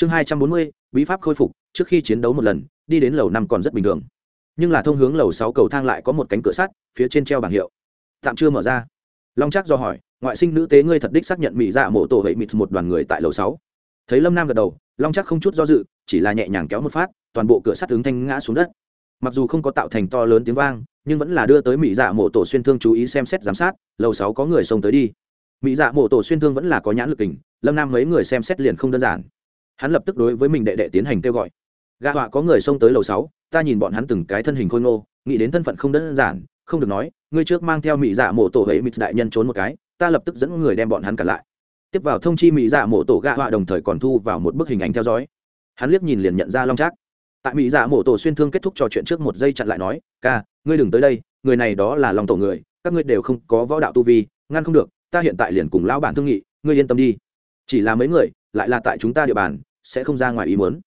chương hai trăm bốn mươi, bí pháp khôi phục, trước khi chiến đấu một lần, đi đến lầu năm còn rất bình thường. Nhưng là thông hướng lầu sáu cầu thang lại có một cánh cửa sắt, phía trên treo bảng hiệu. Tạm chưa mở ra. Long trác do hỏi, ngoại sinh nữ tế ngươi thật đích xác nhận mỹ dạ mộ tổ hệ mịt một đoàn người tại lầu sáu. Thấy lâm nam gật đầu, long trác không chút do dự, chỉ là nhẹ nhàng kéo một phát, toàn bộ cửa sắt ứng thanh ngã xuống đất. Mặc dù không có tạo thành to lớn tiếng vang, nhưng vẫn là đưa tới mỹ dạ mộ tổ xuyên thương chú ý xem xét giám sát, lầu sáu có người xông tới đi. Mỹ dạ mộ tổ xuyên thương vẫn là có nhãn lực kình, lâm nam mấy người xem xét liền không đơn giản hắn lập tức đối với mình đệ đệ tiến hành kêu gọi. Gạ họa có người xông tới lầu sáu, ta nhìn bọn hắn từng cái thân hình khôi ngô, nghĩ đến thân phận không đơn giản, không được nói, ngươi trước mang theo mỹ dạ mộ tổ hệ mỹ đại nhân trốn một cái, ta lập tức dẫn người đem bọn hắn cả lại. Tiếp vào thông chi mỹ dạ mộ tổ gạ họa đồng thời còn thu vào một bức hình ảnh theo dõi. Hắn liếc nhìn liền nhận ra long trác. Tại mỹ dạ mộ tổ xuyên thương kết thúc trò chuyện trước một giây chặn lại nói, ca, ngươi đừng tới đây, người này đó là lòng tổ người, các ngươi đều không có võ đạo tu vi, ngăn không được, ta hiện tại liền cùng lão bản thương nghị, ngươi yên tâm đi. Chỉ là mấy người, lại là tại chúng ta địa bàn sẽ không ra ngoài ý muốn.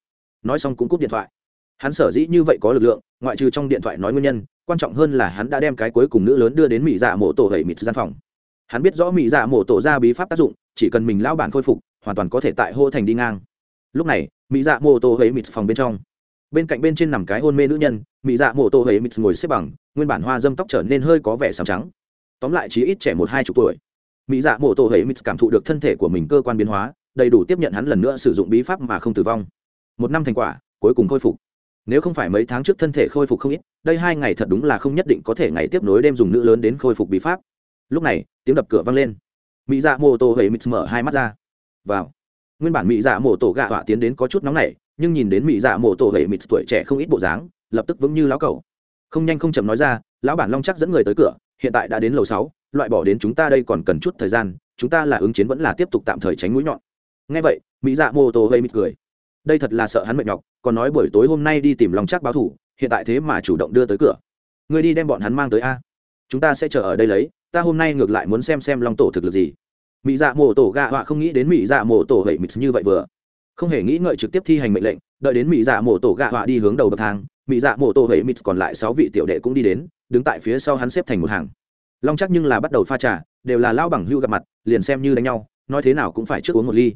Nói xong cũng cúp điện thoại. Hắn sở dĩ như vậy có lực lượng, ngoại trừ trong điện thoại nói nguyên nhân, quan trọng hơn là hắn đã đem cái cuối cùng nữ lớn đưa đến mỹ dạ mộ tổ hẩy mịt gian phòng. Hắn biết rõ mỹ dạ mộ tổ ra bí pháp tác dụng, chỉ cần mình lão bản khôi phục, hoàn toàn có thể tại hô thành đi ngang. Lúc này, mỹ dạ mộ tổ hẩy mịt phòng bên trong. Bên cạnh bên trên nằm cái hôn mê nữ nhân, mỹ dạ mộ tổ hẩy mịt ngồi xếp bằng, nguyên bản hoa dâm tóc trở nên hơi có vẻ sàm trắng. Tóm lại chỉ ít trẻ một hai chục tuổi. Mỹ dạ mộ tổ hẩy mịt cảm thụ được thân thể của mình cơ quan biến hóa đầy đủ tiếp nhận hắn lần nữa sử dụng bí pháp mà không tử vong. Một năm thành quả, cuối cùng khôi phục. Nếu không phải mấy tháng trước thân thể khôi phục không ít, đây hai ngày thật đúng là không nhất định có thể ngày tiếp nối đêm dùng nữ lớn đến khôi phục bí pháp. Lúc này, tiếng đập cửa vang lên. Mỹ dạ mô tô hệ mít mở hai mắt ra. Vào. Nguyên bản mỹ dạ mô tổ gạ họa tiến đến có chút nóng nảy, nhưng nhìn đến mỹ dạ mô tổ hệ mít tuổi trẻ không ít bộ dáng, lập tức vững như lão cầu không nhanh không chậm nói ra, lão bản long chắc dẫn người tới cửa, hiện tại đã đến lầu sáu, loại bỏ đến chúng ta đây còn cần chút thời gian, chúng ta là ứng chiến vẫn là tiếp tục tạm thời tránh mũi nhọn nghe vậy, mỹ dạ mô tô hơi mịt cười. Đây thật là sợ hắn mệt nhọc, còn nói buổi tối hôm nay đi tìm lòng chắc báo thủ, hiện tại thế mà chủ động đưa tới cửa. Người đi đem bọn hắn mang tới a. Chúng ta sẽ chờ ở đây lấy, ta hôm nay ngược lại muốn xem xem long tổ thực lực gì. Mỹ dạ mô tổ gạ họa không nghĩ đến mỹ dạ mô tổ hơi mịt như vậy vừa. Không hề nghĩ ngợi trực tiếp thi hành mệnh lệnh, đợi đến mỹ dạ mô tổ gạ họa đi hướng đầu bậc thang, mỹ dạ mô tổ hơi mịt còn lại sáu vị tiểu đệ cũng đi đến, đứng tại phía sau hắn xếp thành một hàng. Long chắc nhưng là bắt đầu pha trà, đều là lao bằng hưu gặp mặt, liền xem như đánh nhau, nói thế nào cũng phải trước uống một ly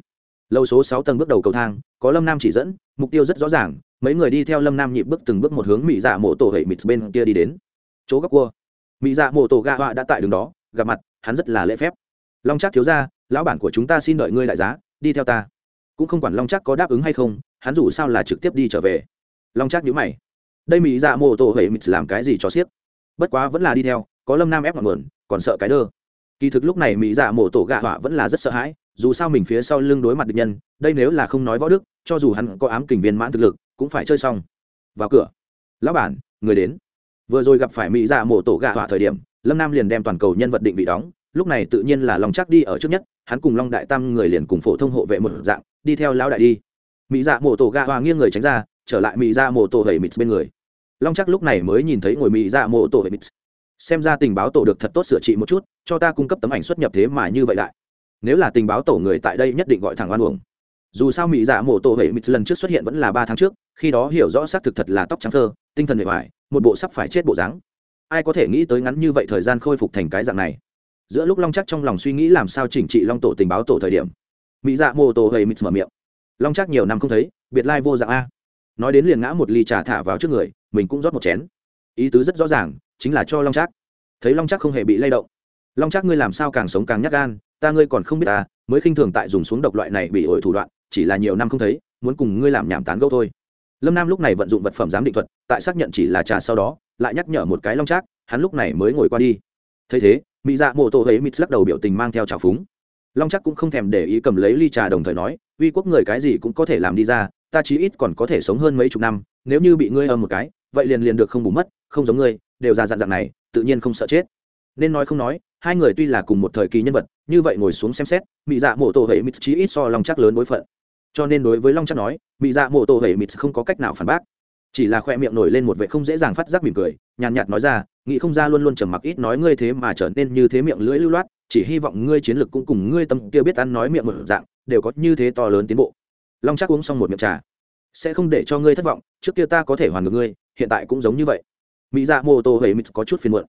lâu số sáu tầng bước đầu cầu thang, có lâm nam chỉ dẫn, mục tiêu rất rõ ràng, mấy người đi theo lâm nam nhịp bước từng bước một hướng mỹ dạ mộ tổ hệ mịt bên kia đi đến. Chỗ góc cua. Mỹ dạ mộ tổ gạ họa đã tại đường đó, gặp mặt, hắn rất là lễ phép. Long chắc thiếu ra lão bản của chúng ta xin đợi ngươi đại giá, đi theo ta. Cũng không quản long chắc có đáp ứng hay không, hắn dù sao là trực tiếp đi trở về. Long chắc nhớ mày. Đây mỹ dạ mộ tổ hệ mịt làm cái gì cho xiếc bất quá vẫn là đi theo, có lâm nam ép ngọn nguồn, còn sợ cái đơ. Kỳ thực lúc này mỹ dạ mộ tổ gạ họa vẫn là rất sợ hãi dù sao mình phía sau lưng đối mặt địch nhân, đây nếu là không nói võ đức, cho dù hắn có ám kình viên mãn thực lực, cũng phải chơi xong. Vào cửa. Lão bản, người đến. Vừa rồi gặp phải mỹ dạ mộ tổ gạ hỏa thời điểm, lâm nam liền đem toàn cầu nhân vật định vị đóng, lúc này tự nhiên là lòng chắc đi ở trước nhất, hắn cùng long đại tam người liền cùng phổ thông hộ vệ một dạng, đi theo lão đại đi. Mỹ dạ mộ tổ gạ hỏa nghiêng người tránh ra, trở lại mỹ dạ mộ tổ hầy mịt bên người. Long chắc lúc này mới nhìn thấy ngồi mỹ dạ mộ tổ hầy mịt. Xem ra tình báo tổ được thật tốt sửa trị một chút, cho ta cung cấp tấm ảnh xuất nhập thế mà như vậy lại nếu là tình báo tổ người tại đây nhất định gọi thẳng oan uổng. Dù sao mỹ dạ mổ tổ hệ mít lần trước xuất hiện vẫn là ba tháng trước, khi đó hiểu rõ xác thực thật là tóc trắng thơ, tinh thần bề ngoài một bộ sắp phải chết bộ dáng. Ai có thể nghĩ tới ngắn như vậy thời gian khôi phục thành cái dạng này? Giữa lúc long chắc trong lòng suy nghĩ làm sao chỉnh trị long tổ tình báo tổ thời điểm, mỹ dạ mô tổ hệ mít mở miệng. Long chắc nhiều năm không thấy, biệt lai vô dạng a. Nói đến liền ngã một ly trà thả vào trước người, mình cũng rót một chén. Ý tứ rất rõ ràng, chính là cho long chắc thấy long chắc không hề bị lay động. Long chắc ngươi làm sao càng sống càng nhắc gan ta ngươi còn không biết ta, mới khinh thường tại dùng xuống độc loại này bị ổi thủ đoạn, chỉ là nhiều năm không thấy, muốn cùng ngươi làm nhảm tán gẫu thôi. Lâm nam lúc này vận dụng vật phẩm giám định thuật, tại xác nhận chỉ là trà sau đó, lại nhắc nhở một cái long trác, hắn lúc này mới ngồi qua đi. Thấy thế mỹ dạ mộ tổ hấy mít lắc đầu biểu tình mang theo trào phúng. Long trác cũng không thèm để ý cầm lấy ly trà đồng thời nói, uy quốc người cái gì cũng có thể làm đi ra, ta chí ít còn có thể sống hơn mấy chục năm, nếu như bị ngươi âm một cái, vậy liền liền được không bù mất, không giống ngươi, đều ra dặn dạng này, tự nhiên không sợ chết. Nên nói không nói, hai người tuy là cùng một thời kỳ nhân vật như vậy ngồi xuống xem xét mỹ dạ mộ tổ hệ mít chí ít so long chắc lớn bối phận. Cho nên đối với long chắc nói mỹ dạ mộ tổ hệ mít không có cách nào phản bác. Chỉ là khoe miệng nổi lên một vệ không dễ dàng phát giác mỉm cười, nhàn nhạt nói ra, nghĩ không ra luôn luôn trầm mặc ít nói ngươi thế mà trở nên như thế miệng lưỡi lưu loát, chỉ hy vọng ngươi chiến lược cũng cùng ngươi tâm kia biết ăn nói miệng một dạng, đều có như thế to lớn tiến bộ. Long chắc uống xong một miệng trà. Sẽ không để cho ngươi thất vọng, trước kia ta có thể hoàn ngược ngươi, hiện tại cũng giống như vậy. Mỹ dạ mô tô hệ mít có chút phiền muộn.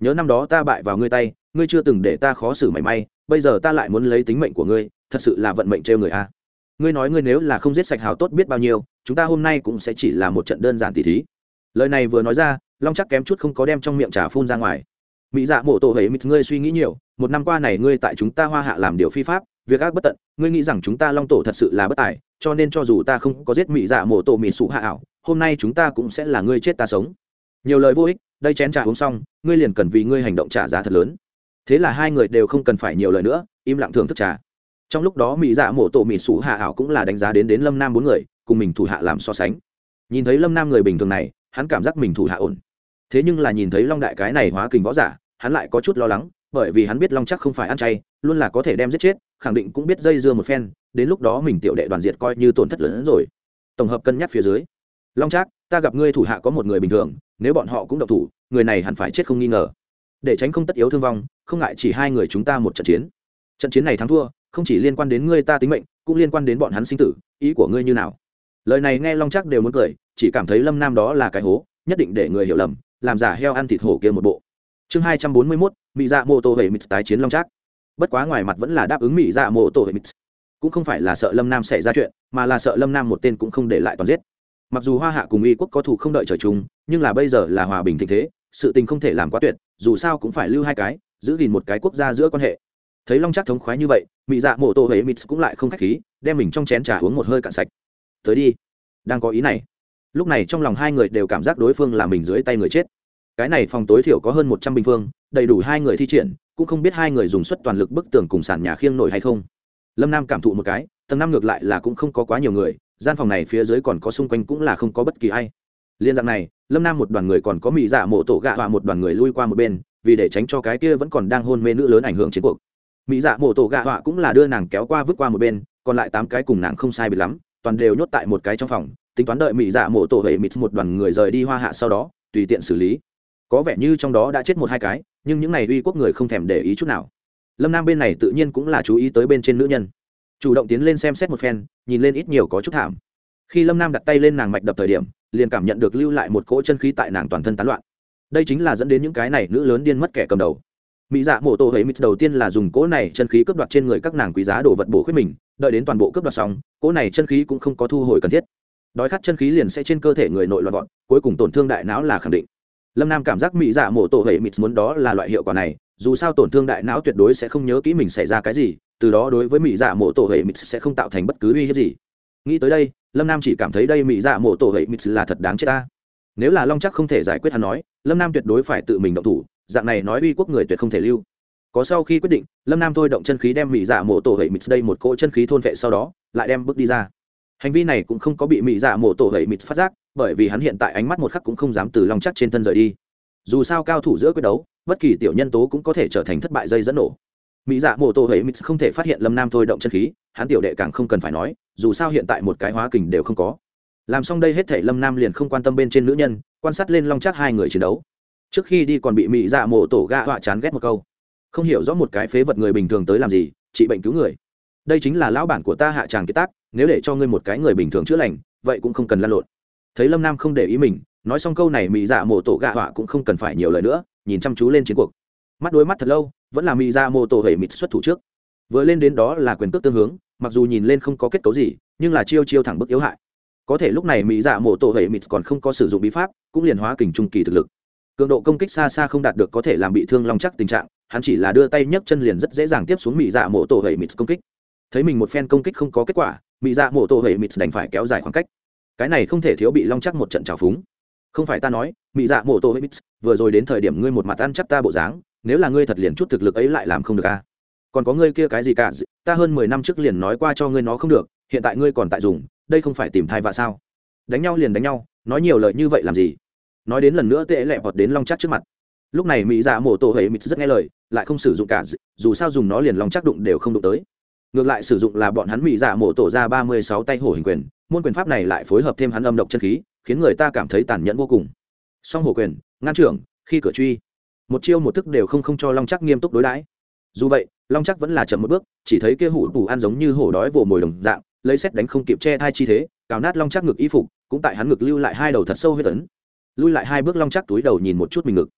Nhớ năm đó ta bại vào ngươi tay ngươi chưa từng để ta khó xử mảy may, bây giờ ta lại muốn lấy tính mệnh của ngươi, thật sự là vận mệnh trêu người a. Ngươi nói ngươi nếu là không giết sạch hào tốt biết bao nhiêu, chúng ta hôm nay cũng sẽ chỉ là một trận đơn giản tỉ thí. Lời này vừa nói ra, long chắc kém chút không có đem trong miệng trà phun ra ngoài. Mỹ dạ mộ tổ hấy mít ngươi suy nghĩ nhiều, một năm qua này ngươi tại chúng ta hoa hạ làm điều phi pháp, việc ác bất tận, ngươi nghĩ rằng chúng ta long tổ thật sự là bất tài, cho nên cho dù ta không có giết mỹ dạ mộ tổ mỹ sụ hạ ảo, hôm nay chúng ta cũng sẽ là ngươi chết ta sống. Nhiều lời vô ích, đây chén trà uống xong, ngươi liền cần vì ngươi hành động trả giá thật lớn thế là hai người đều không cần phải nhiều lời nữa, im lặng thưởng thức trà. Trong lúc đó mỹ dạ mổ tổ mỹ sủ hạ ảo cũng là đánh giá đến đến lâm nam bốn người, cùng mình thủ hạ làm so sánh. Nhìn thấy lâm nam người bình thường này, hắn cảm giác mình thủ hạ ổn. Thế nhưng là nhìn thấy long đại cái này hóa kình võ giả, hắn lại có chút lo lắng, bởi vì hắn biết long chắc không phải ăn chay, luôn là có thể đem giết chết, khẳng định cũng biết dây dưa một phen, đến lúc đó mình tiểu đệ đoàn diệt coi như tổn thất lớn hơn rồi. Tổng hợp cân nhắc phía dưới. Long trác ta gặp ngươi thủ hạ có một người bình thường, nếu bọn họ cũng độc thủ, người này hẳn phải chết không nghi ngờ để tránh không tất yếu thương vong, không ngại chỉ hai người chúng ta một trận chiến. Trận chiến này thắng thua, không chỉ liên quan đến ngươi ta tính mệnh, cũng liên quan đến bọn hắn sinh tử, ý của ngươi như nào? Lời này nghe long chắc đều muốn cười, chỉ cảm thấy lâm nam đó là cái hố, nhất định để người hiểu lầm, làm giả heo ăn thịt hổ kia một bộ. Chương hai trăm bốn mươi mốt mỹ dạ mô tô hệ mít tái chiến long chắc bất quá ngoài mặt vẫn là đáp ứng mỹ dạ mô tô hệ mít cũng không phải là sợ lâm nam xảy ra chuyện, mà là sợ lâm nam một tên cũng không để lại toàn giết. Mặc dù hoa hạ cùng y quốc có thù không đợi trời chung, nhưng là bây giờ là hòa bình thịnh thế sự tình không thể làm quá tuyệt, dù sao cũng phải lưu hai cái, giữ gìn một cái quốc gia giữa quan hệ. Thấy long chắc thống khoái như vậy mỹ dạ mộ tô huế mít cũng lại không k h á c h khí, đem mình trong chén trà uống một hơi cạn sạch. Tới đi. Đang có ý này. Lúc này trong lòng hai người đều cảm giác đối phương là mình dưới tay người chết. Cái này phòng tối thiểu có hơn một trăm bình phương, đầy đủ hai người thi triển, cũng không biết hai người dùng suất toàn lực bức tường cùng sàn nhà khiêng nổi hay không. Lâm nam cảm thụ một cái, tầng năm ngược lại là cũng không có quá nhiều người, gian phòng này phía dưới còn có xung quanh cũng là không có bất kỳ ai liên dạng này, lâm nam một đoàn người còn có mỹ dạ mộ tổ gạ và một đoàn người lui qua một bên, vì để tránh cho cái kia vẫn còn đang hôn mê nữ lớn ảnh hưởng chiến cuộc. Mỹ dạ mộ tổ gạ họa cũng là đưa nàng kéo qua vứt qua một bên, còn lại tám cái cùng nàng không sai bị lắm, toàn đều nhốt tại một cái trong phòng, tính toán đợi mỹ dạ mộ tổ hệ mịt một đoàn người rời đi hoa hạ sau đó, tùy tiện xử lý. Có vẻ như trong đó đã chết một hai cái, nhưng những này uy quốc người không thèm để ý chút nào. Lâm nam bên này tự nhiên cũng là chú ý tới bên trên nữ nhân. Chủ động tiến lên xem xét một phen, nhìn lên ít nhiều có chút thảm khi lâm nam đặt tay lên nàng mạch đập thời điểm, liền cảm nhận được lưu lại một cỗ chân khí tại nàng toàn thân tán loạn. Đây chính là dẫn đến những cái này nữ lớn điên mất kẻ cầm đầu. Mỹ dạ mộ tổ hệ mít đầu tiên là dùng cỗ này chân khí cướp đoạt trên người các nàng quý giá đồ vật bổ khuyết mình, đợi đến toàn bộ cướp đoạt xong, cỗ này chân khí cũng không có thu hồi cần thiết. Đói khát chân khí liền sẽ trên cơ thể người nội loạn vọt, cuối cùng tổn thương đại não là khẳng định. Lâm nam cảm giác mỹ dạ mộ tổ hệ mít muốn đó là loại hiệu quả này, dù sao tổn thương đại não tuyệt đối sẽ không nhớ kỹ mình xảy ra cái gì, từ đó đối với mỹ dạ mộ tổ hệ mít sẽ không tạo thành bất cứ uy hiếp gì nghĩ tới đây, lâm nam chỉ cảm thấy đây mỹ dạ mộ tổ hệ mít là thật đáng chết ta. Nếu là long chắc không thể giải quyết hắn nói, lâm nam tuyệt đối phải tự mình động thủ, dạng này nói uy quốc người tuyệt không thể lưu. Có sau khi quyết định, lâm nam thôi động chân khí đem mỹ dạ mộ tổ hệ mít đây một cỗ chân khí thôn vệ sau đó, lại đem bước đi ra. Hành vi này cũng không có bị mỹ dạ mộ tổ hệ mít phát giác, bởi vì hắn hiện tại ánh mắt một khắc cũng không dám từ long chắc trên thân rời đi. Dù sao cao thủ giữa quyết đấu, bất kỳ tiểu nhân tố cũng có thể trở thành thất bại dây dẫn nổ mỹ dạ mộ Tô hệ mít không thể phát hiện lâm nam thôi động chân khí, hắn tiểu đệ càng không cần phải nói, dù sao hiện tại một cái hóa kình đều không có. Làm xong đây hết thể lâm nam liền không quan tâm bên trên nữ nhân, quan sát lên long chắc hai người chiến đấu. Trước khi đi còn bị mỹ dạ mộ tổ gạ họa chán ghét một câu. Không hiểu rõ một cái phế vật người bình thường tới làm gì, trị bệnh cứu người. Đây chính là lão bản của ta hạ tràng kiệt tác, nếu để cho ngươi một cái người bình thường chữa lành, vậy cũng không cần lăn lộn. Thấy lâm nam không để ý mình, nói xong câu này mỹ dạ mộ tổ gạ họa cũng không cần phải nhiều lời nữa, nhìn chăm chú lên chiến cuộc mắt đối mắt thật lâu, vẫn là mỹ dạ mộ tổ hệ mịt xuất thủ trước. Vừa lên đến đó là quyền cước tương hướng, mặc dù nhìn lên không có kết cấu gì, nhưng là chiêu chiêu thẳng bức yếu hại. Có thể lúc này mỹ dạ mộ tổ hệ mịt còn không có sử dụng bí pháp, cũng liền hóa kình trung kỳ thực lực. Cường độ công kích xa xa không đạt được có thể làm bị thương long chắc tình trạng, hắn chỉ là đưa tay nhấc chân liền rất dễ dàng tiếp xuống mỹ dạ mộ tổ hệ mịt công kích. Thấy mình một phen công kích không có kết quả mỹ dạ mộ tổ hệ mịt đành phải kéo dài khoảng cách. Cái này không thể thiếu bị long chắc một trận trào phúng. Không phải ta nói mỹ dạ mộ tổ hệ mịt, vừa rồi đến thời điểm ngươi một mặt ăn chắc ta bộ dáng nếu là ngươi thật liền chút thực lực ấy lại làm không được a à? còn có ngươi kia cái gì cả? Ta hơn mười năm trước liền nói qua cho ngươi nó không được, hiện tại ngươi còn tại dùng, đây không phải tìm thai vạ sao? Đánh nhau liền đánh nhau, nói nhiều lời như vậy làm gì? Nói đến lần nữa tệ lẹ vọt đến long chắc trước mặt. Lúc này mỹ dạ mổ tổ hệ mịt rất nghe lời, lại không sử dụng cả dù sao dùng nó liền long chắc đụng đều không đụng tới. Ngược lại sử dụng là bọn hắn mỹ dạ mổ tổ ra ba mươi sáu tay hổ hình quyền, môn quyền pháp này lại phối hợp thêm hắn âm độc chân khí, khiến người ta cảm thấy tàn nhẫn vô cùng. Song hổ quyền, ngăn trưởng, khi cửa truy một chiêu một thức đều không không cho long chắc nghiêm túc đối đãi. Dù vậy, long chắc vẫn là chậm một bước, chỉ thấy kia hủ tủ ăn giống như hổ đói vồ mồi đồng dạng, lấy xét đánh không kịp che thai chi thế, cào nát long chắc ngực y phục, cũng tại hắn ngực lưu lại hai đầu thật sâu huyết tấn lui lại hai bước long chắc túi đầu nhìn một chút mình ngực.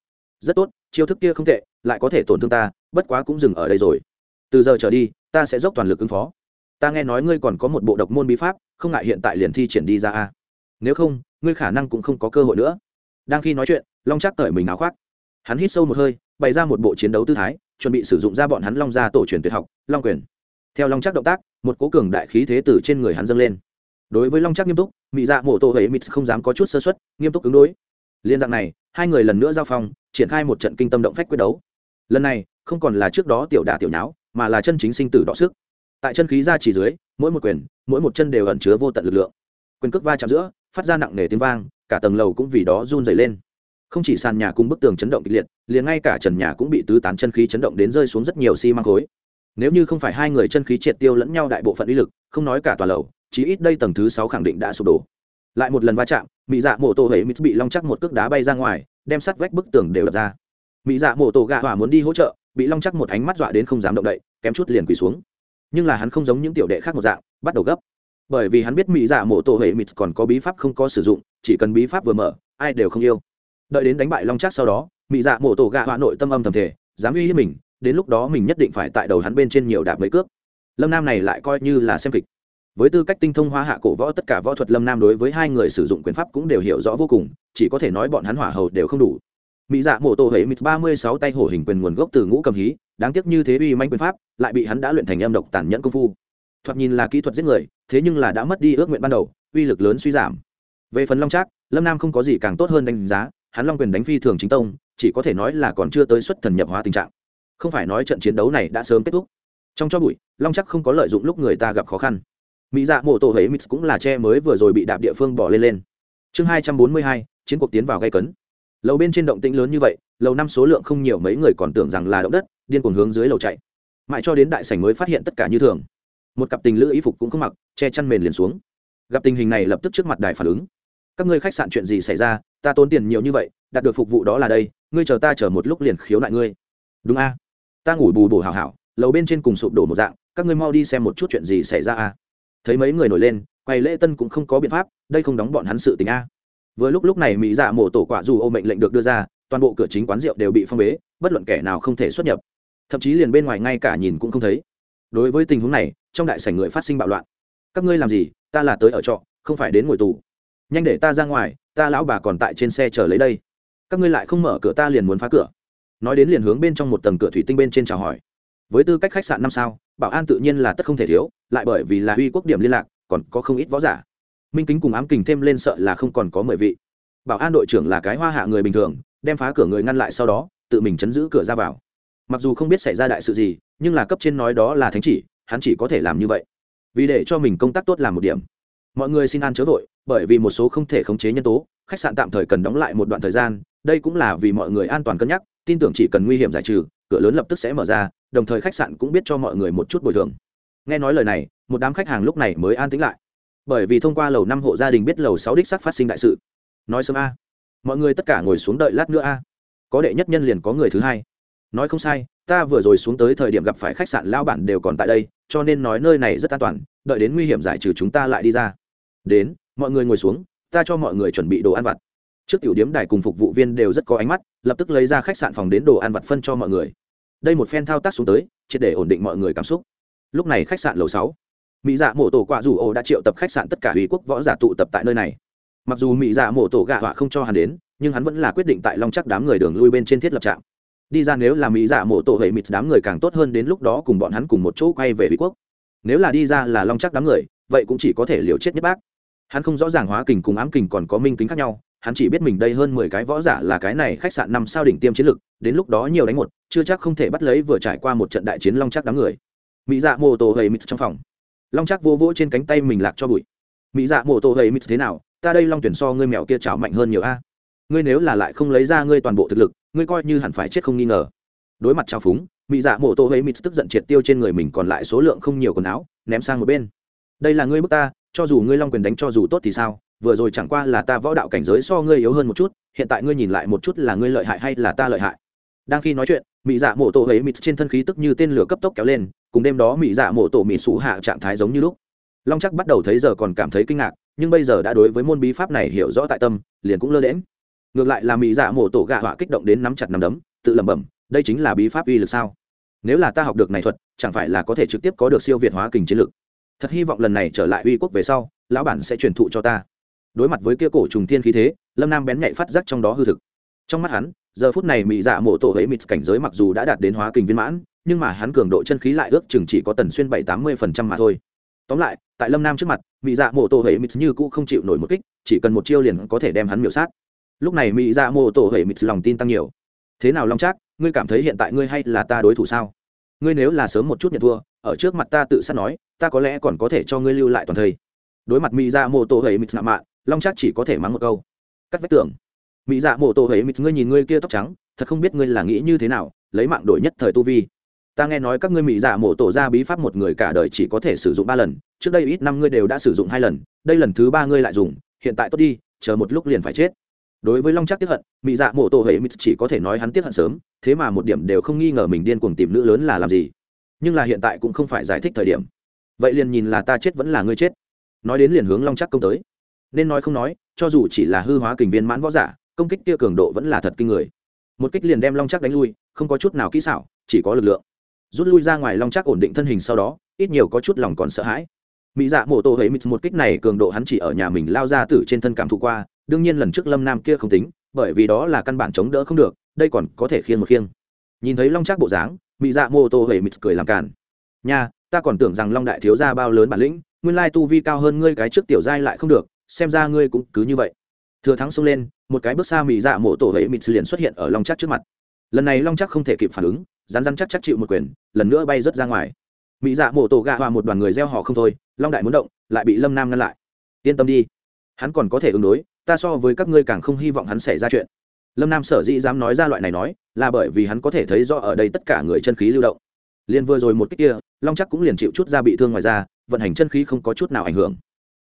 Rất tốt, chiêu thức kia không tệ, lại có thể tổn thương ta, bất quá cũng dừng ở đây rồi. Từ giờ trở đi, ta sẽ dốc toàn lực ứng phó. Ta nghe nói ngươi còn có một bộ độc môn bí pháp, không ngại hiện tại liền thi triển đi ra a. Nếu không, ngươi khả năng cũng không có cơ hội nữa. Đang khi nói chuyện, long chắc cởi mình áo khoác hắn hít sâu một hơi, bày ra một bộ chiến đấu tư thái, chuẩn bị sử dụng ra bọn hắn long ra tổ truyền tuyệt học, long quyền. Theo long chắc động tác, một cố cường đại khí thế từ trên người hắn dâng lên. Đối với long chắc nghiêm túc mỹ dạ mổ tổ hấy mít không dám có chút sơ xuất nghiêm túc ứng đối. Liên dạng này, hai người lần nữa giao phong, triển khai một trận kinh tâm động phách quyết đấu. Lần này, không còn là trước đó tiểu đả tiểu nháo, mà là chân chính sinh tử đọ sức. Tại chân khí ra chỉ dưới, mỗi một quyền, mỗi một chân đều ẩn chứa vô tận lực lượng. Quyền cước va chạm giữa, phát ra nặng nề tiếng vang, cả tầng lầu cũng vì đó run dày lên không chỉ sàn nhà cùng bức tường chấn động kịch liệt, liền ngay cả trần nhà cũng bị tứ tán chân khí chấn động đến rơi xuống rất nhiều xi、si、măng khối. Nếu như không phải hai người chân khí triệt tiêu lẫn nhau đại bộ phận uy lực, không nói cả tòa lầu, chí ít đây tầng thứ sáu khẳng định đã sụp đổ. Lại một lần va chạm mỹ dạ mổ tổ hấy mít bị long chắc một cước đá bay ra ngoài, đem sắt vách bức tường đều đập ra. Mỹ dạ mổ tổ gạ hỏa muốn đi hỗ trợ, bị long chắc một ánh mắt dọa đến không dám động đậy, kém chút liền quỳ xuống. Nhưng là hắn không giống những tiểu đệ khác một dạng, bắt đầu gấp. Bởi vì hắn biết mỹ dạ mổ tổ hệ Mít còn có bí pháp không có sử dụng, chỉ cần bí pháp vừa mở, ai đều không yêu đợi đến đánh bại long Trác sau đó mỹ dạ mổ tổ gạ họa nội tâm âm thầm thể dám uy hiếp mình, đến lúc đó mình nhất định phải tại đầu hắn bên trên nhiều đạp mấy cước. Lâm nam này lại coi như là xem kịch. Với tư cách tinh thông hoa hạ cổ võ, tất cả võ thuật lâm nam đối với hai người sử dụng quyền pháp cũng đều hiểu rõ vô cùng, chỉ có thể nói bọn hắn hỏa hầu đều không đủ. Mỹ dạ mổ tổ hệ mít ba mươi sáu tay hổ hình quyền nguồn gốc từ ngũ cầm hí, đáng tiếc như thế uy manh quyền pháp, lại bị hắn đã luyện thành âm độc tàn nhẫn công phu. Thoạt nhìn là kỹ thuật giết người, thế nhưng là đã mất đi ước nguyện ban đầu, uy lực lớn suy giảm. Về phần long trác, lâm nam không có gì càng tốt hơn đánh giá hắn long quyền đánh phi thường chính tông, chỉ có thể nói là còn chưa tới xuất thần nhập hóa tình trạng. Không phải nói trận chiến đấu này đã sớm kết thúc. Trong cho bụi, long chắc không có lợi dụng lúc người ta gặp khó khăn. Mỹ dạ mộ tổ hấy mít cũng là che mới vừa rồi bị đạp địa phương bỏ lên lên. Chương hai trăm bốn mươi hai, chiến cuộc tiến vào gây cấn. Lầu bên trên động tĩnh lớn như vậy, lầu năm số lượng không nhiều mấy người còn tưởng rằng là động đất, điên cuồng hướng dưới lầu chạy. Mãi cho đến đại sảnh mới phát hiện tất cả như thường. Một cặp tình lữ y phục cũng không mặc, che chăn mền liền xuống. Gặp tình hình này lập tức trước mặt đài phản ứng. Các ngươi khách sạn chuyện gì xảy ra ta tốn tiền nhiều như vậy, đạt được phục vụ đó là đây, ngươi chờ ta chờ một lúc liền khiếu nại ngươi. Đúng a. Ta ngủ bù bù hào hảo, lầu bên trên cùng sụp đổ một dạng, các ngươi mau đi xem một chút chuyện gì xảy ra a. Thấy mấy người nổi lên quầy lễ tân cũng không có biện pháp, đây không đóng bọn hắn sự tình a. Vừa lúc lúc này mỹ dạ mộ tổ quả dù ô mệnh lệnh được đưa ra, toàn bộ cửa chính quán rượu đều bị phong bế, bất luận kẻ nào không thể xuất nhập. Thậm chí liền bên ngoài ngay cả nhìn cũng không thấy. Đối với tình huống này, trong đại sảnh người phát sinh bạo loạn. Các ngươi làm gì? Ta là tới ở trọ, không phải đến ngồi tù nhanh để ta ra ngoài, ta lão bà còn tại trên xe chờ lấy đây. Các ngươi lại không mở cửa ta liền muốn phá cửa. Nói đến liền hướng bên trong một tầng cửa thủy tinh bên trên chào hỏi. Với tư cách khách sạn năm sao, bảo an tự nhiên là tất không thể thiếu, lại bởi vì là uy quốc điểm liên lạc, còn có không ít võ giả. Minh kính cùng ám kình thêm lên sợ là không còn có mười vị. Bảo an đội trưởng là cái hoa hạ người bình thường, đem phá cửa người ngăn lại sau đó, tự mình chấn giữ cửa ra vào. Mặc dù không biết xảy ra đại sự gì, nhưng là cấp trên nói đó là thánh chỉ, hắn chỉ có thể làm như vậy. Vì để cho mình công tác tốt làm một điểm. Mọi người xin ăn chớ vội bởi vì một số không thể khống chế nhân tố, khách sạn tạm thời cần đóng lại một đoạn thời gian, đây cũng là vì mọi người an toàn cân nhắc, tin tưởng chỉ cần nguy hiểm giải trừ, cửa lớn lập tức sẽ mở ra, đồng thời khách sạn cũng biết cho mọi người một chút bồi thường. Nghe nói lời này, một đám khách hàng lúc này mới an tĩnh lại. Bởi vì thông qua lầu năm hộ gia đình biết lầu sáu đích sắc phát sinh đại sự. Nói sớm a. Mọi người tất cả ngồi xuống đợi lát nữa a. Có đệ nhất nhân liền có người thứ hai. Nói không sai, ta vừa rồi xuống tới thời điểm gặp phải khách sạn lao bản đều còn tại đây, cho nên nói nơi này rất an toàn, đợi đến nguy hiểm giải trừ chúng ta lại đi ra. Đến mọi người ngồi xuống, ta cho mọi người chuẩn bị đồ ăn vặt. Trước tiểu điếm đài cùng phục vụ viên đều rất có ánh mắt, lập tức lấy ra khách sạn phòng đến đồ ăn vặt phân cho mọi người. Đây một phen thao tác xuống tới, triệt để ổn định mọi người cảm xúc. Lúc này khách sạn lầu sáu. Mỹ dạ mổ tổ quạ rủ ổ đã triệu tập khách sạn tất cả hủy quốc võ giả tụ tập tại nơi này. Mặc dù mỹ dạ mổ tổ gạ họa không cho hắn đến, nhưng hắn vẫn là quyết định tại long chắc đám người đường lui bên trên thiết lập trạm. Đi ra nếu là mỹ dạ mổ tổ hệ mịt đám người càng tốt hơn đến lúc đó cùng bọn hắn cùng một chỗ quay về hủy quốc. Nếu là đi ra là long chắc đám người, vậy cũng chỉ có thể liều chết nhất bác hắn không rõ ràng hóa kình cùng ám kình còn có minh kính khác nhau, hắn chỉ biết mình đây hơn mười cái võ giả là cái này khách sạn năm sao đỉnh tiêm chiến lực, đến lúc đó nhiều đánh một, chưa chắc không thể bắt lấy vừa trải qua một trận đại chiến long chắc đám người. Mỹ dạ mô tô hầy mít trong phòng. Long chắc vô vỗ trên cánh tay mình lạc cho bụi. Mỹ dạ mô tô hầy mít thế nào? Ta đây long tuyển so ngươi mèo kia chảo mạnh hơn nhiều a. Ngươi nếu là lại không lấy ra ngươi toàn bộ thực lực, ngươi coi như hẳn phải chết không nghi ngờ. Đối mặt trào phúng, mỹ dạ mộ tô hầy mít tức giận triệt tiêu trên người mình còn lại số lượng không nhiều quần áo, ném sang một bên. Đây là ngươi bức ta cho dù ngươi long quyền đánh cho dù tốt thì sao, vừa rồi chẳng qua là ta võ đạo cảnh giới so ngươi yếu hơn một chút, hiện tại ngươi nhìn lại một chút là ngươi lợi hại hay là ta lợi hại. Đang khi nói chuyện mỹ dạ mộ tổ ấy mịt trên thân khí tức như tên lửa cấp tốc kéo lên, cùng đêm đó mỹ dạ mộ tổ mỹ sủ hạ trạng thái giống như lúc. Long chắc bắt đầu thấy giờ còn cảm thấy kinh ngạc, nhưng bây giờ đã đối với môn bí pháp này hiểu rõ tại tâm, liền cũng lơ đễm ngược lại là mỹ dạ mộ tổ gạ họa kích động đến nắm chặt nắm đấm, tự lẩm bẩm, đây chính là bí pháp uy lực sao? Nếu là ta học được này thuật, chẳng phải là có thể trực tiếp có được siêu việt hóa kình chiến lực thật hy vọng lần này trở lại uy quốc về sau, lão bản sẽ truyền thụ cho ta. Đối mặt với kia cổ trùng thiên khí thế, lâm nam bén nhạy phát giác trong đó hư thực. Trong mắt hắn, giờ phút này mỹ dạ mộ tổ ấy mịt cảnh giới mặc dù đã đạt đến hóa kình viên mãn, nhưng mà hắn cường độ chân khí lại ước chừng chỉ có tần xuyên bảy tám mươi phần trăm mà thôi. Tóm lại, tại lâm nam trước mặt mỹ dạ mộ tổ ấy mịt như cũ không chịu nổi một kích, chỉ cần một chiêu liền có thể đem hắn miểu sát. Lúc này mỹ dạ mộ tổ ấy mịt lòng tin tăng nhiều. Thế nào long trác, ngươi cảm thấy hiện tại ngươi hay là ta đối thủ sao? Ngươi nếu là sớm một chút nhận thua ở trước mặt ta tự sát nói, ta có lẽ còn có thể cho ngươi lưu lại toàn thây. Đối mặt mỹ dạ mộ tô hầy mịt nạ mạ long trác chỉ có thể mắng một câu. Cắt vách tường. Mỹ dạ mộ tô hầy mịt, ngươi nhìn ngươi kia tóc trắng, thật không biết ngươi là nghĩ như thế nào, lấy mạng đổi nhất thời tu vi. Ta nghe nói các ngươi mỹ dạ mộ tổ ra bí pháp một người cả đời chỉ có thể sử dụng ba lần, trước đây ít năm ngươi đều đã sử dụng hai lần, đây lần thứ ba ngươi lại dùng, hiện tại tốt đi, chờ một lúc liền phải chết. Đối với long chắc tiếp hận mỹ dạ mộ tổ hệ mít chỉ có thể nói hắn tiếp hận sớm, thế mà một điểm đều không nghi ngờ mình điên cuồng tìm nữ lớn là làm gì nhưng là hiện tại cũng không phải giải thích thời điểm. Vậy liền nhìn là ta chết vẫn là ngươi chết. Nói đến liền hướng long chắc công tới. Nên nói không nói, cho dù chỉ là hư hóa kình viên mãn võ giả, công kích kia cường độ vẫn là thật kinh người. Một kích liền đem long chắc đánh lui, không có chút nào kỹ xảo, chỉ có lực lượng. Rút lui ra ngoài long chắc ổn định thân hình sau đó, ít nhiều có chút lòng còn sợ hãi. Mỹ dạ mổ tổ hấy mít một kích này cường độ hắn chỉ ở nhà mình lao ra từ trên thân cảm thụ qua, đương nhiên lần trước lâm nam kia không tính, bởi vì đó là căn bản chống đỡ không được, đây còn có thể khiên một khiêng. Nhìn thấy long chắc bộ dáng mỹ dạ mô tô hầy mít cười làm cản nha, ta còn tưởng rằng long đại thiếu ra bao lớn bản lĩnh, nguyên lai tu vi cao hơn ngươi cái trước tiểu giai lại không được, xem ra ngươi cũng cứ như vậy. Thừa thắng xông lên, một cái bước xa mỹ dạ mộ tổ hệ mịt liền xuất hiện ở long chắc trước mặt. Lần này long chắc không thể kịp phản ứng rán rán chắc chắc chịu một quyền, lần nữa bay rớt ra ngoài. Mỹ dạ mộ tổ gạ hòa một đoàn người gieo họ không thôi, long đại muốn động, lại bị lâm nam ngăn lại. Yên tâm đi, hắn còn có thể ứng đối, ta so với các ngươi càng không hy vọng hắn xảy ra chuyện lâm nam sở dĩ dám nói ra loại này nói là bởi vì hắn có thể thấy rõ ở đây tất cả người chân khí lưu động liền vừa rồi một cách kia long chắc cũng liền chịu chút ra bị thương ngoài ra vận hành chân khí không có chút nào ảnh hưởng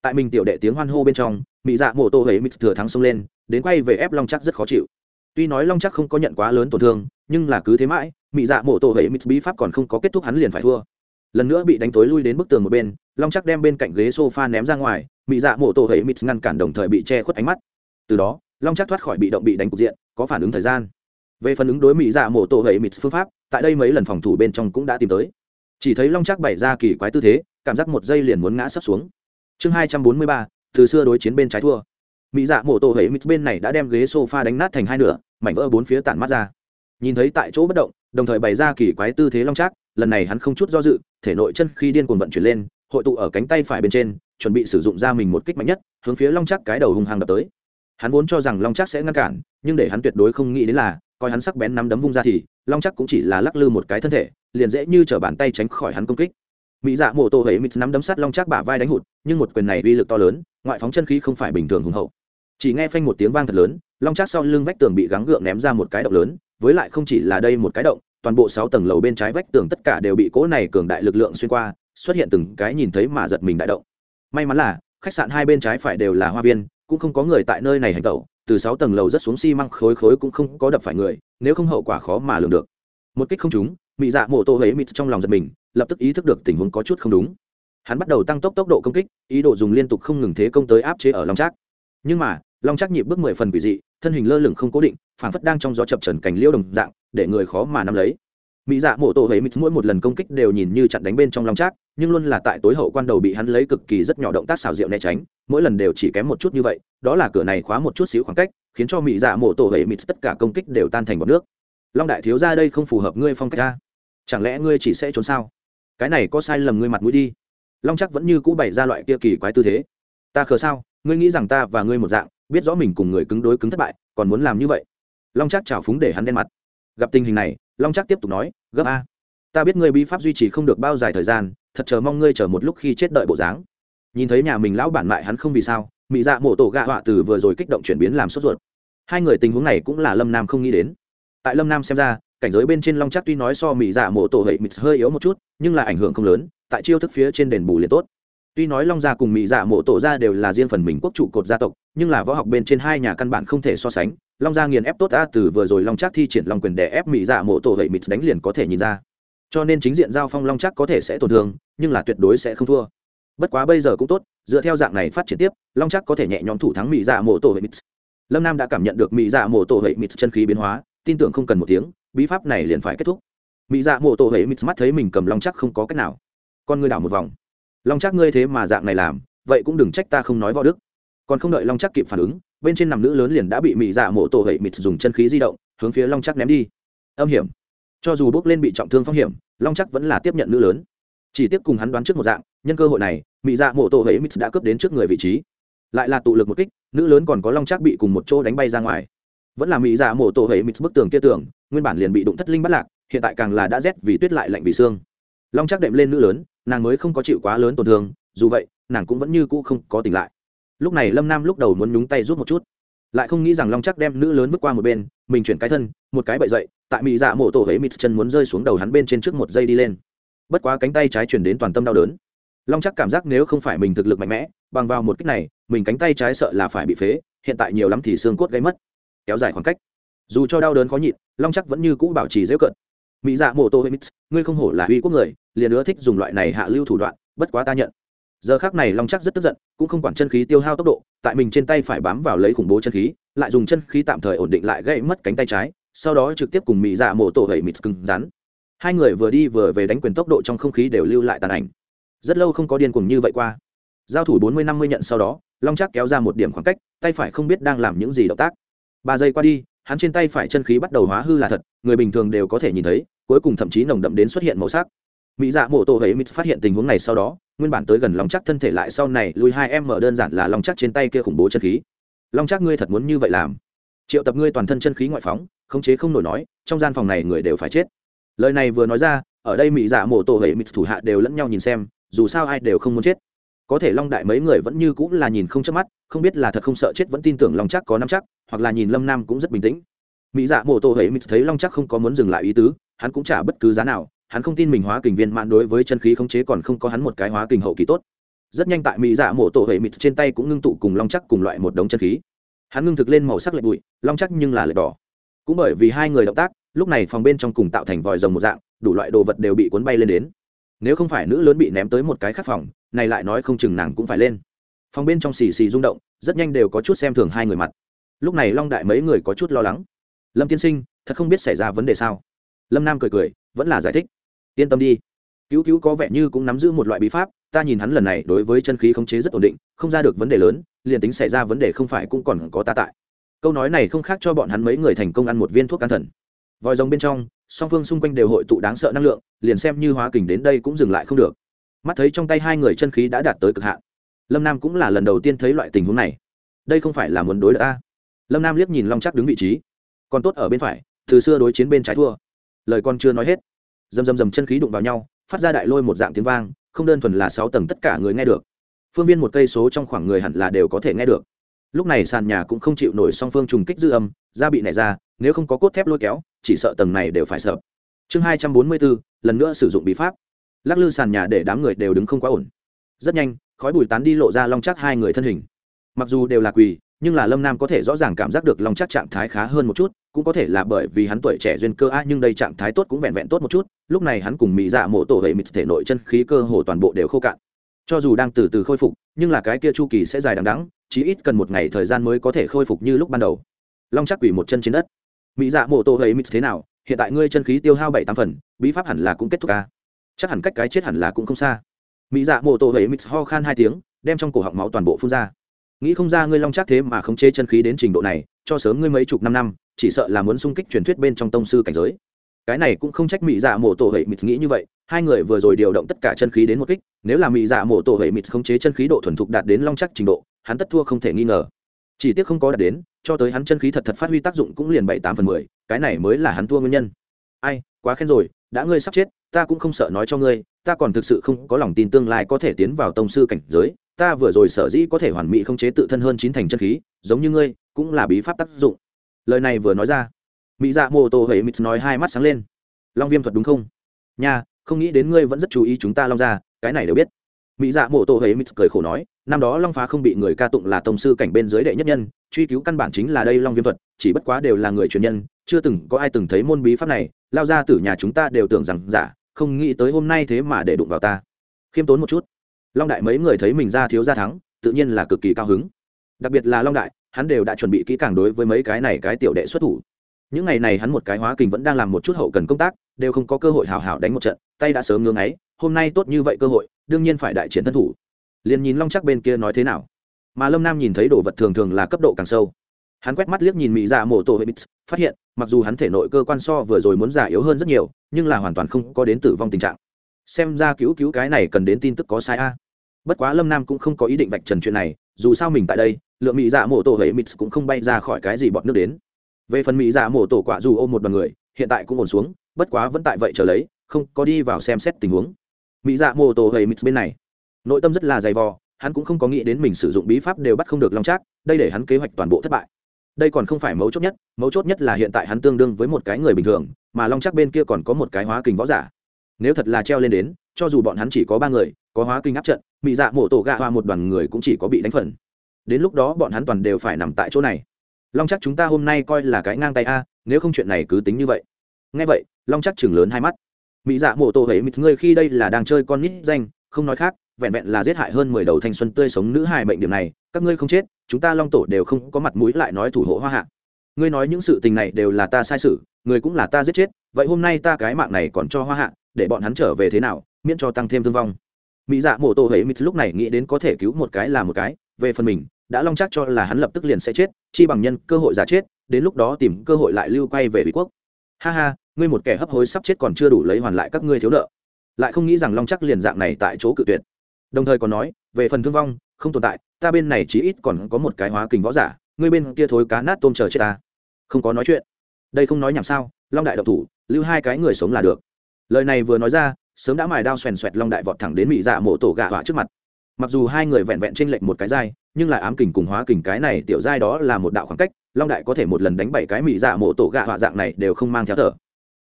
tại mình tiểu đệ tiếng hoan hô bên trong mỹ dạ mộ tô hễ mít thừa thắng xông lên đến quay về ép long chắc rất khó chịu tuy nói long chắc không có nhận quá lớn tổn thương nhưng là cứ thế mãi mỹ dạ mộ tô hễ mít bí pháp còn không có kết thúc hắn liền phải thua lần nữa bị đánh tối lui đến bức tường một bên long chắc đem bên cạnh ghế sofa ném ra ngoài mỹ dạ mộ tô hễ mít ngăn cản đồng thời bị che khuất ánh mắt từ đó long chắc thoát khỏi bị động bị đánh cục diện, có phản ứng thời gian. Về phản ứng đối mỹ dạ mổ tổ hệ mít phương pháp, tại đây mấy lần phòng thủ bên trong cũng đã tìm tới. Chỉ thấy long chắc bày ra kỳ quái tư thế, cảm giác một giây liền muốn ngã sắp xuống. Chương hai trăm bốn mươi ba, từ xưa đối chiến bên trái thua. Mỹ dạ mổ tổ hệ mít bên này đã đem ghế sofa đánh nát thành hai nửa, mảnh vỡ bốn phía tản mắt ra. Nhìn thấy tại chỗ bất động, đồng thời bày ra kỳ quái tư thế long trác lần này hắn không chút do dự, thể nội chân khi điên cuồng vận chuyển lên, hội tụ ở cánh tay phải bên trên, chuẩn bị sử dụng ra mình một kích mạnh nhất, hướng phía long trác cái đầu hung hăng đập tới hắn vốn cho rằng long chắc sẽ ngăn cản, nhưng để hắn tuyệt đối không nghĩ đến là, coi hắn sắc bén nắm đấm vung ra thì, long chắc cũng chỉ là lắc lư một cái thân thể, liền dễ như chở bàn tay tránh khỏi hắn công kích. Mỹ dạ mộ tổ hệ mít nắm đấm sắt long chắc bả vai đánh hụt, nhưng một quyền này uy lực to lớn, ngoại phóng chân khí không phải bình thường hùng hậu. Chỉ nghe phanh một tiếng vang thật lớn, long chắc sau lưng vách tường bị gắng gượng ném ra một cái động lớn, với lại không chỉ là đây một cái động, toàn bộ sáu tầng lầu bên trái vách tường tất cả đều bị cỗ này cường đại lực lượng xuyên qua, xuất hiện từng cái nhìn thấy mà giật mình đại động. May mắn là, khách sạn hai bên trái phải đều là hoa viên cũng không có người tại nơi này hành tẩu, từ sáu tầng lầu rất xuống xi、si、măng khối khối cũng không có đập phải người, nếu không hậu quả khó mà lường được. Một kích không trúng, mị dạ mộ tô hấy mịt trong lòng giật mình, lập tức ý thức được tình huống có chút không đúng. Hắn bắt đầu tăng tốc tốc độ công kích, ý đồ dùng liên tục không ngừng thế công tới áp chế ở long trác. Nhưng mà, long trác nhịp bước mười phần quỷ dị, thân hình lơ lửng không cố định, phảng phất đang trong gió chập trần cành liêu đồng dạng, để người khó mà nắm lấy mỹ dạ mộ tổ hệ mít mỗi một lần công kích đều nhìn như chặn đánh bên trong long trác, nhưng luôn là tại tối hậu quan đầu bị hắn lấy cực kỳ rất nhỏ động tác xào rượu né tránh, mỗi lần đều chỉ kém một chút như vậy, đó là cửa này khóa một chút xíu khoảng cách, khiến cho mỹ dạ mộ tổ hệ mít tất cả công kích đều tan thành bọt nước. Long đại thiếu ra đây không phù hợp ngươi phong cách ta chẳng lẽ ngươi chỉ sẽ trốn sao? Cái này có sai lầm ngươi mặt mũi đi. Long chắc vẫn như cũ bày ra loại kia kỳ quái tư thế. Ta khờ sao? Ngươi nghĩ rằng ta và ngươi một dạng, biết rõ mình cùng người cứng đối cứng thất bại, còn muốn làm như vậy? Long chắc trào phúng để hắn đen mặt. Gặp tình hình này long chắc tiếp tục nói, gấp a, ta biết ngươi bí pháp duy trì không được bao dài thời gian, thật chờ mong ngươi chờ một lúc khi chết đợi bộ dáng. Nhìn thấy nhà mình lão bản mại hắn không vì sao mỹ dạ mộ tổ gạ họa từ vừa rồi kích động chuyển biến làm sốt ruột. Hai người tình huống này cũng là lâm nam không nghĩ đến. Tại lâm nam xem ra, cảnh giới bên trên long chắc tuy nói so mỹ dạ mộ tổ hệ mịt hơi yếu một chút, nhưng là ảnh hưởng không lớn, tại chiêu thức phía trên đền bù liền tốt. Tuy nói long gia cùng mỹ dạ mộ tổ gia đều là riêng phần mình quốc trụ cột gia tộc, nhưng là võ học bên trên hai nhà căn bản không thể so sánh long gia nghiền ép tốt a từ vừa rồi long chắc thi triển long quyền để ép mỹ dạ mộ tổ hệ mịt đánh liền có thể nhìn ra. Cho nên chính diện giao phong long chắc có thể sẽ tổn thương, nhưng là tuyệt đối sẽ không thua. Bất quá bây giờ cũng tốt, dựa theo dạng này phát triển tiếp, long chắc có thể nhẹ nhõm thủ thắng mỹ dạ mộ tổ hệ mịt. Lâm nam đã cảm nhận được mỹ dạ mộ tổ hệ mịt chân khí biến hóa, tin tưởng không cần một tiếng, bí pháp này liền phải kết thúc. Mỹ dạ mộ tổ hệ mịt mắt thấy mình cầm long chắc không có cách nào. Con ngươi đảo một vòng. Long chắc ngươi thế mà dạng này làm, vậy cũng đừng trách ta không nói võ đức. Còn không đợi long chắc kịp phản ứng bên trên nằm nữ lớn liền đã bị mị dạ mộ tổ hệ mịt dùng chân khí di động, hướng phía long chắc ném đi. Âm hiểm. Cho dù bước lên bị trọng thương phong hiểm, long chắc vẫn là tiếp nhận nữ lớn. Chỉ tiếp cùng hắn đoán trước một dạng, nhân cơ hội này, mị dạ mộ tổ hệ mịt đã cướp đến trước người vị trí. Lại là tụ lực một kích, nữ lớn còn có long chắc bị cùng một chỗ đánh bay ra ngoài. Vẫn là mỹ dạ mộ tổ hệ mịt bức tường kia tường, nguyên bản liền bị đụng thất linh bắt lạc, hiện tại càng là đã rét vì tuyết lại lạnh vì xương. Long chắc đệm lên nữ lớn, nàng mới không có chịu quá lớn tổn thương, dù vậy, nàng cũng vẫn như cũ không có tỉnh lại lúc này lâm nam lúc đầu muốn nhúng tay rút một chút, lại không nghĩ rằng long chắc đem nữ lớn bước qua một bên, mình chuyển cái thân, một cái bậy dậy, tại mỹ dạ mổ tổ hế mịt chân muốn rơi xuống đầu hắn bên trên trước một giây đi lên. Bất quá cánh tay trái chuyển đến toàn tâm đau đớn. Long chắc cảm giác nếu không phải mình thực lực mạnh mẽ, bằng vào một cách này, mình cánh tay trái sợ là phải bị phế, hiện tại nhiều lắm thì xương cốt gây mất. Kéo dài khoảng cách. Dù cho đau đớn khó nhịn, long chắc vẫn như cũ bảo trì dễ cận. Mỹ dạ mô tô hemix ngươi không hổ là uy quốc người, liền nữa thích dùng loại này hạ lưu thủ đoạn, bất quá ta nhận giờ khác này long chắc rất tức giận, cũng không quản chân khí tiêu hao tốc độ, tại mình trên tay phải bám vào lấy khủng bố chân khí, lại dùng chân khí tạm thời ổn định lại gây mất cánh tay trái, sau đó trực tiếp cùng mỹ dạ mổ tổ hẩy mịt cứng rắn. Hai người vừa đi vừa về đánh quyền tốc độ trong không khí đều lưu lại tàn ảnh. Rất lâu không có điên cuồng như vậy qua. Giao thủ bốn mươi năm mươi nhận sau đó, long chắc kéo ra một điểm khoảng cách, tay phải không biết đang làm những gì động tác. Ba giây qua đi, hắn trên tay phải chân khí bắt đầu hóa hư là thật, người bình thường đều có thể nhìn thấy, cuối cùng thậm chí nồng đậm đến xuất hiện màu sắc. Mỹ dạ mổ tổ hẩy mít phát hiện tình huống này sau đó nguyên bản tới gần long chắc thân thể lại sau này lùi hai em mở đơn giản là long chắc trên tay kia khủng bố chân khí. Long chắc ngươi thật muốn như vậy làm? Triệu tập ngươi toàn thân chân khí ngoại phóng, khống chế không nổi nói, trong gian phòng này người đều phải chết. Lời này vừa nói ra, ở đây mỹ dạ mổ tổ hệ mịt thủ hạ đều lẫn nhau nhìn xem, dù sao ai đều không muốn chết. Có thể long đại mấy người vẫn như cũng là nhìn không chớp mắt, không biết là thật không sợ chết vẫn tin tưởng long chắc có năm chắc, hoặc là nhìn lâm nam cũng rất bình tĩnh. Mỹ dạ mổ tổ hệ mịt thấy long chắc không có muốn dừng lại ý tứ, hắn cũng trả bất cứ giá nào hắn không tin mình hóa kình viên mãn đối với chân khí khống chế còn không có hắn một cái hóa kình hậu kỳ tốt. Rất nhanh tại mỹ dạ mộ tổ hệ mịt trên tay cũng ngưng tụ cùng long chắc cùng loại một đống chân khí. Hắn ngưng thực lên màu sắc lệch bụi, long chắc nhưng là lệch đỏ. Cũng bởi vì hai người động tác, lúc này phòng bên trong cùng tạo thành vòi rồng một dạng, đủ loại đồ vật đều bị cuốn bay lên đến. Nếu không phải nữ lớn bị ném tới một cái khắc phòng, này lại nói không chừng nàng cũng phải lên. Phòng bên trong xì xì rung động, rất nhanh đều có chút xem thường hai người mặt. Lúc này long đại mấy người có chút lo lắng. Lâm tiên sinh, thật không biết xảy ra vấn đề sao? Lâm nam cười cười vẫn là giải thích. Yên tâm đi. Cứu cứu có vẻ như cũng nắm giữ một loại bí pháp, ta nhìn hắn lần này đối với chân khí khống chế rất ổn định, không ra được vấn đề lớn, liền tính xảy ra vấn đề không phải cũng còn có ta tại. Câu nói này không khác cho bọn hắn mấy người thành công ăn một viên thuốc can thần. Vòi rồng bên trong, song phương xung quanh đều hội tụ đáng sợ năng lượng, liền xem như hóa kình đến đây cũng dừng lại không được. Mắt thấy trong tay hai người chân khí đã đạt tới cực hạn. Lâm nam cũng là lần đầu tiên thấy loại tình huống này. Đây không phải là muốn đối đỡ ta. Lâm nam liếc nhìn long chắc đứng vị trí. Còn tốt ở bên phải, từ xưa đối chiến bên trái thua lời con chưa nói hết. Dầm dầm dầm chân khí đụng vào nhau, phát ra đại lôi một dạng tiếng vang, không đơn thuần là sáu tầng tất cả người nghe được. Phương viên một cây số trong khoảng người hẳn là đều có thể nghe được. Lúc này sàn nhà cũng không chịu nổi song phương trùng kích dư âm, da bị nảy ra, nếu không có cốt thép lôi kéo, chỉ sợ tầng này đều phải sợ. Chương hai trăm bốn mươi bốn, lần nữa sử dụng bí pháp. Lắc lư sàn nhà để đám người đều đứng không quá ổn. Rất nhanh, khói bùi tán đi lộ ra long chắc hai người thân hình. Mặc dù đều là quỳ nhưng là lâm nam có thể rõ ràng cảm giác được long chắc trạng thái khá hơn một chút, cũng có thể là bởi vì hắn tuổi trẻ duyên cơ a nhưng đây trạng thái tốt cũng vẹn vẹn tốt một chút, lúc này hắn cùng mỹ dạ mộ tổ hệ mịt thể nội chân khí cơ hồ toàn bộ đều khô cạn. Cho dù đang từ từ khôi phục, nhưng là cái kia chu kỳ sẽ dài đằng đẵng, chí ít cần một ngày thời gian mới có thể khôi phục như lúc ban đầu. Long chắc quỷ một chân trên đất. Mỹ dạ mộ tổ hệ mịt thế nào? Hiện tại ngươi chân khí tiêu hao bảy tám phần, bí pháp hẳn là cũng kết thúc ca chắc hẳn cách cái chết hẳn là cũng không xa. Mỹ dạ mộ tổ hệ mịt ho khan hai tiếng, đem trong cổ họng máu toàn bộ phun ra nghĩ không ra ngươi long chắc thế mà không chế chân khí đến trình độ này, cho sớm ngươi mấy chục năm năm, chỉ sợ là muốn xung kích truyền thuyết bên trong tông sư cảnh giới. Cái này cũng không trách mỹ dạ mổ tổ hệ mịt nghĩ như vậy, hai người vừa rồi điều động tất cả chân khí đến một kích, nếu là mỹ dạ mổ tổ hệ mịt khống chế chân khí độ thuần thục đạt đến long chắc trình độ, hắn tất thua không thể nghi ngờ. Chỉ tiếc không có đạt đến, cho tới hắn chân khí thật thật phát huy tác dụng cũng liền bảy tám phần mười, cái này mới là hắn thua nguyên nhân. Ai, quá khen rồi, đã ngươi sắp chết, ta cũng không sợ nói cho ngươi, ta còn thực sự không có lòng tin tương lai có thể tiến vào tông sư cảnh giới ta vừa rồi sở dĩ có thể hoàn mỹ không chế tự thân hơn chín thành chân khí, giống như ngươi, cũng là bí pháp tác dụng. Lời này vừa nói ra mỹ dạ mô tô hệ mít nói hai mắt sáng lên. Long viêm thuật đúng không? Nha, không nghĩ đến ngươi vẫn rất chú ý chúng ta long ra cái này đều biết. Mỹ dạ mộ tô hệ mít cười khổ nói, năm đó long phá không bị người ca tụng là tổng sư cảnh bên dưới đệ nhất nhân, truy cứu căn bản chính là đây long viêm thuật, chỉ bất quá đều là người truyền nhân, chưa từng có ai từng thấy môn bí pháp này, lao ra từ nhà chúng ta đều tưởng rằng giả, không nghĩ tới hôm nay thế mà để đụng vào ta. Khiêm tốn một chút long đại mấy người thấy mình ra thiếu gia thắng, tự nhiên là cực kỳ cao hứng. Đặc biệt là long đại, hắn đều đã chuẩn bị kỹ càng đối với mấy cái này cái tiểu đệ xuất thủ. Những ngày này hắn một cái hóa kình vẫn đang làm một chút hậu cần công tác, đều không có cơ hội hào hào đánh một trận, tay đã sớm ngưng ấy hôm nay tốt như vậy cơ hội, đương nhiên phải đại chiến thân thủ. Liền nhìn long chắc bên kia nói thế nào? Mà lâm nam nhìn thấy đồ vật thường thường là cấp độ càng sâu. Hắn quét mắt liếc nhìn mỹ dạ mổ tổ hệ bít phát hiện, mặc dù hắn thể nội cơ quan so vừa rồi muốn giả yếu hơn rất nhiều, nhưng là hoàn toàn không có đến tử vong tình trạng. Xem ra cứu cứu cái này cần đến tin tức có sai a bất quá lâm nam cũng không có ý định vạch trần chuyện này, dù sao mình tại đây, lượng mỹ dạ mổ tổ hệ mít cũng không bay ra khỏi cái gì bọn nước đến. Về phần mỹ dạ mổ tổ quả dù ôm một đoàn người, hiện tại cũng ổn xuống, bất quá vẫn tại vậy trở lấy, không có đi vào xem xét tình huống. Mỹ dạ mổ tổ hệ mít bên này, nội tâm rất là dày vò, hắn cũng không có nghĩ đến mình sử dụng bí pháp đều bắt không được long trác, đây để hắn kế hoạch toàn bộ thất bại. Đây còn không phải mấu chốt nhất, mấu chốt nhất là hiện tại hắn tương đương với một cái người bình thường, mà long trác bên kia còn có một cái hóa kình võ giả. Nếu thật là treo lên đến, cho dù bọn hắn chỉ có ba người, có hóa kinh áp trận mỹ dạ mổ tổ gạ hoa một đoàn người cũng chỉ có bị đánh phần. Đến lúc đó bọn hắn toàn đều phải nằm tại chỗ này. Long chắc chúng ta hôm nay coi là cái ngang tay a, nếu không chuyện này cứ tính như vậy. Ngay vậy, long chắc chừng lớn hai mắt. Mỹ dạ mổ tổ hễ mịt ngươi khi đây là đang chơi con nít danh, không nói khác, vẹn vẹn là giết hại hơn mười đầu thanh xuân tươi sống nữ hài mệnh điểm này, các ngươi không chết, chúng ta long tổ đều không có mặt mũi lại nói thủ hộ hoa hạ. Ngươi nói những sự tình này đều là ta sai sự, người cũng là ta giết chết, vậy hôm nay ta cái mạng này còn cho hoa hạ, để bọn hắn trở về thế nào, miễn cho tăng thêm thương vong mỹ dạ mổ tổ hệ mít lúc này nghĩ đến có thể cứu một cái là một cái, về phần mình, đã long chắc cho là hắn lập tức liền sẽ chết, chi bằng nhân cơ hội giả chết, đến lúc đó tìm cơ hội lại lưu quay về vị quốc. Ha ha, ngươi một kẻ hấp hối sắp chết còn chưa đủ lấy hoàn lại các ngươi thiếu nợ. Lại không nghĩ rằng long chắc liền dạng này tại chỗ cự tuyệt. Đồng thời còn nói, về phần thương vong, không tồn tại, ta bên này chí ít còn có một cái hóa kình võ giả, ngươi bên kia thối cá nát tôm chờ chết ta. Không có nói chuyện. Đây không nói nhảm sao, long đại độc thủ, lưu hai cái người sống là được. Lời này vừa nói ra sớm đã mài đao xoèn xoẹt long đại vọt thẳng đến mỹ dạ mộ tổ gạ họa trước mặt. Mặc dù hai người vẹn vẹn t r ê n lệch một cái dai nhưng lại ám kình cùng hóa kình cái này tiểu dai đó là một đạo khoảng cách, long đại có thể một lần đánh bảy cái mỹ dạ mộ tổ gạ họa dạng này đều không mang theo thở.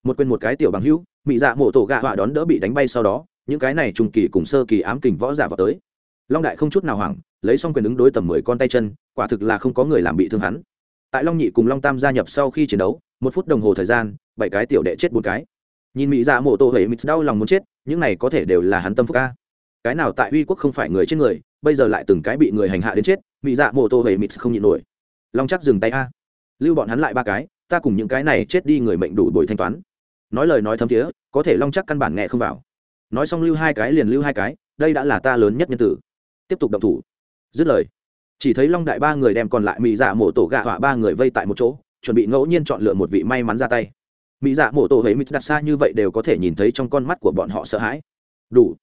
Một quên một cái tiểu bằng hữu mỹ dạ mộ tổ gạ họa đón đỡ bị đánh bay sau đó, những cái này trung kỳ cùng sơ kỳ ám kình võ giả vào tới. Long đại không chút nào hoảng, lấy xong quyền ứng đối tầm mười con tay chân, quả thực là không có người làm bị thương hắn. Tại long nhị cùng long tam gia nhập sau khi chiến đấu, một phút đồng hồ thời gian, bảy cái tiểu đệ chết bốn cái nhìn mỹ dạ mộ tổ hệ mít đau lòng muốn chết, những này có thể đều là hắn tâm phúc ca. Cái nào tại uy quốc không phải người trên người, bây giờ lại từng cái bị người hành hạ đến chết, mỹ dạ mộ tổ hệ mít không nhịn nổi. Long chắc dừng tay a. Lưu bọn hắn lại ba cái, ta cùng những cái này chết đi người mệnh đủ bồi thanh toán. Nói lời nói thấm thiế, có thể long chắc căn bản nghe không vào. Nói xong lưu hai cái liền lưu hai cái, đây đã là ta lớn nhất nhân tử. Tiếp tục động thủ. Dứt lời, chỉ thấy long đại ba người đem còn lại mỹ dạ mộ tổ gạ họa ba người vây tại một chỗ, chuẩn bị ngẫu nhiên chọn lựa một vị may mắn ra tay mỹ dạ mộ tổ hấy mít đặt xa như vậy đều có thể nhìn thấy trong con mắt của bọn họ sợ hãi. Đủ.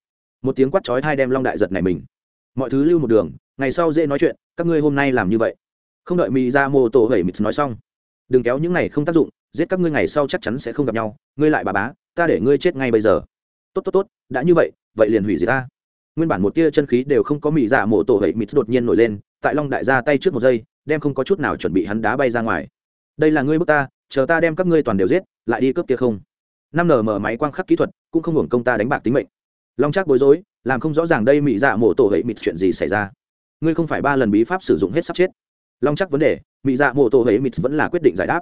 Một tiếng quát chói hai đem long đại giật này mình. Mọi thứ lưu một đường, ngày sau dễ nói chuyện, các ngươi hôm nay làm như vậy. Không đợi mỹ dạ mộ tổ hấy mít nói xong, đừng kéo những này không tác dụng, giết các ngươi ngày sau chắc chắn sẽ không gặp nhau, ngươi lại bà bá, ta để ngươi chết ngay bây giờ. Tốt tốt tốt, đã như vậy vậy liền hủy diệt ta. Nguyên bản một tia chân khí đều không có mỹ dạ mộ tổ hấy mít đột nhiên nổi lên, tại long đại ra tay trước một giây, đem không có chút nào chuẩn bị hắn đá bay ra ngoài. Đây là ngươi bước ta chờ ta đem các ngươi toàn đều giết, lại đi cướp kia không. Năm nở mở máy quang khắc kỹ thuật, cũng không hưởng công ta đánh bạc tính mệnh. Long chắc bối rối, làm không rõ ràng đây mỹ dạ mộ tổ hệ mịt chuyện gì xảy ra. Ngươi không phải ba lần bí pháp sử dụng hết sắp chết. Long chắc vấn đề mỹ dạ mộ tổ hệ mịt vẫn là quyết định giải đáp.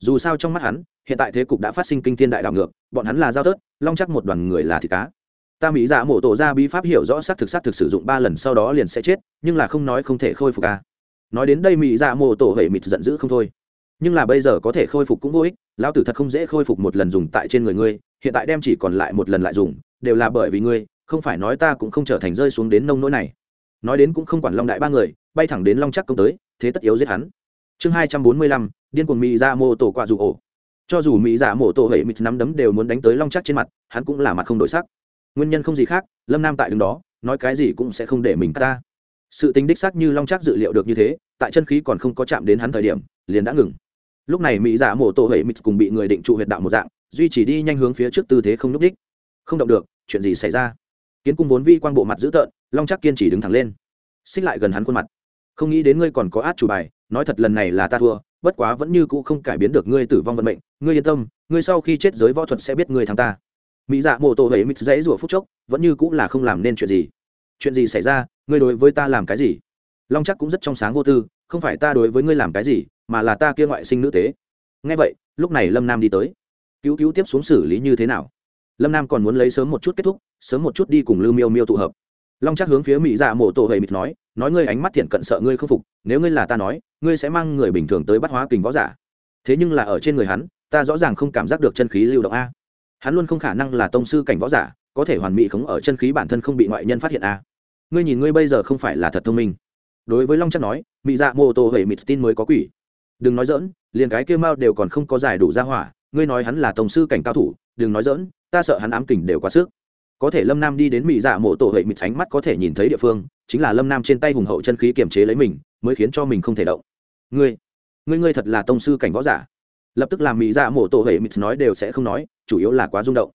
Dù sao trong mắt hắn, hiện tại thế cục đã phát sinh kinh thiên đại đảo ngược, bọn hắn là giao tớt, long chắc một đoàn người là thịt cá. Ta mỹ dạ mộ tổ ra bí pháp hiểu rõ xác thực xác thực sử dụng ba lần sau đó liền sẽ chết, nhưng là không nói không thể khôi phục ca nói đến đây mỹ dạ mộ tổ hệ mịt giận dữ không thôi nhưng là bây giờ có thể khôi phục cũng vô ích, lão tử thật không dễ khôi phục một lần dùng tại trên người ngươi, hiện tại đem chỉ còn lại một lần lại dùng, đều là bởi vì ngươi, không phải nói ta cũng không trở thành rơi xuống đến nông nỗi này. Nói đến cũng không quản long đại ba người, bay thẳng đến long chắc công tới, thế tất yếu giết hắn. Chương hai trăm bốn mươi lăm, điên cuồng mỹ dạ ra mô tổ quạ dù ổ. Cho dù mỹ dạ giả mổ tổ hệ mịt nắm đấm đều muốn đánh tới long chắc trên mặt, hắn cũng là mặt không đổi sắc. Nguyên nhân không gì khác, lâm nam tại đứng đó, nói cái gì cũng sẽ không để mình ta. Sự tính đích xác như long chắc dự liệu được như thế, tại chân khí còn không có chạm đến hắn thời điểm, liền đã ngừng lúc này mỹ dạ mổ tổ hệ mít cùng bị người định trụ huyệt đạo một dạng, duy chỉ đi nhanh hướng phía trước tư thế không n ú c đích không động được, chuyện gì xảy ra? Kiến cung vốn vi quan bộ mặt dữ tợn, long chắc kiên chỉ đứng thẳng lên. Xích lại gần hắn khuôn mặt. Không nghĩ đến ngươi còn có át chủ bài, nói thật lần này là ta thua, bất quá vẫn như cũ không cải biến được ngươi tử vong vận mệnh. Ngươi yên tâm, ngươi sau khi chết giới võ thuật sẽ biết ngươi thắng ta. Mỹ dạ mổ tổ hệ mít dãy rủa phút chốc, vẫn như cũ là không làm nên chuyện gì. Chuyện gì xảy ra, ngươi đối với ta làm cái gì? Long chắc cũng rất trong sáng vô tư không phải ta đối với ngươi làm cái gì, mà là ta kia ngoại sinh nữ tế. Ngay vậy, lúc này lâm nam đi tới. Cứu cứu tiếp xuống xử lý như thế nào? Lâm nam còn muốn lấy sớm một chút kết thúc, sớm một chút đi cùng lưu miêu miêu tụ hợp. Long chắc hướng phía mỹ dạ mộ tổ hầy mịt nói nói ngươi ánh mắt thiện cận sợ ngươi không phục, nếu ngươi là ta nói, ngươi sẽ mang người bình thường tới bắt hóa kình võ giả. Thế nhưng là ở trên người hắn, ta rõ ràng không cảm giác được chân khí lưu động a. Hắn luôn không khả năng là tông sư cảnh võ giả, có thể hoàn mỹ khống ở chân khí bản thân không bị ngoại nhân phát hiện a. Ngươi nhìn ngươi bây giờ không phải là thật thông minh đối với long chắc nói mỹ dạ mô tô hầy mịt tin mới có quỷ. Đừng nói dỡn liền cái kia mao đều còn không có giải đủ ra hỏa, ngươi nói hắn là tổng sư cảnh cao thủ, đừng nói dỡn ta sợ hắn ám kình đều quá sức. Có thể lâm nam đi đến mỹ dạ mộ tổ hệ mịt sánh mắt có thể nhìn thấy địa phương, chính là lâm nam trên tay hùng hậu chân khí kiềm chế lấy mình, mới khiến cho mình không thể động. Ngươi ngươi ngươi thật là tông sư cảnh võ giả. Lập tức làm mỹ dạ mộ tổ hệ mịt nói đều sẽ không nói, chủ yếu là quá rung động.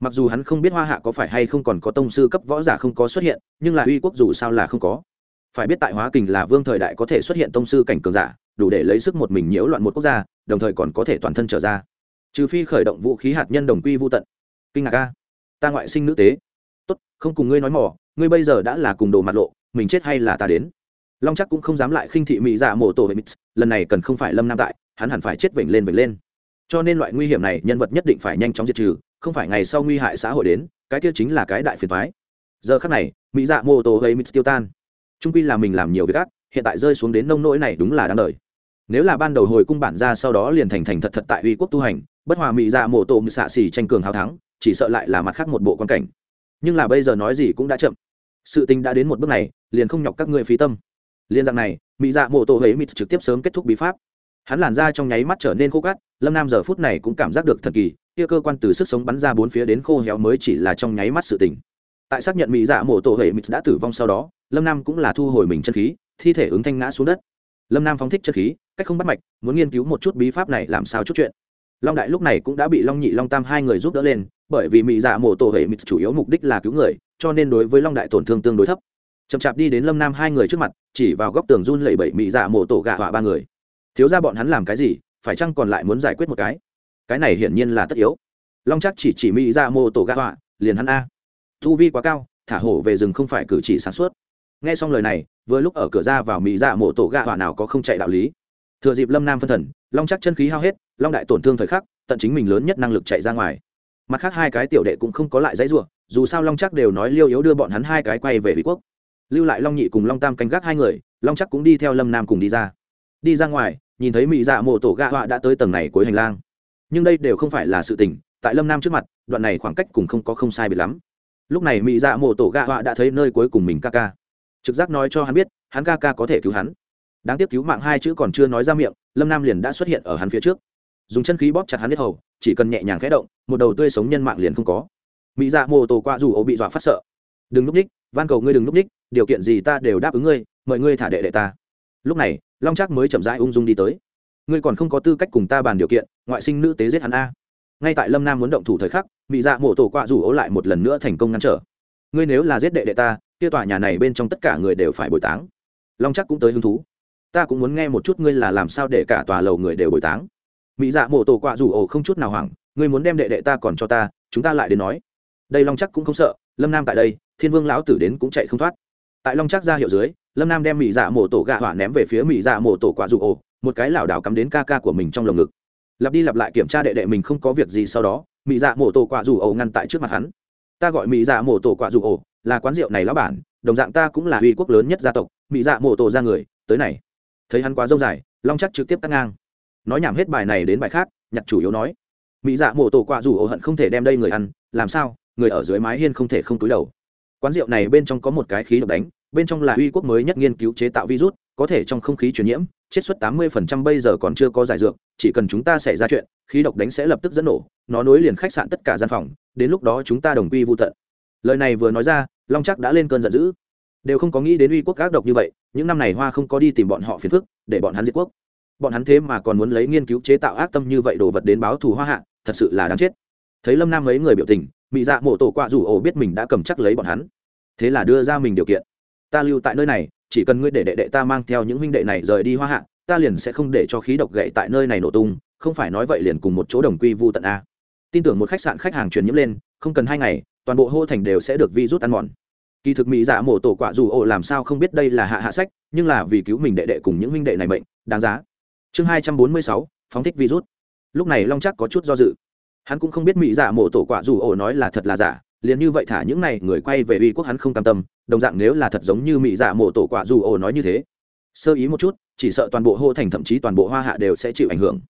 Mặc dù hắn không biết hoa hạ có phải hay không còn có tông sư cấp võ giả không có xuất hiện, nhưng là uy quốc dù sao là không có phải biết tại hóa kình là vương thời đại có thể xuất hiện tông sư cảnh cường giả, đủ để lấy sức một mình nhiễu loạn một quốc gia, đồng thời còn có thể toàn thân trở ra. Trừ phi khởi động vũ khí hạt nhân đồng quy vô tận. Kinh ngạc a. Ta ngoại sinh nữ tế. Tốt, không cùng ngươi nói mỏ ngươi bây giờ đã là cùng đồ mặt lộ, mình chết hay là ta đến? Long chắc cũng không dám lại khinh thị mỹ dạ mổ tổ hệ mít lần này cần không phải lâm nam tại, hắn hẳn phải chết vểnh lên vểnh lên. Cho nên loại nguy hiểm này, nhân vật nhất định phải nhanh chóng diệt trừ, không phải ngày sau nguy hại xã hội đến, cái kia chính là cái đại phiền thoái giờ khắc này, mỹ dạ mô tô gây mít tiêu tan trung quy là mình làm nhiều việc ác, hiện tại rơi xuống đến nông nỗi này đúng là đáng đời. Nếu là ban đầu hồi cung bản ra sau đó liền thành thành thật thật tại uy quốc tu hành, bất hòa mỹ dạ mổ tổ mị xạ xỉ tranh cường hào thắng, chỉ sợ lại là mặt khác một bộ quan cảnh. Nhưng là bây giờ nói gì cũng đã chậm. Sự tình đã đến một bước này, liền không nhọc các ngươi phí tâm. Liên dạng này mỹ dạ mổ tổ ấy mịt trực tiếp sớm kết thúc bí pháp. Hắn làn ra trong nháy mắt trở nên khô cát, lâm nam giờ phút này cũng cảm giác được thần kỳ, kia cơ quan từ sức sống bắn ra bốn phía đến khô héo mới chỉ là trong nháy mắt sự tình. Tại xác nhận mỹ dạ mổ tổ hệ mịt đã tử vong sau đó lâm nam cũng là thu hồi mình chân khí, thi thể ứng thanh ngã xuống đất. Lâm nam phóng thích chân khí, cách không bắt mạch, muốn nghiên cứu một chút bí pháp này làm sao chút chuyện. Long đại lúc này cũng đã bị long nhị long tam hai người giúp đỡ lên, bởi vì mỹ dạ mổ tổ hệ mịt chủ yếu mục đích là cứu người, cho nên đối với long đại tổn thương tương đối thấp. Chậm chạp đi đến lâm nam hai người trước mặt, chỉ vào góc tường run lẩy bẩy mỹ dạ mổ tổ gạ họa ba người. Thiếu ra bọn hắn làm cái gì, phải chăng còn lại muốn giải quyết một cái? Cái này hiển nhiên là tất yếu. Long chắc chỉ chỉ mỹ dạ mổ tổ gạ họa, liền hắn a. Thu vi quá cao, thả hổ về rừng không phải cử chỉ sáng suốt nghe xong lời này, vừa lúc ở cửa ra vào mỹ dạ mộ tổ gạ họa nào có không chạy đạo lý. Thừa dịp lâm nam phân thần, long chắc chân khí hao hết, long đại tổn thương thời khắc, tận chính mình lớn nhất năng lực chạy ra ngoài. Mặt khác hai cái tiểu đệ cũng không có lại dãy ruộng dù sao long chắc đều nói liêu yếu đưa bọn hắn hai cái quay về vị quốc. Lưu lại long nhị cùng long tam canh gác hai người, long chắc cũng đi theo lâm nam cùng đi ra. Đi ra ngoài, nhìn thấy mỹ dạ mộ tổ gạ họa đã tới tầng này cuối hành lang. Nhưng đây đều không phải là sự tình, tại lâm nam trước mặt, đoạn này khoảng cách cùng không có không sai biệt lắm. Lúc này mỹ dạ mộ tổ gạ họa đã thấy nơi cuối cùng mình ca ca trực giác nói cho hắn biết, hắn ca ca có thể cứu hắn. Đáng tiếc cứu mạng hai chữ còn chưa nói ra miệng, lâm nam liền đã xuất hiện ở hắn phía trước. Dùng chân khí bóp chặt hắn hết hầu, chỉ cần nhẹ nhàng khẽ động, một đầu tươi sống nhân mạng liền không có. Mỹ dạ mô tô qua dù ô bị dọa phát sợ. Đừng núp ních, van cầu ngươi đừng núp ních, điều kiện gì ta đều đáp ứng ngươi, mời ngươi thả đệ đệ ta. Lúc này, long trác mới chậm rãi ung dung đi tới. Ngươi còn không có tư cách cùng ta bàn điều kiện, ngoại sinh nữ tế giết hắn a. Ngay tại lâm nam muốn động thủ thời khắc, mỹ dạ mô tô quạ rủ ô lại một lần nữa thành công ngăn trở. Ngươi nếu là giết đệ đệ ta kia tòa nhà này bên trong tất cả người đều phải bồi táng. Long chắc cũng tới hứng thú. Ta cũng muốn nghe một chút ngươi là làm sao để cả tòa lầu người đều bồi táng. Mỹ dạ mộ tổ quạ rủ ổ không chút nào hoảng, ngươi muốn đem đệ đệ ta còn cho ta, chúng ta lại đến nói. Đây long chắc cũng không sợ, lâm nam tại đây, thiên vương lão tử đến cũng chạy không thoát. Tại long chắc ra hiệu dưới, lâm nam đem mỹ dạ mộ tổ gạ hỏa ném về phía mỹ dạ mộ tổ quạ rủ ổ, một cái lảo đảo cắm đến ca ca của mình trong lồng ngực. Lặp đi lặp lại kiểm tra đệ đệ mình không có việc gì sau đó mỹ dạ mổ tổ quạ rủ ổ ngăn tại trước mặt hắn. Ta gọi mỹ dạ mổ tổ quạ rủ ổ là quán rượu này lão bản, đồng dạng ta cũng là uy quốc lớn nhất gia tộc, mỹ dạ mộ tổ ra người, tới này. Thấy hắn quá dâu dài, long chắc trực tiếp tắt ngang. Nói nhảm hết bài này đến bài khác, nhặt chủ yếu nói. Mỹ dạ mộ tổ quạ dù ổ hận không thể đem đây người ăn, làm sao, người ở dưới mái hiên không thể không túi đầu. Quán rượu này bên trong có một cái khí độc đánh, bên trong là uy quốc mới nhất nghiên cứu chế tạo virus, có thể trong không khí truyền nhiễm chết suất tám mươi phần trăm bây giờ còn chưa có giải dược, chỉ cần chúng ta xảy ra chuyện, khí độc đánh sẽ lập tức dẫn nổ, nó nối liền khách sạn tất cả gian phòng, đến lúc đó chúng ta đồng quy vô tận lời này vừa nói ra, long chắc đã lên cơn giận dữ. Đều không có nghĩ đến uy quốc các độc như vậy, những năm này hoa không có đi tìm bọn họ phiền phức, để bọn hắn diệt quốc. Bọn hắn thế mà còn muốn lấy nghiên cứu chế tạo ác tâm như vậy đồ vật đến báo thù hoa hạ, thật sự là đáng chết. Thấy lâm nam mấy người biểu tình mỹ dạ mộ tổ quạ rủ ổ biết mình đã cầm chắc lấy bọn hắn. Thế là đưa ra mình điều kiện. Ta lưu tại nơi này, chỉ cần ngươi để đệ đệ ta mang theo những huynh đệ này rời đi hoa hạ, ta liền sẽ không để cho khí độc gậy tại nơi này nổ tung, không phải nói vậy liền cùng một chỗ đồng quy vu tận a. Tin tưởng một khách sạn khách hàng truyền nhiễm lên, không cần hai ngày toàn bộ hô thành đều sẽ được virus ăn mòn. Kỳ thực mỹ giả mổ tổ quả dù ổ làm sao không biết đây là hạ hạ sách, nhưng là vì cứu mình đệ đệ cùng những huynh đệ này bệnh đáng giá. Chương hai trăm bốn mươi sáu, phóng thích virus. Lúc này long chắc có chút do dự. Hắn cũng không biết mỹ giả mổ tổ quả dù ổ nói là thật là giả, liền như vậy thả những này người quay về uy quốc hắn không cam tâm, đồng dạng nếu là thật giống như mỹ giả mổ tổ quả dù ổ nói như thế. Sơ ý một chút, chỉ sợ toàn bộ hô thành thậm chí toàn bộ hoa hạ đều sẽ chịu ảnh hưởng.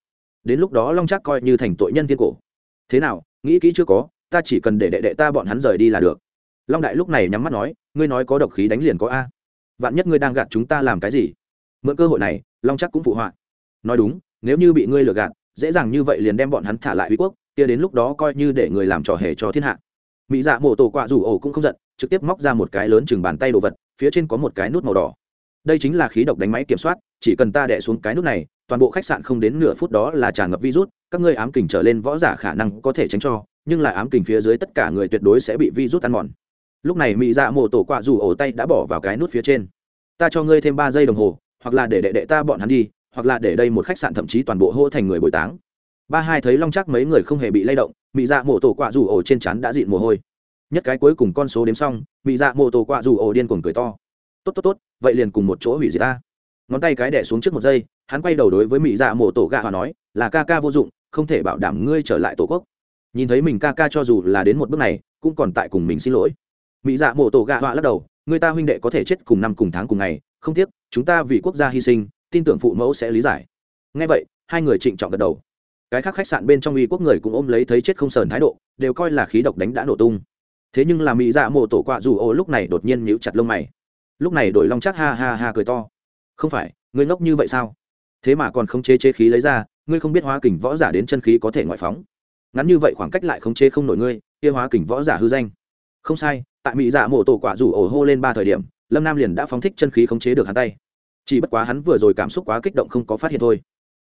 Đến lúc đó long chắc coi như thành tội nhân thiên cổ. Thế nào, nghĩ kỹ chưa có ta chỉ cần để đệ đệ ta bọn hắn rời đi là được. Long đại lúc này nhắm mắt nói, ngươi nói có độc khí đánh liền có a. Vạn nhất ngươi đang gạt chúng ta làm cái gì? Mượn cơ hội này, long chắc cũng phụ họa. Nói đúng, nếu như bị ngươi lừa gạt, dễ dàng như vậy liền đem bọn hắn thả lại uy quốc, kia đến lúc đó coi như để người làm trò hề cho thiên hạ. Mỹ dạ mổ tổ quạ rủ ổ cũng không giận, trực tiếp móc ra một cái lớn chừng bàn tay đồ vật, phía trên có một cái nút màu đỏ. Đây chính là khí độc đánh máy kiểm soát, chỉ cần ta đẻ xuống cái nút này, toàn bộ khách sạn không đến nửa phút đó là tràn ngập virus các ngươi ám kình trở lên võ giả khả năng có thể tránh cho, nhưng là ám kình phía dưới tất cả người tuyệt đối sẽ bị virus ăn mòn. Lúc này mỹ dạ mổ tổ quạ dù ổ tay đã bỏ vào cái nút phía trên. Ta cho ngươi thêm ba giây đồng hồ, hoặc là để đệ đệ ta bọn hắn đi, hoặc là để đây một khách sạn thậm chí toàn bộ hô thành người bồi táng. Ba hai thấy long chắc mấy người không hề bị lay động mỹ dạ mổ tổ quạ dù ổ trên chắn đã dịn mồ hôi. Nhất cái cuối cùng con số đếm xong mỹ dạ mổ tổ quạ dù ổ điên cuồng cười to. Tốt tốt tốt, vậy liền cùng một chỗ hủy diệt ta. Ngón tay cái đẻ xuống trước một giây, hắn quay đầu đối với mỹ dạ mổ tổ gạ hòa nói, là ca ca vô dụng không thể bảo đảm ngươi trở lại tổ quốc. Nhìn thấy mình ca ca cho dù là đến một bước này, cũng còn tại cùng mình xin lỗi. Mỹ dạ mộ tổ gạ họa lắc đầu người ta huynh đệ có thể chết cùng năm cùng tháng cùng ngày, không tiếc, chúng ta vì quốc gia hy sinh, tin tưởng phụ mẫu sẽ lý giải. Ngay vậy, hai người trịnh trọng gật đầu. Cái khác khách sạn bên trong uy quốc người cũng ôm lấy thấy chết không sờn thái độ, đều coi là khí độc đánh đã nổ tung. Thế nhưng là mỹ dạ mộ tổ quạ dù ô lúc này đột nhiên nhíu chặt lông mày. Lúc này đổi long chắc ha ha ha cười to. Không phải, ngươi ngốc như vậy sao? Thế mà còn không chế chế khí lấy ra ngươi không biết hóa kình võ giả đến chân khí có thể ngoại phóng. Ngắn như vậy khoảng cách lại không chế không nổi ngươi, kia hóa kình võ giả hư danh. Không sai, tại mỹ dạ mổ tổ quả rủ ổ hô lên ba thời điểm, lâm nam liền đã phóng thích chân khí khống chế được hắn tay. Chỉ bất quá hắn vừa rồi cảm xúc quá kích động không có phát hiện thôi.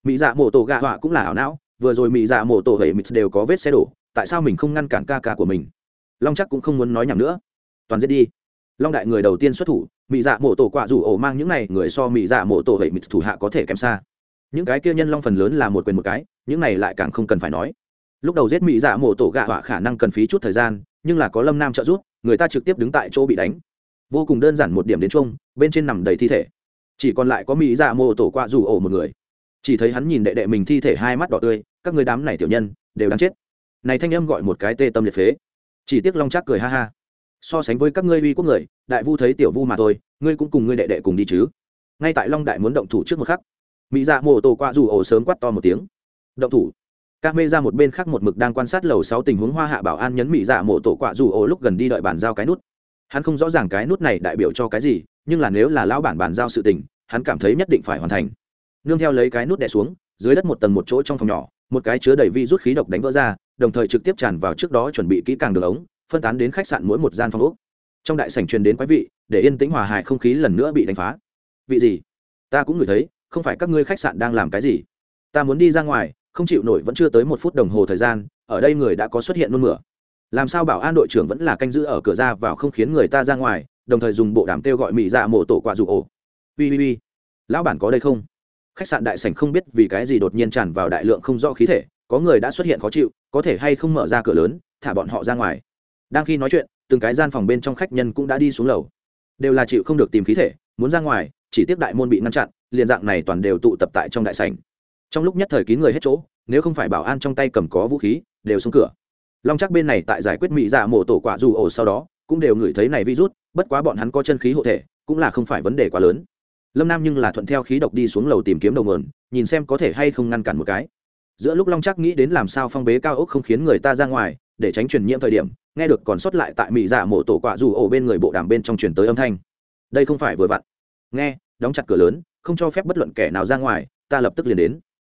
Mỹ dạ mổ tổ gạ họa cũng là ảo não, vừa rồi mỹ dạ mổ tổ hệ mít đều có vết xe đổ, tại sao mình không ngăn cản ca ca của mình? Long chắc cũng không muốn nói nhầm nữa. Toàn giết đi. Long đại người đầu tiên xuất thủ mỹ dạ mổ tổ quả rủ ổ mang những này, người so mỹ dạ mổ tổ hệ mít thủ hạ có thể kém xa những cái kia nhân long phần lớn là một quyền một cái, những này lại càng không cần phải nói. Lúc đầu giết mỹ dạ mổ tổ gạ họa khả năng cần phí chút thời gian, nhưng là có lâm nam trợ giúp, người ta trực tiếp đứng tại chỗ bị đánh. Vô cùng đơn giản một điểm đến chung bên trên nằm đầy thi thể. Chỉ còn lại có mỹ dạ mổ tổ quạ rủ ổ một người. Chỉ thấy hắn nhìn đệ đệ mình thi thể hai mắt đỏ tươi, các người đám này tiểu nhân, đều đáng chết. Này thanh âm gọi một cái tê tâm liệt phế. Chỉ tiếc long chắc cười ha ha. So sánh với các ngươi uy quốc người, đại vu thấy tiểu vu mà thôi, ngươi cũng cùng ngươi đệ đệ cùng đi chứ. Ngay tại long đại muốn động thủ trước một khắc mỹ dạ mô tô quạ Dù ổ sớm quát to một tiếng. Động thủ. Các mê ra một bên khác một mực đang quan sát lầu sáu tình huống hoa hạ bảo an nhấn mỹ dạ Mộ tổ quạ Dù ổ lúc gần đi đợi bàn giao cái nút. Hắn không rõ ràng cái nút này đại biểu cho cái gì, nhưng là nếu là lão bản bàn giao sự tình, hắn cảm thấy nhất định phải hoàn thành. Nương theo lấy cái nút đè xuống, dưới đất một tầng một chỗ trong phòng nhỏ, một cái chứa đầy vi rút khí độc đánh vỡ ra, đồng thời trực tiếp tràn vào trước đó chuẩn bị kỹ càng đường ống, phân tán đến khách sạn mỗi một gian phòng úc trong đại sảnh truyền đến quái vị, để yên tĩnh hòa hài không khí lần nữa bị đánh phá. Vị gì? Ta cũng ngửi thấy không phải các ngươi khách sạn đang làm cái gì? Ta muốn đi ra ngoài, không chịu nổi vẫn chưa tới một phút đồng hồ thời gian, ở đây người đã có xuất hiện nôn mửa. Làm sao bảo an đội trưởng vẫn là canh giữ ở cửa ra vào không khiến người ta ra ngoài, đồng thời dùng bộ đàm kêu gọi mỹ dạ mổ tổ quạ dụ ổ. Ui ui ui lão bản có đây không? Khách sạn đại sảnh không biết vì cái gì đột nhiên tràn vào đại lượng không rõ khí thể, có người đã xuất hiện khó chịu, có thể hay không mở ra cửa lớn, thả bọn họ ra ngoài. Đang khi nói chuyện, từng cái gian phòng bên trong khách nhân cũng đã đi xuống lầu. Đều là chịu không được tìm khí thể, muốn ra ngoài, chỉ tiếp đại môn bị ngăn chặn liền dạng này toàn đều tụ tập tại trong đại sảnh. Trong lúc nhất thời kín người hết chỗ, nếu không phải bảo an trong tay cầm có vũ khí, đều xuống cửa. Long chắc bên này tại giải quyết mỹ dạ mổ tổ quả dù ổ sau đó, cũng đều ngửi thấy này virus bất quá bọn hắn có chân khí hộ thể, cũng là không phải vấn đề quá lớn. Lâm nam nhưng là thuận theo khí độc đi xuống lầu tìm kiếm đầu mườn nhìn xem có thể hay không ngăn cản một cái. Giữa lúc long chắc nghĩ đến làm sao phong bế cao ốc không khiến người ta ra ngoài, để tránh truyền nhiễm thời điểm, nghe được còn sót lại tại mỹ dạ mổ tổ quả dù ổ bên người bộ đàm bên trong truyền tới âm thanh. Đây không phải vừa vặn. Nghe, đóng chặt cửa lớn không cho phép bất luận kẻ nào ra ngoài, ta lập tức liền đến.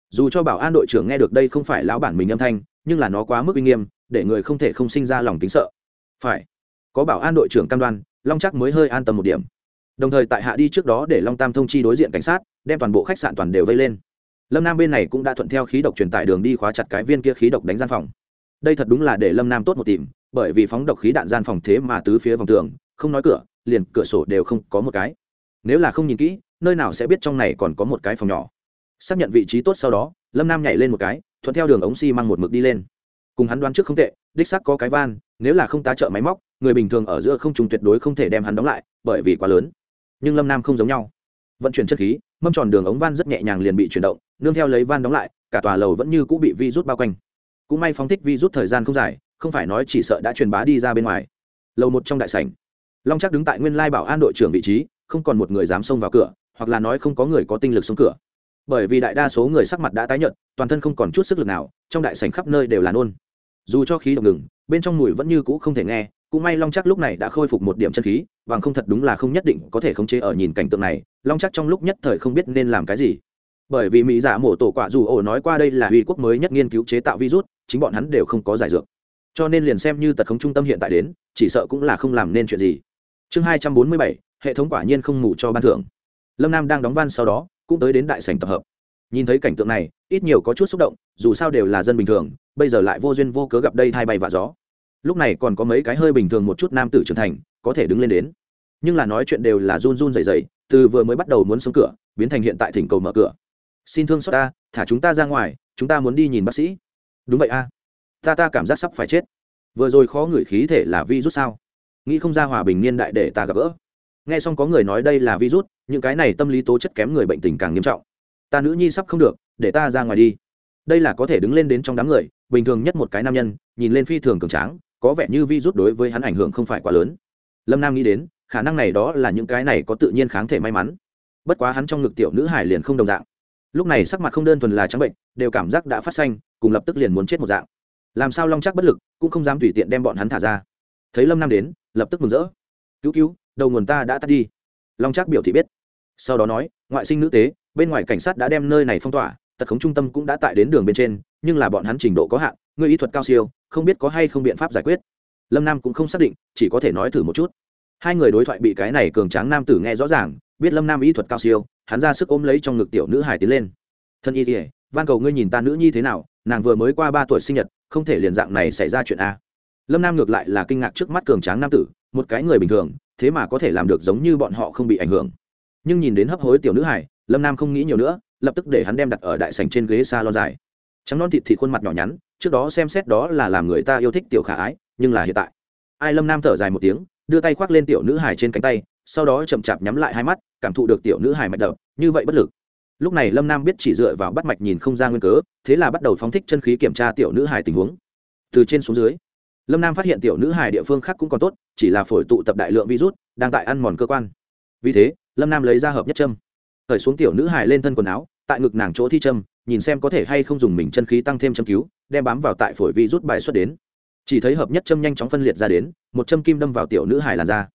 Dù cho bảo an đội trưởng nghe được đây không phải lão bản mình âm thanh, nhưng là nó quá mức uy nghiêm, để người không thể không sinh ra lòng kính sợ. Phải, có bảo an đội trưởng cam đoan, long chắc mới hơi an tâm một điểm. Đồng thời tại hạ đi trước đó để long tam thông chi đối diện cảnh sát, đem toàn bộ khách sạn toàn đều vây lên. Lâm nam bên này cũng đã thuận theo khí độc truyền tải đường đi khóa chặt cái viên kia khí độc đánh gian phòng. Đây thật đúng là để lâm nam tốt một tìm, bởi vì phóng độc khí đạn gian phòng thế mà tứ phía vòng tường, không nói cửa, liền cửa sổ đều không có một cái nếu là không nhìn kỹ, nơi nào sẽ biết trong này còn có một cái phòng nhỏ. Xác nhận vị trí tốt sau đó, lâm nam nhảy lên một cái, thuận theo đường ống xi、si、măng một mực đi lên. Cùng hắn đoán trước không tệ, đích sắc có cái van, nếu là không tá trợ máy móc, người bình thường ở giữa không trùng tuyệt đối không thể đem hắn đóng lại, bởi vì quá lớn. Nhưng lâm nam không giống nhau. Vận chuyển chất khí, mâm tròn đường ống van rất nhẹ nhàng liền bị chuyển động, nương theo lấy van đóng lại, cả tòa lầu vẫn như cũng bị vi rút bao quanh. Cũng may phóng thích vi rút thời gian không dài, không phải nói chỉ sợ đã truyền bá đi ra bên ngoài. Lầu một trong đại sảnh. Long chắc đứng tại nguyên lai bảo an đội trưởng vị trí không còn một người dám xông vào cửa, hoặc là nói không có người có tinh lực xuống cửa. Bởi vì đại đa số người sắc mặt đã tái nhợt, toàn thân không còn chút sức lực nào, trong đại sảnh khắp nơi đều là nôn. Dù cho khí độc ngừng, bên trong mùi vẫn như cũ không thể nghe, cũng may long chắc lúc này đã khôi phục một điểm chân khí và không thật đúng là không nhất định có thể khống chế ở nhìn cảnh tượng này, long chắc trong lúc nhất thời không biết nên làm cái gì. Bởi vì mỹ dạ giả mổ tổ quả dù ổ nói qua đây là uy quốc mới nhất nghiên cứu chế tạo virus, chính bọn hắn đều không có giải dược. Cho nên liền xem như tật khống trung tâm hiện tại đến, chỉ sợ cũng là không làm nên chuyện gì. Chương hai trăm bốn mươi bảy hệ thống quả nhiên không ngủ cho ban thưởng. Lâm nam đang đóng van sau đó, cũng tới đến đại sành tập hợp. Nhìn thấy cảnh tượng này, ít nhiều có chút xúc động, dù sao đều là dân bình thường, bây giờ lại vô duyên vô cớ gặp đây thay bay và gió. Lúc này còn có mấy cái hơi bình thường một chút nam tử trưởng thành, có thể đứng lên đến. Nhưng là nói chuyện đều là run run dày dày từ vừa mới bắt đầu muốn xuống cửa, biến thành hiện tại thỉnh cầu mở cửa. Xin thương xót ta, thả chúng ta ra ngoài, chúng ta muốn đi nhìn bác sĩ. Đúng vậy a, ta ta cảm giác sắp phải chết. Vừa rồi khó ngửi khí thể là vi rút sao? Nghĩ không ra hòa bình niên đại để ta gặp gỡ nghe xong có người nói đây là virus, những cái này tâm lý tố chất kém người bệnh tình càng nghiêm trọng. Ta nữ nhi sắp không được, để ta ra ngoài đi. Đây là có thể đứng lên đến trong đám người, bình thường nhất một cái nam nhân, nhìn lên phi thường cường tráng, có vẻ như virus đối với hắn ảnh hưởng không phải quá lớn. Lâm nam nghĩ đến, khả năng này đó là những cái này có tự nhiên kháng thể may mắn. Bất quá hắn trong ngực tiểu nữ hải liền không đồng dạng. Lúc này sắc mặt không đơn thuần là trắng bệnh, đều cảm giác đã phát xanh, cùng lập tức liền muốn chết một dạng. Làm sao long chắc bất lực, cũng không dám tùy tiện đem bọn hắn thả ra. Thấy lâm nam đến, lập tức mừng rỡ. Cứu cứu đầu nguồn ta đã tắt đi. Long trác biểu thị biết. Sau đó nói, ngoại sinh nữ tế, bên ngoài cảnh sát đã đem nơi này phong tỏa, tật khống trung tâm cũng đã tại đến đường bên trên, nhưng là bọn hắn trình độ có hạn, người y thuật cao siêu, không biết có hay không biện pháp giải quyết. Lâm nam cũng không xác định, chỉ có thể nói thử một chút. Hai người đối thoại bị cái này cường tráng nam tử nghe rõ ràng, biết lâm nam y thuật cao siêu, hắn ra sức ôm lấy trong ngực tiểu nữ hải tiến lên. Thân y kỉa van cầu ngươi nhìn ta nữ nhi thế nào, nàng vừa mới qua ba tuổi sinh nhật, không thể liền dạng này xảy ra chuyện a. Lâm nam ngược lại là kinh ngạc trước mắt cường tráng nam tử, một cái người bình thường thế mà có thể làm được giống như bọn họ không bị ảnh hưởng. Nhưng nhìn đến hấp hối tiểu nữ hải lâm nam không nghĩ nhiều nữa, lập tức để hắn đem đặt ở đại sành trên ghế s a lon dài. Trắng non thịt thịt khuôn mặt nhỏ nhắn, trước đó xem xét đó là làm người ta yêu thích tiểu khả ái, nhưng là hiện tại. Ai lâm nam thở dài một tiếng, đưa tay khoác lên tiểu nữ hải trên cánh tay, sau đó chậm chạp nhắm lại hai mắt, cảm thụ được tiểu nữ hải mạch đập, như vậy bất lực. Lúc này lâm nam biết chỉ dựa vào bắt mạch nhìn không ra nguyên cớ, thế là bắt đầu phóng thích chân khí kiểm tra tiểu nữ hải tình huống. Từ trên xuống dưới lâm nam phát hiện tiểu nữ hài địa phương khác cũng còn tốt, chỉ là phổi tụ tập đại lượng virus, đang tại ăn mòn cơ quan. Vì thế, lâm nam lấy ra hợp nhất châm. Khởi xuống tiểu nữ hài lên thân quần áo, tại ngực nàng chỗ thi châm, nhìn xem có thể hay không dùng mình chân khí tăng thêm châm cứu, đem bám vào tại phổi virus bài xuất đến. Chỉ thấy hợp nhất châm nhanh chóng phân liệt ra đến, một châm kim đâm vào tiểu nữ hài làn da.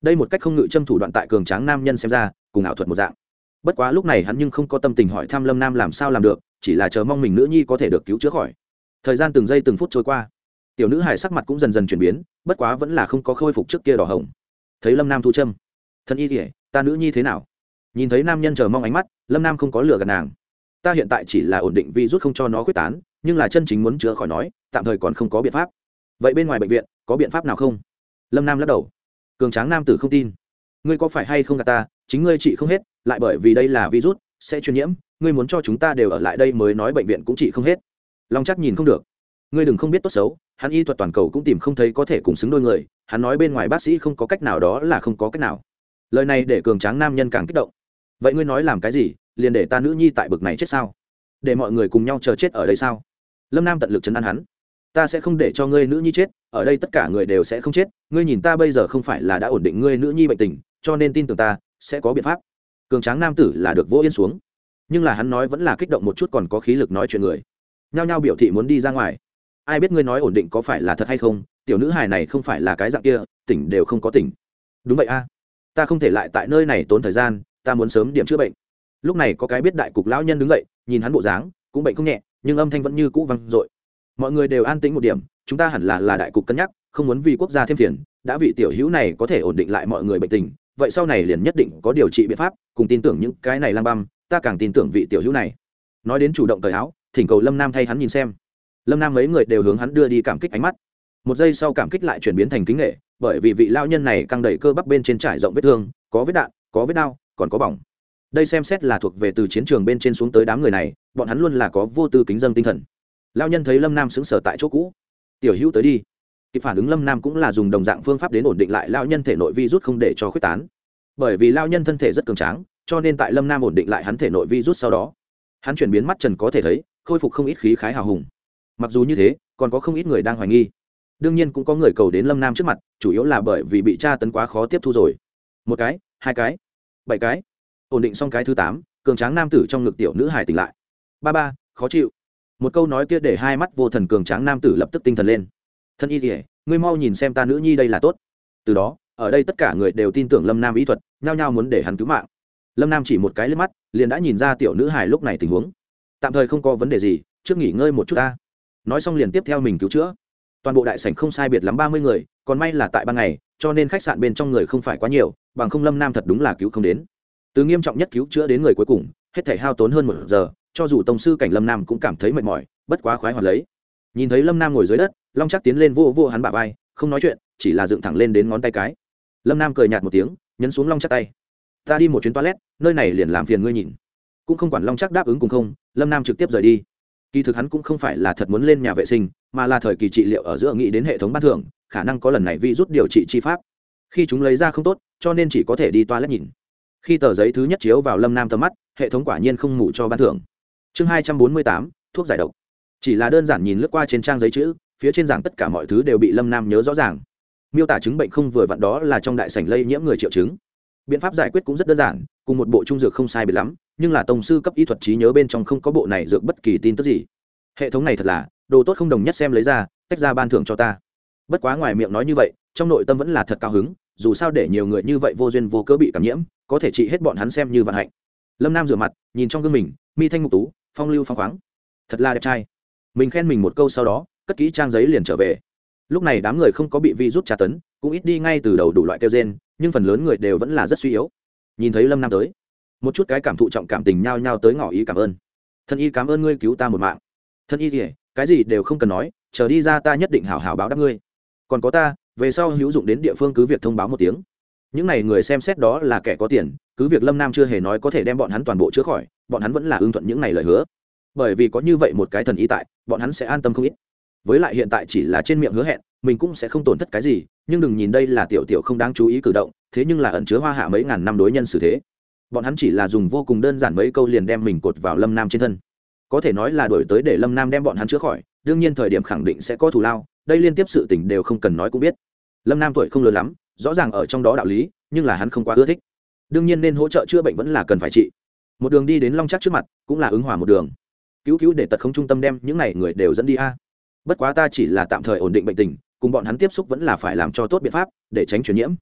Đây một cách không ngự châm thủ đoạn tại cường tráng nam nhân xem ra, cùng ảo thuật một dạng. Bất quá lúc này hắn nhưng không có tâm tình hỏi thăm lâm nam làm sao làm được, chỉ là chờ mong mình nữ nhi có thể được cứu chữa khỏi. Thời gian từng giây từng phút trôi qua tiểu nữ hải sắc mặt cũng dần dần chuyển biến, bất quá vẫn là không có khôi phục trước kia đỏ hồng. Thấy lâm nam thu châm. Thân y kỉa ta nữ nhi thế nào? Nhìn thấy nam nhân chờ mong ánh mắt, lâm nam không có lừa gạt nàng. Ta hiện tại chỉ là ổn định vi rút không cho nó quyết tán, nhưng là chân chính muốn chữa khỏi nói, tạm thời còn không có biện pháp. Vậy bên ngoài bệnh viện, có biện pháp nào không? Lâm nam lắc đầu. Cường tráng nam tử không tin. Ngươi có phải hay không gà ta, chính ngươi trị không hết, lại bởi vì đây là virus sẽ truyền nhiễm, ngươi muốn cho chúng ta đều ở lại đây mới nói bệnh viện cũng trị không hết. Long chắc nhìn không được. Ngươi đừng không biết tốt xấu hắn y thuật toàn cầu cũng tìm không thấy có thể cùng xứng đôi người, hắn nói bên ngoài bác sĩ không có cách nào đó là không có cách nào. Lời này để cường tráng nam nhân càng kích động. Vậy ngươi nói làm cái gì, liền để ta nữ nhi tại bực này chết sao? Để mọi người cùng nhau chờ chết ở đây sao? Lâm nam tận lực chấn an hắn. Ta sẽ không để cho ngươi nữ nhi chết, ở đây tất cả người đều sẽ không chết, ngươi nhìn ta bây giờ không phải là đã ổn định ngươi nữ nhi bệnh tình, cho nên tin tưởng ta, sẽ có biện pháp. Cường tráng nam tử là được vỗ yên xuống. Nhưng là hắn nói vẫn là kích động một chút còn có khí lực nói chuyện người. Nhao nhao biểu thị muốn đi ra ngoài ai biết ngươi nói ổn định có phải là thật hay không, tiểu nữ hài này không phải là cái dạng kia, tỉnh đều không có tỉnh. Đúng vậy a, ta không thể lại tại nơi này tốn thời gian, ta muốn sớm điểm chữa bệnh. Lúc này có cái biết đại cục lão nhân đứng dậy, nhìn hắn bộ dáng, cũng bệnh không nhẹ, nhưng âm thanh vẫn như cũ văng dội. Mọi người đều an tĩnh một điểm, chúng ta hẳn là là đại cục cân nhắc, không muốn vì quốc gia thêm phiền, đã vị tiểu hữu này có thể ổn định lại mọi người bệnh tình, vậy sau này liền nhất định có điều trị biện pháp, cùng tin tưởng những cái này lang băm, ta càng tin tưởng vị tiểu hữu này. Nói đến chủ động cởi áo, thỉnh cầu lâm nam thay hắn nhìn xem lâm nam mấy người đều hướng hắn đưa đi cảm kích ánh mắt một giây sau cảm kích lại chuyển biến thành kính nghệ bởi vì vị lao nhân này căng đầy cơ bắp bên trên trải rộng vết thương có vết đạn có vết đau còn có bỏng đây xem xét là thuộc về từ chiến trường bên trên xuống tới đám người này bọn hắn luôn là có vô tư kính dân tinh thần lao nhân thấy lâm nam xứng sở tại chỗ cũ tiểu hữu tới đi kịp phản ứng lâm nam cũng là dùng đồng dạng phương pháp đến ổn định lại lao nhân thể nội vi rút không để cho khuếch tán bởi vì lao nhân thân thể rất cường tráng cho nên tại lâm nam ổn định lại hắn thể nội vi rút sau đó hắn chuyển biến mắt trần có thể thấy khôi phục không ít khí khái hào hùng mặc dù như thế, còn có không ít người đang hoài nghi. Đương nhiên cũng có người cầu đến lâm nam trước mặt, chủ yếu là bởi vì bị tra tấn quá khó tiếp thu rồi. Một cái, hai cái, bảy cái. Ổn định xong cái thứ tám, cường tráng nam tử trong ngực tiểu nữ hải tỉnh lại. Ba ba, khó chịu. Một câu nói kia để hai mắt vô thần cường tráng nam tử lập tức tinh thần lên. Thân y kỉa ngươi mau nhìn xem ta nữ nhi đây là tốt. Từ đó, ở đây tất cả người đều tin tưởng lâm nam ý thuật, nhao nhao muốn để hắn cứu mạng. Lâm nam chỉ một cái lên mắt, liền đã nhìn ra tiểu nữ hài lúc này tình huống. Tạm thời không có vấn đề gì, trước nghỉ ngơi một chút ta nói xong liền tiếp theo mình cứu chữa. Toàn bộ đại sảnh không sai biệt lắm ba mươi người, còn may là tại ban ngày, cho nên khách sạn bên trong người không phải quá nhiều, bằng không lâm nam thật đúng là cứu không đến. Từ nghiêm trọng nhất cứu chữa đến người cuối cùng, hết thể hao tốn hơn một giờ, cho dù tổng sư cảnh lâm nam cũng cảm thấy mệt mỏi, bất quá khoái hoạt lấy. Nhìn thấy lâm nam ngồi dưới đất, long chắc tiến lên vô vô hắn bả vai, không nói chuyện, chỉ là dựng thẳng lên đến ngón tay cái. Lâm nam cười nhạt một tiếng, nhấn xuống long chắc tay. Ta đi một chuyến toilet, nơi này liền làm phiền ngươi nhìn. Cũng không quản long chắc đáp ứng cùng không, lâm nam trực tiếp rời đi kỳ thực hắn cũng không phải là thật muốn lên nhà vệ sinh, mà là thời kỳ trị liệu ở giữa nghĩ đến hệ thống bát thưởng, khả năng có lần này vi rút điều trị chi pháp. Khi chúng lấy ra không tốt, cho nên chỉ có thể đi toa lét nhìn. Khi tờ giấy thứ nhất chiếu vào lâm nam tầm mắt, hệ thống quả nhiên không ngủ cho ban thưởng. Chương hai trăm bốn mươi tám, thuốc giải độc. Chỉ là đơn giản nhìn lướt qua trên trang giấy chữ, phía trên giảng tất cả mọi thứ đều bị lâm nam nhớ rõ ràng. Miêu tả chứng bệnh không vừa vặn đó là trong đại sảnh lây nhiễm người triệu chứng. Biện pháp giải quyết cũng rất đơn giản, cùng một bộ trung dược không sai biệt lắm nhưng là tổng sư cấp y thuật trí nhớ bên trong không có bộ này dược bất kỳ tin tức gì. Hệ thống này thật là, đồ tốt không đồng nhất xem lấy ra, tách ra ban thưởng cho ta. Bất quá ngoài miệng nói như vậy, trong nội tâm vẫn là thật cao hứng, dù sao để nhiều người như vậy vô duyên vô cớ bị cảm nhiễm, có thể trị hết bọn hắn xem như vận hạnh. Lâm nam rửa mặt, nhìn trong gương mình, mi thanh mục tú, phong lưu phong khoáng. Thật là đẹp trai. Mình khen mình một câu sau đó, cất kỹ trang giấy liền trở về. Lúc này đám người không có bị vi rút tra tấn, cũng ít đi ngay từ đầu đủ loại kêu gen nhưng phần lớn người đều vẫn là rất suy yếu. Nhìn thấy lâm nam tới một chút cái cảm thụ trọng cảm tình nhao nhao tới ngỏ ý cảm ơn. Thân y cảm ơn ngươi cứu ta một mạng. Thân y kể cái gì đều không cần nói, chờ đi ra ta nhất định hảo hảo báo đáp ngươi. Còn có ta, về sau hữu dụng đến địa phương cứ việc thông báo một tiếng. Những n à y người xem xét đó là kẻ có tiền, cứ việc lâm nam chưa hề nói có thể đem bọn hắn toàn bộ chữa khỏi, bọn hắn vẫn là ưng thuận những n à y lời hứa. Bởi vì có như vậy một cái thần y tại, bọn hắn sẽ an tâm không ít. Với lại hiện tại chỉ là trên miệng hứa hẹn, mình cũng sẽ không tổn thất cái gì, nhưng đừng nhìn đây là tiểu tiểu không đáng chú ý cử động, thế nhưng là ẩn chứa hoa hạ mấy ngàn năm đối nhân xử thế bọn hắn chỉ là dùng vô cùng đơn giản mấy câu liền đem mình cột vào lâm nam trên thân. Có thể nói là đổi tới để lâm nam đem bọn hắn chữa khỏi, đương nhiên thời điểm khẳng định sẽ có thù lao, đây liên tiếp sự tình đều không cần nói cũng biết. Lâm nam tuổi không lớn lắm, rõ ràng ở trong đó đạo lý, nhưng là hắn không quá ưa thích. Đương nhiên nên hỗ trợ chữa bệnh vẫn là cần phải trị. Một đường đi đến long chắc trước mặt, cũng là ứng hòa một đường. Cứu cứu để tật không trung tâm đem những n à y người đều dẫn đi a. Bất quá ta chỉ là tạm thời ổn định bệnh tình, cùng bọn hắn tiếp xúc vẫn là phải làm cho tốt biện pháp, để tránh truyền nhiễm.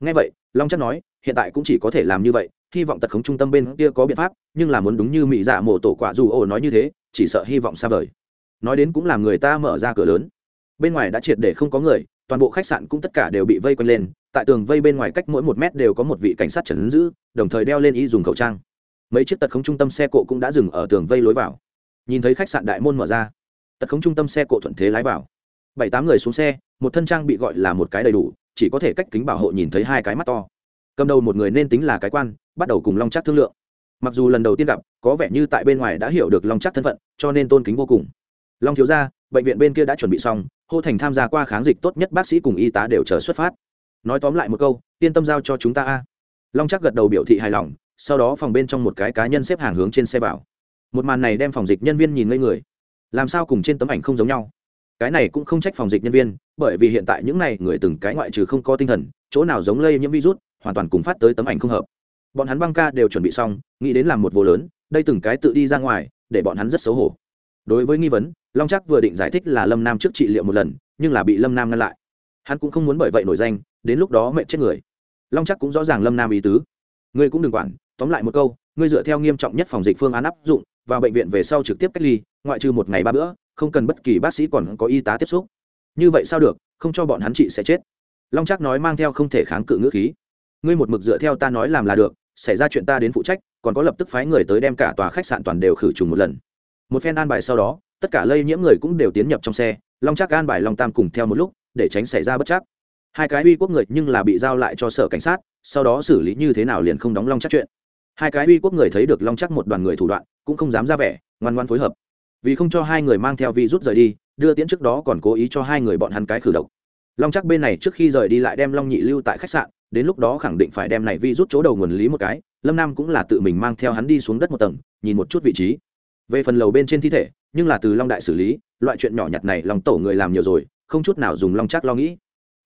Ngay vậy, long chắc nói, hiện tại cũng chỉ có thể làm như vậy hy vọng tật khống trung tâm bên kia có biện pháp, nhưng là muốn đúng như mỹ dạ mổ tổ quả dù ổ nói như thế, chỉ sợ hy vọng xa vời. Nói đến cũng làm người ta mở ra cửa lớn. Bên ngoài đã triệt để không có người, toàn bộ khách sạn cũng tất cả đều bị vây quanh lên, tại tường vây bên ngoài cách mỗi một mét đều có một vị cảnh sát trần giữ, đồng thời đeo lên y dùng khẩu trang. Mấy chiếc tật khống trung tâm xe cộ cũng đã dừng ở tường vây lối vào. Nhìn thấy khách sạn đại môn mở ra, tật khống trung tâm xe cộ thuận thế lái vào. Bảy tám người xuống xe, một thân trang bị gọi là một cái đầy đủ, chỉ có thể cách kính bảo hộ nhìn thấy hai cái mắt to cầm đầu một người nên tính là cái quan, bắt đầu cùng long chắc thương lượng. Mặc dù lần đầu tiên gặp, có vẻ như tại bên ngoài đã hiểu được long chắc thân phận, cho nên tôn kính vô cùng. Long thiếu ra bệnh viện bên kia đã chuẩn bị xong, hô thành tham gia qua kháng dịch tốt nhất bác sĩ cùng y tá đều chờ xuất phát. Nói tóm lại một câu, yên tâm giao cho chúng ta a. Long chắc gật đầu biểu thị hài lòng, sau đó phòng bên trong một cái cá nhân xếp hàng hướng trên xe vào. Một màn này đem phòng dịch nhân viên nhìn ngây người. Làm sao cùng trên tấm ảnh không giống nhau? Cái này cũng không trách phòng dịch nhân viên, bởi vì hiện tại những này người từng cái ngoại trừ không có tinh thần, chỗ nào giống lây nhiễm virus hoàn toàn cùng phát tới tấm ảnh không hợp. Bọn hắn băng ca đều chuẩn bị xong, nghĩ đến làm một vô lớn, đây từng cái tự đi ra ngoài, để bọn hắn rất xấu hổ. Đối với nghi vấn, long chắc vừa định giải thích là lâm nam trước trị liệu một lần, nhưng là bị lâm nam ngăn lại. Hắn cũng không muốn bởi vậy nổi danh, đến lúc đó mệnh chết người. Long chắc cũng rõ ràng lâm nam ý tứ. Ngươi cũng đừng quản, tóm lại một câu, ngươi dựa theo nghiêm trọng nhất phòng dịch phương án áp dụng, vào bệnh viện về sau trực tiếp cách ly, ngoại trừ một ngày ba bữa, không cần bất kỳ bác sĩ còn có y tá tiếp xúc. Như vậy sao được, không cho bọn hắn chị sẽ chết. Long chắc nói mang theo không thể kháng cự ngữ khí ngươi một mực dựa theo ta nói làm là được, xảy ra chuyện ta đến phụ trách, còn có lập tức phái người tới đem cả tòa khách sạn toàn đều khử trùng một lần. Một phen an bài sau đó, tất cả lây nhiễm người cũng đều tiến nhập trong xe, long chắc an bài long tam cùng theo một lúc, để tránh xảy ra bất chắc. Hai cái uy quốc người nhưng là bị giao lại cho sở cảnh sát, sau đó xử lý như thế nào liền không đóng long chắc chuyện. Hai cái uy quốc người thấy được long chắc một đoàn người thủ đoạn, cũng không dám ra vẻ, ngoan ngoan phối hợp. Vì không cho hai người mang theo vi rút rời đi, đưa tiễn trước đó còn cố ý cho hai người bọn hắn cái khử độc. Long chắc bên này trước khi rời đi lại đem long nhị lưu tại khách sạn đến lúc đó khẳng định phải đem này vi rút chỗ đầu nguồn lý một cái, lâm nam cũng là tự mình mang theo hắn đi xuống đất một tầng, nhìn một chút vị trí. Về phần lầu bên trên thi thể, nhưng là từ long đại xử lý, loại chuyện nhỏ nhặt này lòng tổ người làm nhiều rồi, không chút nào dùng long chắc lo nghĩ.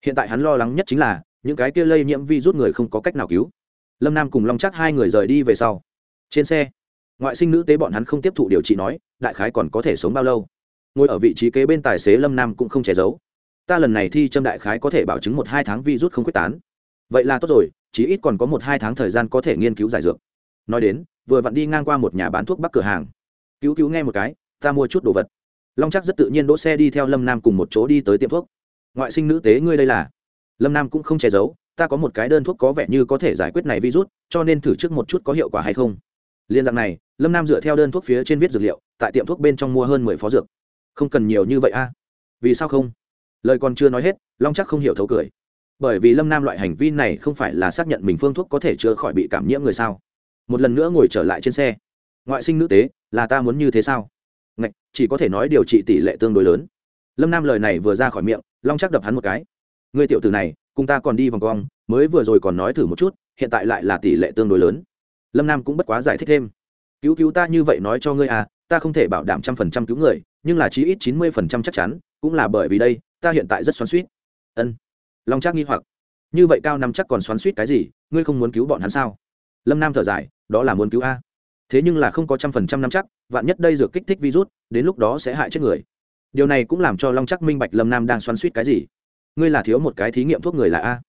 Hiện tại hắn lo lắng nhất chính là, những cái kia lây nhiễm vi rút người không có cách nào cứu. Lâm nam cùng long chắc hai người rời đi về sau. Trên xe, ngoại sinh nữ tế bọn hắn không tiếp thụ điều trị nói, đại khái còn có thể sống bao lâu. Ngồi ở vị trí kế bên tài xế lâm nam cũng không che giấu. Ta lần này thi châm đại khái có thể bảo chứng một hai tháng vi rút không quyết tán vậy là tốt rồi, chí ít còn có một hai tháng thời gian có thể nghiên cứu giải dược. Nói đến, vừa vặn đi ngang qua một nhà bán thuốc bắc cửa hàng. Cứu cứu nghe một cái, ta mua chút đồ vật. Long chắc rất tự nhiên đỗ xe đi theo lâm nam cùng một chỗ đi tới tiệm thuốc. Ngoại sinh nữ tế ngươi đây là. Lâm nam cũng không che giấu, ta có một cái đơn thuốc có vẻ như có thể giải quyết này virus, cho nên thử trước một chút có hiệu quả hay không. Liên dạng này, lâm nam dựa theo đơn thuốc phía trên viết dược liệu, tại tiệm thuốc bên trong mua hơn mười phó dược. Không cần nhiều như vậy a. Vì sao không? Lời còn chưa nói hết, long chắc không hiểu thấu cười bởi vì lâm nam loại hành vi này không phải là xác nhận mình phương thuốc có thể chữa khỏi bị cảm nhiễm người sao? Một lần nữa ngồi trở lại trên xe. Ngoại sinh nữ tế là ta muốn như thế sao? Ngạch, chỉ có thể nói điều trị tỷ lệ tương đối lớn. Lâm nam lời này vừa ra khỏi miệng long chắc đập hắn một cái. Người tiểu tử này cùng ta còn đi vòng cong mới vừa rồi còn nói thử một chút hiện tại lại là tỷ lệ tương đối lớn. Lâm nam cũng bất quá giải thích thêm. Cứu cứu ta như vậy nói cho ngươi à ta không thể bảo đảm trăm phần trăm cứu người nhưng là chí ít chín mươi phần trăm chắc chắn cũng là bởi vì đây ta hiện tại rất xoắn suýt ân long trác nghi hoặc. Như vậy cao năm chắc còn xoắn suýt cái gì? Ngươi không muốn cứu bọn hắn sao? Lâm nam thở dài, đó là muốn cứu a. Thế nhưng là không có trăm phần trăm năm chắc, vạn nhất đây dược kích thích virus, đến lúc đó sẽ hại chết người. Điều này cũng làm cho long chắc minh bạch lâm nam đang xoắn suýt cái gì. Ngươi là thiếu một cái thí nghiệm thuốc người là a.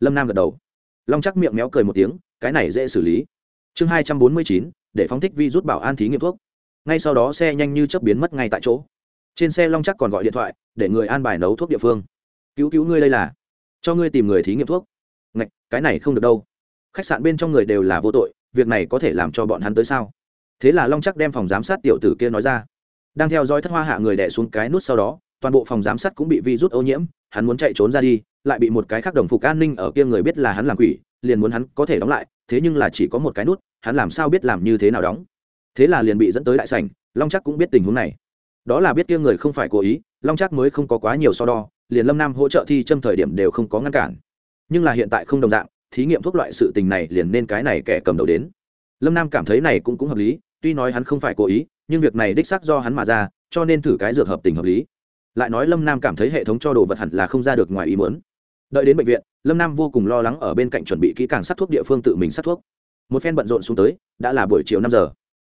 Lâm nam gật đầu. Long chắc miệng méo cười một tiếng, cái này dễ xử lý. Chương hai trăm bốn mươi chín, để phóng thích virus bảo an thí nghiệm thuốc. Ngay sau đó xe nhanh như chớp biến mất ngay tại chỗ. Trên xe long chắc còn gọi điện thoại, để người an bài nấu thuốc địa phương. Cứu cứu ngươi đây là cho ngươi tìm người thí nghiệm thuốc. Ngạch, cái này không được đâu. Khách sạn bên trong người đều là vô tội, việc này có thể làm cho bọn hắn tới sao? Thế là long chắc đem phòng giám sát tiểu tử kia nói ra. Đang theo dõi thất hoa hạ người đẻ xuống cái nút sau đó, toàn bộ phòng giám sát cũng bị virus ô nhiễm, hắn muốn chạy trốn ra đi, lại bị một cái khác đồng phục an ninh ở kia người biết là hắn làm quỷ, liền muốn hắn có thể đóng lại, thế nhưng là chỉ có một cái nút, hắn làm sao biết làm như thế nào đóng? Thế là liền bị dẫn tới đại sảnh, long chắc cũng biết tình huống này đó là biết kia người không phải cố ý, long chắc mới không có quá nhiều so đo, liền lâm nam hỗ trợ thi châm thời điểm đều không có ngăn cản. Nhưng là hiện tại không đồng dạng, thí nghiệm thuốc loại sự tình này liền nên cái này kẻ cầm đầu đến. Lâm nam cảm thấy này cũng cũng hợp lý, tuy nói hắn không phải cố ý, nhưng việc này đích xác do hắn mà ra, cho nên thử cái dược hợp tình hợp lý. Lại nói lâm nam cảm thấy hệ thống cho đồ vật hẳn là không ra được ngoài ý muốn. Đợi đến bệnh viện, lâm nam vô cùng lo lắng ở bên cạnh chuẩn bị kỹ càng sát thuốc địa phương tự mình sát thuốc. Một phen bận rộn xuống tới, đã là buổi chiều năm giờ.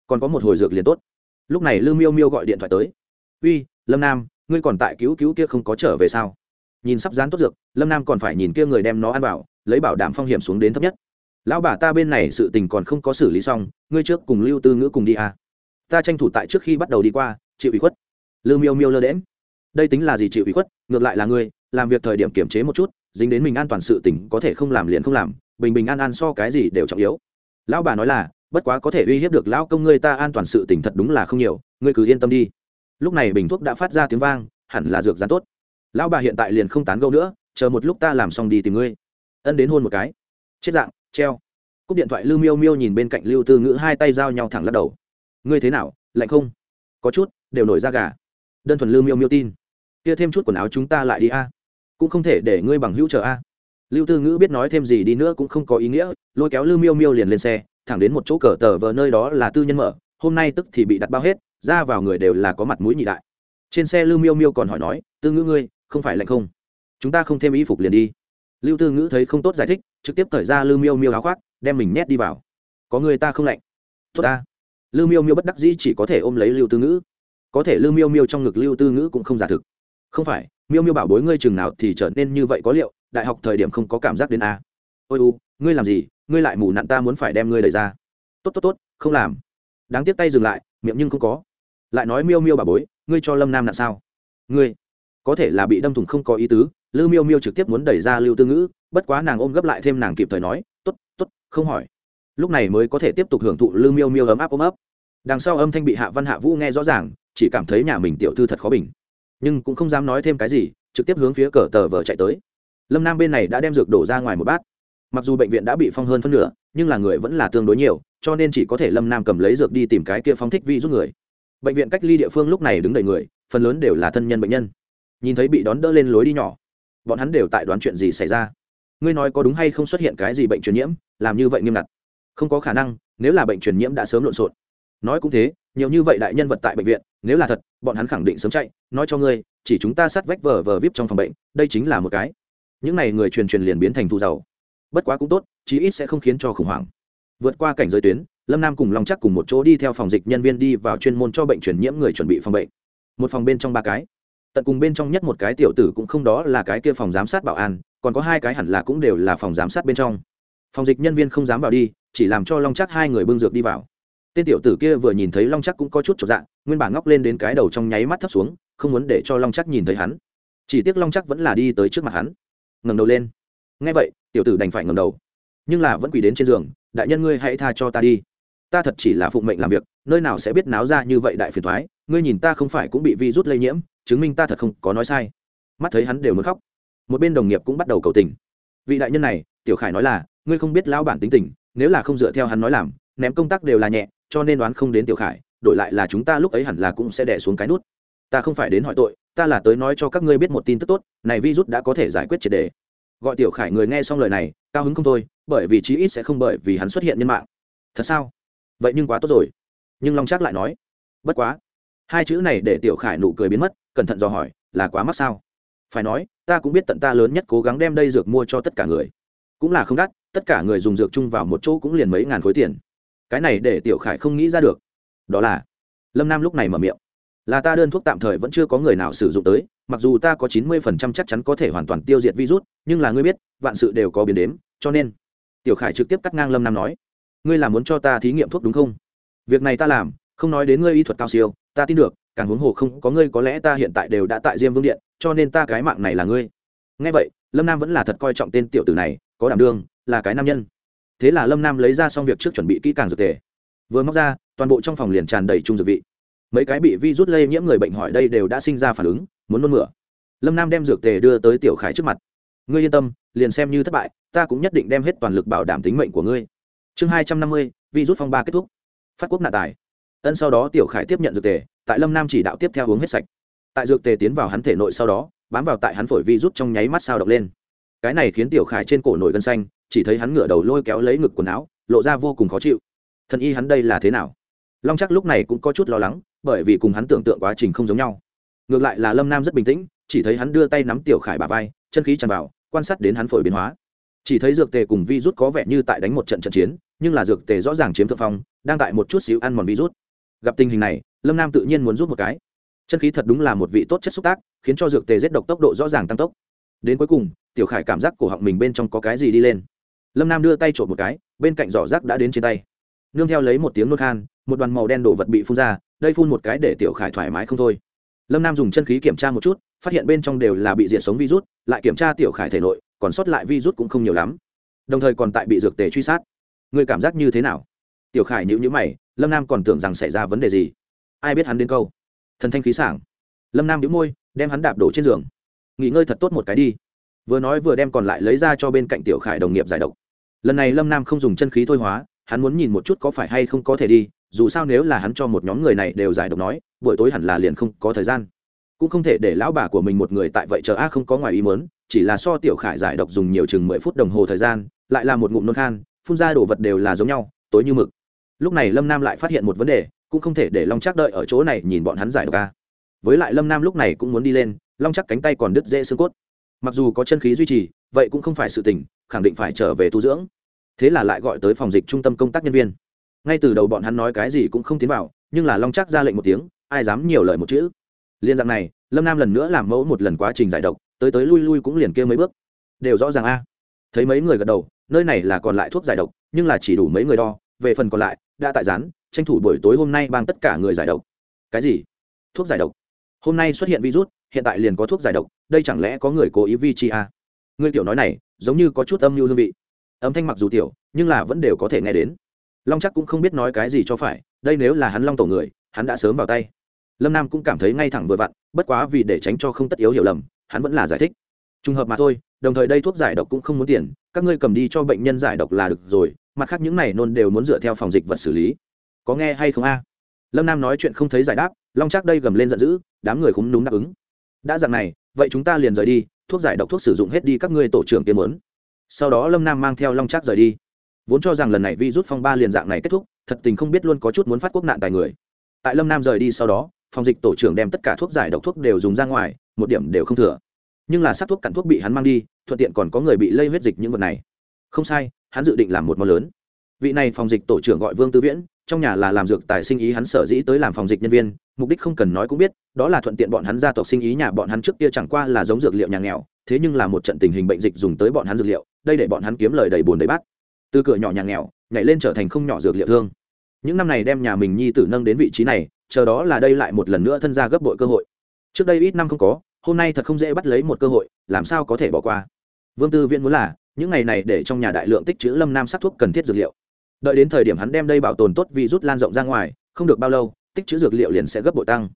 Còn có một hồi dược liền tốt. Lúc này lư miêu miêu gọi điện thoại tới uy, lâm nam, ngươi còn tại cứu cứu kia không có trở về sao? Nhìn sắp dán tốt dược, lâm nam còn phải nhìn kia người đem nó ăn vào, lấy bảo đảm phong hiểm xuống đến thấp nhất. Lão bà ta bên này sự tình còn không có xử lý xong, ngươi trước cùng lưu tư ngữ cùng đi à. ta tranh thủ tại trước khi bắt đầu đi qua, chịu ủy khuất. Lưu miêu miêu lơ đễm đây tính là gì chịu ủy khuất, ngược lại là ngươi, làm việc thời điểm kiểm chế một chút, dính đến mình an toàn sự tình có thể không làm liền không làm, bình bình an an so cái gì đều trọng yếu. Lão bà nói là, bất quá có thể uy hiếp được lão công ngươi ta an toàn sự tình thật đúng là không nhiều, ngươi cứ yên tâm đi lúc này bình thuốc đã phát ra tiếng vang, hẳn là dược gián tốt. Lão bà hiện tại liền không tán gâu nữa, chờ một lúc ta làm xong đi tìm ngươi. Ân đến hôn một cái. Chết dạng, treo. Cúp điện thoại lưu miêu miêu nhìn bên cạnh lưu tư ngữ hai tay giao nhau thẳng lắc đầu. Ngươi thế nào, lạnh không? Có chút, đều nổi da gà. Đơn thuần lưu miêu miêu tin. Kia thêm chút quần áo chúng ta lại đi a. Cũng không thể để ngươi bằng hữu chờ a. Lưu tư ngữ biết nói thêm gì đi nữa cũng không có ý nghĩa, lôi kéo lưu miêu miêu liền lên xe, thẳng đến một chỗ cờ tờ vờ nơi đó là tư nhân mở, hôm nay tức thì bị đặt bao hết ra vào người đều là có mặt mũi nhị đại. Trên xe lưu miêu miêu còn hỏi nói, tư ngữ ngươi, không phải lạnh không? Chúng ta không thêm y phục liền đi. Lưu tư ngữ thấy không tốt giải thích, trực tiếp cởi ra lưu miêu miêu áo khoác, đem mình nhét đi vào. Có người ta không lạnh? Tốt ta. Lưu miêu miêu bất đắc dĩ chỉ có thể ôm lấy lưu tư ngữ. Có thể lưu miêu miêu trong ngực lưu tư ngữ cũng không giả thực. Không phải, miêu miêu bảo bối ngươi chừng nào thì trở nên như vậy có liệu, đại học thời điểm không có cảm giác đến a. Ôi u, ngươi làm gì, ngươi lại mù nặn ta muốn phải đem ngươi đẩy ra. Tốt tốt tốt, không làm. Đáng tiếc tay dừng lại, miệng nhưng không có lại nói miêu miêu bà bối, ngươi cho lâm nam là sao? Ngươi, có thể là bị đâm thủng không có ý tứ, lư miêu miêu trực tiếp muốn đẩy ra lưu tư ngữ, bất quá nàng ôm gấp lại thêm nàng kịp thời nói t ố t t ố t không hỏi. Lúc này mới có thể tiếp tục hưởng thụ lư miêu miêu ấm áp ôm ấp. Đằng sau âm thanh bị hạ văn hạ vũ nghe rõ ràng, chỉ cảm thấy nhà mình tiểu thư thật khó bình. Nhưng cũng không dám nói thêm cái gì, trực tiếp hướng phía cờ tờ vờ chạy tới. Lâm nam bên này đã đem dược đổ ra ngoài một bát. Mặc dù bệnh viện đã bị phong hơn phân nửa, nhưng là người vẫn là tương đối nhiều, cho nên chỉ có thể lâm nam cầm lấy dược đi tìm cái kia phóng thích vi giúp người bệnh viện cách ly địa phương lúc này đứng đầy người, phần lớn đều là thân nhân bệnh nhân. Nhìn thấy bị đón đỡ lên lối đi nhỏ, bọn hắn đều tại đoán chuyện gì xảy ra. Ngươi nói có đúng hay không xuất hiện cái gì bệnh truyền nhiễm, làm như vậy nghiêm ngặt. Không có khả năng, nếu là bệnh truyền nhiễm đã sớm lộn xộn. Nói cũng thế, nhiều như vậy đại nhân vật tại bệnh viện, nếu là thật, bọn hắn khẳng định sớm chạy, nói cho ngươi, chỉ chúng ta sát vách vờ vờ vip trong phòng bệnh, đây chính là một cái. Những n à y người truyền truyền liền biến thành thu giàu. Bất quá cũng tốt, chí ít sẽ không khiến cho khủng hoảng. Vượt qua cảnh giới tuyến lâm nam cùng long chắc cùng một chỗ đi theo phòng dịch nhân viên đi vào chuyên môn cho bệnh truyền nhiễm người chuẩn bị phòng bệnh. Một phòng bên trong ba cái. Tận cùng bên trong nhất một cái tiểu tử cũng không đó là cái kia phòng giám sát bảo an, còn có hai cái hẳn là cũng đều là phòng giám sát bên trong. Phòng dịch nhân viên không dám vào đi, chỉ làm cho long chắc hai người bưng dược đi vào. Tên tiểu tử kia vừa nhìn thấy long chắc cũng có chút trọn dạng nguyên bản ngóc lên đến cái đầu trong nháy mắt thấp xuống, không muốn để cho long chắc nhìn thấy hắn. Chỉ tiếc long chắc vẫn là đi tới trước mặt hắn. Ngẩng đầu lên. Ngay vậy, tiểu tử đành phải ngẩng đầu. Nhưng là vẫn quỳ đến trên giường, đại nhân ngươi hãy tha cho ta đi ta thật chỉ là phụng mệnh làm việc, nơi nào sẽ biết náo ra như vậy đại phiền thoái, ngươi nhìn ta không phải cũng bị vi rút lây nhiễm, chứng minh ta thật không có nói sai. Mắt thấy hắn đều muốn khóc. Một bên đồng nghiệp cũng bắt đầu cầu tình. Vị đại nhân này, tiểu khải nói là, ngươi không biết lão bản tính tình, nếu là không dựa theo hắn nói làm, ném công tác đều là nhẹ, cho nên đoán không đến tiểu khải, đổi lại là chúng ta lúc ấy hẳn là cũng sẽ đẻ xuống cái nút. Ta không phải đến hỏi tội, ta là tới nói cho các ngươi biết một tin tức tốt, này virus đã có thể giải quyết triệt đề. Gọi tiểu khải người nghe xong lời này, cao hứng không thôi, bởi vì chí ít sẽ không bởi vì hắn xuất hiện nhân mạng. Thật sao? Vậy nhưng quá tốt rồi. Nhưng long trác lại nói, bất quá. Hai chữ này để tiểu khải nụ cười biến mất, cẩn thận dò hỏi, là quá mắc sao? Phải nói, ta cũng biết tận ta lớn nhất cố gắng đem đây dược mua cho tất cả người. Cũng là không đắt, tất cả người dùng dược chung vào một chỗ cũng liền mấy ngàn khối tiền. Cái này để tiểu khải không nghĩ ra được. Đó là. Lâm nam lúc này mở miệng, là ta đơn thuốc tạm thời vẫn chưa có người nào sử dụng tới, mặc dù ta có chín mươi phần trăm chắc chắn có thể hoàn toàn tiêu diệt virus, nhưng là ngươi biết, vạn sự đều có biến đếm, cho nên tiểu khải trực tiếp cắt ngang lâm nam nói ngươi là muốn cho ta thí nghiệm thuốc đúng không? Việc này ta làm, không nói đến ngươi y thuật cao siêu, ta tin được, càng huống hồ không có ngươi có lẽ ta hiện tại đều đã tại diêm vương điện, cho nên ta cái mạng này là ngươi. Ngay vậy, lâm nam vẫn là thật coi trọng tên tiểu tử này, có đảm đương, là cái nam nhân. Thế là lâm nam lấy ra xong việc trước chuẩn bị kỹ càng dược tề. Vừa móc ra, toàn bộ trong phòng liền tràn đầy trung dược vị. Mấy cái bị vi rút lây nhiễm người bệnh hỏi đây đều đã sinh ra phản ứng, muốn nôn mửa. Lâm nam đem dược tề đưa tới tiểu khải trước mặt. Ngươi yên tâm, liền xem như thất bại, ta cũng nhất định đem hết toàn lực bảo đảm tính mệnh của ngươi chương hai trăm năm mươi vi rút phong ba kết thúc. Phát quốc nạn tài. Ân sau đó tiểu khải tiếp nhận dược tề, tại lâm nam chỉ đạo tiếp theo uống hết sạch. Tại dược tề tiến vào hắn thể nội sau đó, bám vào tại hắn phổi vi rút trong nháy mắt sao động lên. Cái này khiến tiểu khải trên cổ nổi gân xanh, chỉ thấy hắn ngửa đầu lôi kéo lấy ngực quần áo, lộ ra vô cùng khó chịu. Thần y hắn đây là thế nào? Long chắc lúc này cũng có chút lo lắng, bởi vì cùng hắn tưởng tượng quá trình không giống nhau. Ngược lại là lâm nam rất bình tĩnh, chỉ thấy hắn đưa tay nắm tiểu khải bà vai, chân khí tràn vào, quan sát đến hắn phổi biến hóa chỉ thấy dược tề cùng virus có vẻ như tại đánh một trận trận chiến, nhưng là dược tề rõ ràng chiếm thượng phong, đang tại một chút xíu ăn mòn virus. Gặp tình hình này, lâm nam tự nhiên muốn rút một cái. Chân khí thật đúng là một vị tốt chất xúc tác, khiến cho dược tề giết độc tốc độ rõ ràng tăng tốc. Đến cuối cùng, tiểu khải cảm giác cổ họng mình bên trong có cái gì đi lên. Lâm nam đưa tay trộm một cái, bên cạnh giỏ rác đã đến trên tay. Nương theo lấy một tiếng nôn khan, một đoàn màu đen đổ vật bị phun ra, đây phun một cái để tiểu khải thoải mái không thôi. Lâm nam dùng chân khí kiểm tra một chút, phát hiện bên trong đều là bị diệt sống virus, lại kiểm tra tiểu khải thể nội còn sót lại virus cũng không nhiều lắm. Đồng thời còn tại bị dược tề truy sát. Người cảm giác như thế nào? Tiểu khải nhữ nhữ mày, lâm nam còn tưởng rằng xảy ra vấn đề gì. Ai biết hắn đến câu? Thần thanh khí sảng. Lâm nam nhữ môi, đem hắn đạp đổ trên giường. Nghỉ ngơi thật tốt một cái đi. Vừa nói vừa đem còn lại lấy ra cho bên cạnh tiểu khải đồng nghiệp giải độc. Lần này lâm nam không dùng chân khí thôi hóa, hắn muốn nhìn một chút có phải hay không có thể đi, dù sao nếu là hắn cho một nhóm người này đều giải độc nói, buổi tối hẳn là liền không có thời gian. Cũng không thể để lão bà của mình một người tại vậy chờ, a, không có ngoài ý muốn chỉ là so tiểu khải giải độc dùng nhiều chừng mười phút đồng hồ thời gian, lại là một ngụm nôn khan, phun ra đồ vật đều là giống nhau, tối như mực. Lúc này lâm nam lại phát hiện một vấn đề, cũng không thể để long chắc đợi ở chỗ này nhìn bọn hắn giải độc ca với lại lâm nam lúc này cũng muốn đi lên, long chắc cánh tay còn đứt dễ xương cốt. Mặc dù có chân khí duy trì, vậy cũng không phải sự tỉnh khẳng định phải trở về tu dưỡng. Thế là lại gọi tới phòng dịch trung tâm công tác nhân viên. Ngay từ đầu bọn hắn nói cái gì cũng không tiến vào, nhưng là long chắc ra lệnh một tiếng, ai dám nhiều lời một chữ. Liên dạng này, lâm nam lần nữa làm mẫu một lần quá trình giải độc tới tới lui lui cũng liền kia mấy bước. Đều rõ ràng a. Thấy mấy người gật đầu, nơi này là còn lại thuốc giải độc, nhưng là chỉ đủ mấy người đo, về phần còn lại, đã tại rán tranh thủ buổi tối hôm nay bằng tất cả người giải độc. Cái gì? Thuốc giải độc? Hôm nay xuất hiện virus, hiện tại liền có thuốc giải độc, đây chẳng lẽ có người cố ý vi chi a? Ngươi tiểu nói này, giống như có chút âm mưu hương vị. Âm thanh mặc dù tiểu, nhưng là vẫn đều có thể nghe đến. Long chắc cũng không biết nói cái gì cho phải, đây nếu là hắn long tổ người, hắn đã sớm vào tay. Lâm nam cũng cảm thấy ngay thẳng vừa vặn, bất quá vì để tránh cho không tất yếu hiểu lầm hắn vẫn là giải thích. Trùng hợp mà thôi, đồng thời đây thuốc giải độc cũng không muốn tiền, các ngươi cầm đi cho bệnh nhân giải độc là được rồi, mặt khác những này nôn đều muốn dựa theo phòng dịch vật xử lý. Có nghe hay không a? Lâm nam nói chuyện không thấy giải đáp, long chắc đây gầm lên giận dữ, đám người khúng đúng đáp ứng. Đã dạng này, vậy chúng ta liền rời đi, thuốc giải độc thuốc sử dụng hết đi các ngươi tổ trưởng kiếm lớn sau đó lâm nam mang theo long chắc rời đi. Vốn cho rằng lần này vi rút phong ba liền dạng này kết thúc, thật tình không biết luôn có chút muốn phát quốc nạn tài người. Tại lâm nam rời đi sau đó phòng dịch tổ trưởng đem tất cả thuốc giải độc thuốc đều dùng ra ngoài, một điểm đều không thừa. Nhưng là sắc thuốc cặn thuốc bị hắn mang đi, thuận tiện còn có người bị lây huyết dịch những vật này. Không sai, hắn dự định làm một món lớn. Vị này phòng dịch tổ trưởng gọi vương tư viễn, trong nhà là làm dược tài sinh ý hắn sở dĩ tới làm phòng dịch nhân viên, mục đích không cần nói cũng biết, đó là thuận tiện bọn hắn gia tộc sinh ý nhà bọn hắn trước kia chẳng qua là giống dược liệu nhà nghèo, thế nhưng là một trận tình hình bệnh dịch dùng tới bọn hắn dược liệu, đây để bọn hắn kiếm lời đầy bùn đầy bát. Từ cửa nhỏ nhà nghèo, nhảy lên trở thành không nhỏ dược liệu thương những năm này đem nhà mình nhi tử nâng đến vị trí này, chờ đó là đây lại một lần nữa thân ra gấp bội cơ hội. Trước đây ít năm không có, hôm nay thật không dễ bắt lấy một cơ hội, làm sao có thể bỏ qua? Vương tư viễn muốn là, những ngày này để trong nhà đại lượng tích chữ lâm nam sắc thuốc cần thiết dược liệu. Đợi đến thời điểm hắn đem đây bảo tồn tốt vì rút lan rộng ra ngoài, không được bao lâu, tích chữ dược liệu liền sẽ gấp bội tăng.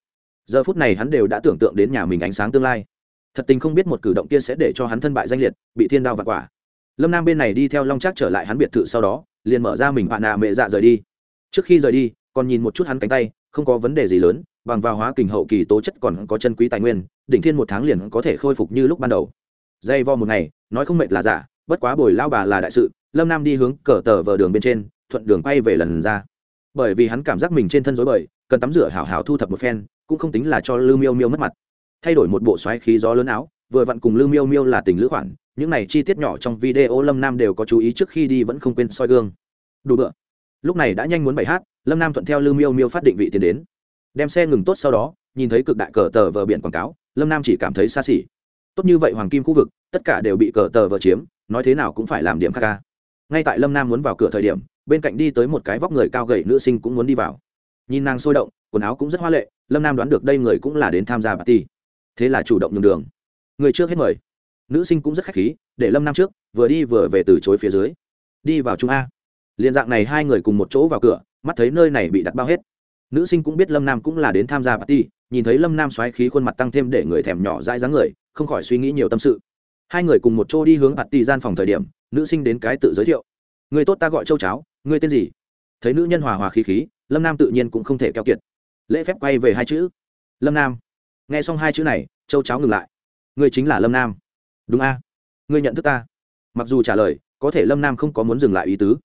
Giờ phút này hắn đều đã tưởng tượng đến nhà mình ánh sáng tương lai. Thật tình không biết một cử động kia sẽ để cho hắn thân bại danh liệt, bị thiên đao vặt quả. Lâm nam bên này đi theo long trác trở lại hắn biệt thự sau đó, liền mở ra mình bạn nạ mẹ dạ rời đi trước khi rời đi, còn nhìn một chút hắn cánh tay, không có vấn đề gì lớn, bằng vào hóa kình hậu kỳ tố chất còn có chân quý tài nguyên, đỉnh thiên một tháng liền có thể khôi phục như lúc ban đầu. Dây vo một ngày, nói không mệt là giả, bất quá bồi lao bà là đại sự, lâm nam đi hướng cờ tờ vờ đường bên trên, thuận đường quay về lần ra. Bởi vì hắn cảm giác mình trên thân dối bời, cần tắm rửa hảo hảo thu thập một phen, cũng không tính là cho lư miêu miêu mất mặt. Thay đổi một bộ xoáy khí gió lớn áo, vừa vặn cùng lư miêu miêu là tình lữ khoản, những này chi tiết nhỏ trong video lâm nam đều có chú ý trước khi đi vẫn không quên soi gương. Đủ bựa lúc này đã nhanh muốn bảy hát, lâm nam thuận theo lưu miêu miêu phát định vị tiến đến. Đem xe ngừng tốt sau đó, nhìn thấy cực đại cờ tờ vờ biển quảng cáo, lâm nam chỉ cảm thấy xa xỉ. Tốt như vậy hoàng kim khu vực, tất cả đều bị cờ tờ vờ chiếm, nói thế nào cũng phải làm điểm khác ca. Ngay tại lâm nam muốn vào cửa thời điểm, bên cạnh đi tới một cái vóc người cao gầy nữ sinh cũng muốn đi vào. Nhìn nàng sôi động, quần áo cũng rất hoa lệ, lâm nam đoán được đây người cũng là đến tham gia party. Thế là chủ động nhường đường. Người trước hết mời. Nữ sinh cũng rất khách khí, để lâm nam trước, vừa đi vừa về từ chối phía dưới. Đi vào trung a liền dạng này hai người cùng một chỗ vào cửa, mắt thấy nơi này bị đặt bao hết. Nữ sinh cũng biết lâm nam cũng là đến tham gia party, nhìn thấy lâm nam xoáy khí khuôn mặt tăng thêm để người thèm nhỏ dãi dáng người, không khỏi suy nghĩ nhiều tâm sự. Hai người cùng một chỗ đi hướng party gian phòng thời điểm, nữ sinh đến cái tự giới thiệu. Người tốt ta gọi châu cháo người tên gì? Thấy nữ nhân hòa hòa khí khí, lâm nam tự nhiên cũng không thể keo kiệt. Lễ phép quay về hai chữ. Lâm nam. Nghe xong hai chữ này, châu cháo ngừng lại. Người chính là lâm nam. Đúng a. Người nhận thức ta. Mặc dù trả lời, có thể lâm nam không có muốn dừng lại ý tứ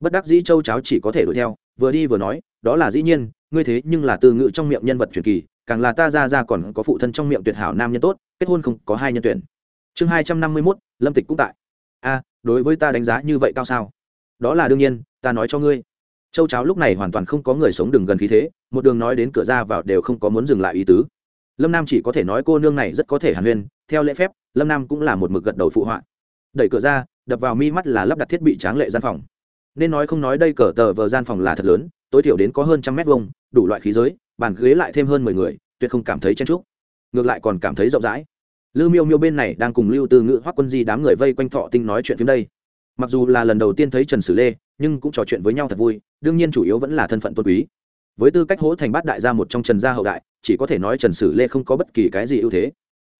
bất đắc dĩ châu cháo chỉ có thể đuổi theo, vừa đi vừa nói, đó là dĩ nhiên, ngươi thế nhưng là từ ngữ trong miệng nhân vật truyền kỳ, càng là ta ra ra còn có phụ thân trong miệng tuyệt hảo nam nhân tốt, kết hôn không có hai nhân tuyển. Chương hai trăm năm mươi mốt, lâm tịch cũng tại. A, đối với ta đánh giá như vậy cao sao? Đó là đương nhiên, ta nói cho ngươi. Châu cháo lúc này hoàn toàn không có người sống đừng gần khí thế, một đường nói đến cửa ra vào đều không có muốn dừng lại ý tứ. Lâm nam chỉ có thể nói cô nương này rất có thể hàn huyên, theo lễ phép, lâm nam cũng là một mực gật đầu phụ họa. Đẩy cửa ra, đập vào mi mắt là lắp đặt thiết bị tráng lệ gian phòng nên nói không nói đây cờ tờ vờ gian phòng là thật lớn, tối thiểu đến có hơn trăm mét vuông, đủ loại khí giới, bàn ghế lại thêm hơn mười người, tuyệt không cảm thấy chen trúc ngược lại còn cảm thấy rộng rãi. Lưu miêu miêu bên này đang cùng lưu tư ngữ hoắc quân di đám người vây quanh thọ tinh nói chuyện phim đây. Mặc dù là lần đầu tiên thấy trần sử lê, nhưng cũng trò chuyện với nhau thật vui, đương nhiên chủ yếu vẫn là thân phận tôn quý. Với tư cách hỗ thành bát đại gia một trong trần gia hậu đại, chỉ có thể nói trần sử lê không có bất kỳ cái gì ưu thế.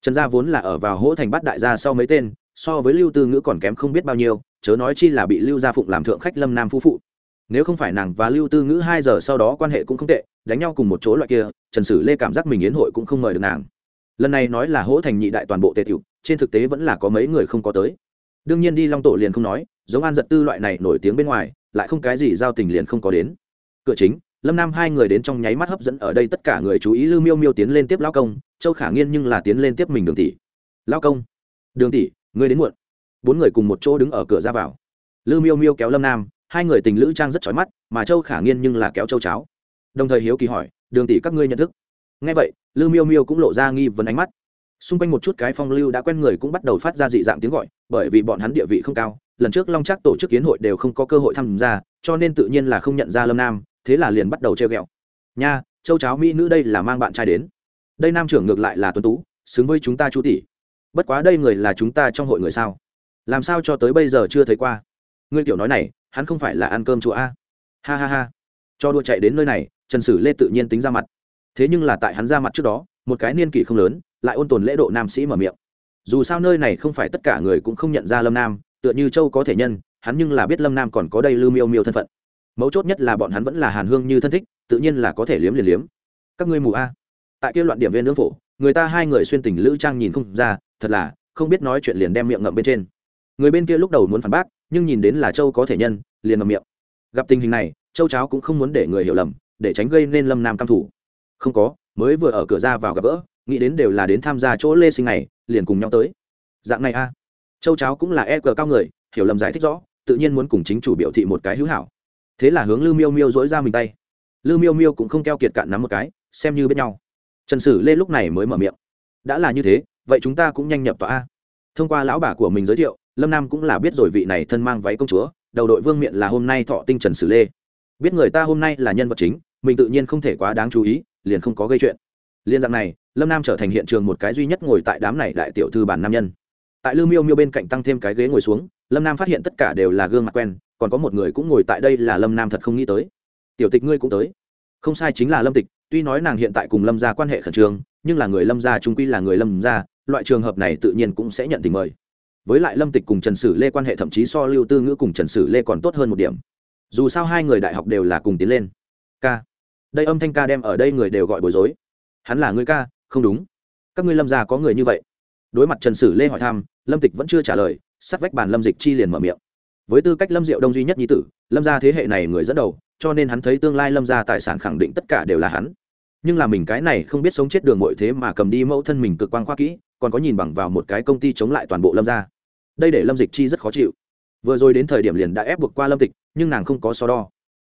Trần gia vốn là ở vào hỗ thành bát đại gia sau mấy tên so với lưu tư ngữ còn kém không biết bao nhiêu, chớ nói chi là bị lưu gia phụng làm thượng khách lâm nam phu phụ. Nếu không phải nàng và lưu tư ngữ hai giờ sau đó quan hệ cũng không tệ, đánh nhau cùng một chỗ loại kia, trần sử lê cảm giác mình yến hội cũng không mời được nàng. Lần này nói là hỗ thành nhị đại toàn bộ tề tiểu, trên thực tế vẫn là có mấy người không có tới. Đương nhiên đi long tổ liền không nói, giống an giật tư loại này nổi tiếng bên ngoài, lại không cái gì giao tình liền không có đến. Cửa chính, lâm nam hai người đến trong nháy mắt hấp dẫn ở đây tất cả người chú ý lưu miêu miêu tiến lên tiếp lao công, châu khả nghiên nhưng là tiến lên tiếp mình đường tỷ. Lao công, đường tỷ ngươi đến muộn. Bốn người cùng một chỗ đứng ở cửa ra vào. Lư miêu miêu kéo lâm nam, hai người tình lữ trang rất trói mắt, mà châu khả nghiên nhưng là kéo châu cháo. Đồng thời hiếu kỳ hỏi, đường tỷ các ngươi nhận thức? Ngay vậy, Lư miêu miêu cũng lộ ra nghi vấn ánh mắt. Xung quanh một chút cái phong lưu đã quen người cũng bắt đầu phát ra dị dạng tiếng gọi, bởi vì bọn hắn địa vị không cao, lần trước long trác tổ chức kiến hội đều không có cơ hội tham gia, cho nên tự nhiên là không nhận ra lâm nam, thế là liền bắt đầu treo ghẹo. Nha, châu cháo mỹ nữ đây là mang bạn trai đến. Đây nam trưởng ngược lại là tuấn tú, xứng với chúng ta chú tỷ bất quá đây người là chúng ta trong hội người sao? Làm sao cho tới bây giờ chưa thấy qua? Ngươi tiểu nói này, hắn không phải là ăn cơm chùa a. Ha ha ha. Cho đua chạy đến nơi này, trần sử lê tự nhiên tính ra mặt. Thế nhưng là tại hắn ra mặt trước đó, một cái niên kỷ không lớn, lại ôn tồn lễ độ nam sĩ mở miệng. Dù sao nơi này không phải tất cả người cũng không nhận ra lâm nam, tựa như châu có thể nhân, hắn nhưng là biết lâm nam còn có đây lưu miêu miêu thân phận. Mấu chốt nhất là bọn hắn vẫn là hàn hương như thân thích, tự nhiên là có thể liếm liền liếm. Các ngươi mù a. Tại kia loạn điểm viên nướng phổ người ta hai người xuyên tình lữ trang nhìn không ra, thật là, không biết nói chuyện liền đem miệng ngậm bên trên. Người bên kia lúc đầu muốn phản bác, nhưng nhìn đến là châu có thể nhân, liền ngậm miệng. Gặp tình hình này, châu cháo cũng không muốn để người hiểu lầm, để tránh gây nên lâm nam cam thủ. Không có, mới vừa ở cửa ra vào gặp gỡ, nghĩ đến đều là đến tham gia chỗ lê sinh này, liền cùng nhau tới. Dạng này a. Châu cháo cũng là e cờ cao người, hiểu lầm giải thích rõ, tự nhiên muốn cùng chính chủ biểu thị một cái hữu hảo. Thế là hướng lư miêu miêu dỗi ra mình tay. Lư miêu miêu cũng không keo kiệt cạn nắm một cái, xem như bên nhau trần sử lê lúc này mới mở miệng. Đã là như thế, vậy chúng ta cũng nhanh nhập tòa a. Thông qua lão bà của mình giới thiệu, lâm nam cũng là biết rồi vị này thân mang váy công chúa, đầu đội vương miện là hôm nay thọ tinh trần sử lê. Biết người ta hôm nay là nhân vật chính, mình tự nhiên không thể quá đáng chú ý, liền không có gây chuyện. Liên dạng này, lâm nam trở thành hiện trường một cái duy nhất ngồi tại đám này đại tiểu thư bản nam nhân. Tại lư miêu miêu bên cạnh tăng thêm cái ghế ngồi xuống, lâm nam phát hiện tất cả đều là gương mặt quen, còn có một người cũng ngồi tại đây là lâm nam thật không nghĩ tới. Tiểu tịch ngươi cũng tới không sai chính là lâm tịch, tuy nói nàng hiện tại cùng lâm gia quan hệ khẩn trương, nhưng là người lâm gia trung quy là người lâm gia, loại trường hợp này tự nhiên cũng sẽ nhận tình mời. Với lại lâm tịch cùng trần sử lê quan hệ thậm chí so lưu tư ngữ cùng trần sử lê còn tốt hơn một điểm. Dù sao hai người đại học đều là cùng tiến lên. Ca. Đây âm thanh ca đem ở đây người đều gọi bối rối. Hắn là người ca, không đúng. Các ngươi lâm gia có người như vậy? Đối mặt trần sử lê hỏi thăm, lâm tịch vẫn chưa trả lời sát vách bàn lâm dịch chi liền mở miệng. Với tư cách lâm diệu đông duy nhất nhi tử, lâm gia thế hệ này người dẫn đầu cho nên hắn thấy tương lai lâm gia tài sản khẳng định tất cả đều là hắn. Nhưng là mình cái này không biết sống chết đường mọi thế mà cầm đi mẫu thân mình cực quan khoa kỹ, còn có nhìn bằng vào một cái công ty chống lại toàn bộ lâm gia. Đây để lâm dịch chi rất khó chịu. Vừa rồi đến thời điểm liền đã ép buộc qua lâm tịch nhưng nàng không có so đo.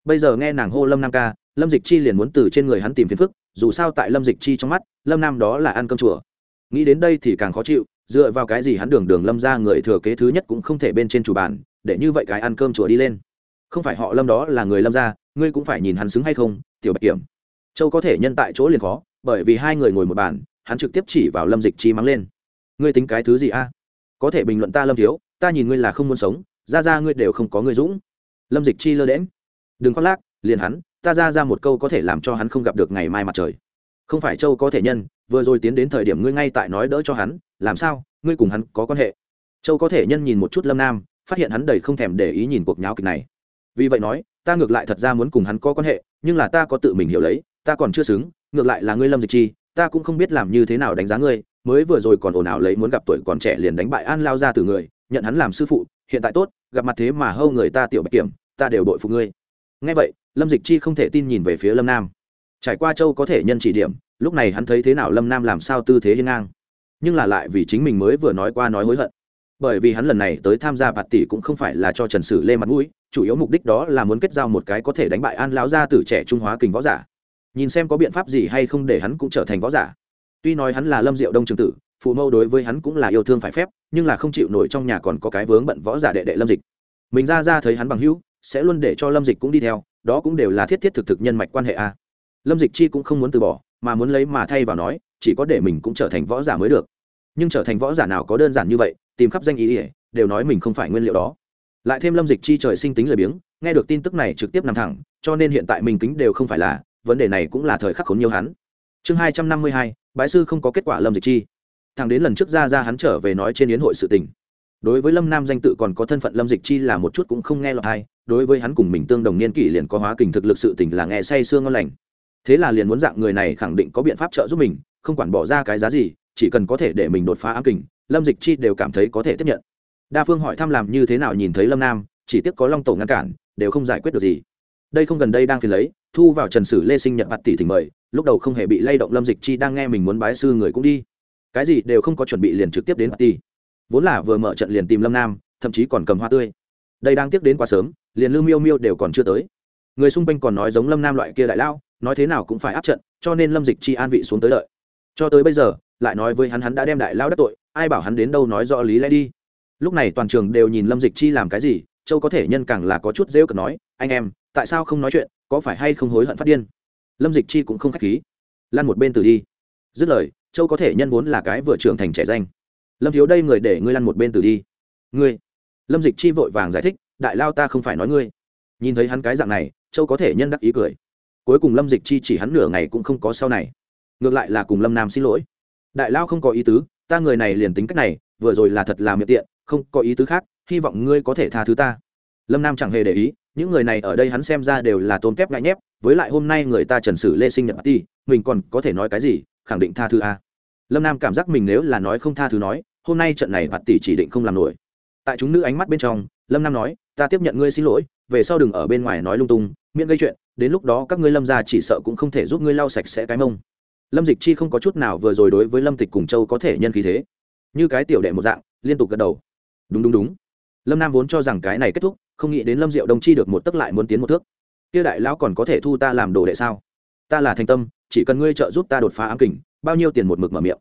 Bây giờ nghe nàng hô lâm nam ca, lâm dịch chi liền muốn từ trên người hắn tìm phiền phức, dù sao tại lâm dịch chi trong mắt, lâm nam đó là ăn cơm chùa. Nghĩ đến đây thì càng khó chịu, dựa vào cái gì hắn đường đường lâm ra người thừa kế thứ nhất cũng không thể bên trên chủ bàn, để như vậy cái ăn cơm chùa đi lên không phải họ lâm đó là người lâm ra ngươi cũng phải nhìn hắn xứng hay không, tiểu bạch kiểm. Châu có thể nhân tại chỗ liền khó, bởi vì hai người ngồi một bàn, hắn trực tiếp chỉ vào lâm dịch chi mắng lên. Ngươi tính cái thứ gì a? Có thể bình luận ta lâm thiếu, ta nhìn ngươi là không muốn sống, ra ra ngươi đều không có ngươi dũng. Lâm dịch chi lơ đễm đừng khoác lác, liền hắn, ta ra ra một câu có thể làm cho hắn không gặp được ngày mai mặt trời. Không phải châu có thể nhân, vừa rồi tiến đến thời điểm ngươi ngay tại nói đỡ cho hắn, làm sao, ngươi cùng hắn có quan hệ? Châu có thể nhân nhìn một chút lâm nam, phát hiện hắn đầy không thèm để ý nhìn cuộc nháo kịch này vì vậy nói, ta ngược lại thật ra muốn cùng hắn có quan hệ, nhưng là ta có tự mình hiểu lấy, ta còn chưa xứng, ngược lại là ngươi lâm dịch chi, ta cũng không biết làm như thế nào đánh giá ngươi, mới vừa rồi còn ồn ào lấy muốn gặp tuổi còn trẻ liền đánh bại an lao ra từ người, nhận hắn làm sư phụ, hiện tại tốt, gặp mặt thế mà hâu người ta tiểu bạch kiểm, ta đều đội phục ngươi. Ngay vậy, lâm dịch chi không thể tin nhìn về phía lâm nam. Trải qua châu có thể nhân chỉ điểm, lúc này hắn thấy thế nào lâm nam làm sao tư thế hiên ngang. Nhưng là lại vì chính mình mới vừa nói qua nói hối hận bởi vì hắn lần này tới tham gia bạt tỷ cũng không phải là cho trần sử lê mặt mũi, chủ yếu mục đích đó là muốn kết giao một cái có thể đánh bại an lão gia tử trẻ trung hóa kình võ giả. Nhìn xem có biện pháp gì hay không để hắn cũng trở thành võ giả. Tuy nói hắn là lâm diệu đông trường tử, phụ mâu đối với hắn cũng là yêu thương phải phép, nhưng là không chịu nổi trong nhà còn có cái vướng bận võ giả đệ đệ lâm dịch. Mình ra ra thấy hắn bằng hữu, sẽ luôn để cho lâm dịch cũng đi theo, đó cũng đều là thiết thiết thực thực nhân mạch quan hệ a. Lâm dịch chi cũng không muốn từ bỏ, mà muốn lấy mà thay vào nói, chỉ có để mình cũng trở thành võ giả mới được. Nhưng trở thành võ giả nào có đơn giản như vậy tìm khắp danh ý ỉa, đều nói mình không phải nguyên liệu đó. Lại thêm lâm dịch chi trời sinh tính lười biếng, nghe được tin tức này trực tiếp nằm thẳng, cho nên hiện tại mình kính đều không phải là, vấn đề này cũng là thời khắc khốn nhiều hắn. Chương hai trăm năm mươi hai, bái sư không có kết quả lâm dịch chi. Thằng đến lần trước ra ra hắn trở về nói trên yến hội sự tình. Đối với lâm nam danh tự còn có thân phận lâm dịch chi là một chút cũng không nghe lọt hay đối với hắn cùng mình tương đồng niên kỷ liền có hóa kình thực lực sự tình là nghe say sương ngon lành. Thế là liền muốn dạng người này khẳng định có biện pháp trợ giúp mình, không quản bỏ ra cái giá gì, chỉ cần có thể để mình đột phá ám kình lâm dịch chi đều cảm thấy có thể tiếp nhận. Đa phương hỏi thăm làm như thế nào nhìn thấy lâm nam, chỉ tiếc có long tổ ngăn cản, đều không giải quyết được gì. Đây không gần đây đang phiền lấy, thu vào trần sử lê sinh nhận mặt tỷ thỉnh mời, lúc đầu không hề bị lay động lâm dịch chi đang nghe mình muốn bái sư người cũng đi. Cái gì đều không có chuẩn bị liền trực tiếp đến mặt tỷ. Vốn là vừa mở trận liền tìm lâm nam, thậm chí còn cầm hoa tươi. Đây đang tiếp đến quá sớm, liền lưu miêu miêu đều còn chưa tới. Người xung quanh còn nói giống lâm nam loại kia đại lao, nói thế nào cũng phải áp trận, cho nên lâm dịch chi an vị xuống tới đợi. Cho tới bây giờ, lại nói với hắn hắn đã đem đại lao đắc tội ai bảo hắn đến đâu nói rõ lý lẽ đi. Lúc này toàn trường đều nhìn lâm dịch chi làm cái gì, châu có thể nhân càng là có chút rêu cực nói, anh em, tại sao không nói chuyện, có phải hay không hối hận phát điên? Lâm dịch chi cũng không k h á c h khí. Lăn một bên từ đi. Dứt lời, châu có thể nhân vốn là cái vừa trưởng thành trẻ danh. Lâm thiếu đây người để ngươi lăn một bên từ đi. Ngươi? Lâm dịch chi vội vàng giải thích, đại lao ta không phải nói ngươi. Nhìn thấy hắn cái dạng này, châu có thể nhân đắc ý cười. Cuối cùng lâm dịch chi chỉ hắn nửa ngày cũng không có sau này. Ngược lại là cùng lâm nam xin lỗi. Đại lao không có ý tứ ta người này liền tính cách này, vừa rồi là thật là miệng tiện, không có ý tứ khác, hy vọng ngươi có thể tha thứ ta. Lâm nam chẳng hề để ý, những người này ở đây hắn xem ra đều là tôn kép ngại nhép, với lại hôm nay người ta trần sử lê sinh nhật ti mình còn có thể nói cái gì, khẳng định tha thứ a. Lâm nam cảm giác mình nếu là nói không tha thứ nói, hôm nay trận này bạt tỷ chỉ định không làm nổi. Tại chúng nữ ánh mắt bên trong, lâm nam nói, ta tiếp nhận ngươi xin lỗi, về sau đừng ở bên ngoài nói lung tung, miễn gây chuyện, đến lúc đó các ngươi lâm ra chỉ sợ cũng không thể giúp ngươi lau sạch sẽ cái mông lâm dịch chi không có chút nào vừa rồi đối với lâm tịch cùng châu có thể nhân khí thế. Như cái tiểu đệ một dạng, liên tục gật đầu. Đúng đúng đúng. Lâm nam vốn cho rằng cái này kết thúc, không nghĩ đến lâm diệu đồng chi được một tấc lại muốn tiến một thước. Kia đại lão còn có thể thu ta làm đồ đệ sao? Ta là thành tâm, chỉ cần ngươi trợ giúp ta đột phá ám kình, bao nhiêu tiền một mực mở miệng.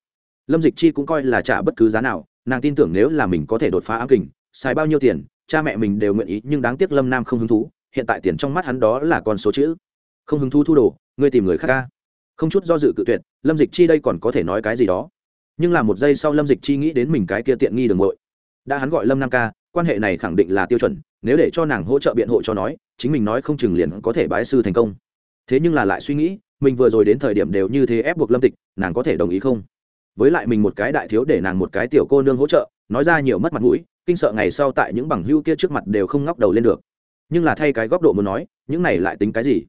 Lâm dịch chi cũng coi là trả bất cứ giá nào, nàng tin tưởng nếu là mình có thể đột phá ám kình, xài bao nhiêu tiền, cha mẹ mình đều nguyện ý, nhưng đáng tiếc lâm nam không hứng thú, hiện tại tiền trong mắt hắn đó là con số chữ. Không hứng thú thu đồ, ngươi tìm người khác ca không chút do dự cự tuyệt, lâm dịch chi đây còn có thể nói cái gì đó. Nhưng là một giây sau lâm dịch chi nghĩ đến mình cái kia tiện nghi đường ngội. Đã hắn gọi lâm nam ca, quan hệ này khẳng định là tiêu chuẩn, nếu để cho nàng hỗ trợ biện hộ cho nói, chính mình nói không chừng liền có thể bái sư thành công. Thế nhưng là lại suy nghĩ, mình vừa rồi đến thời điểm đều như thế ép buộc lâm tịch, nàng có thể đồng ý không? Với lại mình một cái đại thiếu để nàng một cái tiểu cô nương hỗ trợ, nói ra nhiều mất mặt mũi, kinh sợ ngày sau tại những bằng hưu kia trước mặt đều không ngóc đầu lên được. Nhưng là thay cái góc độ muốn nói, những này lại tính cái gì?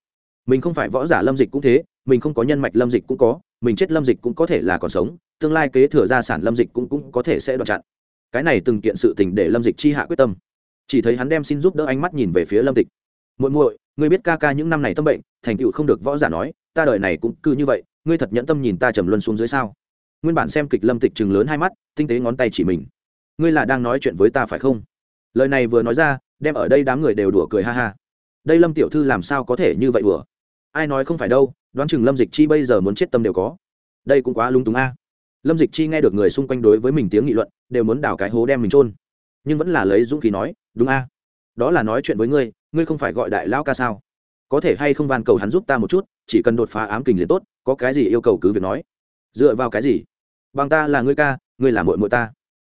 Mình không phải võ giả lâm dịch cũng thế mình không có nhân mạch lâm dịch cũng có mình chết lâm dịch cũng có thể là còn sống tương lai kế thừa gia sản lâm dịch cũng, cũng có thể sẽ đoạn chặn. Cái này từng kiện sự tình để lâm dịch chi hạ quyết tâm. Chỉ thấy hắn đem xin giúp đỡ ánh mắt nhìn về phía lâm tịch muội muội ngươi biết ca ca những năm này tâm bệnh thành tựu không được võ giả nói ta đời này cũng cứ như vậy ngươi thật nhẫn tâm nhìn ta trầm luân xuống dưới sao? Nguyên bản xem kịch lâm tịch chừng lớn hai mắt tinh tế ngón tay chỉ mình. Ngươi là đang nói chuyện với ta phải không? Lời này vừa nói ra đem ở đây đám người đều đùa cười ha ha. Đây lâm tiểu thư làm sao có thể như vậy đùa? Ai nói không phải đâu đoán chừng lâm dịch chi bây giờ muốn chết tâm đều có. Đây cũng quá lung túng a. Lâm dịch chi nghe được người xung quanh đối với mình tiếng nghị luận, đều muốn đào cái hố đem mình trôn nhưng vẫn là lấy dũng khí nói, đúng a. Đó là nói chuyện với ngươi ngươi không phải gọi đại lão ca sao? Có thể hay không van cầu hắn giúp ta một chút, chỉ cần đột phá ám kình liền tốt, có cái gì yêu cầu cứ việc nói. Dựa vào cái gì? Bằng ta là ngươi ca, ngươi là mội mội ta.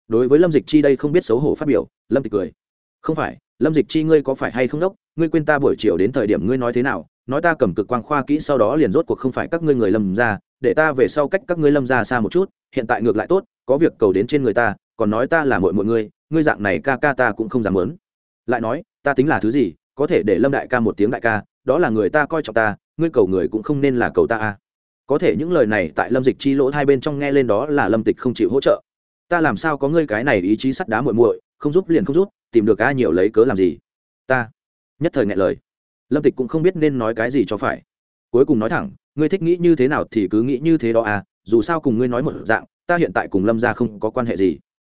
Đối với lâm dịch chi đây không biết xấu hổ phát biểu, lâm tịch cười. Không phải, lâm dịch chi ngươi có phải hay không đốc? Ngươi quên ta buổi chiều đến thời điểm ngươi nói thế nào nói ta cầm cực quang khoa kỹ sau đó liền rốt cuộc không phải các ngươi người lâm ra, để ta về sau cách các ngươi lâm ra xa một chút, hiện tại ngược lại tốt, có việc cầu đến trên người ta, còn nói ta là mội mọi ngươi ngươi dạng này ca ca ta cũng không dám lớn lại nói, ta tính là thứ gì, có thể để lâm đại ca một tiếng đại ca, đó là người ta coi trọng ta, ngươi cầu người cũng không nên là cầu ta a. Có thể những lời này tại lâm dịch chi lỗ hai bên trong nghe lên đó là lâm tịch không chịu hỗ trợ. Ta làm sao có ngươi cái này ý chí sắt đá muội muội, không giúp liền không giúp, tìm được a nhiều lấy cớ làm gì. Ta, nhất thời ngại lời lâm tịch cũng không biết nên nói cái gì cho phải. Cuối cùng nói thẳng, ngươi thích nghĩ như thế nào thì cứ nghĩ như thế đó à dù sao cùng ngươi nói một dạng, ta hiện tại cùng lâm ra không có quan hệ gì.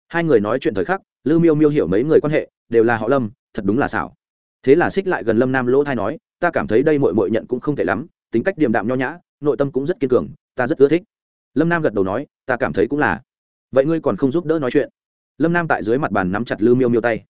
Hai người nói chuyện thời khắc lư miêu miêu hiểu mấy người quan hệ, đều là họ lâm, thật đúng là xảo. Thế là xích lại gần lâm nam lỗ thai nói, ta cảm thấy đây mội mội nhận cũng không tệ lắm, tính cách điềm đạm nho nhã, nội tâm cũng rất kiên cường, ta rất ưa thích. Lâm nam gật đầu nói, ta cảm thấy cũng là. Vậy ngươi còn không giúp đỡ nói chuyện? Lâm nam tại dưới mặt bàn nắm chặt lư miêu miêu tay.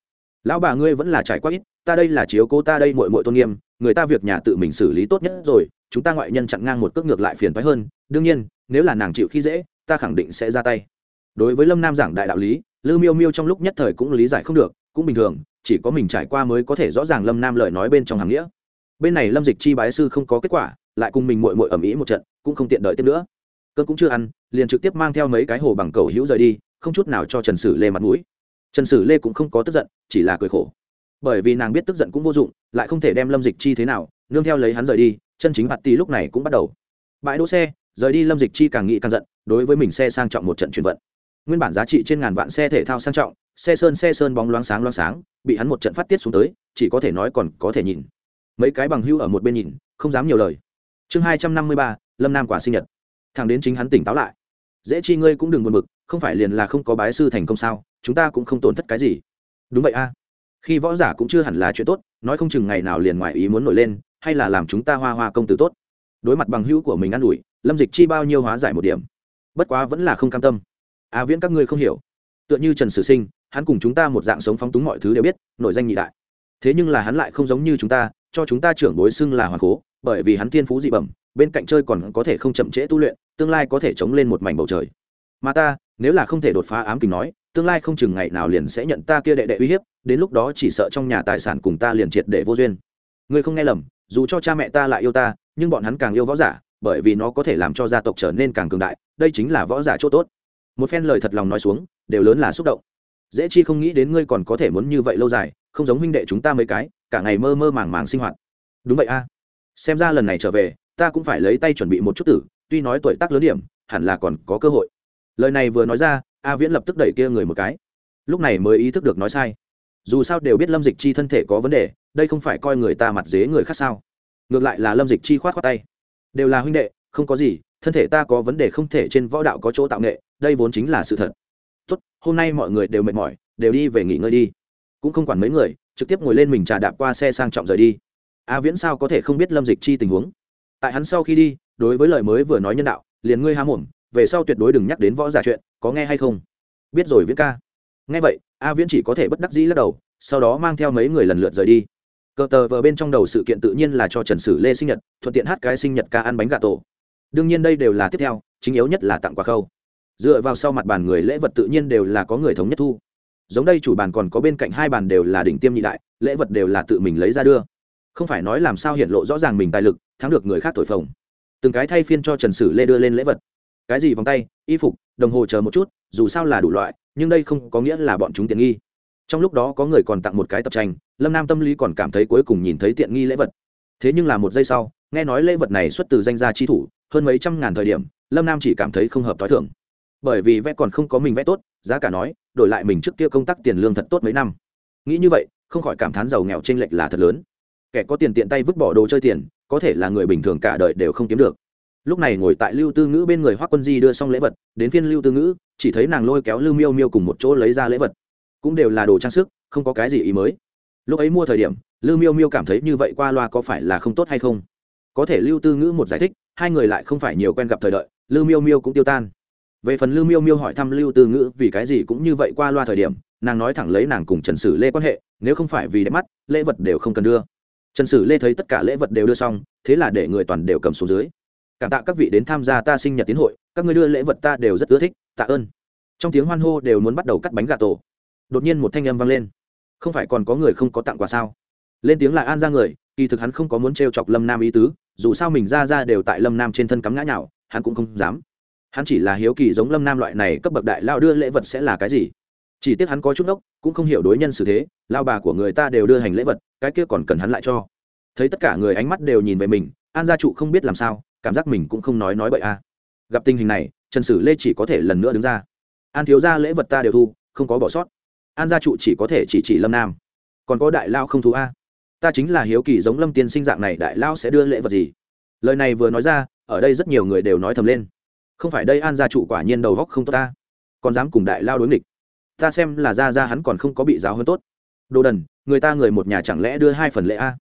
Lão bà ngươi vẫn là trải qua ít, ta đây là chiếu cố ta đây mội mội tôn nghiêm người ta việc nhà tự mình xử lý tốt nhất rồi, chúng ta ngoại nhân chặn ngang một cước ngược lại phiền phái hơn, đương nhiên, nếu là nàng chịu khi dễ, ta khẳng định sẽ ra tay. Đối với lâm nam giảng đại đạo lý lư miêu miêu trong lúc nhất thời cũng lý giải không được, cũng bình thường, chỉ có mình trải qua mới có thể rõ ràng lâm nam lời nói bên trong hàng nghĩa. Bên này lâm dịch chi bái sư không có kết quả, lại cùng mình mội mội ẩm ý một trận, cũng không tiện đợi tiếp nữa. Cơn cũng chưa ăn, liền trực tiếp mang theo mấy cái hồ bằng cầu hữu rời đi, không chút nào cho trần sử lê mặt mũi. Trần sử lê cũng không có tức giận, chỉ là cười khổ bởi vì nàng biết tức giận cũng vô dụng, lại không thể đem lâm dịch chi thế nào, nương theo lấy hắn rời đi, chân chính mặt tì lúc này cũng bắt đầu. Bãi đỗ xe, rời đi lâm dịch chi càng nghĩ càng giận, đối với mình xe sang trọng một trận chuyển vận. Nguyên bản giá trị trên ngàn vạn xe thể thao sang trọng, xe sơn xe sơn bóng loáng sáng loáng sáng, bị hắn một trận phát tiết xuống tới, chỉ có thể nói còn có thể nhìn. Mấy cái bằng hưu ở một bên nhìn, không dám nhiều lời. Chương hai trăm năm mươi ba, lâm nam quả sinh nhật. Thằng đến chính hắn tỉnh táo lại. Dễ chi ngươi cũng đừng buồn bực, không phải liền là không có bái sư thành công sao, chúng ta cũng không tổn thất cái gì. Đúng vậy a khi võ giả cũng chưa hẳn là chuyện tốt, nói không chừng ngày nào liền ngoài ý muốn nổi lên, hay là làm chúng ta hoa hoa công tử tốt. Đối mặt bằng hữu của mình ă n ủi, lâm dịch chi bao nhiêu hóa giải một điểm. Bất quá vẫn là không cam tâm. A viễn các ngươi không hiểu. Tựa như trần sử sinh, hắn cùng chúng ta một dạng sống phóng túng mọi thứ đều biết, nội danh nhị đại. Thế nhưng là hắn lại không giống như chúng ta, cho chúng ta trưởng bối xưng là hoàng cố, bởi vì hắn thiên phú dị bẩm, bên cạnh chơi còn có thể không chậm trễ tu luyện, tương lai có thể chống lên một mảnh bầu trời. Mà ta, nếu là không thể đột phá ám kình nói tương lai không chừng ngày nào liền sẽ nhận ta kia đệ đệ uy hiếp, đến lúc đó chỉ sợ trong nhà tài sản cùng ta liền triệt để vô duyên. Ngươi không nghe lầm, dù cho cha mẹ ta lại yêu ta, nhưng bọn hắn càng yêu võ giả, bởi vì nó có thể làm cho gia tộc trở nên càng cường đại, đây chính là võ giả chỗ tốt. Một phen lời thật lòng nói xuống, đều lớn là xúc động. Dễ chi không nghĩ đến ngươi còn có thể muốn như vậy lâu dài, không giống huynh đệ chúng ta mấy cái, cả ngày mơ mơ màng màng sinh hoạt. Đúng vậy a. Xem ra lần này trở về, ta cũng phải lấy tay chuẩn bị một chút tử, tuy nói tuổi tác lớn điểm, hẳn là còn có cơ hội. Lời này vừa nói ra a viễn lập tức đẩy kia người một cái. Lúc này mới ý thức được nói sai. Dù sao đều biết lâm dịch chi thân thể có vấn đề, đây không phải coi người ta mặt dế người khác sao? Ngược lại là lâm dịch chi khoát khoát tay. Đều là huynh đệ, không có gì, thân thể ta có vấn đề không thể trên võ đạo có chỗ tạo nghệ, đây vốn chính là sự thật. Tốt, hôm nay mọi người đều mệt mỏi, đều đi về nghỉ ngơi đi. Cũng không quản mấy người, trực tiếp ngồi lên mình trà đạp qua xe sang trọng rời đi. A viễn sao có thể không biết lâm dịch chi tình huống? Tại hắn sau khi đi, đối với lời mới vừa nói nhân đạo, liền ngươi há mồm về sau tuyệt đối đừng nhắc đến võ giả chuyện, có nghe hay không? Biết rồi viễn ca. Nghe vậy, a viễn chỉ có thể bất đắc dĩ lắc đầu, sau đó mang theo mấy người lần lượt rời đi. Cờ tờ vờ bên trong đầu sự kiện tự nhiên là cho trần sử lê sinh nhật, thuận tiện hát cái sinh nhật ca ăn bánh gà tổ. Đương nhiên đây đều là tiếp theo, chính yếu nhất là tặng quà khâu. Dựa vào sau mặt bàn người lễ vật tự nhiên đều là có người thống nhất thu. Giống đây chủ bàn còn có bên cạnh hai bàn đều là đỉnh tiêm nhị đại, lễ vật đều là tự mình lấy ra đưa. Không phải nói làm sao hiện lộ rõ ràng mình tài lực, thắng được người khác thổi phồng. Từng cái thay phiên cho trần sử lê đưa lên lễ vật cái gì vòng tay, y phục, đồng hồ chờ một chút, dù sao là đủ loại, nhưng đây không có nghĩa là bọn chúng tiện nghi. Trong lúc đó có người còn tặng một cái tập tranh, lâm nam tâm lý còn cảm thấy cuối cùng nhìn thấy tiện nghi lễ vật. Thế nhưng là một giây sau, nghe nói lễ vật này xuất từ danh gia chi thủ, hơn mấy trăm ngàn thời điểm, lâm nam chỉ cảm thấy không hợp t h o i thưởng bởi vì vẽ còn không có mình vẽ tốt, giá cả nói, đổi lại mình trước kia công tác tiền lương thật tốt mấy năm. Nghĩ như vậy, không khỏi cảm thán giàu nghèo t r ê n lệch là thật lớn. Kẻ có tiền tiện tay vứt bỏ đồ chơi tiền, có thể là người bình thường cả đời đều không kiếm được lúc này ngồi tại lưu tư ngữ bên người hoác quân di đưa xong lễ vật, đến phiên lưu tư ngữ, chỉ thấy nàng lôi kéo lưu miêu miêu cùng một chỗ lấy ra lễ vật. Cũng đều là đồ trang sức, không có cái gì ý mới. Lúc ấy mua thời điểm, lưu miêu miêu cảm thấy như vậy qua loa có phải là không tốt hay không? Có thể lưu tư ngữ một giải thích, hai người lại không phải nhiều quen gặp thời đợi, lưu miêu miêu cũng tiêu tan. Về phần lưu miêu miêu hỏi thăm lưu tư ngữ vì cái gì cũng như vậy qua loa thời điểm, nàng nói thẳng lấy nàng cùng trần sử lê quan hệ, nếu không phải vì đẹp mắt, lễ vật đều không cần đưa. Trần sử lê thấy tất cả lễ vật đều đưa xong, thế là để người toàn đều cầm xuống dưới cảm tạ các vị đến tham gia ta sinh nhật tiến hội, các người đưa lễ vật ta đều rất ưa thích, tạ ơn. Trong tiếng hoan hô đều muốn bắt đầu cắt bánh gà tổ. Đột nhiên một thanh âm vang lên. Không phải còn có người không có tặng quà sao? Lên tiếng lại an ra người, kỳ thực hắn không có muốn t chọc lâm nam ý tứ, dù sao mình ra ra đều tại lâm nam trên thân cắm ngã nhạo hắn cũng không dám. Hắn chỉ là hiếu kỳ giống lâm nam loại này cấp bậc đại lao đưa lễ vật sẽ là cái gì. Chỉ tiếc hắn có chút ốc cũng không hiểu đối nhân xử thế, lao bà của người ta đều đưa hành lễ vật, cái kia còn cần hắn lại cho. Thấy tất cả người ánh mắt đều nhìn về mình, an gia trụ không biết làm sao cảm giác mình cũng không nói nói bậy a. Gặp tình hình này, trần sử lê chỉ có thể lần nữa đứng ra. An thiếu ra lễ vật ta đều thu, không có bỏ sót. An gia trụ chỉ có thể chỉ chỉ lâm nam. Còn có đại lao không thu a? Ta chính là hiếu kỳ giống lâm tiên sinh dạng này, đại lao sẽ đưa lễ vật gì? Lời này vừa nói ra, ở đây rất nhiều người đều nói thầm lên. Không phải đây an gia trụ quả nhiên đầu góc không tốt ta. Còn dám cùng đại lao đối nghịch. Ta xem là ra ra hắn còn không có bị giáo hơn tốt. Đồ đần, người ta người một nhà chẳng lẽ đưa hai phần lễ a?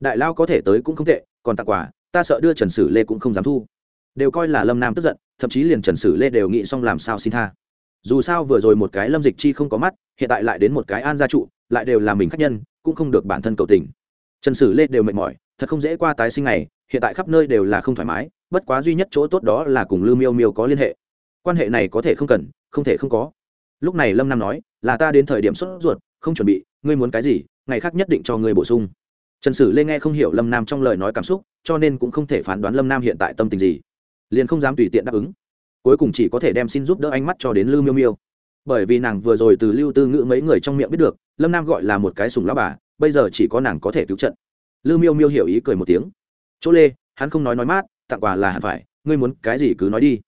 Đại lao có thể tới cũng không tệ, còn tặng quà ta sợ đưa trần sử lê cũng không dám thu. Đều coi là lâm nam tức giận, thậm chí liền trần sử lê đều nghĩ xong làm sao xin tha. Dù sao vừa rồi một cái lâm dịch chi không có mắt, hiện tại lại đến một cái an gia trụ, lại đều là mình khách nhân, cũng không được bản thân cầu tình. Trần sử lê đều mệt mỏi, thật không dễ qua tái sinh này, hiện tại khắp nơi đều là không thoải mái, bất quá duy nhất chỗ tốt đó là cùng lưu miêu miêu có liên hệ. Quan hệ này có thể không cần, không thể không có. Lúc này lâm nam nói, là ta đến thời điểm sốt ruột, không chuẩn bị, ngươi muốn cái gì, ngày khác nhất định cho ngươi bổ sung trần sử lê nghe không hiểu lâm nam trong lời nói cảm xúc, cho nên cũng không thể phán đoán lâm nam hiện tại tâm tình gì. Liền không dám tùy tiện đáp ứng. Cuối cùng chỉ có thể đem xin giúp đỡ ánh mắt cho đến lưu miêu miêu. Bởi vì nàng vừa rồi từ lưu tư ngữ mấy người trong miệng biết được, lâm nam gọi là một cái sùng lao bà, bây giờ chỉ có nàng có thể cứu trận. Lưu miêu miêu hiểu ý cười một tiếng. Chỗ lê, hắn không nói nói mát, tặng quà là hẳn phải, ngươi muốn cái gì cứ nói đi.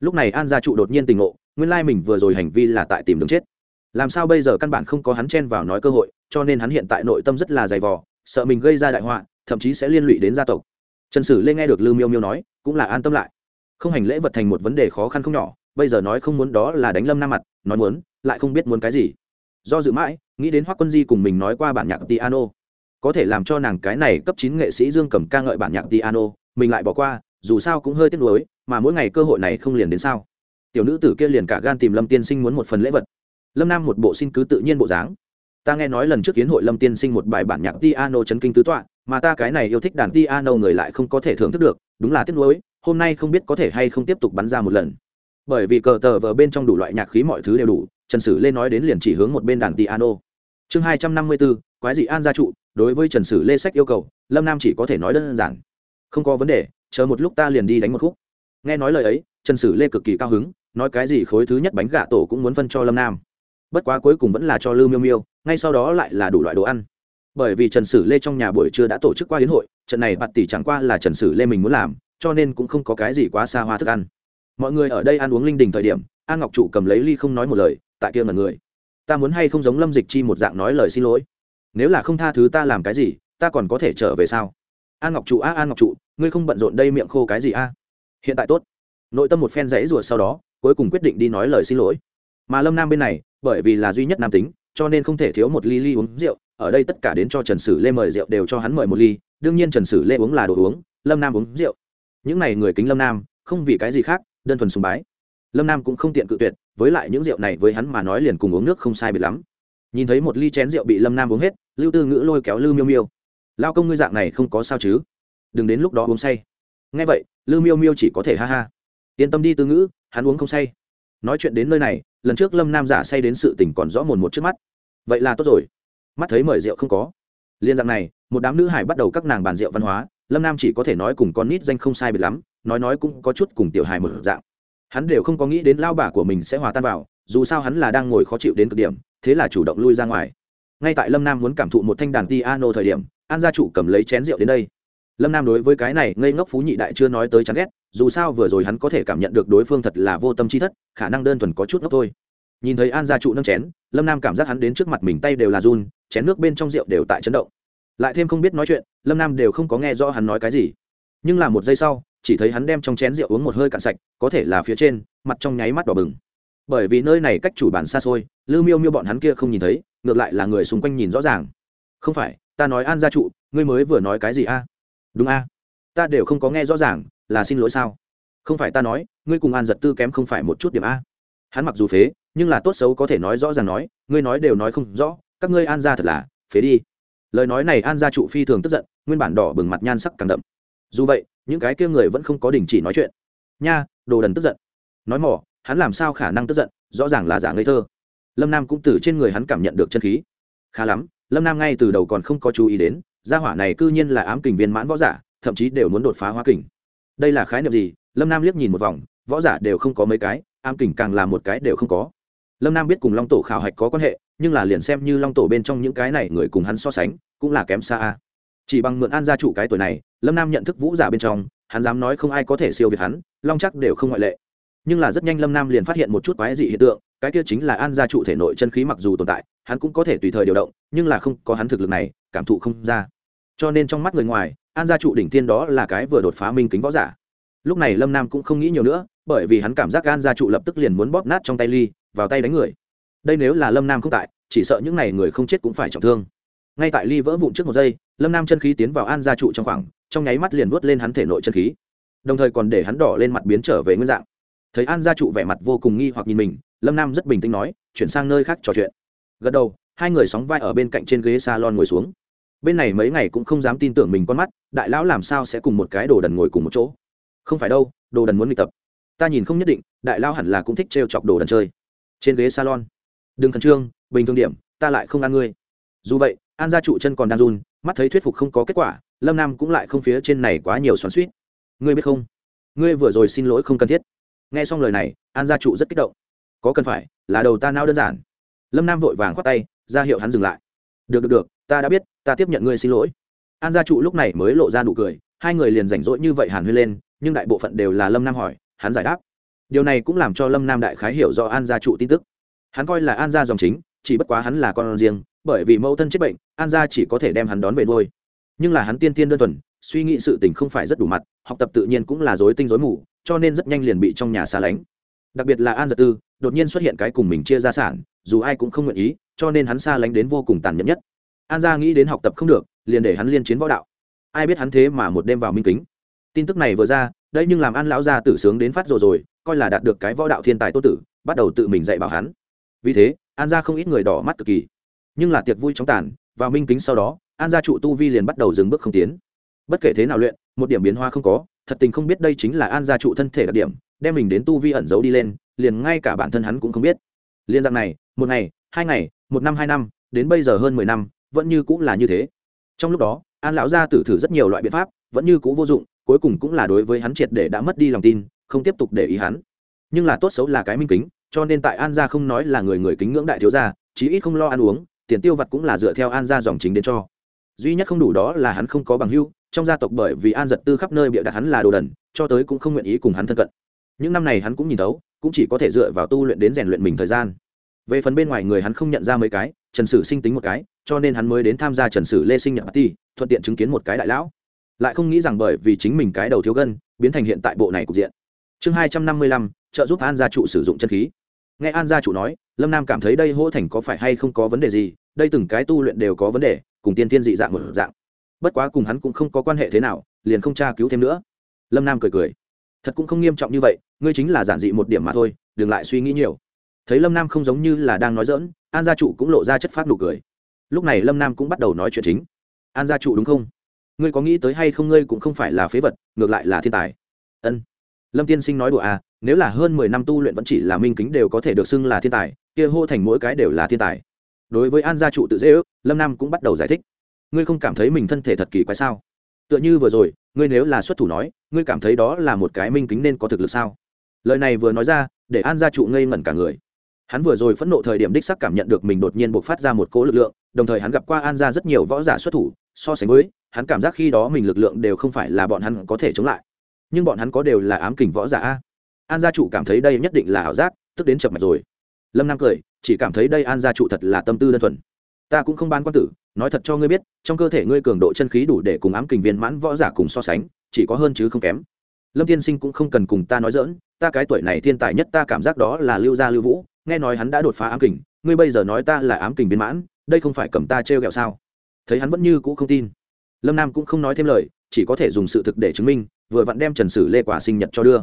Lúc này an gia trụ đột nhiên tình ngộ, nguyên lai mình vừa rồi hành vi là tại tìm đường chết. Làm sao bây giờ căn bản không có hắn chen vào nói cơ hội, cho nên hắn hiện tại nội tâm rất là dày vò sợ mình gây ra đại họa, thậm chí sẽ liên lụy đến gia tộc. Trần sử lê nghe được Lưu miêu miêu nói, cũng là an tâm lại. Không hành lễ vật thành một vấn đề khó khăn không nhỏ, bây giờ nói không muốn đó là đánh lâm nam mặt, nói muốn, lại không biết muốn cái gì. Do dự mãi, nghĩ đến hoác quân di cùng mình nói qua bản nhạc piano. Có thể làm cho nàng cái này cấp chín nghệ sĩ dương cầm ca ngợi bản nhạc piano, mình lại bỏ qua, dù sao cũng hơi tiếc nuối, mà mỗi ngày cơ hội này không liền đến sao. Tiểu nữ tử kia liền cả gan tìm lâm tiên sinh muốn một phần lễ vật. Lâm nam một bộ xin cứ tự nhiên bộ dáng ta nghe nói lần trước kiến hội lâm tiên sinh một bài bản nhạc piano chấn kinh tứ tọa, mà ta cái này yêu thích đàn piano người lại không có thể thưởng thức được, đúng là tiếc nuối, hôm nay không biết có thể hay không tiếp tục bắn ra một lần. Bởi vì cờ tờ vờ bên trong đủ loại nhạc khí mọi thứ đều đủ, trần sử lê nói đến liền chỉ hướng một bên đàn piano. Chương hai trăm năm mươi bốn quái dị an gia trụ, đối với trần sử lê sách yêu cầu, lâm nam chỉ có thể nói đơn giản. Không có vấn đề, chờ một lúc ta liền đi đánh một khúc. Nghe nói lời ấy, trần sử lê cực kỳ cao hứng, nói cái gì khối thứ nhất bánh gà tổ cũng muốn phân cho lâm nam. Bất quá cuối cùng vẫn là cho lư miêu miêu ngay sau đó lại là đủ loại đồ ăn. Bởi vì trần sử lê trong nhà buổi trưa đã tổ chức qua hiến hội, trận này bạt tỷ chẳng qua là trần sử lê mình muốn làm, cho nên cũng không có cái gì quá xa hoa thức ăn. Mọi người ở đây ăn uống linh đình thời điểm an ngọc trụ cầm lấy ly không nói một lời, tại kia mật người. Ta muốn hay không giống lâm dịch chi một dạng nói lời xin lỗi? Nếu là không tha thứ ta làm cái gì, ta còn có thể trở về sao? An ngọc trụ, a an ngọc trụ, ngươi không bận rộn đây miệng khô cái gì a? Hiện tại tốt. Nội tâm một phen rẫy rủa sau đó, cuối cùng quyết định đi nói lời xin lỗi. Mà lâm nam bên này, bởi vì là duy nhất nam tính cho nên không thể thiếu một ly ly uống rượu. Ở đây tất cả đến cho trần sử lê mời rượu đều cho hắn mời một ly. Đương nhiên trần sử lê uống là đồ uống, lâm nam uống rượu. Những này người kính lâm nam, không vì cái gì khác, đơn thuần sùng bái. Lâm nam cũng không tiện cự tuyệt, với lại những rượu này với hắn mà nói liền cùng uống nước không sai biệt lắm. Nhìn thấy một ly chén rượu bị lâm nam uống hết, lưu tư ngữ lôi kéo lưu miêu miêu. Lao công ngươi dạng này không có sao chứ? Đừng đến lúc đó uống say. Ngay vậy lưu miêu miêu chỉ có thể ha ha. Yên tâm đi tư ngữ, hắn uống không say. Nói chuyện đến nơi này lần trước lâm nam giả say đến sự tình còn rõ mồn một trước mắt vậy là tốt rồi mắt thấy mời rượu không có liên dạng này một đám nữ hải bắt đầu các nàng bàn rượu văn hóa lâm nam chỉ có thể nói cùng con nít danh không sai biệt lắm nói nói cũng có chút cùng tiểu hài một dạng hắn đều không có nghĩ đến lao bà của mình sẽ hòa tan vào dù sao hắn là đang ngồi khó chịu đến cực điểm thế là chủ động lui ra ngoài ngay tại lâm nam muốn cảm thụ một thanh đàn piano thời điểm an gia chủ cầm lấy chén rượu đến đây lâm nam đối với cái này ngây ngốc phú nhị đại chưa nói tới chán ghét, dù sao vừa rồi hắn có thể cảm nhận được đối phương thật là vô tâm chi thất, khả năng đơn thuần có chút ngốc thôi. Nhìn thấy an gia trụ nâng chén, lâm nam cảm giác hắn đến trước mặt mình tay đều là run, chén nước bên trong rượu đều tại chấn động. Lại thêm không biết nói chuyện, lâm nam đều không có nghe rõ hắn nói cái gì. Nhưng là một giây sau, chỉ thấy hắn đem trong chén rượu uống một hơi cạn sạch, có thể là phía trên, mặt trong nháy mắt đỏ bừng. Bởi vì nơi này cách chủ bản xa xôi lư miêu miêu bọn hắn kia không nhìn thấy, ngược lại là người xung quanh nhìn rõ ràng. Không phải, ta nói an gia trụ, ngươi mới vừa nói cái gì a? Đúng a. Ta đều không có nghe rõ ràng, là xin lỗi sao? Không phải ta nói, ngươi cùng an giật tư kém không phải một chút điểm a. Hắn mặc dù phế, nhưng là tốt xấu có thể nói rõ ràng nói, ngươi nói đều nói không rõ, các ngươi an gia thật là, phế đi. Lời nói này an gia trụ phi thường tức giận, nguyên bản đỏ bừng mặt nhan sắc càng đậm. Dù vậy, những cái kia người vẫn không có đình chỉ nói chuyện. Nha, đồ đần tức giận. Nói mỏ, hắn làm sao khả năng tức giận, rõ ràng là giả ngây thơ. Lâm nam cũng từ trên người hắn cảm nhận được chân khí. Khá lắm, lâm nam ngay từ đầu còn không có chú ý đến gia hỏa này cư nhiên là ám kình viên mãn võ giả, thậm chí đều muốn đột phá hóa kình. Đây là khái niệm gì? Lâm nam liếc nhìn một vòng, võ giả đều không có mấy cái, ám kình càng là một cái đều không có. Lâm nam biết cùng long tổ khảo hạch có quan hệ, nhưng là liền xem như long tổ bên trong những cái này người cùng hắn so sánh, cũng là kém xa a. Chỉ bằng mượn an gia trụ cái tuổi này, lâm nam nhận thức vũ giả bên trong, hắn dám nói không ai có thể siêu việt hắn, long chắc đều không ngoại lệ. Nhưng là rất nhanh lâm nam liền phát hiện một chút quái dị hiện tượng, cái kia chính là an gia trụ thể nội chân khí mặc dù tồn tại, hắn cũng có thể tùy thời điều động, nhưng là không có hắn thực lực này, cảm thụ không ra cho nên trong mắt người ngoài, an gia trụ đỉnh tiên đó là cái vừa đột phá minh kính võ giả. Lúc này lâm nam cũng không nghĩ nhiều nữa, bởi vì hắn cảm giác an gia trụ lập tức liền muốn bóp nát trong tay ly, vào tay đánh người. Đây nếu là lâm nam không tại, chỉ sợ những n à y người không chết cũng phải trọng thương. Ngay tại ly vỡ vụn trước một giây, lâm nam chân khí tiến vào an gia trụ trong khoảng, trong nháy mắt liền vớt lên hắn thể nội chân khí. Đồng thời còn để hắn đỏ lên mặt biến trở về nguyên dạng. Thấy an gia trụ vẻ mặt vô cùng nghi hoặc nhìn mình, lâm nam rất bình tĩnh nói, chuyển sang nơi khác trò chuyện. Gật đầu, hai người sóng vai ở bên cạnh trên ghế salon ngồi xuống bên này mấy ngày cũng không dám tin tưởng mình con mắt, đại lão làm sao sẽ cùng một cái đồ đần ngồi cùng một chỗ? Không phải đâu, đồ đần muốn luyện tập. Ta nhìn không nhất định, đại lão hẳn là cũng thích trêu chọc đồ đần chơi. Trên ghế salon. Đừng khẩn trương, bình thường điểm, ta lại không ăn ngươi. Dù vậy, an gia trụ chân còn đang run, mắt thấy thuyết phục không có kết quả, lâm nam cũng lại không phía trên này quá nhiều xoắn suýt ngươi biết không? Ngươi vừa rồi xin lỗi không cần thiết. Nghe xong lời này, an gia trụ rất kích động. Có cần phải, là đầu ta nao đơn giản. Lâm nam vội vàng khoát tay, ra hiệu hắn dừng lại. Được được được ta đã biết, ta tiếp nhận ngươi xin lỗi. An gia trụ lúc này mới lộ ra nụ cười, hai người liền rảnh rỗi như vậy hàn huyên lên, nhưng đại bộ phận đều là lâm nam hỏi, hắn giải đáp. Điều này cũng làm cho lâm nam đại khái hiểu do an gia trụ tin tức. Hắn coi là an gia dòng chính, chỉ bất quá hắn là con riêng, bởi vì mẫu thân chết bệnh, an gia chỉ có thể đem hắn đón về nuôi. Nhưng là hắn tiên tiên đơn thuần, suy nghĩ sự tình không phải rất đủ mặt, học tập tự nhiên cũng là dối tinh dối mù, cho nên rất nhanh liền bị trong nhà xa lánh. Đặc biệt là an giật tư, đột nhiên xuất hiện cái cùng mình chia gia sản, dù ai cũng không nguyện ý, cho nên hắn xa lánh đến vô cùng tàn nhẫn nhất an gia nghĩ đến học tập không được, liền để hắn liên chiến võ đạo. Ai biết hắn thế mà một đêm vào minh kính. Tin tức này vừa ra, đây nhưng làm an lão gia tử sướng đến phát rồi rồi, coi là đạt được cái võ đạo thiên tài tô tử, bắt đầu tự mình dạy bảo hắn. Vì thế, an gia không ít người đỏ mắt cực kỳ. Nhưng là tiệc vui chóng tàn, vào minh kính sau đó, an gia trụ tu vi liền bắt đầu dừng bước không tiến. Bất kể thế nào luyện, một điểm biến hoa không có, thật tình không biết đây chính là an gia trụ thân thể đặc điểm, đem mình đến tu vi ẩn giấu đi lên, liền ngay cả bản thân hắn cũng không biết. Liên dạng này, một ngày, hai ngày, một năm, hai năm, đến bây giờ hơn mười năm vẫn như cũng là như thế. Trong lúc đó, an lão gia tử thử rất nhiều loại biện pháp, vẫn như cũng vô dụng, cuối cùng cũng là đối với hắn triệt để đã mất đi lòng tin, không tiếp tục để ý hắn. Nhưng là tốt xấu là cái minh kính, cho nên tại an gia không nói là người người kính ngưỡng đại thiếu gia, chí ít không lo ăn uống, tiền tiêu vặt cũng là dựa theo an gia dòng chính đến cho. Duy nhất không đủ đó là hắn không có bằng hưu trong gia tộc bởi vì an giật tư khắp nơi bịa đặt hắn là đồ đần, cho tới cũng không nguyện ý cùng hắn thân cận. Những năm này hắn cũng nhìn thấu, cũng chỉ có thể dựa vào tu luyện đến rèn luyện mình thời gian về phần bên ngoài người hắn không nhận ra mấy cái, trần sử sinh tính một cái, cho nên hắn mới đến tham gia trần sử lê sinh nhật ti thuận tiện chứng kiến một cái đại lão. Lại không nghĩ rằng bởi vì chính mình cái đầu thiếu gân, biến thành hiện tại bộ này cục diện. Chương hai trăm năm mươi lăm, trợ giúp an gia trụ sử dụng chân khí. Nghe an gia trụ nói, lâm nam cảm thấy đây hỗ thành có phải hay không có vấn đề gì, đây từng cái tu luyện đều có vấn đề, cùng tiên tiên dị dạng một dạng. Bất quá cùng hắn cũng không có quan hệ thế nào, liền không tra cứu thêm nữa. Lâm nam cười cười. Thật cũng không nghiêm trọng như vậy, ngươi chính là giản dị một điểm mà thôi, đừng lại suy nghĩ nhiều thấy lâm nam không giống như là đang nói dỡn an gia trụ cũng lộ ra chất phát nụ cười. Lúc này lâm nam cũng bắt đầu nói chuyện chính. An gia trụ đúng không? Ngươi có nghĩ tới hay không ngươi cũng không phải là phế vật, ngược lại là thiên tài. Ân. Lâm tiên sinh nói đùa à nếu là hơn mười năm tu luyện vẫn chỉ là minh kính đều có thể được xưng là thiên tài, kia hô thành mỗi cái đều là thiên tài. Đối với an gia trụ tự dễ ước, lâm nam cũng bắt đầu giải thích. Ngươi không cảm thấy mình thân thể thật kỳ quái sao? Tựa như vừa rồi, ngươi nếu là xuất thủ nói, ngươi cảm thấy đó là một cái minh kính nên có thực lực sao? Lời này vừa nói ra, để an gia trụ ngây ngẩn cả người hắn vừa rồi phẫn nộ thời điểm đích sắc cảm nhận được mình đột nhiên buộc phát ra một cỗ lực lượng, đồng thời hắn gặp qua an gia rất nhiều võ giả xuất thủ, so sánh với, hắn cảm giác khi đó mình lực lượng đều không phải là bọn hắn có thể chống lại. Nhưng bọn hắn có đều là ám kình võ giả a. An gia trụ cảm thấy đây nhất định là ảo giác, tức đến chập mạch rồi. Lâm nam cười, chỉ cảm thấy đây an gia trụ thật là tâm tư đơn thuần. Ta cũng không ban quan tử, nói thật cho ngươi biết, trong cơ thể ngươi cường độ chân khí đủ để cùng ám kình viên mãn võ giả cùng so sánh, chỉ có hơn chứ không kém. Lâm tiên sinh cũng không cần cùng ta nói dỡn ta cái tuổi này thiên tài nhất ta cảm giác đó là lưu gia lưu vũ nghe nói hắn đã đột phá ám kình, ngươi bây giờ nói ta là ám kình viên mãn, đây không phải cầm ta trêu ghẹo sao? Thấy hắn vẫn như cũ không tin. Lâm nam cũng không nói thêm lời, chỉ có thể dùng sự thực để chứng minh, vừa vặn đem trần sử lê quả sinh nhật cho đưa.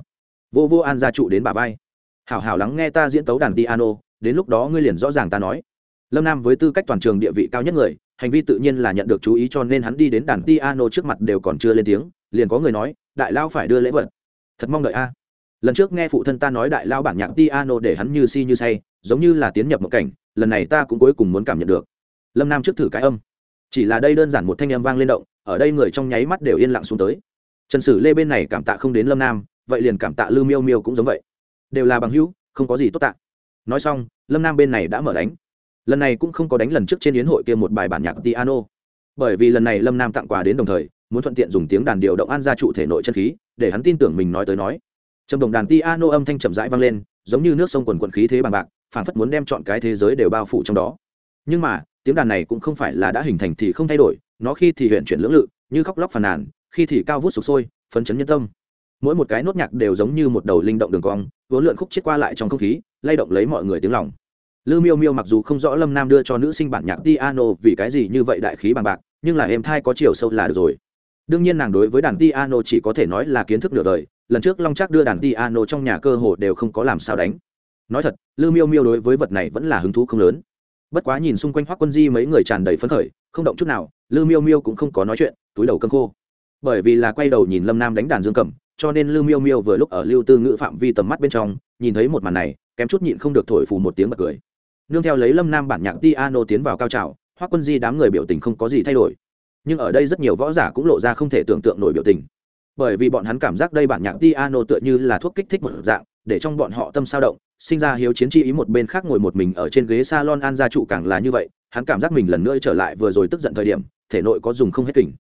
Vô vô an gia trụ đến bà vai. Hảo hảo lắng nghe ta diễn tấu đàn piano, đến lúc đó ngươi liền rõ ràng ta nói. Lâm nam với tư cách toàn trường địa vị cao nhất người, hành vi tự nhiên là nhận được chú ý cho nên hắn đi đến đàn piano trước mặt đều còn chưa lên tiếng, liền có người nói, đại lao phải đưa lễ vật. Thật mong đợi a lần trước nghe phụ thân ta nói đại lao bản nhạc piano để hắn như si như say, giống như là tiến nhập một cảnh, lần này ta cũng cuối cùng muốn cảm nhận được. Lâm nam trước thử cái âm. Chỉ là đây đơn giản một thanh âm vang lên động, ở đây người trong nháy mắt đều yên lặng xuống tới. Trần sử lê bên này cảm tạ không đến lâm nam, vậy liền cảm tạ Lưu miêu miêu cũng giống vậy. Đều là bằng hữu, không có gì tốt tạ. Nói xong, lâm nam bên này đã mở đánh. Lần này cũng không có đánh lần trước trên yến hội kia một bài bản nhạc piano. Bởi vì lần này lâm nam tặng quà đến đồng thời, muốn thuận tiện dùng tiếng đàn điều động an gia trụ thể nội chân khí, để hắn tin tưởng mình nói tới nói trầm đồng đàn piano âm thanh chậm rãi vang lên, giống như nước sông quần quận khí thế bằng bạc, phảng phất muốn đem chọn cái thế giới đều bao phủ trong đó. Nhưng mà, tiếng đàn này cũng không phải là đã hình thành thì không thay đổi, nó khi thì huyện chuyển lưỡng lự, như khóc lóc phàn nàn, khi thì cao vút sụp sôi, phấn chấn nhân tâm. Mỗi một cái nốt nhạc đều giống như một đầu linh động đường cong, vốn lượn khúc chết qua lại trong không khí, lay động lấy mọi người tiếng lòng. Lư miêu miêu mặc dù không rõ lâm nam đưa cho nữ sinh bản nhạc piano vì cái gì như vậy đại khí bằng bạc, nhưng là em thai có chiều sâu là được rồi. Đương nhiên nàng đối với đàn piano chỉ có thể nói là kiến thức nửa đời lần trước long trác đưa đàn piano trong nhà cơ hồ đều không có làm sao đánh. Nói thật, lư miêu miêu đối với vật này vẫn là hứng thú không lớn. Bất quá nhìn xung quanh hoác quân di mấy người tràn đầy phấn khởi, không động chút nào, lư miêu miêu cũng không có nói chuyện, túi đầu cơm khô. Bởi vì là quay đầu nhìn lâm nam đánh đàn dương cầm cho nên lư miêu miêu vừa lúc ở lưu tư ngữ phạm vi tầm mắt bên trong, nhìn thấy một màn này, kém chút nhịn không được thổi phù một tiếng bật cười. Nương theo lấy lâm nam bản nhạc piano tiến vào cao trào hoác quân di đám người biểu tình không có gì thay đổi. Nhưng ở đây rất nhiều võ giả cũng lộ ra không thể tưởng tượng nổi biểu tình bởi vì bọn hắn cảm giác đây bản nhạc piano tựa như là thuốc kích thích một dạng, để trong bọn họ tâm sao động, sinh ra hiếu chiến chi ý một bên khác ngồi một mình ở trên ghế salon an gia trụ càng là như vậy, hắn cảm giác mình lần nữa trở lại vừa rồi tức giận thời điểm, thể nội có dùng không hết kình.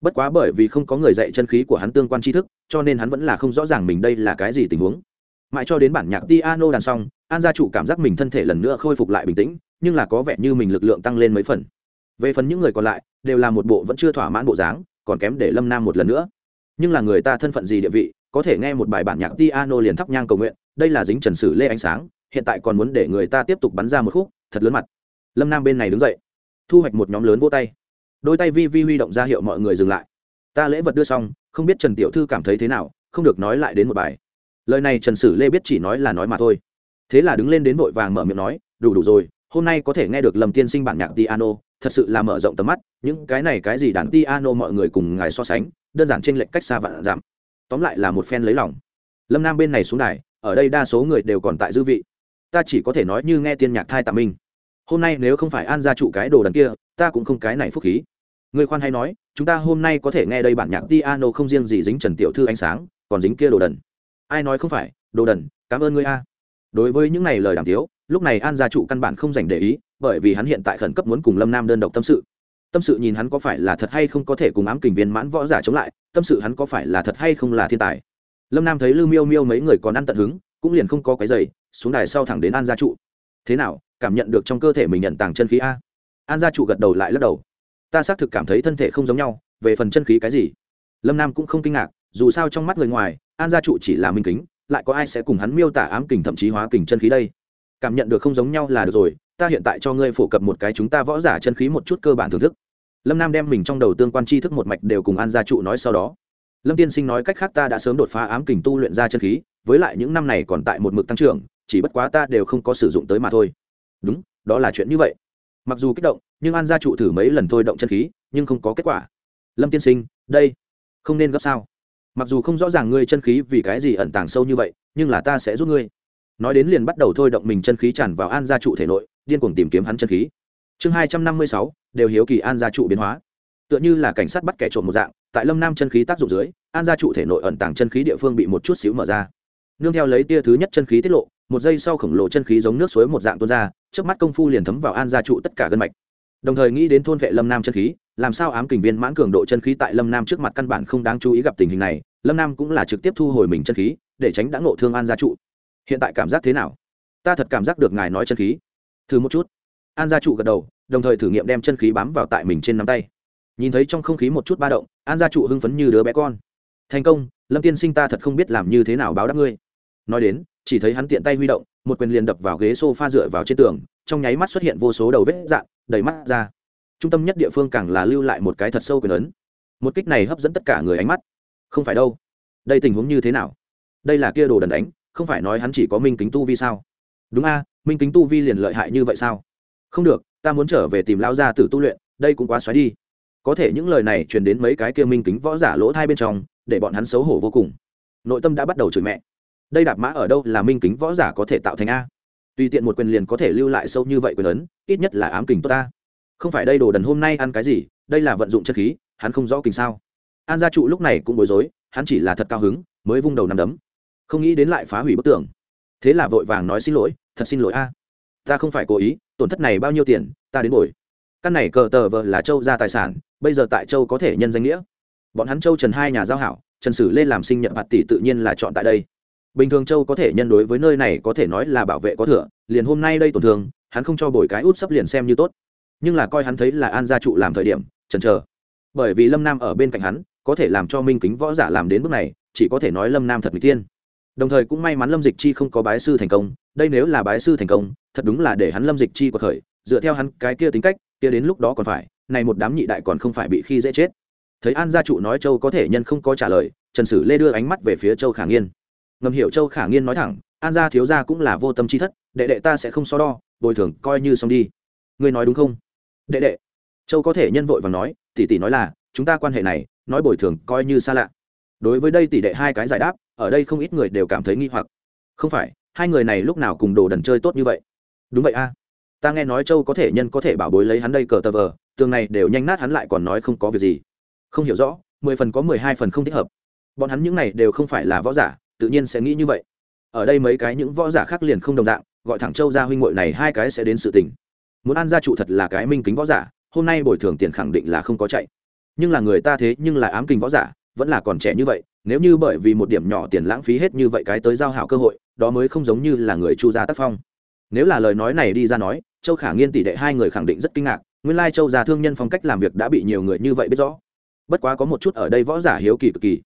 Bất quá bởi vì không có người dạy chân khí của hắn tương quan tri thức, cho nên hắn vẫn là không rõ ràng mình đây là cái gì tình huống. Mãi cho đến bản nhạc piano đàn xong, an gia trụ cảm giác mình thân thể lần nữa khôi phục lại bình tĩnh, nhưng là có vẻ như mình lực lượng tăng lên mấy phần. Về phần những người còn lại, đều là một bộ vẫn chưa thỏa mãn bộ dáng, còn kém để lâm nam một lần nữa nhưng là người ta thân phận gì địa vị, có thể nghe một bài bản nhạc piano liền thắp nhang cầu nguyện, đây là dính trần sử lê ánh sáng, hiện tại còn muốn để người ta tiếp tục bắn ra một khúc, thật lớn mặt. Lâm nam bên này đứng dậy, thu hoạch một nhóm lớn vô tay. Đôi tay vi vi huy động ra hiệu mọi người dừng lại. Ta lễ vật đưa xong, không biết trần tiểu thư cảm thấy thế nào, không được nói lại đến một bài. Lời này trần sử lê biết chỉ nói là nói mà thôi. Thế là đứng lên đến vội vàng mở miệng nói, đủ đủ rồi, hôm nay có thể nghe được lầm tiên sinh bản nhạc piano, thật sự là mở rộng tầm mắt, những cái này cái gì đàn piano mọi người cùng ngài so sánh đơn giản trên lệnh cách xa vạn giảm. Tóm lại là một phen lấy lòng. Lâm nam bên này xuống đài, ở đây đa số người đều còn tại dư vị. Ta chỉ có thể nói như nghe tiên nhạc thai tạm minh. Hôm nay nếu không phải an gia trụ cái đồ đần kia, ta cũng không cái này phúc khí. Người khoan hay nói, chúng ta hôm nay có thể nghe đây bản nhạc piano không riêng gì dính trần tiểu thư ánh sáng, còn dính kia đồ đần. Ai nói không phải, đồ đần, cảm ơn ngươi a. Đối với những này lời đàm tiếu, lúc này an gia trụ căn bản không dành để ý, bởi vì hắn hiện tại khẩn cấp muốn cùng lâm nam đơn độc tâm sự tâm sự nhìn hắn có phải là thật hay không có thể cùng ám kình viên mãn võ giả chống lại, tâm sự hắn có phải là thật hay không là thiên tài. Lâm nam thấy lưu miêu miêu mấy người còn ăn tận hứng, cũng liền không có cái giày, xuống đài sau thẳng đến an gia trụ. Thế nào, cảm nhận được trong cơ thể mình nhận tàng chân khí a? An gia trụ gật đầu lại lắc đầu. Ta xác thực cảm thấy thân thể không giống nhau, về phần chân khí cái gì? Lâm nam cũng không kinh ngạc, dù sao trong mắt người ngoài, an gia trụ chỉ là minh kính, lại có ai sẽ cùng hắn miêu tả ám kình thậm chí hóa kình chân khí đây? Cảm nhận được không giống nhau là được rồi, ta hiện tại cho ngươi phổ cập một cái chúng ta võ giả chân khí một chút cơ bản thưởng thức lâm nam đem mình trong đầu tương quan tri thức một mạch đều cùng an gia trụ nói sau đó. Lâm tiên sinh nói cách khác ta đã sớm đột phá ám kình tu luyện ra chân khí, với lại những năm này còn tại một mực tăng trưởng, chỉ bất quá ta đều không có sử dụng tới mà thôi. Đúng, đó là chuyện như vậy. Mặc dù kích động, nhưng an gia trụ thử mấy lần thôi động chân khí, nhưng không có kết quả. Lâm tiên sinh, đây, không nên gấp sao? Mặc dù không rõ ràng ngươi chân khí vì cái gì ẩn tàng sâu như vậy, nhưng là ta sẽ giúp ngươi. Nói đến liền bắt đầu thôi động mình chân khí tràn vào an gia trụ thể nội, điên cuồng tìm kiếm hắn chân khí. Chương hai trăm năm mươi sáu đều hiếu kỳ an gia trụ biến hóa. Tựa như là cảnh sát bắt kẻ trộm một dạng, tại lâm nam chân khí tác dụng dưới, an gia trụ thể nội ẩn tàng chân khí địa phương bị một chút xíu mở ra. Nương theo lấy tia thứ nhất chân khí tiết lộ, một giây sau khổng lồ chân khí giống nước suối một dạng tuôn ra trước mắt công phu liền thấm vào an gia trụ tất cả gân mạch. Đồng thời nghĩ đến thôn vệ lâm nam chân khí, làm sao ám kình viên mãn cường độ chân khí tại lâm nam trước mặt căn bản không đáng chú ý gặp tình hình này, lâm nam cũng là trực tiếp thu hồi mình chân khí, để tránh đã ngộ thương an gia trụ. Hiện tại cảm giác thế nào? Ta thật cảm giác được ngài nói chân khí. Thử một chút. An gia trụ gật đầu đồng thời thử nghiệm đem chân khí bám vào tại mình trên nắm tay. Nhìn thấy trong không khí một chút ba động, an gia trụ hưng phấn như đứa bé con. Thành công, lâm tiên sinh ta thật không biết làm như thế nào báo đáp ngươi. Nói đến, chỉ thấy hắn tiện tay huy động, một quyền liền đập vào ghế s o f a dựa vào trên tường, trong nháy mắt xuất hiện vô số đầu vết dạn đầy mắt ra. Trung tâm nhất địa phương càng là lưu lại một cái thật sâu quyền ấn. Một kích này hấp dẫn tất cả người ánh mắt. Không phải đâu. Đây tình huống như thế nào? Đây là kia đồ đần đánh, không phải nói hắn chỉ có minh kính tu vi sao? Đúng a, minh kính tu vi liền lợi hại như vậy sao? Không được ta muốn trở về tìm lão gia tử tu luyện, đây cũng quá xoáy đi. Có thể những lời này truyền đến mấy cái kia minh kính võ giả lỗ thai bên trong, để bọn hắn xấu hổ vô cùng. Nội tâm đã bắt đầu chửi mẹ. Đây đạp mã ở đâu là minh kính võ giả có thể tạo thành a? Tùy tiện một quyền liền có thể lưu lại sâu như vậy quyền ấn, ít nhất là ám kình tốt ta. Không phải đây đồ đần hôm nay ăn cái gì, đây là vận dụng chân khí, hắn không rõ kình sao. An gia trụ lúc này cũng bối rối, hắn chỉ là thật cao hứng, mới vung đầu nằm đấm. Không nghĩ đến lại phá hủy bức tường. Thế là vội vàng nói xin lỗi, thật xin lỗi a. Ta không phải cố ý tổn thất này bao nhiêu tiền, ta đến bồi. Căn này cờ tờ vợ là châu ra tài sản, bây giờ tại châu có thể nhân danh nghĩa. Bọn hắn châu trần hai nhà giao hảo, trần sử lên làm sinh nhận bạt tỷ tự nhiên là chọn tại đây. Bình thường châu có thể nhân đối với nơi này có thể nói là bảo vệ có thừa, liền hôm nay đây tổn thương, hắn không cho bồi cái út sắp liền xem như tốt. Nhưng là coi hắn thấy là an gia trụ làm thời điểm Trần chờ. Bởi vì lâm nam ở bên cạnh hắn, có thể làm cho minh kính võ giả làm đến bước này, chỉ có thể nói lâm nam thật n tiên đồng thời cũng may mắn lâm dịch chi không có bái sư thành công, đây nếu là bái sư thành công, thật đúng là để hắn lâm dịch chi của khởi, dựa theo hắn cái kia tính cách, kia đến lúc đó còn phải, này một đám nhị đại còn không phải bị khi dễ chết. Thấy an gia trụ nói châu có thể nhân không có trả lời, trần sử lê đưa ánh mắt về phía châu khả nghiên. Ngầm hiểu châu khả nghiên nói thẳng, an gia thiếu gia cũng là vô tâm chi thất, đệ đệ ta sẽ không so đo, bồi thường coi như xong đi. Ngươi nói đúng không? Đệ đệ. Châu có thể nhân vội và nói, tỷ tỷ nói là, chúng ta quan hệ này, nói bồi thường coi như xa lạ. Đối với đây tỷ đệ hai cái giải đáp ở đây không ít người đều cảm thấy nghi hoặc. Không phải, hai người này lúc nào cùng đồ đần chơi tốt như vậy? Đúng vậy a. Ta nghe nói châu có thể nhân có thể bảo bối lấy hắn đây cờ tờ vờ, tường này đều nhanh nát hắn lại còn nói không có việc gì. Không hiểu rõ, mười phần có mười hai phần không thích hợp. Bọn hắn những này đều không phải là võ giả, tự nhiên sẽ nghĩ như vậy. Ở đây mấy cái những võ giả khác liền không đồng dạng, gọi thẳng châu ra huynh ngội này hai cái sẽ đến sự tình. Muốn ăn gia trụ thật là cái minh kính võ giả, hôm nay bồi thường tiền khẳng định là không có chạy. Nhưng là người ta thế nhưng là ám kinh võ giả, vẫn là còn trẻ như vậy nếu như bởi vì một điểm nhỏ tiền lãng phí hết như vậy cái tới giao hảo cơ hội, đó mới không giống như là người chu gia tác phong. Nếu là lời nói này đi ra nói, châu khả nghiên tỷ đệ hai người khẳng định rất kinh ngạc, nguyên lai châu già thương nhân phong cách làm việc đã bị nhiều người như vậy biết rõ. Bất quá có một chút ở đây võ giả hiếu kỳ cực kỳ.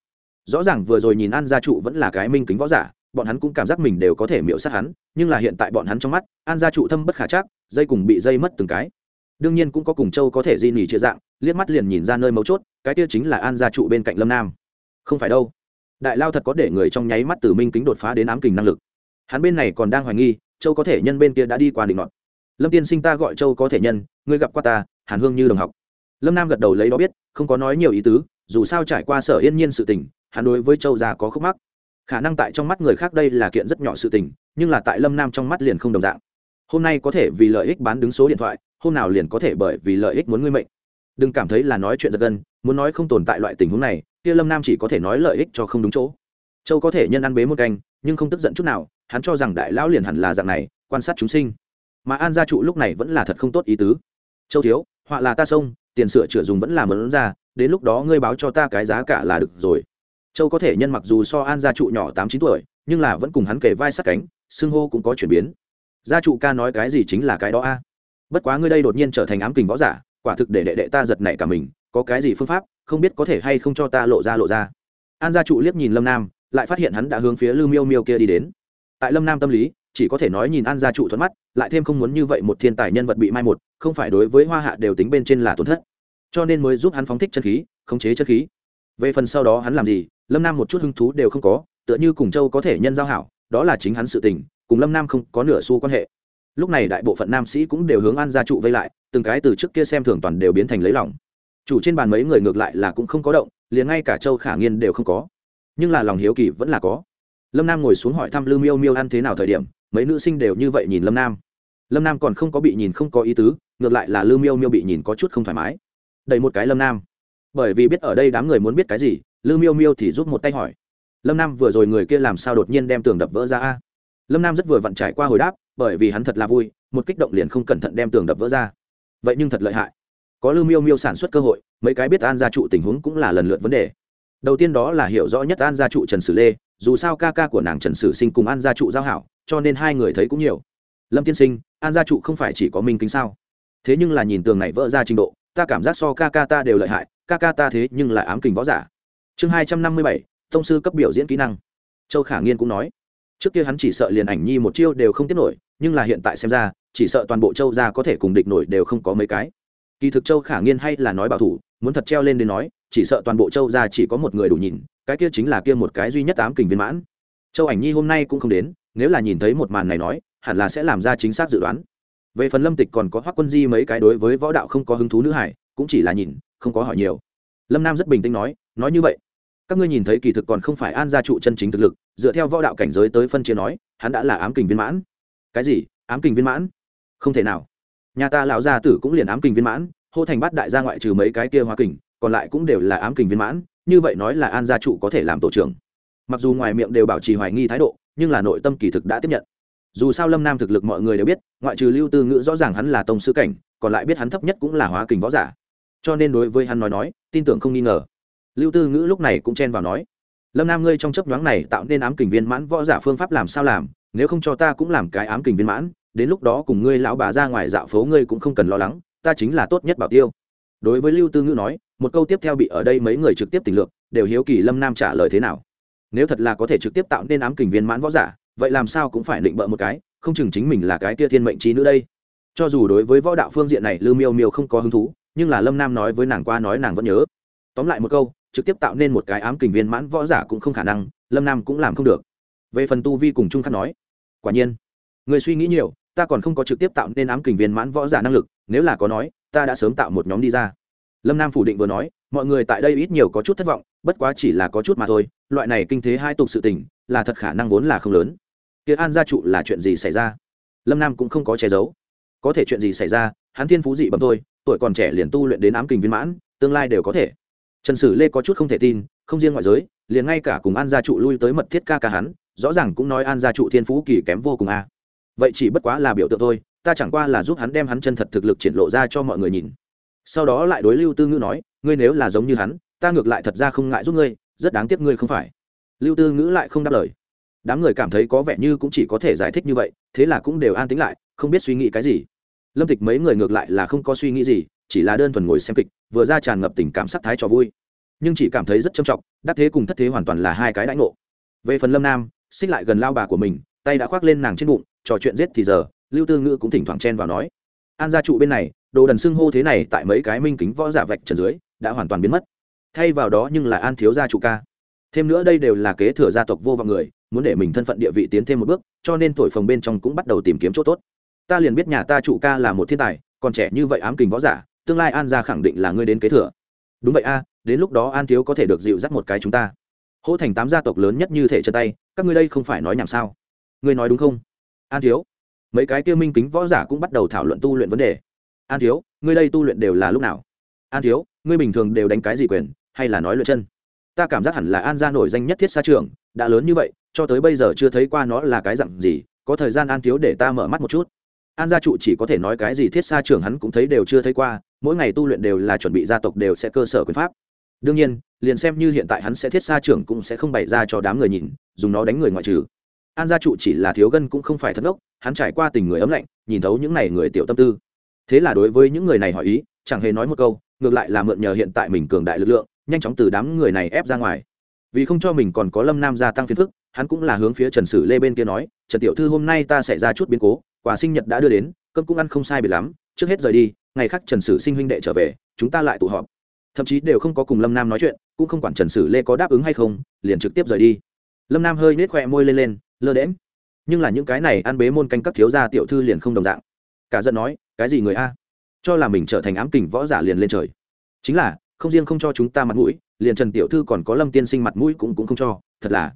Rõ ràng vừa rồi nhìn an gia trụ vẫn là cái minh kính võ giả, bọn hắn cũng cảm giác mình đều có thể miễu sát hắn, nhưng là hiện tại bọn hắn trong mắt, an gia trụ thâm bất khả chắc, dây cùng bị dây mất từng cái. Đương nhiên cũng có cùng châu có thể di nỉ chia dạng, liếc mắt liền nhìn ra nơi mấu chốt, cái kia chính là an gia trụ bên cạnh lâm nam không phải đâu. Đại lao thật có để người trong nháy mắt từ minh kính đột phá đến ám kình năng lực. Hắn bên này còn đang hoài nghi, châu có thể nhân bên kia đã đi qua định ngọn. Lâm tiên sinh ta gọi châu có thể nhân, ngươi gặp qua ta, hàn hương như đồng học. Lâm nam gật đầu lấy đó biết, không có nói nhiều ý tứ, dù sao trải qua sở yên nhiên sự tình, hắn đối với châu già có khúc mắc. Khả năng tại trong mắt người khác đây là kiện rất nhỏ sự tình, nhưng là tại lâm nam trong mắt liền không đồng dạng. Hôm nay có thể vì lợi ích bán đứng số điện thoại, hôm nào liền có thể bởi vì lợi ích muốn ngươi mệnh. Đừng cảm thấy là nói chuyện giật gân, muốn nói không tồn tại loại tình huống này kia lâm nam chỉ có thể nói lợi ích cho không đúng chỗ. Châu có thể nhân ăn bế một canh, nhưng không tức giận chút nào, hắn cho rằng đại lão liền hẳn là dạng này, quan sát chúng sinh. Mà an gia trụ lúc này vẫn là thật không tốt ý tứ. Châu thiếu, họa là ta sông tiền sửa chữa dùng vẫn là mớn ra, đến lúc đó ngươi báo cho ta cái giá cả là được rồi. Châu có thể nhân mặc dù so an gia trụ nhỏ tám chín tuổi, nhưng là vẫn cùng hắn kề vai sát cánh, xưng hô cũng có chuyển biến. Gia trụ ca nói cái gì chính là cái đó a. Bất quá ngươi đây đột nhiên trở thành ám kình võ giả, quả thực để đệ đệ ta giật nảy cả mình có cái gì phương pháp, không biết có thể hay không cho ta lộ ra lộ ra. An gia trụ liếc nhìn lâm nam, lại phát hiện hắn đã hướng phía lư miêu miêu kia đi đến. Tại lâm nam tâm lý, chỉ có thể nói nhìn an gia trụ thuận mắt, lại thêm không muốn như vậy một thiên tài nhân vật bị mai một, không phải đối với hoa hạ đều tính bên trên là tổn thất. Cho nên mới giúp hắn phóng thích chân khí, khống chế chân khí. Về phần sau đó hắn làm gì, lâm nam một chút hứng thú đều không có, tựa như cùng châu có thể nhân giao hảo, đó là chính hắn sự tình, cùng lâm nam không có nửa xu quan hệ. Lúc này đại bộ phận nam sĩ cũng đều hướng an gia trụ vây lại, từng cái từ trước kia xem thường toàn đều biến thành lấy lòng chủ trên bàn mấy người ngược lại là cũng không có động, liền ngay cả châu khả nghiên đều không có. Nhưng là lòng hiếu kỳ vẫn là có. Lâm nam ngồi xuống hỏi thăm lư miêu miêu ăn thế nào thời điểm, mấy nữ sinh đều như vậy nhìn lâm nam. Lâm nam còn không có bị nhìn, không có ý tứ, ngược lại là lư miêu miêu bị nhìn có chút không thoải mái. Đầy một cái lâm nam. Bởi vì biết ở đây đám người muốn biết cái gì, lư miêu miêu thì giúp một tay hỏi. Lâm nam vừa rồi người kia làm sao đột nhiên đem tường đập vỡ ra a? Lâm nam rất vừa vặn trải qua hồi đáp, bởi vì hắn thật là vui, một kích động liền không cẩn thận đem tường đập vỡ ra. Vậy nhưng thật lợi hại có lưu miêu miêu sản xuất cơ hội, mấy cái biết an gia trụ tình huống cũng là lần lượt vấn đề. Đầu tiên đó là hiểu rõ nhất an gia trụ trần sử lê, dù sao ca ca của nàng trần sử sinh cùng an gia trụ giao hảo, cho nên hai người thấy cũng nhiều. Lâm tiên sinh, an gia trụ không phải chỉ có minh kính sao? Thế nhưng là nhìn tường này vỡ ra trình độ, ta cảm giác so ca ca ta đều lợi hại, ca ca ta thế nhưng lại ám kình võ giả. Chương hai trăm năm mươi bảy thông sư cấp biểu diễn kỹ năng. Châu khả nghiên cũng nói, trước kia hắn chỉ sợ liền ảnh nhi một chiêu đều không tiết nổi, nhưng là hiện tại xem ra, chỉ sợ toàn bộ châu gia có thể cùng địch nổi đều không có mấy cái kỳ thực châu khả nghiên hay là nói bảo thủ, muốn thật treo lên đến nói, chỉ sợ toàn bộ châu gia chỉ có một người đủ nhìn, cái kia chính là kia một cái duy nhất ám kình viên mãn. Châu ảnh nhi hôm nay cũng không đến, nếu là nhìn thấy một màn này nói, hẳn là sẽ làm ra chính xác dự đoán. Về phần lâm tịch còn có hoắc quân di mấy cái đối với võ đạo không có hứng thú nữ hải, cũng chỉ là nhìn, không có hỏi nhiều. Lâm nam rất bình tĩnh nói nói như vậy. Các ngươi nhìn thấy kỳ thực còn không phải an gia trụ chân chính thực lực, dựa theo võ đạo cảnh giới tới phân chia nói, hắn đã là ám kình viên mãn. Cái gì? Ám kình viên mãn? Không thể nào nhà ta lão gia tử cũng liền ám kình viên mãn, hô thành bát đại gia ngoại trừ mấy cái kia hoa kình, còn lại cũng đều là ám kình viên mãn, như vậy nói là an gia trụ có thể làm tổ trưởng. Mặc dù ngoài miệng đều bảo trì hoài nghi thái độ, nhưng là nội tâm kỳ thực đã tiếp nhận. Dù sao lâm nam thực lực mọi người đều biết, ngoại trừ lưu tư ngữ rõ ràng hắn là tông sư cảnh, còn lại biết hắn thấp nhất cũng là hóa kình võ giả. Cho nên đối với hắn nói nói, tin tưởng không nghi ngờ. Lưu tư ngữ lúc này cũng chen vào nói, lâm nam ngươi trong chấp nhoáng này tạo nên ám kình viên mãn võ giả phương pháp làm sao làm, nếu không cho ta cũng làm cái ám kình viên mãn đến lúc đó cùng ngươi lão bà ra ngoài dạo phố ngươi cũng không cần lo lắng, ta chính là tốt nhất bảo tiêu. Đối với lưu tư ngữ nói, một câu tiếp theo bị ở đây mấy người trực tiếp tình lượng đều hiếu kỳ lâm nam trả lời thế nào. Nếu thật là có thể trực tiếp tạo nên ám kình viên mãn võ giả, vậy làm sao cũng phải định bợ một cái, không chừng chính mình là cái tia thiên mệnh trí nữ đây. Cho dù đối với võ đạo phương diện này lưu miêu miêu không có hứng thú, nhưng là lâm nam nói với nàng qua nói nàng vẫn nhớ. Tóm lại một câu, trực tiếp tạo nên một cái ám kình viên mãn võ giả cũng không khả năng, lâm nam cũng làm không được. Về phần tu vi cùng trung khắc nói, quả nhiên người suy nghĩ nhiều ta còn không có trực tiếp tạo nên ám kình viên mãn võ giả năng lực, nếu là có nói, ta đã sớm tạo một nhóm đi ra. Lâm nam phủ định vừa nói, mọi người tại đây ít nhiều có chút thất vọng, bất quá chỉ là có chút mà thôi, loại này kinh thế hai tục sự tình, là thật khả năng vốn là không lớn. Kia an gia trụ là chuyện gì xảy ra? Lâm nam cũng không có che giấu. Có thể chuyện gì xảy ra, hắn thiên phú dị bẩm thôi, tuổi còn trẻ liền tu luyện đến ám kình viên mãn, tương lai đều có thể. Trần sử lê có chút không thể tin, không riêng ngoại giới, liền ngay cả cùng an gia trụ lui tới mật thiết ca ca hắn, rõ ràng cũng nói an gia trụ thiên phú kỳ kém vô cùng a vậy chỉ bất quá là biểu tượng thôi, ta chẳng qua là giúp hắn đem hắn chân thật thực lực triển lộ ra cho mọi người nhìn. Sau đó lại đối lưu tư ngữ nói, ngươi nếu là giống như hắn, ta ngược lại thật ra không ngại giúp ngươi, rất đáng tiếc ngươi không phải. Lưu tư ngữ lại không đáp lời. Đám người cảm thấy có vẻ như cũng chỉ có thể giải thích như vậy, thế là cũng đều an tính lại, không biết suy nghĩ cái gì. Lâm tịch mấy người ngược lại là không có suy nghĩ gì, chỉ là đơn thuần ngồi xem kịch, vừa ra tràn ngập tình cảm sắc thái cho vui. Nhưng chỉ cảm thấy rất trầm trọng, đắc thế cùng thất thế hoàn toàn là hai cái đãi ngộ. Về phần lâm nam, xích lại gần lao bà của mình, tay đã khoác lên nàng trên bụng trò chuyện giết thì giờ, lưu tư ngữ cũng thỉnh thoảng chen vào nói, an gia trụ bên này, đồ đần xưng hô thế này tại mấy cái minh kính võ giả vạch trần dưới, đã hoàn toàn biến mất. Thay vào đó nhưng là an thiếu gia trụ ca. Thêm nữa đây đều là kế thừa gia tộc vô vọng người, muốn để mình thân phận địa vị tiến thêm một bước, cho nên thổi phồng bên trong cũng bắt đầu tìm kiếm chỗ tốt. Ta liền biết nhà ta trụ ca là một thiên tài, còn trẻ như vậy ám kình võ giả, tương lai an gia khẳng định là ngươi đến kế thừa. Đúng vậy a, đến lúc đó an thiếu có thể được dịu dắt một cái chúng ta. Hỗ thành tám gia tộc lớn nhất như thể chân tay, các ngươi đây không phải nói nhảm sao? Ngươi nói đúng không? An thiếu, mấy cái kia minh kính võ giả cũng bắt đầu thảo luận tu luyện vấn đề. An thiếu, ngươi đây tu luyện đều là lúc nào? An thiếu, ngươi bình thường đều đánh cái gì quyền, hay là nói luyện chân? Ta cảm giác hẳn là an gia nổi danh nhất thiết xa trường, đã lớn như vậy, cho tới bây giờ chưa thấy qua nó là cái dặn gì, có thời gian an thiếu để ta mở mắt một chút. An gia trụ chỉ có thể nói cái gì thiết xa trường hắn cũng thấy đều chưa thấy qua, mỗi ngày tu luyện đều là chuẩn bị gia tộc đều sẽ cơ sở quyền pháp. Đương nhiên, liền xem như hiện tại hắn sẽ thiết xa trường cũng sẽ không bày ra cho đám người nhìn, dùng nó đánh người ngoại trừ an gia trụ chỉ là thiếu gân cũng không phải thất ngốc hắn trải qua tình người ấm lạnh, nhìn thấu những n à y người tiểu tâm tư. Thế là đối với những người này hỏi ý, chẳng hề nói một câu, ngược lại là mượn nhờ hiện tại mình cường đại lực lượng, nhanh chóng từ đám người này ép ra ngoài. Vì không cho mình còn có lâm nam gia tăng phiền phức, hắn cũng là hướng phía trần sử lê bên kia nói, trần tiểu thư, hôm nay ta sẽ ra chút biến cố, quà sinh nhật đã đưa đến, cơm cũng ăn không sai biệt lắm, trước hết rời đi, ngày khác trần sử sinh huynh đệ trở về, chúng ta lại tụ họp. Thậm chí đều không có cùng lâm nam nói chuyện, cũng không quản trần sử lê có đáp ứng hay không, liền trực tiếp rời đi. Lâm nam hơi nết khoe môi lên lên lơ đễm nhưng là những cái này ăn bế môn canh các thiếu gia tiểu thư liền không đồng dạng. Cả giận nói, cái gì người a? Cho là mình trở thành ám kình võ giả liền lên trời. Chính là, không riêng không cho chúng ta mặt mũi, liền trần tiểu thư còn có lâm tiên sinh mặt mũi cũng cũng không cho, thật là.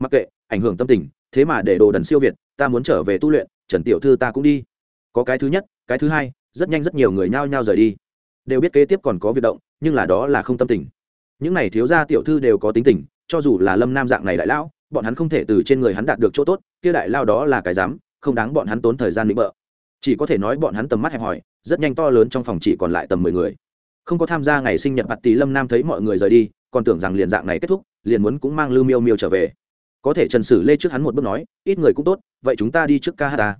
Mặc kệ, ảnh hưởng tâm tình, thế mà để đồ đần siêu việt, ta muốn trở về tu luyện, trần tiểu thư ta cũng đi. Có cái thứ nhất, cái thứ hai, rất nhanh rất nhiều người nhao nhao rời đi. Đều biết kế tiếp còn có việc động, nhưng là đó là không tâm tình. Những này thiếu gia tiểu thư đều có tính tình, cho dù là lâm nam dạng này đại lão bọn hắn không thể từ trên người hắn đạt được chỗ tốt, kia đại lao đó là cái dám, không đáng bọn hắn tốn thời gian định bợ. Chỉ có thể nói bọn hắn tầm mắt hẹp hòi, rất nhanh to lớn trong phòng chỉ còn lại tầm mười người. Không có tham gia ngày sinh nhật bạt tỷ lâm nam thấy mọi người rời đi, còn tưởng rằng liền dạng này kết thúc, liền muốn cũng mang lưu miêu miêu trở về. Có thể trần sử lê trước hắn một bước nói, ít người cũng tốt, vậy chúng ta đi trước ca hát ta.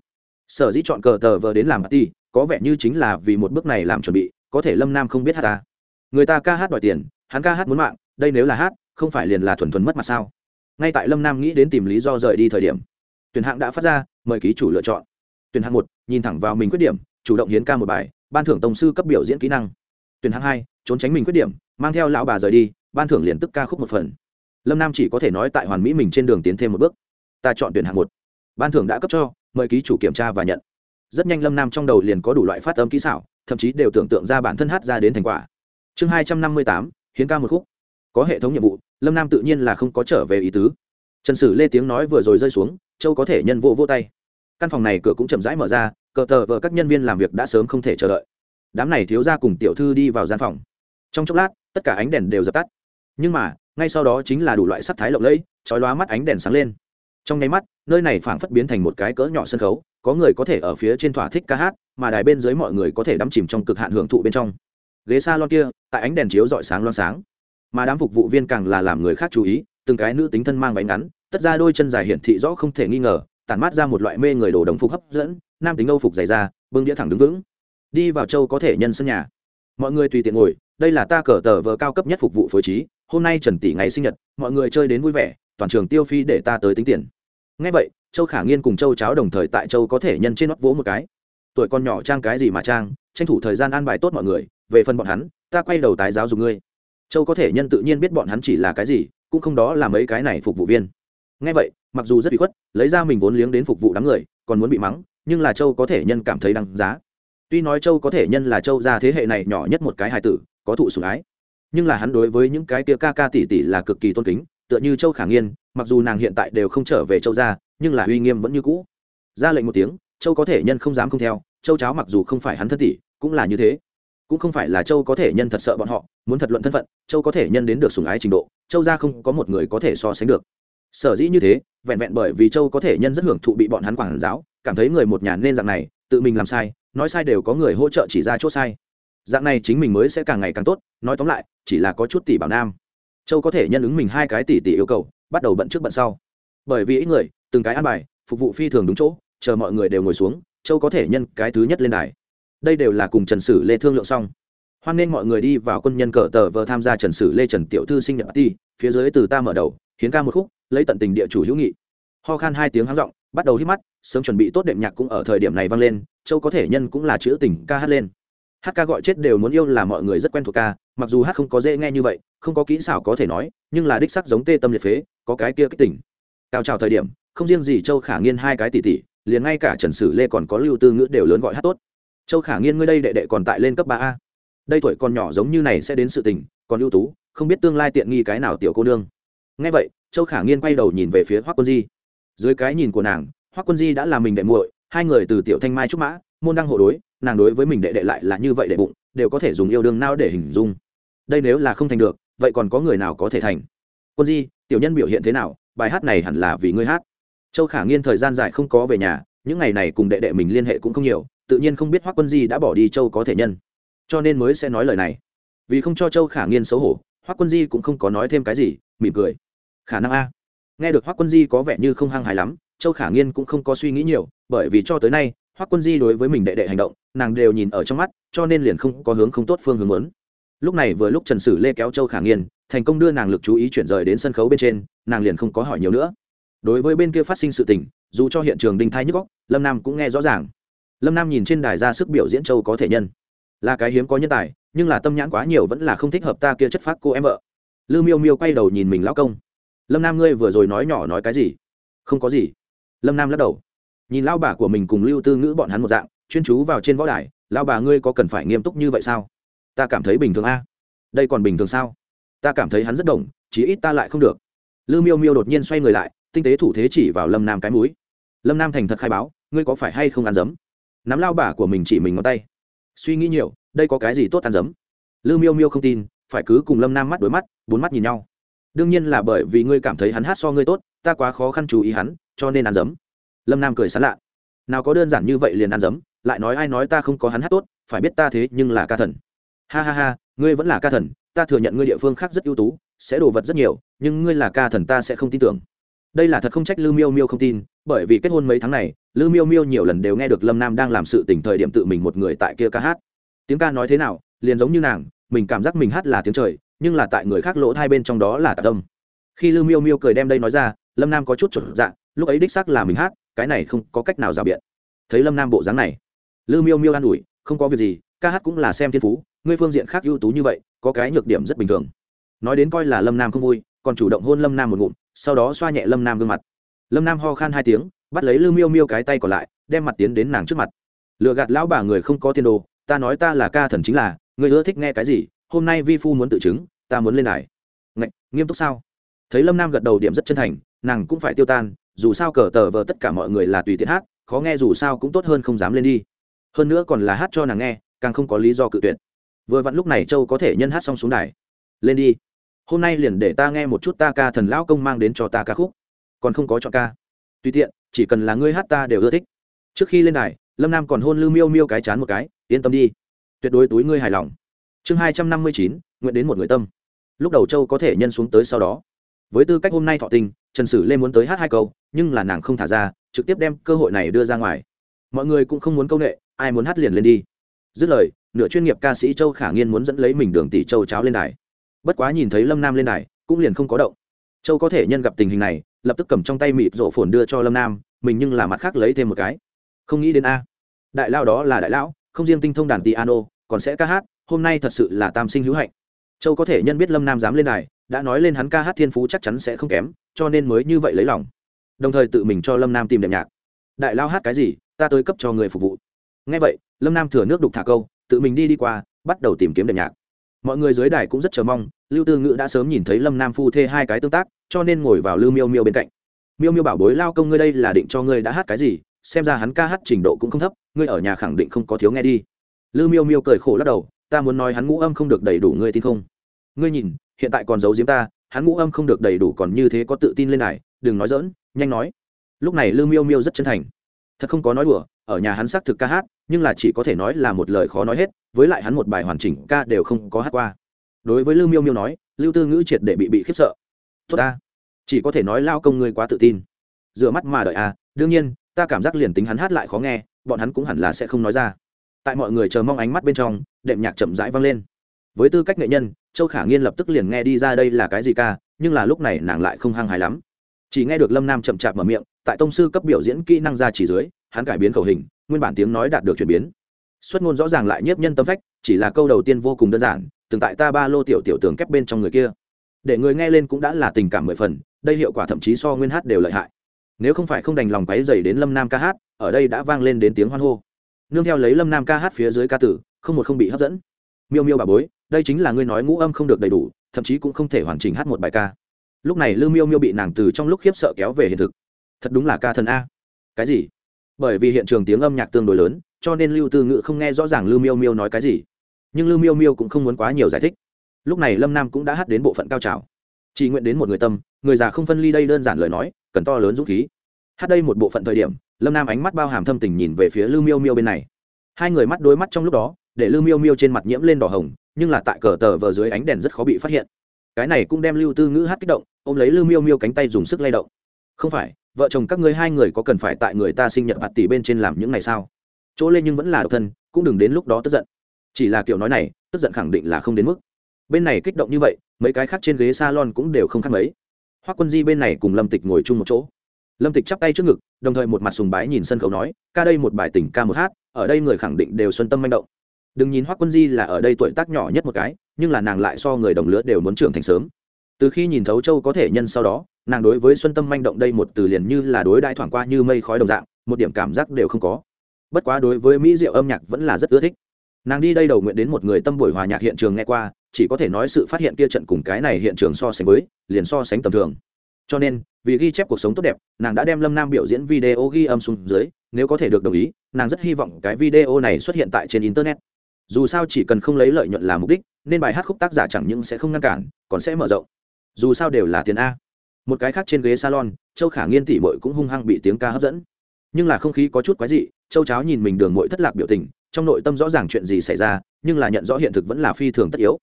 Sở dĩ chọn cờ tờ vờ đến làm mặt tỷ, có vẻ như chính là vì một bước này làm chuẩn bị, có thể lâm nam không biết hát ta. Người ta ca hát đòi tiền, hắn ca hát muốn mạng, đây nếu là hát, không phải liền là thuần thuần mất mặt sao? Ngay tại lâm nam nghĩ đến tìm lý do rời đi thời điểm, tuyển hạng đã phát ra, mời ký chủ lựa chọn. Tuyển hạng một, nhìn thẳng vào mình khuyết điểm, chủ động hiến ca một bài, ban thưởng tổng sư cấp biểu diễn kỹ năng. Tuyển hạng hai, trốn tránh mình khuyết điểm, mang theo lão bà rời đi, ban thưởng liền tức ca khúc một phần. Lâm nam chỉ có thể nói tại hoàn mỹ mình trên đường tiến thêm một bước. Ta chọn tuyển hạng một. Ban thưởng đã cấp cho, mời ký chủ kiểm tra và nhận. Rất nhanh lâm nam trong đầu liền có đủ loại phát âm kỹ xảo, thậm chí đều tưởng tượng ra bản thân hát ra đến thành quả. Chương hai trăm năm mươi tám, hiến ca một khúc. Có hệ thống nhiệm vụ lâm nam tự nhiên là không có trở về ý tứ trần sử lê tiếng nói vừa rồi rơi xuống châu có thể nhân vô vô tay căn phòng này cửa cũng chậm rãi mở ra cờ tờ vợ các nhân viên làm việc đã sớm không thể chờ đợi đám này thiếu ra cùng tiểu thư đi vào gian phòng trong chốc lát tất cả ánh đèn đều dập tắt nhưng mà ngay sau đó chính là đủ loại sắc thái lộng lẫy trói lóa mắt ánh đèn sáng lên trong nháy mắt nơi này phảng phất biến thành một cái cỡ nhỏ sân khấu có người có thể ở phía trên thỏa thích ca hát mà đài bên dưới mọi người có thể đắm chìm trong cực hạn hưởng thụ bên trong ghế s a lon kia tại ánh đèn chiếu rọi sáng loang sáng mà đám phục vụ viên càng là làm người khác chú ý, từng cái nữ tính thân mang váy ngắn, tất ra đôi chân dài hiển thị rõ không thể nghi ngờ, tản mát ra một loại mê người đồ đồng phục hấp dẫn, nam tính âu phục dày ra bưng đĩa thẳng đứng vững. Đi vào châu có thể nhân sân nhà. Mọi người tùy tiện ngồi, đây là ta cờ tờ vờ cao cấp nhất phục vụ phối trí, hôm nay trần tỷ ngày sinh nhật, mọi người chơi đến vui vẻ, toàn trường tiêu phi để ta tới tính tiền. Ngay vậy, châu khả nghiên cùng châu cháo đồng thời tại châu có thể nhân trên nót vỗ một cái. Tuổi con nhỏ trang cái gì mà trang, tranh thủ thời gian an bài tốt mọi người, về phần bọn hắn, ta quay đầu tái giáo dục ngươi châu có thể nhân tự nhiên biết bọn hắn chỉ là cái gì, cũng không đó là mấy cái này phục vụ viên. Ngay vậy, mặc dù rất bị khuất, lấy ra mình vốn liếng đến phục vụ đám người, còn muốn bị mắng, nhưng là châu có thể nhân cảm thấy đăng giá. Tuy nói châu có thể nhân là châu ra thế hệ này nhỏ nhất một cái hài tử, có thụ sủng ái, nhưng là hắn đối với những cái kia ca ca tỷ tỷ là cực kỳ tôn kính, tựa như châu khả nghiên, mặc dù nàng hiện tại đều không trở về châu gia, nhưng là uy nghiêm vẫn như cũ. Ra lệnh một tiếng, châu có thể nhân không dám không theo, châu cháo mặc dù không phải hắn thân tỷ, cũng là như thế cũng không phải là châu có thể nhân thật sợ bọn họ, muốn thật luận thân phận, châu có thể nhân đến được sùng ái trình độ, châu gia không có một người có thể so sánh được. Sở dĩ như thế, vẹn vẹn bởi vì châu có thể nhân rất hưởng thụ bị bọn hắn quản giáo, cảm thấy người một nhà nên dạng này, tự mình làm sai, nói sai đều có người hỗ trợ chỉ ra chỗ sai. Dạng này chính mình mới sẽ càng ngày càng tốt, nói tóm lại, chỉ là có chút tỷ bảo nam. Châu có thể nhân ứng mình hai cái tỷ tỷ yêu cầu, bắt đầu bận trước bận sau. Bởi vì ít người, từng cái ăn bài, phục vụ phi thường đúng chỗ, chờ mọi người đều ngồi xuống, châu có thể nhân cái thứ nhất lên đài đây đều là cùng trần sử lê thương lượng xong. Hoan nên mọi người đi vào quân nhân cờ tờ vờ tham gia trần sử lê trần tiểu thư sinh nhật ti phía dưới từ ta mở đầu, hiến ca một khúc, lấy tận tình địa chủ hữu nghị. Ho khan hai tiếng háng giọng, bắt đầu hít mắt, sớm chuẩn bị tốt đệm nhạc cũng ở thời điểm này vang lên, châu có thể nhân cũng là chữ tình ca hát lên. Hát ca gọi chết đều muốn yêu là mọi người rất quen thuộc ca, mặc dù hát không có dễ nghe như vậy, không có kỹ xảo có thể nói, nhưng là đích sắc giống tê tâm liệt phế, có cái kia cái tỉnh cao trào thời điểm, không riêng gì châu khả nghiên hai cái tỷ tỷ, liền ngay cả trần sử lê còn có lưu tư ngữ đều lớn gọi hát tốt châu khả nghiên ngươi đây đệ đệ còn tại lên cấp ba a. Đây tuổi còn nhỏ giống như này sẽ đến sự tình, còn ưu tú, không biết tương lai tiện nghi cái nào tiểu cô nương. Ngay vậy, châu khả nghiên quay đầu nhìn về phía hoác quân di. Dưới cái nhìn của nàng hoác quân di đã là mình đệ muội, hai người từ tiểu thanh mai trúc mã, môn đăng hộ đối, nàng đối với mình đệ đệ lại là như vậy đệ bụng, đều có thể dùng yêu đương nao để hình dung. Đây nếu là không thành được, vậy còn có người nào có thể thành? Quân di, tiểu nhân biểu hiện thế nào? Bài hát này hẳn là vì ngươi hát. Châu khả nghiên thời gian dài không có về nhà, những ngày này cùng đệ đệ mình liên hệ cũng không nhiều tự nhiên không biết Hoắc quân di đã bỏ đi châu có thể nhân. Cho nên mới sẽ nói lời này. Vì không cho châu khả nghiên xấu hổ Hoắc quân di cũng không có nói thêm cái gì, mỉm cười. Khả năng a. Nghe được Hoắc quân di có vẻ như không hăng hài lắm, châu khả nghiên cũng không có suy nghĩ nhiều, bởi vì cho tới nay Hoắc quân di đối với mình đệ đệ hành động, nàng đều nhìn ở trong mắt, cho nên liền không có hướng không tốt phương hướng lớn lúc này vừa lúc trần sử lê kéo châu khả nghiên, thành công đưa nàng lực chú ý chuyển rời đến sân khấu bên trên, nàng liền không có hỏi nhiều nữa. Đối với bên kia phát sinh sự tình, dù cho hiện trường đinh thai nhức góc lâm nam cũng nghe rõ ràng lâm nam nhìn trên đài ra sức biểu diễn châu có thể nhân. Là cái hiếm có nhân tài, nhưng là tâm nhãn quá nhiều vẫn là không thích hợp ta kia chất phát cô em vợ. Lư miêu miêu quay đầu nhìn mình lão công. Lâm nam ngươi vừa rồi nói nhỏ nói cái gì? Không có gì. Lâm nam lắc đầu. Nhìn lao bà của mình cùng lưu tư ngữ bọn hắn một dạng, chuyên chú vào trên võ đài lao bà ngươi có cần phải nghiêm túc như vậy sao? Ta cảm thấy bình thường a. Đây còn bình thường sao? Ta cảm thấy hắn rất đồng, chí ít ta lại không được. Lư miêu miêu đột nhiên xoay người lại, tinh tế thủ thế chỉ vào lâm nam cái mũi. Lâm nam thành thật khai báo, ngươi có phải hay không ăn dấm? Nắm lao bà của mình chỉ mình ngón tay. Suy nghĩ nhiều, đây có cái gì tốt ăn dấm? Lư miêu miêu không tin, phải cứ cùng lâm nam mắt đối mắt, bốn mắt nhìn nhau. Đương nhiên là bởi vì ngươi cảm thấy hắn hát so ngươi tốt, ta quá khó khăn chú ý hắn, cho nên ăn dấm. Lâm nam cười sán lạ. Nào có đơn giản như vậy liền ăn dấm, lại nói ai nói ta không có hắn hát tốt, phải biết ta thế nhưng là ca thần. Ha ha ha, ngươi vẫn là ca thần, ta thừa nhận ngươi địa phương khác rất ưu tú, sẽ đồ vật rất nhiều, nhưng ngươi là ca thần ta sẽ không tin tưởng. Đây là thật không trách lư miêu miêu không tin bởi vì kết hôn mấy tháng này, lư miêu miêu nhiều lần đều nghe được lâm nam đang làm sự tỉnh thời điểm tự mình một người tại kia ca hát. Tiếng ca nói thế nào, liền giống như nàng, mình cảm giác mình hát là tiếng trời, nhưng là tại người khác lỗ hai bên trong đó là tạ tâm khi lư miêu miêu cười đem đây nói ra, lâm nam có chút chuẩn dạng lúc ấy đích xác là mình hát, cái này không có cách nào rào biện. Thấy lâm nam bộ dáng này, lư miêu miêu an ủi, không có việc gì, ca hát cũng là xem thiên phú, ngươi phương diện khác ưu tú như vậy, có cái nhược điểm rất bình thường. Nói đến coi là lâm nam không vui, còn chủ động hôn lâm nam một ngụm, sau đó xoa nhẹ lâm nam gương mặt lâm nam ho khan hai tiếng, bắt lấy lư miêu miêu cái tay còn lại, đem mặt tiến đến nàng trước mặt. Lựa gạt lão bà người không có tiền đồ, ta nói ta là ca thần chính là, người ưa thích nghe cái gì, hôm nay vi phu muốn tự chứng, ta muốn lên đài. Ngạch, nghiêm túc sao? Thấy lâm nam gật đầu điểm rất chân thành, nàng cũng phải tiêu tan, dù sao cờ tờ vờ tất cả mọi người là tùy tiện hát, khó nghe dù sao cũng tốt hơn không dám lên đi. Hơn nữa còn là hát cho nàng nghe, càng không có lý do cự tuyệt. Vừa vặn lúc này châu có thể nhân hát xong xuống đài. Lên đi. Hôm nay liền để ta nghe một chút ta ca thần lão công mang đến cho ta ca khúc còn không có chọn ca. Tùy tiện, chỉ cần là ngươi hát ta đều ưa thích. Trước khi lên đài, lâm nam còn hôn lưu miêu miêu cái chán một cái, yên tâm đi. Tuyệt đối túi ngươi hài lòng. Chương hai trăm năm mươi chín, nguyện đến một người tâm. Lúc đầu châu có thể nhân xuống tới sau đó. Với tư cách hôm nay thọ tình, trần sử lê muốn tới hát hai câu, nhưng là nàng không thả ra, trực tiếp đem cơ hội này đưa ra ngoài. Mọi người cũng không muốn công nghệ ai muốn hát liền lên đi. Dứt lời, nửa chuyên nghiệp ca sĩ châu khả nghiên muốn dẫn lấy mình đường tỷ châu cháo lên đài. Bất quá nhìn thấy lâm nam lên đài, cũng liền không có động. Châu có thể nhân gặp tình hình này lập tức cầm trong tay mịt rộ phồn đưa cho lâm nam mình nhưng là mặt khác lấy thêm một cái không nghĩ đến a đại lao đó là đại lão không riêng tinh thông đàn piano còn sẽ ca hát hôm nay thật sự là tam sinh hữu hạnh châu có thể nhân biết lâm nam dám lên đài đã nói lên hắn ca hát thiên phú chắc chắn sẽ không kém cho nên mới như vậy lấy lòng đồng thời tự mình cho lâm nam tìm đệm nhạc đại lao hát cái gì ta tới cấp cho người phục vụ ngay vậy lâm nam thừa nước đục thả câu tự mình đi đi qua bắt đầu tìm kiếm đệm nhạc mọi người dưới đài cũng rất chờ mong lưu tư ngữ đã sớm nhìn thấy lâm nam phu thê hai cái tương tác cho nên ngồi vào lưu miêu miêu bên cạnh. Miêu miêu bảo bối, lao công ngươi đây là định cho ngươi đã hát cái gì? Xem ra hắn ca hát trình độ cũng không thấp, ngươi ở nhà khẳng định không có thiếu nghe đi. Lưu miêu miêu cười khổ lắc đầu, ta muốn nói hắn ngũ âm không được đầy đủ, ngươi tin không? Ngươi nhìn, hiện tại còn giấu giếm ta, hắn ngũ âm không được đầy đủ còn như thế có tự tin lên này, đừng nói dỡn nhanh nói. Lúc này lưu miêu miêu rất chân thành. Thật không có nói đùa, ở nhà hắn xác thực ca hát, nhưng là chỉ có thể nói là một lời khó nói hết, với lại hắn một bài hoàn chỉnh ca đều không có hát qua. Đối với lưu miêu miêu nói, lưu tư ngữ triệt để bị bị khiếp sợ tốt ta. Chỉ có thể nói lao công ngươi quá tự tin. Rửa mắt mà đợi à đương nhiên, ta cảm giác liền tính hắn hát lại khó nghe, bọn hắn cũng hẳn là sẽ không nói ra. Tại mọi người chờ mong ánh mắt bên trong, đệm nhạc chậm rãi vang lên. Với tư cách nghệ nhân, châu khả nghiên lập tức liền nghe đi ra đây là cái gì ca, nhưng là lúc này nàng lại không hăng hài lắm. Chỉ nghe được lâm nam chậm chạp mở miệng, tại tông sư cấp biểu diễn kỹ năng ra chỉ dưới, hắn cải biến khẩu hình, nguyên bản tiếng nói đạt được chuyển biến. Xuất ngôn rõ ràng lại nhiếp nhân tâm phách, chỉ là câu đầu tiên vô cùng đơn giản, từng tại ta ba lô tiểu tiểu tường kép bên trong người kia để người nghe lên cũng đã là tình cảm mười phần, đây hiệu quả thậm chí so nguyên hát đều lợi hại. Nếu không phải không đành lòng quáy dày đến lâm nam ca hát, ở đây đã vang lên đến tiếng hoan hô. Nương theo lấy lâm nam ca hát phía dưới ca tử, không một không bị hấp dẫn. Miêu miêu bà bối, đây chính là ngươi nói ngũ âm không được đầy đủ, thậm chí cũng không thể hoàn chỉnh hát một bài ca. Lúc này lưu miêu miêu bị nàng từ trong lúc khiếp sợ kéo về hiện thực. Thật đúng là ca thần a. Cái gì? Bởi vì hiện trường tiếng âm nhạc tương đối lớn, cho nên lưu tư ngữ không nghe rõ ràng lưu miêu miêu nói cái gì. Nhưng lưu miêu miêu cũng không muốn quá nhiều giải thích lúc này lâm nam cũng đã hát đến bộ phận cao trào chỉ nguyện đến một người tâm người già không phân ly đây đơn giản lời nói cần to lớn dũng khí hát đây một bộ phận thời điểm lâm nam ánh mắt bao hàm thâm tình nhìn về phía lưu miêu miêu bên này hai người mắt đối mắt trong lúc đó để lưu miêu miêu trên mặt nhiễm lên đỏ hồng nhưng là tại cờ tờ vờ dưới ánh đèn rất khó bị phát hiện cái này cũng đem lưu tư ngữ hát kích động ôm lấy lưu miêu miêu cánh tay dùng sức lay động không phải vợ chồng các ngươi hai người có cần phải tại người ta sinh nhật bạt tỷ bên trên làm những này sao chỗ lên nhưng vẫn là độc thân cũng đừng đến lúc đó tức giận chỉ là kiểu nói này tức giận khẳng định là không đến mức bên này kích động như vậy, mấy cái khác trên ghế salon cũng đều không khác mấy. Hoác quân di bên này cùng lâm tịch ngồi chung một chỗ. Lâm tịch chắp tay trước ngực, đồng thời một mặt sùng bái nhìn sân khấu nói, ca đây một bài tình ca một hát, ở đây người khẳng định đều xuân tâm manh động. Đừng nhìn hoác quân di là ở đây tuổi tác nhỏ nhất một cái, nhưng là nàng lại so người đồng lứa đều muốn trưởng thành sớm. Từ khi nhìn thấu châu có thể nhân sau đó, nàng đối với xuân tâm manh động đây một từ liền như là đối đãi thoảng qua như mây khói đồng dạng, một điểm cảm giác đều không có. Bất quá đối với mỹ diệu âm nhạc vẫn là rất ưa thích nàng đi đây đầu nguyện đến một người tâm buổi hòa nhạc hiện trường nghe qua, chỉ có thể nói sự phát hiện kia trận cùng cái này hiện trường so sánh với, liền so sánh tầm thường. Cho nên, vì ghi chép cuộc sống tốt đẹp, nàng đã đem lâm nam biểu diễn video ghi âm xuống dưới, nếu có thể được đồng ý, nàng rất hy vọng cái video này xuất hiện tại trên internet. Dù sao chỉ cần không lấy lợi nhuận làm mục đích, nên bài hát khúc tác giả chẳng những sẽ không ngăn cản, còn sẽ mở rộng. Dù sao đều là tiền a. Một cái khác trên ghế salon, châu khả nghiên tỉ mội cũng hung hăng bị tiếng ca hấp dẫn. Nhưng là không khí có chút quái dị, châu cháo nhìn mình đường mội thất lạc biểu tình trong nội tâm rõ ràng chuyện gì xảy ra, nhưng là nhận rõ hiện thực vẫn là phi thường tất yếu.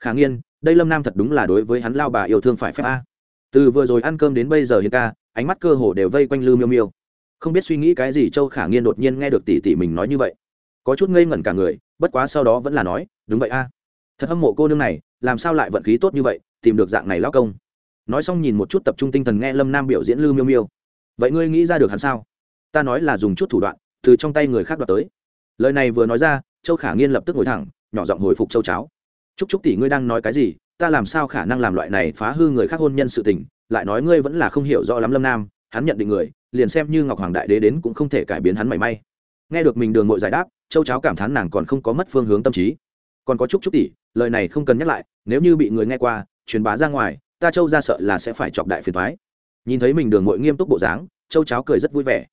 Khả nghiên, đây lâm nam thật đúng là đối với hắn lao bà yêu thương phải phép a. Từ vừa rồi ăn cơm đến bây giờ hiền ca, ánh mắt cơ hồ đều vây quanh lư miêu miêu. Không biết suy nghĩ cái gì châu khả nghiên đột nhiên nghe được tỷ tỷ mình nói như vậy. Có chút ngây ngẩn cả người, bất quá sau đó vẫn là nói, đúng vậy a. Thật hâm mộ cô nương này, làm sao lại vận khí tốt như vậy, tìm được dạng này lao công. Nói xong nhìn một chút tập trung tinh thần nghe lâm nam biểu diễn lư miêu miêu. Vậy ngươi nghĩ ra được hắn sao? Ta nói là dùng chút thủ đoạn, từ trong tay người khác đoạt tới lời này vừa nói ra, châu khả nghiên lập tức ngồi thẳng, nhỏ giọng hồi phục châu cháo. Chúc chúc tỷ ngươi đang nói cái gì? Ta làm sao khả năng làm loại này phá hư người khác hôn nhân sự tình? Lại nói ngươi vẫn là không hiểu rõ lắm lâm nam, hắn nhận định người, liền xem như ngọc hoàng đại đế đến cũng không thể cải biến hắn mảy may. Nghe được mình đường ngội giải đáp, châu cháo cảm thán nàng còn không có mất phương hướng tâm trí. Còn có chúc chúc tỷ, lời này không cần nhắc lại, nếu như bị người nghe qua, truyền bá ra ngoài, ta châu ra sợ là sẽ phải chọc đại phiền thoái nhìn thấy mình đường ngội nghiêm túc bộ dáng, châu cháo cười rất vui vẻ.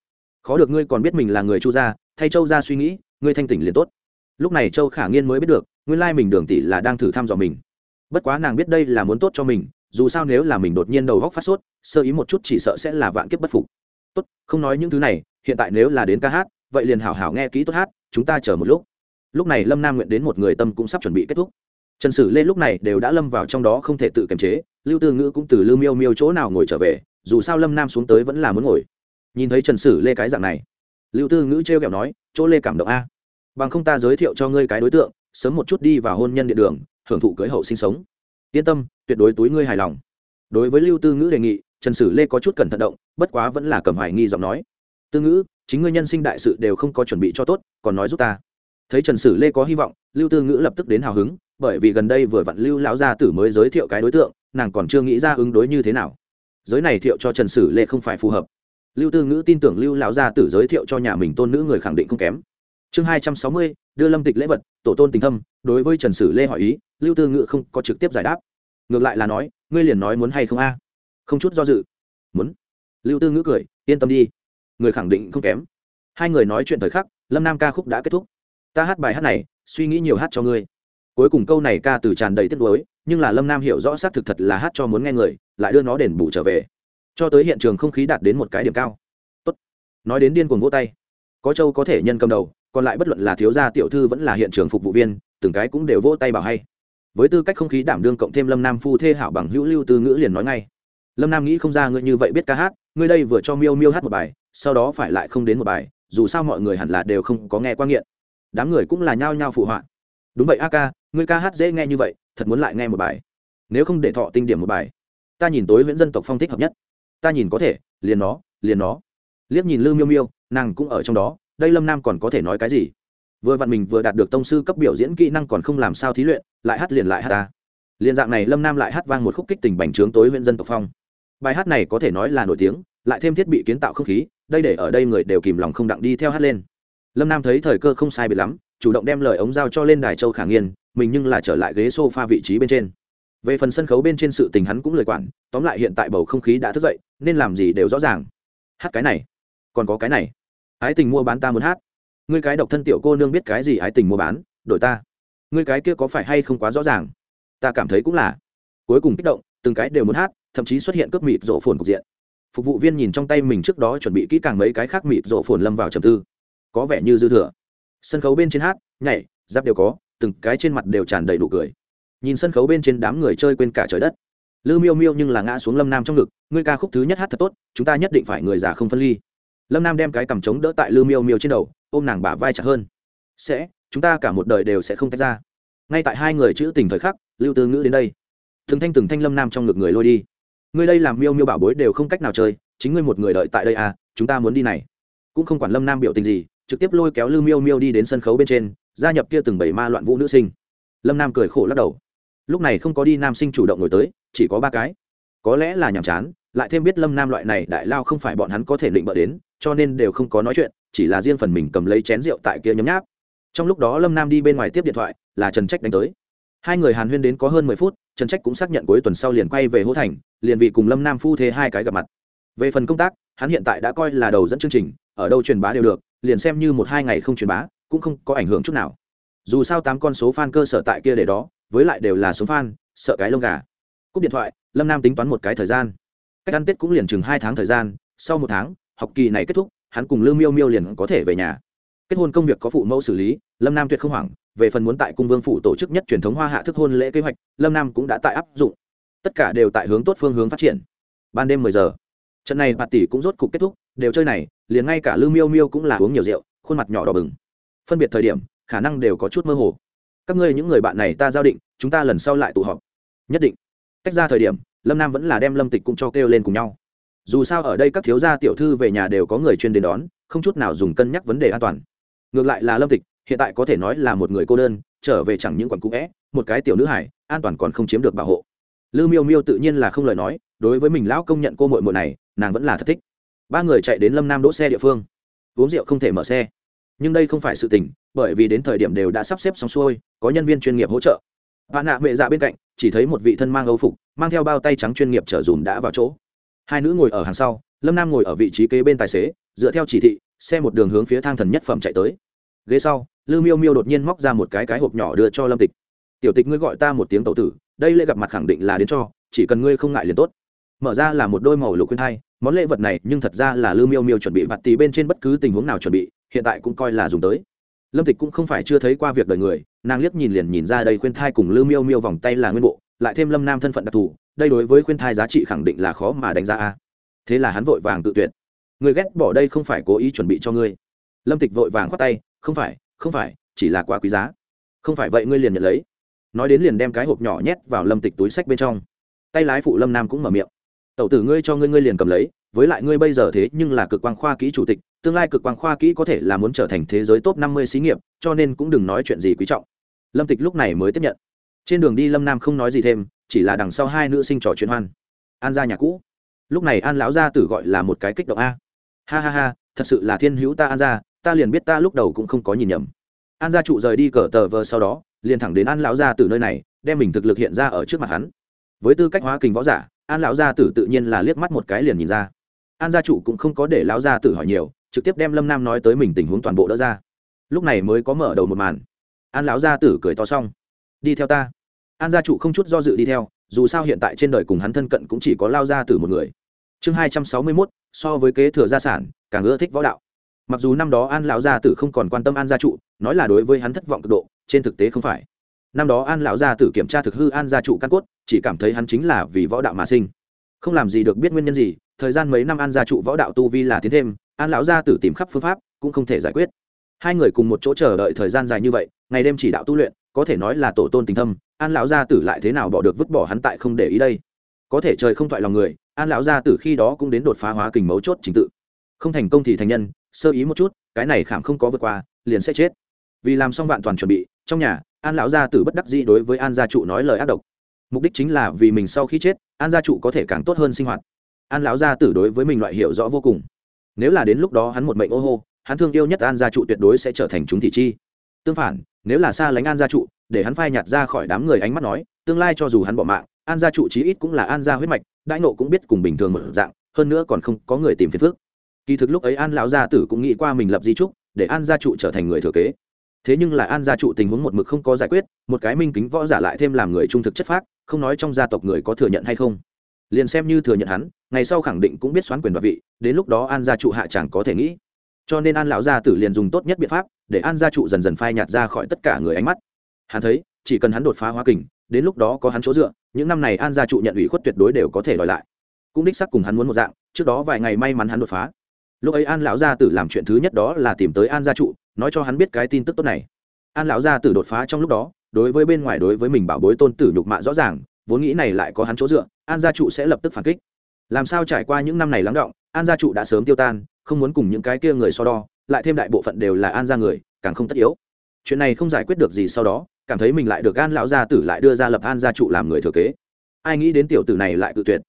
Khó được ngươi còn biết mình là người chu gia, thay châu ra suy nghĩ ngươi thanh tỉnh liền tốt. Lúc này châu khả nghiên mới biết được, nguyên lai mình đường tỷ là đang thử thăm dò mình. Bất quá nàng biết đây là muốn tốt cho mình, dù sao nếu là mình đột nhiên đầu góc phát sốt, sơ ý một chút chỉ sợ sẽ là vạn kiếp bất phục. Tốt, không nói những thứ này, hiện tại nếu là đến ca hát, vậy liền hảo hảo nghe kỹ tốt hát, chúng ta chờ một lúc. Lúc này lâm nam nguyện đến một người tâm cũng sắp chuẩn bị kết thúc. Trần sử lê lúc này đều đã lâm vào trong đó không thể tự kiềm chế, lưu tư ngữ cũng từ lưu miêu miêu chỗ nào ngồi trở về, dù sao lâm nam xuống tới vẫn là muốn ngồi. Nhìn thấy trần sử lê cái dạng này, lưu tư ngữ t r e o kẹo nói chỗ lê cảm động a. Bằng không ta giới thiệu cho ngươi cái đối tượng, sớm một chút đi vào hôn nhân địa đường, hưởng thụ cưới hậu sinh sống. Yên tâm, tuyệt đối túi ngươi hài lòng. Đối với lưu tư ngữ đề nghị, trần sử lê có chút cẩn thận động, bất quá vẫn là cầm hoài nghi giọng nói. Tư ngữ, chính ngươi nhân sinh đại sự đều không có chuẩn bị cho tốt, còn nói giúp ta. Thấy trần sử lê có hy vọng, lưu tư ngữ lập tức đến hào hứng, bởi vì gần đây vừa vặn lưu lão gia tử mới giới thiệu cái đối tượng, nàng còn chưa nghĩ ra ứng đối như thế nào. Giới này thiệu cho trần sử lê không phải phù hợp lưu tư ngữ tin tưởng lưu lão gia tử giới thiệu cho nhà mình tôn nữ người khẳng định không kém. Chương hai trăm sáu mươi, đưa lâm tịch lễ vật, tổ tôn tình thâm, đối với trần sử lê hỏi ý, lưu tư ngữ không có trực tiếp giải đáp. Ngược lại là nói, ngươi liền nói muốn hay không a? Không chút do dự. Muốn. Lưu tư ngữ cười, yên tâm đi. Người khẳng định không kém. Hai người nói chuyện thời khắc, lâm nam ca khúc đã kết thúc. Ta hát bài hát này, suy nghĩ nhiều hát cho ngươi. Cuối cùng câu này ca từ tràn đầy tiếc nuối, nhưng là lâm nam hiểu rõ xác thực thật là hát cho muốn nghe người, lại đưa nó đền bù trở về cho tới hiện trường không khí đạt đến một cái điểm cao. Tốt. nói đến điên cuồng vỗ tay, có châu có thể nhân cầm đầu, còn lại bất luận là thiếu gia, tiểu thư vẫn là hiện trường phục vụ viên, từng cái cũng đều vỗ tay bảo hay. Với tư cách không khí đảm đương cộng thêm lâm nam phu thê hảo bằng hữu lưu từ ngữ liền nói ngay. Lâm nam nghĩ không ra ngươi như vậy biết ca hát, ngươi đây vừa cho miêu miêu hát một bài, sau đó phải lại không đến một bài, dù sao mọi người hẳn là đều không có nghe qua nghiện. Đám người cũng là nhao nhao phụ họa. Đúng vậy a ca, ngươi ca hát dễ nghe như vậy, thật muốn lại nghe một bài. Nếu không để thọ tinh điểm một bài, ta nhìn tối viễn dân tộc phong thích hợp nhất ta nhìn có thể, liền nó liền nó. Liếc nhìn lư miêu miêu, nàng cũng ở trong đó, đây lâm nam còn có thể nói cái gì? Vừa vặn mình vừa đạt được tông sư cấp biểu diễn kỹ năng còn không làm sao thí luyện, lại hát liền lại hát ta. Liền dạng này lâm nam lại hát vang một khúc kích tình bành trướng tối huyện dân tộc phong. Bài hát này có thể nói là nổi tiếng, lại thêm thiết bị kiến tạo không khí, đây để ở đây người đều kìm lòng không đặng đi theo hát lên. Lâm nam thấy thời cơ không sai biệt lắm, chủ động đem lời ống giao cho lên đài châu khả nghiên, mình nhưng là trở lại ghế s o f a vị trí bên trên về phần sân khấu bên trên sự tình hắn cũng lời quản, tóm lại hiện tại bầu không khí đã thức dậy, nên làm gì đều rõ ràng. Hát cái này, còn có cái này. Ái tình mua bán ta muốn hát. Ngươi cái độc thân tiểu cô nương biết cái gì ái tình mua bán, đổi ta. Ngươi cái kia có phải hay không quá rõ ràng? Ta cảm thấy cũng là. Cuối cùng kích động, từng cái đều muốn hát, thậm chí xuất hiện cướp mịt rộ phồn cục diện. Phục vụ viên nhìn trong tay mình trước đó chuẩn bị kỹ càng mấy cái khác mịt rộ phồn lâm vào trầm tư. Có vẻ như dư thừa. Sân khấu bên trên hát, nhảy, giáp đều có, từng cái trên mặt đều tràn đầy đủ cười nhìn sân khấu bên trên đám người chơi quên cả trời đất. Lư miêu miêu nhưng là ngã xuống lâm nam trong ngực, ngươi ca khúc thứ nhất hát thật tốt, chúng ta nhất định phải người già không phân ly. Lâm nam đem cái cằm trống đỡ tại lư miêu miêu trên đầu, ôm nàng bả vai chặt hơn. Sẽ, chúng ta cả một đời đều sẽ không tách ra. Ngay tại hai người chữ tình thời khắc, lưu tư ngữ đến đây. Từng thanh từng thanh lâm nam trong ngực người lôi đi. Ngươi đây làm miêu miêu bảo bối đều không cách nào chơi, chính ngươi một người đợi tại đây à chúng ta muốn đi này. Cũng không quản lâm nam biểu tình gì, trực tiếp lôi kéo lư miêu miêu đi đến sân khấu bên trên, gia nhập kia từng bảy ma loạn vũ nữ sinh. Lâm nam cười khổ lắc đầu lúc này không có đi nam sinh chủ động ngồi tới, chỉ có ba cái. Có lẽ là nhàm chán, lại thêm biết lâm nam loại này đại lao không phải bọn hắn có thể định bợ đến, cho nên đều không có nói chuyện, chỉ là riêng phần mình cầm lấy chén rượu tại kia nhấm nháp. Trong lúc đó lâm nam đi bên ngoài tiếp điện thoại, là trần trách đánh tới. Hai người hàn huyên đến có hơn mười phút, trần trách cũng xác nhận cuối tuần sau liền quay về hỗ thành, liền vì cùng lâm nam phu thế hai cái gặp mặt. Về phần công tác, hắn hiện tại đã coi là đầu dẫn chương trình, ở đâu truyền bá đều được, liền xem như một hai ngày không truyền bá, cũng không có ảnh hưởng chút nào. Dù sao tám con số fan cơ sở tại kia để đó với lại đều là số fan, sợ cái lông gà. Cúp điện thoại, lâm nam tính toán một cái thời gian. Cách ăn tết cũng liền chừng hai tháng thời gian, sau một tháng, học kỳ này kết thúc, hắn cùng lương miêu miêu liền có thể về nhà. Kết hôn công việc có phụ mẫu xử lý, lâm nam tuyệt không hoảng, về phần muốn tại cung vương phủ tổ chức nhất truyền thống hoa hạ thức hôn lễ kế hoạch, lâm nam cũng đã tại áp dụng. Tất cả đều tại hướng tốt phương hướng phát triển. Ban đêm mười giờ, trận này bạt tỷ cũng rốt cục kết thúc, đều chơi này, liền ngay cả lương miêu miêu cũng là uống nhiều rượu, khuôn mặt nhỏ đỏ bừng. Phân biệt thời điểm, khả năng đều có chút mơ hồ các ngươi những người bạn này ta giao định, chúng ta lần sau lại tụ họp. Nhất định. Cách ra thời điểm, lâm nam vẫn là đem lâm tịch cũng cho kêu lên cùng nhau. Dù sao ở đây các thiếu gia tiểu thư về nhà đều có người chuyên đến đón, không chút nào dùng cân nhắc vấn đề an toàn. Ngược lại là lâm tịch, hiện tại có thể nói là một người cô đơn, trở về chẳng những quần cũ vẽ một cái tiểu nữ hải an toàn còn không chiếm được bảo hộ. Lư miêu miêu tự nhiên là không lời nói, đối với mình lão công nhận cô mội mội này, nàng vẫn là thất thích. Ba người chạy đến lâm nam đỗ xe địa phương. Uống rượu không thể mở xe nhưng đây không phải sự tình, bởi vì đến thời điểm đều đã sắp xếp xong xuôi, có nhân viên chuyên nghiệp hỗ trợ. Bà nạ mẹ dạ bên cạnh, chỉ thấy một vị thân mang âu phục, mang theo bao tay trắng chuyên nghiệp chở dùm đã vào chỗ. Hai nữ ngồi ở hàng sau, lâm nam ngồi ở vị trí kế bên tài xế, dựa theo chỉ thị, xe một đường hướng phía thang thần nhất phẩm chạy tới. Ghế sau lư miêu miêu đột nhiên móc ra một cái cái hộp nhỏ đưa cho lâm tịch. Tiểu tịch ngươi gọi ta một tiếng tẩu tử, đây lễ gặp mặt khẳng định là đến cho, chỉ cần ngươi không ngại liền tốt. Mở ra là một đôi màu lục khuyên thai món lễ vật này nhưng thật ra là lư miêu miêu chuẩn bị, vặt tì bên trên bất cứ tình huống nào chuẩn bị, hiện tại cũng coi là dùng tới. Lâm tịch cũng không phải chưa thấy qua việc đời người, nàng liếc nhìn liền nhìn ra đây khuyên thai cùng lư miêu miêu vòng tay là nguyên bộ, lại thêm lâm nam thân phận đặc thù, đây đối với khuyên thai giá trị khẳng định là khó mà đánh giá a. Thế là hắn vội vàng tự tuyệt. Người ghét bỏ đây không phải cố ý chuẩn bị cho ngươi. Lâm tịch vội vàng khoát tay, không phải không phải, chỉ là quá quý giá. Không phải vậy ngươi liền nhận lấy. Nói đến liền đem cái hộp nhỏ nhét vào lâm tịch túi sách bên trong. Tay lái phụ lâm nam cũng mở miệng tẩu tử ngươi cho ngươi ngươi liền cầm lấy, với lại ngươi bây giờ thế nhưng là cực quang khoa kỹ chủ tịch, tương lai cực quang khoa kỹ có thể là muốn trở thành thế giới top năm mươi xí nghiệp, cho nên cũng đừng nói chuyện gì quý trọng. Lâm tịch lúc này mới tiếp nhận. Trên đường đi lâm nam không nói gì thêm, chỉ là đằng sau hai nữ sinh trò chuyện hoan. An ra nhà cũ. Lúc này an lão gia tử gọi là một cái kích động a. Ha ha ha, thật sự là thiên hữu ta an ra ta liền biết ta lúc đầu cũng không có nhìn nhầm. An gia trụ rời đi cờ tờ vờ sau đó, liền thẳng đến an lão gia tử nơi này, đem mình thực lực hiện ra ở trước mặt hắn. Với tư cách hóa kình võ giả an lão gia tử tự nhiên là liếc mắt một cái liền nhìn ra. An gia chủ cũng không có để lão gia tử hỏi nhiều, trực tiếp đem lâm nam nói tới mình tình huống toàn bộ đỡ ra. Lúc này mới có mở đầu một màn. An lão gia tử cười to xong. Đi theo ta. An gia chủ không chút do dự đi theo, dù sao hiện tại trên đời cùng hắn thân cận cũng chỉ có lao gia tử một người. Chương hai trăm sáu mươi mốt, so với kế thừa gia sản, càng ưa thích võ đạo. Mặc dù năm đó an lão gia tử không còn quan tâm an gia trụ nói là đối với hắn thất vọng cực độ, trên thực tế không phải năm đó an lão gia tử kiểm tra thực hư an gia trụ căn cốt, chỉ cảm thấy hắn chính là vì võ đạo mà sinh. Không làm gì được biết nguyên nhân gì, thời gian mấy năm an gia trụ võ đạo tu vi là tiến thêm, an lão gia tử tìm khắp phương pháp cũng không thể giải quyết. Hai người cùng một chỗ chờ đợi thời gian dài như vậy, ngày đêm chỉ đạo tu luyện, có thể nói là tổ tôn tình thâm, an lão gia tử lại thế nào bỏ được vứt bỏ hắn tại không để ý đây? Có thể trời không toại lòng người, an lão gia tử khi đó cũng đến đột phá hóa kình mấu chốt trình tự. Không thành công thì thành nhân, sơ ý một chút, cái này khảm không có vượt qua, liền sẽ chết. Vì làm xong vạn toàn chuẩn bị, trong nhà an lão gia tử bất đắc dĩ đối với an gia trụ nói lời ác độc. Mục đích chính là vì mình sau khi chết, an gia trụ có thể càng tốt hơn sinh hoạt. An lão gia tử đối với mình loại hiểu rõ vô cùng. Nếu là đến lúc đó hắn một mệnh ô hô, hắn thương yêu nhất an gia trụ tuyệt đối sẽ trở thành chúng thị chi. Tương phản, nếu là xa lánh an gia trụ, để hắn phai nhạt ra khỏi đám người ánh mắt nói, tương lai cho dù hắn bỏ mạng, an gia trụ chí ít cũng là an gia huyết mạch, đại nộ cũng biết cùng bình thường một dạng, hơn nữa còn không có người tìm phiền phức. Kỳ thực lúc ấy an lão gia tử cũng nghĩ qua mình lập di trúc, để an gia trụ trở thành người thừa kế thế nhưng là an gia trụ tình huống một mực không có giải quyết, một cái minh kính võ giả lại thêm làm người trung thực chất phác, không nói trong gia tộc người có thừa nhận hay không. Liền xem như thừa nhận hắn, ngày sau khẳng định cũng biết xoán quyền và vị, đến lúc đó an gia trụ hạ chẳng có thể nghĩ. Cho nên an lão gia tử liền dùng tốt nhất biện pháp, để an gia trụ dần dần phai nhạt ra khỏi tất cả người ánh mắt. Hắn thấy, chỉ cần hắn đột phá hóa kình, đến lúc đó có hắn chỗ dựa, những năm này an gia trụ nhận ủy khuất tuyệt đối đều có thể đòi lại. Cũng đích sắc cùng hắn muốn một dạng, trước đó vài ngày may mắn hắn đột phá. Lúc ấy an lão gia tử làm chuyện thứ nhất đó là tìm tới an gia trụ nói cho hắn biết cái tin tức tốt này. An lão gia tử đột phá trong lúc đó, đối với bên ngoài đối với mình bảo bối tôn tử nhục mạ rõ ràng, vốn nghĩ này lại có hắn chỗ dựa, an gia trụ sẽ lập tức phản kích. Làm sao trải qua những năm này lắng động, an gia trụ đã sớm tiêu tan, không muốn cùng những cái kia người so đo, lại thêm đại bộ phận đều là an gia người, càng không tất yếu. Chuyện này không giải quyết được gì sau đó, cảm thấy mình lại được an lão gia tử lại đưa ra lập an gia trụ làm người thừa kế. Ai nghĩ đến tiểu tử này lại tự tuyệt.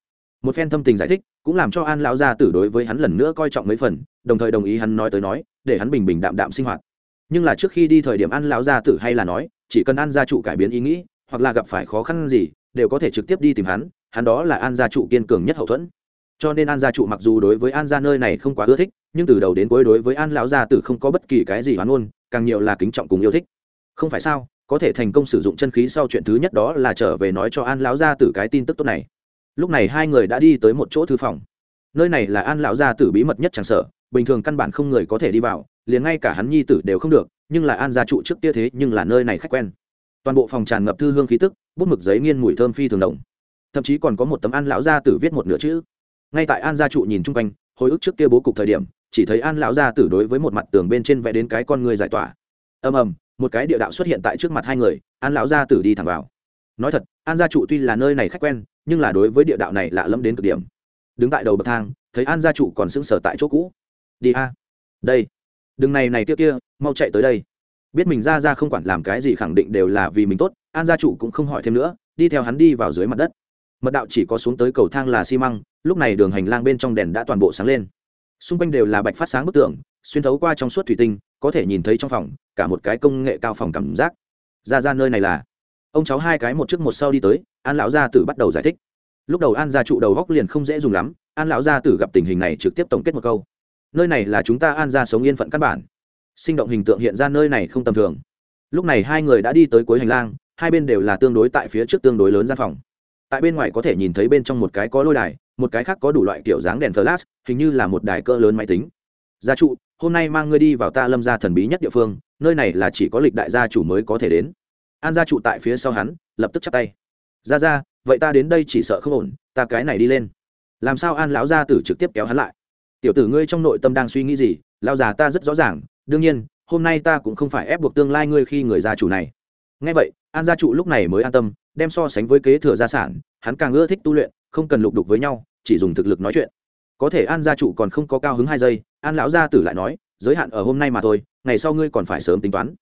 Một phen thâm tình giải thích, cũng làm cho an lão gia tử đối với hắn lần nữa coi trọng mấy phần đồng thời đồng ý hắn nói tới nói, để hắn bình bình đạm đạm sinh hoạt. Nhưng là trước khi đi thời điểm an lão gia tử hay là nói, chỉ cần an gia trụ cải biến ý nghĩ, hoặc là gặp phải khó khăn gì, đều có thể trực tiếp đi tìm hắn hắn đó là an gia trụ kiên cường nhất hậu thuẫn. Cho nên an gia trụ mặc dù đối với an gia nơi này không quá ưa thích, nhưng từ đầu đến cuối đối với an lão gia tử không có bất kỳ cái gì hoán ôn, càng nhiều là kính trọng cùng yêu thích. Không phải sao, có thể thành công sử dụng chân khí sau chuyện thứ nhất đó là trở về nói cho an lão gia tử cái tin tức tốt này. Lúc này hai người đã đi tới một chỗ thư phòng. Nơi này là an lão gia tử bí mật nhất chẳng sợ bình thường căn bản không người có thể đi vào, liền ngay cả hắn nhi tử đều không được, nhưng là an gia trụ trước kia thế nhưng là nơi này khách quen. Toàn bộ phòng tràn ngập thư hương khí tức, bút mực giấy nghiên mùi thơm phi thường đồng thậm chí còn có một tấm an lão gia tử viết một nửa chữ. Ngay tại an gia trụ nhìn chung quanh, hồi ức trước kia bố cục thời điểm, chỉ thấy an lão gia tử đối với một mặt tường bên trên vẽ đến cái con người giải tỏa. Ầm ầm, một cái địa đạo xuất hiện tại trước mặt hai người, an lão gia tử đi thẳng vào. Nói thật, an gia trụ tuy là nơi này khách quen, nhưng là đối với địa đạo này lạ lẫm đến cực điểm. Đứng tại đầu bậc thang, thấy an gia trụ còn sững sờ tại chỗ cũ đi a. Đây. Đừng này này kia kia, mau chạy tới đây. Biết mình ra ra không quản làm cái gì khẳng định đều là vì mình tốt, an gia chủ cũng không hỏi thêm nữa, đi theo hắn đi vào dưới mặt đất. Mật đạo chỉ có xuống tới cầu thang là xi măng, lúc này đường hành lang bên trong đèn đã toàn bộ sáng lên. Xung quanh đều là bạch phát sáng bức tường, xuyên thấu qua trong suốt thủy tinh, có thể nhìn thấy trong phòng, cả một cái công nghệ cao phòng cảm giác. Ra ra nơi này là. Ông cháu hai cái một trước một sau đi tới, an lão gia tử bắt đầu giải thích. Lúc đầu an gia trụ đầu góc liền không dễ dùng lắm, an lão gia tử gặp tình hình này trực tiếp tổng kết một câu nơi này là chúng ta an gia sống yên phận căn bản. Sinh động hình tượng hiện ra nơi này không tầm thường. Lúc này hai người đã đi tới cuối hành lang, hai bên đều là tương đối tại phía trước tương đối lớn gian phòng. Tại bên ngoài có thể nhìn thấy bên trong một cái có lôi đài, một cái khác có đủ loại kiểu dáng đèn flash, hình như là một đài cỡ lớn máy tính. Gia trụ, hôm nay mang ngươi đi vào ta lâm gia thần bí nhất địa phương, nơi này là chỉ có lịch đại gia chủ mới có thể đến. An gia trụ tại phía sau hắn, lập tức chắp tay. Ra ra vậy ta đến đây chỉ sợ không ổn, ta cái này đi lên. Làm sao an lão gia tử trực tiếp kéo hắn lại? Tiểu tử ngươi trong nội tâm đang suy nghĩ gì lão già ta rất rõ ràng, đương nhiên, hôm nay ta cũng không phải ép buộc tương lai ngươi khi người gia chủ này. Ngay vậy, an gia trụ lúc này mới an tâm, đem so sánh với kế thừa gia sản, hắn càng ưa thích tu luyện, không cần lục đục với nhau, chỉ dùng thực lực nói chuyện. Có thể an gia trụ còn không có cao hứng hai giây, an lão gia tử lại nói, giới hạn ở hôm nay mà thôi, ngày sau ngươi còn phải sớm tính toán.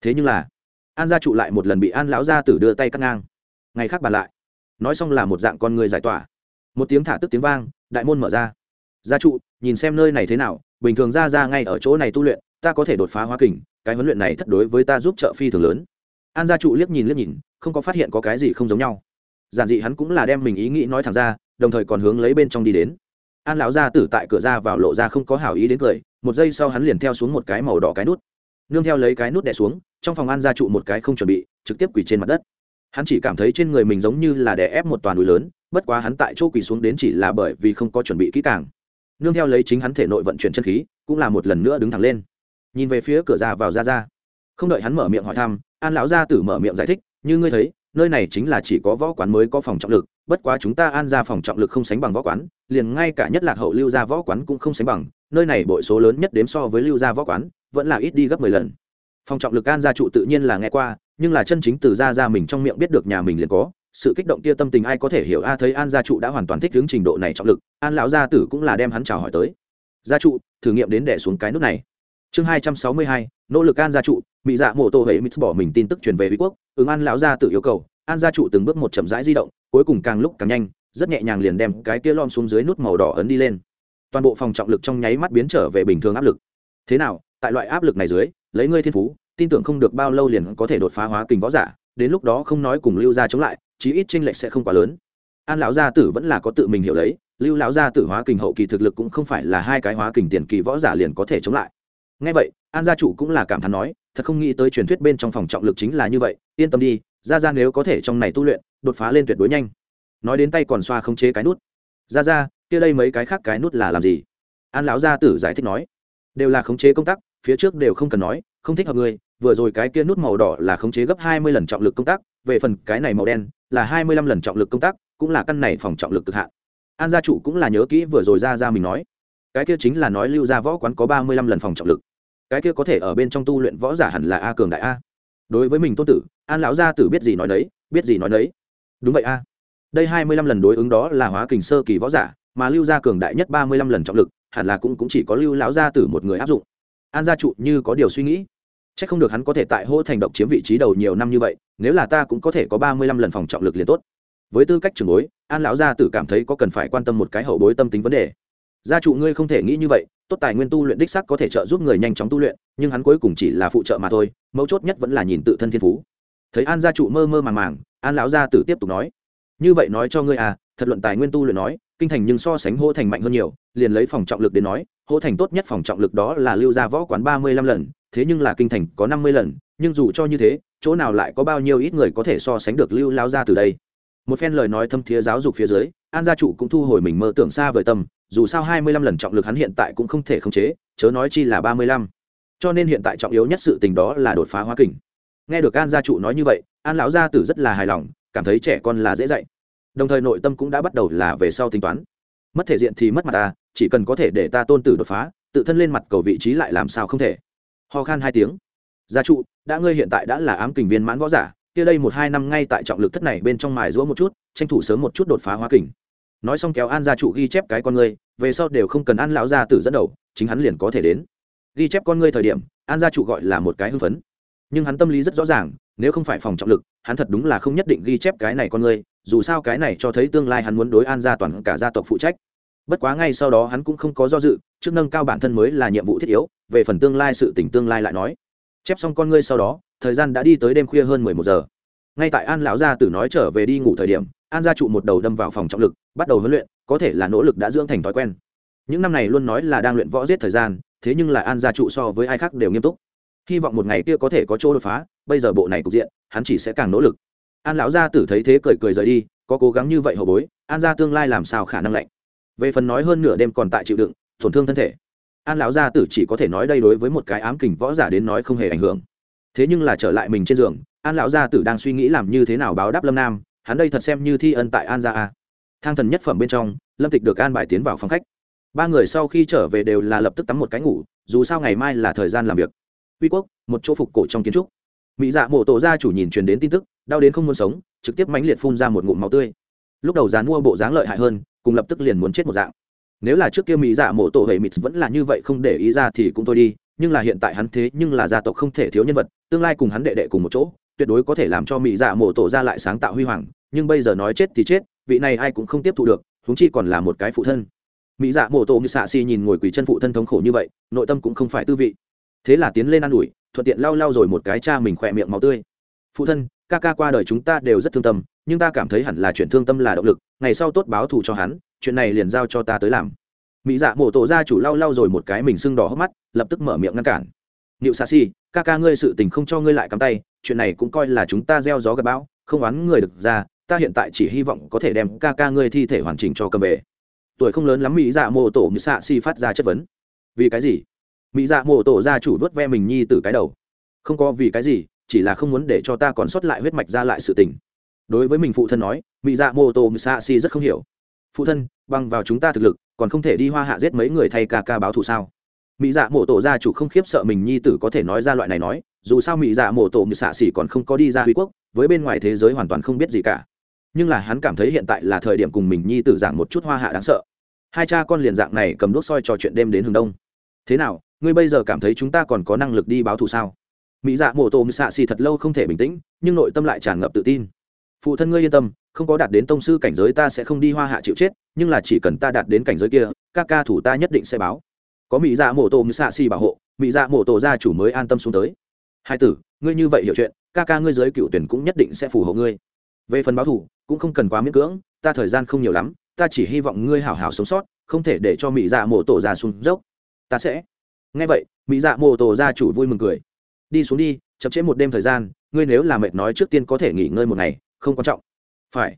Thế nhưng là, an gia trụ lại một lần bị an lão gia tử đưa tay cắt ngang. Ngày khác bàn lại. Nói xong là một dạng con người giải tỏa. Một tiếng thả tức tiếng vang, đại môn mở ra gia trụ, nhìn xem nơi này thế nào, bình thường ra ra ngay ở chỗ này tu luyện, ta có thể đột phá hóa kình, cái huấn luyện này thất đối với ta giúp trợ phi thường lớn. An gia trụ liếc nhìn liếc nhìn, không có phát hiện có cái gì không giống nhau. Giản dị hắn cũng là đem mình ý nghĩ nói thẳng ra, đồng thời còn hướng lấy bên trong đi đến. An lão gia tử tại cửa ra vào lộ ra không có hảo ý đến cười, một giây sau hắn liền theo xuống một cái màu đỏ cái nút. Nương theo lấy cái nút đè xuống, trong phòng an gia trụ một cái không chuẩn bị, trực tiếp quỳ trên mặt đất. Hắn chỉ cảm thấy trên người mình giống như là đè ép một toàn núi lớn, bất quá hắn tại chỗ quỳ xuống đến chỉ là bởi vì không có chuẩn bị kỹ càng nương theo lấy chính hắn thể nội vận chuyển chân khí, cũng là một lần nữa đứng thẳng lên. Nhìn về phía cửa ra vào ra ra không đợi hắn mở miệng hỏi thăm, an lão gia tử mở miệng giải thích, như ngươi thấy, nơi này chính là chỉ có võ quán mới có phòng trọng lực, bất quá chúng ta an ra phòng trọng lực không sánh bằng võ quán, liền ngay cả nhất lạc hậu lưu gia võ quán cũng không sánh bằng, nơi này bội số lớn nhất đếm so với lưu gia võ quán, vẫn là ít đi gấp mười lần. Phòng trọng lực an gia trụ tự nhiên là nghe qua, nhưng là chân chính từ ra ra mình trong miệng biết được nhà mình liền có sự kích động kia tâm tình ai có thể hiểu? A, thấy an gia trụ đã hoàn toàn thích ứng trình độ này trọng lực, an lão gia tử cũng là đem hắn chào hỏi tới. Gia trụ, thử nghiệm đến đẻ xuống cái nút này. Chương hai trăm sáu mươi hai, nỗ lực an gia trụ mỹ dạ mộ tô hệ mít bỏ mình tin tức truyền về uy quốc, ứng an lão gia tử yêu cầu, an gia trụ từng bước một chậm rãi di động, cuối cùng càng lúc càng nhanh, rất nhẹ nhàng liền đem cái kia lom xuống dưới nút màu đỏ ấn đi lên. Toàn bộ phòng trọng lực trong nháy mắt biến trở về bình thường áp lực. Thế nào, tại loại áp lực này dưới, lấy ngươi thiên phú, tin tưởng không được bao lâu liền có thể đột phá hóa kình võ giả đến lúc đó không nói cùng lưu gia chống lại, chí ít tranh lệch sẽ không quá lớn. An lão gia tử vẫn là có tự mình hiểu đấy lưu lão gia tử hóa kình hậu kỳ thực lực cũng không phải là hai cái hóa kình tiền kỳ võ giả liền có thể chống lại. Ngay vậy, an gia chủ cũng là cảm thán nói, thật không nghĩ tới truyền thuyết bên trong phòng trọng lực chính là như vậy, yên tâm đi ra ra nếu có thể trong này tu luyện, đột phá lên tuyệt đối nhanh. Nói đến tay còn xoa không chế cái nút. Ra ra kia đây mấy cái khác cái nút là làm gì? An lão gia tử giải thích nói, đều là khống chế công tác, phía trước đều không cần nói không thích hợp ngươi vừa rồi cái kia nút màu đỏ là khống chế gấp hai mươi lần trọng lực công tác về phần cái này màu đen là hai mươi lăm lần trọng lực công tác cũng là căn này phòng trọng lực cực hạn. An gia chủ cũng là nhớ kỹ vừa rồi ra ra mình nói cái kia chính là nói lưu ra võ quán có ba mươi lăm lần phòng trọng lực. Cái kia có thể ở bên trong tu luyện võ giả hẳn là a cường đại a. Đối với mình tôn tử an lão gia tử biết gì nói đấy biết gì nói đấy đúng vậy a. Đây hai mươi lăm lần đối ứng đó là hóa kình sơ kỳ võ giả mà lưu gia cường đại nhất ba mươi lăm lần trọng lực hẳn là cũng, cũng chỉ có lưu lão gia tử một người áp dụng. An gia trụ như có điều suy nghĩ. Chắc không được hắn có thể tại hô thành độc chiếm vị trí đầu nhiều năm như vậy, nếu là ta cũng có thể có ba mươi lăm lần phòng trọng lực liền tốt. Với tư cách trưởng bối, an lão gia tử cảm thấy có cần phải quan tâm một cái hậu bối tâm tính vấn đề. Gia trụ ngươi không thể nghĩ như vậy, tốt tài nguyên tu luyện đích xác có thể trợ giúp người nhanh chóng tu luyện, nhưng hắn cuối cùng chỉ là phụ trợ mà thôi, mấu chốt nhất vẫn là nhìn tự thân thiên phú. Thấy an gia trụ mơ mơ màng màng, an lão gia tử tiếp tục nói, như vậy nói cho ngươi à thật luận tài nguyên tu luyện nói kinh thành nhưng so sánh hô thành mạnh hơn nhiều, liền lấy phòng trọng lực đến nói, hô thành tốt nhất phòng trọng lực đó là lưu ra võ quán ba mươi lăm lần, thế nhưng là kinh thành có năm mươi lần, nhưng dù cho như thế, chỗ nào lại có bao nhiêu ít người có thể so sánh được lưu lao ra từ đây? Một phen lời nói thâm thiế giáo dục phía dưới, an gia trụ cũng thu hồi mình mơ tưởng xa vời tâm, dù sao hai mươi lăm lần trọng lực hắn hiện tại cũng không thể khống chế, chớ nói chi là ba mươi lăm. Cho nên hiện tại trọng yếu nhất sự tình đó là đột phá hóa kình. Nghe được an gia trụ nói như vậy, an lão gia tử rất là hài lòng, cảm thấy trẻ con là dễ dạy đồng thời nội tâm cũng đã bắt đầu là về sau tính toán. Mất thể diện thì mất mặt ta chỉ cần có thể để ta tôn tử đột phá, tự thân lên mặt cầu vị trí lại làm sao không thể. Ho khan hai tiếng. Gia trụ, đã ngươi hiện tại đã là ám kình viên mãn võ giả, kia đây một hai năm ngay tại trọng lực thất này bên trong mài rũa một chút, tranh thủ sớm một chút đột phá hóa kình. Nói xong kéo an gia trụ ghi chép cái con ngươi, về sau đều không cần an lão gia tử dẫn đầu, chính hắn liền có thể đến. Ghi chép con ngươi thời điểm, an gia trụ gọi là một cái hưng phấn. Nhưng hắn tâm lý rất rõ ràng, nếu không phải phòng trọng lực, hắn thật đúng là không nhất định ghi chép cái này con ngươi dù sao cái này cho thấy tương lai hắn muốn đối an gia toàn cả gia tộc phụ trách. Bất quá ngay sau đó hắn cũng không có do dự, trước nâng cao bản thân mới là nhiệm vụ thiết yếu, về phần tương lai sự tỉnh tương lai lại nói. Chép xong con ngươi sau đó, thời gian đã đi tới đêm khuya hơn mười một giờ. Ngay tại an lão gia tử nói trở về đi ngủ thời điểm, an gia trụ một đầu đâm vào phòng trọng lực, bắt đầu huấn luyện, có thể là nỗ lực đã dưỡng thành thói quen. Những năm này luôn nói là đang luyện võ giết thời gian, thế nhưng là an gia trụ so với ai khác đều nghiêm túc. Hy vọng một ngày kia có thể có chỗ đột phá, bây giờ bộ này cục diện, hắn chỉ sẽ càng nỗ lực an lão gia tử thấy thế cười cười rời đi, có cố gắng như vậy hậu bối, an gia tương lai làm sao khả năng lạnh? Về phần nói hơn nửa đêm còn tại chịu đựng, tổn thương thân thể. An lão gia tử chỉ có thể nói đây đối với một cái ám kình võ giả đến nói không hề ảnh hưởng. Thế nhưng là trở lại mình trên giường, an lão gia tử đang suy nghĩ làm như thế nào báo đáp lâm nam, hắn đây thật xem như thi ân tại an gia a. Thang thần nhất phẩm bên trong, lâm tịch được an bài tiến vào phòng khách. Ba người sau khi trở về đều là lập tức tắm một cái ngủ, dù sao ngày mai là thời gian làm việc. Uy quốc, một chỗ phục cổ trong kiến trúc. Mỹ dạ mộ tổ gia chủ nhìn truyền đến tin tức đau đến không muốn sống, trực tiếp mãnh liệt phun ra một ngụm máu tươi. Lúc đầu dán mua bộ dáng lợi hại hơn, cùng lập tức liền muốn chết một dạng. Nếu là trước kia mỹ dạ mộ tổ hệ mịt vẫn là như vậy không để ý ra thì cũng thôi đi, nhưng là hiện tại hắn thế nhưng là gia tộc không thể thiếu nhân vật, tương lai cùng hắn đệ đệ cùng một chỗ, tuyệt đối có thể làm cho mỹ dạ mộ tổ ra lại sáng tạo huy hoàng, nhưng bây giờ nói chết thì chết, vị này ai cũng không tiếp thu được húng chi còn là một cái phụ thân. Mỹ dạ mộ tổ như xạ xi nhìn ngồi quỳ chân phụ thân thống khổ như vậy, nội tâm cũng không phải tư vị. Thế là tiến lên ă n ủi, thuận tiện lau lau rồi một cái cha mình khỏe miệng máu tươi. Phụ thân ca ca qua đời chúng ta đều rất thương tâm, nhưng ta cảm thấy hẳn là chuyện thương tâm là động lực, ngày sau tốt báo thù cho hắn, chuyện này liền giao cho ta tới làm. Mỹ dạ mộ tổ gia chủ lau lau rồi một cái mình sưng đỏ hốc mắt, lập tức mở miệng ngăn cản. Nịu xa xi ca ca ngươi sự tình không cho ngươi lại cắm tay, chuyện này cũng coi là chúng ta gieo gió gặp bão, không oán người được ra, ta hiện tại chỉ hy vọng có thể đem ca ca ngươi thi thể hoàn chỉnh cho cầm về. Tuổi không lớn lắm mỹ dạ mô tổ mỹ xạ si phát ra chất vấn. Vì cái gì? Mỹ dạ mô tổ gia chủ vớt ve mình nhi từ cái đầu. Không có vì cái gì chỉ là không muốn để cho ta còn sót lại huyết mạch ra lại sự tình. Đối với mình phụ thân nói mỹ dạ mô tổ xạ si rất không hiểu. Phụ thân băng vào chúng ta thực lực, còn không thể đi hoa hạ giết mấy người thay ca ca báo thù sao? Mỹ dạ mộ tổ gia chủ không khiếp sợ mình nhi tử có thể nói ra loại này nói, dù sao mỹ dạ mộ tổ như xạ xỉ còn không có đi ra huy quốc, với bên ngoài thế giới hoàn toàn không biết gì cả. Nhưng là hắn cảm thấy hiện tại là thời điểm cùng mình nhi tử giảng một chút hoa hạ đáng sợ. Hai cha con liền dạng này cầm đuốc soi trò chuyện đêm đến hướng đông. Thế nào, ngươi bây giờ cảm thấy chúng ta còn có năng lực đi báo thù sao? Mỹ dạ mộ tổ xạ xì thật lâu không thể bình tĩnh, nhưng nội tâm lại tràn ngập tự tin. Phụ thân ngươi yên tâm, không có đạt đến tông sư cảnh giới ta sẽ không đi hoa hạ chịu chết, nhưng là chỉ cần ta đạt đến cảnh giới kia, các ca thủ ta nhất định sẽ báo. Có mỹ dạ mổ tổ xạ xì bảo hộ, mỹ dạ mổ tổ gia chủ mới an tâm xuống tới. Hai tử, ngươi như vậy hiểu chuyện, ca ca ngươi giới cựu tuyển cũng nhất định sẽ phù hộ ngươi. Về phần báo thủ, cũng không cần quá miễn cưỡng, ta thời gian không nhiều lắm, ta chỉ hy vọng ngươi hảo hảo sống sót, không thể để cho mỹ dạ mổ tổ gia xuống dốc. Ta sẽ. Nghe vậy, mỹ dạ mổ tổ gia chủ vui mừng cười đi xuống đi, chậm trễ một đêm thời gian, ngươi nếu là mệt nói trước tiên có thể nghỉ ngơi một ngày, không quan trọng. Phải.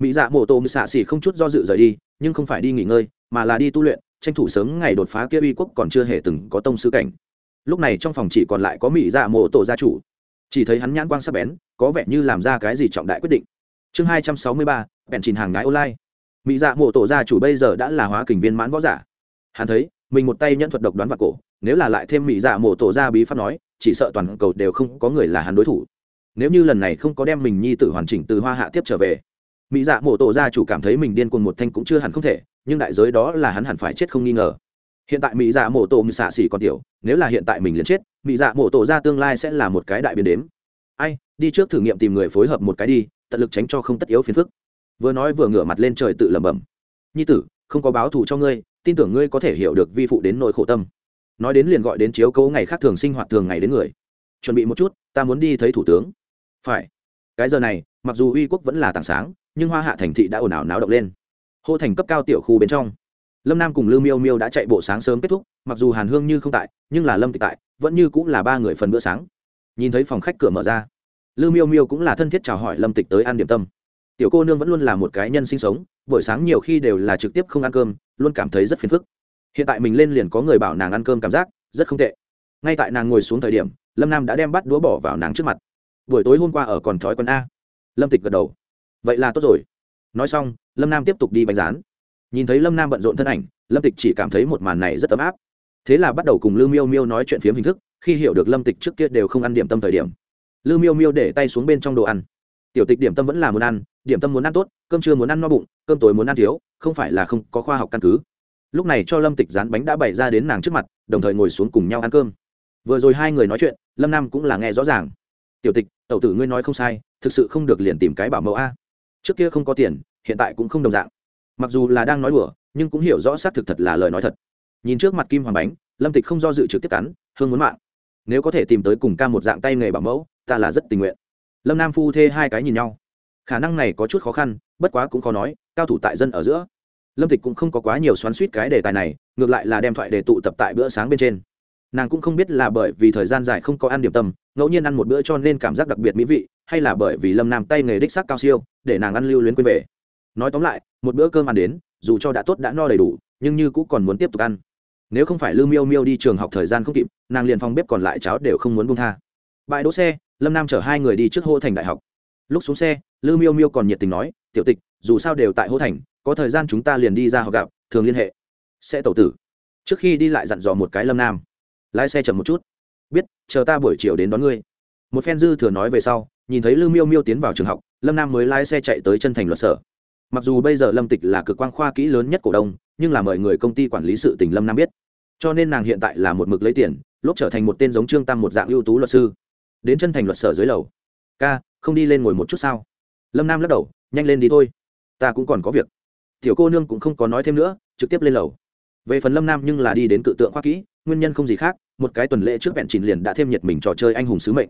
Mỹ dạ mổ tổ xạ xỉ không chút do dự rời đi, nhưng không phải đi nghỉ ngơi, mà là đi tu luyện, tranh thủ sớm ngày đột phá kia uy quốc còn chưa hề từng có tông sư cảnh. Lúc này trong phòng chỉ còn lại có mỹ dạ mộ tổ gia chủ. Chỉ thấy hắn nhãn quang sắc bén, có vẻ như làm ra cái gì trọng đại quyết định. Chương hai trăm sáu mươi ba, bèn chìn hàng ngái online. Mỹ dạ mộ tổ gia chủ bây giờ đã là hóa kình viên mãn võ giả. Hắn thấy, mình một tay nhận thuật độc đoán vào cổ, nếu là lại thêm mỹ dạ mộ tổ gia bí pháp nói chỉ sợ toàn cầu đều không có người là hắn đối thủ. Nếu như lần này không có đem mình nhi tử hoàn chỉnh từ hoa hạ tiếp trở về, mỹ dạ mộ tổ gia chủ cảm thấy mình điên cuồng một thanh cũng chưa hẳn không thể, nhưng đại giới đó là hắn hẳn phải chết không nghi ngờ. Hiện tại mỹ dạ mổ tổ mì xạ xỉ còn tiểu, nếu là hiện tại mình liền chết, mỹ dạ mổ tổ ra tương lai sẽ là một cái đại biến đếm. Ai, đi trước thử nghiệm tìm người phối hợp một cái đi, tận lực tránh cho không tất yếu phiền phức. Vừa nói vừa ngửa mặt lên trời tự lẩm bẩm. Nhi tử, không có báo thù cho ngươi, tin tưởng ngươi có thể hiểu được vi phụ đến nỗi khổ tâm nói đến liền gọi đến chiếu cố ngày khác thường sinh hoạt thường ngày đến người. Chuẩn bị một chút, ta muốn đi thấy thủ tướng. Phải. Cái giờ này, mặc dù uy quốc vẫn là tảng sáng, nhưng hoa hạ thành thị đã ồn ào náo động lên. Hô thành cấp cao tiểu khu bên trong. Lâm nam cùng lưu miêu miêu đã chạy bộ sáng sớm kết thúc, mặc dù hàn hương như không tại, nhưng là lâm tịch tại, vẫn như cũng là ba người phần bữa sáng. Nhìn thấy phòng khách cửa mở ra lưu miêu miêu cũng là thân thiết chào hỏi lâm tịch tới ăn điểm tâm. Tiểu cô nương vẫn luôn là một cái nhân sinh sống, buổi sáng nhiều khi đều là trực tiếp không ăn cơm, luôn cảm thấy rất phiền phức hiện tại mình lên liền có người bảo nàng ăn cơm cảm giác, rất không tệ. Ngay tại nàng ngồi xuống thời điểm, lâm nam đã đem bắt đũa bỏ vào nàng trước mặt. Buổi tối hôm qua ở còn thói quen a. Lâm tịch gật đầu. Vậy là tốt rồi. Nói xong, lâm nam tiếp tục đi bánh rán. Nhìn thấy lâm nam bận rộn thân ảnh, lâm tịch chỉ cảm thấy một màn này rất ấm áp. Thế là bắt đầu cùng lưu miêu miêu nói chuyện phiếm hình thức, khi hiểu được lâm tịch trước kia đều không ăn điểm tâm thời điểm. Lưu miêu miêu để tay xuống bên trong đồ ăn. Tiểu tịch điểm tâm vẫn là muốn ăn, điểm tâm muốn ăn tốt, cơm trưa muốn ăn no bụng, cơm tối muốn ăn thiếu, không phải là không có khoa học căn cứ lúc này cho lâm tịch dán bánh đã bày ra đến nàng trước mặt, đồng thời ngồi xuống cùng nhau ăn cơm. Vừa rồi hai người nói chuyện, lâm nam cũng là nghe rõ ràng. Tiểu tịch, tẩu tử ngươi nói không sai, thực sự không được liền tìm cái bảo mẫu a. Trước kia không có tiền, hiện tại cũng không đồng dạng. Mặc dù là đang nói đùa, nhưng cũng hiểu rõ xác thực thật là lời nói thật. Nhìn trước mặt kim hoàng bánh, lâm tịch không do dự trực tiếp cắn, hương muốn mạng. Nếu có thể tìm tới cùng ca một dạng tay nghề bảo mẫu, ta là rất tình nguyện. Lâm nam phu thê hai cái nhìn nhau. Khả năng này có chút khó khăn, bất quá cũng khó nói, cao thủ tại dân ở giữa lâm tịch cũng không có quá nhiều xoắn suýt cái đề tài này, ngược lại là đem thoại để tụ tập tại bữa sáng bên trên. Nàng cũng không biết là bởi vì thời gian dài không có ăn điểm tâm, ngẫu nhiên ăn một bữa cho nên cảm giác đặc biệt mỹ vị, hay là bởi vì lâm nam tay nghề đích xác cao siêu, để nàng ăn lưu luyến quên về. Nói tóm lại, một bữa cơm ăn đến, dù cho đã tốt đã no đầy đủ, nhưng như cũng còn muốn tiếp tục ăn. Nếu không phải lưu miêu miêu đi trường học thời gian không kịp, nàng liền phòng bếp còn lại cháo đều không muốn buông tha. Bãi đỗ xe, lâm nam chở hai người đi trước hô thành đại học. Lúc xuống xe lưu miêu miêu còn nhiệt tình nói, tiểu tịch, dù sao đều tại hô thành có thời gian chúng ta liền đi ra họ gặp, thường liên hệ. Sẽ tẩu tử. Trước khi đi lại dặn dò một cái lâm nam. Lái xe chậm một chút. Biết, chờ ta buổi chiều đến đón ngươi. Một phen dư thừa nói về sau, nhìn thấy lưu miêu miêu tiến vào trường học, lâm nam mới lái xe chạy tới chân thành luật sở. Mặc dù bây giờ lâm tịch là cực quan khoa kỹ lớn nhất cổ đông, nhưng là mời người công ty quản lý sự tỉnh lâm nam biết. Cho nên nàng hiện tại là một mực lấy tiền lốp trở thành một tên giống trương tam một dạng ưu tú luật sư. Đến chân thành luật sở dưới lầu. Ca, không đi lên ngồi một chút sao? Lâm nam lắc đầu, nhanh lên đi thôi. Ta cũng còn có việc tiểu cô nương cũng không có nói thêm nữa, trực tiếp lên lầu. Về phần lâm nam nhưng là đi đến cự tượng khoa kỹ, nguyên nhân không gì khác, một cái tuần lễ trước vẹn chỉnh liền đã thêm nhiệt mình trò chơi anh hùng sứ mệnh.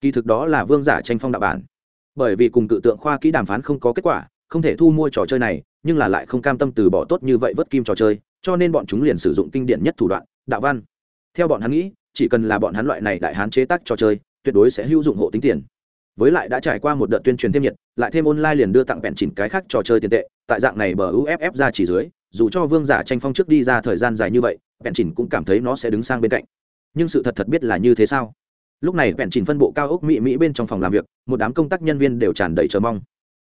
Kỳ thực đó là vương giả tranh phong đạo bản. Bởi vì cùng cự tượng khoa kỹ đàm phán không có kết quả, không thể thu mua trò chơi này, nhưng là lại không cam tâm từ bỏ tốt như vậy vớt kim trò chơi, cho nên bọn chúng liền sử dụng kinh điển nhất thủ đoạn, đạo văn. Theo bọn hắn nghĩ, chỉ cần là bọn hắn loại này đại hán chế tác trò chơi, tuyệt đối sẽ hữu dụng hộ tính tiền với lại đã trải qua một đợt tuyên truyền thêm nhiệt, lại thêm online liền đưa tặng bẹn chỉnh cái khác trò chơi tiền tệ, tại dạng này bờ uff ra chỉ dưới, dù cho vương giả tranh phong trước đi ra thời gian dài như vậy bẹn chỉnh cũng cảm thấy nó sẽ đứng sang bên cạnh. Nhưng sự thật thật biết là như thế sao? Lúc này bẹn chỉnh phân bộ cao ốc mỹ mỹ bên trong phòng làm việc, một đám công tác nhân viên đều tràn đầy chờ mong.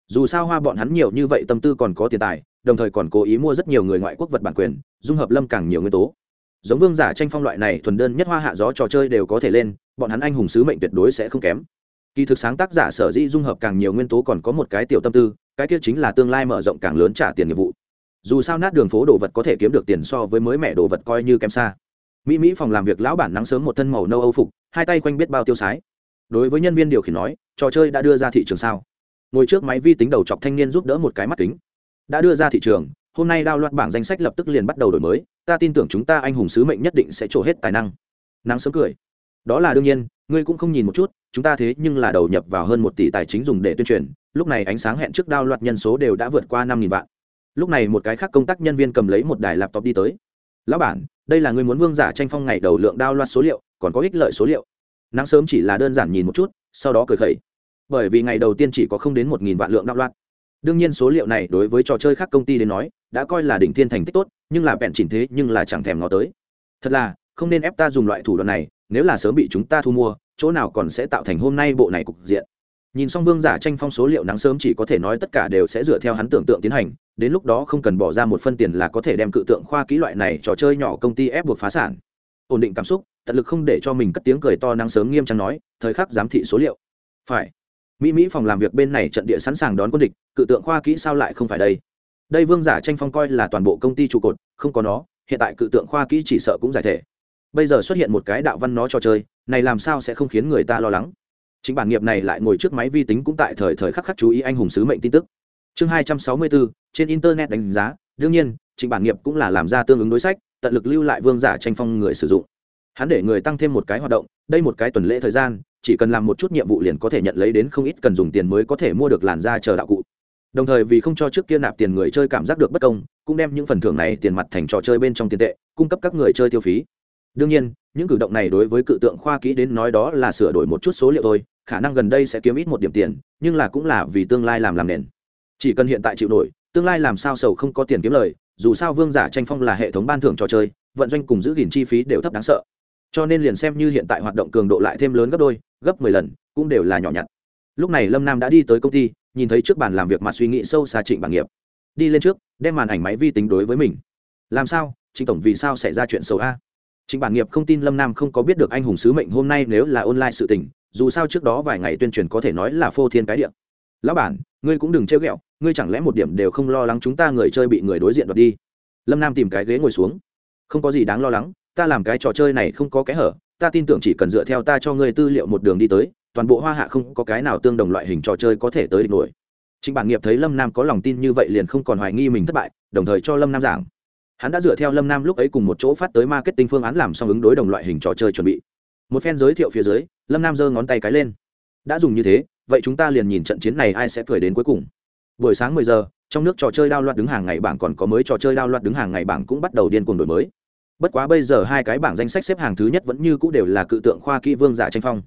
Dù sao hoa bọn hắn nhiều như vậy tâm tư còn có tiền tài, đồng thời còn cố ý mua rất nhiều người ngoại quốc vật bản quyền, dung hợp lâm càng nhiều nguyên tố. Giống vương giả tranh phong loại này thuần đơn nhất hoa hạ gió trò chơi đều có thể lên, bọn hắn anh hùng sứ mệnh tuyệt đối sẽ không kém kỳ thực sáng tác giả sở dĩ dung hợp càng nhiều nguyên tố còn có một cái tiểu tâm tư, cái kia chính là tương lai mở rộng càng lớn trả tiền nghiệp vụ. Dù sao nát đường phố đồ vật có thể kiếm được tiền so với mới mẹ đồ vật coi như kém xa. Mỹ mỹ phòng làm việc lão bản nắng sớm một thân màu nâu âu phục, hai tay quanh biết bao tiêu sái. Đối với nhân viên điều khiển nói, trò chơi đã đưa ra thị trường sao? Ngồi trước máy vi tính đầu chọc thanh niên giúp đỡ một cái mắt kính. Đã đưa ra thị trường, hôm nay đao loạt bảng danh sách lập tức liền bắt đầu đổi mới, ta tin tưởng chúng ta anh hùng sứ mệnh nhất định sẽ trổ hết tài năng. Nắng sớm cười đó là đương nhiên, ngươi cũng không nhìn một chút, chúng ta thế nhưng là đầu nhập vào hơn một tỷ tài chính dùng để tuyên truyền, lúc này ánh sáng hẹn trước đao loạt nhân số đều đã vượt qua năm nghìn vạn. Lúc này một cái khác công tác nhân viên cầm lấy một đài laptop đi tới. Lão bản, đây là người muốn vương giả tranh phong ngày đầu lượng đao loạt số liệu, còn có ích lợi số liệu. Nắng sớm chỉ là đơn giản nhìn một chút, sau đó cười khẩy. Bởi vì ngày đầu tiên chỉ có không đến một nghìn vạn lượng đao loạt. Đương nhiên số liệu này đối với trò chơi khác công ty đến nói, đã coi là đỉnh thiên thành tích tốt, nhưng là bẹn chỉnh thế nhưng là chẳng thèm nó tới. Thật là, không nên ép ta dùng loại thủ đoạn này nếu là sớm bị chúng ta thu mua, chỗ nào còn sẽ tạo thành hôm nay bộ này cục diện? Nhìn xong vương giả tranh phong số liệu nắng sớm chỉ có thể nói tất cả đều sẽ dựa theo hắn tưởng tượng tiến hành, đến lúc đó không cần bỏ ra một phân tiền là có thể đem cự tượng khoa kỹ loại này trò chơi nhỏ công ty ép buộc phá sản. Ổn định cảm xúc, tận lực không để cho mình cất tiếng cười to nắng sớm nghiêm trang nói, thời khắc giám thị số liệu. Phải. Mỹ mỹ phòng làm việc bên này trận địa sẵn sàng đón quân địch, cự tượng khoa kỹ sao lại không phải đây? Đây vương giả tranh phong coi là toàn bộ công ty trụ cột, không có nó, hiện tại cự tượng khoa kỹ chỉ sợ cũng giải thể bây giờ xuất hiện một cái đạo văn nó trò chơi, này làm sao sẽ không khiến người ta lo lắng? Chính bản nghiệp này lại ngồi trước máy vi tính cũng tại thời thời khắc khắc chú ý anh hùng sứ mệnh tin tức. Chương hai trăm sáu mươi bốn trên internet đánh giá, đương nhiên, chính bản nghiệp cũng là làm ra tương ứng đối sách, tận lực lưu lại vương giả tranh phong người sử dụng. Hắn để người tăng thêm một cái hoạt động, đây một cái tuần lễ thời gian, chỉ cần làm một chút nhiệm vụ liền có thể nhận lấy đến không ít cần dùng tiền mới có thể mua được làn da chờ đạo cụ. Đồng thời vì không cho trước kia nạp tiền người chơi cảm giác được bất công, cũng đem những phần thưởng này tiền mặt thành trò chơi bên trong tiền tệ, cung cấp các người chơi tiêu phí đương nhiên, những cử động này đối với cự tượng khoa kỹ đến nói đó là sửa đổi một chút số liệu thôi, khả năng gần đây sẽ kiếm ít một điểm tiền, nhưng là cũng là vì tương lai làm làm nền. Chỉ cần hiện tại chịu nổi, tương lai làm sao sầu không có tiền kiếm lời, dù sao vương giả tranh phong là hệ thống ban thưởng trò chơi, vận doanh cùng giữ gìn chi phí đều thấp đáng sợ. Cho nên liền xem như hiện tại hoạt động cường độ lại thêm lớn gấp đôi, gấp mười lần, cũng đều là nhỏ nhặt. Lúc này lâm nam đã đi tới công ty, nhìn thấy trước bàn làm việc mà suy nghĩ sâu xa trịnh bản nghiệp. Đi lên trước, đem màn ảnh máy vi tính đối với mình. Làm sao? Trịnh tổng vì sao xảy ra chuyện xấu a? Chính bản nghiệp không tin lâm nam không có biết được anh hùng sứ mệnh hôm nay nếu là online sự tình dù sao trước đó vài ngày tuyên truyền có thể nói là phô thiên cái địa. Lão bản ngươi cũng đừng trêu ghẹo ngươi chẳng lẽ một điểm đều không lo lắng chúng ta người chơi bị người đối diện đoạt đi? Lâm nam tìm cái ghế ngồi xuống. Không có gì đáng lo lắng ta làm cái trò chơi này không có kẽ hở ta tin tưởng chỉ cần dựa theo ta cho ngươi tư liệu một đường đi tới toàn bộ hoa hạ không có cái nào tương đồng loại hình trò chơi có thể tới địch nổi. Chính Bản Nghiệp thấy Lâm Nam có lòng tin như vậy liền không còn hoài nghi mình thất bại, đồng thời cho Lâm Nam giảng. Hắn đã dựa theo Lâm Nam lúc ấy cùng một chỗ phát tới marketing phương án làm xong ứng đối đồng loại hình trò chơi chuẩn bị. Một phen giới thiệu phía dưới, Lâm Nam giơ ngón tay cái lên. Đã dùng như thế, vậy chúng ta liền nhìn trận chiến này ai sẽ cười đến cuối cùng. Buổi sáng 10 giờ, trong nước trò chơi đao loạt đứng hàng ngày bảng còn có mới trò chơi đao loạt đứng hàng ngày bảng cũng bắt đầu điên cuồng đổi mới bất quá bây giờ hai cái bảng danh sách xếp hàng thứ nhất vẫn như cũ đều là cự tượng khoa kỹ vương giả tranh phong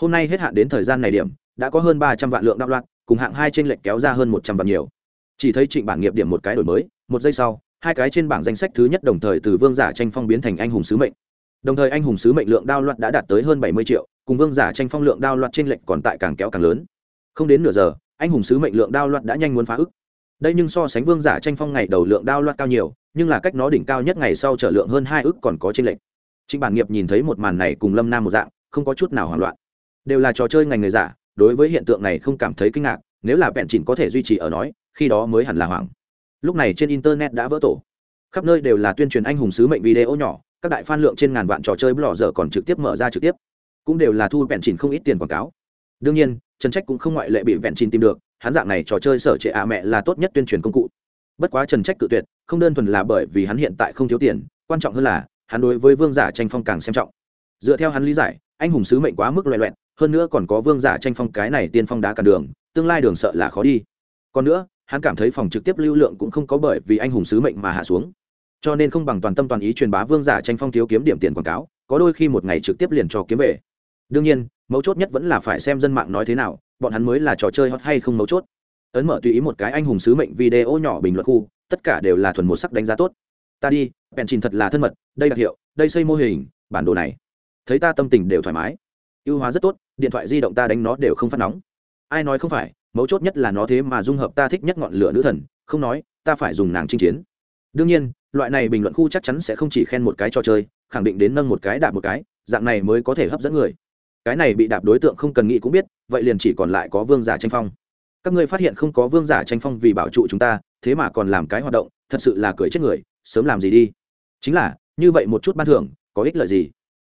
hôm nay hết hạn đến thời gian này điểm đã có hơn ba trăm vạn lượng đạo loạt cùng hạng hai trên lệnh kéo ra hơn một trăm vạn nhiều chỉ thấy trịnh bản nghiệp điểm một cái đổi mới một giây sau hai cái trên bảng danh sách thứ nhất đồng thời từ vương giả tranh phong biến thành anh hùng sứ mệnh. Đồng thời anh hùng sứ mệnh lượng đao loạt đã đạt tới hơn bảy mươi triệu, cùng vương giả tranh phong lượng đao loạt trên lệnh còn tại càng kéo càng lớn. Không đến nửa giờ, anh hùng sứ mệnh lượng đao loạt đã nhanh muốn phá ức. Đây nhưng so sánh vương giả tranh phong ngày đầu lượng đao loạt cao nhiều, nhưng là cách nó đỉnh cao nhất ngày sau trở lượng hơn hai ức còn có trên lệnh trịnh bản nghiệp nhìn thấy một màn này cùng lâm nam một dạng, không có chút nào hoảng loạn. Đều là trò chơi ngành người giả, đối với hiện tượng này không cảm thấy kinh ngạc, nếu là bẹn chỉnh có thể duy trì ở nói, khi đó mới hẳn là hoảng lúc này trên internet đã vỡ tổ. Khắp nơi đều là tuyên truyền anh hùng sứ mệnh video nhỏ, các đại fan lượng trên ngàn vạn trò chơi blog giờ còn trực tiếp mở ra trực tiếp. Cũng đều là thu vẹn chỉnh không ít tiền quảng cáo. Đương nhiên, trần trách cũng không ngoại lệ bị vẹn chỉnh tìm được, hắn dạng này trò chơi sở trệ ạ mẹ là tốt nhất tuyên truyền công cụ. Bất quá trần trách cự tuyệt, không đơn thuần là bởi vì hắn hiện tại không thiếu tiền, quan trọng hơn là, hắn đối với vương giả tranh phong càng xem trọng. Dựa theo hắn lý giải, anh hùng sứ mệnh quá mức loẹ loẹn hơn nữa còn có vương giả tranh phong cái này tiên phong đá cả đường, tương lai đường sợ là khó đi. Còn nữa hắn cảm thấy phòng trực tiếp lưu lượng cũng không có bởi vì anh hùng sứ mệnh mà hạ xuống. Cho nên không bằng toàn tâm toàn ý truyền bá vương giả tranh phong thiếu kiếm điểm tiền quảng cáo, có đôi khi một ngày trực tiếp liền cho kiếm về. Đương nhiên, mấu chốt nhất vẫn là phải xem dân mạng nói thế nào, bọn hắn mới là trò chơi hot hay không mấu chốt. Ấn mở tùy ý một cái anh hùng sứ mệnh video nhỏ bình luận khu, tất cả đều là thuần một sắc đánh giá tốt. Ta đi, bèn trình thật là thân mật, đây đặc hiệu, đây xây mô hình, bản đồ này. Thấy ta tâm tình đều thoải mái. Ưu hóa rất tốt, điện thoại di động ta đánh nó đều không phát nóng. Ai nói không phải mấu chốt nhất là nó thế mà dung hợp ta thích nhất ngọn lửa nữ thần, không nói, ta phải dùng nàng chinh chiến. Đương nhiên, loại này bình luận khu chắc chắn sẽ không chỉ khen một cái trò chơi, khẳng định đến nâng một cái đạp một cái, dạng này mới có thể hấp dẫn người. Cái này bị đạp đối tượng không cần nghĩ cũng biết, vậy liền chỉ còn lại có vương giả tranh phong. Các ngươi phát hiện không có vương giả tranh phong vì bảo trụ chúng ta, thế mà còn làm cái hoạt động, thật sự là cười chết người, sớm làm gì đi. Chính là, như vậy một chút ban thưởng, có ích lợi gì?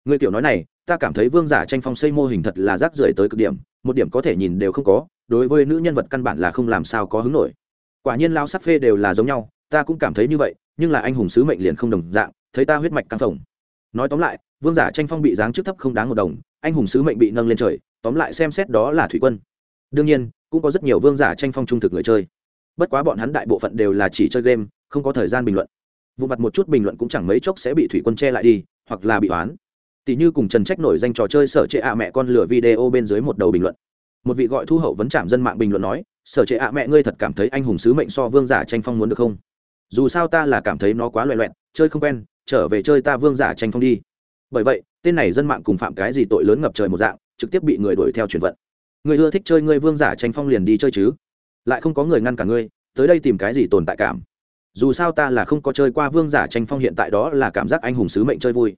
Người tiểu nói này, ta cảm thấy vương giả tranh phong xây mô hình thật là rác rưởi tới cực điểm, một điểm có thể nhìn đều không có đối với nữ nhân vật căn bản là không làm sao có hứng nổi. Quả nhiên lao sắc phê đều là giống nhau, ta cũng cảm thấy như vậy, nhưng là anh hùng sứ mệnh liền không đồng dạng, thấy ta huyết mạch căng phồng. Nói tóm lại, vương giả tranh phong bị giáng trước thấp không đáng một đồng, anh hùng sứ mệnh bị nâng lên trời, tóm lại xem xét đó là thủy quân. Đương nhiên, cũng có rất nhiều vương giả tranh phong trung thực người chơi. Bất quá bọn hắn đại bộ phận đều là chỉ chơi game, không có thời gian bình luận. Vụ mặt một chút bình luận cũng chẳng mấy chốc sẽ bị thủy quân che lại đi, hoặc là bị oán. Tỷ như cùng trần trách nổi danh trò chơi sở trệ ạ mẹ con lửa video bên dưới một đầu bình luận một vị gọi thu hậu vấn chạm dân mạng bình luận nói, sở trệ ạ, mẹ ngươi thật cảm thấy anh hùng sứ mệnh so vương giả tranh phong muốn được không? Dù sao ta là cảm thấy nó quá loẹ loẹn chơi không quen, trở về chơi ta vương giả tranh phong đi. Bởi vậy, tên này dân mạng cùng phạm cái gì tội lớn ngập trời một dạng, trực tiếp bị người đuổi theo chuyển vận. Người ưa thích chơi ngươi vương giả tranh phong liền đi chơi chứ, lại không có người ngăn cả ngươi, tới đây tìm cái gì tồn tại cảm? Dù sao ta là không có chơi qua vương giả tranh phong hiện tại đó là cảm giác anh hùng sứ mệnh chơi vui.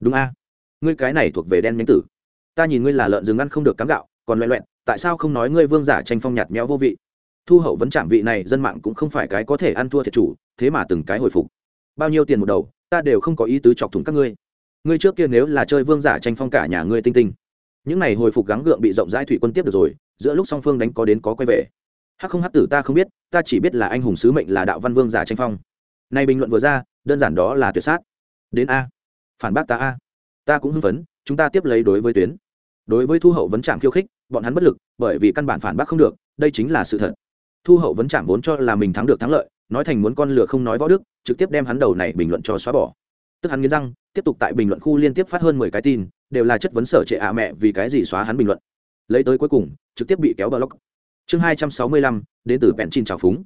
Đúng a, ngươi cái này thuộc về đen nhánh tử. Ta nhìn ngươi là lợn rừng ăn không được cắm gạo, còn loẹ loẹn tại sao không nói ngươi vương giả tranh phong nhạt méo vô vị? Thu hậu vấn trạm vị này dân mạng cũng không phải cái có thể ăn thua thiệt chủ, thế mà từng cái hồi phục. Bao nhiêu tiền một đầu, ta đều không có ý tứ chọc thủng các ngươi. Ngươi trước kia nếu là chơi vương giả tranh phong cả nhà ngươi tinh tinh, những này hồi phục gắng gượng bị rộng rãi thủy quân tiếp được rồi, giữa lúc song phương đánh có đến có quay về. Hắc không hắc tử ta không biết, ta chỉ biết là anh hùng sứ mệnh là đạo văn vương giả tranh phong. Nay bình luận vừa ra, đơn giản đó là tuyệt sát. Đến a. Phản bác ta a. Ta cũng hưng phấn, chúng ta tiếp lấy đối với tuyến. Đối với thu hậu vấn trạm khiêu khích bọn hắn bất lực, bởi vì căn bản phản bác không được, đây chính là sự thật. Thu hậu vấn chạm vốn cho là mình thắng được thắng lợi, nói thành muốn con lửa không nói võ đức, trực tiếp đem hắn đầu này bình luận cho xóa bỏ. Tức hắn nghiến răng, tiếp tục tại bình luận khu liên tiếp phát hơn mười cái tin, đều là chất vấn sở trệ ạ mẹ vì cái gì xóa hắn bình luận. Lấy tới cuối cùng, trực tiếp bị kéo block. Chương hai trăm sáu mươi lăm, đến từ bẹn chin trào phúng.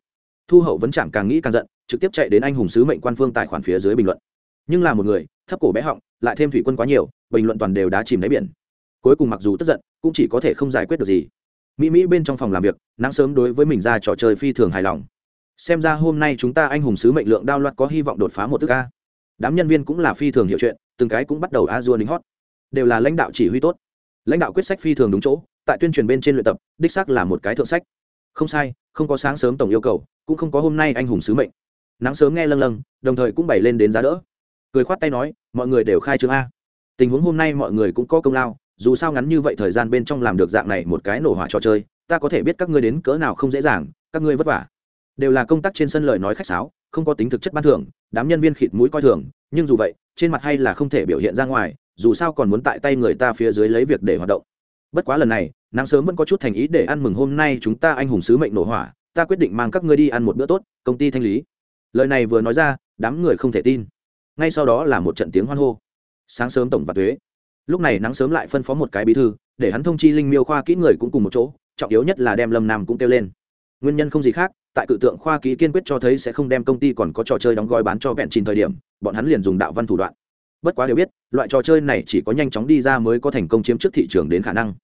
Thu hậu vấn chẳng càng nghĩ càng giận, trực tiếp chạy đến anh hùng sứ mệnh quan phương tài khoản phía dưới bình luận. Nhưng là một người, thấp cổ bé họng, lại thêm thủy quân quá nhiều, bình luận toàn đều đá chìm đáy biển cuối cùng mặc dù tức giận, cũng chỉ có thể không giải quyết được gì. Mỹ mỹ bên trong phòng làm việc, nắng sớm đối với mình ra trò chơi phi thường hài lòng. Xem ra hôm nay chúng ta anh hùng sứ mệnh lượng đao loạt có hy vọng đột phá một thức ca đám nhân viên cũng là phi thường hiểu chuyện, từng cái cũng bắt đầu a dua lính hót. Đều là lãnh đạo chỉ huy tốt. Lãnh đạo quyết sách phi thường đúng chỗ, tại tuyên truyền bên trên luyện tập, đích xác là một cái thượng sách. Không sai, không có sáng sớm tổng yêu cầu, cũng không có hôm nay anh hùng sứ mệnh. Nắng sớm nghe lâng lâng, đồng thời cũng bày lên đến giá đỡ. Cười khoát tay nói, mọi người đều khai trương a. Tình huống hôm nay mọi người cũng có công lao dù sao ngắn như vậy thời gian bên trong làm được dạng này một cái nổ hỏa trò chơi, ta có thể biết các ngươi đến cỡ nào không dễ dàng, các ngươi vất vả. Đều là công tác trên sân lời nói khách sáo, không có tính thực chất ban thưởng, đám nhân viên khịt mũi coi thường, nhưng dù vậy, trên mặt hay là không thể biểu hiện ra ngoài, dù sao còn muốn tại tay người ta phía dưới lấy việc để hoạt động. Bất quá lần này, nắng sớm vẫn có chút thành ý để ăn mừng hôm nay chúng ta anh hùng sứ mệnh nổ hỏa, ta quyết định mang các ngươi đi ăn một bữa tốt, công ty thanh lý. Lời này vừa nói ra, đám người không thể tin. Ngay sau đó là một trận tiếng hoan hô. Sáng sớm tổng và thuế lúc này nắng sớm lại phân phó một cái bí thư, để hắn thông chi linh miêu khoa kỹ người cũng cùng một chỗ, trọng yếu nhất là đem lâm nam cũng kêu lên. Nguyên nhân không gì khác, tại cự tượng khoa kỹ kiên quyết cho thấy sẽ không đem công ty còn có trò chơi đóng gói bán cho vẹn chín thời điểm, bọn hắn liền dùng đạo văn thủ đoạn. Bất quá đều biết, loại trò chơi này chỉ có nhanh chóng đi ra mới có thành công chiếm trước thị trường đến khả năng.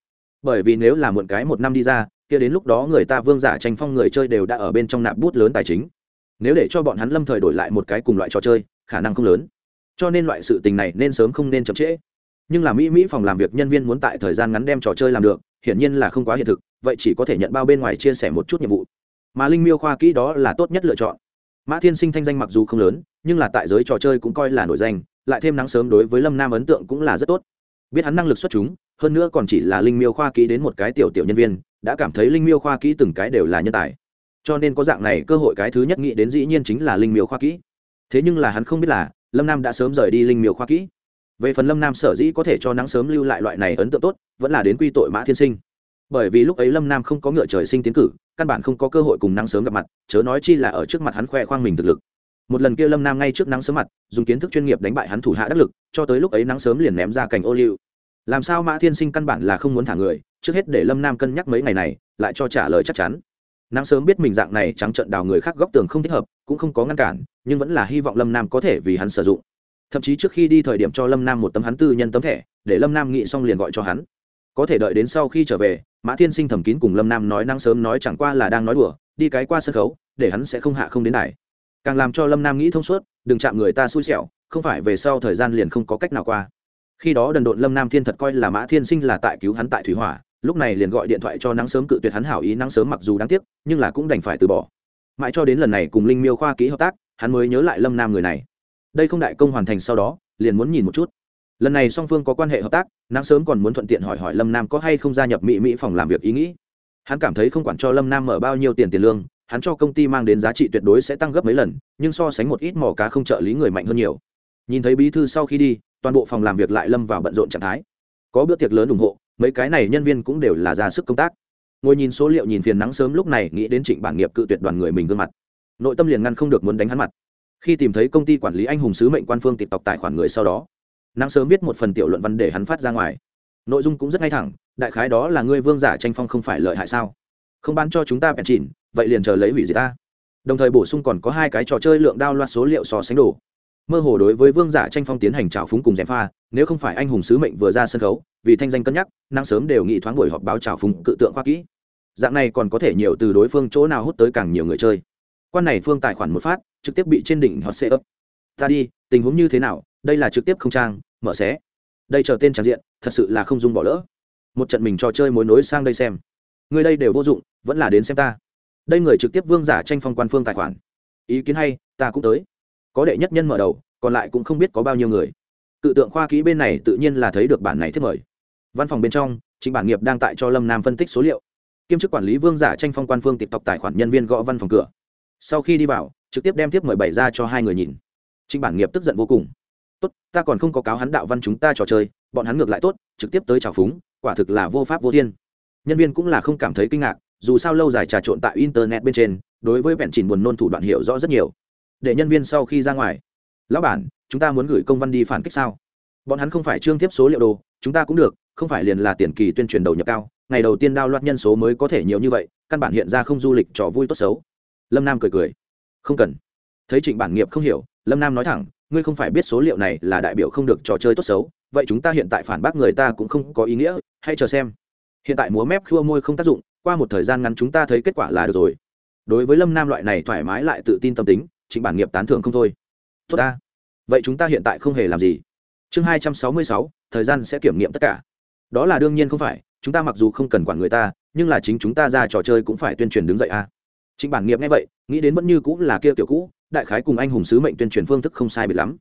Bởi vì nếu là muộn cái một năm đi ra, kia đến lúc đó người ta vương giả tranh phong người chơi đều đã ở bên trong nạp bút lớn tài chính. Nếu để cho bọn hắn lâm thời đổi lại một cái cùng loại trò chơi, khả năng không lớn. Cho nên loại sự tình này nên sớm không nên chậm trễ nhưng là mỹ mỹ phòng làm việc nhân viên muốn tại thời gian ngắn đem trò chơi làm được, hiển nhiên là không quá hiện thực, vậy chỉ có thể nhận bao bên ngoài chia sẻ một chút nhiệm vụ. Mà linh miêu khoa kỹ đó là tốt nhất lựa chọn. Mã thiên sinh thanh danh mặc dù không lớn, nhưng là tại giới trò chơi cũng coi là nổi danh, lại thêm nắng sớm đối với lâm nam ấn tượng cũng là rất tốt. Biết hắn năng lực xuất chúng, hơn nữa còn chỉ là linh miêu khoa kỹ đến một cái tiểu tiểu nhân viên, đã cảm thấy linh miêu khoa kỹ từng cái đều là nhân tài. Cho nên có dạng này cơ hội cái thứ nhất nghĩ đến dĩ nhiên chính là linh miêu khoa kỹ. Thế nhưng là hắn không biết là, lâm nam đã sớm rời đi linh miêu khoa kỹ về phần lâm nam sở dĩ có thể cho nắng sớm lưu lại loại này ấn tượng tốt, vẫn là đến quy tội mã thiên sinh. Bởi vì lúc ấy lâm nam không có ngựa trời sinh tiến cử, căn bản không có cơ hội cùng nắng sớm gặp mặt, chớ nói chi là ở trước mặt hắn khoe khoang mình thực lực. Một lần kia lâm nam ngay trước nắng sớm mặt, dùng kiến thức chuyên nghiệp đánh bại hắn thủ hạ đắc lực, cho tới lúc ấy nắng sớm liền ném ra cảnh ô liu. Làm sao mã thiên sinh căn bản là không muốn thả người, trước hết để lâm nam cân nhắc mấy ngày này, lại cho trả lời chắc chắn. Nắng sớm biết mình dạng này trắng trận đào người khác góc tường không thích hợp, cũng không có ngăn cản, nhưng vẫn là hy vọng lâm nam có thể vì hắn sử dụng thậm chí trước khi đi thời điểm cho lâm nam một tấm hắn tư nhân tấm thẻ, để lâm nam nghĩ xong liền gọi cho hắn. Có thể đợi đến sau khi trở về, mã thiên sinh thầm kín cùng lâm nam nói năng sớm nói chẳng qua là đang nói đùa, đi cái qua sân khấu, để hắn sẽ không hạ không đến này càng làm cho lâm nam nghĩ thông suốt, đừng chạm người ta xui xẻo, không phải về sau thời gian liền không có cách nào qua. Khi đó đần độn lâm nam thiên thật coi là mã thiên sinh là tại cứu hắn tại thủy hỏa, lúc này liền gọi điện thoại cho nắng sớm cự tuyệt hắn hảo ý nắng sớm mặc dù đáng tiếc, nhưng là cũng đành phải từ bỏ. Mãi cho đến lần này cùng linh miêu khoa ký hợp tác, hắn mới nhớ lại lâm nam người này đây không đại công hoàn thành sau đó, liền muốn nhìn một chút. Lần này song phương có quan hệ hợp tác nắng sớm còn muốn thuận tiện hỏi hỏi lâm nam có hay không gia nhập mỹ mỹ phòng làm việc ý nghĩ. Hắn cảm thấy không quản cho lâm nam mở bao nhiêu tiền tiền lương, hắn cho công ty mang đến giá trị tuyệt đối sẽ tăng gấp mấy lần, nhưng so sánh một ít mỏ cá không trợ lý người mạnh hơn nhiều. Nhìn thấy bí thư sau khi đi, toàn bộ phòng làm việc lại lâm vào bận rộn trạng thái. Có bữa tiệc lớn ủng hộ, mấy cái này nhân viên cũng đều là ra sức công tác. Ngồi nhìn số liệu nhìn phiền nắng sớm lúc này, nghĩ đến trịnh bản nghiệp cự tuyệt đoàn người mình gương mặt. Nội tâm liền ngăn không được muốn đánh hắn mặt khi tìm thấy công ty quản lý anh hùng sứ mệnh quan phương tịp tộc tài khoản người sau đó, nắng sớm viết một phần tiểu luận văn để hắn phát ra ngoài. Nội dung cũng rất ngay thẳng, đại khái đó là ngươi vương giả tranh phong không phải lợi hại sao? Không bán cho chúng ta bèn chỉnh vậy liền chờ lấy hủy diệt ta. Đồng thời bổ sung còn có hai cái trò chơi lượng đao loạt số liệu so sánh đồ. Mơ hồ đối với vương giả tranh phong tiến hành trào phúng cùng dèm pha, nếu không phải anh hùng sứ mệnh vừa ra sân khấu, vì thanh danh cân nhắc năng sớm đều nghị thoáng buổi họp báo trào phúng cự tượng khoa kỹ. Dạng này còn có thể nhiều từ đối phương chỗ nào hút tới càng nhiều người chơi quan này phương tài khoản một phát, trực tiếp bị trên đỉnh họ xe ấp ta đi, tình huống như thế nào? Đây là trực tiếp không trang, mở xé. Đây chờ tên tràn diện, thật sự là không dung bỏ lỡ. Một trận mình trò chơi mối nối sang đây xem. Người đây đều vô dụng, vẫn là đến xem ta. Đây người trực tiếp vương giả tranh phong quan phương tài khoản. Ý kiến hay, ta cũng tới. Có đệ nhất nhân mở đầu, còn lại cũng không biết có bao nhiêu người. Cự tượng khoa kỹ bên này tự nhiên là thấy được bản này thiết mời. Văn phòng bên trong, chính bản nghiệp đang tại cho lâm nam phân tích số liệu. Kiêm chức quản lý vương giả tranh phong quan phương tịp tộc tài khoản nhân viên gõ văn phòng cửa sau khi đi vào, trực tiếp đem tiếp mời bảy ra cho hai người nhìn. Trịnh bản nghiệp tức giận vô cùng. Tốt, ta còn không có cáo hắn đạo văn chúng ta trò chơi, bọn hắn ngược lại tốt, trực tiếp tới trào phúng, quả thực là vô pháp vô thiên. Nhân viên cũng là không cảm thấy kinh ngạc, dù sao lâu dài trà trộn tại internet bên trên, đối với vẹn chỉnh buồn nôn thủ đoạn hiểu rõ rất nhiều. Để nhân viên sau khi ra ngoài, lão bản, chúng ta muốn gửi công văn đi phản kích sao? Bọn hắn không phải trương tiếp số liệu đồ, chúng ta cũng được, không phải liền là tiền kỳ tuyên truyền đầu nhập cao, ngày đầu tiên đao loạt nhân số mới có thể nhiều như vậy, căn bản hiện ra không du lịch trò vui tốt xấu lâm nam cười cười. Không cần. Thấy trịnh bản nghiệp không hiểu, lâm nam nói thẳng, ngươi không phải biết số liệu này là đại biểu không được trò chơi tốt xấu, vậy chúng ta hiện tại phản bác người ta cũng không có ý nghĩa hay chờ xem. Hiện tại múa mép khua môi không tác dụng, qua một thời gian ngắn chúng ta thấy kết quả là được rồi. Đối với lâm nam loại này thoải mái lại tự tin tâm tính, trịnh bản nghiệp tán thưởng không thôi. Tốt ta. Vậy chúng ta hiện tại không hề làm gì. Chương hai trăm sáu mươi sáu, thời gian sẽ kiểm nghiệm tất cả. Đó là đương nhiên không phải, chúng ta mặc dù không cần quản người ta, nhưng là chính chúng ta ra trò chơi cũng phải tuyên truyền đứng dậy a à trịnh bản nghiệp nghe vậy, nghĩ đến vẫn như cũng là kia kiểu cũ, đại khái cùng anh hùng sứ mệnh tuyên truyền phương thức không sai biệt lắm.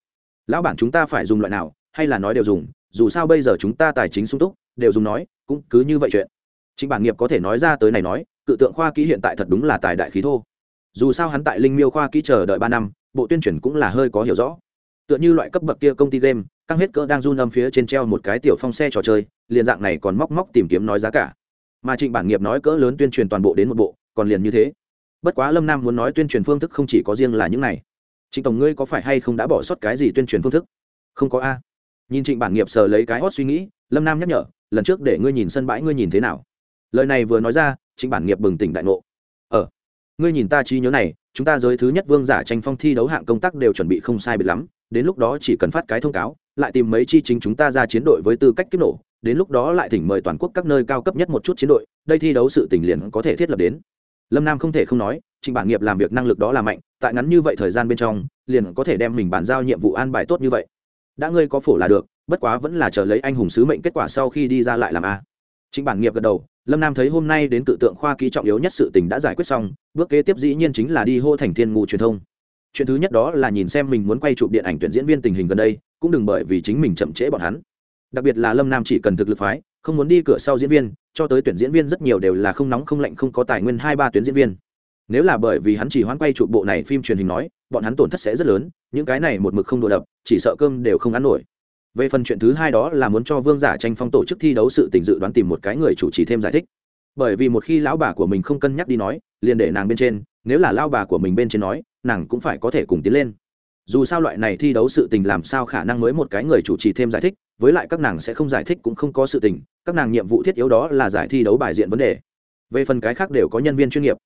Lão bản chúng ta phải dùng loại nào, hay là nói đều dùng, dù sao bây giờ chúng ta tài chính sung túc, đều dùng nói, cũng cứ như vậy chuyện. Trịnh bản nghiệp có thể nói ra tới này nói, cự tượng khoa kỹ hiện tại thật đúng là tài đại khí thô. Dù sao hắn tại linh miêu khoa kỹ chờ đợi ba năm, bộ tuyên truyền cũng là hơi có hiểu rõ. Tựa như loại cấp bậc kia công ty game, căng hết cỡ đang run âm phía trên treo một cái tiểu phong xe trò chơi, liền dạng này còn móc móc tìm kiếm nói giá cả. Mà trịnh bản nghiệp nói cỡ lớn tuyên truyền toàn bộ đến một bộ, còn liền như thế bất quá lâm nam muốn nói tuyên truyền phương thức không chỉ có riêng là những này. Trịnh tổng ngươi có phải hay không đã bỏ sót cái gì tuyên truyền phương thức? Không có a. Nhìn trịnh bản nghiệp sờ lấy cái hót suy nghĩ, lâm nam nhắc nhở, lần trước để ngươi nhìn sân bãi ngươi nhìn thế nào? Lời này vừa nói ra, trịnh bản nghiệp bừng tỉnh đại ngộ. Ờ ngươi nhìn ta trí nhớ này, chúng ta giới thứ nhất vương giả tranh phong thi đấu hạng công tác đều chuẩn bị không sai biệt lắm, đến lúc đó chỉ cần phát cái thông cáo, lại tìm mấy chi chính chúng ta ra chiến đội với tư cách kích nổ, đến lúc đó lại thỉnh mời toàn quốc các nơi cao cấp nhất một chút chiến đội, đây thi đấu sự tình liền có thể thiết lập đến lâm nam không thể không nói, trịnh bản nghiệp làm việc năng lực đó là mạnh, tại ngắn như vậy thời gian bên trong, liền có thể đem mình bàn giao nhiệm vụ an bài tốt như vậy. Đã ngươi có phổ là được, bất quá vẫn là chờ lấy anh hùng sứ mệnh kết quả sau khi đi ra lại làm a. Trịnh bản nghiệp gật đầu, lâm nam thấy hôm nay đến tự tượng khoa ký trọng yếu nhất sự tình đã giải quyết xong, bước kế tiếp dĩ nhiên chính là đi hô thành thiên ngụ truyền thông. Chuyện thứ nhất đó là nhìn xem mình muốn quay chụp điện ảnh tuyển diễn viên tình hình gần đây, cũng đừng bởi vì chính mình chậm trễ bọn hắn. Đặc biệt là lâm nam chỉ cần thực lực phái, không muốn đi cửa sau diễn viên cho tới tuyển diễn viên rất nhiều đều là không nóng không lạnh không có tài nguyên hai ba tuyến diễn viên. Nếu là bởi vì hắn chỉ hoãn quay trụ bộ này phim truyền hình nói, bọn hắn tổn thất sẽ rất lớn, những cái này một mực không đồ đập, chỉ sợ cơm đều không ăn nổi. Về phần chuyện thứ hai đó là muốn cho vương giả tranh phong tổ chức thi đấu sự tình dự đoán tìm một cái người chủ trì thêm giải thích. Bởi vì một khi lão bà của mình không cân nhắc đi nói, liền để nàng bên trên, nếu là lao bà của mình bên trên nói, nàng cũng phải có thể cùng tiến lên. Dù sao loại này thi đấu sự tình làm sao khả năng mới một cái người chủ trì thêm giải thích, với lại các nàng sẽ không giải thích cũng không có sự tình các nàng nhiệm vụ thiết yếu đó là giải thi đấu bài diện vấn đề. Về phần cái khác đều có nhân viên chuyên nghiệp.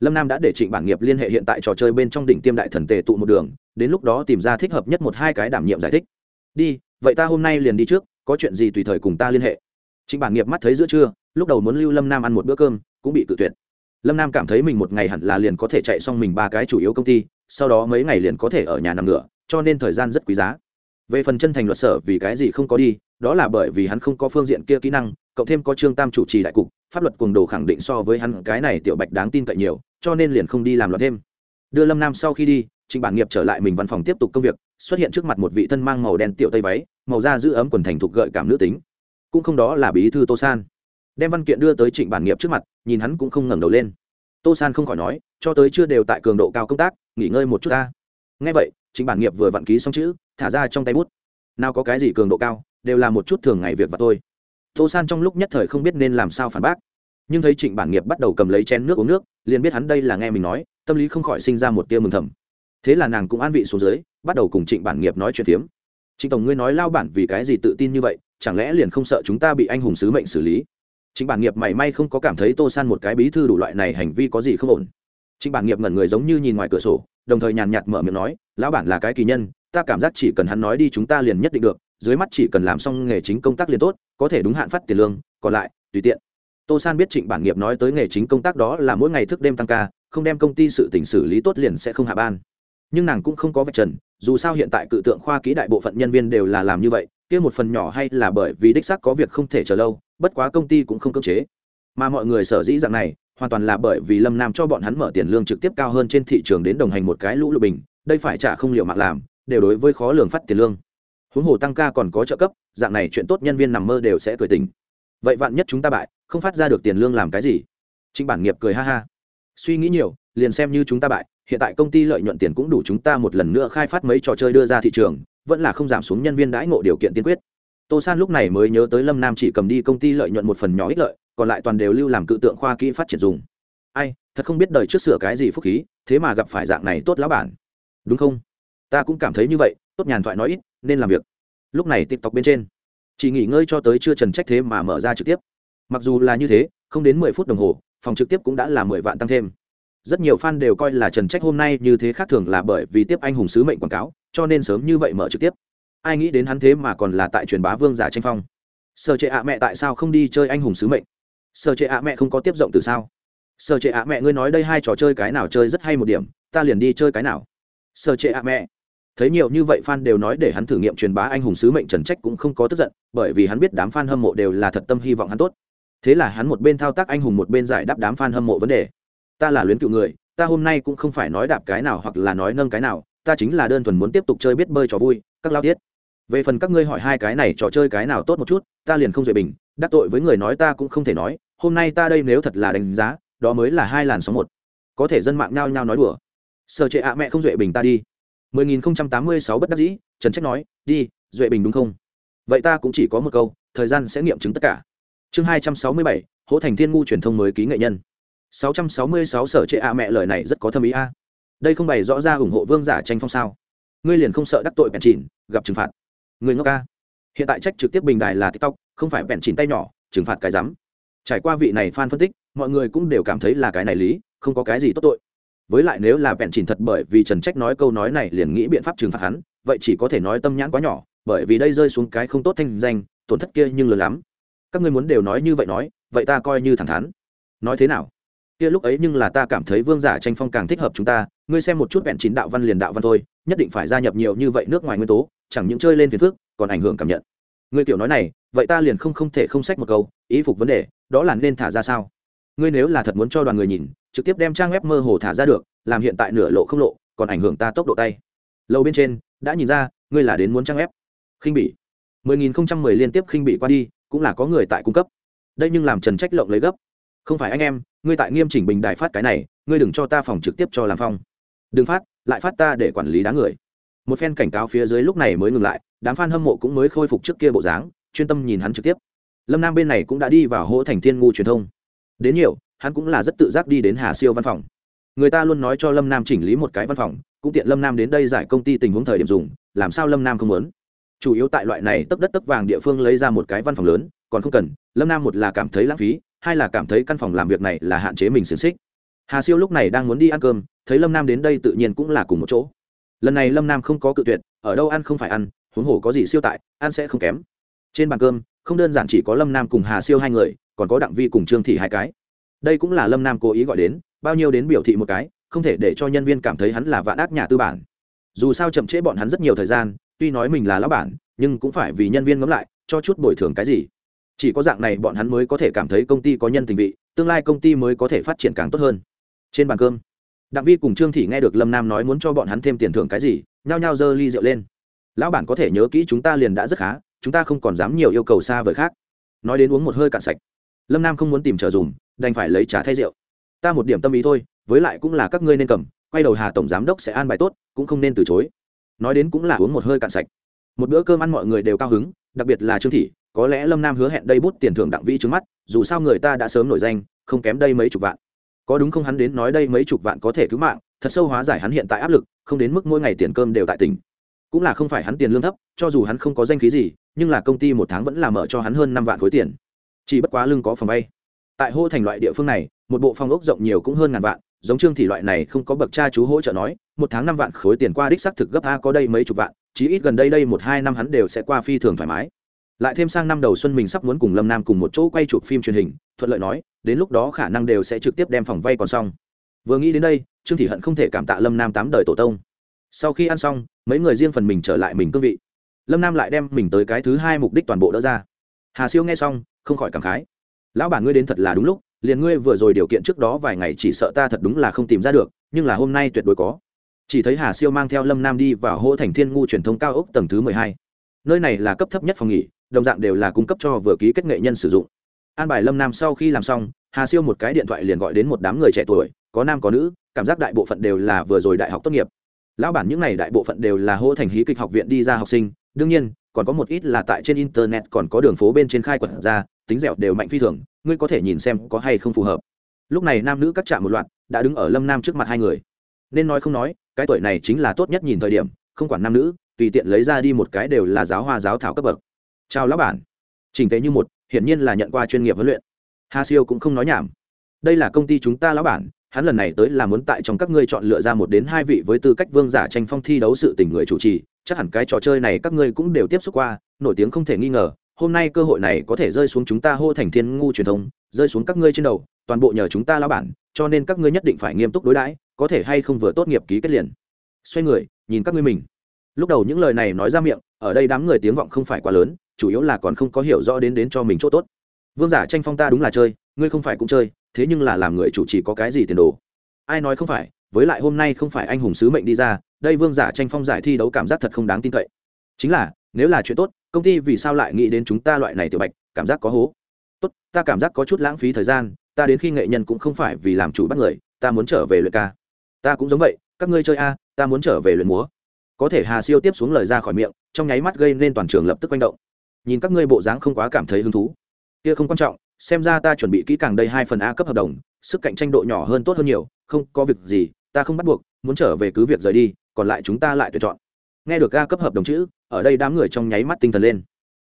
Lâm nam đã để trịnh bản nghiệp liên hệ hiện tại trò chơi bên trong đỉnh tiêm đại thần tề tụ một đường, đến lúc đó tìm ra thích hợp nhất một hai cái đảm nhiệm giải thích. Đi, vậy ta hôm nay liền đi trước, có chuyện gì tùy thời cùng ta liên hệ. Trịnh bản nghiệp mắt thấy giữa trưa, lúc đầu muốn lưu lâm nam ăn một bữa cơm, cũng bị cự tuyệt. Lâm nam cảm thấy mình một ngày hẳn là liền có thể chạy xong mình ba cái chủ yếu công ty, sau đó mấy ngày liền có thể ở nhà nằm ngửa, cho nên thời gian rất quý giá về phần chân thành luật sở vì cái gì không có đi, đó là bởi vì hắn không có phương diện kia kỹ năng, cộng thêm có trương tam chủ trì đại cục, pháp luật cuồng đồ khẳng định so với hắn cái này tiểu bạch đáng tin cậy nhiều, cho nên liền không đi làm luật thêm. Đưa lâm nam sau khi đi, trịnh bản nghiệp trở lại mình văn phòng tiếp tục công việc, xuất hiện trước mặt một vị thân mang màu đen tiểu tây váy, màu da giữ ấm quần thành thục gợi cảm nữ tính. Cũng không đó là bí thư tô san. Đem văn kiện đưa tới trịnh bản nghiệp trước mặt, nhìn hắn cũng không ngẩng đầu lên. Tô san không khỏi nói, cho tới chưa đều tại cường độ cao công tác, nghỉ ngơi một chút ta. Ngay vậy chính bản nghiệp vừa vặn ký xong chữ, thả ra trong tay bút. Nào có cái gì cường độ cao, đều là một chút thường ngày việc và tôi tô san trong lúc nhất thời không biết nên làm sao phản bác. Nhưng thấy trịnh bản nghiệp bắt đầu cầm lấy chén nước uống nước, liền biết hắn đây là nghe mình nói, tâm lý không khỏi sinh ra một tia mừng thầm. Thế là nàng cũng an vị xuống dưới, bắt đầu cùng trịnh bản nghiệp nói chuyện phiếm. Trịnh tổng, ngươi nói lao bản vì cái gì tự tin như vậy, chẳng lẽ liền không sợ chúng ta bị anh hùng sứ mệnh xử lý? Trịnh bản nghiệp mảy may không có cảm thấy tô san một cái bí thư đủ loại này hành vi có gì không ổn. Trịnh bản nghiệp ngẩn người giống như nhìn ngoài cửa sổ đồng thời nhàn nhạt mở miệng nói, lão bản là cái kỳ nhân, ta cảm giác chỉ cần hắn nói đi chúng ta liền nhất định được, dưới mắt chỉ cần làm xong nghề chính công tác liền tốt, có thể đúng hạn phát tiền lương, còn lại, tùy tiện. Tô san biết trịnh bản nghiệp nói tới nghề chính công tác đó là mỗi ngày thức đêm tăng ca, không đem công ty sự tỉnh xử lý tốt liền sẽ không hạ ban. Nhưng nàng cũng không có vạch trần, dù sao hiện tại cự tượng khoa kỹ đại bộ phận nhân viên đều là làm như vậy, kia một phần nhỏ hay là bởi vì đích xác có việc không thể chờ lâu, bất quá công ty cũng không cưỡng chế. Mà mọi người sở dĩ dạng này hoàn toàn là bởi vì lâm nam cho bọn hắn mở tiền lương trực tiếp cao hơn trên thị trường đến đồng hành một cái lũ lụt bình, đây phải trả không liệu mạng làm, đều đối với khó lường phát tiền lương. Huống hồ tăng ca còn có trợ cấp, dạng này chuyện tốt nhân viên nằm mơ đều sẽ cười tình vậy vạn nhất chúng ta bại, không phát ra được tiền lương làm cái gì? Trịnh bản nghiệp cười ha ha. Suy nghĩ nhiều, liền xem như chúng ta bại, hiện tại công ty lợi nhuận tiền cũng đủ chúng ta một lần nữa khai phát mấy trò chơi đưa ra thị trường, vẫn là không giảm xuống nhân viên đãi ngộ điều kiện tiên quyết. Tô san lúc này mới nhớ tới lâm nam chỉ cầm đi công ty lợi nhuận một phần nhỏ ích lợi còn lại toàn đều lưu làm cự tượng khoa kỹ phát triển dùng. Ai, thật không biết đời trước sửa cái gì phúc khí, thế mà gặp phải dạng này tốt lão bản. Đúng không? Ta cũng cảm thấy như vậy, tốt nhàn thoại nói ít, nên làm việc. Lúc này tiktok bên trên, chỉ nghỉ ngơi cho tới chưa trần trách thế mà mở ra trực tiếp. Mặc dù là như thế, không đến mười phút đồng hồ, phòng trực tiếp cũng đã là mười vạn tăng thêm. Rất nhiều fan đều coi là trần trách hôm nay như thế khác thường là bởi vì tiếp anh hùng sứ mệnh quảng cáo, cho nên sớm như vậy mở trực tiếp. Ai nghĩ đến hắn thế mà còn là tại truyền bá vương giả tranh phong. Sở trệ ạ mẹ tại sao không đi chơi anh hùng sứ mệnh? Sở trệ ạ mẹ không có tiếp rộng từ sao? Sở trệ ạ mẹ, ngươi nói đây hai trò chơi cái nào chơi rất hay một điểm, ta liền đi chơi cái nào. Sở trệ ạ mẹ. Thấy nhiều như vậy fan đều nói để hắn thử nghiệm truyền bá anh hùng sứ mệnh trần trách cũng không có tức giận, bởi vì hắn biết đám fan hâm mộ đều là thật tâm hy vọng hắn tốt. Thế là hắn một bên thao tác anh hùng một bên giải đáp đám fan hâm mộ vấn đề. Ta là luyến cựu người, ta hôm nay cũng không phải nói đạp cái nào hoặc là nói nâng cái nào, ta chính là đơn thuần muốn tiếp tục chơi biết bơi trò vui, các lao tiết. Về phần các ngươi hỏi hai cái này trò chơi cái nào tốt một chút, ta liền không dễ bình, đắc tội với người nói ta cũng không thể nói hôm nay ta đây nếu thật là đánh giá đó mới là hai làn sóng một. Có thể dân mạng nhao nhao nói đùa. Sợ trệ ạ mẹ không duệ bình ta đi. 10.086 bất đắc dĩ trần trách nói đi duệ bình đúng không? Vậy ta cũng chỉ có một câu thời gian sẽ nghiệm chứng tất cả. Chương 267, hỗ thành thiên ngu truyền thông mới ký nghệ nhân. 666 sở trệ ạ mẹ lời này rất có thâm ý a. Đây không bày rõ ra ủng hộ vương giả tranh phong sao. Ngươi liền không sợ đắc tội bèn chỉnh gặp trừng phạt. Người ngốc ca hiện tại trách trực tiếp bình đài là tiktok không phải bèn chỉnh tay nhỏ trừng phạt cái rắm trải qua vị này fan phân tích, mọi người cũng đều cảm thấy là cái này lý, không có cái gì tốt tội. Với lại nếu là bẹn chỉnh thật bởi vì trần trách nói câu nói này liền nghĩ biện pháp trừng phạt hắn, vậy chỉ có thể nói tâm nhãn quá nhỏ, bởi vì đây rơi xuống cái không tốt thanh danh, tổn thất kia nhưng lớn lắm. Các ngươi muốn đều nói như vậy nói, vậy ta coi như thẳng thắn. Nói thế nào? Kia lúc ấy nhưng là ta cảm thấy vương giả tranh phong càng thích hợp chúng ta, ngươi xem một chút vẹn chín đạo văn liền đạo văn thôi, nhất định phải gia nhập nhiều như vậy nước ngoài nguyên tố, chẳng những chơi lên phiền phước còn ảnh hưởng cảm nhận. Ngươi kiểu nói này, vậy ta liền không không thể không sách một câu, ý phục vấn đề đó là nên thả ra sao? Ngươi nếu là thật muốn cho đoàn người nhìn, trực tiếp đem trang web mơ hồ thả ra được, làm hiện tại nửa lộ không lộ, còn ảnh hưởng ta tốc độ tay. Lâu bên trên, đã nhìn ra, ngươi là đến muốn trang web. Khinh bỉ. 10.010 liên tiếp khinh bị qua đi, cũng là có người tại cung cấp. Đây nhưng làm trần trách lộng lấy gấp. Không phải anh em, ngươi tại nghiêm chỉnh bình đài phát cái này, ngươi đừng cho ta phòng trực tiếp cho làm phong. Đừng phát, lại phát ta để quản lý đá người. Một phen cảnh cáo phía dưới lúc này mới ngừng lại, đám f a n hâm mộ cũng mới khôi phục trước kia bộ dáng, chuyên tâm nhìn hắn trực tiếp lâm nam bên này cũng đã đi vào hỗ thành thiên ngu truyền thông. Đến nhiều, hắn cũng là rất tự giác đi đến hà siêu văn phòng. Người ta luôn nói cho lâm nam chỉnh lý một cái văn phòng, cũng tiện lâm nam đến đây giải công ty tình huống thời điểm dùng, làm sao lâm nam không muốn? Chủ yếu tại loại này tấp đất tấp vàng địa phương lấy ra một cái văn phòng lớn, còn không cần, lâm nam một là cảm thấy lãng phí, hai là cảm thấy căn phòng làm việc này là hạn chế mình xiềng xích. Hà siêu lúc này đang muốn đi ăn cơm, thấy lâm nam đến đây tự nhiên cũng là cùng một chỗ. Lần này lâm nam không có cự tuyệt, ở đâu ăn không phải ăn, huống hồ có gì siêu tại, ăn sẽ không kém. Trên bàn cơm không đơn giản chỉ có lâm nam cùng hà siêu hai người, còn có đặng vi cùng trương thị hai cái. Đây cũng là lâm nam cố ý gọi đến, bao nhiêu đến biểu thị một cái, không thể để cho nhân viên cảm thấy hắn là vạn ác nhà tư bản. Dù sao chậm trễ bọn hắn rất nhiều thời gian, tuy nói mình là lão bản, nhưng cũng phải vì nhân viên ngẫm lại, cho chút bồi thường cái gì. Chỉ có dạng này bọn hắn mới có thể cảm thấy công ty có nhân tình vị, tương lai công ty mới có thể phát triển càng tốt hơn. Trên bàn cơm, đặng vi cùng trương thị nghe được lâm nam nói muốn cho bọn hắn thêm tiền thưởng cái gì, nhao nhao giơ ly rượu lên. Lão bản có thể nhớ kỹ chúng ta liền đã rất khá chúng ta không còn dám nhiều yêu cầu xa vời khác. Nói đến uống một hơi cạn sạch. Lâm nam không muốn tìm trở dùng, đành phải lấy trà thay rượu. Ta một điểm tâm ý thôi, với lại cũng là các ngươi nên cầm, quay đầu hà tổng giám đốc sẽ an bài tốt, cũng không nên từ chối. Nói đến cũng là uống một hơi cạn sạch. Một bữa cơm ăn mọi người đều cao hứng, đặc biệt là trương thị, có lẽ lâm nam hứa hẹn đây bút tiền thưởng đặng vĩ trước mắt, dù sao người ta đã sớm nổi danh, không kém đây mấy chục vạn. Có đúng không hắn đến nói đây mấy chục vạn có thể cứu mạng, thật sâu hóa giải hắn hiện tại áp lực, không đến mức mỗi ngày tiền cơm đều tại tỉnh. Cũng là không phải hắn tiền lương thấp, cho dù hắn không có danh khí gì nhưng là công ty một tháng vẫn là mở cho hắn hơn năm vạn khối tiền. Chỉ bất quá lương có phòng vay tại hô thành loại địa phương này, một bộ phòng ốc rộng nhiều cũng hơn ngàn vạn, giống trương thị loại này không có bậc cha chú hỗ trợ nói, một tháng năm vạn khối tiền qua đích xác thực gấp a, có đây mấy chục vạn, chí ít gần đây đây một hai năm hắn đều sẽ qua phi thường thoải mái. Lại thêm sang năm đầu xuân mình sắp muốn cùng lâm nam cùng một chỗ quay chụp phim truyền hình, thuận lợi nói, đến lúc đó khả năng đều sẽ trực tiếp đem phòng vay còn xong. Vừa nghĩ đến đây, trương thị hận không thể cảm tạ lâm nam tám đời tổ tông. Sau khi ăn xong, mấy người riêng phần mình trở lại mình cương vị lâm nam lại đem mình tới cái thứ hai mục đích toàn bộ đỡ ra hà siêu nghe xong không khỏi cảm khái lão bản ngươi đến thật là đúng lúc liền ngươi vừa rồi điều kiện trước đó vài ngày chỉ sợ ta thật đúng là không tìm ra được nhưng là hôm nay tuyệt đối có chỉ thấy hà siêu mang theo lâm nam đi vào hỗ thành thiên ngu truyền thông cao ốc tầng thứ mười hai nơi này là cấp thấp nhất phòng nghỉ đồng dạng đều là cung cấp cho vừa ký kết nghệ nhân sử dụng an bài lâm nam sau khi làm xong hà siêu một cái điện thoại liền gọi đến một đám người trẻ tuổi có nam có nữ cảm giác đại bộ phận đều là vừa rồi đại học tốt nghiệp lão bản những n à y đại bộ phận đều là hô thành hí kịch học viện đi ra học sinh đương nhiên, còn có một ít là tại trên internet còn có đường phố bên trên khai quật ra, tính dẻo đều mạnh phi thường, ngươi có thể nhìn xem có hay không phù hợp. Lúc này nam nữ cắt chạm một loạt, đã đứng ở lâm nam trước mặt hai người. Nên nói không nói, cái tuổi này chính là tốt nhất nhìn thời điểm, không quản nam nữ, tùy tiện lấy ra đi một cái đều là giáo hoa giáo thảo cấp bậc. Chào lão bản. Trình tế như một, hiển nhiên là nhận qua chuyên nghiệp huấn luyện. Hà siêu cũng không nói nhảm. Đây là công ty chúng ta lão bản, hắn lần này tới là muốn tại trong các ngươi chọn lựa ra một đến hai vị với tư cách vương giả tranh phong thi đấu sự tình người chủ trì chắc hẳn cái trò chơi này các ngươi cũng đều tiếp xúc qua, nổi tiếng không thể nghi ngờ, hôm nay cơ hội này có thể rơi xuống chúng ta hô thành thiên ngu truyền thông, rơi xuống các ngươi trên đầu, toàn bộ nhờ chúng ta lao bản, cho nên các ngươi nhất định phải nghiêm túc đối đãi, có thể hay không vừa tốt nghiệp ký kết liền. Xoay người, nhìn các ngươi mình. Lúc đầu những lời này nói ra miệng, ở đây đám người tiếng vọng không phải quá lớn, chủ yếu là còn không có hiểu rõ đến đến cho mình chỗ tốt. Vương giả tranh phong ta đúng là chơi, ngươi không phải cũng chơi, thế nhưng là làm người chủ trì có cái gì tiền đồ? Ai nói không phải, với lại hôm nay không phải anh hùng sứ mệnh đi ra đây vương giả tranh phong giải thi đấu cảm giác thật không đáng tin cậy. Chính là, nếu là chuyện tốt, công ty vì sao lại nghĩ đến chúng ta loại này tiểu bạch, cảm giác có hố. Tốt, ta cảm giác có chút lãng phí thời gian, ta đến khi nghệ nhân cũng không phải vì làm chủ bắt người, ta muốn trở về luyện ca. Ta cũng giống vậy, các ngươi chơi a, ta muốn trở về luyện múa. Có thể hà siêu tiếp xuống lời ra khỏi miệng, trong nháy mắt gây nên toàn trường lập tức quanh động. Nhìn các ngươi bộ dáng không quá cảm thấy hứng thú. Kia không quan trọng, xem ra ta chuẩn bị kỹ càng đây hai phần a cấp hợp đồng, sức cạnh tranh độ nhỏ hơn tốt hơn nhiều, không có việc gì, ta không bắt buộc, muốn trở về cứ việc rời đi còn lại chúng ta lại tuyển chọn. Nghe được a cấp hợp đồng chữ, ở đây đám người trong nháy mắt tinh thần lên.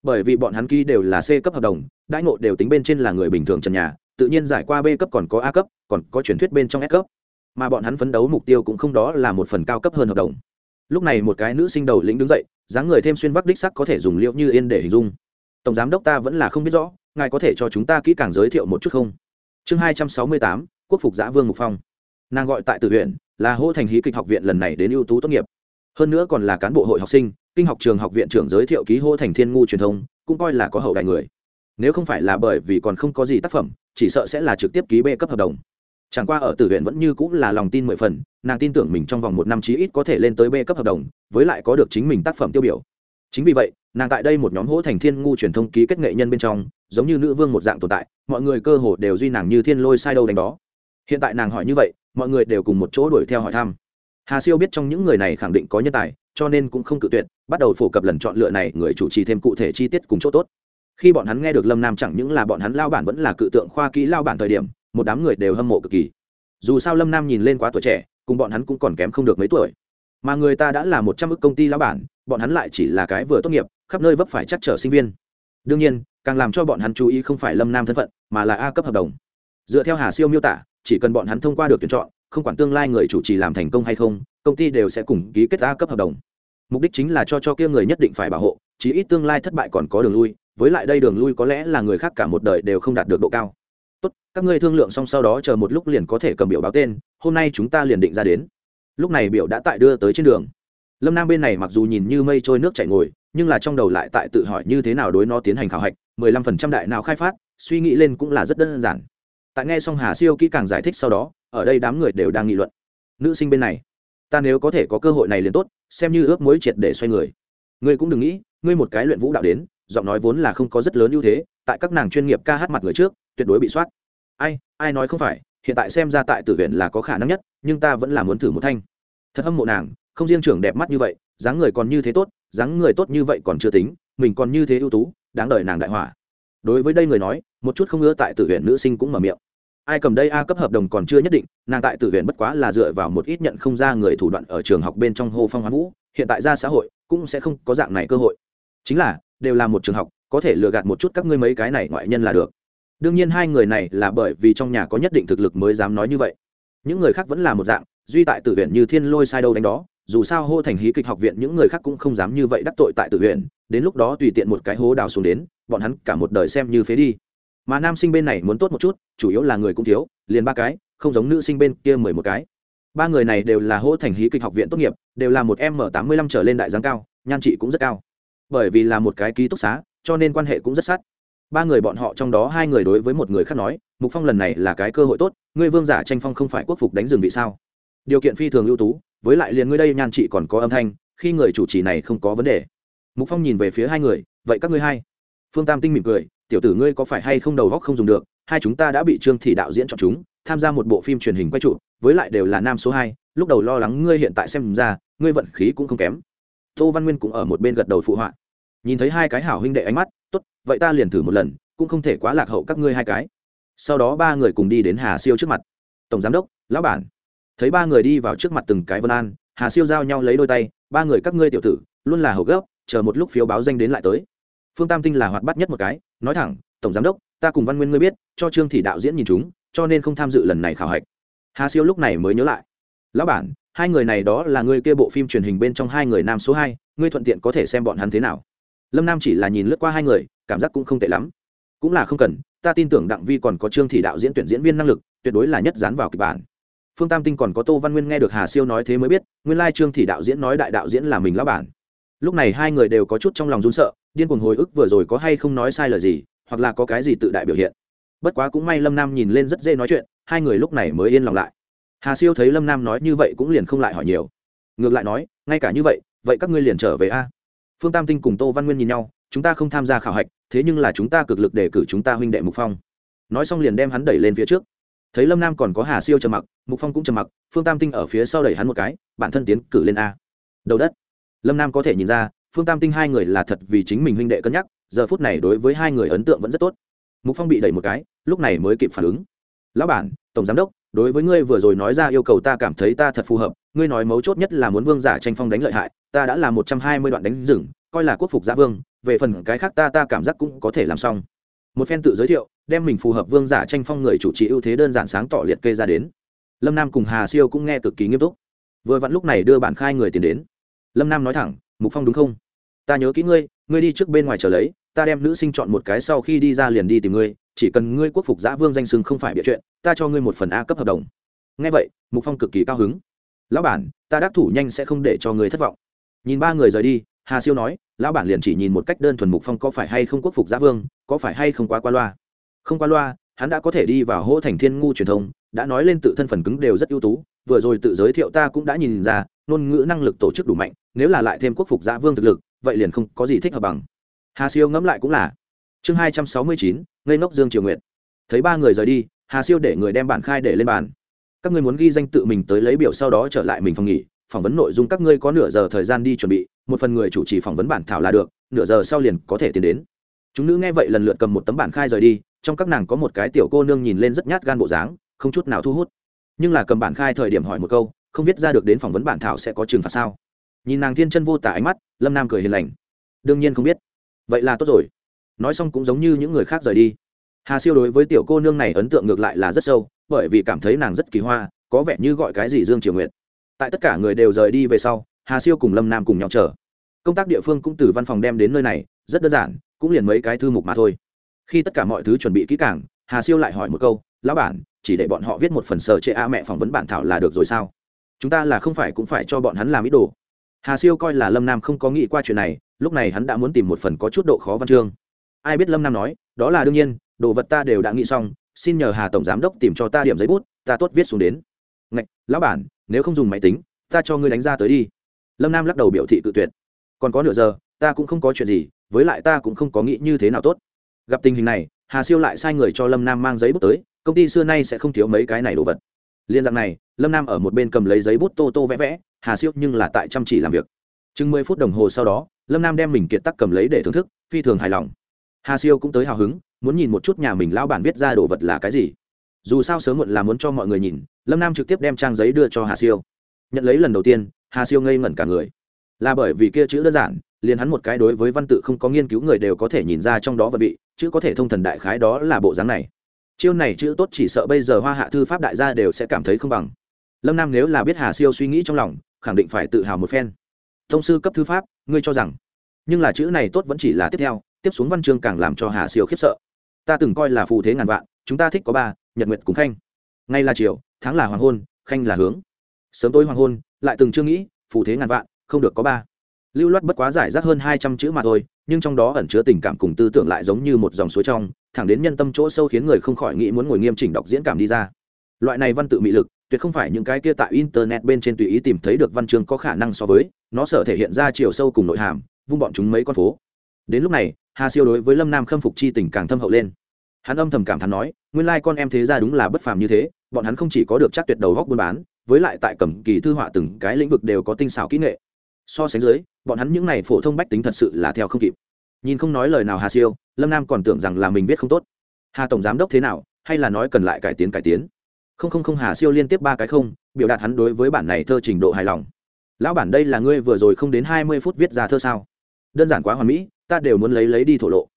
Bởi vì bọn hắn ký đều là c cấp hợp đồng, đãi ngộ đều tính bên trên là người bình thường trần nhà, tự nhiên giải qua b cấp còn có a cấp, còn có truyền thuyết bên trong s cấp. Mà bọn hắn phấn đấu mục tiêu cũng không đó là một phần cao cấp hơn hợp đồng. Lúc này một cái nữ sinh đầu lĩnh đứng dậy, dáng người thêm xuyên vắc đích sắc có thể dùng liệu như yên để hình dung. Tổng giám đốc ta vẫn là không biết rõ, ngài có thể cho chúng ta kỹ càng giới thiệu một chút không? Chương hai trăm sáu mươi tám, quốc phục giã vương mục phong. Nàng gọi tại tự huyện là hô thành hí kịch học viện lần này đến ưu tú tốt nghiệp. Hơn nữa còn là cán bộ hội học sinh, kinh học trường học viện trưởng giới thiệu ký hô thành thiên ngu truyền thông, cũng coi là có hậu đại người. Nếu không phải là bởi vì còn không có gì tác phẩm, chỉ sợ sẽ là trực tiếp ký b cấp hợp đồng. Chẳng qua ở tử huyện vẫn như cũng là lòng tin mười phần, nàng tin tưởng mình trong vòng một năm chí ít có thể lên tới b cấp hợp đồng, với lại có được chính mình tác phẩm tiêu biểu. Chính vì vậy, nàng tại đây một nhóm hỗ thành thiên ngu truyền thông ký kết nghệ nhân bên trong, giống như nữ vương một dạng tồn tại, mọi người cơ hồ đều duy nàng như thiên lôi sai đâu đánh đó. Hiện tại nàng hỏi như vậy mọi người đều cùng một chỗ đuổi theo hỏi thăm. Hà siêu biết trong những người này khẳng định có nhân tài, cho nên cũng không cự tuyệt, bắt đầu phổ cập lần chọn lựa này, người chủ trì thêm cụ thể chi tiết cùng chỗ tốt. Khi bọn hắn nghe được lâm nam chẳng những là bọn hắn lao bản vẫn là cự tượng khoa kỹ lao bản thời điểm, một đám người đều hâm mộ cực kỳ. Dù sao lâm nam nhìn lên quá tuổi trẻ, cùng bọn hắn cũng còn kém không được mấy tuổi. Mà người ta đã là một trăm ước công ty lao bản, bọn hắn lại chỉ là cái vừa tốt nghiệp, khắp nơi vấp phải chắc trở sinh viên. Đương nhiên, càng làm cho bọn hắn chú ý không phải lâm nam thân phận, mà là a cấp hợp đồng. Dựa theo hà siêu miêu tả chỉ cần bọn hắn thông qua được tuyển chọn, không quản tương lai người chủ trì làm thành công hay không, công ty đều sẽ cùng ký kết a cấp hợp đồng. Mục đích chính là cho cho kia người nhất định phải bảo hộ, chí ít tương lai thất bại còn có đường lui, với lại đây đường lui có lẽ là người khác cả một đời đều không đạt được độ cao. Tốt, các ngươi thương lượng xong sau đó chờ một lúc liền có thể cầm biểu báo tên, hôm nay chúng ta liền định ra đến. Lúc này biểu đã tại đưa tới trên đường. Lâm nam bên này mặc dù nhìn như mây trôi nước chảy ngồi, nhưng là trong đầu lại tại tự hỏi như thế nào đối nó tiến hành khảo hạch, mười lăm phần trăm đại nào khai phát, suy nghĩ lên cũng là rất đơn giản tại nghe xong hà siêu kỹ càng giải thích sau đó, ở đây đám người đều đang nghị luận. Nữ sinh bên này, ta nếu có thể có cơ hội này liền tốt, xem như ước mối triệt để xoay người. Ngươi cũng đừng nghĩ, ngươi một cái luyện vũ đạo đến, giọng nói vốn là không có rất lớn ưu thế, tại các nàng chuyên nghiệp ca hát mặt người trước, tuyệt đối bị soát. Ai ai nói không phải, hiện tại xem ra tại tử viện là có khả năng nhất, nhưng ta vẫn là muốn thử một thanh. Thật hâm mộ nàng, không riêng trưởng đẹp mắt như vậy, dáng người còn như thế tốt, dáng người tốt như vậy còn chưa tính, mình còn như thế ưu tú, đáng đợi nàng đại hỏa đối với đây người nói, một chút không ưa tại tử viện nữ sinh cũng mở miệng ai cầm đây a cấp hợp đồng còn chưa nhất định, nàng tại tử viện bất quá là dựa vào một ít nhận không ra người thủ đoạn ở trường học bên trong hô phong hoán vũ, hiện tại ra xã hội, cũng sẽ không có dạng này cơ hội. Chính là, đều là một trường học, có thể lừa gạt một chút các ngươi mấy cái này ngoại nhân là được. Đương nhiên hai người này là bởi vì trong nhà có nhất định thực lực mới dám nói như vậy. Những người khác vẫn là một dạng, duy tại tử viện như thiên lôi sai đâu đánh đó, dù sao hô thành hí kịch học viện những người khác cũng không dám như vậy đắc tội tại tử viện đến lúc đó tùy tiện một cái hố đào xuống đến, bọn hắn cả một đời xem như phế đi mà nam sinh bên này muốn tốt một chút, chủ yếu là người cũng thiếu, liền ba cái, không giống nữ sinh bên kia mười một cái. Ba người này đều là Hỗ thành hí kịch học viện tốt nghiệp, đều là một m tám mươi lăm trở lên đại giáng cao, nhan trị cũng rất cao. Bởi vì là một cái ký túc xá, cho nên quan hệ cũng rất sát. Ba người bọn họ trong đó hai người đối với một người khác nói, mục phong lần này là cái cơ hội tốt, ngươi vương giả tranh phong không phải quốc phục đánh rừng vì sao? Điều kiện phi thường ưu tú, với lại liền ngươi đây nhan trị còn có âm thanh, khi người chủ trì này không có vấn đề. Mục phong nhìn về phía hai người, vậy các ngươi hai? Phương tam tinh mỉm cười tiểu tử ngươi có phải hay không đầu góc không dùng được, hai chúng ta đã bị trương thị đạo diễn chọn chúng, tham gia một bộ phim truyền hình quay trụ, với lại đều là nam số hai, lúc đầu lo lắng ngươi hiện tại xem ra, ngươi vận khí cũng không kém. Tô văn nguyên cũng ở một bên gật đầu phụ họa. Nhìn thấy hai cái hảo huynh đệ ánh mắt, tốt, vậy ta liền thử một lần, cũng không thể quá lạc hậu các ngươi hai cái. Sau đó ba người cùng đi đến hà siêu trước mặt. Tổng giám đốc, lão bản. Thấy ba người đi vào trước mặt từng cái vân an, hà siêu giao nhau lấy đôi tay, ba người các ngươi tiểu tử, luôn là hầu gấp, chờ một lúc phiếu báo danh đến lại tới phương tam tinh là hoạt bát nhất một cái, nói thẳng, tổng giám đốc, ta cùng văn nguyên ngươi biết, cho trương thị đạo diễn nhìn chúng, cho nên không tham dự lần này khảo hạch. Hà siêu lúc này mới nhớ lại. Lão bản, hai người này đó là ngươi kia bộ phim truyền hình bên trong hai người nam số hai, ngươi thuận tiện có thể xem bọn hắn thế nào? Lâm nam chỉ là nhìn lướt qua hai người, cảm giác cũng không tệ lắm. Cũng là không cần, ta tin tưởng đặng vi còn có trương thị đạo diễn tuyển diễn viên năng lực, tuyệt đối là nhất dán vào kịch bản. Phương tam tinh còn có tô văn nguyên nghe được hà siêu nói thế mới biết, nguyên lai trương thị đạo diễn nói đại đạo diễn là mình lão bản lúc này hai người đều có chút trong lòng run sợ, điên cuồng hồi ức vừa rồi có hay không nói sai lời gì, hoặc là có cái gì tự đại biểu hiện. Bất quá cũng may lâm nam nhìn lên rất dễ nói chuyện, hai người lúc này mới yên lòng lại. Hà siêu thấy lâm nam nói như vậy cũng liền không lại hỏi nhiều. Ngược lại nói, ngay cả như vậy vậy các ngươi liền trở về a? Phương tam tinh cùng tô văn nguyên nhìn nhau, chúng ta không tham gia khảo hạch, thế nhưng là chúng ta cực lực để cử chúng ta huynh đệ mục phong. Nói xong liền đem hắn đẩy lên phía trước. Thấy lâm nam còn có hà siêu trầm mặc, mục phong cũng trầm mặc, phương tam tinh ở phía sau đẩy hắn một cái, bản thân tiến cử lên a. Đầu đất lâm nam có thể nhìn ra, phương tam tinh hai người là thật vì chính mình huynh đệ cân nhắc, giờ phút này đối với hai người ấn tượng vẫn rất tốt. Mục phong bị đẩy một cái, lúc này mới kịp phản ứng. Lão bản, tổng giám đốc, đối với ngươi vừa rồi nói ra yêu cầu ta cảm thấy ta thật phù hợp, ngươi nói mấu chốt nhất là muốn vương giả tranh phong đánh lợi hại, ta đã làm một trăm hai mươi đoạn đánh rừng, coi là quốc phục giả vương, về phần cái khác ta ta cảm giác cũng có thể làm xong. Một phen tự giới thiệu, đem mình phù hợp vương giả tranh phong người chủ trì ưu thế đơn giản sáng tỏ liệt kê ra đến. Lâm nam cùng hà siêu cũng nghe cực kỳ nghiêm túc. Vừa vặn lúc này đưa bản khai người tiền đến lâm nam nói thẳng, mục phong đúng không? Ta nhớ kỹ ngươi ngươi đi trước bên ngoài chờ lấy, ta đem nữ sinh chọn một cái sau khi đi ra liền đi tìm ngươi, chỉ cần ngươi quốc phục giã vương danh sưng không phải bịa chuyện, ta cho ngươi một phần a cấp hợp đồng. Ngay vậy, mục phong cực kỳ cao hứng. Lão bản, ta đắc thủ nhanh sẽ không để cho ngươi thất vọng. Nhìn ba người rời đi, hà siêu nói, lão bản liền chỉ nhìn một cách đơn thuần mục phong có phải hay không quốc phục giã vương, có phải hay không quá qua loa? Không qua loa, hắn đã có thể đi vào hỗ thành thiên ngu truyền thông, đã nói lên tự thân phần cứng đều rất ưu tú, vừa rồi tự giới thiệu ta cũng đã nhìn ra ngôn ngữ năng lực tổ chức đủ mạnh, nếu là lại thêm quốc phục giã vương thực lực, vậy liền không có gì thích hợp bằng. Hà siêu ngẫm lại cũng là. Chương hai trăm sáu mươi chín, ngây ngốc dương triều nguyện thấy ba người rời đi, hà siêu để người đem bản khai để lên bàn. Các ngươi muốn ghi danh tự mình tới lấy biểu sau đó trở lại mình phòng nghỉ, phỏng vấn nội dung các ngươi có nửa giờ thời gian đi chuẩn bị, một phần người chủ trì phỏng vấn bản thảo là được, nửa giờ sau liền có thể tiến đến. Chúng nữ nghe vậy lần lượt cầm một tấm bản khai rời đi, trong các nàng có một cái tiểu cô nương nhìn lên rất nhát gan bộ dáng, không chút nào thu hút. Nhưng là cầm bản khai thời điểm hỏi một câu không viết ra được đến phỏng vấn bản thảo sẽ có trừng phạt sao? Nhìn nàng thiên chân vô tả ánh mắt, lâm nam cười hiền lành. Đương nhiên không biết. Vậy là tốt rồi. Nói xong cũng giống như những người khác rời đi. Hà siêu đối với tiểu cô nương này ấn tượng ngược lại là rất sâu, bởi vì cảm thấy nàng rất kỳ hoa, có vẻ như gọi cái gì dương triều nguyệt. Tại tất cả người đều rời đi về sau, hà siêu cùng lâm nam cùng nhau chờ. Công tác địa phương cũng từ văn phòng đem đến nơi này, rất đơn giản, cũng liền mấy cái thư mục mà thôi. Khi tất cả mọi thứ chuẩn bị kỹ càng, hà siêu lại hỏi một câu, lão bản, chỉ để bọn họ viết một phần sở chệ a mẹ phỏng vấn bản thảo là được rồi sao? Chúng ta là không phải cũng phải cho bọn hắn làm ý đồ. Hà siêu coi là lâm nam không có nghĩ qua chuyện này, lúc này hắn đã muốn tìm một phần có chút độ khó văn chương. Ai biết lâm nam nói, đó là đương nhiên, đồ vật ta đều đã nghĩ xong, xin nhờ hà tổng giám đốc tìm cho ta điểm giấy bút, ta tốt viết xuống đến. Ngạch, lão bản, nếu không dùng máy tính, ta cho ngươi đánh ra tới đi. Lâm nam lắc đầu biểu thị tự tuyệt. Còn có nửa giờ, ta cũng không có chuyện gì, với lại ta cũng không có nghĩ như thế nào tốt. Gặp tình hình này, hà siêu lại sai người cho lâm nam mang giấy bút tới, công ty xưa nay sẽ không thiếu mấy cái này đồ vật liên dạng này, lâm nam ở một bên cầm lấy giấy bút tô tô vẽ vẽ, hà siêu nhưng là tại chăm chỉ làm việc. Chừng mười phút đồng hồ sau đó, lâm nam đem mình kiệt tắc cầm lấy để thưởng thức, phi thường hài lòng. Hà siêu cũng tới hào hứng, muốn nhìn một chút nhà mình lao bản viết ra đồ vật là cái gì. Dù sao sớm muộn là muốn cho mọi người nhìn, lâm nam trực tiếp đem trang giấy đưa cho hà siêu. Nhận lấy lần đầu tiên, hà siêu ngây ngẩn cả người. Là bởi vì kia chữ đơn giản, liền hắn một cái đối với văn tự không có nghiên cứu người đều có thể nhìn ra trong đó vật vị, chữ có thể thông thần đại khái đó là bộ dáng này chiêu này chữ tốt chỉ sợ bây giờ hoa hạ thư pháp đại gia đều sẽ cảm thấy không bằng. Lâm nam nếu là biết hà siêu suy nghĩ trong lòng, khẳng định phải tự hào một phen. Thông sư cấp thư pháp, ngươi cho rằng. Nhưng là chữ này tốt vẫn chỉ là tiếp theo, tiếp xuống văn chương càng làm cho hà siêu khiếp sợ. Ta từng coi là phù thế ngàn vạn, chúng ta thích có ba, nhật nguyệt cùng khanh. Ngay là chiều tháng là hoàng hôn, khanh là hướng. Sớm tối hoàng hôn, lại từng chưa nghĩ, phù thế ngàn vạn, không được có ba. Lưu loát bất quá giải rác hơn hai trăm chữ mà thôi nhưng trong đó ẩn chứa tình cảm cùng tư tưởng lại giống như một dòng suối trong, thẳng đến nhân tâm chỗ sâu khiến người không khỏi nghĩ muốn ngồi nghiêm chỉnh đọc diễn cảm đi ra. Loại này văn tự mị lực, tuyệt không phải những cái kia tại internet bên trên tùy ý tìm thấy được văn chương có khả năng so với, nó sở thể hiện ra chiều sâu cùng nội hàm, vung bọn chúng mấy con phố. Đến lúc này, hà siêu đối với lâm nam khâm phục chi tình càng thâm hậu lên. Hắn âm thầm cảm thán nói, nguyên lai con em thế ra đúng là bất phàm như thế, bọn hắn không chỉ có được chắc tuyệt đầu góc buôn bán, với lại tại cầm kỳ thư họa từng cái lĩnh vực đều có tinh xảo kỹ nghệ. So sánh dưới bọn hắn những n à y phổ thông bách tính thật sự là theo không kịp. Nhìn không nói lời nào hà siêu, lâm nam còn tưởng rằng là mình viết không tốt. Hà tổng giám đốc thế nào, hay là nói cần lại cải tiến cải tiến? Không không không, hà siêu liên tiếp ba cái không, biểu đạt hắn đối với bản này thơ trình độ hài lòng. Lão bản đây là ngươi vừa rồi không đến hai mươi phút viết ra thơ sao? Đơn giản quá hoàn mỹ, ta đều muốn lấy lấy đi thổ lộ.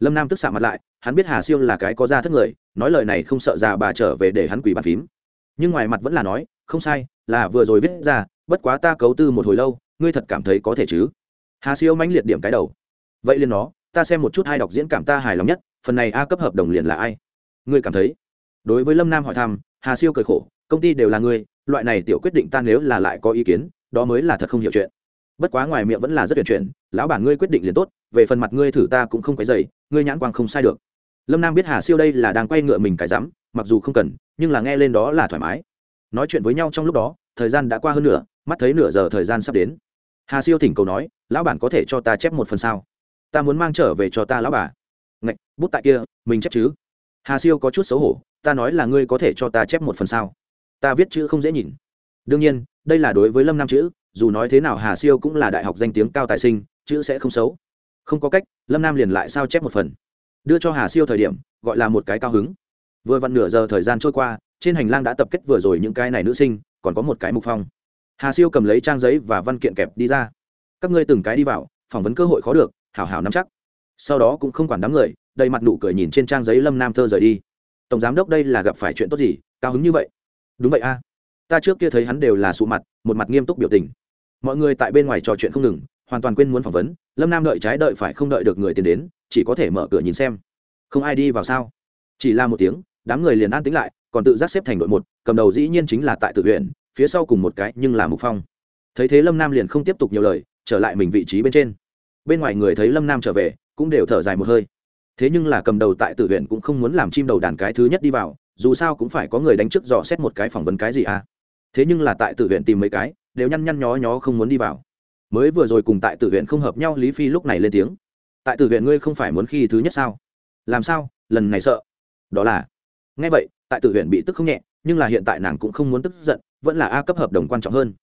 Lâm nam tức xạ mặt lại, hắn biết hà siêu là cái có ra thất người, nói lời này không sợ già bà trở về để hắn quỳ bàn phím. Nhưng ngoài mặt vẫn là nói, không sai, là vừa rồi viết ra, bất quá ta cấu tư một hồi lâu ngươi thật cảm thấy có thể chứ? Hà siêu mãnh liệt điểm cái đầu. Vậy liền nó, ta xem một chút hai đọc diễn cảm ta hài lòng nhất, phần này a cấp hợp đồng liền là ai? Ngươi cảm thấy? Đối với lâm nam hỏi thăm, hà siêu cười khổ, công ty đều là ngươi, loại này tiểu quyết định ta nếu là lại có ý kiến, đó mới là thật không hiểu chuyện. Bất quá ngoài miệng vẫn là rất tuyển chuyện lão bản ngươi quyết định liền tốt, về phần mặt ngươi thử ta cũng không quấy dày ngươi nhãn quang không sai được. Lâm nam biết hà siêu đây là đang quay ngựa mình cái rắm mặc dù không cần, nhưng là nghe lên đó là thoải mái. Nói chuyện với nhau trong lúc đó, thời gian đã qua hơn nửa, mắt thấy nửa giờ thời gian sắp đến hà siêu thỉnh cầu nói, lão bản có thể cho ta chép một phần sao? Ta muốn mang trở về cho ta lão bà. Ngạch, bút tại kia, mình chép chứ. Hà siêu có chút xấu hổ, ta nói là ngươi có thể cho ta chép một phần sao? Ta viết chữ không dễ nhìn. Đương nhiên, đây là đối với lâm nam chữ, dù nói thế nào hà siêu cũng là đại học danh tiếng cao tài sinh, chữ sẽ không xấu. Không có cách, lâm nam liền lại sao chép một phần. Đưa cho hà siêu thời điểm, gọi là một cái cao hứng. Vừa vặn nửa giờ thời gian trôi qua, trên hành lang đã tập kết vừa rồi những cái này nữ sinh, còn có một cái mục phong hà siêu cầm lấy trang giấy và văn kiện kẹp đi ra. Các ngươi từng cái đi vào, phỏng vấn cơ hội khó được, hảo hảo nắm chắc. Sau đó cũng không quản đám người, đầy mặt nụ cười nhìn trên trang giấy lâm nam thơ rời đi. Tổng giám đốc đây là gặp phải chuyện tốt gì, cao hứng như vậy? Đúng vậy a. Ta trước kia thấy hắn đều là sụ mặt, một mặt nghiêm túc biểu tình. Mọi người tại bên ngoài trò chuyện không ngừng, hoàn toàn quên muốn phỏng vấn, lâm nam đợi trái đợi phải không đợi được người tiền đến, chỉ có thể mở cửa nhìn xem. Không ai đi vào sao? Chỉ là một tiếng, đám người liền an tính lại, còn tự giác xếp thành đội một, cầm đầu dĩ nhiên chính là tại tự huyện phía sau cùng một cái nhưng là mục phong thấy thế lâm nam liền không tiếp tục nhiều lời trở lại mình vị trí bên trên bên ngoài người thấy lâm nam trở về cũng đều thở dài một hơi thế nhưng là cầm đầu tại tự huyện cũng không muốn làm chim đầu đàn cái thứ nhất đi vào dù sao cũng phải có người đánh trước dò xét một cái phỏng vấn cái gì à thế nhưng là tại tự huyện tìm mấy cái đều nhăn nhăn nhó nhó không muốn đi vào mới vừa rồi cùng tại tự huyện không hợp nhau lý phi lúc này lên tiếng tại tự huyện ngươi không phải muốn khi thứ nhất sao làm sao lần này sợ đó là ngay vậy tại tự huyện bị tức không nhẹ nhưng là hiện tại nàng cũng không muốn tức giận vẫn là a cấp hợp đồng quan trọng hơn.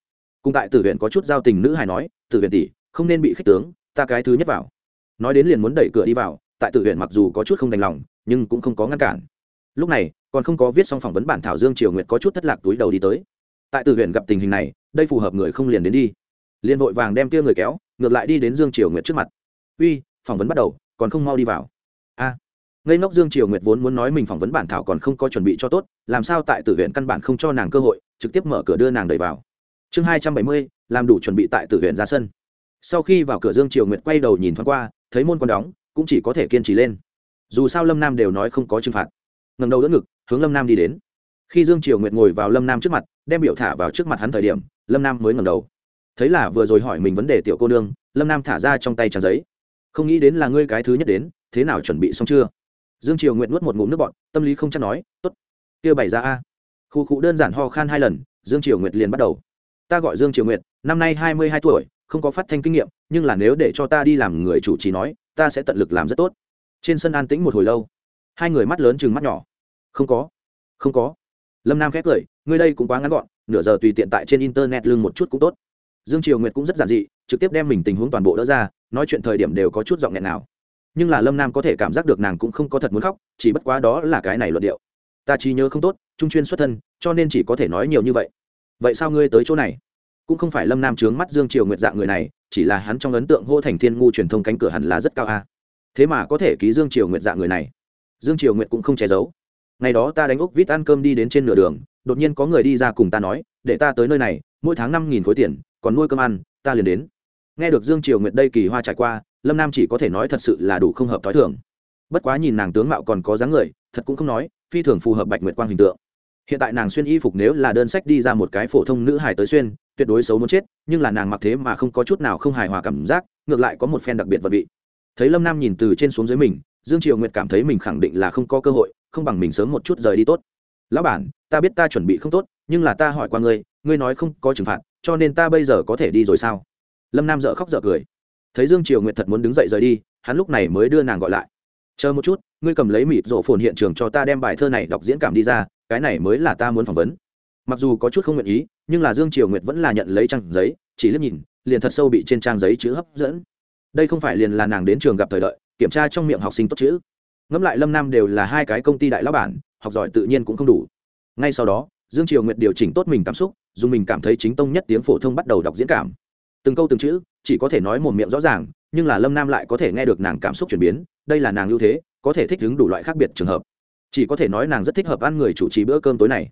Cùng tại tử huyện có chút giao tình nữ hài nói, tử huyện tỷ, không nên bị khích tướng, ta cái thứ nhất vào. Nói đến liền muốn đẩy cửa đi vào, tại tử huyện mặc dù có chút không đành lòng, nhưng cũng không có ngăn cản. Lúc này, còn không có viết xong phỏng vấn bản thảo dương triều nguyệt có chút thất lạc túi đầu đi tới. Tại tử huyện gặp tình hình này, đây phù hợp người không liền đến đi. Liền vội vàng đem kia người kéo, ngược lại đi đến dương triều nguyệt trước mặt. Uy, phỏng vấn bắt đầu, còn không mau đi vào. A ngây ngốc dương triều nguyệt vốn muốn nói mình phỏng vấn bản thảo còn không có chuẩn bị cho tốt, làm sao tại tử huyện căn bản không cho nàng cơ hội, trực tiếp mở cửa đưa nàng đẩy vào. Chương hai trăm bảy mươi, làm đủ chuẩn bị tại tử huyện ra sân. Sau khi vào cửa dương triều nguyệt quay đầu nhìn thoáng qua, thấy môn còn đóng, cũng chỉ có thể kiên trì lên. Dù sao lâm nam đều nói không có trừng phạt. Ngầm đầu đỡ ngực, hướng lâm nam đi đến. Khi dương triều nguyệt ngồi vào lâm nam trước mặt, đem biểu thả vào trước mặt hắn thời điểm, lâm nam mới ngầm đầu. Thấy là vừa rồi hỏi mình vấn đề tiểu cô nương, lâm nam thả ra trong tay trang giấy. Không nghĩ đến là ngươi cái thứ nhất đến, thế nào chuẩn bị xong chưa? Dương triều nguyện nuốt một ngụm nước bọt, tâm lý không chắc nói t ố t kia bày ra a. Khu cụ đơn giản ho khan hai lần dương triều nguyệt liền bắt đầu. Ta gọi dương triều nguyệt năm nay hai mươi hai tuổi không có phát thanh kinh nghiệm nhưng là nếu để cho ta đi làm người chủ trì nói ta sẽ tận lực làm rất tốt. Trên sân an tĩnh một hồi lâu hai người mắt lớn chừng mắt nhỏ. Không có không có. Lâm nam khép cười ngươi đây cũng quá ngắn gọn nửa giờ tùy tiện tại trên internet lưng một chút cũng tốt. Dương triều nguyệt cũng rất giản dị trực tiếp đem mình tình huống toàn bộ đỡ ra nói chuyện thời điểm đều có chút giọng nghẹn nào nhưng là lâm nam có thể cảm giác được nàng cũng không có thật muốn khóc chỉ bất quá đó là cái này luận điệu ta trí nhớ không tốt trung chuyên xuất thân cho nên chỉ có thể nói nhiều như vậy vậy sao ngươi tới chỗ này cũng không phải lâm nam trướng mắt dương triều nguyệt dạng người này chỉ là hắn trong ấn tượng hô thành thiên ngu truyền thông cánh cửa hẳn là rất cao a thế mà có thể ký dương triều nguyệt dạng người này dương triều nguyệt cũng không che giấu ngày đó ta đánh úc vít ăn cơm đi đến trên nửa đường đột nhiên có người đi ra cùng ta nói để ta tới nơi này mỗi tháng năm nghìn khối tiền còn nuôi cơm ăn ta liền đến nghe được dương triều nguyệt đây kỳ hoa trải qua lâm nam chỉ có thể nói thật sự là đủ không hợp t h ó i thường bất quá nhìn nàng tướng mạo còn có dáng người thật cũng không nói phi thường phù hợp bạch nguyệt quang hình tượng hiện tại nàng xuyên y phục nếu là đơn sách đi ra một cái phổ thông nữ hài tới xuyên tuyệt đối xấu muốn chết nhưng là nàng mặc thế mà không có chút nào không hài hòa cảm giác ngược lại có một phen đặc biệt vật vị thấy lâm nam nhìn từ trên xuống dưới mình dương triều nguyệt cảm thấy mình khẳng định là không có cơ hội không bằng mình sớm một chút rời đi tốt lão bản ta biết ta chuẩn bị không tốt nhưng là ta hỏi qua ngươi ngươi nói không có trừng phạt cho nên ta bây giờ có thể đi rồi sao lâm nam dợ khóc dợ cười thấy dương triều nguyệt thật muốn đứng dậy rời đi, hắn lúc này mới đưa nàng gọi lại. Chờ một chút, ngươi cầm lấy mịt rộ phồn hiện trường cho ta đem bài thơ này đọc diễn cảm đi ra, cái này mới là ta muốn phỏng vấn. Mặc dù có chút không nguyện ý, nhưng là dương triều nguyệt vẫn là nhận lấy trang giấy, chỉ liếc nhìn, liền thật sâu bị trên trang giấy chữ hấp dẫn. Đây không phải liền là nàng đến trường gặp thời đợi, kiểm tra trong miệng học sinh tốt chữ. Ngẫm lại lâm nam đều là hai cái công ty đại lão bản, học giỏi tự nhiên cũng không đủ. Ngay sau đó, dương triều nguyệt điều chỉnh tốt mình cảm xúc dù mình cảm thấy chính tông nhất tiếng phổ thông bắt đầu đọc diễn cảm. Từng câu từng chữ chỉ có thể nói một miệng rõ ràng, nhưng là lâm nam lại có thể nghe được nàng cảm xúc chuyển biến, đây là nàng ưu thế, có thể thích ứng đủ loại khác biệt trường hợp. Chỉ có thể nói nàng rất thích hợp ăn người chủ trì bữa cơm tối này.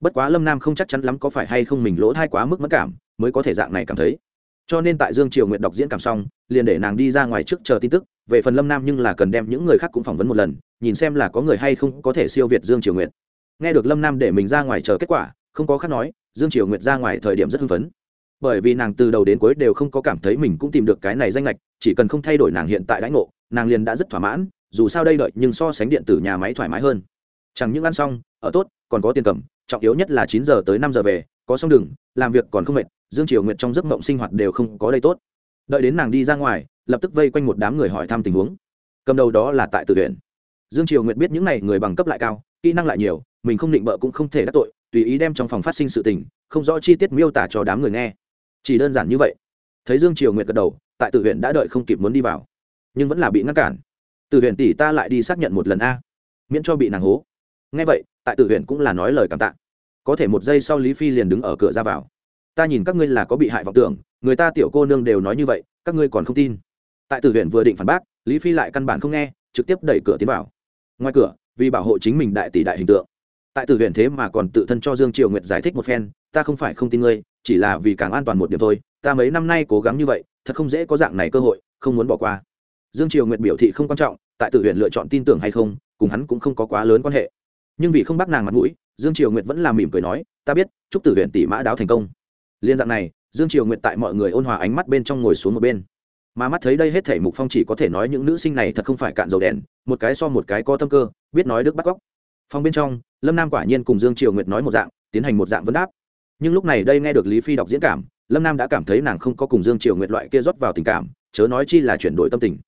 Bất quá lâm nam không chắc chắn lắm có phải hay không mình lỗ thai quá mức mất cảm, mới có thể dạng này cảm thấy. Cho nên tại dương triều nguyện đọc diễn cảm xong, liền để nàng đi ra ngoài trước chờ tin tức, về phần lâm nam nhưng là cần đem những người khác cũng phỏng vấn một lần, nhìn xem là có người hay không có thể siêu việt dương triều nguyện nghe được lâm nam để mình ra ngoài chờ kết quả, không có khác nói, dương triều nguyệt ra ngoài thời điểm rất hưng phấn bởi vì nàng từ đầu đến cuối đều không có cảm thấy mình cũng tìm được cái này danh lệch chỉ cần không thay đổi nàng hiện tại đãi ngộ, nàng liền đã rất thỏa mãn, dù sao đây đợi nhưng so sánh điện tử nhà máy thoải mái hơn. Chẳng những ăn xong, ở tốt, còn có tiền cầm, trọng yếu nhất là chín giờ tới năm giờ về, có xong đừng làm việc còn không mệt, dương triều nguyệt trong giấc mộng sinh hoạt đều không có đây tốt. Đợi đến nàng đi ra ngoài, lập tức vây quanh một đám người hỏi thăm tình huống. Cầm đầu đó là tại tự huyện dương triều nguyệt biết những n à y người bằng cấp lại cao, kỹ năng lại nhiều, mình không định bợ cũng không thể đắc tội, tùy ý đem trong phòng phát sinh sự tình, không rõ chi tiết miêu tả cho đám người nghe chỉ đơn giản như vậy. Thấy dương triều nguyệt gật đầu, tại tự huyện đã đợi không kịp muốn đi vào, nhưng vẫn là bị ngăn cản. Tự huyện tỷ ta lại đi xác nhận một lần a, miễn cho bị nàng hố. Nghe vậy, tại tự huyện cũng là nói lời cảm tạ. Có thể một giây sau lý phi liền đứng ở cửa ra vào. Ta nhìn các ngươi là có bị hại vọng tưởng, người ta tiểu cô nương đều nói như vậy, các ngươi còn không tin. Tại tử huyện vừa định phản bác, lý phi lại căn bản không nghe, trực tiếp đẩy cửa tiến vào. Ngoài cửa, vì bảo hộ chính mình đại tỷ đại hình tượng. Tại tử huyện thế mà còn tự thân cho dương triều nguyệt giải thích một phen, ta không phải không tin ngươi chỉ là vì càng an toàn một điểm thôi, ta mấy năm nay cố gắng như vậy, thật không dễ có dạng này cơ hội, không muốn bỏ qua. Dương triều nguyệt biểu thị không quan trọng, tại tử huyện lựa chọn tin tưởng hay không, cùng hắn cũng không có quá lớn quan hệ. Nhưng vì không bắt nàng mặt mũi, dương triều nguyệt vẫn làm mỉm cười nói, ta biết, chúc tử huyện tỷ mã đáo thành công. Liên dạng này, dương triều nguyệt tại mọi người ôn hòa ánh mắt bên trong ngồi xuống một bên. Mà mắt thấy đây hết thể mục phong chỉ có thể nói những nữ sinh này thật không phải cạn dầu đèn, một cái so một cái có tâm cơ, biết nói đức bắt góc. Phòng bên trong, lâm nam quả nhiên cùng dương triều nguyệt nói một dạng, tiến hành một dạng vấn đáp nhưng lúc này đây nghe được lý phi đọc diễn cảm, lâm nam đã cảm thấy nàng không có cùng dương triều nguyện loại kia rót vào tình cảm, chớ nói chi là chuyển đổi tâm tình.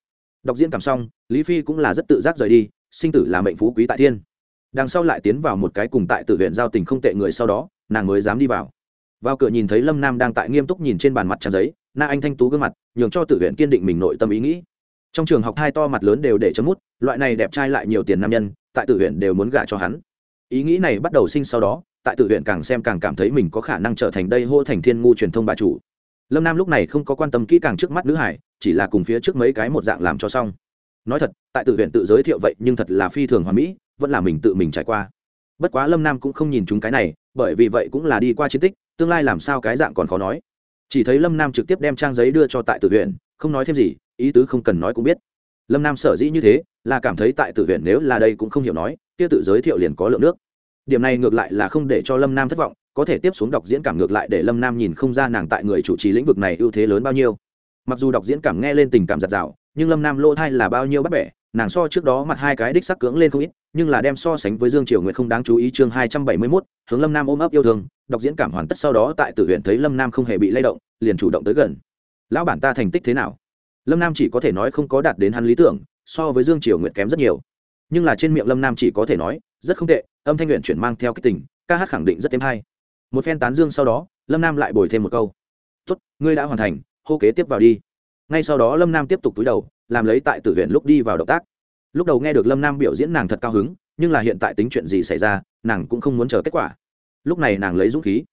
Đọc diễn cảm xong, lý phi cũng là rất tự giác rời đi, sinh tử là mệnh phú quý tại thiên. Đằng sau lại tiến vào một cái cùng tại tự huyện giao tình không tệ người sau đó, nàng mới dám đi vào. Vào cửa nhìn thấy lâm nam đang tại nghiêm túc nhìn trên bàn mặt trang giấy, na anh thanh tú gương mặt, nhường cho tự huyện kiên định mình nội tâm ý nghĩ. Trong trường học hai to mặt lớn đều để chấm mút, loại này đẹp trai lại nhiều tiền nam nhân, tại tự huyện đều muốn gả cho hắn. Ý nghĩ này bắt đầu sinh sau đó tại tự huyện càng xem càng cảm thấy mình có khả năng trở thành đây hô thành thiên ngu truyền thông bà chủ. Lâm nam lúc này không có quan tâm kỹ càng trước mắt nữ hải, chỉ là cùng phía trước mấy cái một dạng làm cho xong. Nói thật, tại tự huyện tự giới thiệu vậy nhưng thật là phi thường hoàn mỹ, vẫn là mình tự mình trải qua. Bất quá lâm nam cũng không nhìn chúng cái này, bởi vì vậy cũng là đi qua chiến tích, tương lai làm sao cái dạng còn khó nói. Chỉ thấy lâm nam trực tiếp đem trang giấy đưa cho tại tự huyện, không nói thêm gì, ý tứ không cần nói cũng biết. Lâm nam sở dĩ như thế, là cảm thấy tại tự huyện nếu là đây cũng không hiểu nói, kia tự giới thiệu liền có lượng nước điểm này ngược lại là không để cho lâm nam thất vọng, có thể tiếp xuống đọc diễn cảm ngược lại để lâm nam nhìn không ra nàng tại người chủ trì lĩnh vực này ưu thế lớn bao nhiêu. Mặc dù đọc diễn cảm nghe lên tình cảm giặt rào, nhưng lâm nam lỗ thai là bao nhiêu bắt bẻ, nàng so trước đó mặt hai cái đích sắc cưỡng lên không ít, nhưng là đem so sánh với dương triều nguyệt không đáng chú ý chương hai trăm bảy mươi mốt, hướng lâm nam ôm ấp yêu thương, đọc diễn cảm hoàn tất sau đó tại tử huyện thấy lâm nam không hề bị lay động, liền chủ động tới gần. Lão bản ta thành tích thế nào? Lâm nam chỉ có thể nói không có đạt đến hắn lý tưởng, so với dương triều nguyệt kém rất nhiều. Nhưng là trên miệng lâm nam chỉ có thể nói, rất không tệ âm thanh nguyện chuyển mang theo kích tình, ca hát khẳng định rất thêm hay. Một phen tán dương sau đó, lâm nam lại bồi thêm một câu. Tốt, ngươi đã hoàn thành, hô kế tiếp vào đi. Ngay sau đó lâm nam tiếp tục túi đầu, làm lấy tại tử huyện lúc đi vào động tác. Lúc đầu nghe được lâm nam biểu diễn nàng thật cao hứng, nhưng là hiện tại tính chuyện gì xảy ra, nàng cũng không muốn chờ kết quả. Lúc này nàng lấy dũng khí.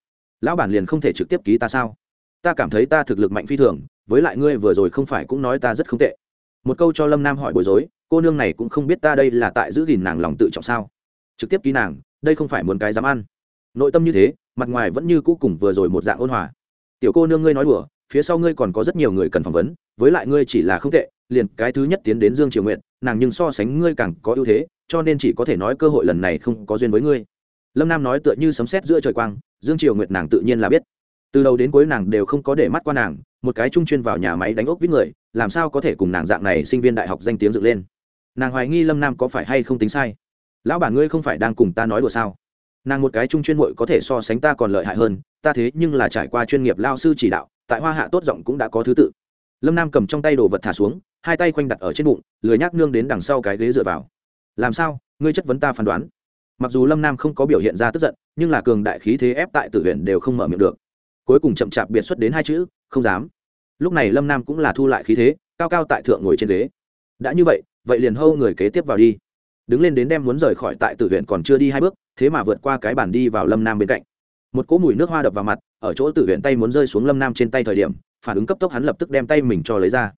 Lão bản liền không thể trực tiếp ký ta sao? Ta cảm thấy ta thực lực mạnh phi thường, với lại ngươi vừa rồi không phải cũng nói ta rất không tệ. Một câu cho lâm nam hỏi bối rối, cô nương này cũng không biết ta đây là tại giữ gìn nàng lòng tự trọng sao? Trực tiếp ký nàng, đây không phải muốn cái dám ăn. Nội tâm như thế, mặt ngoài vẫn như cũ cùng vừa rồi một dạng ôn hòa. Tiểu cô nương ngươi nói đùa, phía sau ngươi còn có rất nhiều người cần phỏng vấn, với lại ngươi chỉ là không tệ, liền cái thứ nhất tiến đến dương triều nguyện nàng nhưng so sánh ngươi càng có ưu thế, cho nên chỉ có thể nói cơ hội lần này không có duyên với ngươi. Lâm nam nói tựa như sấm sét giữa trời quang, dương triều nguyệt nàng tự nhiên là biết. Từ đầu đến cuối nàng đều không có để mắt qua nàng, một cái trung chuyên vào nhà máy đánh ốc với người, làm sao có thể cùng nàng dạng này sinh viên đại học danh tiếng dựng lên? Nàng hoài nghi lâm nam có phải hay không tính sai lão bản ngươi không phải đang cùng ta nói đùa sao? Nàng một cái trung chuyên mội có thể so sánh ta còn lợi hại hơn, ta thế nhưng là trải qua chuyên nghiệp lao sư chỉ đạo, tại hoa hạ tốt giọng cũng đã có thứ tự. Lâm nam cầm trong tay đồ vật thả xuống, hai tay khoanh đặt ở trên bụng, lười nhác nương đến đằng sau cái ghế dựa vào. Làm sao? Ngươi chất vấn ta phán đoán. Mặc dù lâm nam không có biểu hiện ra tức giận, nhưng là cường đại khí thế ép tại tử huyện đều không mở miệng được. Cuối cùng chậm chạp biệt xuất đến hai chữ, không dám. Lúc này lâm nam cũng là thu lại khí thế, cao cao tại thượng ngồi trên ghế. Đã như vậy vậy liền hâu người kế tiếp vào đi đứng lên đến đem muốn rời khỏi tại tử huyện còn chưa đi hai bước, thế mà vượt qua cái bản đi vào lâm nam bên cạnh. Một cỗ mùi nước hoa đập vào mặt, ở chỗ tử huyện tay muốn rơi xuống lâm nam trên tay thời điểm, phản ứng cấp tốc hắn lập tức đem tay mình cho lấy ra.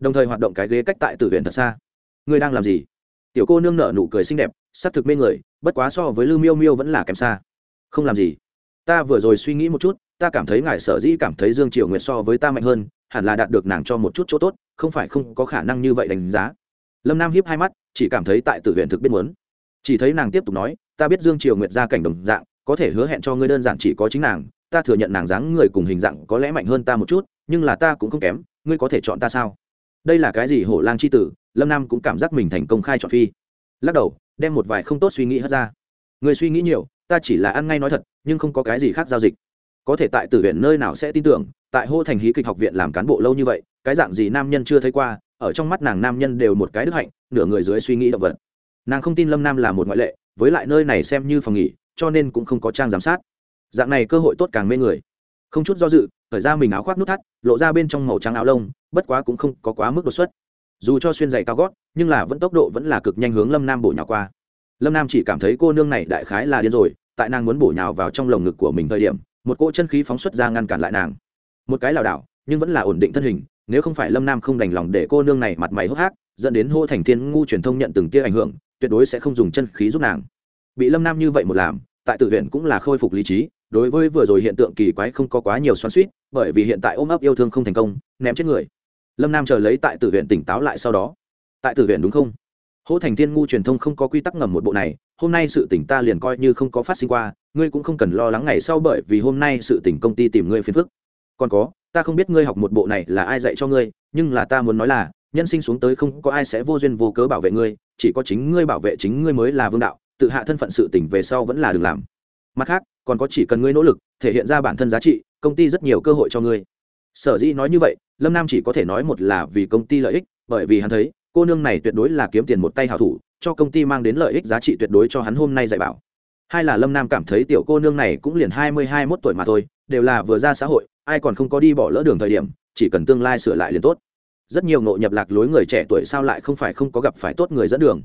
Đồng thời hoạt động cái ghế cách tại tử huyện thật xa. Ngươi đang làm gì? Tiểu cô nương nở nụ cười xinh đẹp, sắc thực mê người, bất quá so với lư miêu miêu vẫn là kém xa. Không làm gì. Ta vừa rồi suy nghĩ một chút, ta cảm thấy ngài sở dĩ cảm thấy dương triều nguyệt so với ta mạnh hơn, hẳn là đạt được nàng cho một chút chỗ tốt, không phải không có khả năng như vậy đánh giá lâm nam hiếp hai mắt, chỉ cảm thấy tại tử huyện thực biết muốn. Chỉ thấy nàng tiếp tục nói, ta biết dương triều nguyệt ra cảnh đồng dạng, có thể hứa hẹn cho ngươi đơn giản chỉ có chính nàng. Ta thừa nhận nàng dáng người cùng hình dạng có lẽ mạnh hơn ta một chút, nhưng là ta cũng không kém. Ngươi có thể chọn ta sao? Đây là cái gì hổ lang c h i tử? Lâm nam cũng cảm giác mình thành công khai chọn phi. Lắc đầu, đem một vài không tốt suy nghĩ hất ra. Người suy nghĩ nhiều, ta chỉ là ăn ngay nói thật, nhưng không có cái gì khác giao dịch. Có thể tại tử viện nơi nào sẽ tin tưởng, tại hô thành hí kịch học viện làm cán bộ lâu như vậy, cái dạng gì nam nhân chưa thấy qua ở trong mắt nàng nam nhân đều một cái đức hạnh, nửa người dưới suy nghĩ động vật. Nàng không tin lâm nam là một ngoại lệ, với lại nơi này xem như phòng nghỉ, cho nên cũng không có trang giám sát. Dạng này cơ hội tốt càng mê người. Không chút do dự thời ra mình áo khoác nút thắt, lộ ra bên trong màu trắng áo lông, bất quá cũng không có quá mức đột xuất. Dù cho xuyên giày cao gót, nhưng là vẫn tốc độ vẫn là cực nhanh hướng lâm nam bổ nhào qua. Lâm nam chỉ cảm thấy cô nương này đại khái là điên rồi, tại nàng muốn bổ nhào vào trong lồng ngực của mình thời điểm, một cỗ chân khí phóng xuất ra ngăn cản lại nàng. Một cái lảo đảo, nhưng vẫn là ổn định thân hình nếu không phải lâm nam không đành lòng để cô nương này mặt mày hốc hác, dẫn đến hô thành thiên ngu truyền thông nhận từng tia ảnh hưởng, tuyệt đối sẽ không dùng chân khí giúp nàng. Bị lâm nam như vậy một làm, tại tự viện cũng là khôi phục lý trí, đối với vừa rồi hiện tượng kỳ quái không có quá nhiều xoắn suýt bởi vì hiện tại ôm ấp yêu thương không thành công, ném chết người. Lâm nam chờ lấy tại tử viện tỉnh táo lại sau đó. Tại tử viện đúng không? Hỗ thành thiên ngu truyền thông không có quy tắc ngầm một bộ này, hôm nay sự tỉnh ta liền coi như không có phát sinh qua, ngươi cũng không cần lo lắng ngày sau bởi vì hôm nay sự tỉnh công ty tìm ngươi phiền phức. Còn có ta không biết ngươi học một bộ này là ai dạy cho ngươi, nhưng là ta muốn nói là, nhân sinh xuống tới không có ai sẽ vô duyên vô cớ bảo vệ ngươi, chỉ có chính ngươi bảo vệ chính ngươi mới là vương đạo, tự hạ thân phận sự tỉnh về sau vẫn là đừng làm. Mặt khác, còn có chỉ cần ngươi nỗ lực, thể hiện ra bản thân giá trị, công ty rất nhiều cơ hội cho ngươi. Sở dĩ nói như vậy, lâm nam chỉ có thể nói một là vì công ty lợi ích, bởi vì hắn thấy, cô nương này tuyệt đối là kiếm tiền một tay hảo thủ, cho công ty mang đến lợi ích giá trị tuyệt đối cho hắn hôm nay dạy bảo hai là lâm nam cảm thấy tiểu cô nương này cũng liền hai mươi hai mốt tuổi mà thôi, đều là vừa ra xã hội, ai còn không có đi bỏ lỡ đường thời điểm, chỉ cần tương lai sửa lại liền tốt. Rất nhiều ngộ nhập lạc lối người trẻ tuổi sao lại không phải không có gặp phải tốt người dẫn đường.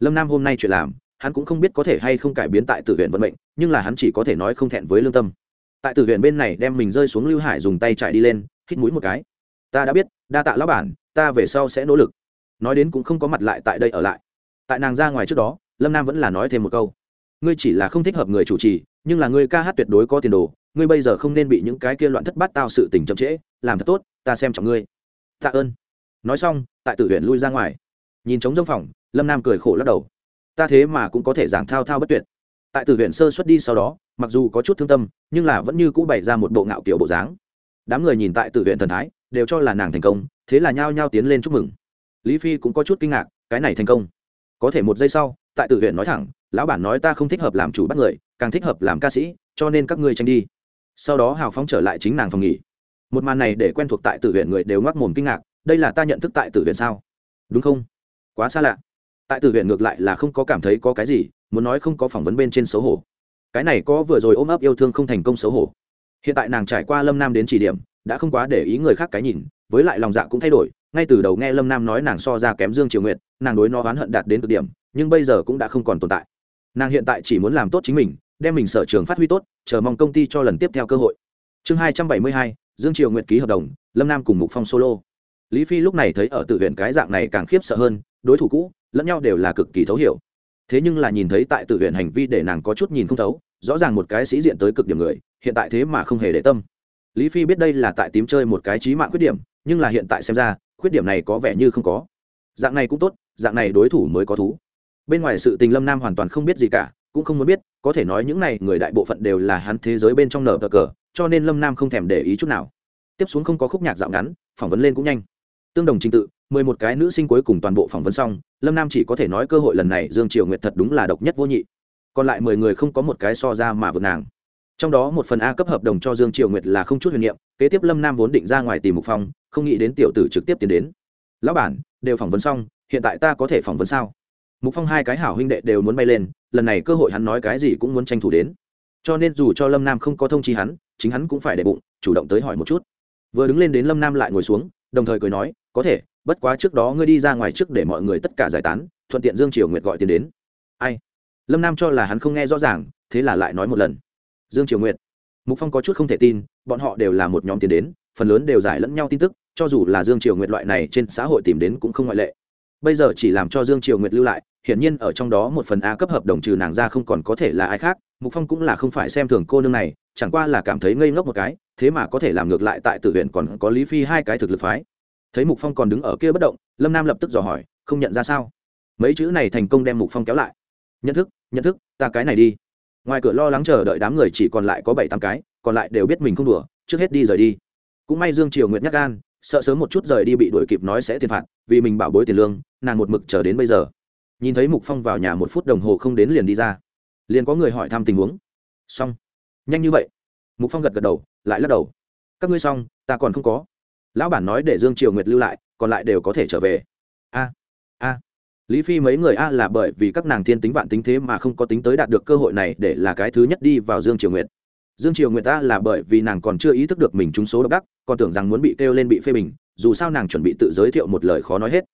Lâm nam hôm nay chuyện làm, hắn cũng không biết có thể hay không cải biến tại tử viện vận mệnh, nhưng là hắn chỉ có thể nói không thẹn với lương tâm. Tại tử viện bên này đem mình rơi xuống lưu hải dùng tay chạy đi lên, hít mũi một cái. Ta đã biết, đa tạ lão bản, ta về sau sẽ nỗ lực. Nói đến cũng không có mặt lại tại đây ở lại. Tại nàng ra ngoài trước đó, lâm nam vẫn là nói thêm một câu ngươi chỉ là không thích hợp người chủ trì, nhưng là ngươi ca hát tuyệt đối có tiền đồ, ngươi bây giờ không nên bị những cái kia loạn thất bát tao sự tình chậm trễ, làm thật tốt, ta xem trọng ngươi. Tạ ơn. Nói xong, tại tử huyện lui ra ngoài. Nhìn trống dông phòng, lâm nam cười khổ lắc đầu. Ta thế mà cũng có thể giảng thao thao bất tuyệt. Tại tử huyện sơ xuất đi sau đó, mặc dù có chút thương tâm, nhưng là vẫn như cũ bày ra một bộ ngạo kiểu bộ dáng. Đám người nhìn tại tử huyện thần thái, đều cho là nàng thành công, thế là nhao nhao tiến lên chúc mừng. Lý phi cũng có chút kinh ngạc, cái này thành công, có thể một giây sau tại tử huyện nói thẳng, lão bản nói ta không thích hợp làm chủ bắt người, càng thích hợp làm ca sĩ, cho nên các ngươi tranh đi. Sau đó hào phóng trở lại chính nàng phòng nghỉ. Một màn này để quen thuộc tại tử huyện người đều ngoác mồm kinh ngạc, đây là ta nhận thức tại tử huyện sao? Đúng không? Quá xa lạ. Tại tử huyện ngược lại là không có cảm thấy có cái gì, muốn nói không có phỏng vấn bên trên xấu hổ. Cái này có vừa rồi ôm ấp yêu thương không thành công xấu hổ. Hiện tại nàng trải qua lâm nam đến chỉ điểm, đã không quá để ý người khác cái nhìn, với lại lòng dạ cũng thay đổi ngay từ đầu nghe lâm nam nói nàng so ra kém dương triều nguyện nàng đối nó oán hận đạt đến cực điểm, nhưng bây giờ cũng đã không còn tồn tại. Nàng hiện tại chỉ muốn làm tốt chính mình, đem mình sở trường phát huy tốt, chờ mong công ty cho lần tiếp theo cơ hội. Chương hai trăm bảy mươi hai, dương triều nguyện ký hợp đồng, lâm nam cùng mục phong solo. Lý phi lúc này thấy ở tự viện cái dạng này càng khiếp sợ hơn, đối thủ cũ, lẫn nhau đều là cực kỳ thấu hiểu. Thế nhưng là nhìn thấy tại tự viện hành vi để nàng có chút nhìn không thấu, rõ ràng một cái sĩ diện tới cực điểm người, hiện tại thế mà không hề để tâm. Lý phi biết đây là tại tím chơi một cái trí mạng khuyết điểm, nhưng là hiện tại xem ra khuyết điểm này có vẻ như không có. Dạng này cũng tốt, dạng này đối thủ mới có thú. Bên ngoài sự tình lâm nam hoàn toàn không biết gì cả, cũng không muốn biết, có thể nói những này người đại bộ phận đều là hắn thế giới bên trong nở cờ cờ, cho nên lâm nam không thèm để ý chút nào. Tiếp xuống không có khúc nhạc dạo ngắn, phỏng vấn lên cũng nhanh. Tương đồng trình tự, mười một cái nữ sinh cuối cùng toàn bộ phỏng vấn xong, lâm nam chỉ có thể nói cơ hội lần này dương triều nguyệt thật đúng là độc nhất vô nhị. Còn lại mười người không có một cái so ra mà vượt nàng trong đó một phần a cấp hợp đồng cho dương triều nguyệt là không chút huyền nhiệm kế tiếp lâm nam vốn định ra ngoài tìm mục phong, không nghĩ đến tiểu tử trực tiếp tiến đến. Lão bản, đều phỏng vấn xong, hiện tại ta có thể phỏng vấn sao? Mục phong hai cái hảo huynh đệ đều muốn bay lên, lần này cơ hội hắn nói cái gì cũng muốn tranh thủ đến. Cho nên dù cho lâm nam không có thông chi hắn, chính hắn cũng phải để bụng, chủ động tới hỏi một chút. Vừa đứng lên đến lâm nam lại ngồi xuống, đồng thời cười nói, có thể, bất quá trước đó ngươi đi ra ngoài trước để mọi người tất cả giải tán, thuận tiện dương triều nguyệt gọi tiền đến. Ai? Lâm nam cho là hắn không nghe rõ ràng, thế là lại nói một lần dương triều nguyệt, mục phong có chút không thể tin, bọn họ đều là một nhóm tiền đến, phần lớn đều giải lẫn nhau tin tức, cho dù là dương triều nguyệt loại này trên xã hội tìm đến cũng không ngoại lệ. Bây giờ chỉ làm cho dương triều nguyệt lưu lại, hiển nhiên ở trong đó một phần a cấp hợp đồng trừ nàng ra không còn có thể là ai khác, mục phong cũng là không phải xem thường cô nương này, chẳng qua là cảm thấy ngây ngốc một cái, thế mà có thể làm ngược lại tại tự huyện còn có lý phi hai cái thực lực phái. Thấy mục phong còn đứng ở kia bất động, lâm nam lập tức dò hỏi, không nhận ra sao? Mấy chữ này thành công đem mục phong kéo lại. Nhận thức nhận thức, ta cái này đi ngoài cửa lo lắng chờ đợi đám người chỉ còn lại có bảy tám cái, còn lại đều biết mình không đùa, trước hết đi rời đi. Cũng may dương triều nguyệt nhắc gan, sợ sớm một chút rời đi bị đuổi kịp nói sẽ tiền phạt, vì mình bảo bối tiền lương, nàng một mực chờ đến bây giờ. Nhìn thấy mục phong vào nhà một phút đồng hồ không đến liền đi ra. Liền có người hỏi thăm tình huống. Xong. Nhanh như vậy. Mục phong gật gật đầu, lại lắc đầu. Các ngươi xong, ta còn không có. Lão bản nói để dương triều nguyệt lưu lại, còn lại đều có thể trở về. A a lý phi mấy người a là bởi vì các nàng thiên tính vạn tính thế mà không có tính tới đạt được cơ hội này để là cái thứ nhất đi vào dương triều nguyệt. Dương triều nguyệt a là bởi vì nàng còn chưa ý thức được mình trúng số độc đắc, còn tưởng rằng muốn bị kêu lên bị phê bình, dù sao nàng chuẩn bị tự giới thiệu một lời khó nói hết.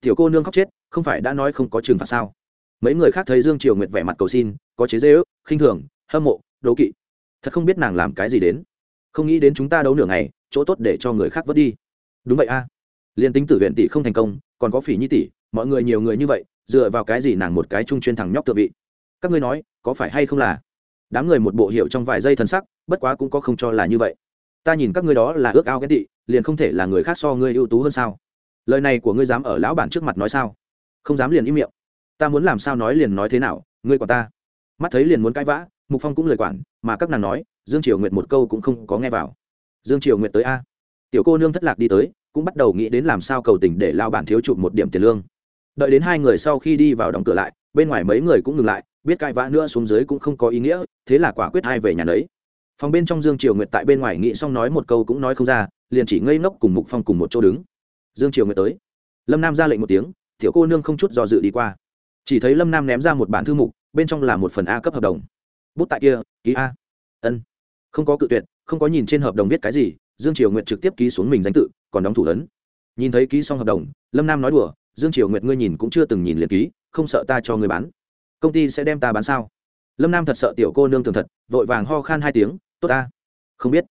Tiểu cô nương khóc chết, không phải đã nói không có trường phạt sao? Mấy người khác thấy dương triều nguyệt vẻ mặt cầu xin, có chế dễ ước khinh thường, hâm mộ, đố kỵ. Thật không biết nàng làm cái gì đến. Không nghĩ đến chúng ta đấu nửa ngày, chỗ tốt để cho người khác vớt đi. Đúng vậy a. À. liền tính tử huyện tỷ không thành công, còn có phỉ nhi tỷ mọi người nhiều người như vậy, dựa vào cái gì nàng một cái trung chuyên thằng nhóc tự vị? Các ngươi nói, có phải hay không là? Đám người một bộ hiệu trong vài giây thân sắc, bất quá cũng có không cho là như vậy. Ta nhìn các ngươi đó là ước ao ghét tị, liền không thể là người khác so ngươi ưu tú hơn sao? Lời này của ngươi dám ở lão bản trước mặt nói sao? Không dám liền im miệng. Ta muốn làm sao nói liền nói thế nào, ngươi quả ta. Mắt thấy liền muốn cãi vã, mục phong cũng lời quản, mà các nàng nói, dương triều nguyệt một câu cũng không có nghe vào. Dương triều nguyệt tới a. Tiểu cô nương thất lạc đi tới, cũng bắt đầu nghĩ đến làm sao cầu tình để lao bản thiếu chụp một điểm tiền lương đợi đến hai người sau khi đi vào đóng cửa lại, bên ngoài mấy người cũng ngừng lại, biết cãi vã nữa xuống dưới cũng không có ý nghĩa, thế là quả quyết hai về nhà đấy phòng bên trong dương triều nguyệt tại bên ngoài nghĩ xong nói một câu cũng nói không ra, liền chỉ ngây ngốc cùng mục phong cùng một chỗ đứng. Dương triều nguyệt tới. Lâm nam ra lệnh một tiếng, tiểu cô nương không chút do dự đi qua. Chỉ thấy lâm nam ném ra một bản thư mục, bên trong là một phần a cấp hợp đồng. Bút tại kia, ký a. Ân. Không có cự tuyệt, không có nhìn trên hợp đồng viết cái gì, dương triều nguyệt trực tiếp ký xuống mình danh tự, còn đóng thủ lớn nhìn thấy ký xong hợp đồng, lâm nam nói đùa dương triều nguyệt ngươi nhìn cũng chưa từng nhìn liền ký, không sợ ta cho người bán. Công ty sẽ đem ta bán sao? Lâm nam thật sợ tiểu cô nương thường thật, vội vàng ho khan hai tiếng, tốt ta. Không biết.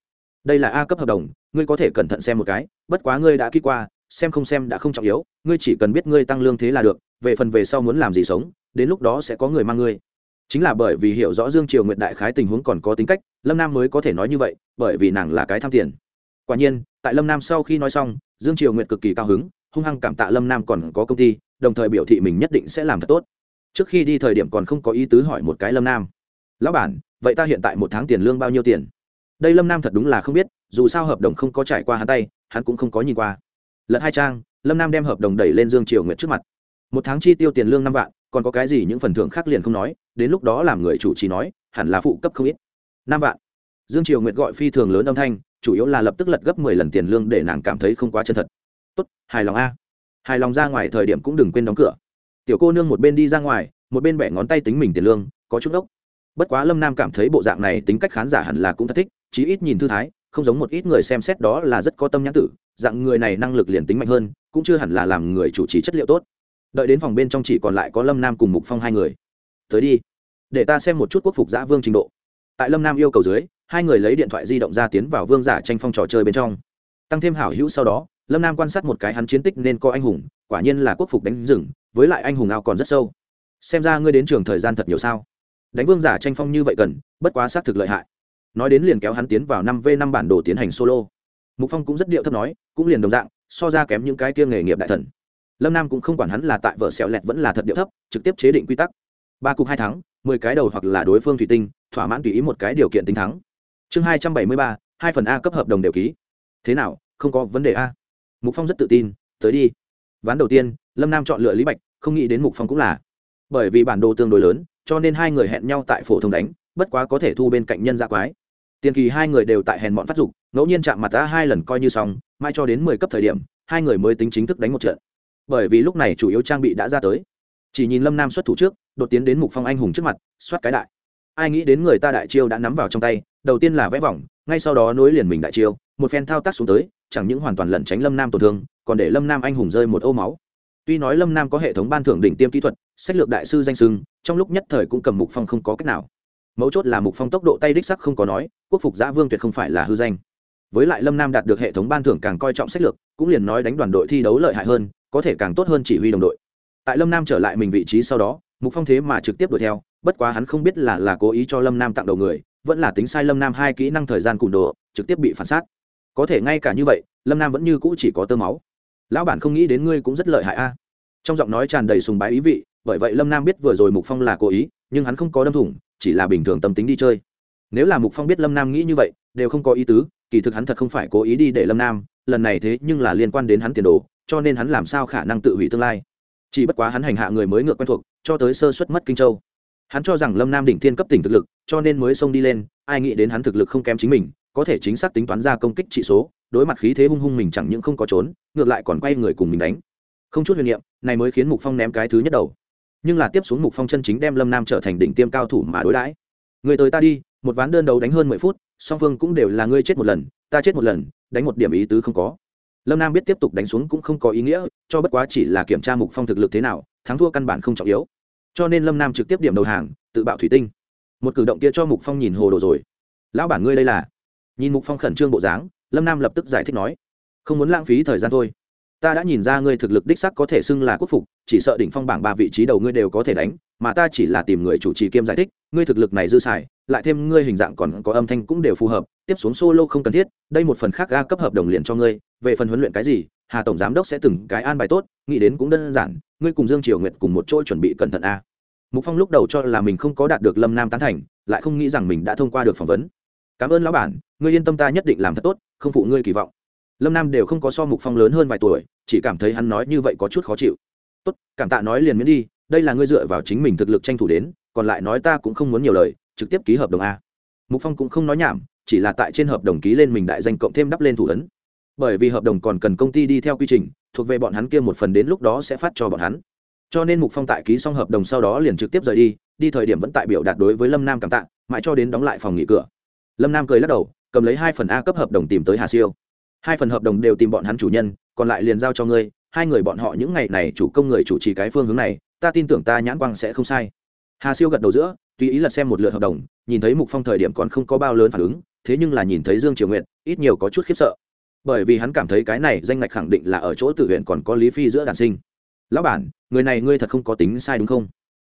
Đây là a cấp hợp đồng, ngươi có thể cẩn thận xem một cái, bất quá ngươi đã ký qua, xem không xem đã không trọng yếu, ngươi chỉ cần biết ngươi tăng lương thế là được, về phần về sau muốn làm gì sống, đến lúc đó sẽ có người mang ngươi. Chính là bởi vì hiểu rõ dương triều nguyệt đại khái tình huống còn có tính cách, lâm nam mới có thể nói như vậy, bởi vì nàng là cái tham tiền. Quả nhiên, tại lâm nam sau khi nói xong, dương triều nguyệt cực kỳ cao hứng hung hăng cảm tạ lâm nam còn có công ty, đồng thời biểu thị mình nhất định sẽ làm thật tốt. Trước khi đi thời điểm còn không có ý tứ hỏi một cái lâm nam. Lão bản, vậy ta hiện tại một tháng tiền lương bao nhiêu tiền? Đây lâm nam thật đúng là không biết, dù sao hợp đồng không có trải qua hắn tay, hắn cũng không có nhìn qua. Lật hai trang, lâm nam đem hợp đồng đẩy lên dương triều nguyệt trước mặt. Một tháng chi tiêu tiền lương năm vạn, còn có cái gì những phần thưởng khác liền không nói, đến lúc đó làm người chủ trì nói, hẳn là phụ cấp không ít. Năm vạn? Dương triều nguyệt gọi phi thường lớn âm thanh, chủ yếu là lập tức lật gấp mười lần tiền lương để nàng cảm thấy không quá chân thật tốt, hài lòng a. Hài lòng ra ngoài thời điểm cũng đừng quên đóng cửa. Tiểu cô nương một bên đi ra ngoài, một bên bẻ ngón tay tính mình tiền lương, có chút ốc bất quá lâm nam cảm thấy bộ dạng này tính cách khán giả hẳn là cũng thật thích, chí ít nhìn thư thái, không giống một ít người xem xét đó là rất có tâm nhãn tử, dạng người này năng lực liền tính mạnh hơn, cũng chưa hẳn là làm người chủ trì chất liệu tốt. Đợi đến phòng bên trong chỉ còn lại có lâm nam cùng mục phong hai người. Tới đi, để ta xem một chút quốc phục giã vương trình độ. Tại lâm nam yêu cầu dưới, hai người lấy điện thoại di động ra tiến vào vương giả tranh phong trò chơi bên trong. Tăng thêm hảo hữu sau đó lâm nam quan sát một cái hắn chiến tích nên có anh hùng, quả nhiên là quốc phục đánh rừng, với lại anh hùng ao còn rất sâu. Xem ra ngươi đến trường thời gian thật nhiều sao? Đánh vương giả tranh phong như vậy cần, bất quá xác thực lợi hại. Nói đến liền kéo hắn tiến vào năm v năm bản đồ tiến hành solo. Mục phong cũng rất điệu thấp nói, cũng liền đồng dạng, so ra kém những cái kia nghề nghiệp đại thần. Lâm nam cũng không quản hắn là tại vợ xẹo lẹt vẫn là thật điệu thấp, trực tiếp chế định quy tắc. Ba cục hai thắng, mười cái đầu hoặc là đối phương thủy tinh, thỏa mãn tùy ý một cái điều kiện tính thắng. Chương hai trăm bảy mươi ba, hai phần a cấp hợp đồng đều ký. Thế nào, không có vấn đề a? Mục phong rất tự tin, tới đi. Ván đầu tiên, lâm nam chọn lựa lý bạch, không nghĩ đến mục phong cũng là. Bởi vì bản đồ tương đối lớn, cho nên hai người hẹn nhau tại phổ thông đánh, bất quá có thể thu bên cạnh nhân dạ quái. Tiền kỳ hai người đều tại hèn bọn phát dục, ngẫu nhiên chạm mặt đã hai lần coi như xong, mai cho đến mười cấp thời điểm, hai người mới tính chính thức đánh một trận. Bởi vì lúc này chủ yếu trang bị đã ra tới. Chỉ nhìn lâm nam xuất thủ trước, đột tiến đến mục phong anh hùng trước mặt, xoát cái đại. Ai nghĩ đến người ta đại chiêu đã nắm vào trong tay, đầu tiên là vẽ vòng, ngay sau đó nối liền mình đại chiêu, một phen thao tác xuống tới chẳng những hoàn toàn lẩn tránh lâm nam tổn thương, còn để lâm nam anh hùng rơi một ô máu. Tuy nói lâm nam có hệ thống ban thưởng đỉnh tiêm kỹ thuật, sách lược đại sư danh sưng, trong lúc nhất thời cũng cầm mục phong không có cách nào. Mấu chốt là mục phong tốc độ tay đích sắc không có nói, quốc phục giã vương tuyệt không phải là hư danh. Với lại lâm nam đạt được hệ thống ban thưởng càng coi trọng sách lược, cũng liền nói đánh đoàn đội thi đấu lợi hại hơn, có thể càng tốt hơn chỉ huy đồng đội. Tại lâm nam trở lại mình vị trí sau đó, mục phong thế mà trực tiếp đuổi theo, bất quá hắn không biết là là cố ý cho lâm nam tặng đầu người, vẫn là tính sai lâm nam hai kỹ năng thời gian cùn đồ trực tiếp bị phản sát có thể ngay cả như vậy, lâm nam vẫn như cũ chỉ có tơ máu. Lão bản không nghĩ đến ngươi cũng rất lợi hại a. Trong giọng nói tràn đầy sùng bái ý vị, bởi vậy lâm nam biết vừa rồi mục phong là cố ý, nhưng hắn không có đâm thủng, chỉ là bình thường tâm tính đi chơi. Nếu là mục phong biết lâm nam nghĩ như vậy, đều không có ý tứ, kỳ thực hắn thật không phải cố ý đi để lâm nam, lần này thế nhưng là liên quan đến hắn tiền đồ, cho nên hắn làm sao khả năng tự hủy tương lai. Chỉ bất quá hắn hành hạ người mới ngược quen thuộc, cho tới sơ suất mất kinh châu. Hắn cho rằng lâm nam đỉnh thiên cấp tỉnh thực lực, cho nên mới xông đi lên, ai nghĩ đến hắn thực lực không kém chính mình có thể chính xác tính toán ra công kích trị số, đối mặt khí thế hung hung mình chẳng những không có trốn, ngược lại còn quay người cùng mình đánh. Không chút huyền niệm, này mới khiến mục phong ném cái thứ nhất đầu. Nhưng là tiếp xuống mục phong chân chính đem lâm nam trở thành đỉnh tiêm cao thủ mà đối đãi. Người tới ta đi, một ván đơn đấu đánh hơn mười phút, song phương cũng đều là ngươi chết một lần, ta chết một lần, đánh một điểm ý tứ không có. Lâm nam biết tiếp tục đánh xuống cũng không có ý nghĩa, cho bất quá chỉ là kiểm tra mục phong thực lực thế nào, thắng thua căn bản không trọng yếu. Cho nên lâm nam trực tiếp điểm đầu hàng, tự bạo thủy tinh. Một cử động kia cho mục phong nhìn hồ đồ rồi. Lão bản ngươi đây là nhìn mục phong khẩn trương bộ dáng, lâm nam lập tức giải thích nói, không muốn lãng phí thời gian thôi. Ta đã nhìn ra ngươi thực lực đích sắc có thể xưng là quốc phục, chỉ sợ đỉnh phong bảng ba vị trí đầu ngươi đều có thể đánh, mà ta chỉ là tìm người chủ trì kiêm giải thích, ngươi thực lực này dư xài, lại thêm ngươi hình dạng còn có âm thanh cũng đều phù hợp, tiếp xuống solo không cần thiết, đây một phần khác ga cấp hợp đồng liền cho ngươi, về phần huấn luyện cái gì, hà tổng giám đốc sẽ từng cái an bài tốt, nghĩ đến cũng đơn giản, ngươi cùng dương triều nguyệt cùng một chỗ chuẩn bị cẩn thận a. Mục phong lúc đầu cho là mình không có đạt được lâm nam tán thành, lại không nghĩ rằng mình đã thông qua được phỏng vấn cảm ơn lão bản, ngươi yên tâm ta nhất định làm thật tốt, không phụ ngươi kỳ vọng. Lâm nam đều không có so mục phong lớn hơn vài tuổi, chỉ cảm thấy hắn nói như vậy có chút khó chịu. Tốt, cảm tạ nói liền miễn đi, đây là ngươi dựa vào chính mình thực lực tranh thủ đến, còn lại nói ta cũng không muốn nhiều lời, trực tiếp ký hợp đồng a. Mục phong cũng không nói nhảm, chỉ là tại trên hợp đồng ký lên mình đại danh cộng thêm đắp lên thủ ấn. Bởi vì hợp đồng còn cần công ty đi theo quy trình, thuộc về bọn hắn kia một phần đến lúc đó sẽ phát cho bọn hắn. Cho nên mục phong tại ký xong hợp đồng sau đó liền trực tiếp rời đi đi thời điểm vẫn tại biểu đạt đối với lâm nam cảm tạ, mãi cho đến đóng lại phòng nghỉ cửa lâm nam cười lắc đầu, cầm lấy hai phần a cấp hợp đồng tìm tới hà siêu. Hai phần hợp đồng đều tìm bọn hắn chủ nhân, còn lại liền giao cho ngươi, hai người bọn họ những ngày này chủ công người chủ trì cái phương hướng này, ta tin tưởng ta nhãn quang sẽ không sai. Hà siêu gật đầu giữa, tùy ý lật xem một lượt hợp đồng, nhìn thấy mục phong thời điểm còn không có bao lớn phản ứng, thế nhưng là nhìn thấy dương triều nguyện ít nhiều có chút khiếp sợ. Bởi vì hắn cảm thấy cái này danh ngạch khẳng định là ở chỗ tử huyện còn có lý phi giữa đàn sinh. Lão bản, người này ngươi thật không có tính sai đúng không?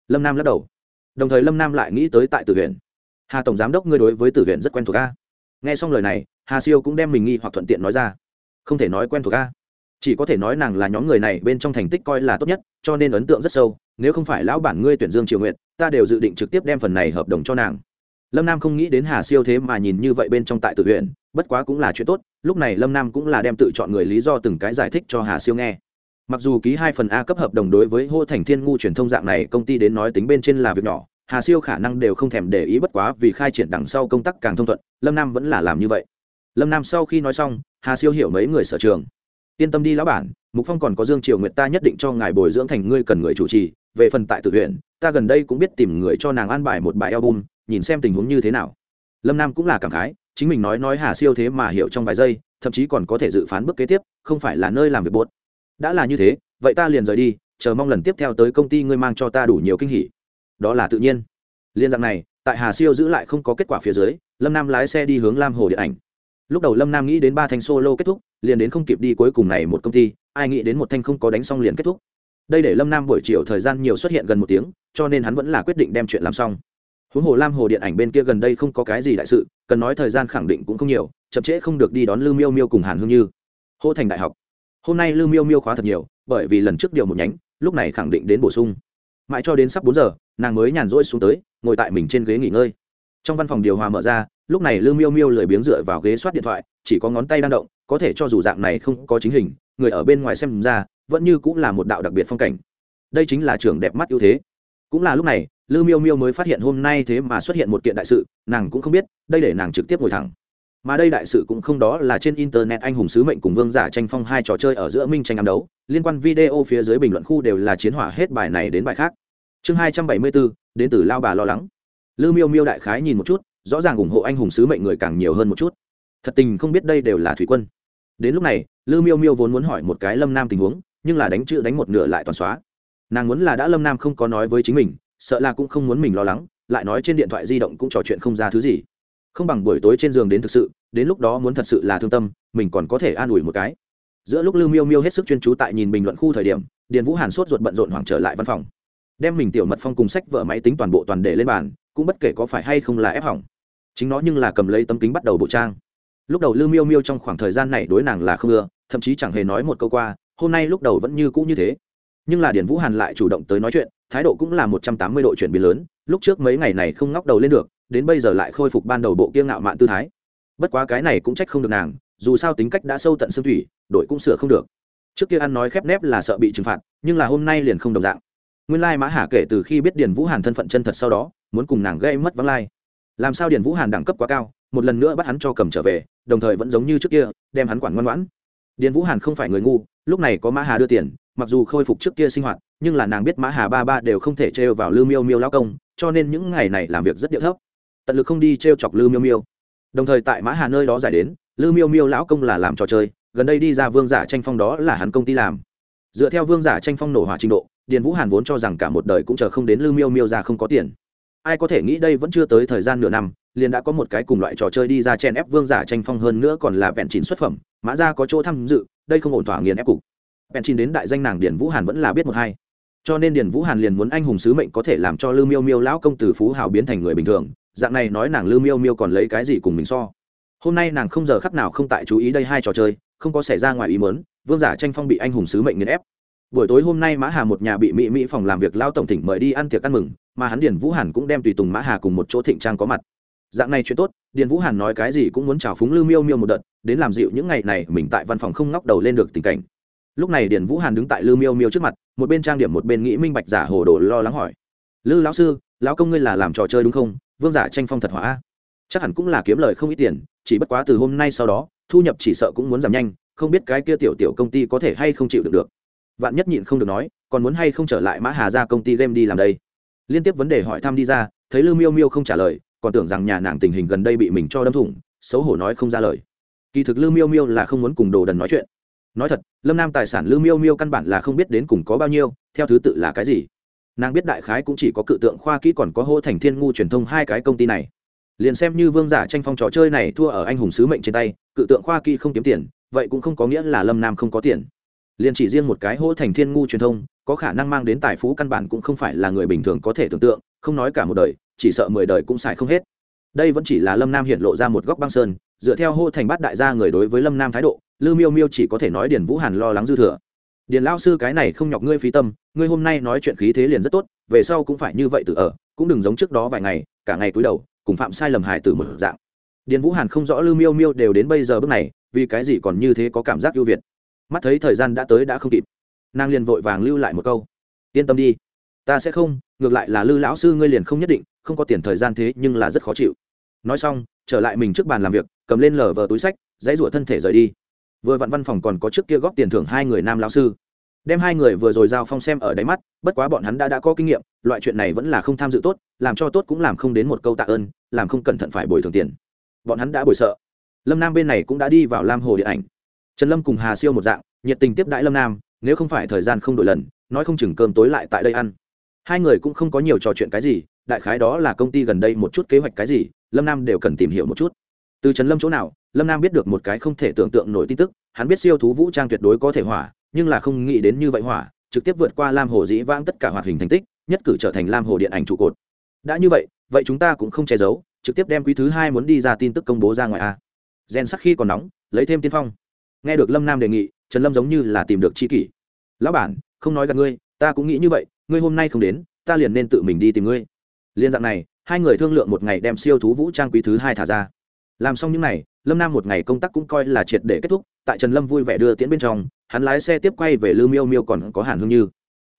Lâm nam lắc đầu. Đồng thời lâm nam lại nghĩ tới tại tử huyện hà tổng giám đốc ngươi đối với tử viện rất quen thuộc a. Nghe xong lời này, hà siêu cũng đem mình nghi hoặc thuận tiện nói ra. Không thể nói quen thuộc a. Chỉ có thể nói nàng là nhóm người này bên trong thành tích coi là tốt nhất, cho nên ấn tượng rất sâu. Nếu không phải lão bản ngươi tuyển dương triều nguyện ta đều dự định trực tiếp đem phần này hợp đồng cho nàng. Lâm nam không nghĩ đến hà siêu thế mà nhìn như vậy bên trong tại tự huyện bất quá cũng là chuyện tốt. Lúc này lâm nam cũng là đem tự chọn người lý do từng cái giải thích cho hà siêu nghe. Mặc dù ký hai phần a cấp hợp đồng đối với hô thành thiên ngu truyền thông dạng này, công ty đến nói tính bên trên là việc nhỏ hà siêu khả năng đều không thèm để ý bất quá vì khai triển đằng sau công tác càng thông thuận, lâm nam vẫn là làm như vậy. Lâm nam sau khi nói xong, hà siêu hiểu mấy người sở trường. Yên tâm đi lão bản, mục phong còn có dương triều nguyệt ta nhất định cho ngài bồi dưỡng thành ngươi cần người chủ trì, về phần tại tự huyện, ta gần đây cũng biết tìm người cho nàng an bài một bài album, nhìn xem tình huống như thế nào. Lâm nam cũng là cảm khái, chính mình nói nói hà siêu thế mà hiểu trong vài giây, thậm chí còn có thể dự phán bước kế tiếp, không phải là nơi làm việc bốt đã là như thế, vậy ta liền rời đi, chờ mong lần tiếp theo tới công ty ngươi mang cho ta đủ nhiều kinh hỉ đó là tự nhiên. Liên dạng này, tại hà siêu giữ lại không có kết quả phía dưới, lâm nam lái xe đi hướng lam hồ điện ảnh. Lúc đầu lâm nam nghĩ đến ba thanh solo kết thúc, liền đến không kịp đi cuối cùng này một công ty, ai nghĩ đến một thanh không có đánh xong liền kết thúc. Đây để lâm nam buổi chiều thời gian nhiều xuất hiện gần một tiếng, cho nên hắn vẫn là quyết định đem chuyện làm xong. Huống hồ lam hồ điện ảnh bên kia gần đây không có cái gì đại sự, cần nói thời gian khẳng định cũng không nhiều, chậm trễ không được đi đón lư miêu miêu cùng hàn hương như. Hô thành đại học. Hôm nay lư miêu miêu khóa thật nhiều, bởi vì lần trước điều một nhánh, lúc này khẳng định đến bổ sung. Mãi cho đến sắp bốn giờ nàng mới nhàn rỗi xuống tới, ngồi tại mình trên ghế nghỉ ngơi. Trong văn phòng điều hòa mở ra, lúc này lư miêu miêu lười biếng dựa vào ghế soát điện thoại, chỉ có ngón tay đang động, có thể cho dù dạng này không có chính hình, người ở bên ngoài xem ra, vẫn như cũng là một đạo đặc biệt phong cảnh. Đây chính là trường đẹp mắt ưu thế. Cũng là lúc này, lư miêu miêu mới phát hiện hôm nay thế mà xuất hiện một kiện đại sự, nàng cũng không biết, đây để nàng trực tiếp ngồi thẳng. Mà đây đại sự cũng không đó là trên internet anh hùng sứ mệnh cùng vương giả tranh phong hai trò chơi ở giữa minh tranh ám đấu, liên quan video phía dưới bình luận khu đều là chiến hỏa hết bài này đến bài khác chương hai trăm bảy mươi bốn đến từ lao bà lo lắng. Lư miêu miêu đại khái nhìn một chút, rõ ràng ủng hộ anh hùng sứ mệnh người càng nhiều hơn một chút. Thật tình không biết đây đều là thủy quân. Đến lúc này, lư miêu miêu vốn muốn hỏi một cái lâm nam tình huống, nhưng là đánh chữ đánh một nửa lại toàn xóa. Nàng muốn là đã lâm nam không có nói với chính mình, sợ là cũng không muốn mình lo lắng, lại nói trên điện thoại di động cũng trò chuyện không ra thứ gì. Không bằng buổi tối trên giường đến thực sự, đến lúc đó muốn thật sự là thương tâm, mình còn có thể an ủi một cái. Giữa lúc lưu miêu miêu hết sức chuyên chú tại nhìn bình luận khu thời điểm, điền vũ hàn sốt ruột bận rộn hoảng trở lại văn phòng đem mình tiểu mật phong cùng sách vở máy tính toàn bộ toàn để lên bàn, cũng bất kể có phải hay không là ép hỏng. Chính nó nhưng là cầm lấy tấm kính bắt đầu bộ trang. Lúc đầu lưu miêu miêu trong khoảng thời gian này đối nàng là không ưa, thậm chí chẳng hề nói một câu qua, hôm nay lúc đầu vẫn như cũ như thế. Nhưng là điền vũ hàn lại chủ động tới nói chuyện, thái độ cũng là một trăm tám mươi độ chuyển biến lớn, lúc trước mấy ngày này không ngóc đầu lên được, đến bây giờ lại khôi phục ban đầu bộ kiêng ngạo mạn tư thái. Bất quá cái này cũng trách không được nàng, dù sao tính cách đã sâu tận xương thủy đội cũng sửa không được. Trước kia ăn nói khép nép là sợ bị trừng phạt, nhưng là hôm nay liền không đồng dạng nguyên lai mã hà kể từ khi biết điền vũ hàn thân phận chân thật sau đó, muốn cùng nàng gây mất vắng lai. Làm sao điền vũ hàn đẳng cấp quá cao, một lần nữa bắt hắn cho cầm trở về, đồng thời vẫn giống như trước kia, đem hắn quản ngoan ngoãn. Điền vũ hàn không phải người ngu, lúc này có mã hà đưa tiền, mặc dù khôi phục trước kia sinh hoạt, nhưng là nàng biết mã hà ba ba đều không thể trêu vào lư miêu miêu lao công, cho nên những ngày này làm việc rất điệu thấp. Tận lực không đi trêu chọc lư miêu miêu. Đồng thời tại mã hà nơi đó giải đến lư miêu miêu lão công là làm trò chơi, gần đây đi ra vương giả tranh phong đó là hắn công ty làm dựa theo vương giả tranh phong nổ hỏa trình độ, điền vũ hàn vốn cho rằng cả một đời cũng chờ không đến Lưu miêu miêu ra không có tiền. Ai có thể nghĩ đây vẫn chưa tới thời gian nửa năm, liền đã có một cái cùng loại trò chơi đi ra chen ép vương giả tranh phong hơn nữa còn là vẹn chín xuất phẩm, mã ra có chỗ tham dự, đây không ổn thỏa nghiền ép cục. Vẹn chín đến đại danh nàng điền vũ hàn vẫn là biết một hai. Cho nên điền vũ hàn liền muốn anh hùng sứ mệnh có thể làm cho Lưu miêu miêu lão công tử phú hào biến thành người bình thường, dạng này nói nàng Lưu miêu miêu còn lấy cái gì cùng mình so. Hôm nay nàng không giờ khắc nào không tại chú ý đây hai trò chơi, không có xảy ra ngoài ý mớn vương giả tranh phong bị anh hùng sứ mệnh nghiền ép. Buổi tối hôm nay mã hà một nhà bị mỹ mỹ phòng làm việc lao tổng thỉnh mời đi ăn tiệc ăn mừng, mà hắn điền vũ hàn cũng đem tùy tùng mã hà cùng một chỗ thịnh trang có mặt. Dạng này chuyện tốt, điền vũ hàn nói cái gì cũng muốn chào phúng lư miêu miêu một đợt, đến làm dịu những ngày này mình tại văn phòng không ngóc đầu lên được tình cảnh. Lúc này điền vũ hàn đứng tại lư miêu miêu trước mặt, một bên trang điểm một bên nghĩ minh bạch giả hồ đồ lo lắng hỏi. Lư lão sư, lão công ngươi là làm trò chơi đúng không? Vương giả tranh phong thật hỏa chắc hẳn cũng là kiếm lời không ít tiền, chỉ bất quá từ hôm nay sau đó, thu nhập chỉ sợ cũng muốn giảm nhanh không biết cái kia tiểu tiểu công ty có thể hay không chịu được được. Vạn nhất nhịn không được nói, còn muốn hay không trở lại mã hà ra công ty game đi làm đây? Liên tiếp vấn đề hỏi thăm đi ra, thấy lư miêu miêu không trả lời, còn tưởng rằng nhà nàng tình hình gần đây bị mình cho đâm thủng, xấu hổ nói không ra lời. Kỳ thực lư miêu miêu là không muốn cùng đồ đần nói chuyện. Nói thật, lâm nam tài sản lư miêu miêu căn bản là không biết đến cùng có bao nhiêu, theo thứ tự là cái gì? Nàng biết đại khái cũng chỉ có cự tượng khoa kỹ còn có hô thành thiên ngu truyền thông hai cái công ty này. Liền xem như vương giả tranh phong trò chơi này thua ở anh hùng sứ mệnh trên tay, cự tượng khoa kỹ không kiếm tiền vậy cũng không có nghĩa là lâm nam không có tiền. Liền chỉ riêng một cái Hỗ thành thiên ngu truyền thông, có khả năng mang đến tài phú căn bản cũng không phải là người bình thường có thể tưởng tượng, không nói cả một đời, chỉ sợ mười đời cũng xài không hết. Đây vẫn chỉ là lâm nam hiện lộ ra một góc băng sơn, dựa theo hô thành bát đại gia người đối với lâm nam thái độ lư miêu miêu chỉ có thể nói điền vũ hàn lo lắng dư thừa. Điền lao sư, cái này không nhọc ngươi phí tâm, ngươi hôm nay nói chuyện khí thế liền rất tốt, về sau cũng phải như vậy tự ở, cũng đừng giống trước đó vài ngày, cả ngày cúi đầu, cùng phạm sai lầm hài tử một dạng. Điền vũ hàn không rõ lư miêu miêu đều đến bây giờ bước này vì cái gì còn như thế có cảm giác ưu việt? Mắt thấy thời gian đã tới đã không kịp. Nàng liền vội vàng lưu lại một câu. Yên tâm đi. Ta sẽ không, ngược lại là lư lão sư ngươi liền không nhất định, không có tiền thời gian thế nhưng là rất khó chịu. Nói xong, trở lại mình trước bàn làm việc, cầm lên lờ vờ túi sách, dãy rủa thân thể rời đi. Vừa vặn văn phòng còn có trước kia góp tiền thưởng hai người nam lão sư. Đem hai người vừa rồi giao phong xem ở đáy mắt, bất quá bọn hắn đã đã có kinh nghiệm, loại chuyện này vẫn là không tham dự tốt, làm cho tốt cũng làm không đến một câu tạ ơn, làm không cẩn thận phải bồi thường tiền. Bọn hắn đã bồi sợ lâm nam bên này cũng đã đi vào lam hồ điện ảnh. Trần lâm cùng hà siêu một dạng, nhiệt tình tiếp đãi lâm nam, nếu không phải thời gian không đổi lần, nói không chừng cơm tối lại tại đây ăn. Hai người cũng không có nhiều trò chuyện cái gì, đại khái đó là công ty gần đây một chút kế hoạch cái gì, lâm nam đều cần tìm hiểu một chút. Từ trần lâm chỗ nào, lâm nam biết được một cái không thể tưởng tượng nổi tin tức, hắn biết siêu thú vũ trang tuyệt đối có thể hỏa, nhưng là không nghĩ đến như vậy hỏa, trực tiếp vượt qua lam hồ dĩ vãng tất cả hoạt hình thành tích, nhất cử trở thành lam hồ điện ảnh trụ cột. Đã như vậy vậy chúng ta cũng không che giấu, trực tiếp đem quý thứ hai muốn đi ra tin tức công bố ra ngoài a rèn sắc khi còn nóng, lấy thêm tiên phong. Nghe được lâm nam đề nghị, trần lâm giống như là tìm được chi kỷ. Lão bản, không nói gặp ngươi, ta cũng nghĩ như vậy, ngươi hôm nay không đến, ta liền nên tự mình đi tìm ngươi. Liên dạng này, hai người thương lượng một ngày đem siêu thú vũ trang quý thứ hai thả ra. Làm xong những n à y lâm nam một ngày công tác cũng coi là triệt để kết thúc, tại trần lâm vui vẻ đưa tiễn bên trong, hắn lái xe tiếp quay về lư miêu miêu còn có hàn hương như.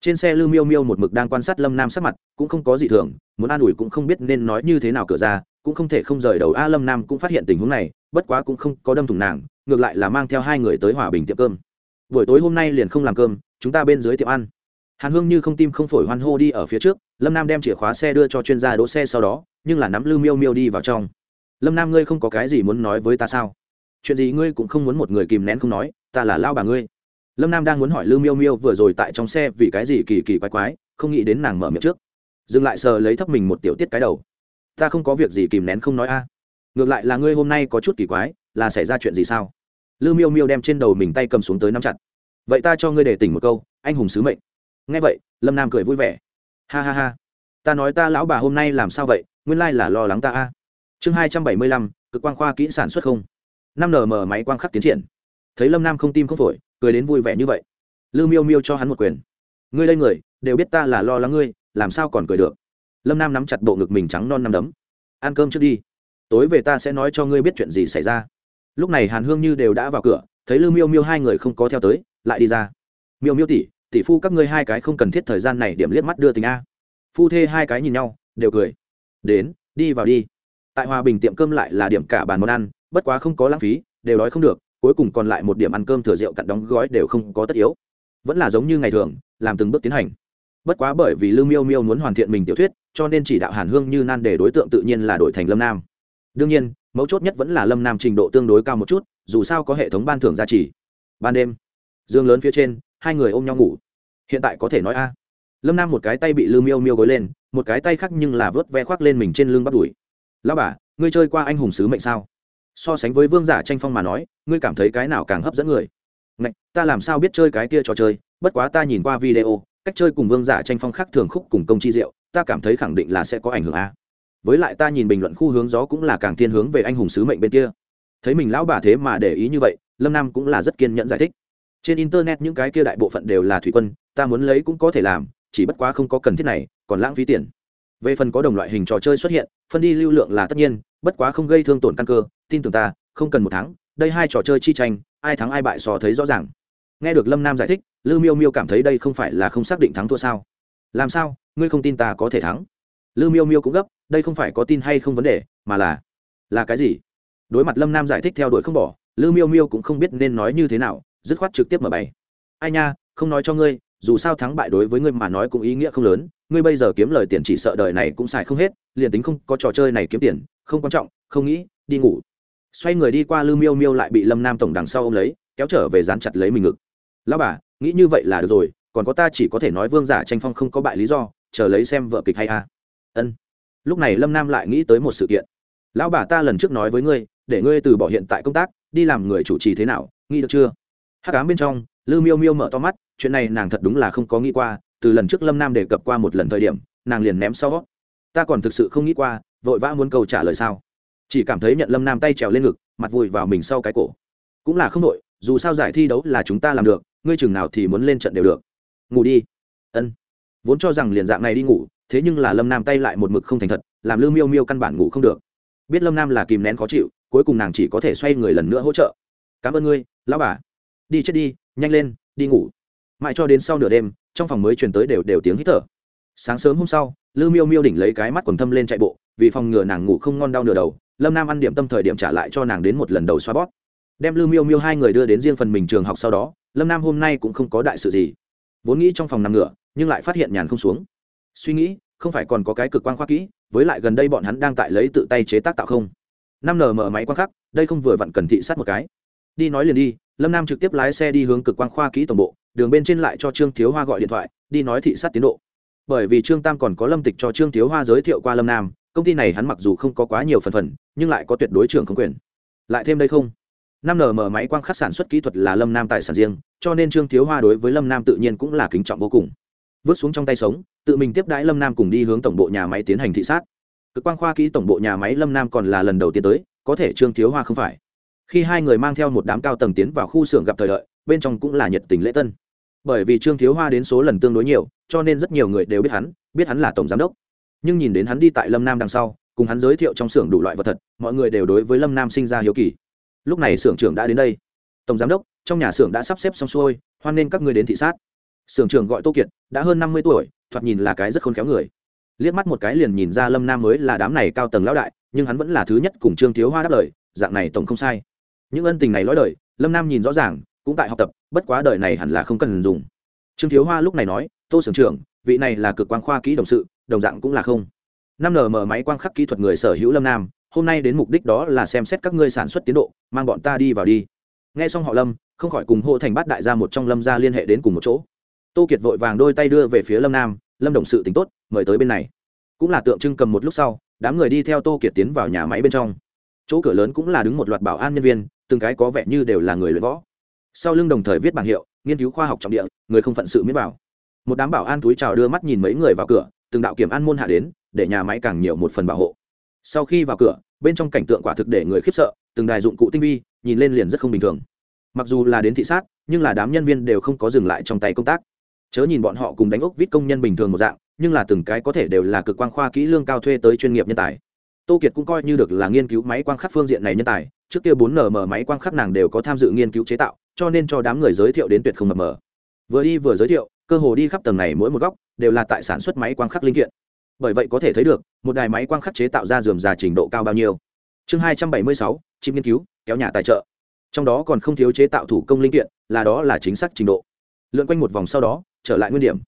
Trên xe lư miêu miêu một mực đang quan sát lâm nam sắc mặt, cũng không có gì thường, muốn an ủi cũng không biết nên nói như thế nào cửa ra, cũng không thể không rời đầu. A, lâm nam cũng phát hiện tình huống này bất quá cũng không có đâm thủng nàng, ngược lại là mang theo hai người tới hòa bình tiệm cơm. Buổi tối hôm nay liền không làm cơm, chúng ta bên dưới tiệm ăn. Hàn hương như không tim không phổi hoan hô đi ở phía trước, lâm nam đem chìa khóa xe đưa cho chuyên gia đỗ xe sau đó, nhưng là nắm lư miêu miêu đi vào trong. Lâm nam ngươi không có cái gì muốn nói với ta sao? Chuyện gì ngươi cũng không muốn một người kìm nén không nói, ta là lao bà ngươi. Lâm nam đang muốn hỏi lư miêu miêu vừa rồi tại trong xe vì cái gì kỳ kỳ quái quái, không nghĩ đến nàng mở miệng trước. Dừng lại sờ lấy thấp mình một tiểu tiết cái đầu. Ta không có việc gì kìm nén không nói a ngược lại là ngươi hôm nay có chút kỳ quái, là xảy ra chuyện gì sao? Lư miêu miêu đem trên đầu mình tay cầm xuống tới nắm chặt. Vậy ta cho ngươi để tỉnh một câu, anh hùng sứ mệnh. Nghe vậy, lâm nam cười vui vẻ. Ha ha ha. Ta nói ta lão bà hôm nay làm sao vậy? Nguyên lai là lo lắng ta a. Chương hai trăm bảy mươi lăm, cực quang khoa kỹ sản xuất không. Năm nm máy quang khắc tiến triển. Thấy lâm nam không tim không phổi, cười đến vui vẻ như vậy. Lư miêu miêu cho hắn một quyền. Ngươi lên người, đều biết ta là lo lắng ngươi, làm sao còn cười được? Lâm nam nắm chặt bộ ngực mình trắng non nằm đấm. Ăn cơm trước đi tối về ta sẽ nói cho ngươi biết chuyện gì xảy ra. Lúc này hàn hương như đều đã vào cửa, thấy lư miêu miêu hai người không có theo tới, lại đi ra. Miêu miêu tỷ tỷ phu các ngươi hai cái không cần thiết thời gian này điểm liếc mắt đưa tình a. Phu thê hai cái nhìn nhau, đều cười. Đến, đi vào đi. Tại hòa bình tiệm cơm lại là điểm cả bàn món ăn, bất quá không có lãng phí, đều đói không được, cuối cùng còn lại một điểm ăn cơm thừa rượu cặn đóng gói đều không có tất yếu. Vẫn là giống như ngày thường, làm từng bước tiến hành. Bất quá bởi vì lưu miêu miêu muốn hoàn thiện mình tiểu thuyết, cho nên chỉ đạo hàn hương như nan để đối tượng tự nhiên là đổi thành lâm nam đương nhiên mấu chốt nhất vẫn là lâm nam trình độ tương đối cao một chút dù sao có hệ thống ban thưởng gia trì. Ban đêm dương lớn phía trên hai người ôm nhau ngủ. Hiện tại có thể nói a. Lâm nam một cái tay bị lư miêu miêu gối lên một cái tay khác nhưng là vớt ve khoác lên mình trên lưng bắt đùi. Lao bà ngươi chơi qua anh hùng sứ mệnh sao? So sánh với vương giả tranh phong mà nói ngươi cảm thấy cái nào càng hấp dẫn người? Ngạch, ta làm sao biết chơi cái kia trò chơi bất quá ta nhìn qua video cách chơi cùng vương giả tranh phong khác thường khúc cùng công chi diệu ta cảm thấy khẳng định là sẽ có ảnh hưởng a với lại ta nhìn bình luận khu hướng gió cũng là càng thiên hướng về anh hùng sứ mệnh bên kia. Thấy mình lão bà thế mà để ý như vậy, lâm nam cũng là rất kiên nhẫn giải thích. Trên internet những cái kia đại bộ phận đều là thủy quân, ta muốn lấy cũng có thể làm, chỉ bất quá không có cần thiết này, còn lãng phí tiền. Về phần có đồng loại hình trò chơi xuất hiện, phân đi lưu lượng là tất nhiên, bất quá không gây thương tổn căn cơ, tin tưởng ta, không cần một tháng, đây hai trò chơi chi tranh, ai thắng ai bại so thấy rõ ràng. Nghe được lâm nam giải thích, lư miêu miêu cảm thấy đây không phải là không xác định thắng thua sao. Làm sao, ngươi không tin ta có thể thắng? Lư miêu miêu cũng gấp đây không phải có tin hay không vấn đề, mà là là cái gì? Đối mặt lâm nam giải thích theo đuổi không bỏ, lư miêu miêu cũng không biết nên nói như thế nào, dứt khoát trực tiếp mở bày ai nha, không nói cho ngươi, dù sao thắng bại đối với ngươi mà nói cũng ý nghĩa không lớn, ngươi bây giờ kiếm lời tiền chỉ sợ đời này cũng xài không hết, liền tính không có trò chơi này kiếm tiền, không quan trọng, không nghĩ, đi ngủ. Xoay người đi qua lư miêu miêu lại bị lâm nam tổng đằng sau ô m lấy, kéo trở về dán chặt lấy mình ngực. Lao bà, nghĩ như vậy là được rồi, còn có ta chỉ có thể nói vương giả tranh phong không có bại lý do, chờ lấy xem vợ kịch hay a. Ân lúc này lâm nam lại nghĩ tới một sự kiện. Lão bà ta lần trước nói với ngươi, để ngươi từ bỏ hiện tại công tác, đi làm người chủ trì thế nào, nghĩ được chưa? Hát cám bên trong lư miêu miêu mở to mắt, chuyện này nàng thật đúng là không có nghĩ qua, từ lần trước lâm nam đề cập qua một lần thời điểm, nàng liền ném sau. Ta còn thực sự không nghĩ qua, vội vã muốn câu trả lời sao? Chỉ cảm thấy nhận lâm nam tay trèo lên ngực, mặt vùi vào mình sau cái cổ. Cũng là không đội dù sao giải thi đấu là chúng ta làm được, ngươi chừng nào thì muốn lên trận đều được. Ngủ đi. Ân. Vốn cho rằng liền dạng này đi ngủ thế nhưng là lâm nam tay lại một mực không thành thật làm lư miêu miêu căn bản ngủ không được biết lâm nam là kìm nén khó chịu cuối cùng nàng chỉ có thể xoay người lần nữa hỗ trợ cảm ơn ngươi lão bà đi chết đi nhanh lên đi ngủ mãi cho đến sau nửa đêm trong phòng mới truyền tới đều đều tiếng hít thở sáng sớm hôm sau lư miêu miêu đỉnh lấy cái mắt quần thâm lên chạy bộ vì phòng ngừa nàng ngủ không ngon đau nửa đầu lâm nam ăn điểm tâm thời điểm trả lại cho nàng đến một lần đầu xoa bóp đem lư miêu miêu hai người đưa đến riêng phần mình trường học sau đó lâm nam hôm nay cũng không có đại sự gì vốn nghĩ trong phòng nằm ngửa nhưng lại phát hiện nhàn không xuống suy nghĩ, không phải còn có cái cực quan khoa kỹ, với lại gần đây bọn hắn đang tại lấy tự tay chế tác tạo không. Năm nm máy quan khắc, đây không vừa vặn cần thị sát một cái. Đi nói liền đi, lâm nam trực tiếp lái xe đi hướng cực quan khoa kỹ tổng bộ, đường bên trên lại cho trương thiếu hoa gọi điện thoại, đi nói thị sát tiến độ. Bởi vì trương tam còn có lâm tịch cho trương thiếu hoa giới thiệu qua lâm nam, công ty này hắn mặc dù không có quá nhiều phần phần, nhưng lại có tuyệt đối trưởng không quyền. Lại thêm đây không? Năm nm máy quang khắc sản xuất kỹ thuật là lâm nam tài sản riêng, cho nên trương thiếu hoa đối với lâm nam tự nhiên cũng là kính trọng vô cùng. Vứt xuống trong tay sống tự mình tiếp đãi lâm nam cùng đi hướng tổng bộ nhà máy tiến hành thị sát. Cực quang khoa kỹ tổng bộ nhà máy lâm nam còn là lần đầu tiên tới, có thể trương thiếu hoa không phải. Khi hai người mang theo một đám cao tầng tiến vào khu xưởng gặp thời đợi, bên trong cũng là nhiệt tình lễ tân. Bởi vì trương thiếu hoa đến số lần tương đối nhiều, cho nên rất nhiều người đều biết hắn biết hắn là tổng giám đốc. Nhưng nhìn đến hắn đi tại lâm nam đằng sau, cùng hắn giới thiệu trong xưởng đủ loại vật thật, mọi người đều đối với lâm nam sinh ra hiếu kỳ. Lúc này xưởng trưởng đã đến đây. Tổng giám đốc, trong nhà xưởng đã sắp xếp xong xuôi, hoan nên các người đến thị sát sưởng trưởng gọi tô kiệt, đã hơn năm mươi tuổi, thoạt nhìn là cái rất khôn khéo người. Liếc mắt một cái liền nhìn ra lâm nam mới là đám này cao tầng lão đại, nhưng hắn vẫn là thứ nhất cùng trương thiếu hoa đáp lời, dạng này tổng không sai. Những ân tình này lõi đời, lâm nam nhìn rõ ràng, cũng tại học tập, bất quá đời này hẳn là không cần dùng. Trương thiếu hoa lúc này nói, tô sưởng trưởng, vị này là cực quan khoa kỹ đồng sự, đồng dạng cũng là không. Năm nm máy quang khắc kỹ thuật người sở hữu lâm nam, hôm nay đến mục đích đó là xem xét các ngươi sản xuất tiến độ, mang bọn ta đi vào đi. Nghe xong họ lâm, không khỏi cùng hô thành bát đại gia một trong lâm gia liên hệ đến cùng một chỗ tô kiệt vội vàng đôi tay đưa về phía lâm nam, lâm đồng sự tính tốt, mời tới bên này. Cũng là tượng trưng cầm một lúc sau, đám người đi theo tô kiệt tiến vào nhà máy bên trong. Chỗ cửa lớn cũng là đứng một loạt bảo an nhân viên, từng cái có vẻ như đều là người luyện võ. Sau lưng đồng thời viết bảng hiệu, nghiên cứu khoa học trọng địa, người không phận sự miết bảo một đám bảo an túi trào đưa mắt nhìn mấy người vào cửa, từng đạo kiểm an môn hạ đến, để nhà máy càng nhiều một phần bảo hộ. Sau khi vào cửa, bên trong cảnh tượng quả thực để người khiếp sợ, từng đài dụng cụ tinh vi, nhìn lên liền rất không bình thường. Mặc dù là đến thị sát, nhưng là đám nhân viên đều không có dừng lại trong tay công tác chớ nhìn bọn họ cùng đánh ốc vít công nhân bình thường một dạng, nhưng là từng cái có thể đều là cực quan khoa kỹ lương cao thuê tới chuyên nghiệp nhân tài. Tô kiệt cũng coi như được là nghiên cứu máy quang khắc phương diện này nhân tài, trước kia bốn nm máy quang khắc nàng đều có tham dự nghiên cứu chế tạo, cho nên cho đám người giới thiệu đến tuyệt không mập mờ. Vừa đi vừa giới thiệu, cơ hồ đi khắp tầng này mỗi một góc, đều là tại sản xuất máy quang khắc linh kiện. Bởi vậy có thể thấy được, một đài máy quang khắc chế tạo ra dườm già trình độ cao bao nhiêu. Chương hai trăm bảy mươi sáu chim nghiên cứu, kéo nhà tài trợ. Trong đó còn không thiếu chế tạo thủ công linh kiện, là đó là chính xác trình độ. Lượn quanh một vòng sau đó trở lại nguyên điểm.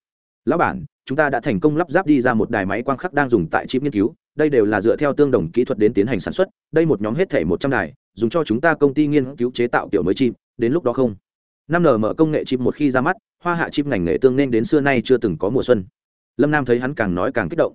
Lão bản, chúng ta đã thành công lắp ráp đi ra một đài máy quang khắc đang dùng tại chip nghiên cứu, đây đều là dựa theo tương đồng kỹ thuật đến tiến hành sản xuất, đây một nhóm hết thể một trăm đài, dùng cho chúng ta công ty nghiên cứu chế tạo kiểu mới chip, đến lúc đó không? Năm nm công nghệ chip một khi ra mắt, hoa hạ chip ngành nghề tương nên đến xưa nay chưa từng có mùa xuân. Lâm nam thấy hắn càng nói càng kích động.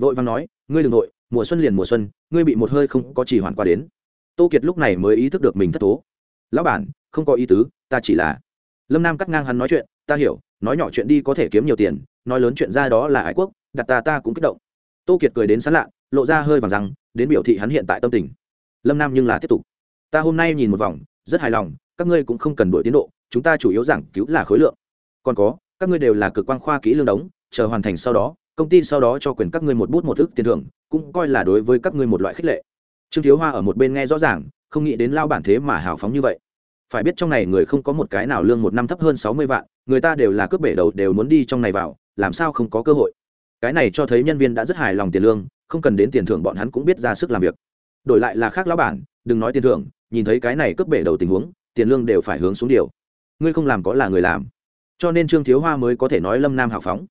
Vội vàng nói, ngươi đ ừ n g nội mùa xuân liền mùa xuân, ngươi bị một hơi không có chỉ hoàn qua đến. Tô kiệt lúc này mới ý thức được mình thất tố lão bản, không có ý tứ, ta chỉ là lâm nam cắt ngang hắn nói chuyện, ta hiểu nói nhỏ chuyện đi có thể kiếm nhiều tiền nói lớn chuyện ra đó là ái quốc đặt ta ta cũng kích động. Tô kiệt cười đến sán lạ lộ ra hơi vàng rằng đến biểu thị hắn hiện tại tâm tình. Lâm nam nhưng là tiếp tục. Ta hôm nay nhìn một vòng rất hài lòng các ngươi cũng không cần đổi tiến độ chúng ta chủ yếu giảng cứu là khối lượng. Còn có các ngươi đều là cực quan khoa kỹ lương đóng, chờ hoàn thành sau đó công ty sau đó cho quyền các ngươi một bút một ức tiền thưởng cũng coi là đối với các ngươi một loại khích lệ. Trương thiếu hoa ở một bên nghe rõ ràng không nghĩ đến lao bản thế mà hào phóng như vậy. Phải biết trong này người không có một cái nào lương một năm thấp hơn sáu mươi vạn người ta đều là cướp bể đầu đều muốn đi trong này vào, làm sao không có cơ hội? Cái này cho thấy nhân viên đã rất hài lòng tiền lương, không cần đến tiền thưởng bọn hắn cũng biết ra sức làm việc. Đổi lại là khác lão bản, đừng nói tiền thưởng, nhìn thấy cái này cướp bể đầu tình huống, tiền lương đều phải hướng xuống điều. Ngươi không làm có là người làm. Cho nên trương thiếu hoa mới có thể nói lâm nam hào phóng.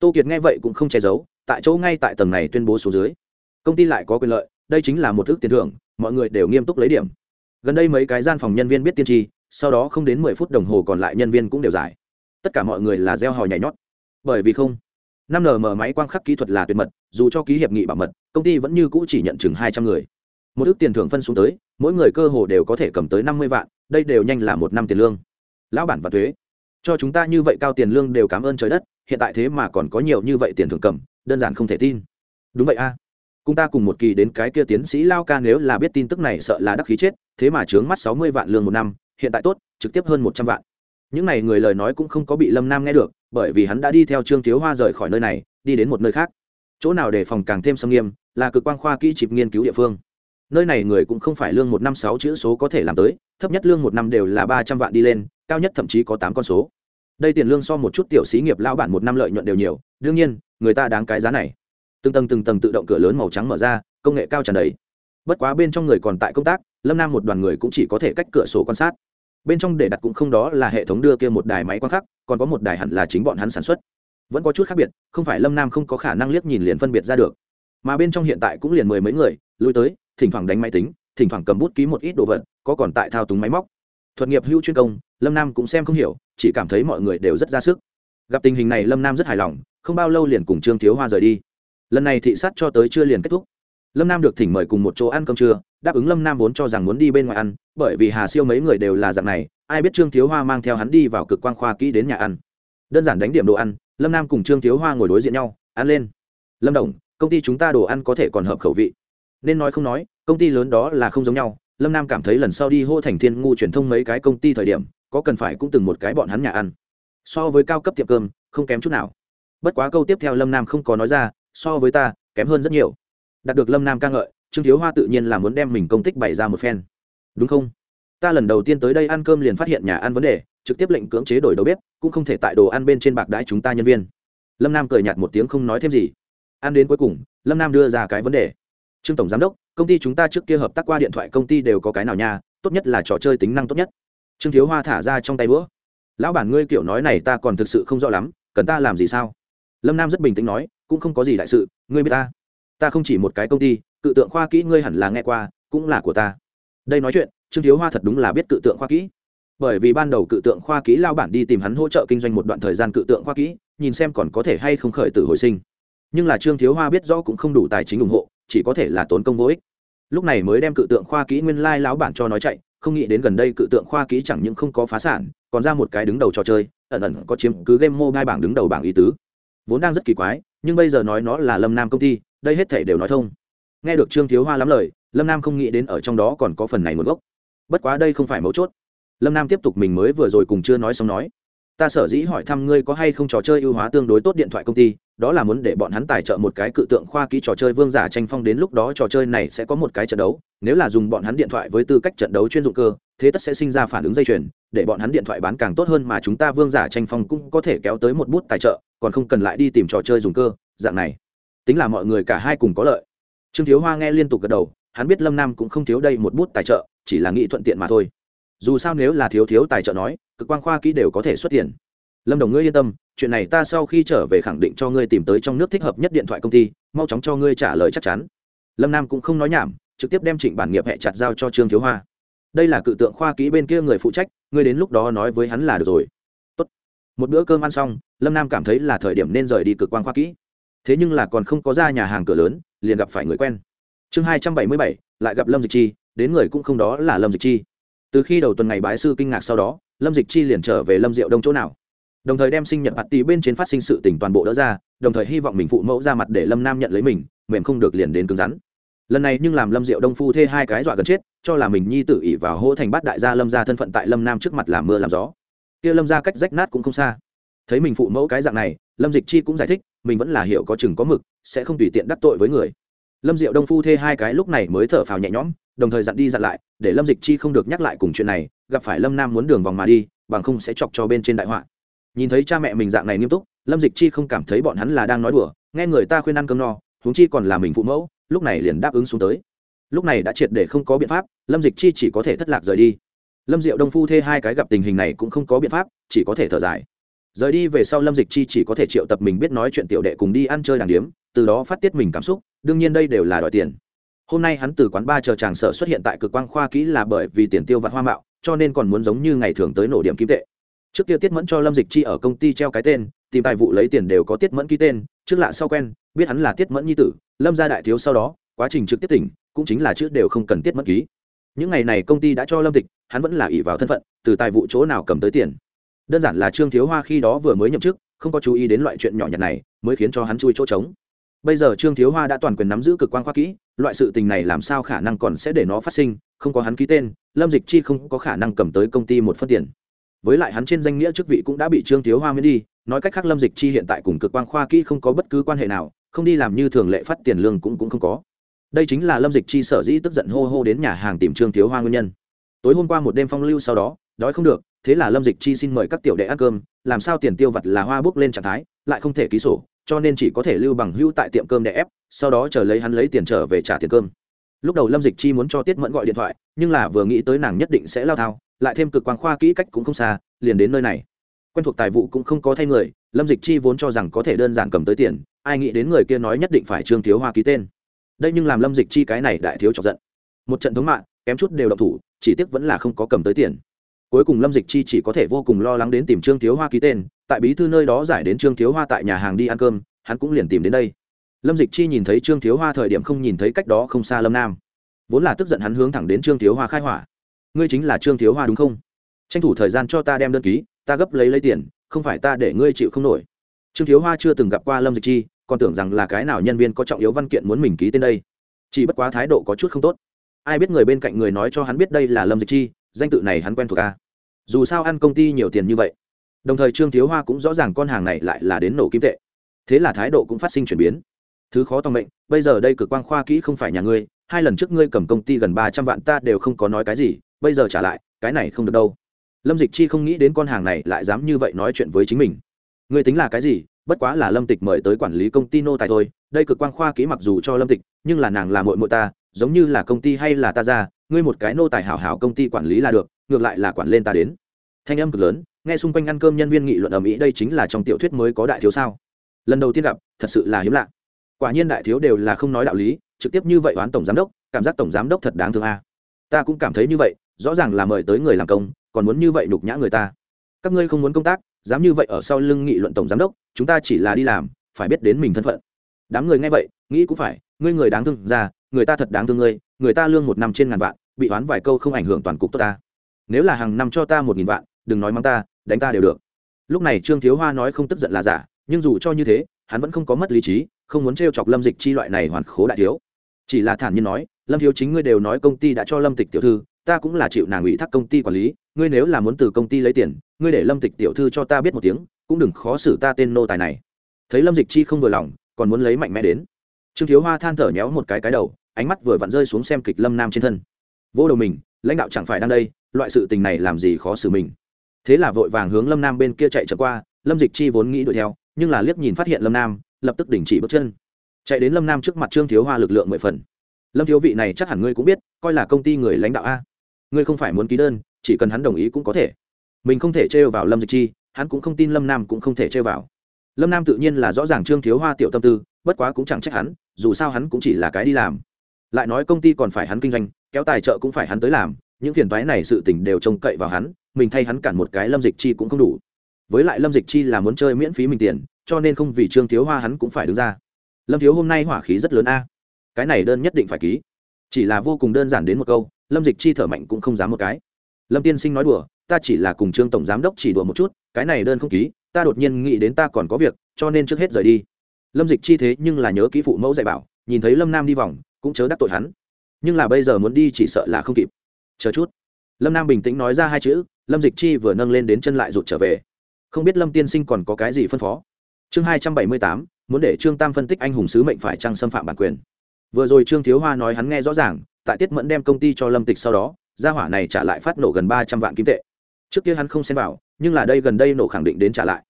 Tô kiệt nghe vậy cũng không che giấu, tại chỗ ngay tại tầng này tuyên bố số dưới. Công ty lại có quyền lợi, đây chính là một thức tiền thưởng, mọi người đều nghiêm túc lấy điểm. Gần đây mấy cái gian phòng nhân viên biết tiên tri, sau đó không đến mười phút đồng hồ còn lại nhân viên cũng đều giải tất cả mọi người là gieo hò nhảy nhót. Bởi vì không, năm nm máy quang khắc kỹ thuật là tuyệt mật, dù cho ký hiệp nghị bảo mật, công ty vẫn như cũ chỉ nhận chừng hai trăm người. Một ước tiền thưởng phân xuống tới, mỗi người cơ hồ đều có thể cầm tới năm mươi vạn, đây đều nhanh là một năm tiền lương. Lão bản và thuế, cho chúng ta như vậy cao tiền lương đều cảm ơn trời đất, hiện tại thế mà còn có nhiều như vậy tiền thưởng cầm, đơn giản không thể tin. Đúng vậy a. À. cùng ta cùng một kỳ đến cái kia tiến sĩ lao ca nếu là biết tin tức này sợ là đắc khí chết, thế mà trướng mắt sáu mươi vạn lương một năm, hiện tại tốt, trực tiếp hơn một trăm vạn những n à y người lời nói cũng không có bị lâm nam nghe được, bởi vì hắn đã đi theo trương thiếu hoa rời khỏi nơi này, đi đến một nơi khác. Chỗ nào để phòng càng thêm xâm nghiêm, là cực quan khoa kỹ chịp nghiên cứu địa phương. Nơi này người cũng không phải lương một năm sáu chữ số có thể làm tới, thấp nhất lương một năm đều là ba trăm vạn đi lên, cao nhất thậm chí có tám con số. Đây tiền lương so một chút tiểu xí nghiệp lao bản một năm lợi nhuận đều nhiều, đương nhiên, người ta đáng cái giá này. Từng tầng từng tầng tự động cửa lớn màu trắng mở ra, công nghệ cao tràn đầy. Bất quá bên trong người còn tại công tác, lâm nam một đoàn người cũng chỉ có thể cách cửa sổ quan sát bên trong để đặt cũng không đó là hệ thống đưa kia một đài máy quan khắc, còn có một đài hẳn là chính bọn hắn sản xuất. Vẫn có chút khác biệt, không phải lâm nam không có khả năng liếc nhìn liền phân biệt ra được. Mà bên trong hiện tại cũng liền mười mấy người, lui tới, thỉnh thoảng đánh máy tính, thỉnh thoảng cầm bút ký một ít đồ vật, có còn tại thao túng máy móc. Thuật nghiệp hữu chuyên công, lâm nam cũng xem không hiểu, chỉ cảm thấy mọi người đều rất ra sức. Gặp tình hình này lâm nam rất hài lòng, không bao lâu liền cùng trương thiếu hoa rời đi. Lần này thị sát cho tới chưa liền kết thúc lâm nam được thỉnh mời cùng một chỗ ăn cơm trưa, đáp ứng lâm nam vốn cho rằng muốn đi bên ngoài ăn, bởi vì hà siêu mấy người đều là dạng này, ai biết trương thiếu hoa mang theo hắn đi vào cực quan khoa kỹ đến nhà ăn. Đơn giản đánh điểm đồ ăn, lâm nam cùng trương thiếu hoa ngồi đối diện nhau, ăn lên. Lâm đồng, công ty chúng ta đồ ăn có thể còn hợp khẩu vị. Nên nói không nói, công ty lớn đó là không giống nhau, lâm nam cảm thấy lần sau đi hô thành thiên ngu truyền thông mấy cái công ty thời điểm, có cần phải cũng từng một cái bọn hắn nhà ăn. So với cao cấp tiệm cơm, không kém chút nào. Bất quá câu tiếp theo lâm nam không có nói ra, so với ta, kém hơn rất nhiều đạt được lâm nam ca ngợi, trương thiếu hoa tự nhiên là muốn đem mình công tích bày ra một phen. Đúng không? Ta lần đầu tiên tới đây ăn cơm liền phát hiện nhà ăn vấn đề, trực tiếp lệnh cưỡng chế đổi đầu bếp, cũng không thể tại đồ ăn bên trên bạc đãi chúng ta nhân viên. Lâm nam cười nhạt một tiếng không nói thêm gì. Ăn đến cuối cùng, lâm nam đưa ra cái vấn đề. Trương tổng giám đốc, công ty chúng ta trước kia hợp tác qua điện thoại công ty đều có cái nào nha, tốt nhất là trò chơi tính năng tốt nhất. Trương thiếu hoa thả ra trong tay bữa lão bản ngươi kiểu nói này ta còn thực sự không rõ lắm, cần ta làm gì sao? Lâm nam rất bình tĩnh nói, cũng không có gì đại sự, ngươi biết ta ta không chỉ một cái công ty, cự tượng khoa kỹ ngươi hẳn là nghe qua, cũng là của ta. Đây nói chuyện, trương thiếu hoa thật đúng là biết cự tượng khoa kỹ. Bởi vì ban đầu cự tượng khoa kỹ lao bản đi tìm hắn hỗ trợ kinh doanh một đoạn thời gian cự tượng khoa kỹ, nhìn xem còn có thể hay không khởi tử hồi sinh. Nhưng là trương thiếu hoa biết rõ cũng không đủ tài chính ủng hộ, chỉ có thể là tốn công vô ích. Lúc này mới đem cự tượng khoa kỹ nguyên lai lão bản cho nói chạy, không nghĩ đến gần đây cự tượng khoa kỹ chẳng những không có phá sản, còn ra một cái đứng đầu trò chơi, ẩn ẩn có chiếm cứ game mobile bảng đứng đầu bảng ý tứ. Vốn đang rất kỳ quái, nhưng bây giờ nói nó là lâm nam công ty đây hết thể đều nói thông. Nghe được trương thiếu hoa lắm lời, lâm nam không nghĩ đến ở trong đó còn có phần này nguồn gốc. Bất quá đây không phải mấu chốt. Lâm nam tiếp tục mình mới vừa rồi cùng chưa nói xong nói, ta sở dĩ hỏi thăm ngươi có hay không trò chơi ưu hóa tương đối tốt điện thoại công ty, đó là muốn để bọn hắn tài trợ một cái cự tượng khoa kỹ trò chơi vương giả tranh phong đến lúc đó trò chơi này sẽ có một cái trận đấu, nếu là dùng bọn hắn điện thoại với tư cách trận đấu chuyên dụng cơ, thế tất sẽ sinh ra phản ứng dây chuyền, để bọn hắn điện thoại bán càng tốt hơn mà chúng ta vương giả tranh phong cũng có thể kéo tới một bút tài trợ, còn không cần lại đi tìm trò chơi dùng cơ, dạng này tính là mọi người cả hai cùng có lợi. Trương thiếu hoa nghe liên tục gật đầu, hắn biết lâm nam cũng không thiếu đây một bút tài trợ, chỉ là nghĩ thuận tiện mà thôi. Dù sao nếu là thiếu thiếu tài trợ nói, cực quan khoa kỹ đều có thể xuất tiền. Lâm đồng ngươi yên tâm, chuyện này ta sau khi trở về khẳng định cho ngươi tìm tới trong nước thích hợp nhất điện thoại công ty, mau chóng cho ngươi trả lời chắc chắn. Lâm nam cũng không nói nhảm, trực tiếp đem trịnh bản nghiệp hẹ chặt giao cho trương thiếu hoa. Đây là cự tượng khoa kỹ bên kia người phụ trách, ngươi đến lúc đó nói với hắn là được rồi. Tốt. một bữa cơm ăn xong, lâm nam cảm thấy là thời điểm nên rời đi cực quan khoa kỹ thế nhưng là còn không có ra nhà hàng cửa lớn, liền gặp phải người quen. Chương hai trăm bảy mươi bảy, lại gặp lâm dịch chi, đến người cũng không đó là lâm dịch chi. Từ khi đầu tuần ngày bái sư kinh ngạc sau đó, lâm dịch chi liền trở về lâm diệu đông chỗ nào. Đồng thời đem sinh nhật bạt tì bên trên phát sinh sự tỉnh toàn bộ đỡ ra, đồng thời hy vọng mình phụ mẫu ra mặt để lâm nam nhận lấy mình, mềm không được liền đến cứng rắn. Lần này nhưng làm lâm diệu đông phu thê hai cái dọa gần chết, cho là mình nhi tự ỉ vào hỗ thành bát đại gia lâm ra thân phận tại lâm nam trước mặt làm mưa làm gió. Kia lâm ra cách rách nát cũng không xa thấy mình phụ mẫu cái dạng này, lâm dịch chi cũng giải thích, mình vẫn là hiểu có chừng có mực, sẽ không tùy tiện đắc tội với người. Lâm diệu đông phu thê hai cái lúc này mới thở phào nhẹ nhõm, đồng thời dặn đi dặn lại, để lâm dịch chi không được nhắc lại cùng chuyện này, gặp phải lâm nam muốn đường vòng mà đi, bằng không sẽ chọc cho bên trên đại họa. Nhìn thấy cha mẹ mình dạng này nghiêm túc, lâm dịch chi không cảm thấy bọn hắn là đang nói đùa, nghe người ta khuyên ăn cơm no, huống chi còn là mình phụ mẫu, lúc này liền đáp ứng xuống tới. Lúc này đã triệt để không có biện pháp, lâm dịch chi chỉ có thể thất lạc rời đi. Lâm diệu đông phu thê hai cái gặp tình hình này cũng không có biện pháp, chỉ có thể thở dài rời đi về sau lâm dịch chi chỉ có thể triệu tập mình biết nói chuyện tiểu đệ cùng đi ăn chơi đàng điếm, từ đó phát tiết mình cảm xúc, đương nhiên đây đều là đòi tiền. Hôm nay hắn từ quán ba chờ tràng sở xuất hiện tại cực quang khoa kỹ là bởi vì tiền tiêu vặt hoa mạo, cho nên còn muốn giống như ngày thường tới nổ điểm kim tệ. Trước kia tiết mẫn cho lâm dịch chi ở công ty treo cái tên, tìm tài vụ lấy tiền đều có tiết mẫn ký tên, trước lạ sau quen, biết hắn là tiết mẫn nhi tử, lâm ra đại thiếu sau đó, quá trình trực tiếp tỉnh, cũng chính là trước đều không cần tiết mẫn ký. Những ngày này công ty đã cho lâm tịch hắn vẫn là ỷ vào thân phận, từ tài vụ chỗ nào cầm tới tiền đơn giản là trương thiếu hoa khi đó vừa mới nhậm chức, không có chú ý đến loại chuyện nhỏ nhặt này, mới khiến cho hắn chui chỗ trống. Bây giờ trương thiếu hoa đã toàn quyền nắm giữ cực quan khoa kỹ, loại sự tình này làm sao khả năng còn sẽ để nó phát sinh, không có hắn ký tên, lâm dịch chi không có khả năng cầm tới công ty một phân tiền. Với lại hắn trên danh nghĩa chức vị cũng đã bị trương thiếu hoa miễn đi, nói cách khác lâm dịch chi hiện tại cùng cực quan khoa kỹ không có bất cứ quan hệ nào, không đi làm như thường lệ phát tiền lương cũng cũng không có. Đây chính là lâm dịch chi sở dĩ tức giận hô hô đến nhà hàng tìm trương thiếu hoa nguyên nhân. Tối hôm qua một đêm phong lưu sau đó, đói không được thế là lâm dịch chi xin mời các tiểu đệ ăn cơm, làm sao tiền tiêu vặt là hoa bước lên trạng thái, lại không thể ký sổ, cho nên chỉ có thể lưu bằng hưu tại tiệm cơm để ép, sau đó chờ lấy hắn lấy tiền trở về trả tiền cơm. Lúc đầu lâm dịch chi muốn cho tiết mẫn gọi điện thoại, nhưng là vừa nghĩ tới nàng nhất định sẽ lao thao, lại thêm cực quang khoa kỹ cách cũng không xa, liền đến nơi này. Quen thuộc tài vụ cũng không có thay người, lâm dịch chi vốn cho rằng có thể đơn giản cầm tới tiền, ai nghĩ đến người kia nói nhất định phải trương thiếu hoa ký tên. Đây nhưng làm lâm dịch chi cái này đại thiếu chọc giận. Một trận thống mạng, kém chút đều độc thủ, chỉ tiếc vẫn là không có cầm tới tiền cuối cùng lâm dịch chi chỉ có thể vô cùng lo lắng đến tìm trương thiếu hoa ký tên, tại bí thư nơi đó giải đến trương thiếu hoa tại nhà hàng đi ăn cơm, hắn cũng liền tìm đến đây. Lâm dịch chi nhìn thấy trương thiếu hoa thời điểm không nhìn thấy cách đó không xa lâm nam. Vốn là tức giận hắn hướng thẳng đến trương thiếu hoa khai hỏa. Ngươi chính là trương thiếu hoa đúng không? Tranh thủ thời gian cho ta đem đơn ký, ta gấp lấy lấy tiền, không phải ta để ngươi chịu không nổi. Trương thiếu hoa chưa từng gặp qua lâm dịch chi, còn tưởng rằng là cái nào nhân viên có trọng yếu văn kiện muốn mình ký tên đây. Chỉ bất quá thái độ có chút không tốt. Ai biết người bên cạnh người nói cho hắn biết đây là lâm dịch chi danh tự này hắn quen thuộc a dù sao ăn công ty nhiều tiền như vậy, đồng thời trương thiếu hoa cũng rõ ràng con hàng này lại là đến nổ kim tệ. Thế là thái độ cũng phát sinh chuyển biến. Thứ khó tòng mệnh, bây giờ đây cực quang khoa kỹ không phải nhà ngươi, hai lần trước ngươi cầm công ty gần ba trăm vạn ta đều không có nói cái gì, bây giờ trả lại, cái này không được đâu. Lâm dịch chi không nghĩ đến con hàng này lại dám như vậy nói chuyện với chính mình. Ngươi tính là cái gì? Bất quá là lâm tịch mời tới quản lý công ty nô tài thôi. Đây cực quang khoa kỹ mặc dù cho lâm tịch, nhưng là nàng là mội mội ta, giống như là công ty hay là ta ra ngươi một cái nô tài hảo hảo công ty quản lý là được, ngược lại là quản lên ta đến. Thanh âm cực lớn, nghe xung quanh ăn cơm nhân viên nghị luận ở mỹ đây chính là trong tiểu thuyết mới có đại thiếu sao. Lần đầu tiên gặp, thật sự là hiếm lạ. Quả nhiên đại thiếu đều là không nói đạo lý, trực tiếp như vậy oán tổng giám đốc, cảm giác tổng giám đốc thật đáng thương a. Ta cũng cảm thấy như vậy, rõ ràng là mời tới người làm công, còn muốn như vậy nhục nhã người ta. Các ngươi không muốn công tác, dám như vậy ở sau lưng nghị luận tổng giám đốc, chúng ta chỉ là đi làm, phải biết đến mình thân phận. Đám người nghe vậy, nghĩ cũng phải, ngươi người đáng thương ra, người ta thật đáng thương ngươi người ta lương một năm trên ngàn vạn, bị oán vài câu không ảnh hưởng toàn cục tốt ta. Nếu là hàng năm cho ta một nghìn vạn, đừng nói mắng ta, đánh ta đều được. Lúc này trương thiếu hoa nói không tức giận là giả, nhưng dù cho như thế, hắn vẫn không có mất lý trí, không muốn t chọc lâm dịch chi loại này hoàn khố đại thiếu. Chỉ là thản nhiên nói, lâm thiếu chính ngươi đều nói công ty đã cho lâm tịch tiểu thư, ta cũng là chịu nàng ủy thác công ty quản lý, ngươi nếu là muốn từ công ty lấy tiền, ngươi để lâm tịch tiểu thư cho ta biết một tiếng, cũng đừng khó xử ta tên nô tài này. Thấy lâm dịch chi không vừa lòng, còn muốn lấy mạnh mẽ đến. Trương thiếu hoa than thở nhéo một cái cái đầu ánh mắt vừa vặn rơi xuống xem kịch lâm nam trên thân. Vô đầu mình, lãnh đạo chẳng phải đang đây, loại sự tình này làm gì khó xử mình. Thế là vội vàng hướng lâm nam bên kia chạy trở qua, lâm dịch chi vốn nghĩ đuổi theo, nhưng là liếc nhìn phát hiện lâm nam, lập tức đình chỉ bước chân. Chạy đến lâm nam trước mặt trương thiếu hoa lực lượng mười phần. Lâm thiếu vị này chắc hẳn ngươi cũng biết, coi là công ty người lãnh đạo a. Ngươi không phải muốn ký đơn, chỉ cần hắn đồng ý cũng có thể. Mình không thể trêu vào lâm dịch chi, hắn cũng không tin lâm nam cũng không thể trêu vào. Lâm nam tự nhiên là rõ ràng trương thiếu hoa tiểu tâm tư, bất quá cũng chẳng trách hắn, dù sao hắn cũng chỉ là cái đi làm lại nói công ty còn phải hắn kinh doanh, kéo tài trợ cũng phải hắn tới làm, những phiền toái này sự tình đều trông cậy vào hắn, mình thay hắn cản một cái lâm dịch chi cũng không đủ. Với lại lâm dịch chi là muốn chơi miễn phí mình tiền, cho nên không vì trương thiếu hoa hắn cũng phải đứng ra. Lâm thiếu hôm nay hỏa khí rất lớn a. Cái này đơn nhất định phải ký. Chỉ là vô cùng đơn giản đến một câu, lâm dịch chi thở mạnh cũng không dám một cái. Lâm tiên sinh nói đùa, ta chỉ là cùng trương tổng giám đốc chỉ đùa một chút, cái này đơn không ký, ta đột nhiên nghĩ đến ta còn có việc, cho nên trước hết rời đi. Lâm dịch chi thế nhưng là nhớ kỹ phụ mẫu dạy bảo, nhìn thấy lâm nam đi vòng cũng chớ đắc tội hắn. Nhưng là bây giờ muốn đi chỉ sợ là không kịp. Chờ chút. Lâm nam bình tĩnh nói ra hai chữ, lâm dịch chi vừa nâng lên đến chân lại rụt trở về. Không biết lâm tiên sinh còn có cái gì phân phó? Chương hai trăm bảy mươi tám, muốn để trương tam phân tích anh hùng sứ mệnh phải trăng xâm phạm bản quyền. Vừa rồi trương thiếu hoa nói hắn nghe rõ ràng, tại tiết mẫn đem công ty cho lâm tịch sau đó, gia hỏa này trả lại phát nổ gần ba trăm vạn kim tệ. Trước kia hắn không xem vào, nhưng là đây gần đây nổ khẳng định đến trả lại.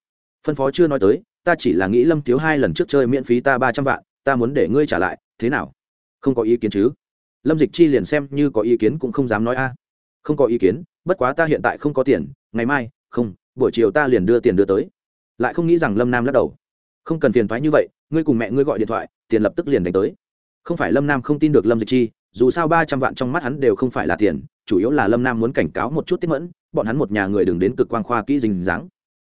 Phân phó chưa nói tới, ta chỉ là nghĩ lâm thiếu hai lần trước chơi miễn phí ta ba trăm vạn, ta muốn để ngươi trả lại, thế nào? Không có ý kiến chứ? Lâm dịch chi liền xem như có ý kiến cũng không dám nói a. Không có ý kiến, bất quá ta hiện tại không có tiền, ngày mai, không, buổi chiều ta liền đưa tiền đưa tới. Lại không nghĩ rằng lâm nam lắc đầu. Không cần phiền thoái như vậy, ngươi cùng mẹ ngươi gọi điện thoại, tiền lập tức liền đánh tới. Không phải lâm nam không tin được lâm dịch chi, dù sao ba trăm vạn trong mắt hắn đều không phải là tiền, chủ yếu là lâm nam muốn cảnh cáo một chút tiết mẫn, bọn hắn một nhà người đừng đến cực quan khoa kỹ dình dáng.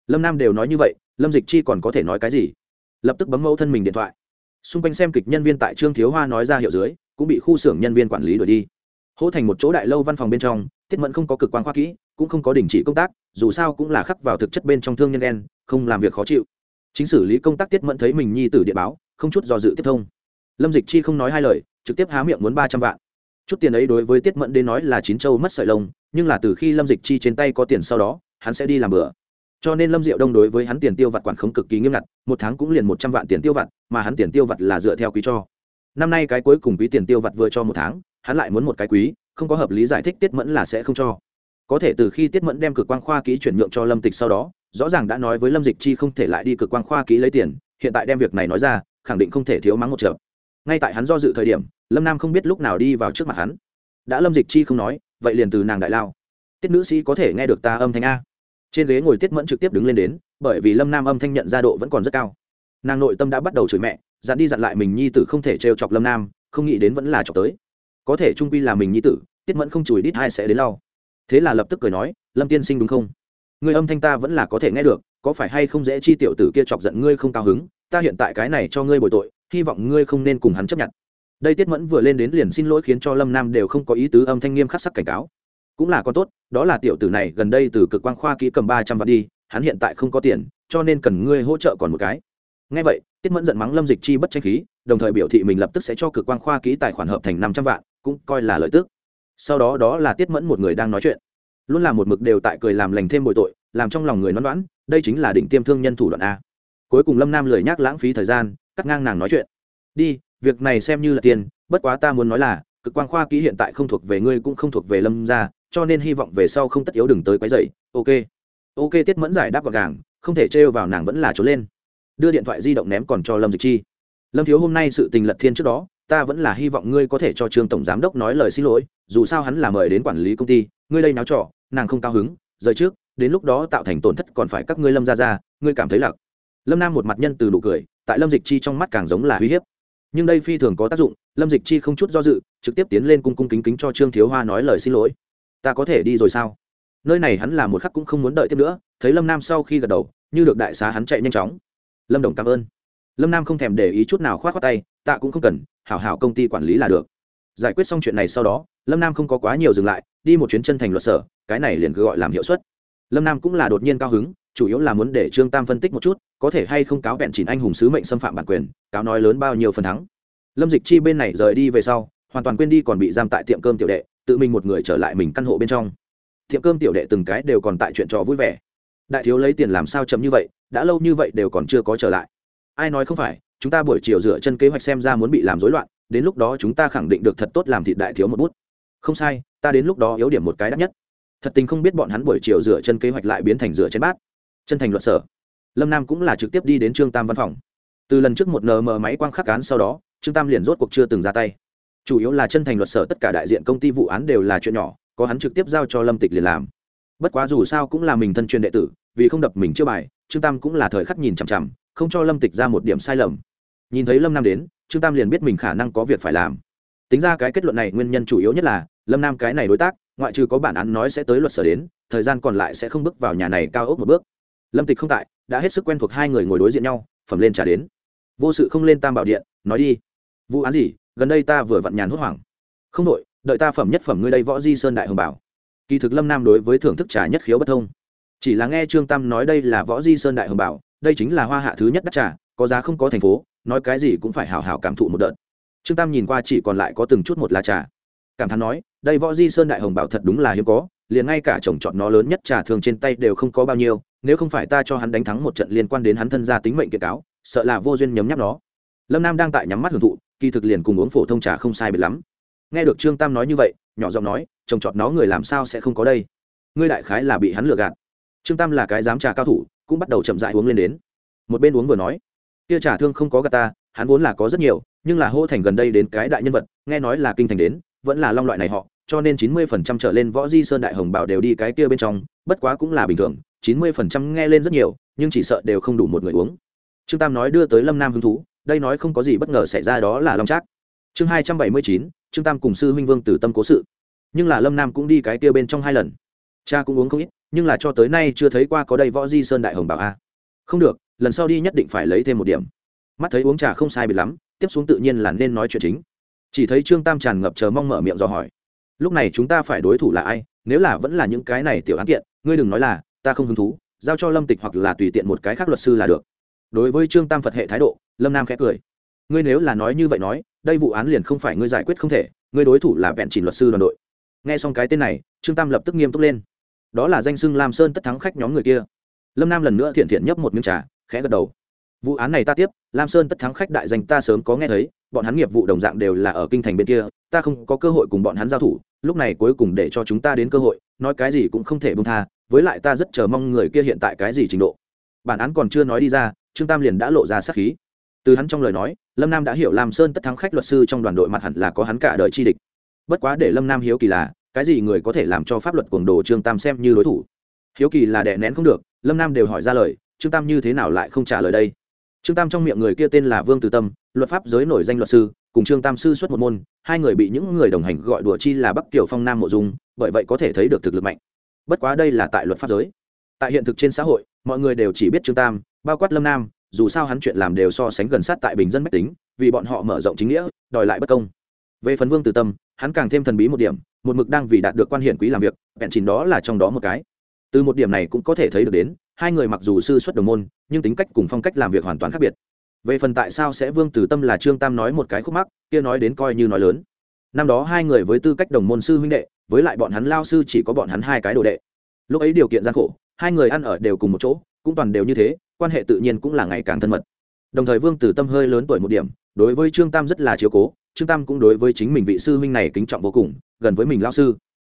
Lâm nam đều nói như vậy, lâm dịch chi còn có thể nói cái gì? Lập tức bấm mẫu thân mình điện thoại xung quanh xem kịch nhân viên tại trương thiếu hoa nói ra hiệu dưới, cũng bị khu xưởng nhân viên quản lý đuổi đi. Hỗ thành một chỗ đại lâu văn phòng bên trong, tiết mẫn không có cực quan khoa kỹ, cũng không có đình chỉ công tác, dù sao cũng là khắc vào thực chất bên trong thương nhân đen, không làm việc khó chịu. Chính xử lý công tác tiết mẫn thấy mình nhi tử điện báo, không chút do dự tiếp thông. Lâm dịch chi không nói hai lời, trực tiếp há miệng muốn ba trăm vạn. Chút tiền ấy đối với tiết mẫn đến nói là chín châu mất sợi lông, nhưng là từ khi lâm dịch chi trên tay có tiền sau đó, hắn sẽ đi làm bữa cho nên lâm diệu đông đối với hắn tiền tiêu vặt quản khống cực kỳ nghiêm ngặt, một tháng cũng liền một trăm vạn tiền tiêu vặt, mà hắn tiền tiêu vặt là dựa theo quý cho. Năm nay cái cuối cùng quý tiền tiêu vặt vừa cho một tháng, hắn lại muốn một cái quý, không có hợp lý giải thích tiết mẫn là sẽ không cho. Có thể từ khi tiết mẫn đem cực quan khoa ký chuyển nhượng cho lâm tịch sau đó, rõ ràng đã nói với lâm dịch chi không thể lại đi cực quan khoa ký lấy tiền, hiện tại đem việc này nói ra, khẳng định không thể thiếu mắng một trợ ngay tại hắn do dự thời điểm, lâm nam không biết lúc nào đi vào trước mặt hắn. Đã lâm dịch chi không nói, vậy liền từ nàng đại lao. Tiết nữ sĩ có thể nghe được ta âm thanh a trên ghế ngồi tiết mẫn trực tiếp đứng lên đến, bởi vì lâm nam âm thanh nhận ra độ vẫn còn rất cao. Nàng nội tâm đã bắt đầu chửi mẹ, dặn đi dặn lại mình nhi tử không thể trêu chọc lâm nam, không nghĩ đến vẫn là chọc tới. Có thể trung quy là mình nhi tử, tiết mẫn không chùi đít hai sẽ đến lau. Thế là lập tức cười nói, lâm tiên sinh đúng không? Người âm thanh ta vẫn là có thể nghe được, có phải hay không dễ chi tiểu tử kia chọc giận ngươi không cao hứng? Ta hiện tại cái này cho ngươi bồi tội, hy vọng ngươi không nên cùng hắn chấp nhận. Đây tiết mẫn vừa lên đến liền xin lỗi khiến cho lâm nam đều không có ý tứ âm thanh nghiêm khắc sắc cảnh cáo cũng là con tốt, đó là tiểu tử này gần đây từ cực quan khoa kỹ cầm ba trăm vạn đi, hắn hiện tại không có tiền, cho nên cần ngươi hỗ trợ còn một cái. Ngay vậy, tiết mẫn giận mắng lâm dịch chi bất tranh khí, đồng thời biểu thị mình lập tức sẽ cho cực quan khoa kỹ tài khoản hợp thành năm trăm vạn, cũng coi là lợi tức. Sau đó đó là tiết mẫn một người đang nói chuyện. Luôn là một mực đều tại cười làm lành thêm bội tội, làm trong lòng người nón đoán đây chính là đỉnh tiêm thương nhân thủ đoạn a. Cuối cùng lâm nam lười nhắc lãng phí thời gian, cắt ngang nàng nói chuyện. Đi, việc này xem như là tiền, bất quá ta muốn nói là, cực quan khoa kỹ hiện tại không thuộc về ngươi cũng không thuộc về lâm gia cho nên hy vọng về sau không tất yếu đừng tới quấy dậy ok. Ok, tiết mẫn giải đáp gọn gàng, không thể trêu vào nàng vẫn là trốn lên. Đưa điện thoại di động ném còn cho lâm dịch chi. Lâm thiếu hôm nay sự tình lật thiên trước đó, ta vẫn là hy vọng ngươi có thể cho trương tổng giám đốc nói lời xin lỗi, dù sao hắn là mời đến quản lý công ty, ngươi đây náo trọ nàng không cao hứng, rời trước, đến lúc đó tạo thành tổn thất còn phải các ngươi lâm ra ra ngươi cảm thấy lạc lâm nam một mặt nhân từ nụ cười, tại lâm dịch chi trong mắt càng giống là uy hiếp. Nhưng đây phi thường có tác dụng, lâm dịch chi không chút do dự, trực tiếp tiến lên cung cung kính kính cho trương thiếu hoa nói lời xin lỗi ta có thể đi rồi sao? Nơi này hắn là một khắc cũng không muốn đợi tiếp nữa, thấy lâm nam sau khi gật đầu, như được đại xá hắn chạy nhanh chóng. Lâm đồng cảm ơn. Lâm nam không thèm để ý chút nào k h o á t khoác tay tạ cũng không cần, hảo hảo công ty quản lý là được. Giải quyết xong chuyện này sau đó, lâm nam không có quá nhiều dừng lại, đi một chuyến chân thành luật sở, cái này liền cứ gọi làm hiệu suất. Lâm nam cũng là đột nhiên cao hứng, chủ yếu là muốn để trương tam phân tích một chút, có thể hay không cáo bẹn chỉnh anh hùng sứ mệnh xâm phạm bản quyền, cáo nói lớn bao nhiêu phần thắng. Lâm dịch chi bên này rời đi về sau, hoàn toàn quên đi còn bị giam tại tiệm cơm tiểu đệ tự mình một người trở lại mình căn hộ bên trong. Tiệm cơm tiểu đệ từng cái đều còn tại chuyện trò vui vẻ. Đại thiếu lấy tiền làm sao chậm như vậy, đã lâu như vậy đều còn chưa có trở lại. Ai nói không phải, chúng ta buổi chiều dựa chân kế hoạch xem ra muốn bị làm rối loạn, đến lúc đó chúng ta khẳng định được thật tốt làm thịt đại thiếu một bút. Không sai, ta đến lúc đó yếu điểm một cái đắt nhất. Thật tình không biết bọn hắn buổi chiều dựa chân kế hoạch lại biến thành dựa chân bát. Chân thành luật sở. Lâm nam cũng là trực tiếp đi đến trương tam văn phòng. Từ lần trước một nờ mờ máy quang khắc án sau đó, trương tam liền rốt cuộc chưa từng ra tay chủ yếu là chân thành luật sở tất cả đại diện công ty vụ án đều là chuyện nhỏ, có hắn trực tiếp giao cho lâm tịch liền làm. Bất quá dù sao cũng là mình thân truyền đệ tử, vì không đập mình chưa bài, trương tam cũng là thời khắc nhìn chằm chằm, không cho lâm tịch ra một điểm sai lầm. Nhìn thấy lâm nam đến, trương tam liền biết mình khả năng có việc phải làm. Tính ra cái kết luận này nguyên nhân chủ yếu nhất là, lâm nam cái này đối tác, ngoại trừ có bản án nói sẽ tới luật sở đến, thời gian còn lại sẽ không bước vào nhà này cao ốc một bước. Lâm tịch không tại, đã hết sức quen thuộc hai người ngồi đối diện nhau, phẩm lên trả đến. Vô sự không lên tam bảo điện, nói đi. Vụ án gì? Gần đây ta vừa vặn nhàn hốt hoảng. Không đội đợi ta phẩm nhất phẩm ngươi đây võ di sơn đại hồng bảo. Kỳ thực lâm nam đối với thưởng thức trà nhất khiếu bất thông. Chỉ là nghe trương tam nói đây là võ di sơn đại hồng bảo, đây chính là hoa hạ thứ nhất đắt trà, có giá không có thành phố, nói cái gì cũng phải hào hào cảm thụ một đợt. Trương tam nhìn qua chỉ còn lại có từng chút một lá trà. Cảm thán nói, đây võ di sơn đại hồng bảo thật đúng là hiếm có, liền ngay cả chồng chọn nó lớn nhất trà thường trên tay đều không có bao nhiêu, nếu không phải ta cho hắn đánh thắng một trận liên quan đến hắn thân gia tính mệnh kiện cáo, sợ là vô duyên nhấm nháp nó. Lâm nam đang tại nhắm mắt hưởng thụ kỳ thực liền cùng uống phổ thông trà không sai biệt lắm. Nghe được trương tam nói như vậy, nhỏ giọng nói trồng trọt nó người làm sao sẽ không có đây? Ngươi đại khái là bị hắn lừa gạt. Trương tam là cái dám trà cao thủ, cũng bắt đầu chậm dại uống lên đến. Một bên uống vừa nói, kia trà thương không có gạt ta, hắn vốn là có rất nhiều, nhưng là hô thành gần đây đến cái đại nhân vật, nghe nói là kinh thành đến, vẫn là long loại này họ, cho nên chín mươi phần trăm trở lên võ di sơn đại hồng bảo đều đi cái kia bên trong, bất quá cũng là bình thường, chín mươi phần trăm nghe lên rất nhiều, nhưng chỉ sợ đều không đủ một người uống. Trương tam nói đưa tới lâm nam hứng thú đây nói không có gì bất ngờ xảy ra đó là long trác chương hai trăm bảy mươi chín trương tam cùng sư huynh vương tử tâm cố sự nhưng là lâm nam cũng đi cái kia bên trong hai lần cha cũng uống không ít nhưng là cho tới nay chưa thấy qua có đây võ di sơn đại hồng bảo a không được lần sau đi nhất định phải lấy thêm một điểm mắt thấy uống trà không sai biệt lắm tiếp xuống tự nhiên là nên nói chuyện chính chỉ thấy trương tam tràn ngập chờ mong mở miệng dò hỏi lúc này chúng ta phải đối thủ là ai nếu là vẫn là những cái này tiểu án kiện ngươi đừng nói là ta không hứng thú giao cho lâm tịch hoặc là tùy tiện một cái khác luật sư là được đối với trương tam phật hệ thái độ lâm nam khẽ cười ngươi nếu là nói như vậy nói đây vụ án liền không phải ngươi giải quyết không thể ngươi đối thủ là vẹn chỉ luật sư đoàn đội nghe xong cái tên này trương tam lập tức nghiêm túc lên đó là danh xưng lam sơn tất thắng khách nhóm người kia lâm nam lần nữa thiện thiện nhấp một miếng trà khẽ gật đầu vụ án này ta tiếp lam sơn tất thắng khách đại danh ta sớm có nghe thấy bọn hắn nghiệp vụ đồng dạng đều là ở kinh thành bên kia ta không có cơ hội cùng bọn hắn giao thủ lúc này cuối cùng để cho chúng ta đến cơ hội nói cái gì cũng không thể bông tha với lại ta rất chờ mong người kia hiện tại cái gì trình độ bản án còn chưa nói đi ra trương tam liền đã lộ ra sát khí. Từ hắn trong lời nói, lâm nam đã hiểu làm sơn tất thắng khách luật sư trong đoàn đội mặt hẳn là có hắn cả đời chi địch. Bất quá để lâm nam hiếu kỳ là, cái gì người có thể làm cho pháp luật cuồng đồ trương tam xem như đối thủ? Hiếu kỳ là đè nén không được, lâm nam đều hỏi ra lời, trương tam như thế nào lại không trả lời đây? Trương tam trong miệng người kia tên là vương từ tâm, luật pháp giới nổi danh luật sư, cùng trương tam sư xuất một môn, hai người bị những người đồng hành gọi đùa chi là bắc tiểu phong nam mộ dung, bởi vậy có thể thấy được thực lực mạnh. Bất quá đây là tại luật pháp giới. Tại hiện thực trên xã hội, mọi người đều chỉ biết trương tam bao quát lâm nam, dù sao hắn chuyện làm đều so sánh gần sát tại bình dân mách tính, vì bọn họ mở rộng chính nghĩa, đòi lại bất công. Về phần vương từ tâm, hắn càng thêm thần bí một điểm, một mực đang vì đạt được quan hiển quý làm việc bẹn chìn đó là trong đó một cái. Từ một điểm này cũng có thể thấy được đến, hai người mặc dù sư xuất đồng môn, nhưng tính cách cùng phong cách làm việc hoàn toàn khác biệt. Về phần tại sao sẽ vương từ tâm là trương tam nói một cái khúc mắc, kia nói đến coi như nói lớn. Năm đó hai người với tư cách đồng môn sư huynh đệ, với lại bọn hắn lao sư chỉ có bọn hắn hai cái đồ đệ. Lúc ấy điều kiện gian khổ, hai người ăn ở đều cùng một chỗ, cũng toàn đều như thế quan hệ tự nhiên cũng là ngày càng thân mật. Đồng thời vương tử tâm hơi lớn tuổi một điểm, đối với trương tam rất là chiếu cố, trương tam cũng đối với chính mình vị sư huynh này kính trọng vô cùng, gần với mình lao sư.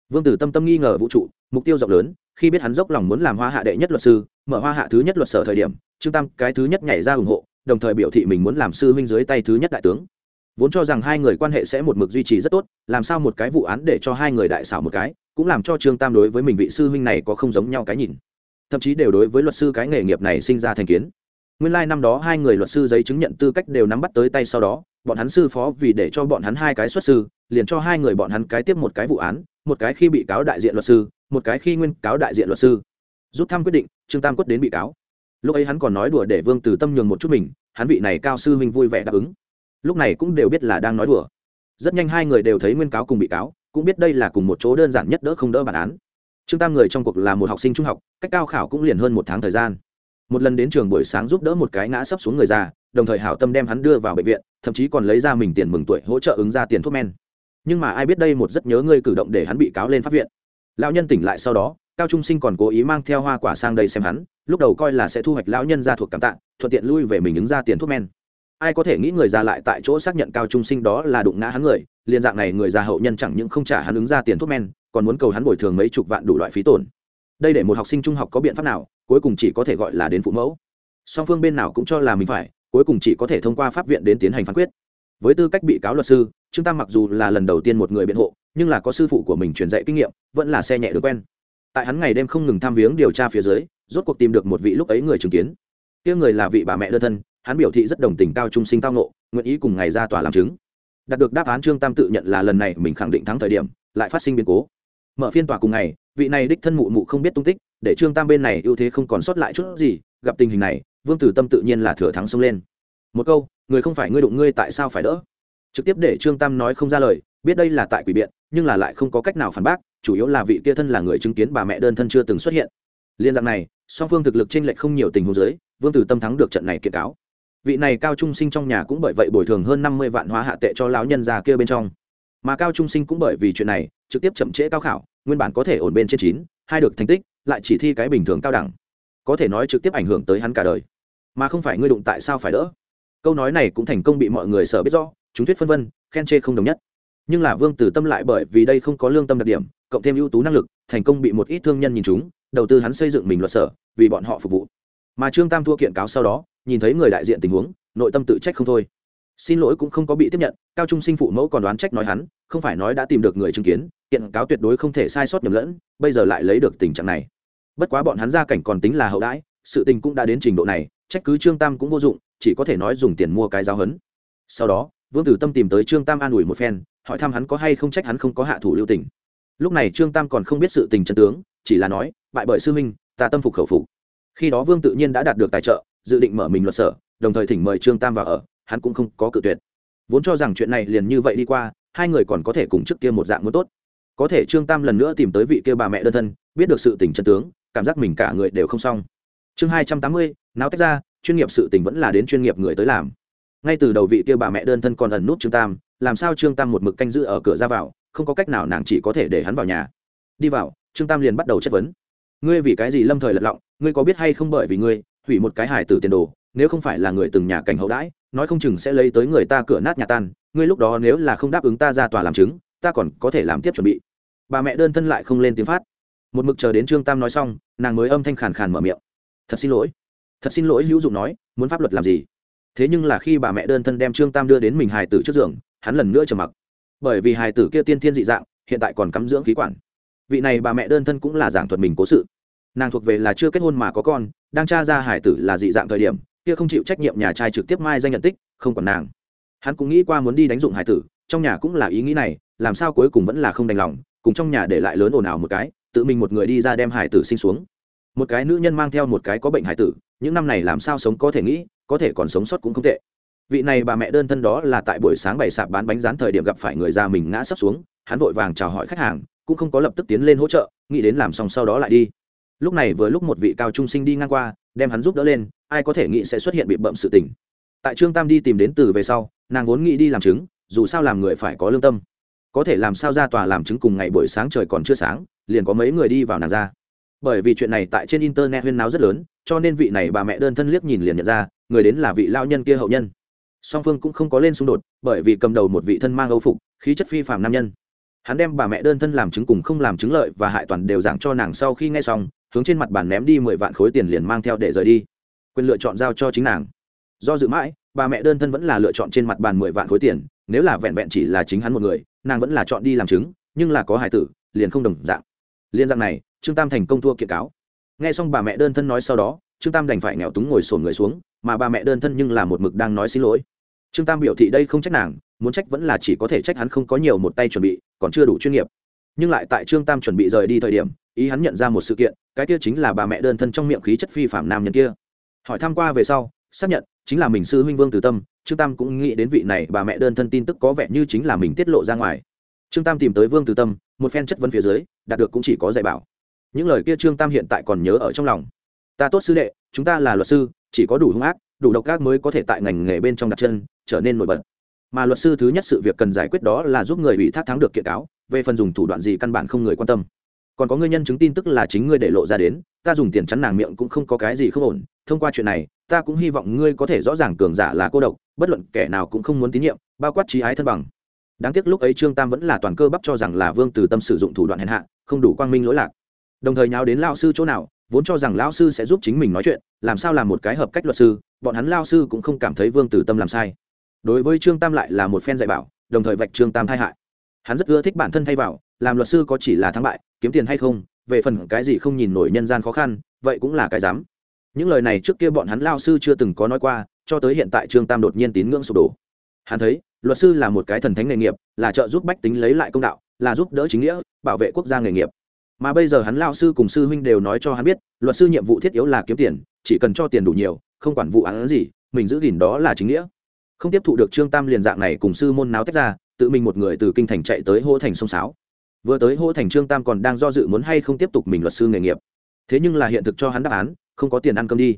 Vương tử tâm tâm nghi ngờ vũ trụ, mục tiêu rộng lớn, khi biết hắn dốc lòng muốn làm hoa hạ đệ nhất luật sư, mở hoa hạ thứ nhất luật sở thời điểm, trương tam cái thứ nhất nhảy ra ủng hộ, đồng thời biểu thị mình muốn làm sư huynh dưới tay thứ nhất đại tướng. Vốn cho rằng hai người quan hệ sẽ một mực duy trì rất tốt, làm sao một cái vụ án để cho hai người đại xảo một cái, cũng làm cho trương tam đối với mình vị sư huynh này có không giống nhau cái nhìn thậm chí đều đối với luật sư cái nghề nghiệp này sinh ra thành kiến. Nguyên lai、like、năm đó hai người luật sư giấy chứng nhận tư cách đều nắm bắt tới tay sau đó, bọn hắn sư phó vì để cho bọn hắn hai cái xuất sư, liền cho hai người bọn hắn cái tiếp một cái vụ án, một cái khi bị cáo đại diện luật sư, một cái khi nguyên cáo đại diện luật sư. Rút thăm quyết định, trương tam quất đến bị cáo. Lúc ấy hắn còn nói đùa để vương từ tâm nhường một chút mình, hắn vị này cao sư huynh vui vẻ đáp ứng. Lúc này cũng đều biết là đang nói đùa. Rất nhanh hai người đều thấy nguyên cáo cùng bị cáo, cũng biết đây là cùng một chỗ đơn giản nhất đỡ không đỡ bản án trương tam người trong cuộc là một học sinh trung học, cách cao khảo cũng liền hơn một tháng thời gian. Một lần đến trường buổi sáng giúp đỡ một cái ngã sấp xuống người già, đồng thời hảo tâm đem hắn đưa vào bệnh viện, thậm chí còn lấy ra mình tiền mừng tuổi hỗ trợ ứng ra tiền thuốc men. Nhưng mà ai biết đây một rất nhớ ngươi cử động để hắn bị cáo lên pháp viện. Lão nhân tỉnh lại sau đó, cao trung sinh còn cố ý mang theo hoa quả sang đây xem hắn, lúc đầu coi là sẽ thu hoạch lão nhân ra thuộc cảm tạ, thuận tiện lui về mình ứng ra tiền thuốc men. Ai có thể nghĩ người già lại tại chỗ xác nhận cao trung sinh đó là đụng ngã hắn người, liền dạng này người già hậu nhân chẳng những không trả hắn ứng ra tiền thuốc men còn muốn cầu hắn bồi thường mấy chục vạn đủ loại phí tổn. Đây để một học sinh trung học có biện pháp nào, cuối cùng chỉ có thể gọi là đến phụ mẫu. Song phương bên nào cũng cho là mình phải, cuối cùng chỉ có thể thông qua pháp viện đến tiến hành phán quyết. Với tư cách bị cáo luật sư, trương tam mặc dù là lần đầu tiên một người biện hộ, nhưng là có sư phụ của mình truyền dạy kinh nghiệm, vẫn là xe nhẹ được quen. Tại hắn ngày đêm không ngừng tham viếng điều tra phía dưới, rốt cuộc tìm được một vị lúc ấy người chứng kiến. Kia người là vị bà mẹ đơn thân, hắn biểu thị rất đồng tình cao trung sinh tao nộ nguyện ý cùng ngày ra tòa làm chứng. Đạt được đáp án, trương tam tự nhận là lần này mình khẳng định thắng thời điểm, lại phát sinh biến cố mở phiên tòa cùng ngày, vị này đích thân mụ mụ không biết tung tích, để trương tam bên này ưu thế không còn sót lại chút gì, gặp tình hình này, vương tử tâm tự nhiên là thừa thắng xông lên. Một câu, người không phải ngươi đụng ngươi tại sao phải đỡ? Trực tiếp để trương tam nói không ra lời, biết đây là tại quỷ biện, nhưng là lại không có cách nào phản bác, chủ yếu là vị kia thân là người chứng kiến bà mẹ đơn thân chưa từng xuất hiện. Liên dạng này, song phương thực lực trên lệch không nhiều tình huống giới vương tử tâm thắng được trận này kiện cáo. Vị này cao trung sinh trong nhà cũng bởi vậy bồi thường hơn năm mươi vạn hóa hạ tệ cho lão nhân già kia bên trong. Mà cao trung sinh cũng bởi vì chuyện này trực tiếp chậm trễ cao khảo, nguyên bản có thể ổn bên trên chín, hai được thành tích, lại chỉ thi cái bình thường cao đẳng. Có thể nói trực tiếp ảnh hưởng tới hắn cả đời. Mà không phải ngươi đụng tại sao phải đỡ? Câu nói này cũng thành công bị mọi người sở biết rõ, chúng thuyết phân vân, khen chê không đồng nhất. Nhưng là vương tử tâm lại bởi vì đây không có lương tâm đặc điểm, cộng thêm ưu tú năng lực, thành công bị một ít thương nhân nhìn chúng, đầu tư hắn xây dựng mình luật sở, vì bọn họ phục vụ. Mà trương tam thua kiện cáo sau đó, nhìn thấy người đại diện tình huống, nội tâm tự trách không thôi xin lỗi cũng không có bị tiếp nhận cao trung sinh phụ mẫu còn đoán trách nói hắn không phải nói đã tìm được người chứng kiến kiện cáo tuyệt đối không thể sai sót nhầm lẫn bây giờ lại lấy được tình trạng này. Bất quá bọn hắn gia cảnh còn tính là hậu đãi sự tình cũng đã đến trình độ này trách cứ trương tam cũng vô dụng chỉ có thể nói dùng tiền mua cái giáo hấn sau đó vương tử tâm tìm tới trương tam an ủi một phen hỏi thăm hắn có hay không trách hắn không có hạ thủ lưu tình. Lúc này trương tam còn không biết sự tình chân tướng chỉ là nói bại bởi sư minh, ta tâm phục khẩu phục. Khi đó vương tự nhiên đã đạt được tài trợ dự định mở mình luật sở đồng thời thỉnh mời trương tam vào ở hắn cũng không có cự tuyệt. Vốn cho rằng chuyện này liền như vậy đi qua, hai người còn có thể cùng trước kia một dạng muốn tốt. Có thể trương tam lần nữa tìm tới vị kia bà mẹ đơn thân, biết được sự tình chân tướng, cảm giác mình cả người đều không xong. Chương hai trăm tám mươi, náo tách ra, chuyên nghiệp sự tình vẫn là đến chuyên nghiệp người tới làm. Ngay từ đầu vị kia bà mẹ đơn thân còn ẩn nút trương tam, làm sao trương tam một mực canh giữ ở cửa ra vào, không có cách nào nàng chỉ có thể để hắn vào nhà. Đi vào, trương tam liền bắt đầu chất vấn. Ngươi vì cái gì lâm thời lật lọng, ngươi có biết hay không bởi vì ngươi, hủy một cái hài tử tiền đồ, nếu không phải là người từng nhà cảnh hậu đãi nói không chừng sẽ lấy tới người ta cửa nát nhà tan, ngươi lúc đó nếu là không đáp ứng ta ra tòa làm chứng, ta còn có thể làm tiếp chuẩn bị. Bà mẹ đơn thân lại không lên tiếng phát. Một mực chờ đến trương tam nói xong, nàng mới âm thanh khàn khàn mở miệng. Thật xin lỗi, thật xin lỗi hữu dụng nói, muốn pháp luật làm gì? Thế nhưng là khi bà mẹ đơn thân đem trương tam đưa đến mình hài tử trước giường, hắn lần nữa trầm mặc. Bởi vì hài tử kia tiên thiên dị dạng, hiện tại còn cắm dưỡng khí quản. Vị này bà mẹ đơn thân cũng là giảng thuật mình cố sự. Nàng thuộc về là chưa kết hôn mà có con, đang tra ra hải tử là dị dạng thời điểm kia không chịu trách nhiệm nhà trai trực tiếp mai danh nhận tích, không còn nàng. Hắn cũng nghĩ qua muốn đi đánh dụng hải tử, trong nhà cũng là ý nghĩ này, làm sao cuối cùng vẫn là không đành lòng, cùng trong nhà để lại lớn ồn ào một cái, tự mình một người đi ra đem hải tử sinh xuống. Một cái nữ nhân mang theo một cái có bệnh hải tử, những năm này làm sao sống có thể nghĩ, có thể còn sống sót cũng không tệ. Vị này bà mẹ đơn thân đó là tại buổi sáng bày sạp bán bánh rán thời điểm gặp phải người già mình ngã sấp xuống, hắn vội vàng chào hỏi khách hàng, cũng không có lập tức tiến lên hỗ trợ, nghĩ đến làm xong sau đó lại đi. Lúc này vừa lúc một vị cao trung sinh đi ngang qua, đem hắn giúp đỡ lên ai có thể nghĩ sẽ xuất hiện bị bậm sự tình. Tại trương tam đi tìm đến từ về sau, nàng vốn nghĩ đi làm chứng, dù sao làm người phải có lương tâm. Có thể làm sao ra tòa làm chứng cùng ngày buổi sáng trời còn chưa sáng, liền có mấy người đi vào nàng ra. Bởi vì chuyện này tại trên internet huyên náo rất lớn, cho nên vị này bà mẹ đơn thân liếc nhìn liền nhận ra, người đến là vị lao nhân kia hậu nhân. Song phương cũng không có lên xung đột, bởi vì cầm đầu một vị thân mang âu phục, khí chất phi phạm nam nhân. Hắn đem bà mẹ đơn thân làm chứng cùng không làm chứng lợi và hại toàn đều giảng cho nàng sau khi nghe xong, hướng trên mặt bàn ném đi mười vạn khối tiền liền mang theo để rời đi quyền lựa chọn giao cho chính nàng. Do dự mãi, bà mẹ đơn thân vẫn là lựa chọn trên mặt bàn mười vạn khối tiền, nếu là vẹn vẹn chỉ là chính hắn một người, nàng vẫn là chọn đi làm chứng, nhưng là có hài tử, liền không đồng dạng. Liên dạng này, trương tam thành công thua kiện cáo. Nghe xong bà mẹ đơn thân nói sau đó, trương tam đành phải nghèo túng ngồi sổn người xuống, mà bà mẹ đơn thân nhưng là một mực đang nói xin lỗi. Trương tam biểu thị đây không trách nàng, muốn trách vẫn là chỉ có thể trách hắn không có nhiều một tay chuẩn bị, còn chưa đủ chuyên nghiệp. Nhưng lại tại trương tam chuẩn bị rời đi thời điểm, ý hắn nhận ra một sự kiện, cái kia chính là bà mẹ đơn thân trong miệng khí chất phi phạm nam nhân kia hỏi tham q u a về sau, xác nhận chính là mình sư huynh vương từ tâm, trương tam cũng nghĩ đến vị này bà mẹ đơn thân tin tức có vẻ như chính là mình tiết lộ ra ngoài. Trương tam tìm tới vương từ tâm, một phen chất vấn phía dưới, đạt được cũng chỉ có dạy bảo. Những lời kia trương tam hiện tại còn nhớ ở trong lòng. Ta tốt sư đệ, chúng ta là luật sư, chỉ có đủ hung ác, đủ độc ác mới có thể tại ngành nghề bên trong đặt chân, trở nên nổi bật. Mà luật sư thứ nhất sự việc cần giải quyết đó là giúp người bị thác thắng được kiện cáo, về phần dùng thủ đoạn gì căn bản không người quan tâm. Còn có người nhân chứng tin tức là chính ngươi để lộ ra đến ta dùng tiền chắn nàng miệng cũng không có cái gì không ổn, thông qua chuyện này, ta cũng hy vọng ngươi có thể rõ ràng cường giả là cô độc, bất luận kẻ nào cũng không muốn tín nhiệm, bao quát trí ái thân bằng. Đáng tiếc lúc ấy trương tam vẫn là toàn cơ bắp cho rằng là vương từ tâm sử dụng thủ đoạn hèn hạ, không đủ quang minh lỗi lạc. Đồng thời nháo đến lao sư chỗ nào, vốn cho rằng lao sư sẽ giúp chính mình nói chuyện, làm sao làm một cái hợp cách luật sư, bọn hắn lao sư cũng không cảm thấy vương từ tâm làm sai. Đối với trương tam lại là một phen dạy bảo, đồng thời vạch trương tam thay hại. Hắn rất ưa thích bản thân thay vào, làm luật sư có chỉ là thắng bại, kiếm tiền hay không về phần cái gì không nhìn nổi nhân gian khó khăn, vậy cũng là cái dám. Những lời này trước kia bọn hắn lao sư chưa từng có nói qua, cho tới hiện tại trương tam đột nhiên tín ngưỡng sụp đổ. Hắn thấy, luật sư là một cái thần thánh nghề nghiệp, là trợ giúp bách tính lấy lại công đạo, là giúp đỡ chính nghĩa, bảo vệ quốc gia nghề nghiệp. Mà bây giờ hắn lao sư cùng sư huynh đều nói cho hắn biết, luật sư nhiệm vụ thiết yếu là kiếm tiền, chỉ cần cho tiền đủ nhiều, không quản vụ án gì, mình giữ gìn đó là chính nghĩa. Không tiếp thụ được trương tam liền dạng này cùng sư môn náo tách ra, tự mình một người từ kinh thành chạy tới hô thành sông sáo vừa tới hô thành trương tam còn đang do dự muốn hay không tiếp tục mình luật sư nghề nghiệp. Thế nhưng là hiện thực cho hắn đáp án, không có tiền ăn cơm đi.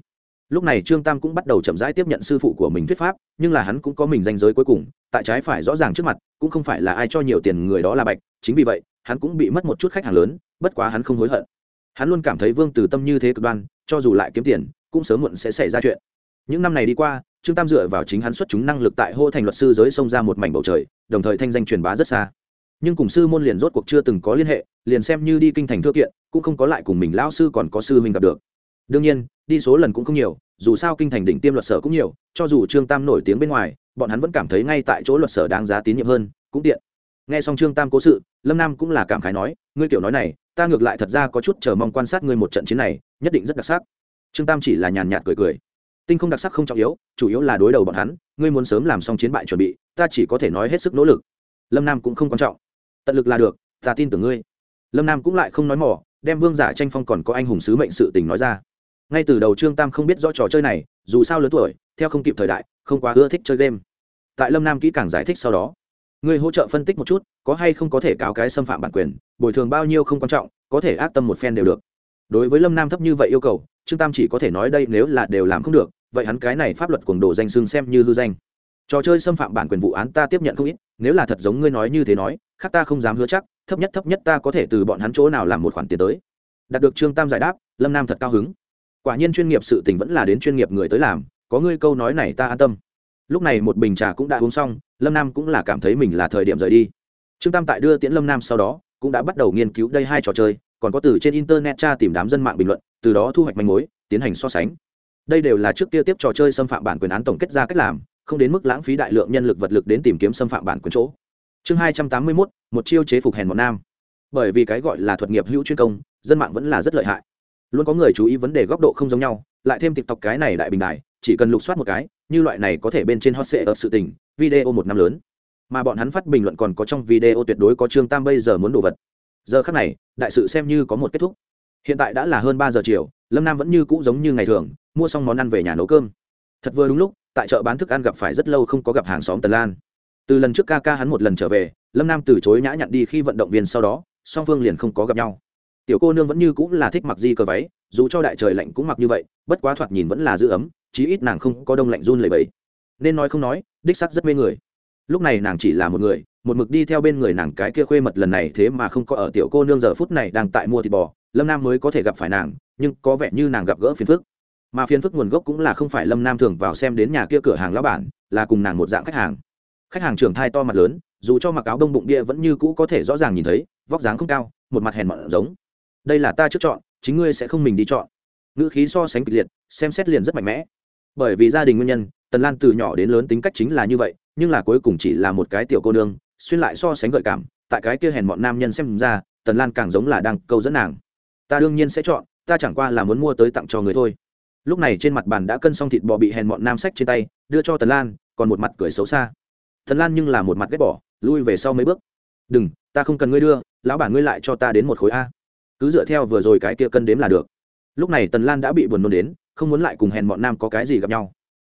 Lúc này trương tam cũng bắt đầu chậm rãi tiếp nhận sư phụ của mình thuyết pháp, nhưng là hắn cũng có mình danh giới cuối cùng, tại trái phải rõ ràng trước mặt, cũng không phải là ai cho nhiều tiền người đó là bạch, chính vì vậy, hắn cũng bị mất một chút khách hàng lớn, bất quá hắn không hối hận. Hắn luôn cảm thấy vương từ tâm như thế cực đoan, cho dù lại kiếm tiền, cũng sớm muộn sẽ xảy ra chuyện. Những năm này đi qua, trương tam dựa vào chính hắn xuất chúng năng lực tại hô thành luật sư giới xông ra một mảnh bầu trời, đồng thời thanh danh truyền bá rất xa nhưng cùng sư môn liền rốt cuộc chưa từng có liên hệ, liền xem như đi kinh thành thưa kiện, cũng không có lại cùng mình lão sư còn có sư huynh gặp được. Đương nhiên, đi số lần cũng không nhiều, dù sao kinh thành đỉnh tiêm luật sở cũng nhiều, cho dù trương tam nổi tiếng bên ngoài, bọn hắn vẫn cảm thấy ngay tại chỗ luật sở đáng giá tín nhiệm hơn, cũng tiện. Nghe xong trương tam cố sự, lâm nam cũng là cảm khái nói, ngươi kiểu nói này, ta ngược lại thật ra có chút chờ mong quan sát ngươi một trận chiến này, nhất định rất đặc sắc. Trương tam chỉ là nhàn nhạt cười cười. Tinh không đặc sắc không trọng yếu, chủ yếu là đối đầu bọn hắn, ngươi muốn sớm làm xong chiến bại chuẩn bị, ta chỉ có thể nói hết sức nỗ lực. Lâm nam cũng không quan trọng tận lực là được, ta tin tưởng ngươi. Lâm nam cũng lại không nói mỏ, đem vương giả tranh phong còn có anh hùng sứ mệnh sự tình nói ra. Ngay từ đầu trương tam không biết rõ trò chơi này, dù sao lớn tuổi, theo không kịp thời đại, không quá ưa thích chơi game. Tại lâm nam kỹ càng giải thích sau đó, ngươi hỗ trợ phân tích một chút, có hay không có thể cáo cái xâm phạm bản quyền, bồi thường bao nhiêu không quan trọng, có thể ác tâm một phen đều được. Đối với lâm nam thấp như vậy yêu cầu, trương tam chỉ có thể nói đây nếu là đều làm không được, vậy hắn cái này pháp luật cuồng đồ danh xưng xem như hư danh. Trò chơi xâm phạm bản quyền vụ án ta tiếp nhận không ít, nếu là thật giống ngươi nói như thế nói khác ta không dám hứa chắc, thấp nhất thấp nhất ta có thể từ bọn hắn chỗ nào làm một khoản tiền tới. Đạt được trương tam giải đáp, lâm nam thật cao hứng. Quả nhiên chuyên nghiệp sự tình vẫn là đến chuyên nghiệp người tới làm, có ngươi câu nói này ta an tâm. Lúc này một bình trà cũng đã uống xong, lâm nam cũng là cảm thấy mình là thời điểm rời đi. Trương tam tại đưa tiễn lâm nam sau đó, cũng đã bắt đầu nghiên cứu đây hai trò chơi, còn có từ trên internet tra tìm đám dân mạng bình luận, từ đó thu hoạch manh mối, tiến hành so sánh. Đây đều là trước kia tiếp trò chơi xâm phạm bản quyền án tổng kết ra cách làm, không đến mức lãng phí đại lượng nhân lực vật lực đến tìm kiếm xâm phạm bản quyền chỗ chương hai trăm tám mươi mốt, một chiêu chế phục hèn một nam. Bởi vì cái gọi là thuật nghiệp hữu chuyên công, dân mạng vẫn là rất lợi hại. Luôn có người chú ý vấn đề góc độ không giống nhau, lại thêm tiktok cái này đại bình đại chỉ cần lục soát một cái, như loại này có thể bên trên hot sệ ở sự tình, video một năm lớn. Mà bọn hắn phát bình luận còn có trong video tuyệt đối có trương tam bây giờ muốn đồ vật. Giờ khắc này, đại sự xem như có một kết thúc. Hiện tại đã là hơn ba giờ chiều, lâm nam vẫn như cũ giống như ngày thường, mua xong món ăn về nhà nấu cơm. Thật vừa đúng lúc, tại chợ bán thức ăn gặp phải rất lâu không có gặp hàng xóm tần lan từ lần trước ca ca hắn một lần trở về, lâm nam từ chối nhã nhặn đi khi vận động viên sau đó, song phương liền không có gặp nhau. Tiểu cô nương vẫn như cũng là thích mặc di cờ váy, dù cho đại trời lạnh cũng mặc như vậy, bất quá thoạt nhìn vẫn là giữ ấm, chí ít nàng không có đông lạnh run lầy bẫy nên nói không nói, đích sắc rất mê người. Lúc này nàng chỉ là một người, một mực đi theo bên người nàng cái kia khuê mật lần này thế mà không có ở tiểu cô nương giờ phút này đang tại mua thịt bò, lâm nam mới có thể gặp phải nàng, nhưng có vẻ như nàng gặp gỡ phiền phức. Mà phiền phức nguồn gốc cũng là không phải lâm nam thường vào xem đến nhà kia cửa hàng lão bản, là cùng nàng một dạng khách hàng khách hàng trưởng thai to mặt lớn, dù cho mặc áo đông bụng bia vẫn như cũ có thể rõ ràng nhìn thấy, vóc dáng không cao, một mặt hèn mọn giống. Đây là ta trước chọn, chính ngươi sẽ không mình đi chọn. Ngữ khí so sánh kịch liệt, xem xét liền rất mạnh mẽ. Bởi vì gia đình nguyên nhân, tần lan từ nhỏ đến lớn tính cách chính là như vậy, nhưng là cuối cùng chỉ là một cái tiểu cô nương, xuyên lại so sánh gợi cảm, tại cái kia hèn mọn nam nhân xem ra, tần lan càng giống là đang câu dẫn nàng. Ta đương nhiên sẽ chọn, ta chẳng qua là muốn mua tới tặng cho người thôi. Lúc này trên mặt bàn đã cân xong thịt bò bị hèn mọn nam sách trên tay, đưa cho tần lan, còn một mặt cười xấu xa tần lan nhưng là một mặt ghét bỏ, lui về sau mấy bước. Đừng, ta không cần ngươi đưa, lão bản ngươi lại cho ta đến một khối a. Cứ dựa theo vừa rồi cái kia cân đếm là được. Lúc này tần lan đã bị buồn nôn đến, không muốn lại cùng hèn mọn nam có cái gì gặp nhau.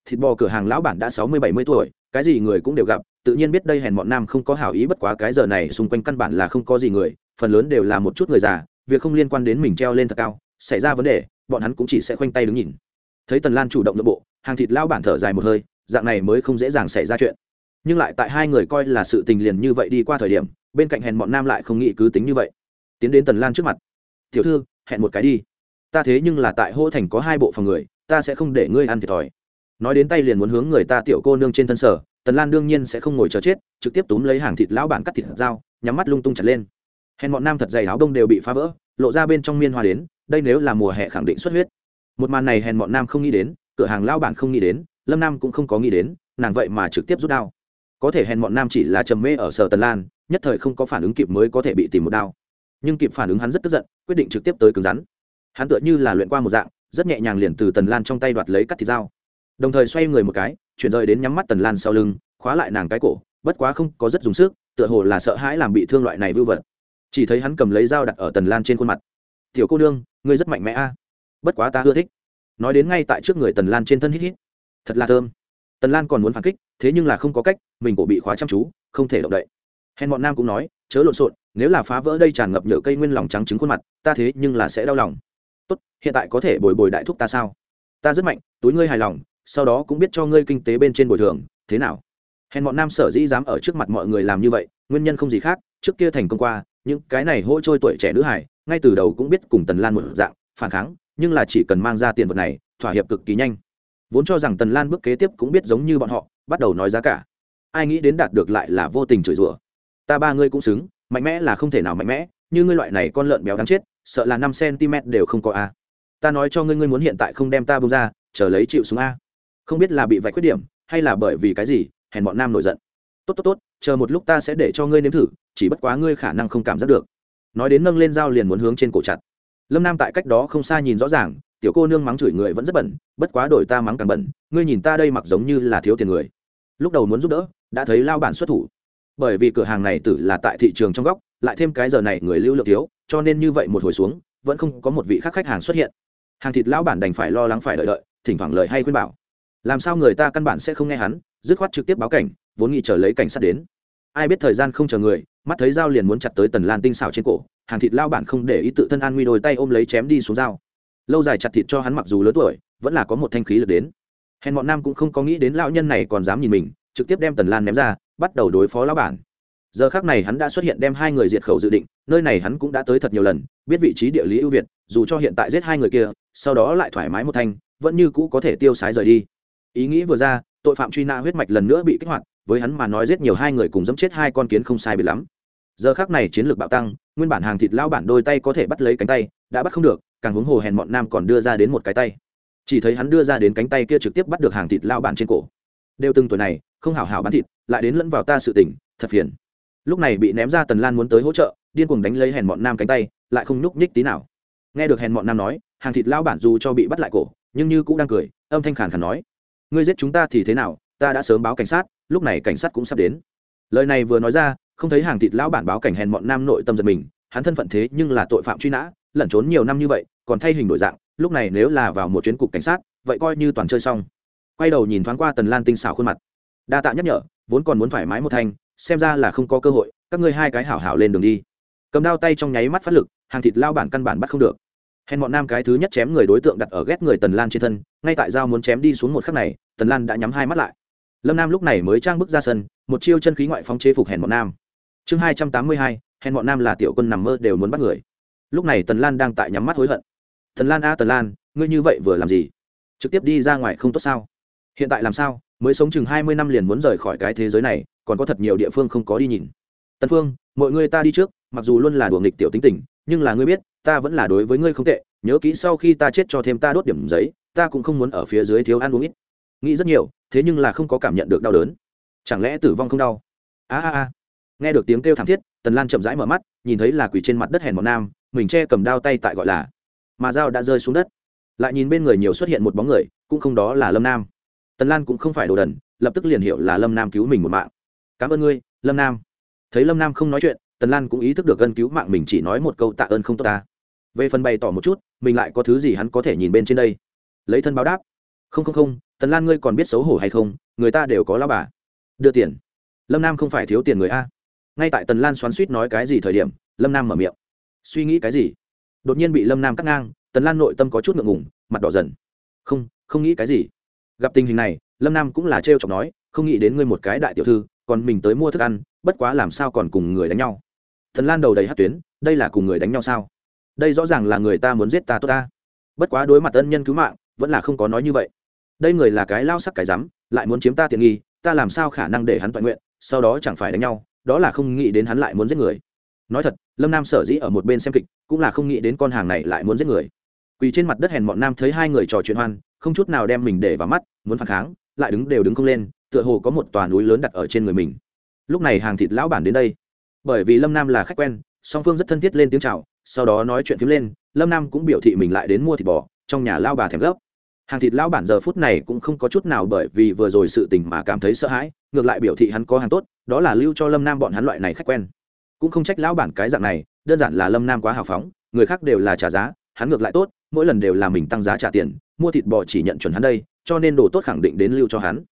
Thịt bò cửa hàng lão bản đã sáu mươi bảy mươi tuổi, cái gì người cũng đều gặp, tự nhiên biết đây hèn mọn nam không có hảo ý bất quá cái giờ này xung quanh căn bản là không có gì người, phần lớn đều là một chút người già, việc không liên quan đến mình treo lên thật cao, xảy ra vấn đề, bọn hắn cũng chỉ sẽ khoanh tay đứng nhìn. Thấy tần lan chủ động nội bộ, hàng thịt lao bản thở dài một hơi, dạng này mới không dễ dàng xảy ra chuyện nhưng lại tại hai người coi là sự tình liền như vậy đi qua thời điểm, bên cạnh hèn bọn nam lại không nghĩ cứ tính như vậy. Tiến đến tần lan trước mặt. Tiểu thư, hẹn một cái đi. Ta thế nhưng là tại hô thành có hai bộ phòng người, ta sẽ không để ngươi ăn thiệt thòi. Nói đến tay liền muốn hướng người ta tiểu cô nương trên thân sở, tần lan đương nhiên sẽ không ngồi chờ chết, trực tiếp túm lấy hàng thịt lão bản cắt thịt dao, nhắm mắt lung tung chặt lên. Hèn bọn nam thật dày áo đông đều bị phá vỡ, lộ ra bên trong miên hoa đến, đây nếu là mùa hè khẳng định xuất huyết. Một màn này hèn bọn nam không nghĩ đến, cửa hàng lao bản không nghĩ đến, lâm nam cũng không có nghĩ đến, nàng vậy mà trực tiếp rút đao có thể hèn bọn nam chỉ là trầm mê ở sở tần lan, nhất thời không có phản ứng kịp mới có thể bị tìm một đao. Nhưng kịp phản ứng hắn rất tức giận, quyết định trực tiếp tới cứng rắn. Hắn tựa như là luyện qua một dạng, rất nhẹ nhàng liền từ tần lan trong tay đoạt lấy cắt thịt dao. Đồng thời xoay người một cái, chuyển rời đến nhắm mắt tần lan sau lưng, khóa lại nàng cái cổ, bất quá không có rất dùng sức, tựa hồ là sợ hãi làm bị thương loại này vưu vật. Chỉ thấy hắn cầm lấy dao đặt ở tần lan trên khuôn mặt. Tiểu cô đương ngươi rất mạnh mẽ a. Bất quá ta ưa thích. Nói đến ngay tại trước người tần lan trên thân hít hít. Thật là thơm. Tần lan còn muốn phản kích thế nhưng là không có cách, mình cổ bị khóa chăm chú, không thể động đậy. Hèn bọn nam cũng nói, chớ lộn xộn, nếu là phá vỡ đây tràn ngập nhựa cây nguyên lòng trắng trứng khuôn mặt, ta thế nhưng là sẽ đau lòng. Tốt, hiện tại có thể bồi bồi đại thúc ta sao? Ta rất mạnh, túi ngươi hài lòng, sau đó cũng biết cho ngươi kinh tế bên trên bồi thường, thế nào? Hèn bọn nam sở dĩ dám ở trước mặt mọi người làm như vậy, nguyên nhân không gì khác, trước kia thành công qua, những cái này hỗ trôi tuổi trẻ nữ hải ngay từ đầu cũng biết cùng tần lan một dạng, phản kháng, nhưng là chỉ cần mang ra tiền vật này, thỏa hiệp cực kỳ nhanh. Vốn cho rằng tần lan bước kế tiếp cũng biết giống như bọn họ bắt đầu nói giá cả. Ai nghĩ đến đạt được lại là vô tình chửi rủa. Ta ba ngươi cũng xứng, mạnh mẽ là không thể nào mạnh mẽ, như ngươi loại này con lợn béo đáng chết, sợ là năm cm đều không có a. Ta nói cho ngươi ngươi muốn hiện tại không đem ta bông ra, chờ lấy chịu xuống a. Không biết là bị vạch khuyết điểm, hay là bởi vì cái gì, hèn bọn nam nổi giận. Tốt tốt tốt, chờ một lúc ta sẽ để cho ngươi nếm thử, chỉ bất quá ngươi khả năng không cảm giác được. Nói đến nâng lên dao liền muốn hướng trên cổ chặt. Lâm nam tại cách đó không xa nhìn rõ ràng tiểu cô nương mắng chửi người vẫn rất bẩn, bất quá đổi ta mắng càng bẩn, ngươi nhìn ta đây mặc giống như là thiếu tiền người. Lúc đầu muốn giúp đỡ, đã thấy lao bản xuất thủ. Bởi vì cửa hàng này tử là tại thị trường trong góc, lại thêm cái giờ này người lưu lượng thiếu, cho nên như vậy một hồi xuống, vẫn không có một vị khác khách hàng xuất hiện. Hàng thịt lão bản đành phải lo lắng phải đợi đợi, thỉnh thoảng lời hay khuyên bảo. Làm sao người ta căn bản sẽ không nghe hắn, dứt khoát trực tiếp báo cảnh, vốn nghĩ chờ lấy cảnh sát đến. Ai biết thời gian không chờ người, mắt thấy dao liền muốn chặt tới tần lan tinh xào trên cổ, hàng thịt lao bản không để ý tự thân an nguy đôi tay ôm lấy chém đi xuống dao lâu dài chặt thịt cho hắn mặc dù lớn tuổi, vẫn là có một thanh khí lực đến. Hèn bọn nam cũng không có nghĩ đến lão nhân này còn dám nhìn mình, trực tiếp đem tần lan ném ra, bắt đầu đối phó lão bản. Giờ khác này hắn đã xuất hiện đem hai người diệt khẩu dự định, nơi này hắn cũng đã tới thật nhiều lần, biết vị trí địa lý ưu việt, dù cho hiện tại giết hai người kia, sau đó lại thoải mái một thanh, vẫn như cũ có thể tiêu sái rời đi. Ý nghĩ vừa ra, tội phạm truy nã huyết mạch lần nữa bị kích hoạt, với hắn mà nói giết nhiều hai người cùng dẫm chết hai con kiến không sai biệt lắm. Giờ khác này chiến lược bạo tăng, nguyên bản hàng thịt lao bản đôi tay có thể bắt lấy cánh tay, đã bắt không được càng huống hồ hèn bọn nam còn đưa ra đến một cái tay. Chỉ thấy hắn đưa ra đến cánh tay kia trực tiếp bắt được hàng thịt lao bản trên cổ. Đều từng tuổi này, không hảo hảo bán thịt, lại đến lẫn vào ta sự tỉnh thật phiền. Lúc này bị ném ra tần lan muốn tới hỗ trợ, điên cuồng đánh lấy hèn bọn nam cánh tay, lại không nhúc nhích tí nào. Nghe được hèn bọn nam nói, hàng thịt lao bản dù cho bị bắt lại cổ, nhưng như cũng đang cười, âm thanh khàn khàn nói, ngươi giết chúng ta thì thế nào, ta đã sớm báo cảnh sát, lúc này cảnh sát cũng sắp đến. Lời này vừa nói ra, không thấy hàng thịt lão bản báo cảnh hèn bọn nam nội tâm giật mình, hắn thân phận thế nhưng là tội phạm truy nã, lẩn trốn nhiều năm như vậy còn thay hình đổi dạng, lúc này nếu là vào một chuyến cục cảnh sát, vậy coi như toàn chơi xong. Quay đầu nhìn thoáng qua tần lan tinh xảo khuôn mặt. Đa tạ nhắc nhở, vốn còn muốn thoải mái một thanh, xem ra là không có cơ hội, các ngươi hai cái hảo hảo lên đường đi. Cầm đao tay trong nháy mắt phát lực, hàng thịt lao bản căn bản bắt không được. Hèn bọn nam cái thứ nhất chém người đối tượng đặt ở ghét người tần lan trên thân, ngay tại dao muốn chém đi xuống một khắc này, tần lan đã nhắm hai mắt lại. Lâm nam lúc này mới trang bước ra sân, một chiêu chân khí ngoại phóng chế phục hèn bọn nam. Chương hai trăm tám mươi hai, hèn bọn nam là tiểu quân nằm mơ đều muốn bắt người. Lúc này tần lan đang tại nhắm mắt hối hận tần lan a tần lan, ngươi như vậy vừa làm gì? Trực tiếp đi ra ngoài không tốt sao? Hiện tại làm sao? Mới sống chừng hai mươi năm liền muốn rời khỏi cái thế giới này, còn có thật nhiều địa phương không có đi nhìn. Tần phương, mọi người ta đi trước, mặc dù luôn là đùa nghịch tiểu tính tình, nhưng là ngươi biết, ta vẫn là đối với ngươi không tệ, nhớ kỹ sau khi ta chết cho thêm ta đốt điểm giấy, ta cũng không muốn ở phía dưới thiếu ăn uống ít. Nghĩ rất nhiều, thế nhưng là không có cảm nhận được đau đớn. Chẳng lẽ tử vong không đau? A a a. Nghe được tiếng kêu thảm thiết, tần lan chậm rãi mở mắt, nhìn thấy là quỷ trên mặt đất hèn một nam, mình che cầm đao tay tại gọi là mà dao đã rơi xuống đất. Lại nhìn bên người nhiều xuất hiện một bóng người, cũng không đó là lâm nam. Tần lan cũng không phải đồ đần, lập tức liền hiểu là lâm nam cứu mình một mạng. Cảm ơn ngươi, lâm nam. Thấy lâm nam không nói chuyện, tần lan cũng ý thức được gân cứu mạng mình chỉ nói một câu tạ ơn không tốt ta. Về phần bày tỏ một chút, mình lại có thứ gì hắn có thể nhìn bên trên đây? Lấy thân báo đáp. Không không không, tần lan ngươi còn biết xấu hổ hay không? Người ta đều có lao bà. Đưa tiền. Lâm nam không phải thiếu tiền người a. Ngay tại tần lan xoắn suýt nói cái gì thời điểm, lâm nam mở miệng. Suy nghĩ cái gì? Đột nhiên bị lâm nam cắt ngang, tần lan nội tâm có chút ngượng ngùng, mặt đỏ dần. Không không nghĩ cái gì. Gặp tình hình này, lâm nam cũng là trêu chọc nói, không nghĩ đến ngươi một cái đại tiểu thư, còn mình tới mua thức ăn, bất quá làm sao còn cùng người đánh nhau? Thần lan đầu đầy hát tuyến, đây là cùng người đánh nhau sao? Đây rõ ràng là người ta muốn giết ta tốt ta. Bất quá đối mặt ân nhân cứu mạng, vẫn là không có nói như vậy. Đây người là cái lao sắc cái rắm, lại muốn chiếm ta tiện nghi, ta làm sao khả năng để hắn toàn nguyện, sau đó chẳng phải đánh nhau, đó là không nghĩ đến hắn lại muốn giết người nói thật, lâm nam sở dĩ ở một bên xem kịch, cũng là không nghĩ đến con hàng này lại muốn giết người. Quỳ trên mặt đất hèn bọn nam thấy hai người trò chuyện hoan, không chút nào đem mình để vào mắt, muốn phản kháng, lại đứng đều đứng không lên, tựa hồ có một tòa núi lớn đặt ở trên người mình. Lúc này hàng thịt lão bản đến đây. Bởi vì lâm nam là khách quen, song phương rất thân thiết lên tiếng c h à o sau đó nói chuyện phím lên, lâm nam cũng biểu thị mình lại đến mua thịt bò, trong nhà lao bà thèm gấp hàng thịt lão bản giờ phút này cũng không có chút nào bởi vì vừa rồi sự tình mà cảm thấy sợ hãi, ngược lại biểu thị hắn có hàng tốt, đó là lưu cho lâm nam bọn hắn loại này khách quen cũng không trách lão bản cái dạng này, đơn giản là lâm nam quá hào phóng, người khác đều là trả giá, hắn ngược lại tốt, mỗi lần đều là mình tăng giá trả tiền, mua thịt bò chỉ nhận chuẩn hắn đây, cho nên đồ tốt khẳng định đến lưu cho hắn.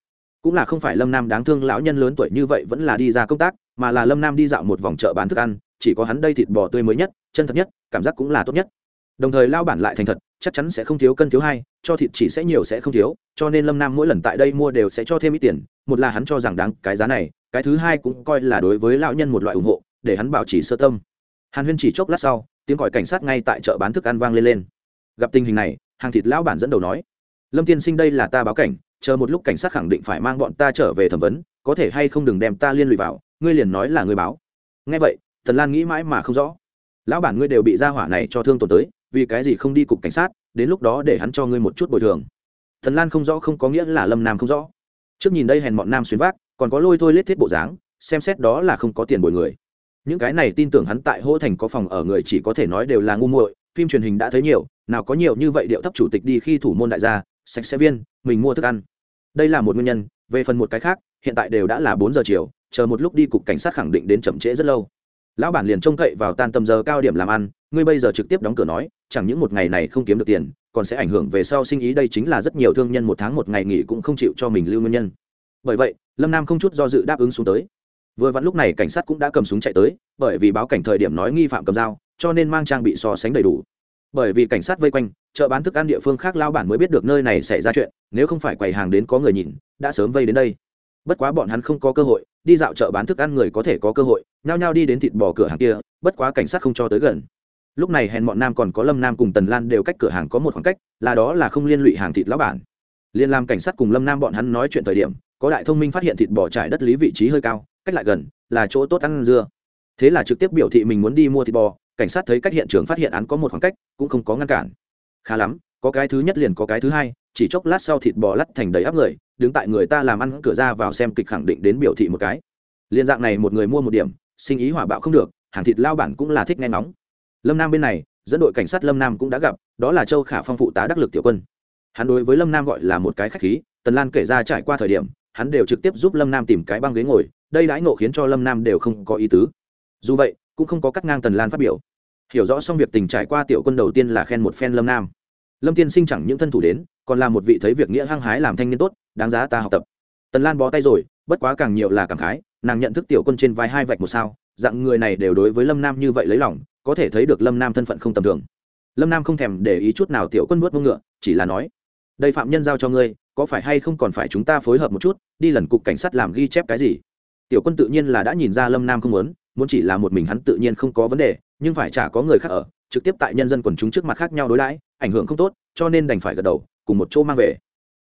Cũng là không phải lâm nam đáng thương lão nhân lớn tuổi như vậy vẫn là đi ra công tác, mà là lâm nam đi dạo một vòng chợ bán thức ăn, chỉ có hắn đây thịt bò tươi mới nhất, chân thật nhất, cảm giác cũng là tốt nhất. Đồng thời lao bản lại thành thật, chắc chắn sẽ không thiếu cân thiếu hai, cho thịt chỉ sẽ nhiều sẽ không thiếu, cho nên lâm nam mỗi lần tại đây mua đều sẽ cho thêm ít tiền, một là hắn cho rằng đáng cái giá này, cái thứ hai cũng coi là đối với lão nhân một loại ủng hộ để hắn bảo trì sơ tâm. Hàn huyên chỉ chốc lát sau, tiếng gọi cảnh sát ngay tại chợ bán thức ăn vang lên lên. Gặp tình hình này, hàng thịt lão bản dẫn đầu nói, lâm tiên sinh đây là ta báo cảnh, chờ một lúc cảnh sát khẳng định phải mang bọn ta trở về thẩm vấn, có thể hay không đừng đem ta liên lụy vào, ngươi liền nói là ngươi báo. Nghe vậy thần lan nghĩ mãi mà không rõ. Lão bản ngươi đều bị gia hỏa này cho thương tổn tới, vì cái gì không đi cục cảnh sát, đến lúc đó để hắn cho ngươi một chút bồi thường. Thần lan không rõ không có nghĩa là lâm nam không rõ. Trước nhìn đây hèn bọn nam xuyên vác, còn có lôi thôi lết thiết bộ dáng, xem xét đó là không có tiền bồi người những cái này tin tưởng hắn tại hô thành có phòng ở người chỉ có thể nói đều là ngu muội, phim truyền hình đã thấy nhiều, nào có nhiều như vậy điệu thấp chủ tịch đi khi thủ môn đại gia, sạch sẽ viên, mình mua thức ăn. Đây là một nguyên nhân, về phần một cái khác, hiện tại đều đã là bốn giờ chiều, chờ một lúc đi cục cảnh sát khẳng định đến chậm trễ rất lâu. Lão bản liền trông cậy vào tan tầm giờ cao điểm làm ăn, ngươi bây giờ trực tiếp đóng cửa nói, chẳng những một ngày này không kiếm được tiền, còn sẽ ảnh hưởng về sau sinh ý, đây chính là rất nhiều thương nhân một tháng một ngày nghỉ cũng không chịu cho mình lưu nguyên nhân. Bởi vậy, lâm nam không chút do dự đáp ứng xuống tới vừa vặn lúc này cảnh sát cũng đã cầm súng chạy tới, bởi vì báo cảnh thời điểm nói nghi phạm cầm dao, cho nên mang trang bị so sánh đầy đủ. Bởi vì cảnh sát vây quanh, chợ bán thức ăn địa phương khác lao bản mới biết được nơi này xảy ra chuyện, nếu không phải quầy hàng đến có người nhìn, đã sớm vây đến đây. Bất quá bọn hắn không có cơ hội, đi dạo chợ bán thức ăn người có thể có cơ hội, nhao nhao đi đến thịt bò cửa hàng kia, bất quá cảnh sát không cho tới gần. Lúc này hèn bọn nam còn có lâm nam cùng tần lan đều cách cửa hàng có một khoảng cách, là đó là không liên lụy hàng thịt lão bản. Liên làm cảnh sát cùng lâm nam bọn hắn nói chuyện thời điểm, có đại thông minh phát hiện thịt bò trải đất lý vị trí hơi cao cách lại gần, là chỗ tốt ăn dưa. Thế là trực tiếp biểu thị mình muốn đi mua thịt bò, cảnh sát thấy cách hiện trường phát hiện án có một khoảng cách, cũng không có ngăn cản. Khá lắm, có cái thứ nhất liền có cái thứ hai, chỉ chốc lát sau thịt bò lắt thành đầy áp người, đứng tại người ta làm ăn cửa ra vào xem kịch khẳng định đến biểu thị một cái. Liên dạng này một người mua một điểm, sinh ý hỏa bạo không được, hàng thịt lao bản cũng là thích nghe ngóng. Lâm nam bên này, dẫn đội cảnh sát lâm nam cũng đã gặp, đó là châu khả phong phụ tá đắc lực tiểu quân. Hắn đối với lâm nam gọi là một cái khách khí, tần lan kể ra trải qua thời điểm hắn đều trực tiếp giúp lâm nam tìm cái băng ghế ngồi, đây đãi ngộ khiến cho lâm nam đều không có ý tứ. Dù vậy, cũng không có cắt ngang tần lan phát biểu. Hiểu rõ xong việc tình trải qua tiểu quân đầu tiên là khen một phen lâm nam. Lâm tiên sinh chẳng những thân thủ đến, còn là một vị thấy việc nghĩa hăng hái làm thanh niên tốt, đáng giá ta học tập. Tần lan bó tay rồi, bất quá càng nhiều là cảm khái, nàng nhận thức tiểu quân trên vai hai vạch một sao, dạng người này đều đối với lâm nam như vậy lấy lòng, có thể thấy được lâm nam thân phận không tầm thường. Lâm nam không thèm để ý chút nào tiểu quân nuốt mông ngựa, chỉ là nói, đây phạm nhân giao cho ngươi có phải hay không còn phải chúng ta phối hợp một chút, đi lần cục cảnh sát làm ghi chép cái gì? Tiểu quân tự nhiên là đã nhìn ra lâm nam không muốn muốn chỉ là một mình hắn tự nhiên không có vấn đề, nhưng phải chả có người khác ở, trực tiếp tại nhân dân quần chúng trước mặt khác nhau đối đãi, ảnh hưởng không tốt, cho nên đành phải gật đầu, cùng một chỗ mang về.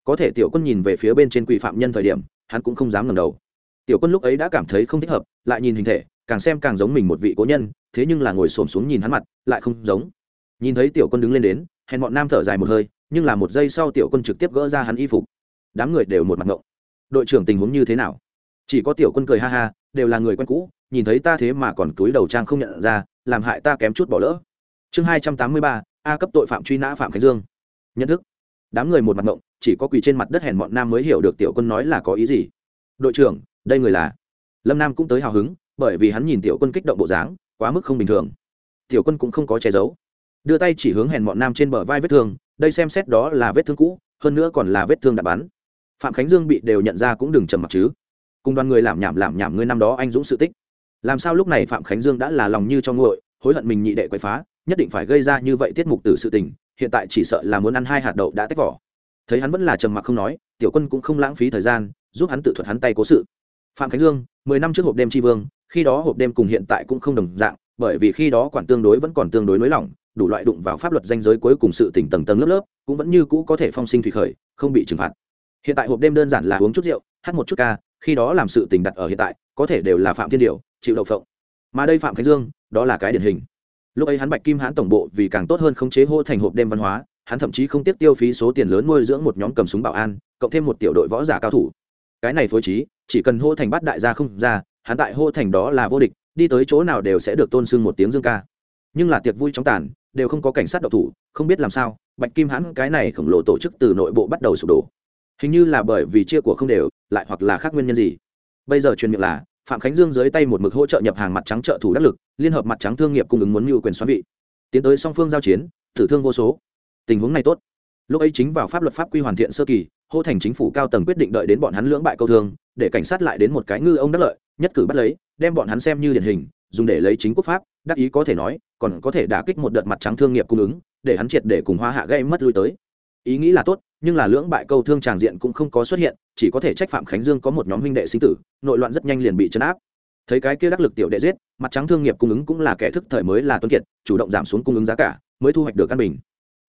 Có thể tiểu quân nhìn về phía bên trên quỷ phạm nhân thời điểm, hắn cũng không dám ngẩng đầu. Tiểu quân lúc ấy đã cảm thấy không thích hợp, lại nhìn hình thể, càng xem càng giống mình một vị cố nhân, thế nhưng là ngồi xổm xuống nhìn hắn mặt, lại không giống. Nhìn thấy tiểu quân đứng lên đến, hèn bọn nam thở dài một hơi nhưng là một giây sau tiểu quân trực tiếp gỡ ra hắn y phục. Đám người đều một mặt ngộng. Đội trưởng tình huống như thế nào? Chỉ có tiểu quân cười ha ha, đều là người quen cũ, nhìn thấy ta thế mà còn túi đầu trang không nhận ra, làm hại ta kém chút bỏ lỡ. Chương hai trăm tám mươi ba, a cấp tội phạm truy nã phạm khánh dương. Nhận thức. Đám người một mặt ngộng, chỉ có quỳ trên mặt đất hèn bọn nam mới hiểu được tiểu quân nói là có ý gì. Đội trưởng, đây người là? Lâm nam cũng tới hào hứng, bởi vì hắn nhìn tiểu quân kích động bộ dáng, quá mức không bình thường. Tiểu quân cũng không có che giấu. Đưa tay chỉ hướng hèn bọn nam trên bờ vai vết thương đây xem xét đó là vết thương cũ, hơn nữa còn là vết thương đạn bắn. Phạm khánh dương bị đều nhận ra cũng đừng trầm mặc chứ. Cùng đoàn người làm nhảm làm nhảm ngươi năm đó anh dũng sự tích. Làm sao lúc này phạm khánh dương đã là lòng như cho nguội, hối hận mình nhị đệ quậy phá, nhất định phải gây ra như vậy tiết mục từ sự tình, hiện tại chỉ sợ là muốn ăn hai hạt đậu đã tách vỏ. Thấy hắn vẫn là trầm mặc không nói, tiểu quân cũng không lãng phí thời gian, giúp hắn tự thuật hắn tay cố sự. Phạm khánh dương, mười năm trước hộp đêm tri vương, khi đó hộp đêm cùng hiện tại cũng không đồng dạng, bởi vì khi đó quản tương đối vẫn còn tương đối nới lỏng đủ loại đụng vào pháp luật danh giới cuối cùng sự tỉnh tầng tầng lớp lớp, cũng vẫn như cũ có thể phong sinh thủy khởi, không bị trừng phạt. Hiện tại hộp đêm đơn giản là uống chút rượu, hát một chút ca, khi đó làm sự tình đặt ở hiện tại, có thể đều là phạm thiên điều, chịu đậu phộng. Mà đây phạm khánh dương, đó là cái điển hình. Lúc ấy hắn bạch kim hãn tổng bộ vì càng tốt hơn khống chế hô thành hộp đêm văn hóa, hắn thậm chí không tiếc tiêu phí số tiền lớn nuôi dưỡng một nhóm cầm súng bảo an, cộng thêm một tiểu đội võ giả cao thủ. Cái này phối trí, chỉ cần hô thành bắt đại gia không ra, hắn tại hô thành đó là vô địch, đi tới chỗ nào đều sẽ được tôn sưng một tiếng dương ca. Nhưng là tiệc vui trong tàn đều không có cảnh sát độc thủ, không biết làm sao, bạch kim hãn cái này khổng lồ tổ chức từ nội bộ bắt đầu sụp đổ. Hình như là bởi vì chia của không đều, lại hoặc là khác nguyên nhân gì. Bây giờ truyền miệng là, phạm khánh dương dưới tay một mực hỗ trợ nhập hàng mặt trắng trợ thủ đắc lực, liên hợp mặt trắng thương nghiệp cung ứng muốn mưu quyền xoắn vị. Tiến tới song phương giao chiến tử thương vô số. Tình huống này tốt. Lúc ấy chính vào pháp luật pháp quy hoàn thiện sơ kỳ, hô thành chính phủ cao tầng quyết định đợi đến bọn hắn lưỡng bại câu thương, để cảnh sát lại đến một cái ngư ông đắc lợi, nhất cử bắt lấy, đem bọn hắn xem như điển hình, dùng để lấy chính quốc pháp đắc ý có thể nói, còn có thể đả kích một đợt mặt trắng thương nghiệp cung ứng, để hắn triệt để cùng hoa hạ gây mất lui tới. Ý nghĩ là tốt, nhưng là lưỡng bại câu thương tràng diện cũng không có xuất hiện, chỉ có thể trách phạm khánh dương có một nhóm huynh đệ sinh tử, nội loạn rất nhanh liền bị chấn áp. Thấy cái kia đắc lực tiểu đệ giết, mặt trắng thương nghiệp cung ứng cũng là kẻ thức thời mới là tuấn kiệt, chủ động giảm xuống cung ứng giá cả, mới thu hoạch được căn bình.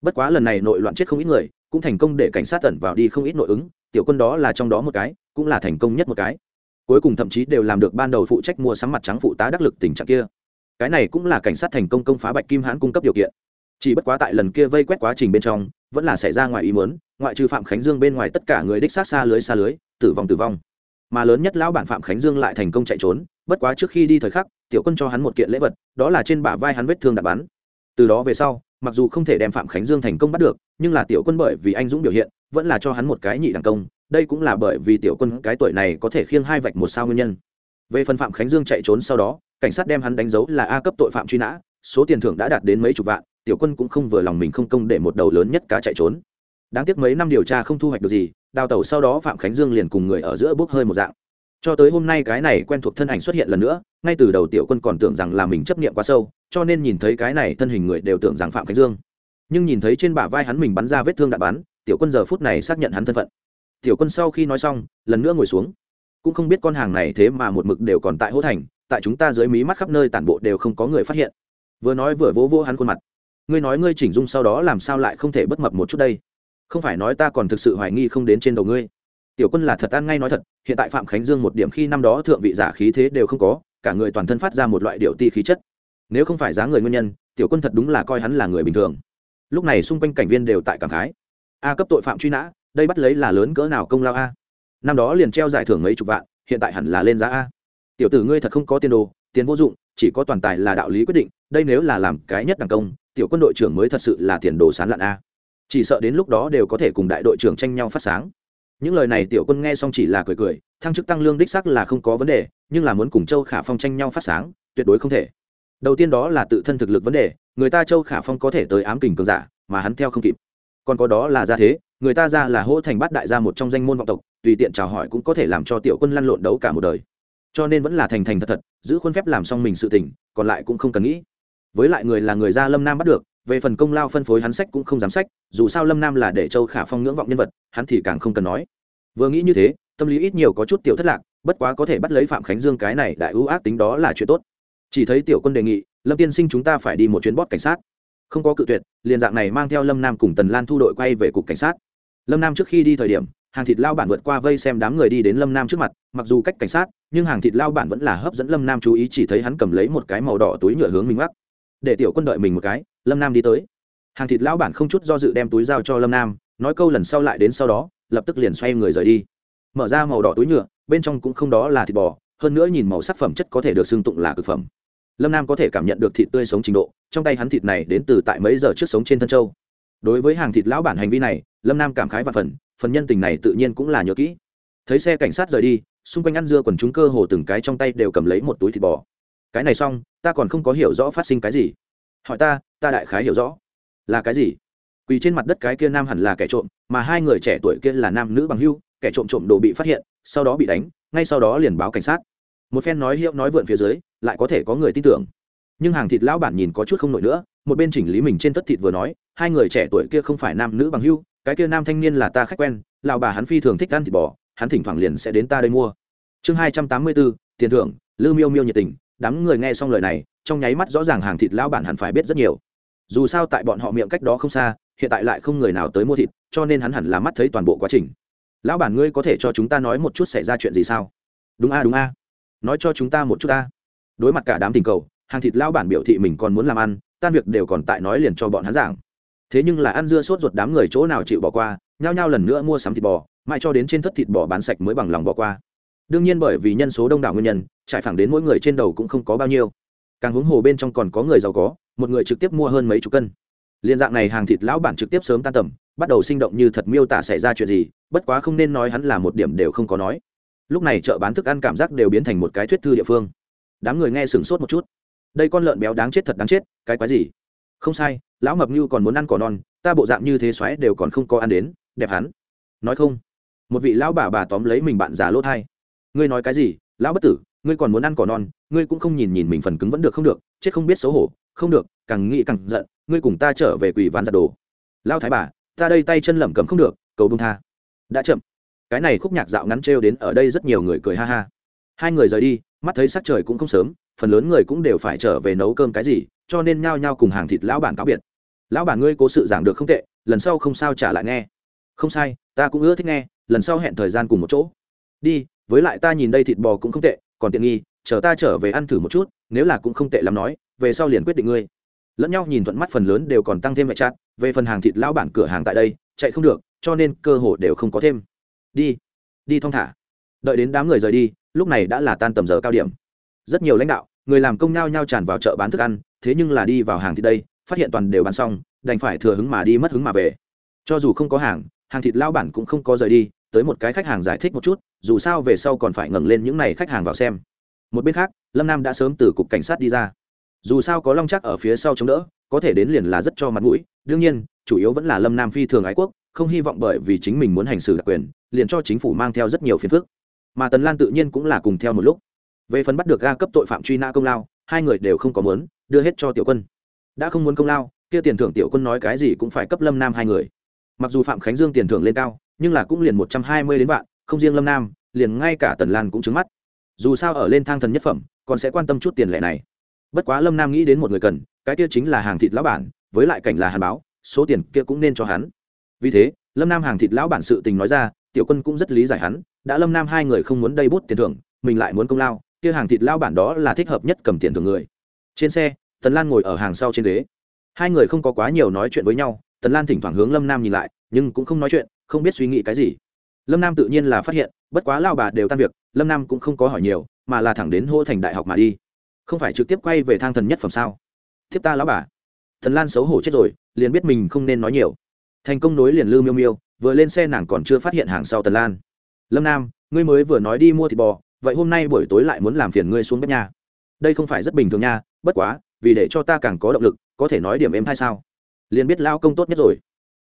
Bất quá lần này nội loạn chết không ít người, cũng thành công để cảnh sát tẩn vào đi không ít nội ứng, tiểu quân đó là trong đó một cái, cũng là thành công nhất một cái. Cuối cùng thậm chí đều làm được ban đầu phụ trách mua sắm mặt trắng phụ tá đắc lực tình trạng kia cái này cũng là cảnh sát thành công công phá bạch kim hãn cung cấp điều kiện. Chỉ bất quá tại lần kia vây quét quá trình bên trong, vẫn là xảy ra ngoài ý muốn, ngoại trừ phạm khánh dương bên ngoài tất cả người đích sát xa lưới xa lưới, tử vong tử vong. Mà lớn nhất lão bản phạm khánh dương lại thành công chạy trốn, bất quá trước khi đi thời khắc, tiểu quân cho hắn một kiện lễ vật, đó là trên bả vai hắn vết thương đạn bắn. Từ đó về sau, mặc dù không thể đem phạm khánh dương thành công bắt được, nhưng là tiểu quân bởi vì anh dũng biểu hiện, vẫn là cho hắn một cái nhị đẳng công, đây cũng là bởi vì tiểu quân cái tuổi này có thể khiêng hai vạch một sao nguyên nhân. Về phần phạm khánh dương chạy trốn sau đó cảnh sát đem hắn đánh dấu là a cấp tội phạm truy nã, số tiền thưởng đã đạt đến mấy chục vạn, tiểu quân cũng không vừa lòng mình không công để một đầu lớn nhất cá chạy trốn. Đáng tiếc mấy năm điều tra không thu hoạch được gì, đào tẩu sau đó phạm khánh dương liền cùng người ở giữa bốc hơi một dạng. Cho tới hôm nay cái này quen thuộc thân ảnh xuất hiện lần nữa, ngay từ đầu tiểu quân còn tưởng rằng là mình chấp nghiệm quá sâu, cho nên nhìn thấy cái này thân hình người đều tưởng rằng phạm khánh dương. Nhưng nhìn thấy trên bả vai hắn mình bắn ra vết thương đạn bắn, tiểu quân giờ phút này xác nhận hắn thân phận. Tiểu quân sau khi nói xong, lần nữa ngồi xuống. Cũng không biết con hàng này thế mà một mực đều còn tại hỗ thành tại chúng ta dưới mí mắt khắp nơi tản bộ đều không có người phát hiện. Vừa nói vừa vỗ vỗ hắn khuôn mặt. Ngươi nói ngươi chỉnh dung sau đó làm sao lại không thể bất mập một chút đây? Không phải nói ta còn thực sự hoài nghi không đến trên đầu ngươi. Tiểu quân là thật ăn ngay nói thật, hiện tại phạm khánh dương một điểm khi năm đó thượng vị giả khí thế đều không có, cả người toàn thân phát ra một loại điệu ti khí chất. Nếu không phải giá người nguyên nhân, tiểu quân thật đúng là coi hắn là người bình thường. Lúc này xung quanh cảnh viên đều tại cảm khái. A cấp tội phạm truy nã, đây bắt lấy là lớn cỡ nào công lao a? Năm đó liền treo giải thưởng mấy chục vạn, hiện tại hẳn là lên giá a tiểu tử ngươi thật không có tiền đồ, tiền vô dụng, chỉ có toàn tài là đạo lý quyết định, đây nếu là làm cái nhất đẳng công, tiểu quân đội trưởng mới thật sự là tiền đồ sán lạn a. Chỉ sợ đến lúc đó đều có thể cùng đại đội trưởng tranh nhau phát sáng. Những lời này tiểu quân nghe xong chỉ là cười cười, thăng chức tăng lương đích sắc là không có vấn đề, nhưng là muốn cùng châu khả phong tranh nhau phát sáng, tuyệt đối không thể. Đầu tiên đó là tự thân thực lực vấn đề, người ta châu khả phong có thể tới ám kình cường giả, mà hắn theo không kịp. Còn có đó là ra thế, người ta ra là hỗ thành bát đại gia một trong danh môn vọng tộc, tùy tiện chào hỏi cũng có thể làm cho tiểu quân lăn lộn đấu cả một đời cho nên vẫn là thành thành thật thật, giữ khuôn phép làm xong mình sự tình, còn lại cũng không cần nghĩ. Với lại người là người gia lâm nam bắt được, về phần công lao phân phối hắn sách cũng không dám sách, dù sao lâm nam là để châu khả phong ngưỡng vọng nhân vật, hắn thì càng không cần nói. Vừa nghĩ như thế, tâm lý ít nhiều có chút tiểu thất lạc, bất quá có thể bắt lấy phạm khánh dương cái này đại ưu ác tính đó là chuyện tốt. Chỉ thấy tiểu quân đề nghị, lâm tiên sinh chúng ta phải đi một chuyến bót cảnh sát. Không có cự tuyệt, liền dạng này mang theo lâm nam cùng tần lan thu đội quay về cục cảnh sát. Lâm nam trước khi đi thời điểm hàng thịt lao bản vượt qua vây xem đám người đi đến lâm nam trước mặt, mặc dù cách cảnh sát, nhưng hàng thịt lao bản vẫn là hấp dẫn lâm nam chú ý chỉ thấy hắn cầm lấy một cái màu đỏ túi nhựa hướng mình mắc để tiểu quân đợi mình một cái, lâm nam đi tới. Hàng thịt lao bản không chút do dự đem túi giao cho lâm nam, nói câu lần sau lại đến sau đó, lập tức liền xoay người rời đi. Mở ra màu đỏ túi nhựa, bên trong cũng không đó là thịt bò, hơn nữa nhìn màu sắc phẩm chất có thể được xưng tụng là cực phẩm. Lâm nam có thể cảm nhận được thịt tươi sống trình độ, trong tay hắn thịt này đến từ tại mấy giờ trước sống trên thân châu. Đối với hàng thịt lão bản hành vi này, lâm nam cảm khái và phần phần nhân tình này tự nhiên cũng là nhớ kỹ. Thấy xe cảnh sát rời đi, xung quanh ăn dưa còn chúng cơ hồ từng cái trong tay đều cầm lấy một túi thịt bò. Cái này xong, ta còn không có hiểu rõ phát sinh cái gì. Hỏi ta ta đại khái hiểu rõ. Là cái gì? Quỳ trên mặt đất cái kia nam hẳn là kẻ trộm, mà hai người trẻ tuổi kia là nam nữ bằng hưu, kẻ trộm trộm đồ bị phát hiện, sau đó bị đánh, ngay sau đó liền báo cảnh sát. Một phen nói hiệu nói vượn phía dưới, lại có thể có người tin tưởng. Nhưng hàng thịt lão bản nhìn có chút không nổi nữa, một bên chỉnh lý mình trên tất thịt vừa nói, hai người trẻ tuổi kia không phải nam nữ bằng hưu cái kia nam thanh niên là ta khách quen lào bà hắn phi thường thích ăn thịt bò, hắn thỉnh thoảng liền sẽ đến ta đây mua. Chương hai trăm tám mươi bốn, tiền thưởng lư miêu miêu nhiệt tình, đám người nghe xong lời này, trong nháy mắt rõ ràng hàng thịt lão bản hẳn phải biết rất nhiều. Dù sao tại bọn họ miệng cách đó không xa, hiện tại lại không người nào tới mua thịt, cho nên hắn hẳn là mắt thấy toàn bộ quá trình. Lão bản ngươi có thể cho chúng ta nói một chút xảy ra chuyện gì sao? Đúng a đúng a. Nói cho chúng ta một chút a. Đối mặt cả đám tình cầu, hàng thịt lão bản biểu thị mình còn muốn làm ăn, tan việc đều còn tại nói liền cho bọn hắn giảng thế nhưng là ăn dưa sốt ruột đám người chỗ nào chịu bỏ qua, nhao nhao lần nữa mua sắm thịt bò, mãi cho đến trên thất thịt bò bán sạch mới bằng lòng bỏ qua. Đương nhiên bởi vì nhân số đông đảo nguyên nhân, trải phẳng đến mỗi người trên đầu cũng không có bao nhiêu. Càng huống hồ bên trong còn có người giàu có, một người trực tiếp mua hơn mấy chục cân. Liên dạng này hàng thịt lão bản trực tiếp sớm tan tầm, bắt đầu sinh động như thật miêu tả xảy ra chuyện gì, bất quá không nên nói hắn là một điểm đều không có nói. Lúc này chợ bán thức ăn cảm giác đều biến thành một cái thuyết thư địa phương. Đám người nghe sửng sốt một chút. Đây con lợn béo đáng chết thật đáng chết, cái quái gì? Không sai, lão mập như còn muốn ăn cỏ non, ta bộ dạng như thế xoáy đều còn không có ăn đến, đẹp hắn. Nói không. Một vị lão bà bà tóm lấy mình bạn già lỗ thai. Ngươi nói cái gì, lão bất tử, ngươi còn muốn ăn cỏ non, ngươi cũng không nhìn nhìn mình phần cứng vẫn được không được, chết không biết xấu hổ. Không được, càng nghĩ càng giận, ngươi cùng ta trở về quỷ ván giặt đồ. Lao thái bà, ta đây tay chân lẩm cẩm không được, cầu bông tha. Đã chậm. Cái này khúc nhạc dạo ngắn trêu đến ở đây rất nhiều người cười ha ha. Hai người rời đi, mắt thấy sắc trời cũng không sớm, phần lớn người cũng đều phải trở về nấu cơm cái gì cho nên nhao nhao cùng hàng thịt lão bản cáo biệt. Lão bản ngươi cố sự giảng được không tệ, lần sau không sao trả lại nghe. Không sai, ta cũng ưa thích nghe, lần sau hẹn thời gian cùng một chỗ. Đi, với lại ta nhìn đây thịt bò cũng không tệ, còn tiện nghi, chờ ta trở về ăn thử một chút, nếu là cũng không tệ lắm nói, về sau liền quyết định ngươi. Lẫn nhau nhìn thuận mắt phần lớn đều còn tăng thêm mẹ chát, về phần hàng thịt lão bản cửa hàng tại đây, chạy không được, cho nên cơ hội đều không có thêm. Đi đi thong thả. Đợi đến đám người rời đi, lúc này đã là tan tầm giờ cao điểm. Rất nhiều lãnh đạo, người làm công nhao nhao tràn vào chợ bán thức ăn thế nhưng là đi vào hàng thịt đây, phát hiện toàn đều bán xong, đành phải thừa hứng mà đi mất hứng mà về. Cho dù không có hàng hàng thịt lao bản cũng không có rời đi, tới một cái khách hàng giải thích một chút, dù sao về sau còn phải ngẩng lên những n à y khách hàng vào xem. Một bên khác, lâm nam đã sớm từ cục cảnh sát đi ra. Dù sao có long chắc ở phía sau chống đỡ, có thể đến liền là rất cho mặt mũi. Đương nhiên, chủ yếu vẫn là lâm nam phi thường ái quốc, không hy vọng bởi vì chính mình muốn hành xử đặc quyền, liền cho chính phủ mang theo rất nhiều phiền phức. Mà tần lan tự nhiên cũng là cùng theo một lúc. Về phần bắt được ga cấp tội phạm truy nã công lao hai người đều không có muốn, đưa hết cho tiểu quân. Đã không muốn công lao, kia tiền thưởng tiểu quân nói cái gì cũng phải cấp lâm nam hai người. Mặc dù phạm khánh dương tiền thưởng lên cao, nhưng là cũng liền một trăm hai mươi đến vạn, không riêng lâm nam, liền ngay cả tần lan cũng trứng mắt. Dù sao ở lên thang thần nhất phẩm, còn sẽ quan tâm chút tiền lệ này. Bất quá lâm nam nghĩ đến một người cần, cái kia chính là hàng thịt lão bản, với lại cảnh là hàn báo, số tiền kia cũng nên cho hắn. Vì thế, lâm nam hàng thịt lão bản sự tình nói ra, tiểu quân cũng rất lý giải hắn, đã lâm nam hai người không muốn đây bút tiền thưởng, mình lại muốn công lao kia hàng thịt lao bản đó là thích hợp nhất cầm tiền thường người. Trên xe, tần lan ngồi ở hàng sau trên ghế. Hai người không có quá nhiều nói chuyện với nhau, tần lan thỉnh thoảng hướng lâm nam nhìn lại, nhưng cũng không nói chuyện, không biết suy nghĩ cái gì. Lâm nam tự nhiên là phát hiện, bất quá lao bà đều tan việc, lâm nam cũng không có hỏi nhiều, mà là thẳng đến hô thành đại học mà đi. Không phải trực tiếp quay về thang thần nhất phẩm sao? Thiếp ta lão bà. Thần lan xấu hổ chết rồi, liền biết mình không nên nói nhiều. Thành công nối liền lư miêu miêu, vừa lên xe nàng còn chưa phát hiện hàng sau tần lan. Lâm nam, ngươi mới vừa nói đi mua thịt bò vậy hôm nay buổi tối lại muốn làm phiền ngươi xuống bếp nha. Đây không phải rất bình thường nha, bất quá, vì để cho ta càng có động lực, có thể nói điểm em hay sao? Liền biết lao công tốt nhất rồi.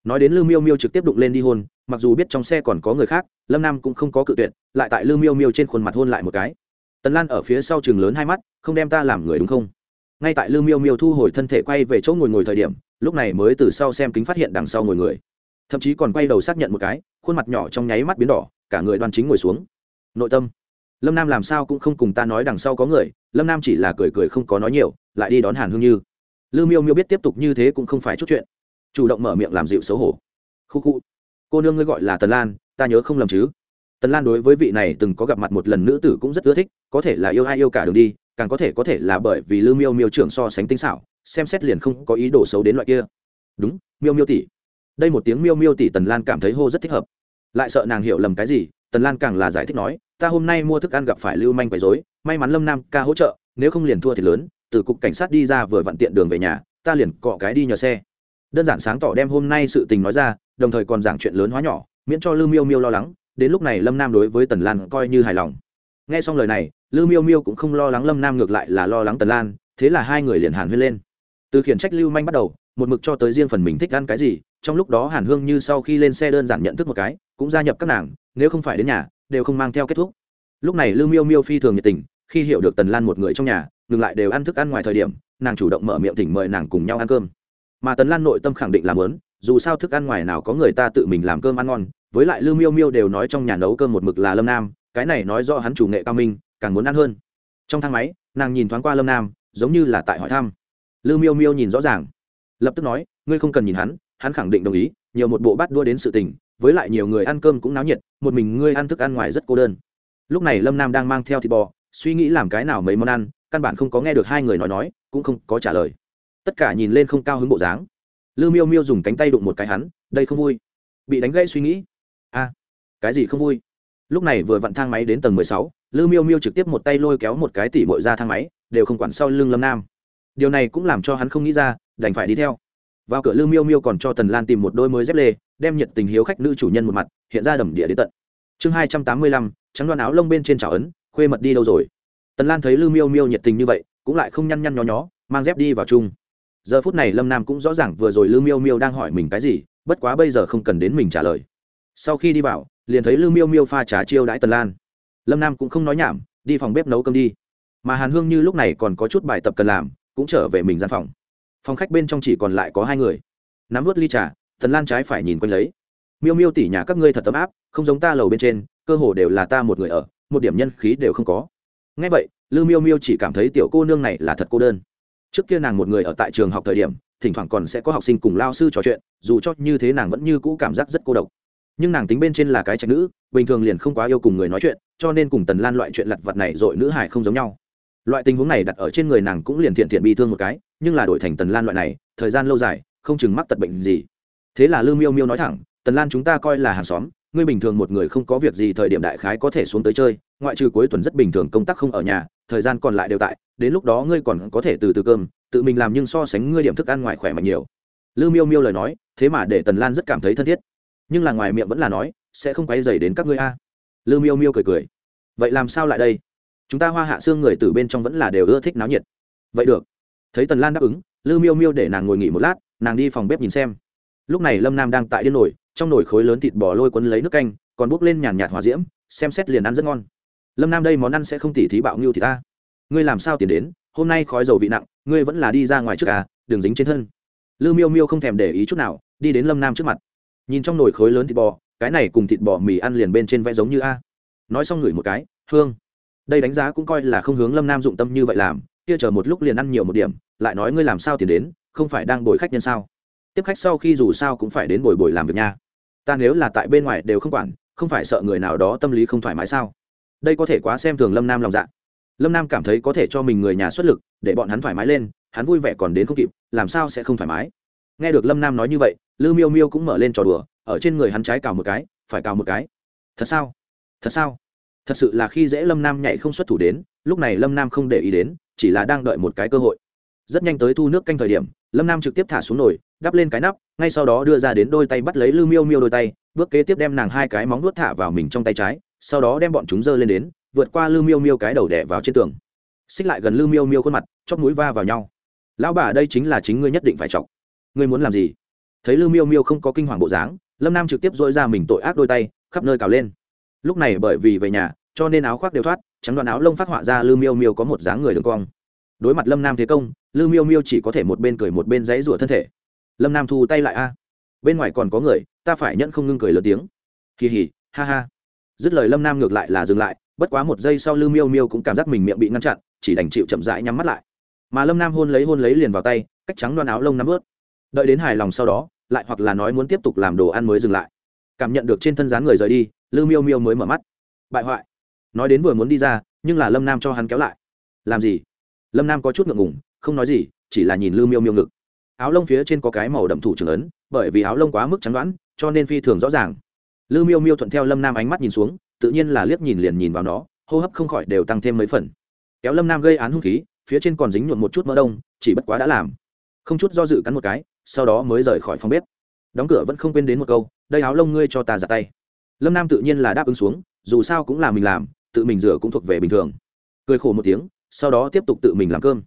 Nói đến lưu miêu miêu trực tiếp đụng lên đi hôn, mặc dù biết trong xe còn có người khác, lâm nam cũng không có cự tuyệt, lại tại lưu miêu miêu trên khuôn mặt hôn lại một cái. Tần lan ở phía sau chừng lớn hai mắt, không đem ta làm người đúng không? Ngay tại lưu miêu miêu thu hồi thân thể quay về chỗ ngồi ngồi thời điểm, lúc này mới từ sau xem kính phát hiện đằng sau ngồi người. Thậm chí còn quay đầu xác nhận một cái, khuôn mặt nhỏ trong nháy mắt biến đỏ, cả người đoan chính ngồi xuống. Nội tâm lâm nam làm sao cũng không cùng ta nói đằng sau có người, lâm nam chỉ là cười cười không có nói nhiều, lại đi đón hàn hương như. Lư miêu miêu biết tiếp tục như thế cũng không phải chút chuyện. Chủ động mở miệng làm dịu xấu hổ. Khu khu. Cô nương ngươi gọi là tần lan, ta nhớ không lầm chứ? Tần lan đối với vị này từng có gặp mặt một lần nữ tử cũng rất ưa thích, có thể là yêu ai yêu cả đường đi, càng có thể có thể là bởi vì lư miêu miêu trưởng so sánh tinh xảo, xem xét liền không có ý đồ xấu đến loại kia. Đúng, miêu miêu tỷ. Đây một tiếng miêu miêu tỷ tần lan cảm thấy hô rất thích hợp. Lại sợ nàng hiểu lầm cái gì, tần lan càng là giải thích nói ta hôm nay mua thức ăn gặp phải lưu manh quấy rối, may mắn lâm nam ca hỗ trợ nếu không liền thua thì lớn từ cục cảnh sát đi ra vừa vặn tiện đường về nhà ta liền cọ cái đi nhờ xe. Đơn giản sáng tỏ đem hôm nay sự tình nói ra đồng thời còn giảng chuyện lớn hóa nhỏ miễn cho lưu miêu miêu lo lắng đến lúc này lâm nam đối với tần lan coi như hài lòng. Nghe xong lời này lưu miêu miêu cũng không lo lắng lâm nam ngược lại là lo lắng tần lan thế là hai người liền hàn huyên lên. Từ khiển trách lưu manh bắt đầu một mực cho tới riêng phần mình thích ăn cái gì trong lúc đó hàn hương như sau khi lên xe đơn giản nhận thức một cái cũng gia nhập các nàng nếu không phải đến nhà, đều không mang theo kết thúc. Lúc này lưu miêu miêu phi thường nhiệt tình, khi hiểu được tần lan một người trong nhà, ngừng lại đều ăn thức ăn ngoài thời điểm, nàng chủ động mở miệng thỉnh mời nàng cùng nhau ăn cơm. Mà tần lan nội tâm khẳng định là lớn dù sao thức ăn ngoài nào có người ta tự mình làm cơm ăn ngon, với lại lưu miêu miêu đều nói trong nhà nấu cơm một mực là lâm nam, cái này nói do hắn chủ nghệ cao minh, càng muốn ăn hơn. Trong thang máy, nàng nhìn thoáng qua lâm nam, giống như là tại hỏi thăm. Lưu miêu miêu nhìn rõ ràng, lập tức nói, ngươi không cần nhìn hắn hắn khẳng định đồng ý, nhiều một bộ bắt đua đến sự tình với lại nhiều người ăn cơm cũng náo nhiệt, một mình ngươi ăn thức ăn ngoài rất cô đơn. Lúc này lâm nam đang mang theo thịt bò, suy nghĩ làm cái nào mấy món ăn, căn bản không có nghe được hai người nói nói, cũng không có trả lời. Tất cả nhìn lên không cao hứng bộ dáng. Lư miêu miêu dùng cánh tay đụng một cái hắn, đây không vui. Bị đánh gãy suy nghĩ. A, cái gì không vui? Lúc này vừa vặn thang máy đến tầng mười sáu lư miêu miêu trực tiếp một tay lôi kéo một cái tỉ bội ra thang máy, đều không quản sau lưng lâm nam. Điều này cũng làm cho hắn không nghĩ ra, đành phải đi theo vào cửa lư miêu miêu còn cho tần lan tìm một đôi mới dép lê, đem nhiệt tình hiếu khách nữ chủ nhân một mặt, hiện ra đầm địa đến tận. Chương hai trăm tám mươi lăm, trắng đoan áo lông bên trên trào ấn, khuê mật đi đâu rồi? Tần lan thấy lư miêu miêu nhiệt tình như vậy, cũng lại không nhăn nhăn nhó nhó, mang dép đi vào chung. Giờ phút này lâm nam cũng rõ ràng vừa rồi lư miêu miêu đang hỏi mình cái gì, bất quá bây giờ không cần đến mình trả lời. Sau khi đi vào, liền thấy lư miêu miêu pha trà chiêu đãi tần lan. Lâm nam cũng không nói nhảm, đi phòng bếp nấu cơm đi. Mà hàn hương như lúc này còn có chút bài tập cần làm, cũng trở về mình gian phòng phòng khách bên trong chỉ còn lại có hai người. Nắm vớt ly trà, tần lan trái phải nhìn quanh lấy. Miêu miêu tỉ nhà các ngươi thật ấm áp, không giống ta lầu bên trên, cơ hồ đều là ta một người ở, một điểm nhân khí đều không có. Ngay vậy, lư miêu miêu chỉ cảm thấy tiểu cô nương này là thật cô đơn. Trước kia nàng một người ở tại trường học thời điểm, thỉnh thoảng còn sẽ có học sinh cùng lao sư trò chuyện, dù cho như thế nàng vẫn như cũ cảm giác rất cô độc. Nhưng nàng tính bên trên là cái trạch nữ, bình thường liền không quá yêu cùng người nói chuyện, cho nên cùng tần lan loại chuyện lặt vặt này dội nữ hải không giống nhau. Loại tình huống này đặt ở trên người nàng cũng liền thiện thiện bị thương một cái nhưng là đổi thành tần lan loại này, thời gian lâu dài, không chừng mắc tật bệnh gì. Thế là lư miêu miêu nói thẳng, tần lan chúng ta coi là hàng xóm, ngươi bình thường một người không có việc gì thời điểm đại khái có thể xuống tới chơi, ngoại trừ cuối tuần rất bình thường công tác không ở nhà, thời gian còn lại đều tại, đến lúc đó ngươi còn có thể từ từ cơm, tự mình làm nhưng so sánh ngươi điểm thức ăn ngoài khỏe mạnh nhiều. Lư miêu miêu lời nói, thế mà để tần lan rất cảm thấy thân thiết. Nhưng là ngoài miệng vẫn là nói, sẽ không quay dày đến các ngươi a. Lư miêu miêu cười cười, vậy làm sao lại đây? Chúng ta hoa hạ xương người từ bên trong vẫn là đều ưa thích náo nhiệt. Vậy được thấy tần lan đáp ứng, lư miêu miêu để nàng ngồi nghỉ một lát, nàng đi phòng bếp nhìn xem. Lúc này lâm nam đang tại điên nồi trong nồi khối lớn thịt bò lôi quấn lấy nước canh, còn bốc lên nhàn nhạt hòa diễm, xem xét liền ăn rất ngon. Lâm nam đây món ăn sẽ không tỉ thí bạo ngưu thì ta. Ngươi làm sao tiền đến, hôm nay khói dầu vị nặng, ngươi vẫn là đi ra ngoài trước à đừng dính trên thân. Lư miêu miêu không thèm để ý chút nào, đi đến lâm nam trước mặt. Nhìn trong nồi khối lớn thịt bò, cái này cùng thịt bò mì ăn liền bên trên vẽ giống như a. Nói xong ngửi một cái, hương. Đây đánh giá cũng coi là không hướng lâm nam dụng tâm như vậy làm kia chờ một lúc liền ăn nhiều một điểm, lại nói ngươi làm sao tiền đến, không phải đang bồi khách nhân sao? Tiếp khách sau khi dù sao cũng phải đến bồi bồi làm việc nha. Ta nếu là tại bên ngoài đều không quản, không phải sợ người nào đó tâm lý không thoải mái sao? Đây có thể quá xem thường lâm nam lòng dạ. Lâm nam cảm thấy có thể cho mình người nhà xuất lực, để bọn hắn thoải mái lên, hắn vui vẻ còn đến không kịp, làm sao sẽ không thoải mái? Nghe được lâm nam nói như vậy, lư miêu miêu cũng mở lên trò đùa, ở trên người hắn trái cào một cái, phải cào một cái. Thật sao? Thật sao? Thật sự là khi dễ lâm nam nhảy không xuất thủ đến, lúc này lâm nam không để ý đến chỉ là đang đợi một cái cơ hội. Rất nhanh tới thu nước canh thời điểm, lâm nam trực tiếp thả xuống nồi, đắp lên cái nắp, ngay sau đó đưa ra đến đôi tay bắt lấy lư miêu miêu đôi tay, bước kế tiếp đem nàng hai cái móng nuốt thả vào mình trong tay trái, sau đó đem bọn chúng giơ lên đến, vượt qua lư miêu miêu cái đầu đẻ vào trên tường. Xích lại gần lư miêu miêu khuôn mặt, chóp mũi va vào nhau. Lão bà, đây chính là chính ngươi nhất định phải chọc. Ngươi muốn làm gì? Thấy lư miêu miêu không có kinh hoàng bộ dáng, lâm nam trực tiếp dội ra mình tội ác đôi tay, khắp nơi cào lên. Lúc này bởi vì về nhà, cho nên áo khoác đều thoát trắng đoàn áo lông phát họa ra lư miêu miêu có một dáng người đường cong. Đối mặt lâm nam thế công lư miêu miêu chỉ có thể một bên cười một bên dãy rủa thân thể. Lâm nam thu tay lại a. Bên ngoài còn có người, ta phải nhận không ngưng cười lớn tiếng. Kỳ hỉ, ha ha. Dứt lời lâm nam ngược lại là dừng lại, bất quá một giây sau lư miêu miêu cũng cảm giác mình miệng bị ngăn chặn, chỉ đành chịu chậm rãi nhắm mắt lại. Mà lâm nam hôn lấy hôn lấy liền vào tay, cách trắng đoan áo lông nắm ướt. Đợi đến hài lòng sau đó, lại hoặc là nói muốn tiếp tục làm đồ ăn mới dừng lại. Cảm nhận được trên thân dáng người rời đi lư miêu miêu mới mở mắt. Bại hoại nói đến vừa muốn đi ra, nhưng là lâm nam cho hắn kéo lại. Làm gì? Lâm nam có chút ngượng ngùng, không nói gì, chỉ là nhìn lư miêu miêu ngực. Áo lông phía trên có cái màu đậm thủ trưởng ấn, bởi vì áo lông quá mức chắn đoán, cho nên phi thường rõ ràng. Lư miêu miêu thuận theo lâm nam ánh mắt nhìn xuống, tự nhiên là liếc nhìn liền nhìn vào nó, hô hấp không khỏi đều tăng thêm mấy phần. Kéo lâm nam gây án hung khí, phía trên còn dính nhuộm một chút mỡ đông, chỉ bất quá đã làm. Không chút do dự cắn một cái, sau đó mới rời khỏi phòng bếp. Đóng cửa vẫn không quên đến một câu, đây áo lông ngươi cho ta giặt tay. Lâm nam tự nhiên là đáp ứng xuống, dù sao cũng là mình làm tự mình rửa cũng thuộc về bình thường. Cười khổ một tiếng, sau đó tiếp tục tự mình làm cơm.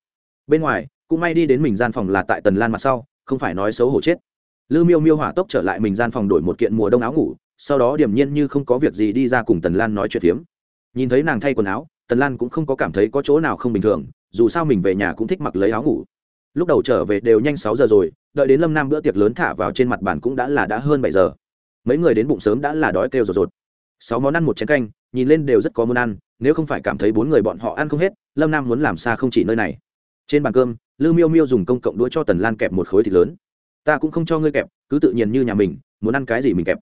Bên ngoài, cũng may đi đến mình gian phòng là tại tần lan mặt sau, không phải nói xấu hổ chết. Lư miêu miêu hỏa tốc trở lại mình gian phòng đổi một kiện mùa đông áo ngủ, sau đó điểm nhiên như không có việc gì đi ra cùng tần lan nói chuyện phiếm. Nhìn thấy nàng thay quần áo, tần lan cũng không có cảm thấy có chỗ nào không bình thường, dù sao mình về nhà cũng thích mặc lấy áo ngủ. Lúc đầu trở về đều nhanh sáu giờ rồi, đợi đến lâm nam bữa tiệc lớn thả vào trên mặt bàn cũng đã là đã hơn bảy giờ. Mấy người đến bụng sớm đã là đói kêu rột rột. Sáu món ăn, một chén canh nhìn lên đều rất có món ăn, nếu không phải cảm thấy bốn người bọn họ ăn không hết, lâm nam muốn làm xa không chỉ nơi này. Trên bàn cơm lư miêu miêu dùng công cộng đũa cho tần lan kẹp một khối thịt lớn. Ta cũng không cho ngươi kẹp, cứ tự nhiên như nhà mình, muốn ăn cái gì mình kẹp.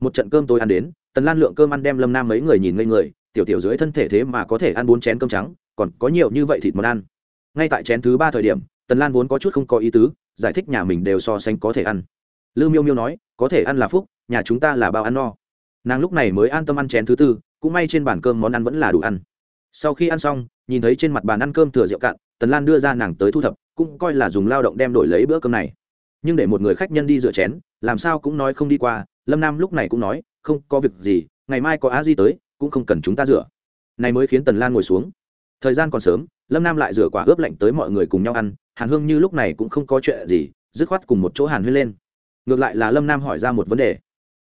Một trận cơm tôi ăn đến, tần lan lượng cơm ăn đem lâm nam mấy người nhìn ngây người, tiểu tiểu dưới thân thể thế mà có thể ăn bốn chén cơm trắng, còn có nhiều như vậy thịt món ăn. Ngay tại chén thứ ba thời điểm, tần lan vốn có chút không có ý tứ, giải thích nhà mình đều so sánh có thể ăn. Lư miêu miêu nói, có thể ăn là phúc, nhà chúng ta là bao ăn no nàng lúc này mới an tâm ăn chén thứ tư, cũng may trên bàn cơm món ăn vẫn là đủ ăn. Sau khi ăn xong, nhìn thấy trên mặt bàn ăn cơm thừa rượu cạn, tần lan đưa ra nàng tới thu thập, cũng coi là dùng lao động đem đổi lấy bữa cơm này. Nhưng để một người khách nhân đi rửa chén, làm sao cũng nói không đi qua, lâm nam lúc này cũng nói, không, có việc gì, ngày mai có á di tới, cũng không cần chúng ta rửa. Này mới khiến tần lan ngồi xuống. Thời gian còn sớm, lâm nam lại rửa quả ướp lạnh tới mọi người cùng nhau ăn, hàn hương như lúc này cũng không có chuyện gì, dứt khoát cùng một chỗ hàn huyên lên. Ngược lại là lâm nam hỏi ra một vấn đề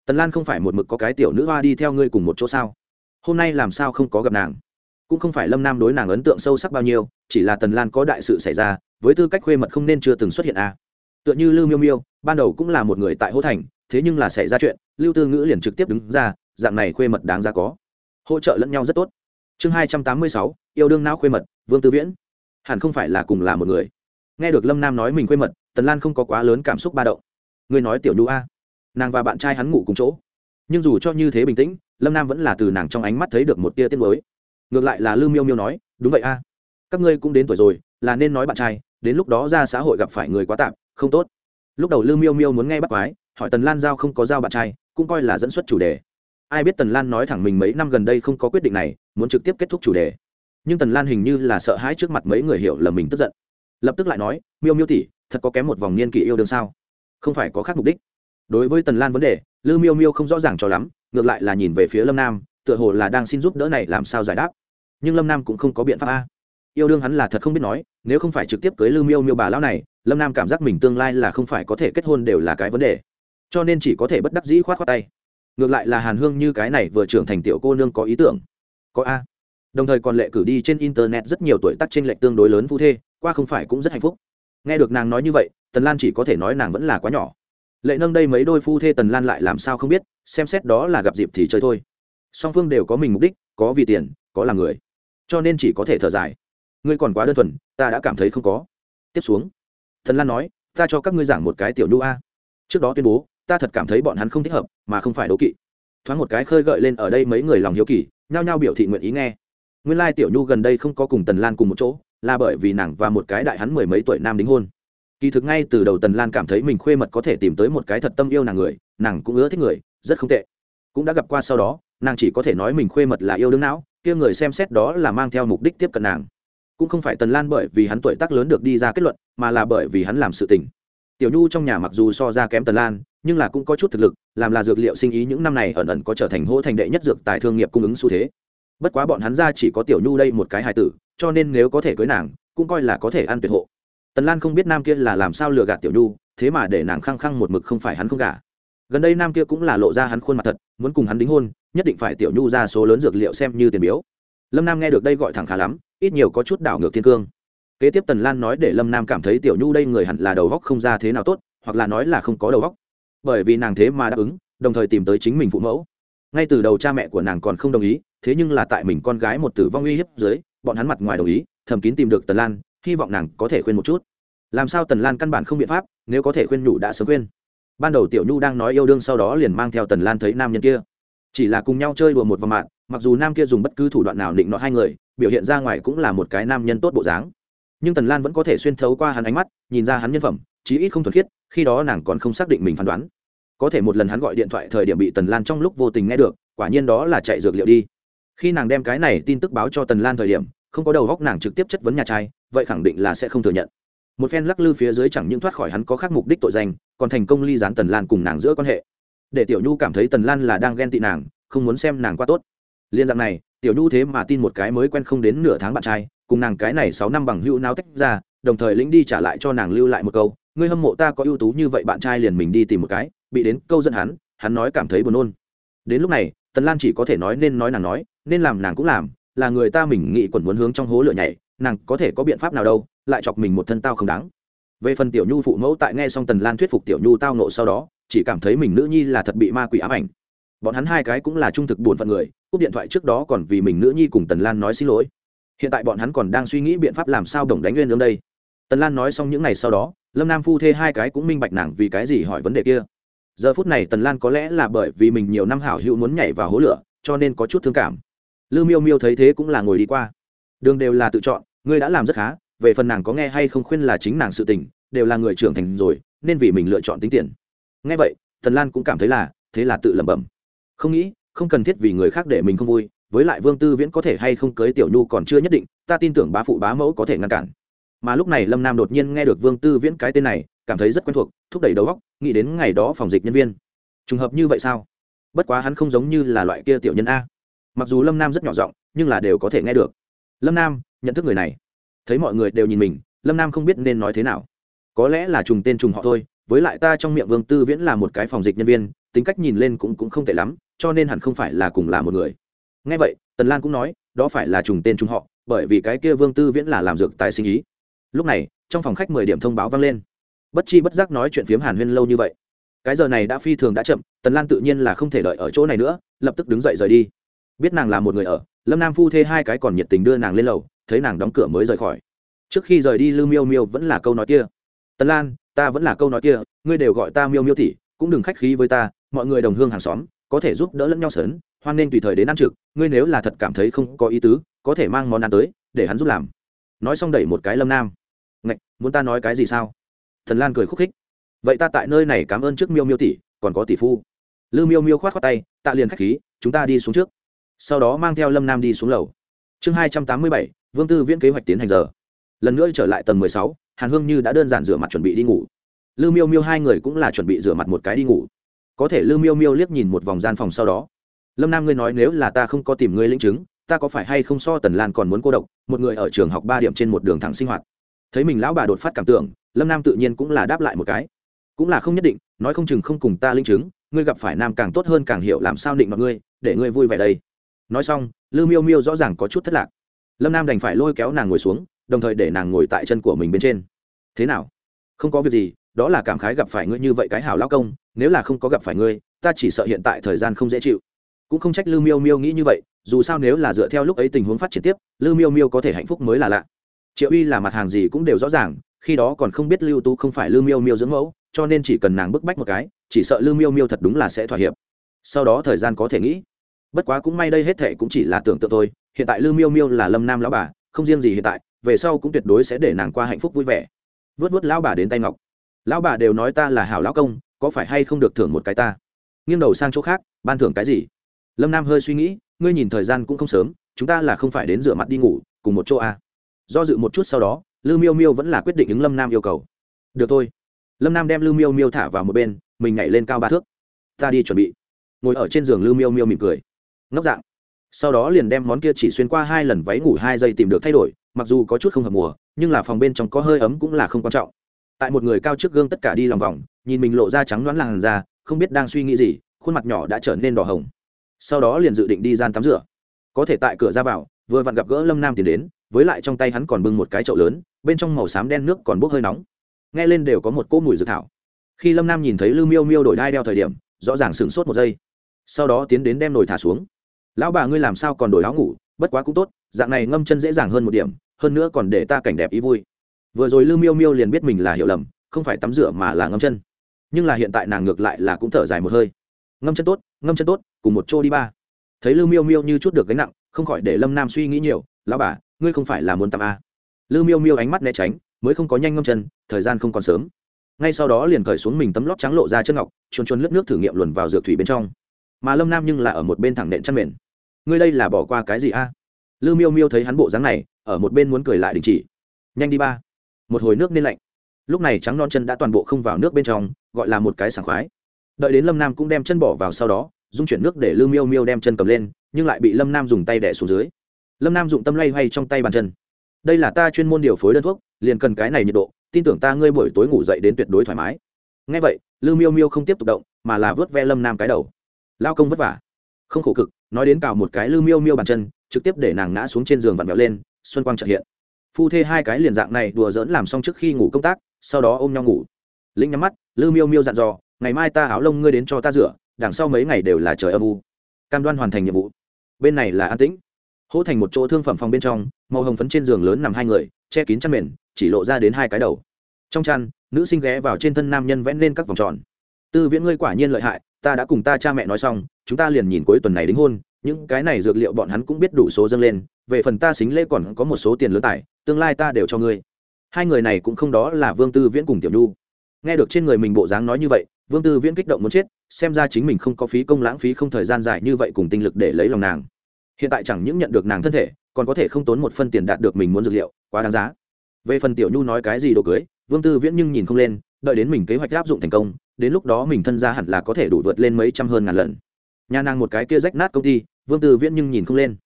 tần lan không phải một mực có cái tiểu nữ hoa đi theo ngươi cùng một chỗ sao? Hôm nay làm sao không có gặp nàng? Cũng không phải lâm nam đối nàng ấn tượng sâu sắc bao nhiêu, chỉ là tần lan có đại sự xảy ra, với tư cách khuê mật không nên chưa từng xuất hiện a. À. tựa như lưu miêu miêu, ban đầu cũng là một người tại Hỗ thành, thế nhưng là xảy ra chuyện, lưu tư ngữ liền trực tiếp đứng ra, dạng này khuê mật đáng ra có. Hỗ trợ lẫn nhau rất tốt. Chương hai trăm tám mươi sáu, yêu đương não khuê mật, vương tư viễn. Hẳn không phải là cùng là một người. Nghe được lâm nam nói mình khuê mật, tần lan không có quá lớn cảm xúc ba động. Ngươi nói tiểu nhu a nàng và bạn trai hắn ngủ cùng chỗ. Nhưng dù cho như thế bình tĩnh, lâm nam vẫn là từ nàng trong ánh mắt thấy được một tia tiết mới ngược lại là lư miêu miêu nói, đúng vậy a. Các ngươi cũng đến tuổi rồi, là nên nói bạn trai, đến lúc đó ra xã hội gặp phải người quá tạm không tốt. Lúc đầu lư miêu miêu muốn nghe bắt quái, hỏi tần lan giao không có giao bạn trai, cũng coi là dẫn xuất chủ đề. Ai biết tần lan nói thẳng mình mấy năm gần đây không có quyết định này, muốn trực tiếp kết thúc chủ đề. Nhưng tần lan hình như là sợ hãi trước mặt mấy người hiểu là mình tức giận. Lập tức lại nói, miêu miêu tỉ thật có kém một vòng niên kỷ yêu đương sao? Không phải có khác mục đích đối với tần lan vấn đề, lư miêu miêu không rõ ràng cho lắm, ngược lại là nhìn về phía lâm nam, tựa hồ là đang xin giúp đỡ này làm sao giải đáp. Nhưng lâm nam cũng không có biện pháp a. Yêu đương hắn là thật không biết nói, nếu không phải trực tiếp cưới lư miêu miêu bà lão này, lâm nam cảm giác mình tương lai là không phải có thể kết hôn đều là cái vấn đề. Cho nên chỉ có thể bất đắc dĩ khoát khoát tay. Ngược lại là hàn hương như cái này vừa trưởng thành tiểu cô nương có ý tưởng. Có a. Đồng thời còn lệ cử đi trên internet rất nhiều tuổi tác t r ê n lệch tương đối lớn phu thê, qua không phải cũng rất hạnh phúc. Nghe được nàng nói như vậy, tần lan chỉ có thể nói nàng vẫn là quá nhỏ lệ nâng đây mấy đôi phu thê tần lan lại làm sao không biết, xem xét đó là gặp dịp thì chơi thôi. Song phương đều có mình mục đích, có vì tiền, có là người. Cho nên chỉ có thể thở dài. Ngươi còn quá đơn thuần, ta đã cảm thấy không có. Tiếp xuống thần lan nói, ta cho các ngươi giảng một cái tiểu nhu a. Trước đó tuyên bố, ta thật cảm thấy bọn hắn không thích hợp, mà không phải đố kỵ. Thoáng một cái khơi gợi lên ở đây mấy người lòng hiếu kỳ, nhao nhao biểu thị nguyện ý nghe. Nguyên lai tiểu nhu gần đây không có cùng tần lan cùng một chỗ, là bởi vì nàng và một cái đại hắn mười mấy tuổi nam đính hôn kỳ thực ngay từ đầu tần lan cảm thấy mình khuê mật có thể tìm tới một cái thật tâm yêu nàng người, nàng cũng ưa thích người, rất không tệ. Cũng đã gặp qua sau đó, nàng chỉ có thể nói mình khuê mật là yêu đương não, kia người xem xét đó là mang theo mục đích tiếp cận nàng. Cũng không phải tần lan bởi vì hắn tuổi tác lớn được đi ra kết luận, mà là bởi vì hắn làm sự tình. Tiểu nhu trong nhà mặc dù so ra kém tần lan, nhưng là cũng có chút thực lực, làm là dược liệu sinh ý những năm này ẩn ẩn có trở thành hỗ thành đệ nhất dược tài thương nghiệp cung ứng xu thế. Bất quá bọn hắn ra chỉ có tiểu nhu đây một cái hài tử, cho nên nếu có thể cưới nàng, cũng coi là có thể ăn tuyệt hộ tần lan không biết nam kia là làm sao lừa gạt tiểu nhu, thế mà để nàng khăng khăng một mực không phải hắn không gả. Gần đây nam kia cũng là lộ ra hắn khuôn mặt thật, muốn cùng hắn đính hôn, nhất định phải tiểu nhu ra số lớn dược liệu xem như tiền biếu. Lâm nam nghe được đây gọi thẳng khá lắm, ít nhiều có chút đảo ngược thiên cương. Kế tiếp tần lan nói để lâm nam cảm thấy tiểu nhu đây người hẳn là đầu góc không ra thế nào tốt, hoặc là nói là không có đầu góc. Bởi vì nàng thế mà đáp ứng, đồng thời tìm tới chính mình phụ mẫu. Ngay từ đầu cha mẹ của nàng còn không đồng ý, thế nhưng là tại mình con gái một tử vong uy hiếp dưới, bọn hắn mặt ngoài đồng ý, thầm kín tìm được tần lan hy vọng nàng có thể khuyên một chút. Làm sao tần lan căn bản không biện pháp, nếu có thể khuyên nhủ đã sớm khuyên. Ban đầu tiểu nhu đang nói yêu đương sau đó liền mang theo tần lan thấy nam nhân kia. Chỉ là cùng nhau chơi đùa một vòng mạng, mặc dù nam kia dùng bất cứ thủ đoạn nào định nọ hai người, biểu hiện ra ngoài cũng là một cái nam nhân tốt bộ dáng. Nhưng tần lan vẫn có thể xuyên thấu qua hắn ánh mắt, nhìn ra hắn nhân phẩm, chí ít không thuần khiết, khi đó nàng còn không xác định mình phán đoán. Có thể một lần hắn gọi điện thoại thời điểm bị tần lan trong lúc vô tình nghe được, quả nhiên đó là chạy dược liệu đi. Khi nàng đem cái này tin tức báo cho tần lan thời điểm, không có đầu góc nàng trực tiếp chất vấn nhà trai vậy khẳng định là sẽ không thừa nhận. Một phen lắc lư phía dưới chẳng những thoát khỏi hắn có khác mục đích tội danh, còn thành công ly dán tần lan cùng nàng giữa quan hệ. Để tiểu nhu cảm thấy tần lan là đang ghen tị nàng, không muốn xem nàng qua tốt. Liên dạng này, tiểu nhu thế mà tin một cái mới quen không đến nửa tháng bạn trai, cùng nàng cái này sáu năm bằng hữu náo tách ra, đồng thời lĩnh đi trả lại cho nàng lưu lại một câu, ngươi hâm mộ ta có ưu tú như vậy bạn trai liền mình đi tìm một cái, bị đến câu dẫn hắn hắn nói cảm thấy buồn nôn. Đến lúc này, tần lan chỉ có thể nói nên nói nàng nói, nên làm nàng cũng làm, là người ta mình nghĩ quẩn muốn hướng trong hố lửa nhảy nàng có thể có biện pháp nào đâu, lại chọc mình một thân tao không đáng. Về phần tiểu nhu phụ mẫu tại nghe xong tần lan thuyết phục tiểu nhu tao nộ sau đó, chỉ cảm thấy mình nữ nhi là thật bị ma quỷ ám ảnh. Bọn hắn hai cái cũng là trung thực buồn phận người, cúp điện thoại trước đó còn vì mình nữ nhi cùng tần lan nói xin lỗi. Hiện tại bọn hắn còn đang suy nghĩ biện pháp làm sao đồng đánh nguyên lương đây. Tần lan nói xong những ngày sau đó, lâm nam phu thê hai cái cũng minh bạch nàng vì cái gì hỏi vấn đề kia. Giờ phút này tần lan có lẽ là bởi vì mình nhiều năm hảo hữu muốn nhảy vào hố lửa, cho nên có chút thương cảm. Lư miêu miêu thấy thế cũng là ngồi đi qua đường đều là tự chọn, ngươi đã làm rất khá, về phần nàng có nghe hay không khuyên là chính nàng sự tình, đều là người trưởng thành rồi, nên vì mình lựa chọn tính tiền. Nghe vậy, tần lan cũng cảm thấy là, thế là tự lẩm bẩm. Không nghĩ, không cần thiết vì người khác để mình không vui, với lại vương tư viễn có thể hay không cưới tiểu nhu còn chưa nhất định, ta tin tưởng bá phụ bá mẫu có thể ngăn cản. Mà lúc này lâm nam đột nhiên nghe được vương tư viễn cái tên này, cảm thấy rất quen thuộc, thúc đẩy đầu óc, nghĩ đến ngày đó phòng dịch nhân viên. Trùng hợp như vậy sao? Bất quá hắn không giống như là loại kia tiểu nhân a. Mặc dù lâm nam rất nhỏ giọng, nhưng là đều có thể nghe được lâm nam nhận thức người này thấy mọi người đều nhìn mình lâm nam không biết nên nói thế nào có lẽ là trùng tên trùng họ thôi với lại ta trong miệng vương tư viễn là một cái phòng dịch nhân viên tính cách nhìn lên cũng cũng không tệ lắm cho nên hẳn không phải là cùng là một người ngay vậy tần lan cũng nói đó phải là trùng tên trùng họ bởi vì cái kia vương tư viễn là làm dược tài sinh ý lúc này trong phòng khách mười điểm thông báo vang lên bất chi bất giác nói chuyện phiếm hàn huyên lâu như vậy cái giờ này đã phi thường đã chậm tần lan tự nhiên là không thể đợi ở chỗ này nữa lập tức đứng dậy rời đi biết nàng là một người ở lâm nam phu thê hai cái còn nhiệt tình đưa nàng lên lầu thấy nàng đóng cửa mới rời khỏi. Trước khi rời đi lư miêu miêu vẫn là câu nói kia. Tần lan ta vẫn là câu nói kia ngươi đều gọi ta miêu miêu tỷ, cũng đừng khách khí với ta mọi người đồng hương hàng xóm có thể giúp đỡ lẫn nhau sớn hoan nên tùy thời đến ăn trực ngươi nếu là thật cảm thấy không có ý tứ có thể mang món ăn tới để hắn giúp làm. Nói xong đẩy một cái lâm nam. Ngạch muốn ta nói cái gì sao? Thần lan cười khúc khích. Vậy ta tại nơi này cảm ơn trước miêu miêu tỷ còn có tỷ phu. Lư miêu miêu khoát khoát tay tạ liền khách khí chúng ta đi xuống trước sau đó mang theo lâm nam đi xuống lầu. Chương hai trăm tám mươi bảy, vương tư viễn kế hoạch tiến hành giờ. Lần nữa trở lại tầng mười sáu, hàn hương như đã đơn giản rửa mặt chuẩn bị đi ngủ. Lư miêu miêu hai người cũng là chuẩn bị rửa mặt một cái đi ngủ. Có thể lư miêu miêu liếc nhìn một vòng gian phòng sau đó. Lâm nam ngươi nói nếu là ta không có tìm ngươi linh chứng, ta có phải hay không so tần lan còn muốn cô độc, một người ở trường học ba điểm trên một đường thẳng sinh hoạt. Thấy mình lão bà đột phát cảm tưởng, lâm nam tự nhiên cũng là đáp lại một cái. Cũng là không nhất định, nói không chừng không cùng ta linh chứng, ngươi gặp phải nam càng tốt hơn càng hiểu làm sao định mọi ngươi, để ngươi vui vẻ đây nói xong, lư miêu miêu rõ ràng có chút thất lạc. Lâm nam đành phải lôi kéo nàng ngồi xuống, đồng thời để nàng ngồi tại chân của mình bên trên. Thế nào? Không có việc gì, đó là cảm khái gặp phải ngươi như vậy cái hảo lao công, nếu là không có gặp phải ngươi, ta chỉ sợ hiện tại thời gian không dễ chịu. Cũng không trách lư miêu miêu nghĩ như vậy, dù sao nếu là dựa theo lúc ấy tình huống phát triển tiếp, lư miêu miêu có thể hạnh phúc mới là lạ. Triệu uy là mặt hàng gì cũng đều rõ ràng, khi đó còn không biết lưu tú không phải lư miêu miêu dưỡng mẫu, cho nên chỉ cần nàng bức bách một cái, chỉ sợ lư miêu miêu thật đúng là sẽ thỏa hiệp. Sau đó thời gian có thể nghĩ bất quá cũng may đây hết thệ cũng chỉ là tưởng tượng thôi, hiện tại lư miêu miêu là lâm nam lão bà, không riêng gì hiện tại, về sau cũng tuyệt đối sẽ để nàng qua hạnh phúc vui vẻ. Vớt vớt lão bà đến tay ngọc. Lão bà đều nói ta là hảo lão công, có phải hay không được thưởng một cái ta? Nghiêng đầu sang chỗ khác, ban thưởng cái gì? Lâm nam hơi suy nghĩ, ngươi nhìn thời gian cũng không sớm, chúng ta là không phải đến rửa mặt đi ngủ, cùng một chỗ à? Do dự một chút sau đó, lư miêu miêu vẫn là quyết định ứng lâm nam yêu cầu. Được thôi. Lâm nam đem lư miêu miêu thả vào một bên, mình nhảy lên cao ba thước. Ta đi chuẩn bị. Ngồi ở trên giường lư miêu miêu mỉm cười ngốc dạng. Sau đó liền đem món kia chỉ xuyên qua hai lần váy ngủ hai giây tìm được thay đổi, mặc dù có chút không hợp mùa, nhưng là phòng bên trong có hơi ấm cũng là không quan trọng. Tại một người cao trước gương tất cả đi lòng vòng, nhìn mình lộ ra trắng đoán làn da, không biết đang suy nghĩ gì, khuôn mặt nhỏ đã trở nên đỏ hồng. Sau đó liền dự định đi gian tắm rửa. Có thể tại cửa ra vào, vừa vặn gặp gỡ lâm nam tiến đến, với lại trong tay hắn còn bưng một cái chậu lớn, bên trong màu xám đen nước còn bốc hơi nóng. Nghe lên đều có một cỗ mùi dược thảo. Khi lâm nam nhìn thấy lư miêu miêu đổi đai đeo thời điểm, rõ ràng sửng sốt một giây. Sau đó tiến đến đem nồi thả xuống lão bà ngươi làm sao còn đổi áo ngủ, bất quá cũng tốt, dạng này ngâm chân dễ dàng hơn một điểm, hơn nữa còn để ta cảnh đẹp ý vui. Vừa rồi lư miêu miêu liền biết mình là hiểu lầm, không phải tắm rửa mà là ngâm chân. Nhưng là hiện tại nàng ngược lại là cũng thở dài một hơi. Ngâm chân tốt, ngâm chân tốt, cùng một chỗ đi ba. Thấy lư miêu miêu như chút được gánh nặng, không khỏi để lâm nam suy nghĩ nhiều, lão bà, ngươi không phải là muốn tắm à. lư miêu miêu ánh mắt né tránh, mới không có nhanh ngâm chân, thời gian không còn sớm. Ngay sau đó liền cởi xuống mình tấm lót trắng lộ ra chân ngọc, chuồn chuồn lướt nước thử nghiệm luồn vào dược thủy bên trong. Mà lâm nam nhưng là ở một bên thẳng nện chăn mền ngươi đây là bỏ qua cái gì a? À? lư miêu miêu thấy hắn bộ dáng này, ở một bên muốn cười lại đình chỉ. Nhanh đi ba. Một hồi nước nên lạnh. Lúc này trắng non chân đã toàn bộ không vào nước bên trong, gọi là một cái sảng khoái. Đợi đến lâm nam cũng đem chân bỏ vào sau đó, dung chuyển nước để lư miêu miêu đem chân cầm lên, nhưng lại bị lâm nam dùng tay đẻ xuống dưới. Lâm nam dụng tâm lay hay trong tay bàn chân. Đây là ta chuyên môn điều phối đơn thuốc, liền cần cái này nhiệt độ, tin tưởng ta ngươi buổi tối ngủ dậy đến tuyệt đối thoải mái. Ngay vậy, lư miêu miêu không tiếp tục động, mà là vớt ve lâm nam cái đầu. Lao công vất vả. Không khổ cực nói đến cào một cái lư miêu miêu bàn chân, trực tiếp để nàng ngã xuống trên giường vặn vẹo lên, xuân quang trợ hiện. Phu thê hai cái liền dạng này đùa dỡn làm xong trước khi ngủ công tác, sau đó ôm nhau ngủ. Linh nhắm mắt, lư miêu miêu dặn dò, ngày mai ta áo lông ngươi đến cho ta rửa, đằng sau mấy ngày đều là trời âm u. Cam đoan hoàn thành nhiệm vụ. Bên này là an tĩnh. Hỗ thành một chỗ thương phẩm phòng bên trong, màu hồng phấn trên giường lớn nằm hai người, che kín chăn mền, chỉ lộ ra đến hai cái đầu. Trong chăn, nữ sinh ghé vào trên thân nam nhân vẽ lên các vòng tròn. Tư viễn ngươi quả nhiên lợi hại ta đã cùng ta cha mẹ nói xong, chúng ta liền nhìn cuối tuần này đính hôn, những cái này dược liệu bọn hắn cũng biết đủ số dâng lên, về phần ta xính lễ còn có một số tiền lớn tài, tương lai ta đều cho ngươi. Hai người này cũng không đó là vương tư viễn cùng tiểu nhu. Nghe được trên người mình bộ dáng nói như vậy, vương tư viễn kích động muốn chết, xem ra chính mình không có phí công lãng phí không thời gian dài như vậy cùng tinh lực để lấy lòng nàng. Hiện tại chẳng những nhận được nàng thân thể, còn có thể không tốn một phân tiền đạt được mình muốn dược liệu, quá đáng giá. Về phần tiểu nhu nói cái gì đồ cưới, vương tư viễn nhưng nhìn không lên, đợi đến mình kế hoạch áp dụng thành công đến lúc đó mình thân ra hẳn là có thể đủ vượt lên mấy trăm hơn ngàn lần. Nhà nàng một cái kia rách nát công ty, vương tư viễn nhưng nhìn không lên.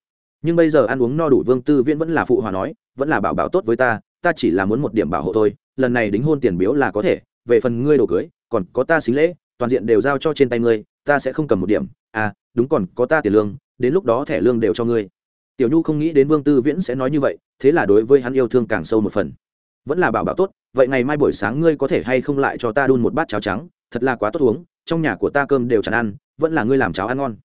Nhưng bây giờ ăn uống no đủ, vương tư viễn vẫn là phụ hòa nói, vẫn là bảo bảo tốt với ta ta chỉ là muốn một điểm bảo hộ thôi, lần này đính hôn tiền biếu là có thể, về phần ngươi đồ cưới, còn có ta xính lễ, toàn diện đều giao cho trên tay ngươi, ta sẽ không cầm một điểm. À đúng còn, có ta tiền lương, đến lúc đó thẻ lương đều cho ngươi. Tiểu nhu không nghĩ đến vương tư viễn sẽ nói như vậy, thế là đối với hắn yêu thương càng sâu một phần. Vẫn là bảo bảo tốt, vậy ngày mai buổi sáng ngươi có thể hay không lại cho ta đun một bát cháo trắng thật là quá tốt uống, trong nhà của ta cơm đều chẳng ăn, vẫn là ngươi làm cháo ăn ngon.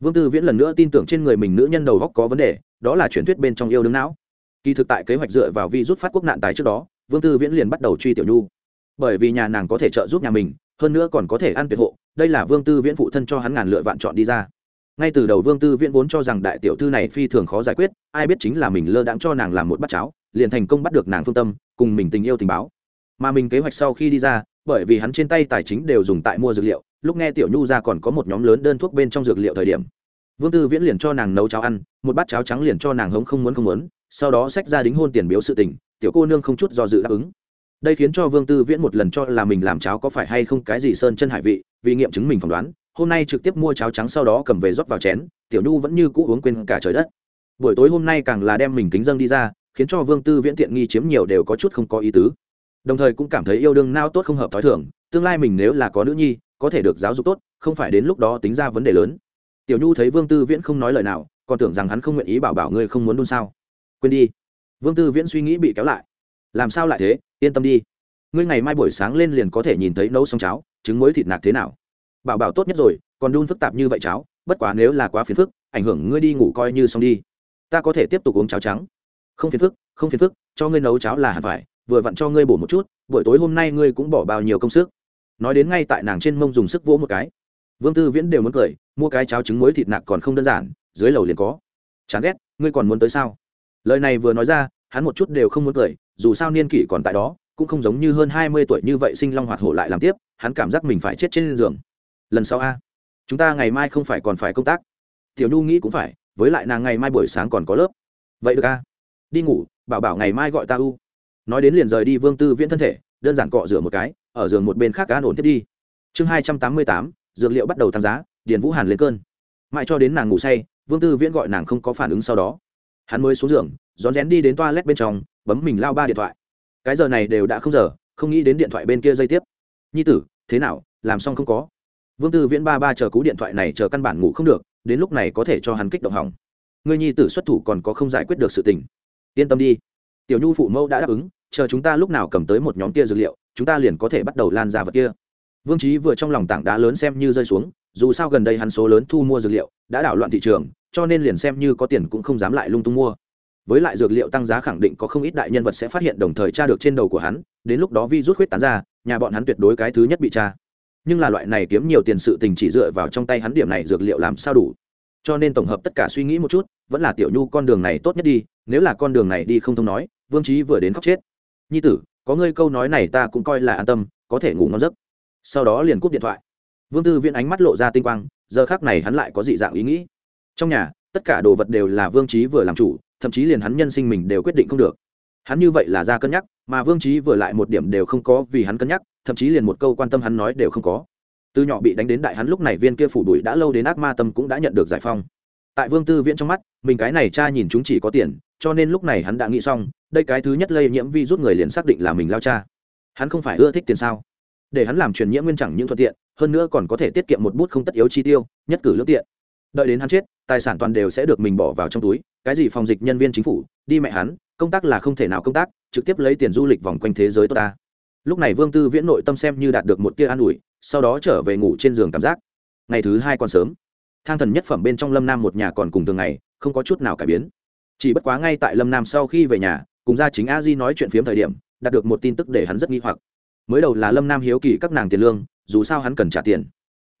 Vương tư viễn lần nữa tin tưởng trên người mình nữ nhân đầu góc có vấn đề, đó là truyền thuyết bên trong yêu đương não. Kỳ thực tại kế hoạch dựa vào vi rút phát quốc nạn tài trước đó, vương tư viễn liền bắt đầu truy tiểu nhu. Bởi vì nhà nàng có thể trợ giúp nhà mình, hơn nữa còn có thể ăn tuyệt hộ, đây là vương tư viễn phụ thân cho hắn ngàn lựa vạn chọn đi ra. Ngay từ đầu vương tư viễn vốn cho rằng đại tiểu thư này phi thường khó giải quyết, ai biết chính là mình lơ đãng cho nàng làm một bát cháo, liền thành công bắt được nàng phương tâm, cùng mình tình yêu tình báo. Mà mình kế hoạch sau khi đi ra bởi vì hắn trên tay tài chính đều dùng tại mua dược liệu, lúc nghe tiểu nhu ra còn có một nhóm lớn đơn thuốc bên trong dược liệu thời điểm. Vương tư viễn liền cho nàng nấu cháo ăn, một bát cháo trắng liền cho nàng hống không muốn không muốn, sau đó xách ra đính hôn tiền biếu sự tình, tiểu cô nương không chút do dự đáp ứng. Đây khiến cho vương tư viễn một lần cho là mình làm cháo có phải hay không cái gì sơn chân hải vị, vì nghiệm chứng mình phỏng đoán, hôm nay trực tiếp mua cháo trắng sau đó cầm về rót vào chén, tiểu nhu vẫn như cũ uống quên cả trời đất. Buổi tối hôm nay càng là đem mình kính dâng đi ra, khiến cho vương tư viễn tiện nghi chiếm nhiều đều có chút không có ý tứ đồng thời cũng cảm thấy yêu đương nao tốt không hợp t h ó i thưởng tương lai mình nếu là có nữ nhi, có thể được giáo dục tốt, không phải đến lúc đó tính ra vấn đề lớn. Tiểu nhu thấy vương tư viễn không nói lời nào, còn tưởng rằng hắn không nguyện ý bảo bảo ngươi không muốn đun sao. Quên đi. Vương tư viễn suy nghĩ bị kéo lại. Làm sao lại thế? Yên tâm đi. Ngươi ngày mai buổi sáng lên liền có thể nhìn thấy nấu xong cháo, trứng muối thịt nạc thế nào. Bảo bảo tốt nhất rồi, còn đun phức tạp như vậy cháo, bất quá nếu là quá phiền phức, ảnh hưởng ngươi đi ngủ coi như xong đi. Ta có thể tiếp tục uống cháo trắng. Không phiền phức, không phiền phức, cho ngươi nấu cháo là hẳn phải vừa vặn cho ngươi bổ một chút, buổi tối hôm nay ngươi cũng bỏ bao nhiêu công sức. Nói đến ngay tại nàng trên mông dùng sức vỗ một cái. Vương tư viễn đều muốn cười, mua cái cháo trứng muối thịt nạc còn không đơn giản, dưới lầu liền có. Chán ghét, ngươi còn muốn tới sao? Lời này vừa nói ra, hắn một chút đều không muốn cười, dù sao niên kỷ còn tại đó, cũng không giống như hơn hai mươi tuổi như vậy sinh long hoạt hổ lại làm tiếp, hắn cảm giác mình phải chết trên giường. Lần sau a, chúng ta ngày mai không phải còn phải công tác. Tiểu nhu nghĩ cũng phải, với lại nàng ngày mai buổi sáng còn có lớp. Vậy được a. Đi ngủ, bảo bảo ngày mai gọi ta u nói đến liền rời đi vương tư viễn thân thể, đơn giản cọ rửa một cái, ở giường một bên khác an ổn thiết đi. Chương hai trăm tám mươi tám, dược liệu bắt đầu tăng giá, điền vũ hàn lên cơn. Mãi cho đến nàng ngủ say, vương tư viễn gọi nàng không có phản ứng sau đó. Hắn mới xuống giường, rón rén đi đến toa lét bên trong, bấm mình lao ba điện thoại. Cái giờ này đều đã không giờ, không nghĩ đến điện thoại bên kia dây tiếp. Nhi tử, thế nào? Làm xong không có? Vương tư viễn ba ba chờ cú điện thoại này chờ căn bản ngủ không được, đến lúc này có thể cho hắn kích động hỏng. Người nhi tử xuất thủ còn có không giải quyết được sự tình. Yên tâm đi tiểu nhu phụ mẫu đã đáp ứng, chờ chúng ta lúc nào cầm tới một nhóm kia dược liệu, chúng ta liền có thể bắt đầu lan ra vật kia. Vương trí vừa trong lòng tảng đá lớn xem như rơi xuống, dù sao gần đây hắn số lớn thu mua dược liệu, đã đảo loạn thị trường, cho nên liền xem như có tiền cũng không dám lại lung tung mua. Với lại dược liệu tăng giá khẳng định có không ít đại nhân vật sẽ phát hiện đồng thời tra được trên đầu của hắn, đến lúc đó vi rút khuyết tán ra, nhà bọn hắn tuyệt đối cái thứ nhất bị tra. Nhưng là loại này kiếm nhiều tiền sự tình chỉ dựa vào trong tay hắn điểm này dược liệu làm sao đủ. Cho nên tổng hợp tất cả suy nghĩ một chút, vẫn là tiểu nhu con đường này tốt nhất đi, nếu là con đường này đi không thông nói vương trí vừa đến khóc chết. Nhi tử, có ngươi câu nói này ta cũng coi là an tâm, có thể ngủ ngon giấc. Sau đó liền cúp điện thoại. Vương tư viễn ánh mắt lộ ra tinh quang, giờ khác này hắn lại có dị dạng ý nghĩ. Trong nhà, tất cả đồ vật đều là vương trí vừa làm chủ, thậm chí liền hắn nhân sinh mình đều quyết định không được. Hắn như vậy là ra cân nhắc, mà vương trí vừa lại một điểm đều không có vì hắn cân nhắc, thậm chí liền một câu quan tâm hắn nói đều không có. Từ nhỏ bị đánh đến đại hắn lúc này viên kia phủ đuổi đã lâu đến ác ma tâm cũng đã nhận được giải phong. Tại vương tư viễn trong mắt, mình cái này cha nhìn chúng chỉ có tiền cho nên lúc này hắn đã nghĩ xong, đây cái thứ nhất lây nhiễm vi rút người liền xác định là mình lao cha. Hắn không phải ưa thích tiền sao? Để hắn làm truyền nhiễm nguyên chẳng những thuận tiện, hơn nữa còn có thể tiết kiệm một bút không tất yếu chi tiêu, nhất cử lương tiện. Đợi đến hắn chết, tài sản toàn đều sẽ được mình bỏ vào trong túi, cái gì phòng dịch nhân viên chính phủ, đi mẹ hắn, công tác là không thể nào công tác, trực tiếp lấy tiền du lịch vòng quanh thế giới tốt ta. Lúc này vương tư viễn nội tâm xem như đạt được một tia an ủi, sau đó trở về ngủ trên giường cảm giác. Ngày thứ hai còn sớm. Thang thần nhất phẩm bên trong lâm nam một nhà còn cùng thường ngày, không có chút nào cải biến chỉ bất quá ngay tại lâm nam sau khi về nhà, cùng gia chính a di nói chuyện phiếm thời điểm, đạt được một tin tức để hắn rất nghi hoặc. Mới đầu là lâm nam hiếu kỳ các nàng tiền lương, dù sao hắn cần trả tiền.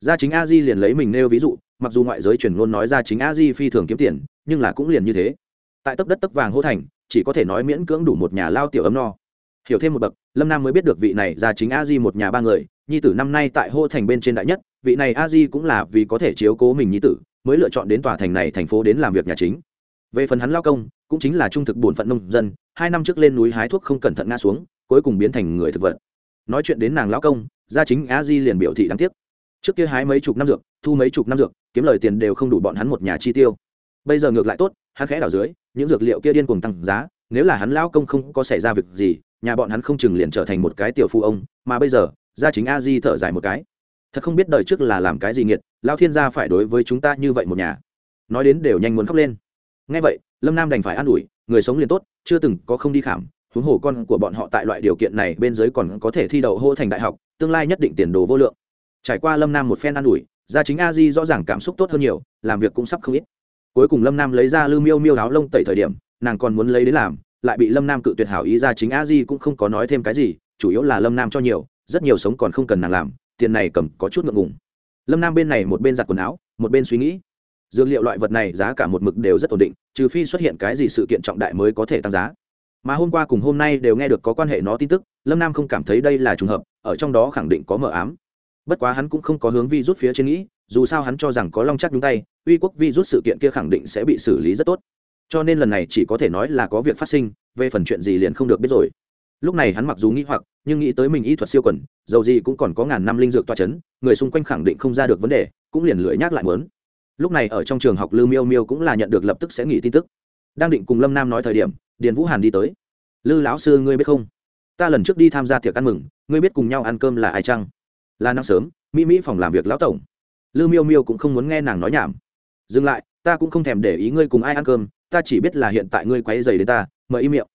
Gia chính a di liền lấy mình nêu ví dụ, mặc dù ngoại giới truyền ngôn nói gia chính a di phi thường kiếm tiền, nhưng là cũng liền như thế. Tại tấp đất tấp vàng hô thành, chỉ có thể nói miễn cưỡng đủ một nhà lao tiểu ấm no. Hiểu thêm một bậc, lâm nam mới biết được vị này gia chính a di một nhà ba người, nhi tử năm nay tại hô thành bên trên đại nhất, vị này a di cũng là vì có thể chiếu cố mình nhi tử, mới lựa chọn đến tòa thành này thành phố đến làm việc nhà chính về phần hắn lao công, cũng chính là trung thực bổn phận nông dân, hai năm trước lên núi hái thuốc không cẩn thận ngã xuống, cuối cùng biến thành người thực vật. Nói chuyện đến nàng lao công, gia chính a di liền biểu thị đáng tiếc. Trước kia hái mấy chục năm dược, thu mấy chục năm dược, kiếm lời tiền đều không đủ bọn hắn một nhà chi tiêu. Bây giờ ngược lại tốt, hắn khẽ đảo dưới, những dược liệu kia điên cuồng tăng giá, nếu là hắn lao công không có xảy ra việc gì, nhà bọn hắn không chừng liền trở thành một cái tiểu phụ ông, mà bây giờ, gia chính a di thở dài một cái. Thật không biết đời trước là làm cái gì nghiệt, lao thiên gia phải đối với chúng ta như vậy một nhà. Nói đến đều nhanh muốn khóc lên ngay vậy, lâm nam đành phải an ủi, người sống liền tốt, chưa từng có không đi khảm huống hồ con của bọn họ tại loại điều kiện này bên dưới còn có thể thi đậu hô thành đại học, tương lai nhất định tiền đồ vô lượng. Trải qua lâm nam một phen an ủi, gia chính a di rõ ràng cảm xúc tốt hơn nhiều, làm việc cũng sắp không ít. Cuối cùng lâm nam lấy ra lư miêu miêu áo lông tẩy thời điểm, nàng còn muốn lấy đến làm, lại bị lâm nam cự tuyệt hảo ý gia chính a di cũng không có nói thêm cái gì, chủ yếu là lâm nam cho nhiều, rất nhiều sống còn không cần nàng làm, tiền này cầm có chút ngượng ngùng. Lâm nam bên này một bên giặt quần áo, một bên suy nghĩ dược liệu loại vật này giá cả một mực đều rất ổn định, trừ phi xuất hiện cái gì sự kiện trọng đại mới có thể tăng giá. Mà hôm qua cùng hôm nay đều nghe được có quan hệ nó tin tức, lâm nam không cảm thấy đây là trùng hợp, ở trong đó khẳng định có mờ ám. Bất quá hắn cũng không có hướng vi rút phía trên nghĩ, dù sao hắn cho rằng có long chắc nhúng tay, uy quốc vi rút sự kiện kia khẳng định sẽ bị xử lý rất tốt. Cho nên lần này chỉ có thể nói là có việc phát sinh, về phần chuyện gì liền không được biết rồi. Lúc này hắn mặc dù nghĩ hoặc, nhưng nghĩ tới mình y thuật siêu quần dầu gì cũng còn có ngàn năm linh dược toa c h ấ n người xung quanh khẳng định không ra được vấn đề, cũng liền lưỡi nhác lại mớn lúc này ở trong trường học lư miêu miêu cũng là nhận được lập tức sẽ nghỉ tin tức. Đang định cùng lâm nam nói thời điểm, điền vũ hàn đi tới. Lư lão sư, ngươi biết không? Ta lần trước đi tham gia tiệc ăn mừng, ngươi biết cùng nhau ăn cơm là ai chăng? Là năm sớm, mỹ mỹ phòng làm việc lão tổng. Lư miêu miêu cũng không muốn nghe nàng nói nhảm. Dừng lại, ta cũng không thèm để ý ngươi cùng ai ăn cơm, ta chỉ biết là hiện tại ngươi quấy dày đến ta, mời im miệng.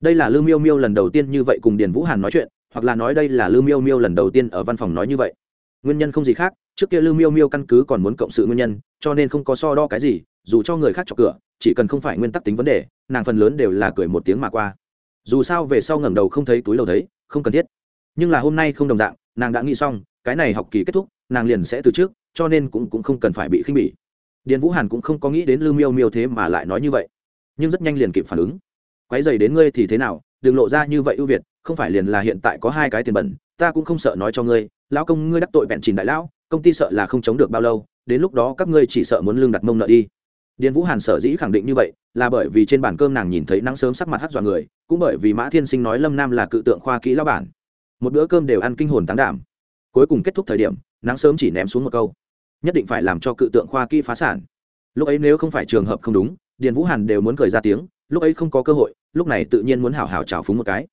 Đây là lư miêu miêu lần đầu tiên như vậy cùng điền vũ hàn nói chuyện, hoặc là nói đây là lư miêu miêu lần đầu tiên ở văn phòng nói như vậy. Nguyên nhân không gì khác, trước kia lư miêu miêu căn cứ còn muốn cộng sự nguyên nhân cho nên không có so đo cái gì dù cho người khác chọc cửa chỉ cần không phải nguyên tắc tính vấn đề nàng phần lớn đều là cười một tiếng mà qua. Dù sao về sau ngẩng đầu không thấy túi đầu thấy không cần thiết. Nhưng là hôm nay không đồng dạng nàng đã nghĩ xong cái này học kỳ kết thúc nàng liền sẽ từ trước cho nên cũng, cũng không cần phải bị khinh bỉ. Điền vũ hàn cũng không có nghĩ đến lưu miêu miêu thế mà lại nói như vậy. Nhưng rất nhanh liền kịp phản ứng. Quái dày đến ngươi thì thế nào? Đừng lộ ra như vậy ưu việt không phải liền là hiện tại có hai cái tiền bẩn ta cũng không sợ nói cho ngươi lão công ngươi đắc tội bẹn trình đại lão công ty sợ là không chống được bao lâu, đến lúc đó các ngươi chỉ sợ muốn lương đặt mông nợ đi. Điền vũ hàn sở dĩ khẳng định như vậy, là bởi vì trên bàn cơm nàng nhìn thấy nắng sớm sắc mặt hát dọa người, cũng bởi vì mã thiên sinh nói lâm nam là cự tượng khoa kỹ lao bản. Một bữa cơm đều ăn kinh hồn tán đảm. Cuối cùng kết thúc thời điểm, nắng sớm chỉ ném xuống một câu. Nhất định phải làm cho cự tượng khoa kỹ phá sản. Lúc ấy nếu không phải trường hợp không đúng, điền vũ hàn đều muốn cười ra tiếng, lúc ấy không có cơ hội, lúc này tự nhiên muốn hảo hảo trào phúng một cái.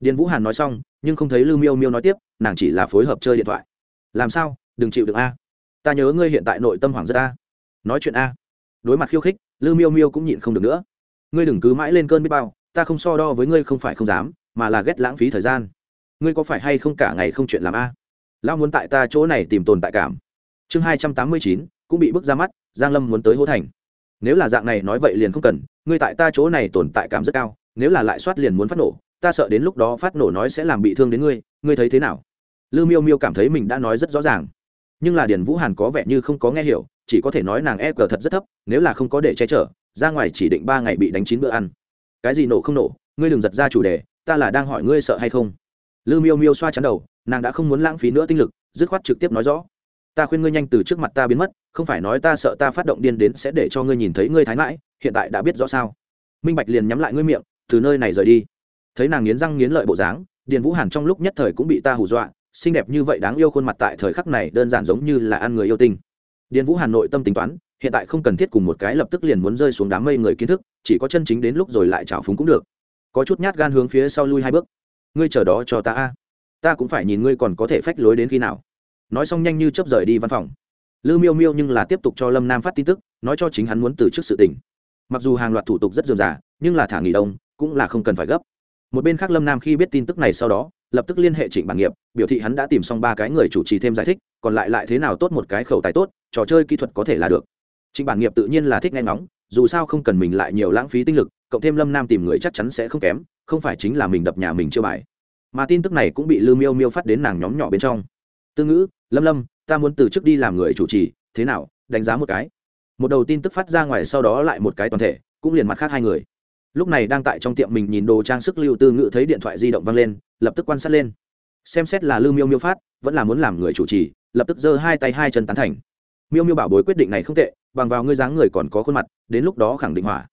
Điền vũ hàn nói xong, nhưng không thấy lư miêu miêu nói tiếp, nàng chỉ là phối hợp chơi điện thoại. Làm sao? Đừng chịu được a. Ta nhớ ngươi hiện tại nội tâm hoảng rất a. Nói chuyện a. Đối mặt khiêu khích, lư miêu miêu cũng nhịn không được nữa. Ngươi đừng cứ mãi lên cơn biết bao, ta không so đo với ngươi không phải không dám, mà là ghét lãng phí thời gian. Ngươi có phải hay không cả ngày không chuyện làm a? Lão muốn tại ta chỗ này tìm tồn tại cảm. Chương hai trăm tám mươi chín, cũng bị bước ra mắt, giang lâm muốn tới hô thành. Nếu là dạng này nói vậy liền không cần, ngươi tại ta chỗ này tồn tại cảm rất cao, nếu là lại soát liền muốn phát nổ, ta sợ đến lúc đó phát nổ nói sẽ làm bị thương đến ngươi ngươi thấy thế nào? Lư miêu miêu cảm thấy mình đã nói rất rõ ràng nhưng là điền vũ hàn có vẻ như không có nghe hiểu, chỉ có thể nói nàng e g thật rất thấp, nếu là không có để che chở, ra ngoài chỉ định ba ngày bị đánh chín bữa ăn. Cái gì nổ không nổ, ngươi đừng giật ra chủ đề, ta là đang hỏi ngươi sợ hay không. Lư miêu miêu xoa chắn đầu, nàng đã không muốn lãng phí nữa tinh lực, dứt khoát trực tiếp nói rõ. Ta khuyên ngươi nhanh từ trước mặt ta biến mất, không phải nói ta sợ ta phát động điên đến sẽ để cho ngươi nhìn thấy ngươi thái mãi, hiện tại đã biết rõ sao. Minh bạch liền nhắm lại ngươi miệng, từ nơi này rời đi. Thấy nàng nghiến răng nghiến lợi bộ dáng, điền vũ hàn trong lúc nhất thời cũng bị ta hù dọa xinh đẹp như vậy đáng yêu khuôn mặt tại thời khắc này đơn giản giống như là ăn người yêu tinh. Điền vũ hàn nội tâm tính toán, hiện tại không cần thiết cùng một cái lập tức liền muốn rơi xuống đám mây người kiến thức, chỉ có chân chính đến lúc rồi lại trào phúng cũng được. Có chút nhát gan hướng phía sau lui hai bước. Ngươi chờ đó cho ta a. Ta cũng phải nhìn ngươi còn có thể phách lối đến khi nào. Nói xong nhanh như chấp rời đi văn phòng. Lư miêu miêu nhưng là tiếp tục cho lâm nam phát tin tức, nói cho chính hắn muốn từ chức sự tình. Mặc dù hàng loạt thủ tục rất dườm già, nhưng là thả nghỉ đông, cũng là không cần phải gấp. Một bên khác lâm nam khi biết tin tức này sau đó lập tức liên hệ trịnh bản nghiệp, biểu thị hắn đã tìm xong ba cái người chủ trì thêm giải thích, còn lại lại thế nào tốt một cái khẩu tài tốt, trò chơi kỹ thuật có thể là được. Trịnh bản nghiệp tự nhiên là thích nghe ngóng, dù sao không cần mình lại nhiều lãng phí tinh lực, cộng thêm lâm nam tìm người chắc chắn sẽ không kém, không phải chính là mình đập nhà mình chưa bài. Mà tin tức này cũng bị lư miêu miêu phát đến nàng nhóm nhỏ bên trong. Tư ngữ, lâm lâm, ta muốn từ chức đi làm người chủ trì, thế nào, đánh giá một cái. Một đầu tin tức phát ra ngoài sau đó lại một cái toàn thể, cũng liền mặt khác hai người lúc này đang tại trong tiệm mình nhìn đồ trang sức lưu tư ngự thấy điện thoại di động văng lên, lập tức quan sát lên. Xem xét là lưu miêu miêu phát, vẫn là muốn làm người chủ trì, lập tức giơ hai tay hai chân tán thành. Miêu miêu bảo bối quyết định này không tệ, bằng vào ngươi dáng người còn có khuôn mặt, đến lúc đó khẳng định hỏa.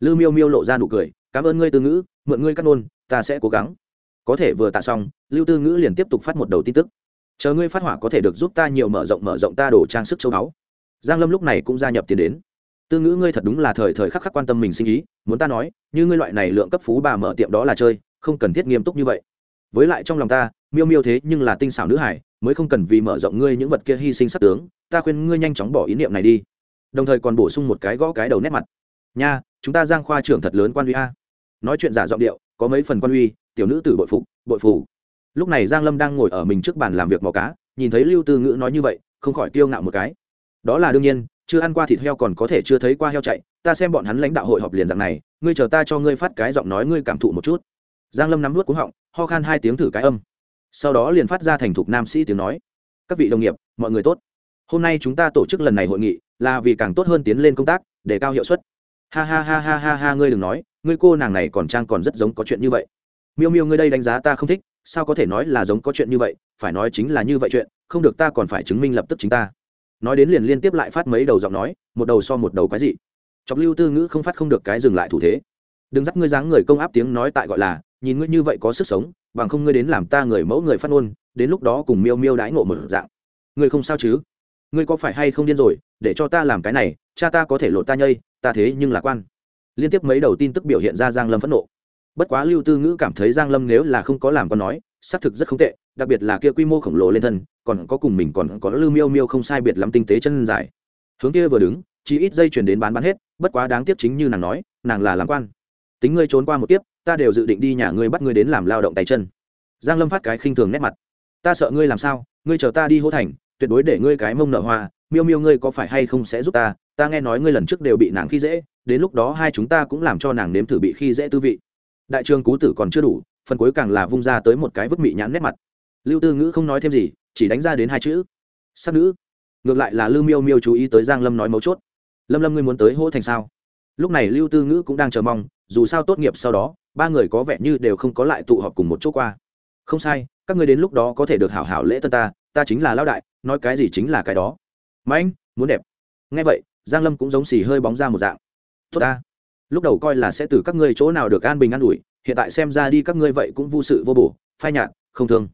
Lưu miêu miêu lộ ra nụ cười, cảm ơn ngươi tư ngữ mượn ngươi cắt nôn, ta sẽ cố gắng. Có thể vừa tạ xong, lưu tư ngữ liền tiếp tục phát một đầu tin tức. Chờ ngươi phát hỏa có thể được giúp ta nhiều mở rộng mở rộng ta đồ trang sức châu báu. Giang lâm lúc này cũng gia nhập tiền đến tư ngữ ngươi thật đúng là thời thời khắc khắc quan tâm mình sinh ý, muốn ta nói, như ngươi loại này lượng cấp phú bà mở tiệm đó là chơi, không cần thiết nghiêm túc như vậy. Với lại trong lòng ta, miêu miêu thế nhưng là tinh xảo nữ hải, mới không cần vì mở rộng ngươi những vật kia hy sinh sắc tướng, ta khuyên ngươi nhanh chóng bỏ ý niệm này đi. Đồng thời còn bổ sung một cái gõ cái đầu nét mặt. Nha, chúng ta giang khoa trưởng thật lớn quan uy a. Nói chuyện giả giọng điệu, có mấy phần quan uy, tiểu nữ tử bội phục, bội phủ lúc này giang lâm đang ngồi ở mình trước bàn làm việc mò cá, nhìn thấy lưu tư ngữ nói như vậy, không khỏi tiêu ngạo một cái. Đó là đương nhiên chưa ăn qua thịt heo còn có thể chưa thấy qua heo chạy, ta xem bọn hắn lãnh đạo hội họp liền dạng này, ngươi chờ ta cho ngươi phát cái giọng nói ngươi cảm thụ một chút. Giang lâm nắm nuốt cúng họng, ho khan hai tiếng thử cái âm. Sau đó liền phát ra thành thục nam sĩ tiếng nói. Các vị đồng nghiệp, mọi người tốt. Hôm nay chúng ta tổ chức lần này hội nghị, là vì càng tốt hơn tiến lên công tác, để cao hiệu suất. Ha ha ha ha ha ha, ngươi đừng nói, ngươi cô nàng này còn trang còn rất giống có chuyện như vậy. Miêu miêu ngươi đây đánh giá ta không thích, sao có thể nói là giống có chuyện như vậy, phải nói chính là như vậy chuyện, không được ta còn phải chứng minh lập tức chính ta nói đến liền liên tiếp lại phát mấy đầu giọng nói, một đầu so một đầu cái gì chọc lưu tư ngữ không phát không được cái dừng lại thủ thế. Đừng dắt ngươi dáng người công áp tiếng nói tại gọi là, nhìn ngươi như vậy có sức sống, bằng không ngươi đến làm ta người mẫu người phát ngôn, đến lúc đó cùng miêu miêu đãi ngộ một dạng. Ngươi không sao chứ? Ngươi có phải hay không điên rồi, để cho ta làm cái này, cha ta có thể lột ta nhây, ta thế nhưng lạc quan. Liên tiếp mấy đầu tin tức biểu hiện ra giang lâm phẫn nộ bất quá lưu tư ngữ cảm thấy giang lâm nếu là không có làm con nói, xác thực rất không tệ, đặc biệt là kia quy mô khổng lồ lên thân, còn có cùng mình còn có lưu miêu miêu không sai biệt lắm tinh tế chân dài. Hướng kia vừa đứng, chỉ ít dây chuyển đến bán bán hết, bất quá đáng tiếc chính như nàng nói, nàng là làm quan. Tính ngươi trốn qua một tiếp ta đều dự định đi nhà ngươi bắt ngươi đến làm lao động tay chân. Giang lâm phát cái khinh thường nét mặt. Ta sợ ngươi làm sao, ngươi chờ ta đi hô thành, tuyệt đối để ngươi cái mông nở hoa, miêu miêu ngươi có phải hay không sẽ giúp ta ta nghe nói ngươi lần trước đều bị nàng khi dễ, đến lúc đó hai chúng ta cũng làm cho nàng nếm thử bị khi dễ tư vị đại trường cú tử còn chưa đủ, phần cuối càng là vung ra tới một cái vứt mị nhãn nét mặt. Lưu tư ngữ không nói thêm gì, chỉ đánh ra đến hai chữ. Sắc nữ. Ngược lại là lưu miêu miêu chú ý tới giang lâm nói mấu chốt. Lâm lâm ngươi muốn tới hỗ thành sao? Lúc này lưu tư ngữ cũng đang chờ mong, dù sao tốt nghiệp sau đó, ba người có vẻ như đều không có lại tụ họp cùng một chỗ qua. Không sai, các ngươi đến lúc đó có thể được hảo hảo lễ tân ta ta chính là lão đại, nói cái gì chính là cái đó. Mà anh muốn đẹp. Nghe vậy, giang lâm cũng giống xì hơi bóng ra một dạng. Tốt ta lúc đầu coi là sẽ từ các ngươi chỗ nào được an bình an ủi, hiện tại xem ra đi các ngươi vậy cũng vô sự vô bổ, phai nhạt, không thương.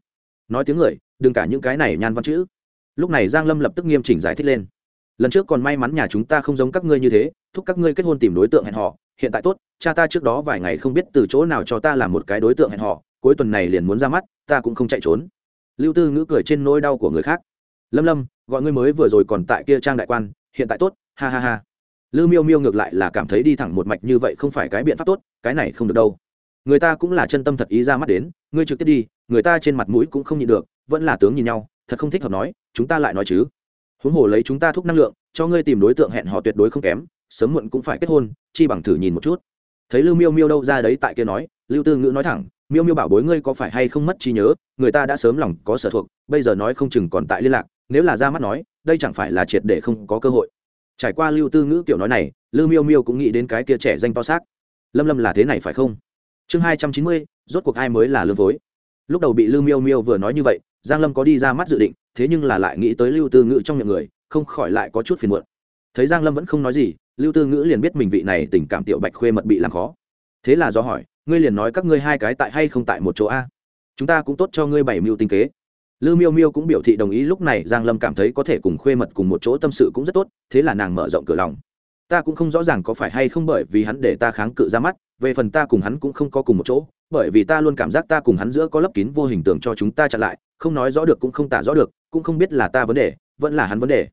Nói tiếng người, đừng cả những cái này nhan văn chữ. Lúc này giang lâm lập tức nghiêm chỉnh giải thích lên. Lần trước còn may mắn nhà chúng ta không giống các ngươi như thế, thúc các ngươi kết hôn tìm đối tượng hẹn họ hiện tại tốt, cha ta trước đó vài ngày không biết từ chỗ nào cho ta làm một cái đối tượng hẹn họ cuối tuần này liền muốn ra mắt, ta cũng không chạy trốn. Lưu tư ngữ cười trên nỗi đau của người khác. Lâm lâm, gọi ngươi mới vừa rồi còn tại kia trang đại quan, hiện tại tốt, ha ha ha lưu miêu miêu ngược lại là cảm thấy đi thẳng một mạch như vậy không phải cái biện pháp tốt, cái này không được đâu. Người ta cũng là chân tâm thật ý ra mắt đến, ngươi trực tiếp đi, người ta trên mặt mũi cũng không nhịn được, vẫn là tướng nhìn nhau, thật không thích hợp nói, chúng ta lại nói chứ. Huống hồ lấy chúng ta thúc năng lượng, cho ngươi tìm đối tượng hẹn họ tuyệt đối không kém, sớm muộn cũng phải kết hôn, chi bằng thử nhìn một chút. Thấy lưu miêu miêu đâu ra đấy tại kia nói, lưu tư ngữ nói thẳng, miêu miêu bảo bối ngươi có phải hay không mất trí nhớ, người ta đã sớm lòng có sở thuộc, bây giờ nói không chừng còn tại liên lạc, nếu là ra mắt nói, đây chẳng phải là triệt để không có cơ hội trải qua lưu tư ngữ kiểu nói này lưu miêu miêu cũng nghĩ đến cái kia trẻ danh to xác. Lâm lâm là thế này phải không? Chương hai trăm chín mươi, rốt cuộc ai mới là lương phối? Lúc đầu bị lưu miêu miêu vừa nói như vậy, giang lâm có đi ra mắt dự định, thế nhưng là lại nghĩ tới lưu tư ngữ trong miệng người, không khỏi lại có chút phiền muộn. Thấy giang lâm vẫn không nói gì, lưu tư ngữ liền biết mình vị này tình cảm tiểu bạch khuê mật bị làm khó. Thế là do hỏi, ngươi liền nói các ngươi hai cái tại hay không tại một chỗ a? Chúng ta cũng tốt cho ngươi bảy mưu tinh kế. Lưu Miêu Miêu cũng biểu thị đồng ý lúc này Giang Lâm cảm thấy có thể cùng khuê mật cùng một chỗ tâm sự cũng rất tốt, thế là nàng mở rộng cửa lòng. Ta cũng không rõ ràng có phải hay không bởi vì hắn để ta kháng cự ra mắt, về phần ta cùng hắn cũng không có cùng một chỗ, bởi vì ta luôn cảm giác ta cùng hắn giữa có lấp kín vô hình tượng cho chúng ta chặn lại, không nói rõ được cũng không tả rõ được, cũng không biết là ta vấn đề, vẫn là hắn vấn đề.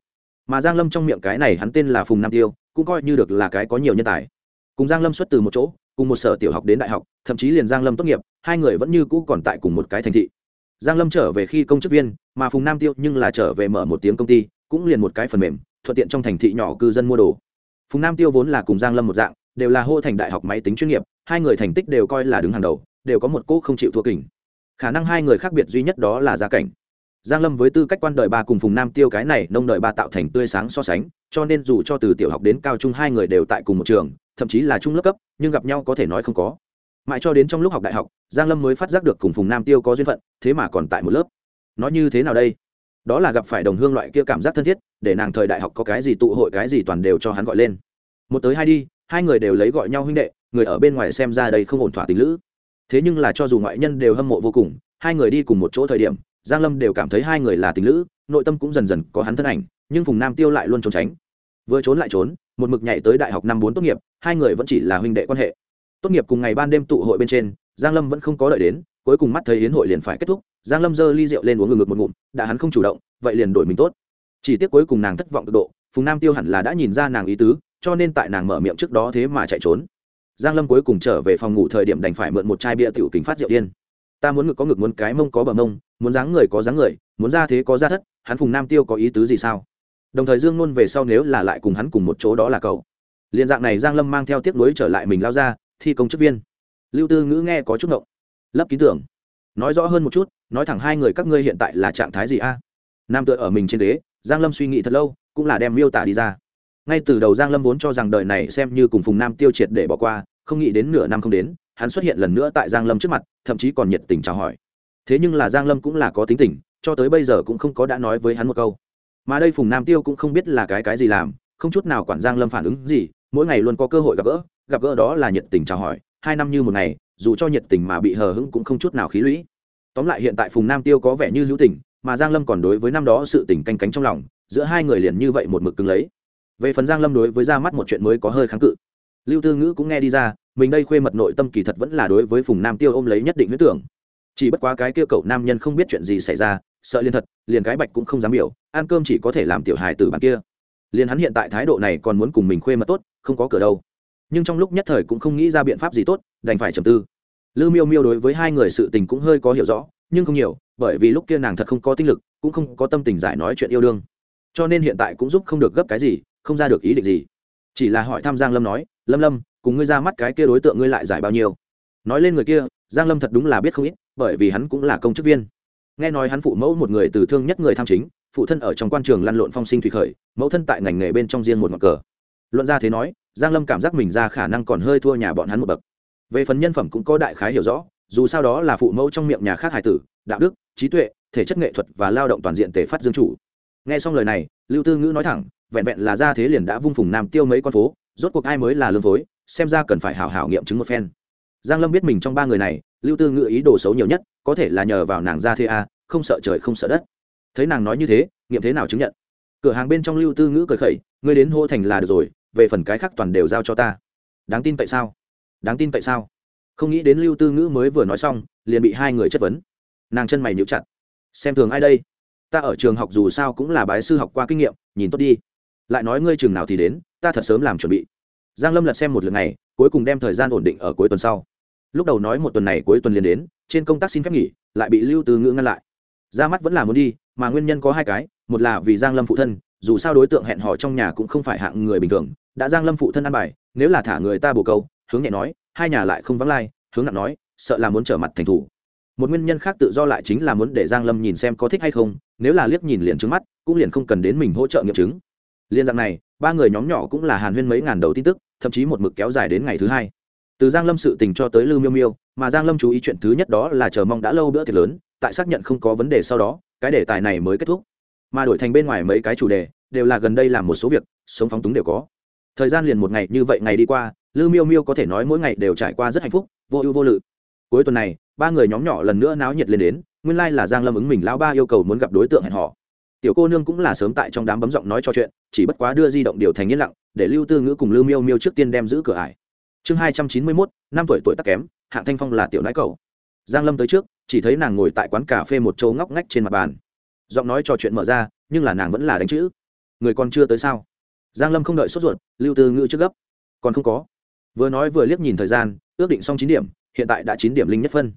Mà Giang Lâm trong miệng cái này hắn tên là Phùng Nam Tiêu, cũng coi như được là cái có nhiều nhân tài. Cùng Giang Lâm xuất từ một chỗ, cùng một sở tiểu học đến đại học, thậm chí liền Giang Lâm tốt nghiệp, hai người vẫn như cũ còn tại cùng một cái thành thị giang lâm trở về khi công chức viên, mà phùng nam tiêu nhưng là trở về mở một tiếng công ty, cũng liền một cái phần mềm, thuận tiện trong thành thị nhỏ cư dân mua đồ. Phùng nam tiêu vốn là cùng giang lâm một dạng, đều là hô thành đại học máy tính chuyên nghiệp, hai người thành tích đều coi là đứng hàng đầu, đều có một cô không chịu thua kỉnh khả năng hai người khác biệt duy nhất đó là gia cảnh. Giang lâm với tư cách quan đời ba cùng phùng nam tiêu cái này nông đời ba tạo thành tươi sáng so sánh, cho nên dù cho từ tiểu học đến cao trung hai người đều tại cùng một trường, thậm chí là trung lớp cấp, nhưng gặp nhau có thể nói không có mãi cho đến trong lúc học đại học, giang lâm mới phát giác được cùng phùng nam tiêu có duyên phận, thế mà còn tại một lớp. Nó như thế nào đây? Đó là gặp phải đồng hương loại kia cảm giác thân thiết, để nàng thời đại học có cái gì tụ hội, cái gì toàn đều cho hắn gọi lên. Một tới hai đi, hai người đều lấy gọi nhau huynh đệ, người ở bên ngoài xem ra đây không ổn thỏa tình lữ. Thế nhưng là cho dù ngoại nhân đều hâm mộ vô cùng, hai người đi cùng một chỗ thời điểm, giang lâm đều cảm thấy hai người là tình lữ, nội tâm cũng dần dần có hắn thân ảnh, nhưng phùng nam tiêu lại luôn trốn tránh. Vừa trốn lại trốn, một mực nhảy tới đại học năm bốn tốt nghiệp, hai người vẫn chỉ là huynh đệ quan hệ tốt nghiệp cùng ngày ban đêm tụ hội bên trên, giang lâm vẫn không có đợi đến, cuối cùng mắt thấy hiến hội liền phải kết thúc, giang lâm giơ ly rượu lên uống ngừng ngực một ngụm, đã hắn không chủ động, vậy liền đổi mình tốt. Chỉ tiếc cuối cùng nàng thất vọng cực độ, phùng nam tiêu hẳn là đã nhìn ra nàng ý tứ, cho nên tại nàng mở miệng trước đó thế mà chạy trốn. Giang lâm cuối cùng trở về phòng ngủ thời điểm đành phải mượn một chai bia tiểu kính phát rượu điên. Ta muốn ngực có ngực muốn cái mông có bờ mông, muốn dáng người có dáng người, muốn ra thế có ra thất, hắn phùng nam tiêu có ý tứ gì sao? Đồng thời dương luôn về sau nếu là lại cùng hắn cùng một chỗ đó là cậu. Liên dạng này giang lâm mang theo tiếc nuối trở lại mình lao ra thi công chức viên. Lưu tư ngữ nghe có chút ngộng. Lấp ký tưởng nói rõ hơn một chút, nói thẳng hai người các ngươi hiện tại là trạng thái gì a? Nam tựa ở mình trên đế, giang lâm suy nghĩ thật lâu, cũng là đem miêu tả đi ra. Ngay từ đầu giang lâm vốn cho rằng đời này xem như cùng phùng nam tiêu triệt để bỏ qua, không nghĩ đến nửa năm không đến, hắn xuất hiện lần nữa tại giang lâm trước mặt, thậm chí còn nhiệt tình chào hỏi. Thế nhưng là giang lâm cũng là có tính tình, cho tới bây giờ cũng không có đã nói với hắn một câu. Mà đây phùng nam tiêu cũng không biết là cái cái gì làm, không chút nào quản giang lâm phản ứng gì, mỗi ngày luôn có cơ hội gặp gỡ gặp gỡ đó là nhiệt tình chào hỏi, hai năm như một ngày, dù cho nhiệt tình mà bị hờ hững cũng không chút nào khí lũy. Tóm lại hiện tại phùng nam tiêu có vẻ như hữu tình, mà giang lâm còn đối với năm đó sự tình canh cánh trong lòng, giữa hai người liền như vậy một mực cứng lấy. Về phần giang lâm đối với ra mắt một chuyện mới có hơi kháng cự. Lưu tư ngữ cũng nghe đi ra, mình đây khuê mật nội tâm kỳ thật vẫn là đối với phùng nam tiêu ôm lấy nhất định huyết tưởng. Chỉ bất quá cái kia cậu nam nhân không biết chuyện gì xảy ra, sợ liền thật, liền cái bạch cũng không dám biểu, ăn cơm chỉ có thể làm tiểu hài từ bàn kia. Liền hắn hiện tại thái độ này còn muốn cùng mình khuê mật tốt, không có cửa đâu nhưng trong lúc nhất thời cũng không nghĩ ra biện pháp gì tốt, đành phải trầm tư. Lư miêu miêu đối với hai người sự tình cũng hơi có hiểu rõ, nhưng không nhiều, bởi vì lúc kia nàng thật không có tinh lực, cũng không có tâm tình giải nói chuyện yêu đương. Cho nên hiện tại cũng giúp không được gấp cái gì, không ra được ý định gì. Chỉ là hỏi thăm giang lâm nói, lâm lâm, cùng ngươi ra mắt cái kia đối tượng ngươi lại giải bao nhiêu? Nói lên người kia, giang lâm thật đúng là biết không ít, bởi vì hắn cũng là công chức viên. Nghe nói hắn phụ mẫu một người từ thương nhất người tham chính, phụ thân ở trong quan trường lăn lộn phong sinh thủy khởi, mẫu thân tại ngành nghề bên trong riêng một mặt cờ. Luận ra thế nói giang lâm cảm giác mình ra khả năng còn hơi thua nhà bọn hắn một bậc. Về phần nhân phẩm cũng có đại khái hiểu rõ, dù sao đó là phụ mẫu trong miệng nhà khác hài tử, đạo đức, trí tuệ, thể chất nghệ thuật và lao động toàn diện tề phát dương chủ. Nghe xong lời này, lưu tư ngữ nói thẳng, vẹn vẹn là ra thế liền đã vung phùng nam tiêu mấy con phố, rốt cuộc ai mới là lương phối, xem ra cần phải hảo hảo nghiệm chứng một phen. Giang lâm biết mình trong ba người này, lưu tư ngữ ý đồ xấu nhiều nhất, có thể là nhờ vào nàng ra thế a không sợ trời không sợ đất. Thấy nàng nói như thế, nghiệm thế nào chứng nhận? Cửa hàng bên trong lưu tư ngữ cười khẩy, ngươi đến hô thành là được rồi về phần cái khác toàn đều giao cho ta. Đáng tin tại sao? Đáng tin tại sao? Không nghĩ đến lưu tư ngữ mới vừa nói xong, liền bị hai người chất vấn. Nàng chân mày nhíu chặt. Xem thường ai đây? Ta ở trường học dù sao cũng là bái sư học qua kinh nghiệm, nhìn tốt đi. Lại nói ngươi trường nào thì đến, ta thật sớm làm chuẩn bị. Giang lâm lật xem một lượt này cuối cùng đem thời gian ổn định ở cuối tuần sau. Lúc đầu nói một tuần này cuối tuần liền đến, trên công tác xin phép nghỉ, lại bị lưu tư ngữ ngăn lại. Ra mắt vẫn là muốn đi, mà nguyên nhân có hai cái, một là vì giang lâm phụ thân dù sao đối tượng hẹn hò trong nhà cũng không phải hạng người bình thường, đã giang lâm phụ thân ăn bài, nếu là thả người ta bồ câu, hướng nhẹ nói, hai nhà lại không vắng lai, hướng nặng nói, sợ là muốn trở mặt thành thủ. Một nguyên nhân khác tự do lại chính là muốn để giang lâm nhìn xem có thích hay không, nếu là liếc nhìn liền trước mắt, cũng liền không cần đến mình hỗ trợ nghiệm chứng. Liên dạng này, ba người nhóm nhỏ cũng là hàn huyên mấy ngàn đầu tin tức, thậm chí một mực kéo dài đến ngày thứ hai. Từ giang lâm sự tình cho tới lưu miêu miêu, mà giang lâm chú ý chuyện thứ nhất đó là chờ mong đã lâu bữa tiệc lớn, tại xác nhận không có vấn đề sau đó, cái đề tài này mới kết thúc mà đổi thành bên ngoài mấy cái chủ đề, đều là gần đây làm một số việc, sống phóng túng đều có. Thời gian liền một ngày như vậy ngày đi qua lưu miêu miêu có thể nói mỗi ngày đều trải qua rất hạnh phúc, vô ưu vô lự. Cuối tuần này, ba người nhóm nhỏ lần nữa náo nhiệt lên đến, nguyên lai là giang lâm ứng mình lão ba yêu cầu muốn gặp đối tượng hẹn họ tiểu cô nương cũng là sớm tại trong đám bấm giọng nói cho chuyện, chỉ bất quá đưa di động điều thành yên lặng, để lưu tư ngữ cùng lưu miêu miêu trước tiên đem giữ cửa ải. Chương hai trăm chín mươi mốt, năm tuổi tuổi tắc kém, hạng thanh phong là tiểu nãi cầu giang lâm tới trước, chỉ thấy nàng ngồi tại quán cà phê một châu ngóc ngách trên mặt bàn giọng nói trò chuyện mở ra, nhưng là nàng vẫn là đánh chữ. Người còn chưa tới sao? Giang lâm không đợi sốt ruột, lưu tư ngữ trước gấp. Còn không có. Vừa nói vừa liếc nhìn thời gian, ước định xong chín điểm, hiện tại đã chín điểm linh nhất phân.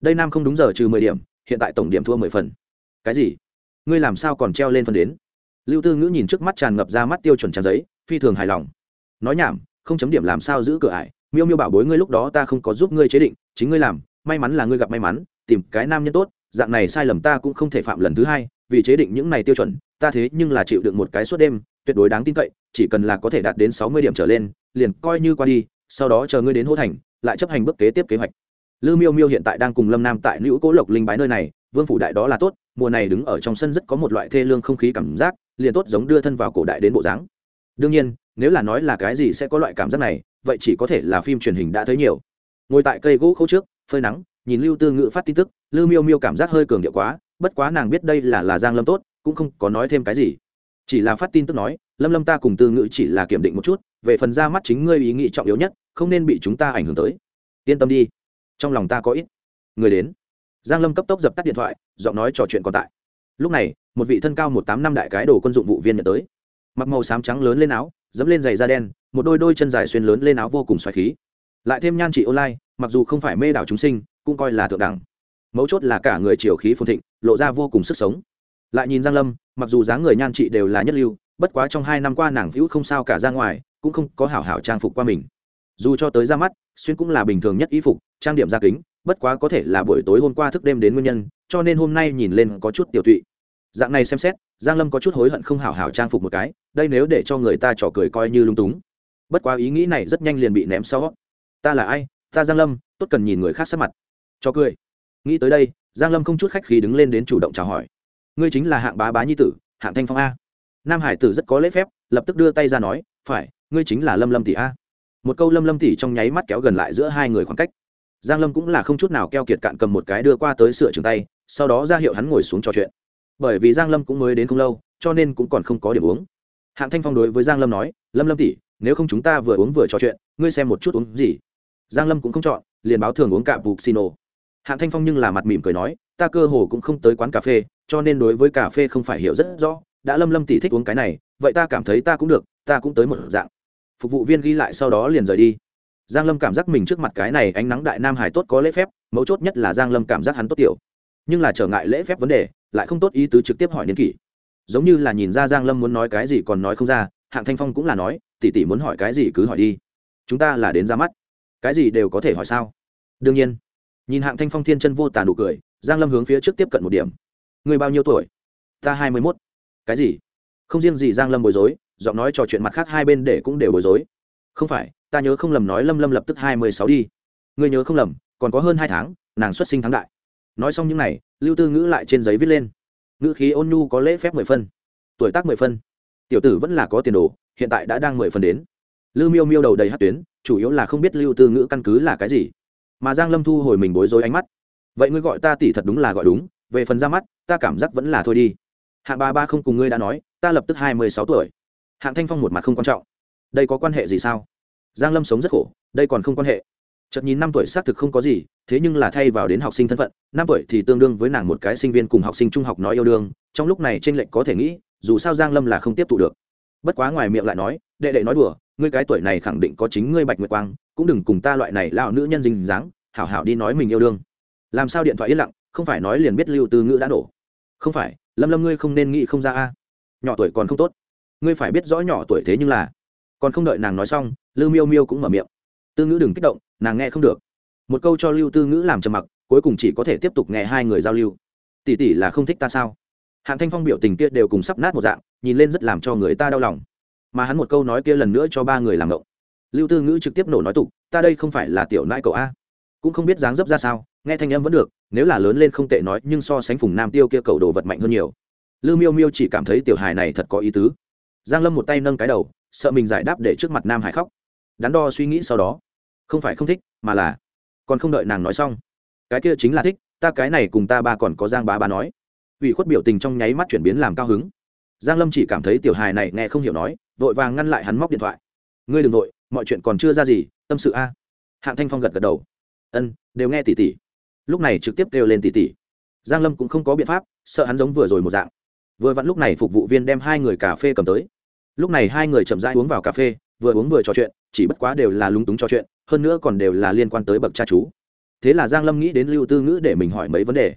Đây nam không đúng giờ trừ mười điểm, hiện tại tổng điểm thua mười phần. Cái gì? Ngươi làm sao còn treo lên phần đến? Lưu tư ngữ nhìn trước mắt tràn ngập ra mắt tiêu chuẩn trang giấy, phi thường hài lòng. Nói nhảm, không chấm điểm làm sao giữ cửa ải. Miêu miêu bảo bối ngươi lúc đó ta không có giúp ngươi chế định, chính ngươi làm, may mắn là ngươi gặp may mắn, tìm cái nam nhân tốt, dạng này sai lầm ta cũng không thể phạm lần thứ hai vì chế định những này tiêu chuẩn, ta thế nhưng là chịu được một cái suốt đêm, tuyệt đối đáng tin cậy, chỉ cần là có thể đạt đến sáu mươi điểm trở lên, liền coi như qua đi, sau đó chờ ngươi đến hô thành, lại chấp hành bước kế tiếp kế hoạch. Lư miêu miêu hiện tại đang cùng lâm nam tại nữ cố lộc linh bái nơi này, vương phủ đại đó là tốt, mùa này đứng ở trong sân rất có một loại thê lương không khí cảm giác, liền tốt giống đưa thân vào cổ đại đến bộ dáng. Đương nhiên, nếu là nói là cái gì sẽ có loại cảm giác này, vậy chỉ có thể là phim truyền hình đã thấy nhiều. Ngồi tại cây gỗ khâu trước, phơi nắng, nhìn lưu tư ngữ phát tin tức lưu miêu miêu cảm giác hơi cường điệu quá bất quá nàng biết đây là là giang lâm tốt, cũng không có nói thêm cái gì. Chỉ là phát tin tức nói, lâm lâm ta cùng tư ngữ chỉ là kiểm định một chút, về phần ra mắt chính ngươi ý nghĩ trọng yếu nhất, không nên bị chúng ta ảnh hưởng tới. Yên tâm đi. Trong lòng ta có ít người đến. Giang lâm cấp tốc dập tắt điện thoại, giọng nói trò chuyện còn tại. Lúc này, một vị thân cao một tám năm đại cái đồ quân dụng vụ viên nhận tới. Mặc màu xám trắng lớn lên áo, dẫm lên giày da đen, một đôi đôi chân dài xuyên lớn lên áo vô cùng xoài khí. Lại thêm nhan trị online, mặc dù không phải mê đảo chúng sinh, cũng coi là thượng đẳng. Mấu chốt là cả người chiều khí phồn thịnh lộ ra vô cùng sức sống. Lại nhìn giang lâm, mặc dù dáng người nhan trị đều là nhất lưu, bất quá trong hai năm qua nàng hữu không sao cả ra ngoài, cũng không có hảo hảo trang phục qua mình. Dù cho tới ra mắt, xuyên cũng là bình thường nhất y phục, trang điểm ra kính, bất quá có thể là buổi tối hôm qua thức đêm đến nguyên nhân, cho nên hôm nay nhìn lên có chút tiểu tụy. Dạng này xem xét, giang lâm có chút hối hận không hảo hảo trang phục một cái, đây nếu để cho người ta trò cười coi như lung túng. Bất quá ý nghĩ này rất nhanh liền bị ném sau. Ta là ai? Ta giang lâm, tốt cần nhìn người khác sát mặt. Cho cười. Nghĩ tới đây giang lâm không chút khách khí đứng lên đến chủ động chào hỏi. Ngươi chính là hạng bá bá nhi tử, hạng thanh phong a. Nam hải tử rất có lễ phép, lập tức đưa tay ra nói, phải, ngươi chính là lâm lâm tỷ a. Một câu lâm lâm tỷ trong nháy mắt kéo gần lại giữa hai người khoảng cách. Giang lâm cũng là không chút nào keo kiệt cạn cầm một cái đưa qua tới sửa trường tay, sau đó ra hiệu hắn ngồi xuống trò chuyện. Bởi vì giang lâm cũng mới đến không lâu, cho nên cũng còn không có điểm uống. Hạng thanh phong đối với giang lâm nói, lâm lâm tỷ, nếu không chúng ta vừa uống vừa trò chuyện, ngươi xem một chút uống gì. Giang lâm cũng không chọn, liền báo thường uống cạn bục xino hạng thanh phong nhưng là mặt mỉm cười nói, ta cơ hồ cũng không tới quán cà phê, cho nên đối với cà phê không phải hiểu rất rõ. Đã lâm lâm tỷ thích uống cái này, vậy ta cảm thấy ta cũng được, ta cũng tới một dạng. Phục vụ viên ghi lại sau đó liền rời đi. Giang lâm cảm giác mình trước mặt cái này ánh nắng đại nam hải tốt có lễ phép, mấu chốt nhất là giang lâm cảm giác hắn tốt tiểu. Nhưng là trở ngại lễ phép vấn đề, lại không tốt ý tứ trực tiếp hỏi niên kỷ. Giống như là nhìn ra giang lâm muốn nói cái gì còn nói không ra, hạng thanh phong cũng là nói, tỷ tỷ muốn hỏi cái gì cứ hỏi đi. Chúng ta là đến ra mắt. Cái gì đều có thể hỏi sao? Đương nhiên nhìn hạng thanh phong thiên chân vô tàn nụ cười, giang lâm hướng phía trước tiếp cận một điểm. Người bao nhiêu tuổi? Ta hai mươi mốt. Cái gì? Không riêng gì giang lâm bối rối, giọng nói trò chuyện mặt khác hai bên để cũng đều bối rối. Không phải, ta nhớ không lầm nói lâm lâm lập tức hai mươi sáu đi. Người nhớ không lầm, còn có hơn hai tháng, nàng xuất sinh thắng đại. Nói xong những n à y lưu tư ngữ lại trên giấy viết lên. Ngữ khí ôn nhu có lễ phép mười phân. Tuổi tác mười phân. Tiểu tử vẫn là có tiền đồ, hiện tại đã đang mười phân đến. Lưu miêu miêu đầu đầy hát tuyến, chủ yếu là không biết lưu tư ngữ căn cứ là cái gì mà giang lâm thu hồi mình bối rối ánh mắt. Vậy ngươi gọi ta tỷ thật đúng là gọi đúng, về phần ra mắt, ta cảm giác vẫn là thôi đi. Hạng ba ba không cùng ngươi đã nói, ta lập tức hai mươi sáu tuổi. Hạng thanh phong một mặt không quan trọng. Đây có quan hệ gì sao? Giang lâm sống rất khổ, đây còn không quan hệ. Chợt nhìn năm tuổi xác thực không có gì, thế nhưng là thay vào đến học sinh thân phận, năm tuổi thì tương đương với nàng một cái sinh viên cùng học sinh trung học nói yêu đương, trong lúc này trên lệnh có thể nghĩ, dù sao giang lâm là không tiếp tục được. Bất quá ngoài miệng lại nói, đệ đệ nói đùa, ngươi cái tuổi này khẳng định có chính ngươi bạch nguyệt quang, cũng đừng cùng ta loại này lão nữ nhân dình dáng hảo hảo đi nói mình yêu đương. Làm sao điện thoại yên lặng, không phải nói liền biết lưu tư ngữ đã nổ không phải, lâm lâm ngươi không nên nghĩ không ra a. Nhỏ tuổi còn không tốt. Ngươi phải biết rõ nhỏ tuổi thế nhưng là. Còn không đợi nàng nói xong, lưu miêu miêu cũng mở miệng. Tư ngữ đừng kích động, nàng nghe không được. Một câu cho lưu tư ngữ làm trầm mặc, cuối cùng chỉ có thể tiếp tục nghe hai người giao lưu. Tỷ tỷ là không thích ta sao? Hạng thanh phong biểu tình kia đều cùng sắp nát một dạng, nhìn lên rất làm cho người ta đau lòng. Mà hắn một câu nói kia lần nữa cho ba người làm ngộng. Lưu tư ngữ trực tiếp nổ nói tục, ta đây không phải là tiểu nãi cậu a cũng không biết dáng dấp ra sao, nghe thanh âm vẫn được, nếu là lớn lên không tệ nói, nhưng so sánh phùng nam tiêu kia cầu đồ vật mạnh hơn nhiều. Lưu miêu miêu chỉ cảm thấy tiểu hài này thật có ý tứ. Giang lâm một tay nâng cái đầu, sợ mình giải đáp để trước mặt nam hải khóc. Đắn đo suy nghĩ sau đó. Không phải không thích, mà là còn không đợi nàng nói xong. Cái kia chính là thích, ta cái này cùng ta ba còn có giang bá bá nói. Ủy khuất biểu tình trong nháy mắt chuyển biến làm cao hứng. Giang lâm chỉ cảm thấy tiểu hài này nghe không hiểu nói, vội vàng ngăn lại hắn móc điện thoại. Ngươi đừng vội, mọi chuyện còn chưa ra gì, tâm sự a. Hạng thanh phong gật gật đầu ân, đều nghe tỉ tỉ. Lúc này trực tiếp kêu lên tỉ tỉ. Giang lâm cũng không có biện pháp, sợ hắn giống vừa rồi một dạng. Vừa vặn lúc này phục vụ viên đem hai người cà phê cầm tới. Lúc này hai người chậm rãi uống vào cà phê, vừa uống vừa trò chuyện, chỉ bất quá đều là lúng túng trò chuyện, hơn nữa còn đều là liên quan tới bậc cha chú. Thế là giang lâm nghĩ đến lưu tư ngữ để mình hỏi mấy vấn đề.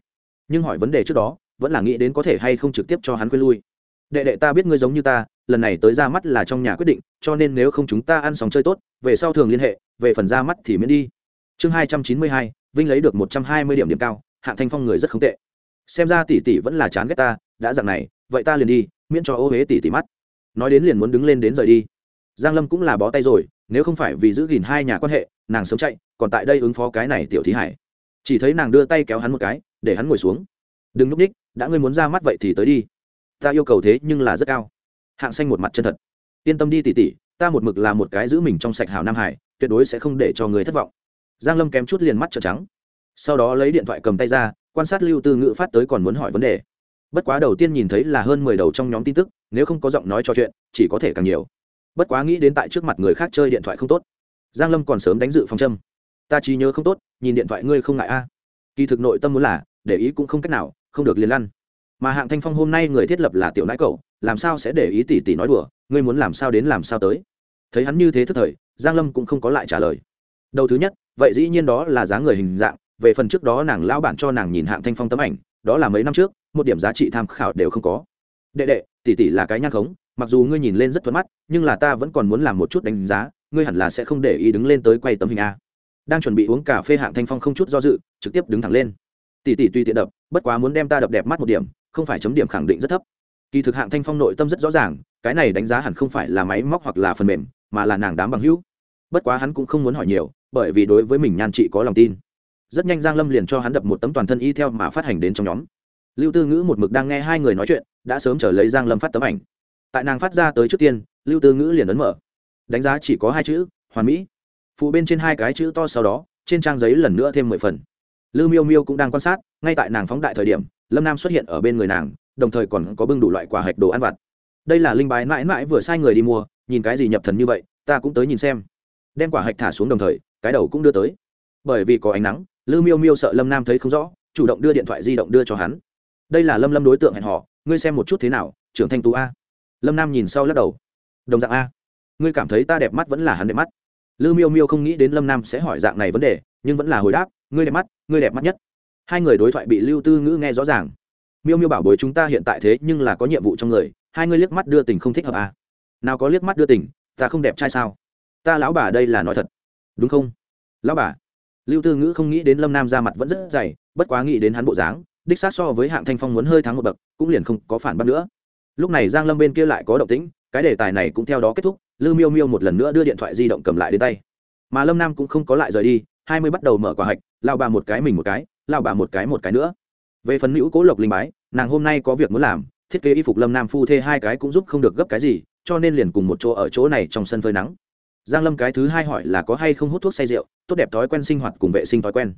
Nhưng hỏi vấn đề trước đó, vẫn là nghĩ đến có thể hay không trực tiếp cho hắn quên lui. Đệ đệ ta biết ngươi giống như ta, lần này tới ra mắt là trong nhà quyết định, cho nên nếu không chúng ta ăn xong chơi tốt, về sau thường liên hệ, về phần ra mắt thì miễn đi chương hai trăm chín mươi hai, vinh lấy được một trăm hai mươi điểm điểm cao, hạng thanh phong người rất không tệ. Xem ra tỷ tỷ vẫn là chán ghét ta, đã dặn này, vậy ta liền đi, miễn cho ô huế tỷ tỷ mắt. Nói đến liền muốn đứng lên đến rời đi. Giang lâm cũng là bó tay rồi, nếu không phải vì giữ gìn hai nhà quan hệ, nàng sớm chạy, còn tại đây ứng phó cái này tiểu thí hải. Chỉ thấy nàng đưa tay kéo hắn một cái, để hắn ngồi xuống. Đừng núp ních, đã ngươi muốn ra mắt vậy thì tới đi. Ta yêu cầu thế nhưng là rất cao. Hạng xanh một mặt chân thật. Yên tâm đi tỉ tỉ ta một mực là một cái giữ mình trong sạch hào nam hải, tuyệt đối sẽ không để cho người thất vọng giang lâm kém chút liền mắt trợn trắng. Sau đó lấy điện thoại cầm tay ra, quan sát lưu tư ngữ phát tới còn muốn hỏi vấn đề. Bất quá đầu tiên nhìn thấy là hơn mười đầu trong nhóm tin tức, nếu không có giọng nói trò chuyện, chỉ có thể càng nhiều. Bất quá nghĩ đến tại trước mặt người khác chơi điện thoại không tốt. Giang lâm còn sớm đánh dự phòng châm. Ta chỉ nhớ không tốt, nhìn điện thoại ngươi không ngại a. À. Kỳ thực nội tâm muốn là, để ý cũng không cách nào, không được liền lăn. Mà hạng thanh phong hôm nay người thiết lập là tiểu nãi cậu, làm sao sẽ để ý tỷ tỷ nói đùa, ngươi muốn làm sao đến làm sao tới. Thấy hắn như thế thức thời, giang lâm cũng không có lại trả lời. Đầu thứ nhất vậy dĩ nhiên đó là giá người hình dạng, về phần trước đó nàng lão bản cho nàng nhìn hạng thanh phong tấm ảnh, đó là mấy năm trước, một điểm giá trị tham khảo đều không có. Đệ đệ, tỷ tỷ là cái nhang khống, mặc dù ngươi nhìn lên rất thuận mắt, nhưng là ta vẫn còn muốn làm một chút đánh giá, ngươi hẳn là sẽ không để ý đứng lên tới quay tấm hình a. Đang chuẩn bị uống cà phê hạng thanh phong không chút do dự, trực tiếp đứng thẳng lên. Tỷ tỷ tuy tiện đập, bất quá muốn đem ta đập đẹp mắt một điểm, không phải chấm điểm khẳng định rất thấp. Kỳ thực hạng thanh phong nội tâm rất rõ ràng, cái này đánh giá hẳn không phải là máy móc hoặc là phần mềm, mà là nàng đám bằng hữu bất quá hắn cũng không muốn hỏi nhiều, bởi vì đối với mình nhan chị có lòng tin. Rất nhanh giang lâm liền cho hắn đập một tấm toàn thân y theo mà phát hành đến trong nhóm. Lưu tư ngữ một mực đang nghe hai người nói chuyện, đã sớm trở lấy giang lâm phát tấm ảnh. Tại nàng phát ra tới trước tiên, lưu tư ngữ liền ấn mở. Đánh giá chỉ có hai chữ, hoàn mỹ. Phụ bên trên hai cái chữ to sau đó, trên trang giấy lần nữa thêm mười phần. Lưu miêu miêu cũng đang quan sát, ngay tại nàng phóng đại thời điểm, lâm nam xuất hiện ở bên người nàng, đồng thời còn có bưng đủ loại quả hạch đồ ăn vặt. Đây là linh bái mãi mãi vừa sai người đi mua, nhìn cái gì nhập thần như vậy, ta cũng tới nhìn xem đem quả hạch thả xuống đồng thời, cái đầu cũng đưa tới. Bởi vì có ánh nắng, lư miêu miêu sợ lâm nam thấy không rõ, chủ động đưa điện thoại di động đưa cho hắn. Đây là lâm lâm đối tượng hẹn họ ngươi xem một chút thế nào, trưởng thanh tú a. Lâm nam nhìn sau lắc đầu. Đồng dạng a. Ngươi cảm thấy ta đẹp mắt vẫn là hắn đẹp mắt. Lư miêu miêu không nghĩ đến lâm nam sẽ hỏi dạng này vấn đề, nhưng vẫn là hồi đáp, ngươi đẹp mắt, ngươi đẹp mắt nhất. Hai người đối thoại bị lưu tư ngữ nghe rõ ràng. Miêu miêu bảo bối chúng ta hiện tại thế nhưng là có nhiệm vụ trong người, hai ngươi liếc mắt đưa tình không thích hợp à. nào có liếc mắt đưa tình, ta không đẹp trai sao? Ta lão bà đây là nói thật. Đúng không? Lão bà. Lưu tư ngữ không nghĩ đến lâm nam ra mặt vẫn rất dày, bất quá nghĩ đến hắn bộ dáng, đích xác so với hạng thanh phong muốn hơi thắng một bậc, cũng liền không có phản bác nữa. Lúc này giang lâm bên kia lại có động tĩnh, cái đề tài này cũng theo đó kết thúc Lư miêu miêu một lần nữa đưa điện thoại di động cầm lại đến tay. Mà lâm nam cũng không có lại rời đi, hai mươi bắt đầu mở quả hạch lao bà một cái mình một cái lao bà một cái một cái nữa. Về phần nữ cố lộc linh bái, nàng hôm nay có việc muốn làm, thiết kế y phục lâm nam phu thê hai cái cũng giúp không được gấp cái gì, cho nên liền cùng một chỗ ở chỗ này trong sân phơi nắng giang lâm cái thứ hai hỏi là có hay không hút thuốc say rượu, tốt đẹp thói quen sinh hoạt cùng vệ sinh thói quen.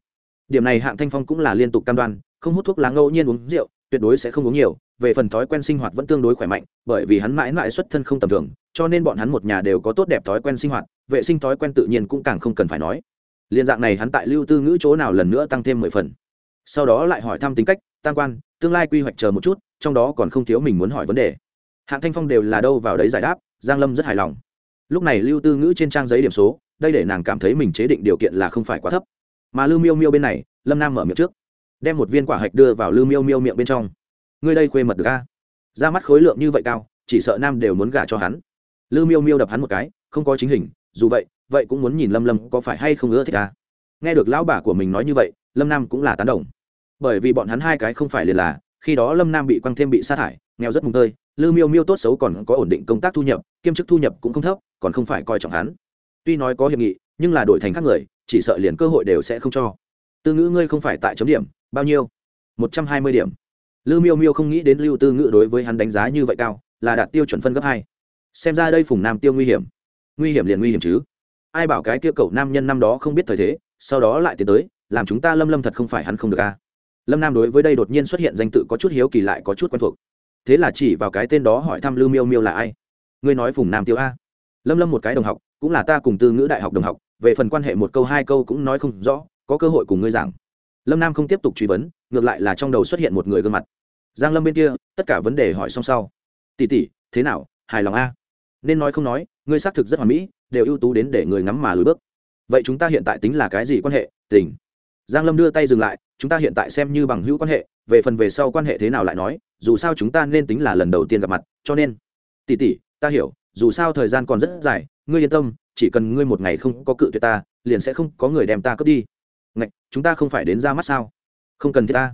Điểm này hạng thanh phong cũng là liên tục cam đoan, không hút thuốc lá ngẫu nhiên uống rượu, tuyệt đối sẽ không uống nhiều, về phần thói quen sinh hoạt vẫn tương đối khỏe mạnh, bởi vì hắn mãi mãi xuất thân không tầm thường, cho nên bọn hắn một nhà đều có tốt đẹp thói quen sinh hoạt, vệ sinh thói quen tự nhiên cũng càng không cần phải nói. Liên dạng này hắn tại lưu tư ngữ chỗ nào lần nữa tăng thêm mười phần. Sau đó lại hỏi thăm tính cách, tam quan, tương lai quy hoạch chờ một chút, trong đó còn không thiếu mình muốn hỏi vấn đề. Hạng thanh phong đều là đâu vào đấy giải đáp, giang lâm rất hài lòng lúc này lưu tư ngữ trên trang giấy điểm số, đây để nàng cảm thấy mình chế định điều kiện là không phải quá thấp. Mà lưu miêu miêu bên này, lâm nam mở miệng trước, đem một viên quả hạch đưa vào lưu miêu miêu miệng bên trong. Ngươi đây khuê mật được a? Ra mắt khối lượng như vậy cao, chỉ sợ nam đều muốn gả cho hắn. Lưu miêu miêu đập hắn một cái, không có chính hình, dù vậy vậy cũng muốn nhìn lâm lâm có phải hay không ưa thích a nghe được lão bà của mình nói như vậy, lâm nam cũng là tán đồng. Bởi vì bọn hắn hai cái không phải liền là, khi đó lâm nam bị quăng thêm bị sa thải, nghèo rất mùng tơi, lưu miêu miêu tốt xấu còn có ổn định công tác thu nhập, kiêm chức thu nhập cũng không thấp còn không phải coi trọng hắn. Tuy nói có hiệp nghị, nhưng là đổi thành các người, chỉ sợ liền cơ hội đều sẽ không cho. Tư ngữ ngươi không phải tại chấm điểm, bao nhiêu? Một trăm hai mươi điểm. Lư miêu miêu không nghĩ đến lưu tư ngữ đối với hắn đánh giá như vậy cao, là đạt tiêu chuẩn phân gấp hai. Xem ra đây phùng nam tiêu nguy hiểm. Nguy hiểm liền nguy hiểm chứ. Ai bảo cái kia cậu nam nhân năm đó không biết thời thế, sau đó lại tiến tới, làm chúng ta lâm lâm thật không phải hắn không được a. À. lâm nam đối với đây đột nhiên xuất hiện danh tự có chút hiếu kỳ lại có chút quen thuộc. Thế là chỉ vào cái tên đó hỏi thăm lưu miêu miêu là ai. Ngươi nói phùng nam tiêu a? Lâm lâm một cái đồng học, cũng là ta cùng tư ngữ đại học đồng học, về phần quan hệ một câu, hai câu cũng nói không rõ, có cơ hội cùng ngươi giảng. Lâm nam không tiếp tục truy vấn, ngược lại là trong đầu xuất hiện một người gương mặt. Giang lâm bên kia, tất cả vấn đề hỏi xong sau. Tỷ tỷ, thế nào? Hài lòng a? Nên nói không nói, ngươi xác thực rất hoàn mỹ, đều ưu tú đến để người ngắm mà lùi bước. Vậy chúng ta hiện tại tính là cái gì quan hệ? Tình. Giang lâm đưa tay dừng lại, chúng ta hiện tại xem như bằng hữu quan hệ, về phần về sau quan hệ thế nào lại nói, dù sao chúng ta nên tính là lần đầu tiên gặp mặt, cho nên. Tỷ tỷ, ta hiểu dù sao thời gian còn rất dài, ngươi yên tâm, chỉ cần ngươi một ngày không có cự tuyệt ta, liền sẽ không có người đem ta cướp đi. Ngạch, chúng ta không phải đến ra mắt sao? Không cần thiết ta.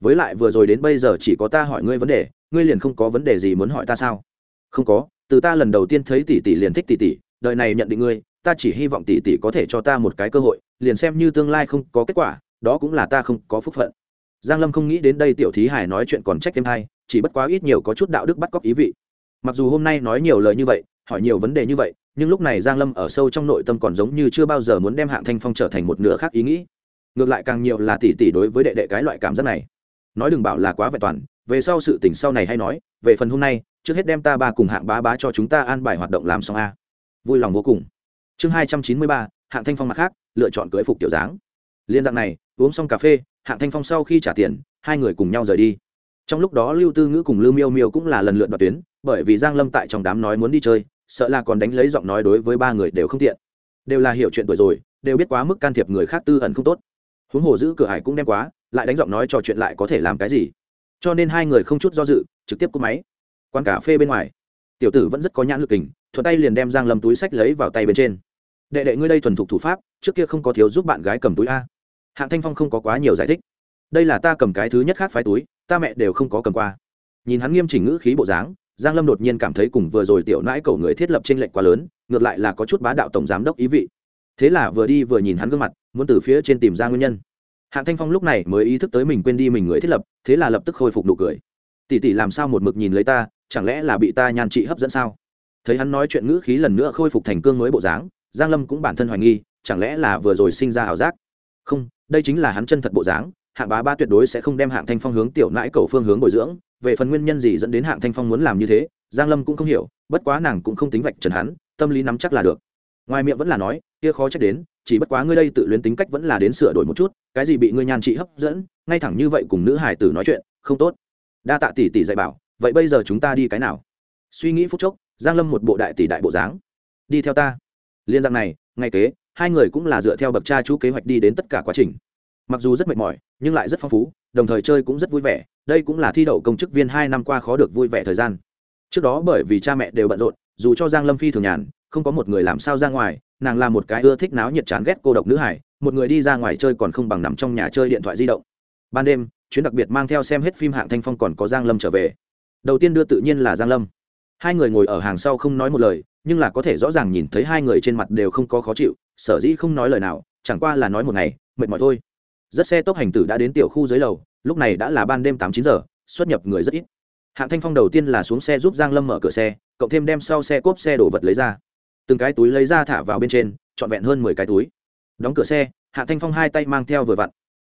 Với lại vừa rồi đến bây giờ chỉ có ta hỏi ngươi vấn đề, ngươi liền không có vấn đề gì muốn hỏi ta sao? Không có, từ ta lần đầu tiên thấy tỷ tỷ liền thích tỷ tỷ, đời này nhận định ngươi, ta chỉ hy vọng tỷ tỷ có thể cho ta một cái cơ hội, liền xem như tương lai không có kết quả, đó cũng là ta không có phúc phận. Giang lâm không nghĩ đến đây tiểu thí hải nói chuyện còn trách thêm hay, chỉ bất quá ít nhiều có chút đạo đức bắt cóc ý vị mặc dù hôm nay nói nhiều lời như vậy, hỏi nhiều vấn đề như vậy, nhưng lúc này giang lâm ở sâu trong nội tâm còn giống như chưa bao giờ muốn đem hạng thanh phong trở thành một nửa khác ý nghĩ. Ngược lại càng nhiều là tỷ tỷ đối với đệ đệ cái loại cảm giác này. Nói đừng bảo là quá vẹn toàn, về sau sự tình sau này hay nói, về phần hôm nay, trước hết đem ta ba cùng hạng bá bá cho chúng ta an bài hoạt động làm xong a. Vui lòng vô cùng. Chương hai trăm chín mươi ba, hạng thanh phong mặt khác, lựa chọn cưới phục tiểu dáng. Liên dạng này, uống xong cà phê, hạng thanh phong sau khi trả tiền, hai người cùng nhau rời đi trong lúc đó lưu tư ngữ cùng lưu miêu miêu cũng là lần lượt đoạt tuyến, bởi vì giang lâm tại trong đám nói muốn đi chơi, sợ là còn đánh lấy giọng nói đối với ba người đều không tiện. Đều là hiểu chuyện tuổi rồi, đều biết quá mức can thiệp người khác tư ẩn không tốt. Huống hồ giữ cửa hải cũng đem quá, lại đánh giọng nói trò chuyện lại có thể làm cái gì? Cho nên hai người không chút do dự, trực tiếp cúp máy. Quán cà phê bên ngoài, tiểu tử vẫn rất có nhãn lực kình, thuận tay liền đem giang lâm túi sách lấy vào tay bên trên. Đệ đệ ngươi đây thuần thục thủ pháp, trước kia không có thiếu giúp bạn gái cầm túi a. Hạng thanh phong không có quá nhiều giải thích đây là ta cầm cái thứ nhất khác phái túi, ta mẹ đều không có cầm qua. Nhìn hắn nghiêm chỉnh ngữ khí bộ dáng, giang lâm đột nhiên cảm thấy cùng vừa rồi tiểu nãi cầu người thiết lập trên lệnh quá lớn, ngược lại là có chút bá đạo tổng giám đốc ý vị. Thế là vừa đi vừa nhìn hắn gương mặt, muốn từ phía trên tìm ra nguyên nhân. Hạng thanh phong lúc này mới ý thức tới mình quên đi mình người thiết lập, thế là lập tức khôi phục nụ cười. Tỷ tỷ làm sao một mực nhìn lấy ta, chẳng lẽ là bị ta nhàn trị hấp dẫn sao? Thấy hắn nói chuyện ngữ khí lần nữa khôi phục thành cương mới bộ dáng, giang lâm cũng bản thân hoài nghi, chẳng lẽ là vừa rồi sinh ra ảo giác? Không, đây chính là hắn chân thật bộ dáng hạng bá ba tuyệt đối sẽ không đem hạng thanh phong hướng tiểu nãi cầu phương hướng bồi dưỡng, về phần nguyên nhân gì dẫn đến hạng thanh phong muốn làm như thế, giang lâm cũng không hiểu, bất quá nàng cũng không tính vạch trần hắn, tâm lý nắm chắc là được. Ngoài miệng vẫn là nói, kia khó trách đến, chỉ bất quá ngươi đây tự luyến tính cách vẫn là đến sửa đổi một chút, cái gì bị ngươi nhan trị hấp dẫn, ngay thẳng như vậy cùng nữ hải tử nói chuyện, không tốt. Đa tạ tỷ tỷ dạy bảo, vậy bây giờ chúng ta đi cái nào? Suy nghĩ phút chốc, giang lâm một bộ đại tỷ đại bộ dáng. Đi theo ta. Liên giang này, ngay kế, hai người cũng là dựa theo bậc cha chú kế hoạch đi đến tất cả quá trình mặc dù rất mệt mỏi, nhưng lại rất phong phú, đồng thời chơi cũng rất vui vẻ. Đây cũng là thi đậu công chức viên hai năm qua khó được vui vẻ thời gian. Trước đó bởi vì cha mẹ đều bận rộn, dù cho giang lâm phi thường nhàn, không có một người làm sao ra ngoài, nàng là một cái ưa thích náo nhiệt chán ghét cô độc nữ hải, một người đi ra ngoài chơi còn không bằng nằm trong nhà chơi điện thoại di động. Ban đêm, chuyến đặc biệt mang theo xem hết phim hạng thanh phong còn có giang lâm trở về. Đầu tiên đưa tự nhiên là giang lâm. Hai người ngồi ở hàng sau không nói một lời, nhưng là có thể rõ ràng nhìn thấy hai người trên mặt đều không có khó chịu, sở dĩ không nói lời nào, chẳng qua là nói một ngày, mệt mỏi thôi rất xe tốc hành tử đã đến tiểu khu dưới lầu, lúc này đã là ban đêm tám chín giờ, xuất nhập người rất ít. Hạng thanh phong đầu tiên là xuống xe giúp giang lâm mở cửa xe, cộng thêm đem sau xe cốp xe đổ vật lấy ra. Từng cái túi lấy ra thả vào bên trên, trọn vẹn hơn mười cái túi. Đóng cửa xe, hạng thanh phong hai tay mang theo vừa vặn.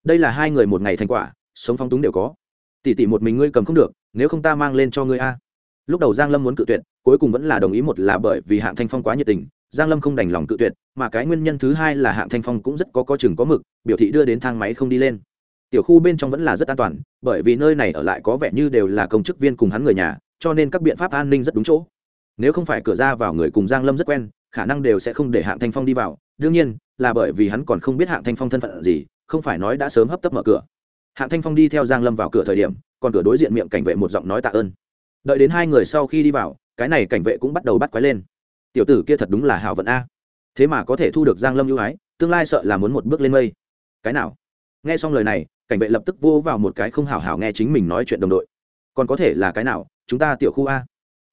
Đây là hai người một ngày thành quả, sống phong túng đều có. Tỷ tỷ một mình ngươi cầm không được, nếu không ta mang lên cho ngươi a. Lúc đầu giang lâm muốn cự tuyệt, cuối cùng vẫn là đồng ý một là bởi vì hạng thanh phong quá nhiệt tình giang lâm không đành lòng cự tuyệt, mà cái nguyên nhân thứ hai là hạng thanh phong cũng rất có có chừng có mực, biểu thị đưa đến thang máy không đi lên. Tiểu khu bên trong vẫn là rất an toàn, bởi vì nơi này ở lại có vẻ như đều là công chức viên cùng hắn người nhà, cho nên các biện pháp an ninh rất đúng chỗ. Nếu không phải cửa ra vào người cùng giang lâm rất quen, khả năng đều sẽ không để hạng thanh phong đi vào. Đương nhiên, là bởi vì hắn còn không biết hạng thanh phong thân phận gì, không phải nói đã sớm hấp tấp mở cửa. Hạng thanh phong đi theo giang lâm vào cửa thời điểm, còn cửa đối diện miệng cảnh vệ một giọng nói tạ ơn. Đợi đến hai người sau khi đi vào, cái này cảnh vệ cũng bắt đầu bắt quái lên tiểu tử kia thật đúng là hảo vận a. Thế mà có thể thu được giang lâm ưu ái, tương lai sợ là muốn một bước lên mây. Cái nào? Nghe xong lời này, cảnh vệ lập tức vô vào một cái không hảo hảo nghe chính mình nói chuyện đồng đội. Còn có thể là cái nào? Chúng ta tiểu khu a.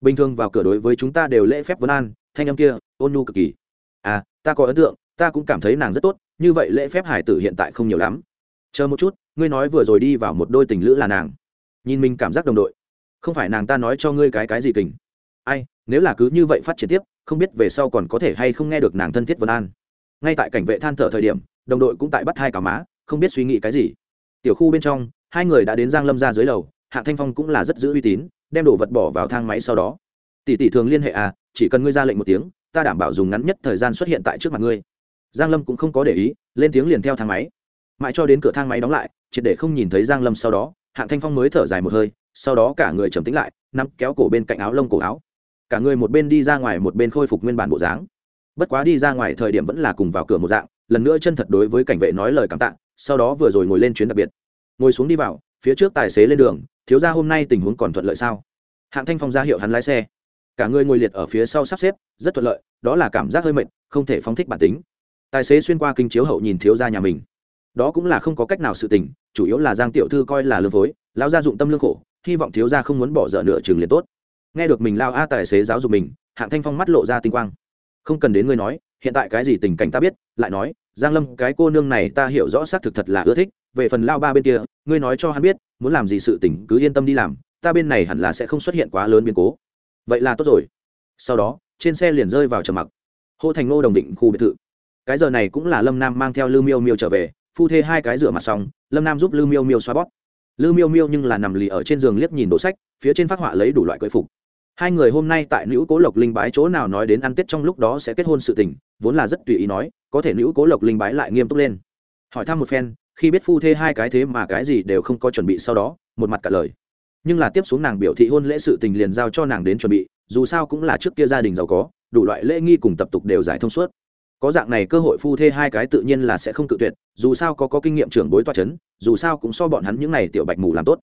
Bình thường vào cửa đối với chúng ta đều lễ phép vấn an, thanh âm kia, ôn nhu cực kỳ. À ta có ấn tượng, ta cũng cảm thấy nàng rất tốt, như vậy lễ phép hải tử hiện tại không nhiều lắm. Chờ một chút, ngươi nói vừa rồi đi vào một đôi tình lữ là nàng. Nhìn mình cảm giác đồng đội. Không phải nàng ta nói cho ngươi cái cái gì kình. Ai, nếu là cứ như vậy phát triển tiếp không biết về sau còn có thể hay không nghe được nàng thân thiết vân an. Ngay tại cảnh vệ than thở thời điểm, đồng đội cũng tại bắt hai cả má, không biết suy nghĩ cái gì. Tiểu khu bên trong, hai người đã đến giang lâm ra dưới lầu, hạ thanh phong cũng là rất giữ uy tín, đem đồ vật bỏ vào thang máy sau đó. Tỷ tỷ thường liên hệ à chỉ cần ngươi ra lệnh một tiếng, ta đảm bảo dùng ngắn nhất thời gian xuất hiện tại trước mặt ngươi. Giang lâm cũng không có để ý, lên tiếng liền theo thang máy. Mãi cho đến cửa thang máy đóng lại, triệt để không nhìn thấy giang lâm sau đó hạng thanh phong mới thở dài một hơi, sau đó cả người trầm tĩnh lại, nắm kéo cổ bên cạnh áo lông cổ áo cả người một bên đi ra ngoài một bên khôi phục nguyên bản bộ dáng. Bất quá đi ra ngoài thời điểm vẫn là cùng vào cửa một dạng, lần nữa chân thật đối với cảnh vệ nói lời cảm tạ, sau đó vừa rồi ngồi lên chuyến đặc biệt. Ngồi xuống đi vào, phía trước tài xế lên đường, thiếu ra hôm nay tình huống còn thuận lợi sao? Hạng thanh phong ra hiệu hắn lái xe. Cả người ngồi liệt ở phía sau sắp xếp, rất thuận lợi, đó là cảm giác hơi mệt, không thể phóng thích bản tính. Tài xế xuyên qua kinh chiếu hậu nhìn thiếu ra nhà mình. Đó cũng là không có cách nào sự tình, chủ yếu là giang tiểu thư coi là lương phối, lão gia dụng tâm lương khổ, hy vọng thiếu gia không muốn bỏ dở nửa chừng liền tốt nghe được mình lao a tài xế giáo dục mình, hạng thanh phong mắt lộ ra tinh quang. Không cần đến ngươi nói, hiện tại cái gì tình cảnh ta biết, lại nói, giang lâm, cái cô nương này ta hiểu rõ xác thực thật là ưa thích, về phần lao ba bên kia, ngươi nói cho hắn biết, muốn làm gì sự tình cứ yên tâm đi làm, ta bên này hẳn là sẽ không xuất hiện quá lớn biến cố. Vậy là tốt rồi. Sau đó, trên xe liền rơi vào trầm mặc. Hô thành ngô đồng định khu biệt thự. Cái giờ này cũng là lâm nam mang theo lư miêu miêu trở về, phu thê hai cái rửa mặt xong, lâm nam giúp lư miêu miêu xoa bóp. Lư miêu miêu nhưng là nằm lì ở trên giường liếc nhìn đồ sách, phía trên phát họa lấy đủ loại cưỡi phục hai người hôm nay tại nữ cố lộc linh bái chỗ nào nói đến ăn tết trong lúc đó sẽ kết hôn sự tình, vốn là rất tùy ý nói, có thể nữ cố lộc linh bái lại nghiêm túc lên. Hỏi thăm một phen, khi biết phu thê hai cái thế mà cái gì đều không có chuẩn bị sau đó, một mặt cả lời. Nhưng là tiếp xuống nàng biểu thị hôn lễ sự tình liền giao cho nàng đến chuẩn bị, dù sao cũng là trước kia gia đình giàu có, đủ loại lễ nghi cùng tập tục đều giải thông suốt. Có dạng này cơ hội phu thê hai cái tự nhiên là sẽ không tự tuyệt, dù sao có có kinh nghiệm trưởng bối toa c h ấ n dù sao cũng so bọn hắn những n à y tiểu bạch mù làm tốt.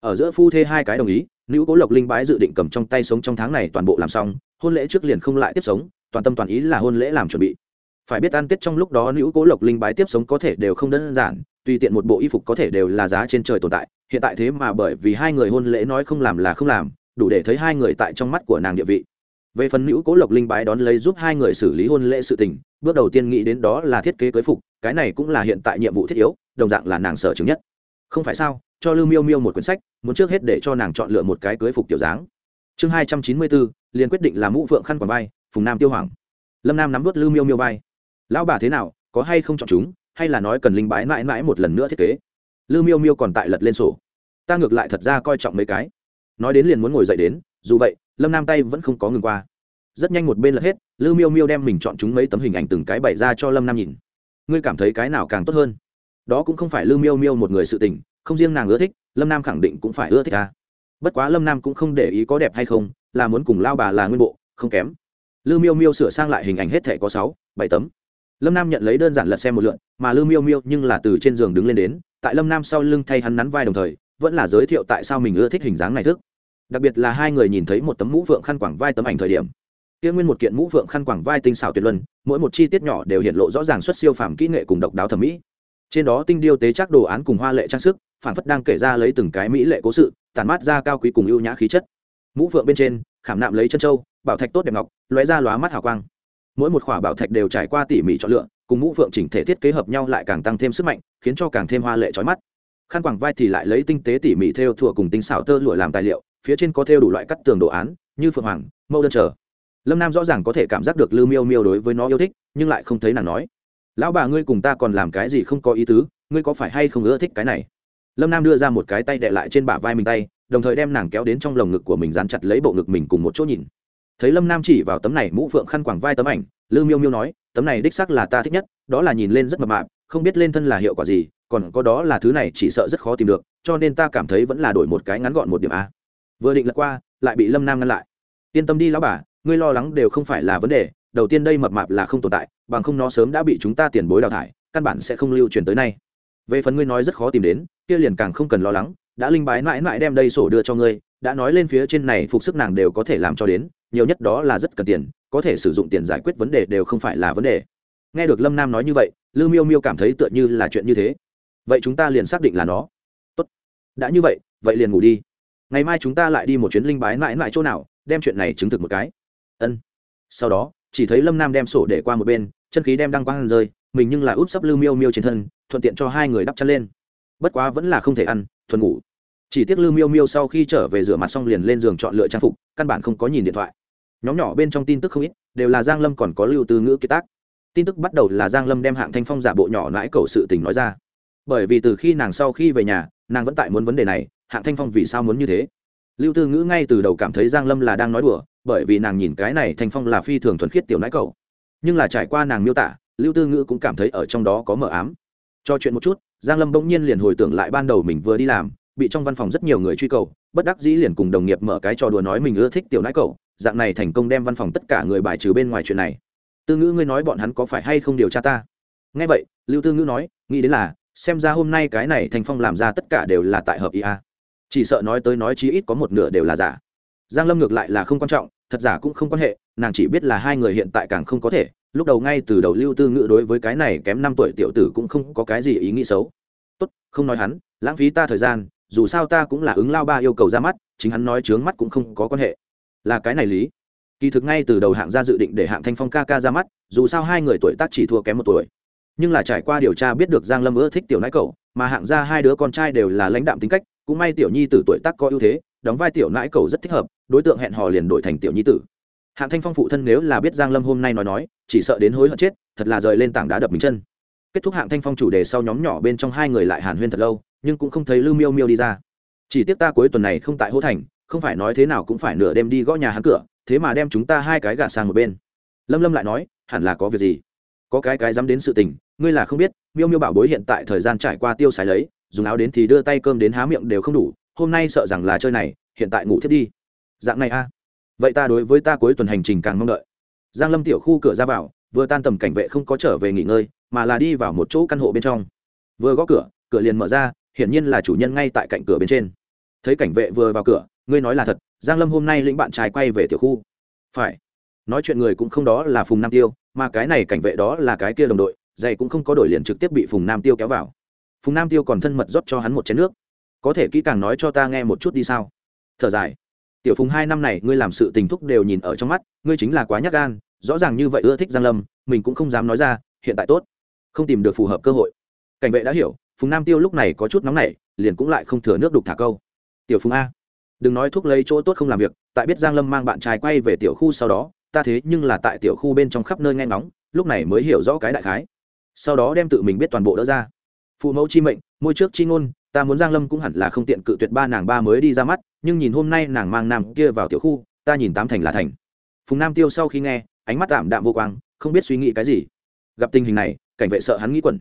Ở giữa phu thê hai cái đồng ý nữ cố lộc linh bái dự định cầm trong tay sống trong tháng này toàn bộ làm xong, hôn lễ trước liền không lại tiếp sống, toàn tâm toàn ý là hôn lễ làm chuẩn bị. Phải biết ăn tết trong lúc đó nữ cố lộc linh bái tiếp sống có thể đều không đơn giản, tùy tiện một bộ y phục có thể đều là giá trên trời tồn tại. Hiện tại thế mà bởi vì hai người hôn lễ nói không làm là không làm, đủ để thấy hai người tại trong mắt của nàng địa vị. Về phần nữ cố lộc linh bái đón lấy giúp hai người xử lý hôn lễ sự tình, bước đầu tiên nghĩ đến đó là thiết kế cưới phục, cái này cũng là hiện tại nhiệm vụ thiết yếu, đồng dạng là nàng sở chứng nhất. Không phải sao? Cho lưu miêu miêu một quyển sách, muốn trước hết để cho nàng chọn lựa một cái cưới phục tiểu dáng. Chương hai trăm chín mươi bốn, liền quyết định là mũ phượng khăn quàng vai, phùng nam tiêu hoàng. Lâm nam nắm vớt lưu miêu miêu vai. Lão bà thế nào, có hay không chọn chúng, hay là nói cần linh bái mãi mãi một lần nữa thiết kế? Lưu miêu miêu còn tại lật lên sổ. Ta ngược lại thật ra coi trọng mấy cái. Nói đến liền muốn ngồi dậy đến, dù vậy, lâm nam tay vẫn không có ngừng qua. Rất nhanh một bên lật hết, lưu miêu miêu đem mình chọn chúng mấy tấm hình ảnh từng cái bày ra cho lâm nam nhìn. Ngươi cảm thấy cái nào càng tốt hơn? Đó cũng không phải lưu miêu miêu một người sự tình không riêng nàng ưa thích, lâm nam khẳng định cũng phải ưa thích ta. Bất quá lâm nam cũng không để ý có đẹp hay không, là muốn cùng lao bà là nguyên bộ, không kém. Lư miêu miêu sửa sang lại hình ảnh hết thể có sáu, bảy tấm. Lâm nam nhận lấy đơn giản lật xem một lượn mà Lư miêu miêu nhưng là từ trên giường đứng lên đến, tại lâm nam sau lưng thay hắn nắn vai đồng thời, vẫn là giới thiệu tại sao mình ưa thích hình dáng này thức. Đặc biệt là hai người nhìn thấy một tấm mũ phượng khăn quảng vai tấm ảnh thời điểm. Kia nguyên một kiện mũ phượng khăn quảng vai tinh xảo tuyệt luân, mỗi một chi tiết nhỏ đều hiện lộ rõ ràng xuất siêu phàm kỹ nghệ cùng độc đáo thẩm mỹ trên đó tinh điêu tế chắc đồ án cùng hoa lệ trang sức phản phất đang kể ra lấy từng cái mỹ lệ cố sự tàn mát ra cao quý cùng ưu nhã khí chất. Mũ phượng bên trên, khảm nạm lấy chân châu, bảo thạch tốt đẹp ngọc, lóe ra lóa mắt hào quang. Mỗi một khỏa bảo thạch đều trải qua tỉ mỉ chọn lựa, cùng mũ phượng chỉnh thể thiết kế hợp nhau lại càng tăng thêm sức mạnh, khiến cho càng thêm hoa lệ trói mắt. Khăn quàng vai thì lại lấy tinh tế tỉ mỉ theo thùa cùng tinh xảo tơ lụa làm tài liệu, phía trên có thêu đủ loại cắt tường đồ án, như phượng hoàng, mẫu đơn trở lâm nam rõ ràng có thể cảm giác được lưu miêu miêu đối với nó yêu thích, nhưng lại không thấy nàng nói lão bà ngươi cùng ta còn làm cái gì không có ý tứ, ngươi có phải hay không ưa thích cái này? Lâm nam đưa ra một cái tay đệ lại trên bả vai mình tay, đồng thời đem nàng kéo đến trong lồng ngực của mình dán chặt lấy bộ ngực mình cùng một chỗ nhìn. Thấy lâm nam chỉ vào tấm này mũ phượng khăn quàng vai tấm ảnh, lư miêu miêu nói, tấm này đích xác là ta thích nhất, đó là nhìn lên rất mập mạp, không biết lên thân là hiệu quả gì, còn có đó là thứ này chỉ sợ rất khó tìm được, cho nên ta cảm thấy vẫn là đổi một cái ngắn gọn một điểm a. Vừa định lật qua, lại bị lâm nam ngăn lại. Yên tâm đi, lão bà, ngươi lo lắng đều không phải là vấn đề đầu tiên đây mập mạp là không tồn tại, bằng không nó sớm đã bị chúng ta tiền bối đào thải, căn bản sẽ không lưu truyền tới nay. Về phần ngươi nói rất khó tìm đến, kia liền càng không cần lo lắng, đã linh bái mãi mãi đem đây sổ đưa cho ngươi, đã nói lên phía trên này phục sức nàng đều có thể làm cho đến, nhiều nhất đó là rất cần tiền, có thể sử dụng tiền giải quyết vấn đề đều không phải là vấn đề. Nghe được lâm nam nói như vậy lư miêu miêu cảm thấy tựa như là chuyện như thế. Vậy chúng ta liền xác định là nó. Tốt. Đã như vậy vậy liền ngủ đi. Ngày mai chúng ta lại đi một chuyến linh bái mãi mãi chỗ nào, đem chuyện này chứng thực một cái. Ân. Sau đó chỉ thấy lâm nam đem sổ để qua một bên, chân khí đem đăng quang rơi, mình nhưng là úp sấp lưu miêu miêu trên thân, thuận tiện cho hai người đắp chăn lên. Bất quá vẫn là không thể ăn, thuần ngủ. Chỉ tiếc lưu miêu miêu sau khi trở về rửa mặt xong liền lên giường chọn lựa trang phục, căn bản không có nhìn điện thoại. Nhóm nhỏ bên trong tin tức không ít, đều là giang lâm còn có lưu từ ngữ kiệt tác. Tin tức bắt đầu là giang lâm đem hạng thanh phong giả bộ nhỏ nãi cầu sự tình nói ra. Bởi vì từ khi nàng sau khi về nhà, nàng vẫn tại muốn vấn đề này, hạng thanh phong vì sao muốn như thế? Lưu tư ngữ ngay từ đầu cảm thấy giang lâm là đang nói đùa, bởi vì nàng nhìn cái này thanh phong là phi thường thuần khiết tiểu nãi cầu nhưng là trải qua nàng miêu tả, lưu tư ngữ cũng cảm thấy ở trong đó có mờ ám. Cho chuyện một chút, giang lâm bỗng nhiên liền hồi tưởng lại ban đầu mình vừa đi làm, bị trong văn phòng rất nhiều người truy cầu, bất đắc dĩ liền cùng đồng nghiệp mở cái trò đùa nói mình ưa thích tiểu nãi cầu dạng này thành công đem văn phòng tất cả người bài trừ bên ngoài chuyện này. Tư ngữ ngươi nói bọn hắn có phải hay không điều tra ta? Nghe vậy, lưu tư ngữ nói, nghĩ đến là, xem ra hôm nay cái này thành phong làm ra tất cả đều là tại hợp ý a chỉ sợ nói tới nói chí ít có một nửa đều là giả. Giang lâm ngược lại là không quan trọng, thật giả cũng không quan hệ, nàng chỉ biết là hai người hiện tại càng không có thể. Lúc đầu ngay từ đầu lưu tư ngữ đối với cái này kém năm tuổi tiểu tử cũng không có cái gì ý nghĩ xấu. Tốt, không nói hắn, lãng phí ta thời gian, dù sao ta cũng là ứng lao ba yêu cầu ra mắt, chính hắn nói trướng mắt cũng không có quan hệ. Là cái này lý. Kỳ thực ngay từ đầu hạng gia dự định để hạng thanh phong ca ca ra mắt, dù sao hai người tuổi tác chỉ thua kém một tuổi. Nhưng là trải qua điều tra biết được giang lâm ưa thích tiểu nãi cậu, mà hạng gia hai đứa con trai đều là lãnh đạm tính cách cũng may tiểu nhi tử tuổi tác có ưu thế, đóng vai tiểu nãi cầu rất thích hợp, đối tượng hẹn hò liền đổi thành tiểu nhi tử. Hạng thanh phong phụ thân nếu là biết giang lâm hôm nay nói nói, chỉ sợ đến hối hận chết, thật là rời lên tảng đá đập mình chân. Kết thúc hạng thanh phong chủ đề sau nhóm nhỏ bên trong hai người lại hàn huyên thật lâu, nhưng cũng không thấy lưu miêu miêu đi ra. Chỉ tiếc ta cuối tuần này không tại hỗ thành, không phải nói thế nào cũng phải nửa đêm đi gõ nhà hắn cửa, thế mà đem chúng ta hai cái gạt sang một bên. Lâm lâm lại nói, hẳn là có việc gì? Có cái cái dám đến sự tình, ngươi là không biết, miêu miêu bảo bối hiện tại thời gian trải qua tiêu xài lấy dùng áo đến thì đưa tay cơm đến há miệng đều không đủ, hôm nay sợ rằng là chơi này, hiện tại ngủ thiết đi. Dạng này a. À? vậy ta đối với ta cuối tuần hành trình càng mong đợi. Giang lâm tiểu khu cửa ra vào, vừa tan tầm cảnh vệ không có trở về nghỉ ngơi, mà là đi vào một chỗ căn hộ bên trong. Vừa gõ cửa cửa liền mở ra, hiển nhiên là chủ nhân ngay tại cạnh cửa bên trên. Thấy cảnh vệ vừa vào cửa, ngươi nói là thật, giang lâm hôm nay lĩnh bạn trai quay về tiểu khu. Phải. Nói chuyện người cũng không đó là phùng nam tiêu, mà cái này cảnh vệ đó là cái kia đồng đội giày cũng không có đổi liền trực tiếp bị phùng nam tiêu kéo vào phùng nam tiêu còn thân mật rót cho hắn một chén nước. Có thể kỹ càng nói cho ta nghe một chút đi sao? Thở dài. Tiểu phùng hai năm này, ngươi làm sự tình thúc đều nhìn ở trong mắt, ngươi chính là quá nhắc gan, rõ ràng như vậy ưa thích giang lâm, mình cũng không dám nói ra, hiện tại tốt. Không tìm được phù hợp cơ hội. Cảnh vệ đã hiểu, phùng nam tiêu lúc này có chút nóng nảy, liền cũng lại không thừa nước đục thả câu. Tiểu phùng a, đừng nói thúc lấy chỗ tốt không làm việc, tại biết giang lâm mang bạn trai quay về tiểu khu sau đó, ta thế nhưng là tại tiểu khu bên trong khắp nơi nghe ngóng, lúc này mới hiểu rõ cái đại khái. Sau đó đem tự mình biết toàn bộ đỡ ra phụ mẫu chi mệnh, môi trước chi ngôn, ta muốn giang lâm cũng hẳn là không tiện cự tuyệt ba nàng ba mới đi ra mắt, nhưng nhìn hôm nay nàng mang nam kia vào tiểu khu, ta nhìn tám thành là thành. Phùng nam tiêu sau khi nghe, ánh mắt tạm đạm vô quang, không biết suy nghĩ cái gì. Gặp tình hình này, cảnh vệ sợ hắn nghĩ quẩn.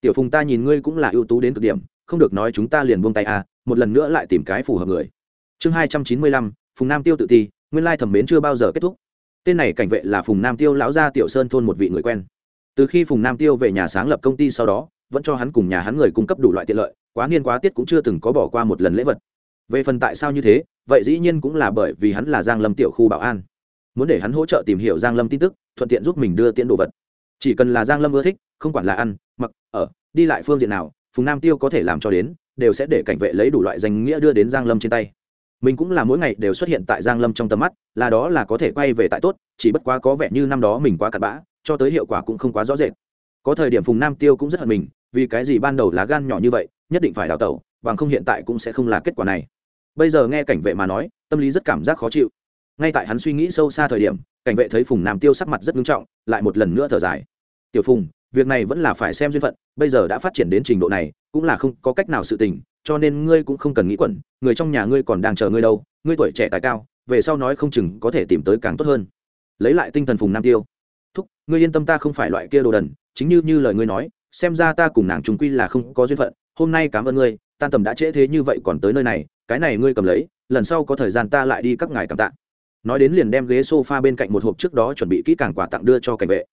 Tiểu phùng ta nhìn ngươi cũng là ưu tú đến cực điểm, không được nói chúng ta liền buông tay à một lần nữa lại tìm cái phù hợp người. Chương hai trăm chín mươi lăm, phùng nam tiêu tự ti, nguyên lai thẩm mến chưa bao giờ kết thúc. Tên này cảnh vệ là phùng nam tiêu lão gia tiểu sơn thôn một vị người quen. Từ khi phùng nam tiêu về nhà sáng lập công ty sau đó vẫn cho hắn cùng nhà hắn người cung cấp đủ loại tiện lợi, quá niên quá tiết cũng chưa từng có bỏ qua một lần lễ vật. Về phần tại sao như thế, vậy dĩ nhiên cũng là bởi vì hắn là giang lâm tiểu khu bảo an. Muốn để hắn hỗ trợ tìm hiểu giang lâm tin tức, thuận tiện giúp mình đưa tiện đồ vật. Chỉ cần là giang lâm ưa thích, không quản là ăn, mặc, ở, đi lại phương diện nào, phùng nam tiêu có thể làm cho đến, đều sẽ để cảnh vệ lấy đủ loại danh nghĩa đưa đến giang lâm trên tay. Mình cũng là mỗi ngày đều xuất hiện tại giang lâm trong tầm mắt, là đó là có thể quay về tại tốt, chỉ bất quá có vẻ như năm đó mình quá cặn bã, cho tới hiệu quả cũng không quá rõ rệt. Có thời điểm phùng nam tiêu cũng rất hận mình vì cái gì ban đầu lá gan nhỏ như vậy, nhất định phải đào tẩu, bằng không hiện tại cũng sẽ không là kết quả này. Bây giờ nghe cảnh vệ mà nói, tâm lý rất cảm giác khó chịu. Ngay tại hắn suy nghĩ sâu xa thời điểm, cảnh vệ thấy phùng nam tiêu sắc mặt rất nghiêm trọng, lại một lần nữa thở dài. Tiểu phùng, việc này vẫn là phải xem duyên phận, bây giờ đã phát triển đến trình độ này, cũng là không có cách nào sự tình, cho nên ngươi cũng không cần nghĩ quẩn, người trong nhà ngươi còn đang chờ ngươi đâu, ngươi tuổi trẻ tài cao, về sau nói không chừng có thể tìm tới càng tốt hơn. Lấy lại tinh thần phùng nam tiêu. Thúc, ngươi yên tâm ta không phải loại kia đồ đần, chính như như lời ngươi nói xem ra ta cùng nàng chúng quy là không có duyên phận, hôm nay cảm ơn ngươi, tan tầm đã trễ thế như vậy còn tới nơi này, cái này ngươi cầm lấy, lần sau có thời gian ta lại đi các ngài cảm tạ. Nói đến liền đem ghế sofa bên cạnh một hộp trước đó chuẩn bị kỹ càng quà tặng đưa cho cảnh vệ.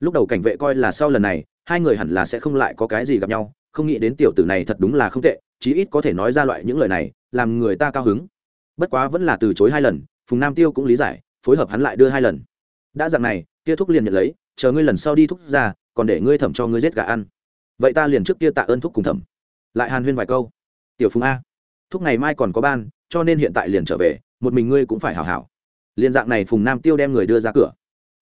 Lúc đầu cảnh vệ coi là sau lần này, hai người hẳn là sẽ không lại có cái gì gặp nhau, không nghĩ đến tiểu tử này thật đúng là không tệ, chí ít có thể nói ra loại những lời này, làm người ta cao hứng. Bất quá vẫn là từ chối hai lần, phùng nam tiêu cũng lý giải, phối hợp hắn lại đưa hai lần. Đã dặn này, kia thúc liền nhận lấy, chờ ngươi lần sau đi thúc ra còn để ngươi thẩm cho ngươi giết gà ăn. Vậy ta liền trước kia tạ ơn thúc cùng thẩm. Lại hàn huyên vài câu. Tiểu phùng a. Thúc ngày mai còn có ban, cho nên hiện tại liền trở về, một mình ngươi cũng phải hảo hảo. Liền dạng này phùng nam tiêu đem người đưa ra cửa.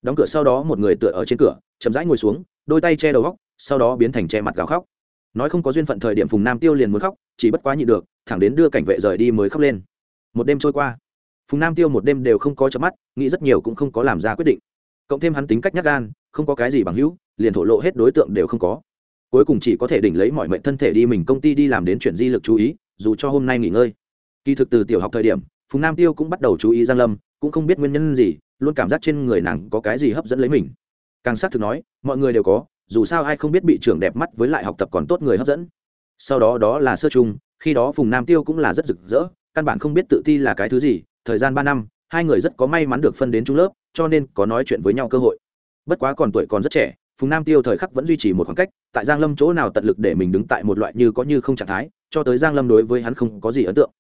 Đóng cửa sau đó một người tựa ở trên cửa, chậm rãi ngồi xuống, đôi tay che đầu góc, sau đó biến thành che mặt gào khóc. Nói không có duyên phận thời điểm phùng nam tiêu liền muốn khóc, chỉ bất quá nhịn được, thẳng đến đưa cảnh vệ rời đi mới khóc lên. Một đêm trôi qua, phùng nam tiêu một đêm đều không có chớp mắt, nghĩ rất nhiều cũng không có làm ra quyết định. Cộng thêm hắn tính cách nhát gan, không có cái gì bằng hữu liền thổ lộ hết đối tượng đều không có. Cuối cùng chỉ có thể đỉnh lấy mọi mệnh thân thể đi mình công ty đi làm đến chuyển di lực chú ý, dù cho hôm nay nghỉ ngơi. Kỳ thực từ tiểu học thời điểm, phùng nam tiêu cũng bắt đầu chú ý giang lâm, cũng không biết nguyên nhân gì, luôn cảm giác trên người nàng có cái gì hấp dẫn lấy mình. Càng xác thực nói, mọi người đều có, dù sao ai không biết bị trưởng đẹp mắt với lại học tập còn tốt người hấp dẫn. Sau đó đó là sơ chung, khi đó phùng nam tiêu cũng là rất rực rỡ, căn bản không biết tự ti là cái thứ gì, thời gian ba năm, hai người rất có may mắn được phân đến trung lớp, cho nên có nói chuyện với nhau cơ hội. Bất quá còn tuổi còn rất trẻ phùng nam tiêu thời khắc vẫn duy trì một khoảng cách, tại giang lâm chỗ nào tận lực để mình đứng tại một loại như có như không trạng thái, cho tới giang lâm đối với hắn không có gì ấn tượng.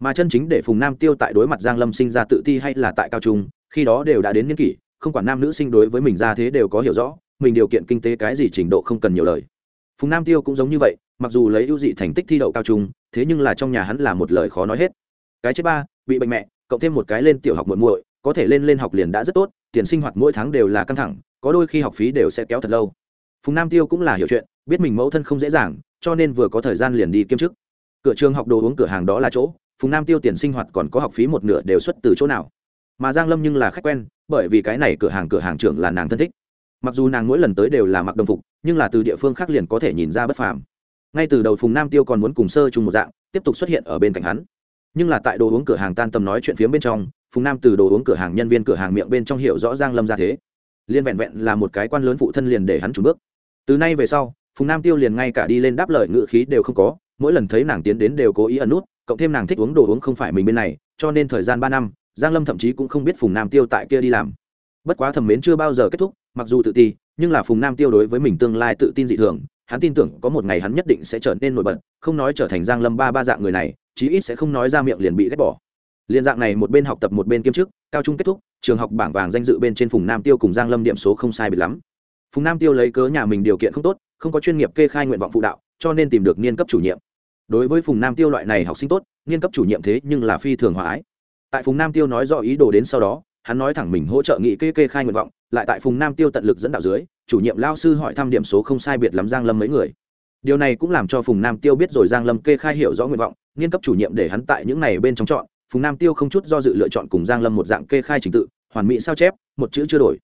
Mà chân chính để phùng nam tiêu tại đối mặt giang lâm sinh ra tự ti hay là tại cao trung, khi đó đều đã đến niên kỷ, không quản nam nữ sinh đối với mình ra thế đều có hiểu rõ, mình điều kiện kinh tế cái gì trình độ không cần nhiều lời. Phùng nam tiêu cũng giống như vậy, mặc dù lấy ưu dị thành tích thi đậu cao trung, thế nhưng là trong nhà hắn là một lời khó nói hết. Cái chết ba, bị bệnh mẹ, cộng thêm một cái lên tiểu học muộn muội, có thể lên lên học liền đã rất tốt, tiền sinh hoạt mỗi tháng đều là căng thẳng có đôi khi học phí đều sẽ kéo thật lâu. Phùng nam tiêu cũng là hiểu chuyện, biết mình mẫu thân không dễ dàng, cho nên vừa có thời gian liền đi kiêm chức. Cửa trường học đồ uống cửa hàng đó là chỗ, phùng nam tiêu tiền sinh hoạt còn có học phí một nửa đều xuất từ chỗ nào. Mà giang lâm nhưng là khách quen, bởi vì cái này cửa hàng cửa hàng trưởng là nàng thân thích. Mặc dù nàng mỗi lần tới đều là mặc đồng phục, nhưng là từ địa phương khác liền có thể nhìn ra bất phàm. Ngay từ đầu phùng nam tiêu còn muốn cùng sơ chung một dạng, tiếp tục xuất hiện ở bên cạnh hắn. Nhưng là tại đồ uống cửa hàng tan tầm nói chuyện phía bên trong, phùng nam từ đồ uống cửa hàng nhân viên cửa hàng miệng bên trong hiểu rõ giang lâm ra thế liên vẹn vẹn là một cái quan lớn phụ thân liền để hắn trùn bước. Từ nay về sau, phùng nam tiêu liền ngay cả đi lên đáp lời ngự khí đều không có, mỗi lần thấy nàng tiến đến đều cố ý ẩn nút, cộng thêm nàng thích uống đồ uống không phải mình bên này, cho nên thời gian ba năm, giang lâm thậm chí cũng không biết phùng nam tiêu tại kia đi làm. Bất quá thẩm mến chưa bao giờ kết thúc, mặc dù tự ti, nhưng là phùng nam tiêu đối với mình tương lai tự tin dị thường, hắn tin tưởng có một ngày hắn nhất định sẽ trở nên nổi bật, không nói trở thành giang lâm ba ba dạng người này, chí ít sẽ không nói ra miệng liền bị ghét bỏ liên dạng này một bên học tập một bên kiêm chức, cao trung kết thúc, trường học bảng vàng danh dự bên trên phùng nam tiêu cùng giang lâm điểm số không sai biệt lắm. Phùng nam tiêu lấy cớ nhà mình điều kiện không tốt, không có chuyên nghiệp kê khai nguyện vọng phụ đạo, cho nên tìm được niên cấp chủ nhiệm. Đối với phùng nam tiêu loại này học sinh tốt, niên cấp chủ nhiệm thế nhưng là phi thường hòa ái. Tại phùng nam tiêu nói rõ ý đồ đến sau đó, hắn nói thẳng mình hỗ trợ nghị kê kê khai nguyện vọng, lại tại phùng nam tiêu tận lực dẫn đạo dưới, chủ nhiệm lao sư hỏi thăm điểm số không sai biệt lắm giang lâm mấy người. Điều này cũng làm cho phùng nam tiêu biết rồi giang lâm kê khai hiểu rõ nguyện vọng nghiên cấp chủ nhiệm để hắn tại những này bên trong chọn phùng nam tiêu không chút do dự lựa chọn cùng giang lâm một dạng kê khai trình tự, hoàn mỹ sao chép, một chữ chưa đổi.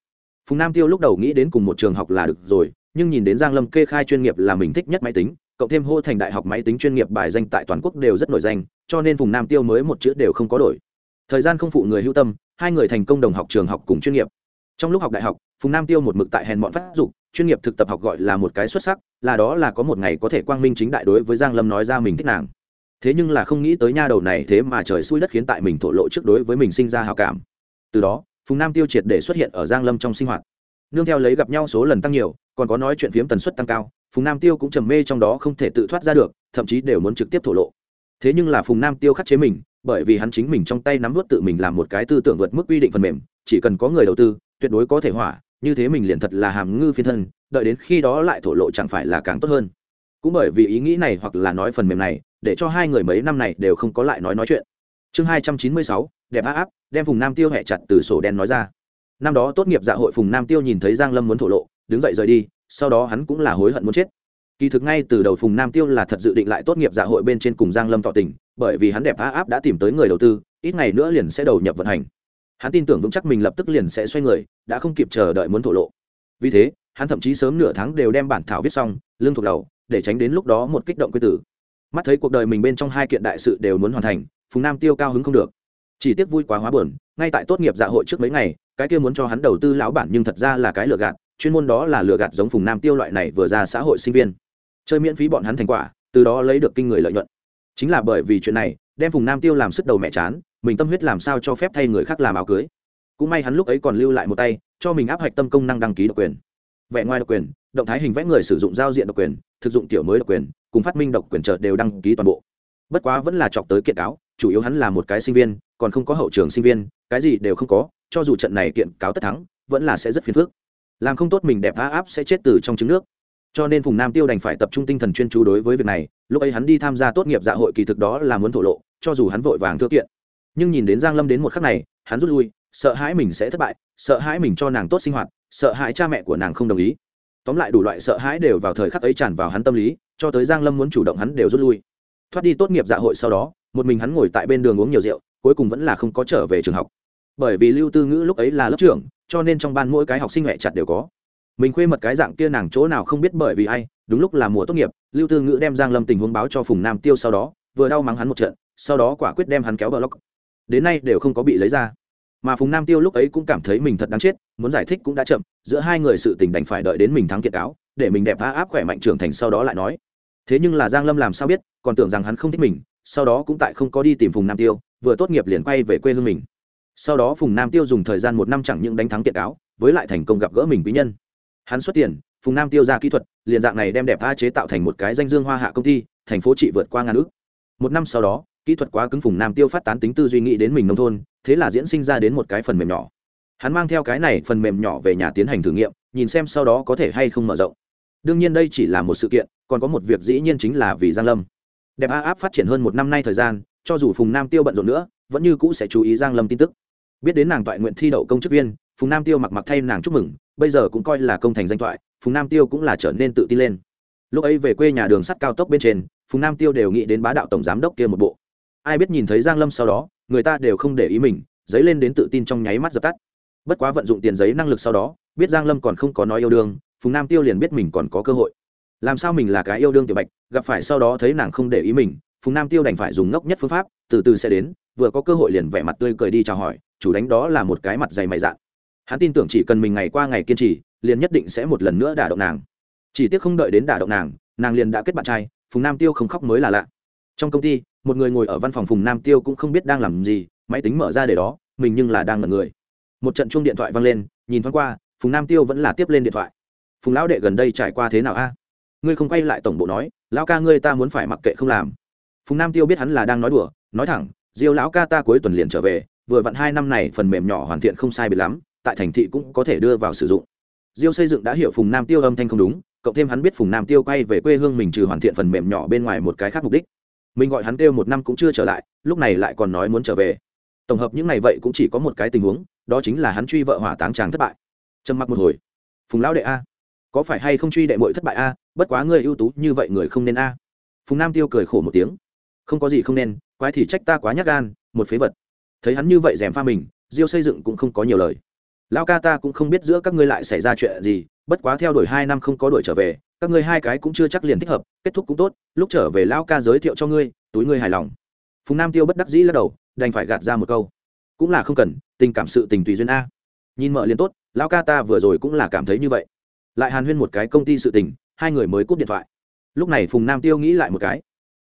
Phùng nam tiêu lúc đầu nghĩ đến cùng một trường học là được rồi, nhưng nhìn đến giang lâm kê khai chuyên nghiệp là mình thích nhất máy tính, cộng thêm hô thành đại học máy tính chuyên nghiệp bài danh tại toàn quốc đều rất nổi danh, cho nên phùng nam tiêu mới một chữ đều không có đổi. Thời gian không phụ người hữu tâm, hai người thành công đồng học trường học cùng chuyên nghiệp. Trong lúc học đại học, phùng nam tiêu một mực tại hèn bọn phát dục, chuyên nghiệp thực tập học gọi là một cái xuất sắc, là đó là có một ngày có thể quang minh chính đại đối với giang lâm nói ra mình thích nàng thế nhưng là không nghĩ tới nha đầu này thế mà trời xui đất khiến tại mình thổ lộ trước đối với mình sinh ra hào cảm. Từ đó, phùng nam tiêu triệt để xuất hiện ở giang lâm trong sinh hoạt. Nương theo lấy gặp nhau số lần tăng nhiều, còn có nói chuyện phiếm tần suất tăng cao, phùng nam tiêu cũng trầm mê trong đó không thể tự thoát ra được, thậm chí đều muốn trực tiếp thổ lộ. Thế nhưng là phùng nam tiêu khắc chế mình, bởi vì hắn chính mình trong tay nắm vớt tự mình làm một cái tư tưởng vượt mức quy định phần mềm, chỉ cần có người đầu tư, tuyệt đối có thể hỏa, như thế mình liền thật là hàm ngư phiên thân, đợi đến khi đó lại thổ lộ chẳng phải là càng tốt hơn. Cũng bởi vì ý nghĩ này hoặc là nói phần mềm này để cho hai người mấy năm này đều không có lại nói nói chuyện. Chương hai trăm chín mươi sáu, đẹp áp áp, đem phùng nam tiêu hẹ chặt từ sổ đen nói ra. Năm đó tốt nghiệp dạ hội phùng nam tiêu nhìn thấy giang lâm muốn thổ lộ, đứng dậy rời đi, sau đó hắn cũng là hối hận muốn chết. Kỳ thực ngay từ đầu phùng nam tiêu là thật dự định lại tốt nghiệp dạ hội bên trên cùng giang lâm tỏ tình, bởi vì hắn đẹp á áp đã tìm tới người đầu tư, ít ngày nữa liền sẽ đầu nhập vận hành. Hắn tin tưởng vững chắc mình lập tức liền sẽ xoay người, đã không kịp chờ đợi muốn thổ lộ. Vì thế, hắn thậm chí sớm nửa tháng đều đem bản thảo viết xong lương thuộc đầu, để tránh đến lúc đó một kích động quy tử mắt thấy cuộc đời mình bên trong hai kiện đại sự đều muốn hoàn thành, phùng nam tiêu cao hứng không được. Chỉ tiếc vui quá hóa buồn, ngay tại tốt nghiệp dạ hội trước mấy ngày, cái kia muốn cho hắn đầu tư lão bản nhưng thật ra là cái lừa gạt, chuyên môn đó là lừa gạt giống phùng nam tiêu loại này vừa ra xã hội sinh viên. Chơi miễn phí bọn hắn thành quả, từ đó lấy được kinh người lợi nhuận. Chính là bởi vì chuyện này, đem phùng nam tiêu làm sức đầu mẹ chán, mình tâm huyết làm sao cho phép thay người khác làm áo cưới. Cũng may hắn lúc ấy còn lưu lại một tay, cho mình áp hạch tâm công năng đăng ký độc quyền. Vẽ ngoài độc quyền, động thái hình vẽ người sử dụng giao diện độc quyền thực dụng tiểu mới độc quyền, cùng phát minh độc quyền trợ đều đăng ký toàn bộ. Bất quá vẫn là chọc tới kiện cáo, chủ yếu hắn là một cái sinh viên, còn không có hậu trường sinh viên, cái gì đều không có, cho dù trận này kiện cáo tất thắng, vẫn là sẽ rất phiền phức. Làm không tốt mình đẹp á áp sẽ chết từ trong trứng nước. Cho nên phùng nam tiêu đành phải tập trung tinh thần chuyên chú đối với việc này, lúc ấy hắn đi tham gia tốt nghiệp dạ hội kỳ thực đó là muốn thổ lộ, cho dù hắn vội vàng thư kiện. Nhưng nhìn đến giang lâm đến một khắc này, hắn rút lui, sợ hãi mình sẽ thất bại, sợ hãi mình cho nàng tốt sinh hoạt, sợ hãi cha mẹ của nàng không đồng ý tóm lại đủ loại sợ hãi đều vào thời khắc ấy tràn vào hắn tâm lý, cho tới giang lâm muốn chủ động hắn đều rút lui. Thoát đi tốt nghiệp dạ hội sau đó, một mình hắn ngồi tại bên đường uống nhiều rượu, cuối cùng vẫn là không có trở về trường học. Bởi vì lưu tư ngữ lúc ấy là lớp trưởng, cho nên trong ban mỗi cái học sinh mẹ chặt đều có. Mình khuê mật cái dạng kia nàng chỗ nào không biết bởi vì ai, đúng lúc là mùa tốt nghiệp, lưu tư ngữ đem giang lâm tình huống báo cho phùng nam tiêu sau đó, vừa đau mắng hắn một trận, sau đó quả quyết đem hắn kéo block đến nay đều không có bị lấy ra mà phùng nam tiêu lúc ấy cũng cảm thấy mình thật đáng chết, muốn giải thích cũng đã chậm, giữa hai người sự tình đành phải đợi đến mình thắng kiệt cáo để mình đẹp phá áp khỏe mạnh trưởng thành sau đó lại nói. Thế nhưng là giang lâm làm sao biết, còn tưởng rằng hắn không thích mình, sau đó cũng tại không có đi tìm phùng nam tiêu, vừa tốt nghiệp liền quay về quê hương mình. Sau đó phùng nam tiêu dùng thời gian một năm chẳng những đánh thắng kiệt cáo với lại thành công gặp gỡ mình quý nhân. Hắn xuất tiền, phùng nam tiêu ra kỹ thuật, liền dạng này đem đẹp a chế tạo thành một cái danh dương hoa hạ công ty, thành phố trị vượt qua ngàn ước. Một năm sau đó, kỹ thuật quá cứng phùng nam tiêu phát tán tính tư duy nghĩ đến mình nông thôn thế là diễn sinh ra đến một cái phần mềm nhỏ. Hắn mang theo cái này phần mềm nhỏ về nhà tiến hành thử nghiệm, nhìn xem sau đó có thể hay không mở rộng. Đương nhiên đây chỉ là một sự kiện, còn có một việc dĩ nhiên chính là vì giang lâm. Đẹp a áp phát triển hơn một năm nay thời gian, cho dù phùng nam tiêu bận rộn nữa, vẫn như cũ sẽ chú ý giang lâm tin tức. Biết đến nàng toại nguyện thi đậu công chức viên, phùng nam tiêu mặc mặc thay nàng chúc mừng, bây giờ cũng coi là công thành danh thoại phùng nam tiêu cũng là trở nên tự tin lên. Lúc ấy về quê nhà đường sắt cao tốc bên trên, phùng nam tiêu đều nghĩ đến bá đạo tổng giám đốc kia một bộ ai biết nhìn thấy giang lâm sau đó, người ta đều không để ý mình, giấy lên đến tự tin trong nháy mắt dập tắt. Bất quá vận dụng tiền giấy năng lực sau đó, biết giang lâm còn không có nói yêu đương, phùng nam tiêu liền biết mình còn có cơ hội. Làm sao mình là cái yêu đương tiểu bạch, gặp phải sau đó thấy nàng không để ý mình, phùng nam tiêu đành phải dùng ngốc nhất phương pháp, từ từ sẽ đến, vừa có cơ hội liền vẻ mặt tươi cười đi chào hỏi, chủ đánh đó là một cái mặt dày mày dạn. Hắn tin tưởng chỉ cần mình ngày qua ngày kiên trì, liền nhất định sẽ một lần nữa đả động nàng. Chỉ tiếc không đợi đến đả động nàng nàng liền đã kết bạn trai, phùng nam tiêu không khóc mới là lạ. Trong công ty một người ngồi ở văn phòng phùng nam tiêu cũng không biết đang làm gì, máy tính mở ra để đó, mình nhưng là đang ngẩn người. Một trận chuông điện thoại vang lên, nhìn thoáng qua, phùng nam tiêu vẫn là tiếp lên điện thoại. Phùng lão đệ gần đây trải qua thế nào a? Ngươi không quay lại tổng bộ nói, lão ca ngươi ta muốn phải mặc kệ không làm. Phùng nam tiêu biết hắn là đang nói đùa, nói thẳng, diêu lão ca ta cuối tuần liền trở về, vừa vặn hai năm này phần mềm nhỏ hoàn thiện không sai bị lắm, tại thành thị cũng có thể đưa vào sử dụng. Diêu xây dựng đã hiểu phùng nam tiêu âm thanh không đúng, cộng thêm hắn biết phùng nam tiêu quay về quê hương mình trừ hoàn thiện phần mềm nhỏ bên ngoài một cái khác mục đích mình gọi hắn kêu một năm cũng chưa trở lại, lúc này lại còn nói muốn trở về. Tổng hợp những ngày vậy cũng chỉ có một cái tình huống, đó chính là hắn truy vợ hỏa táng tràng thất bại. Trầm mặc một hồi. Phùng lão đệ a, có phải hay không truy đệ mội thất bại a, bất quá người ưu tú như vậy người không nên a. Phùng nam tiêu cười khổ một tiếng. Không có gì không nên, quái thì trách ta quá nhát gan, một phế vật. Thấy hắn như vậy dèm pha mình, diêu xây dựng cũng không có nhiều lời. Lao ca ta cũng không biết giữa các ngươi lại xảy ra chuyện gì, bất quá theo đuổi hai năm không có đuổi trở về các ngươi hai cái cũng chưa chắc liền thích hợp, kết thúc cũng tốt, lúc trở về lao ca giới thiệu cho ngươi, túi ngươi hài lòng. Phùng nam tiêu bất đắc dĩ lắc đầu, đành phải gạt ra một câu. Cũng là không cần, tình cảm sự tình tùy duyên a. Nhìn mợ liền tốt lao ca ta vừa rồi cũng là cảm thấy như vậy. Lại hàn huyên một cái công ty sự tình, hai người mới cúp điện thoại. Lúc này phùng nam tiêu nghĩ lại một cái.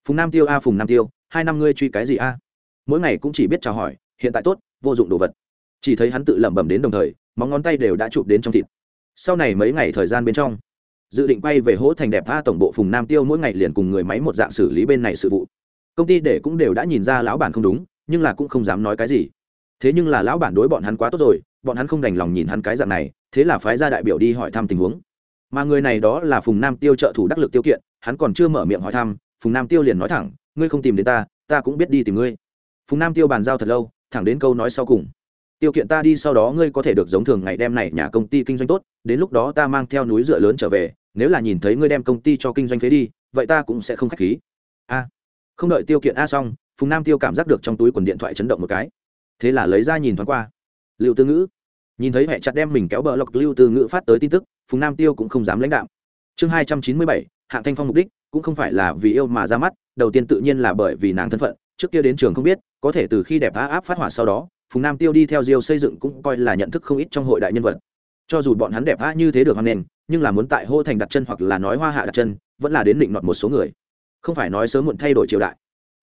Phùng nam tiêu a, phùng nam tiêu, hai năm ngươi truy cái gì a? Mỗi ngày cũng chỉ biết chào hỏi, hiện tại tốt, vô dụng đồ vật. Chỉ thấy hắn tự lẩm bẩm đến đồng thời, móng ngón tay đều đã chụp đến trong thịt. Sau này mấy ngày thời gian bên trong dự định quay về hỗ thành đẹp tha tổng bộ phùng nam tiêu mỗi ngày liền cùng người máy một dạng xử lý bên này sự vụ. Công ty để cũng đều đã nhìn ra lão bản không đúng, nhưng là cũng không dám nói cái gì. Thế nhưng là lão bản đối bọn hắn quá tốt rồi, bọn hắn không đành lòng nhìn hắn cái dạng này, thế là phái ra đại biểu đi hỏi thăm tình huống. Mà người này đó là phùng nam tiêu trợ thủ đắc lực tiêu kiện, hắn còn chưa mở miệng hỏi thăm, phùng nam tiêu liền nói thẳng, ngươi không tìm đến ta ta cũng biết đi tìm ngươi. Phùng nam tiêu bàn giao thật lâu, thẳng đến câu nói sau cùng. Tiêu kiện ta đi, sau đó ngươi có thể được giống thường ngày đem này nhà công ty kinh doanh tốt, đến lúc đó ta mang theo núi dựa lớn trở về nếu là nhìn thấy ngươi đem công ty cho kinh doanh phế đi, vậy ta cũng sẽ không k h á c h khí. A, không đợi tiêu kiện a xong, phùng nam tiêu cảm giác được trong túi quần điện thoại chấn động một cái. Thế là lấy ra nhìn thoáng qua. Liệu tư ngữ. Nhìn thấy mẹ chặt đem mình kéo bờ lọc lưu tư ngữ phát tới tin tức, phùng nam tiêu cũng không dám lãnh đạo chương hai trăm chín mươi bảy, hạng thanh phong mục đích, cũng không phải là vì yêu mà ra mắt, đầu tiên tự nhiên là bởi vì nàng thân phận, trước kia đến trường không biết, có thể từ khi đẹp á áp phát hỏa sau đó, phùng nam tiêu đi theo diêu xây dựng cũng coi là nhận thức không ít trong hội đại nhân vật. Cho dù bọn hắn đẹp á như thế được hoan nền nhưng là muốn tại hô thành đặt chân hoặc là nói hoa hạ đặt chân, vẫn là đến định đoạt một số người. Không phải nói sớm muộn thay đổi triều đại.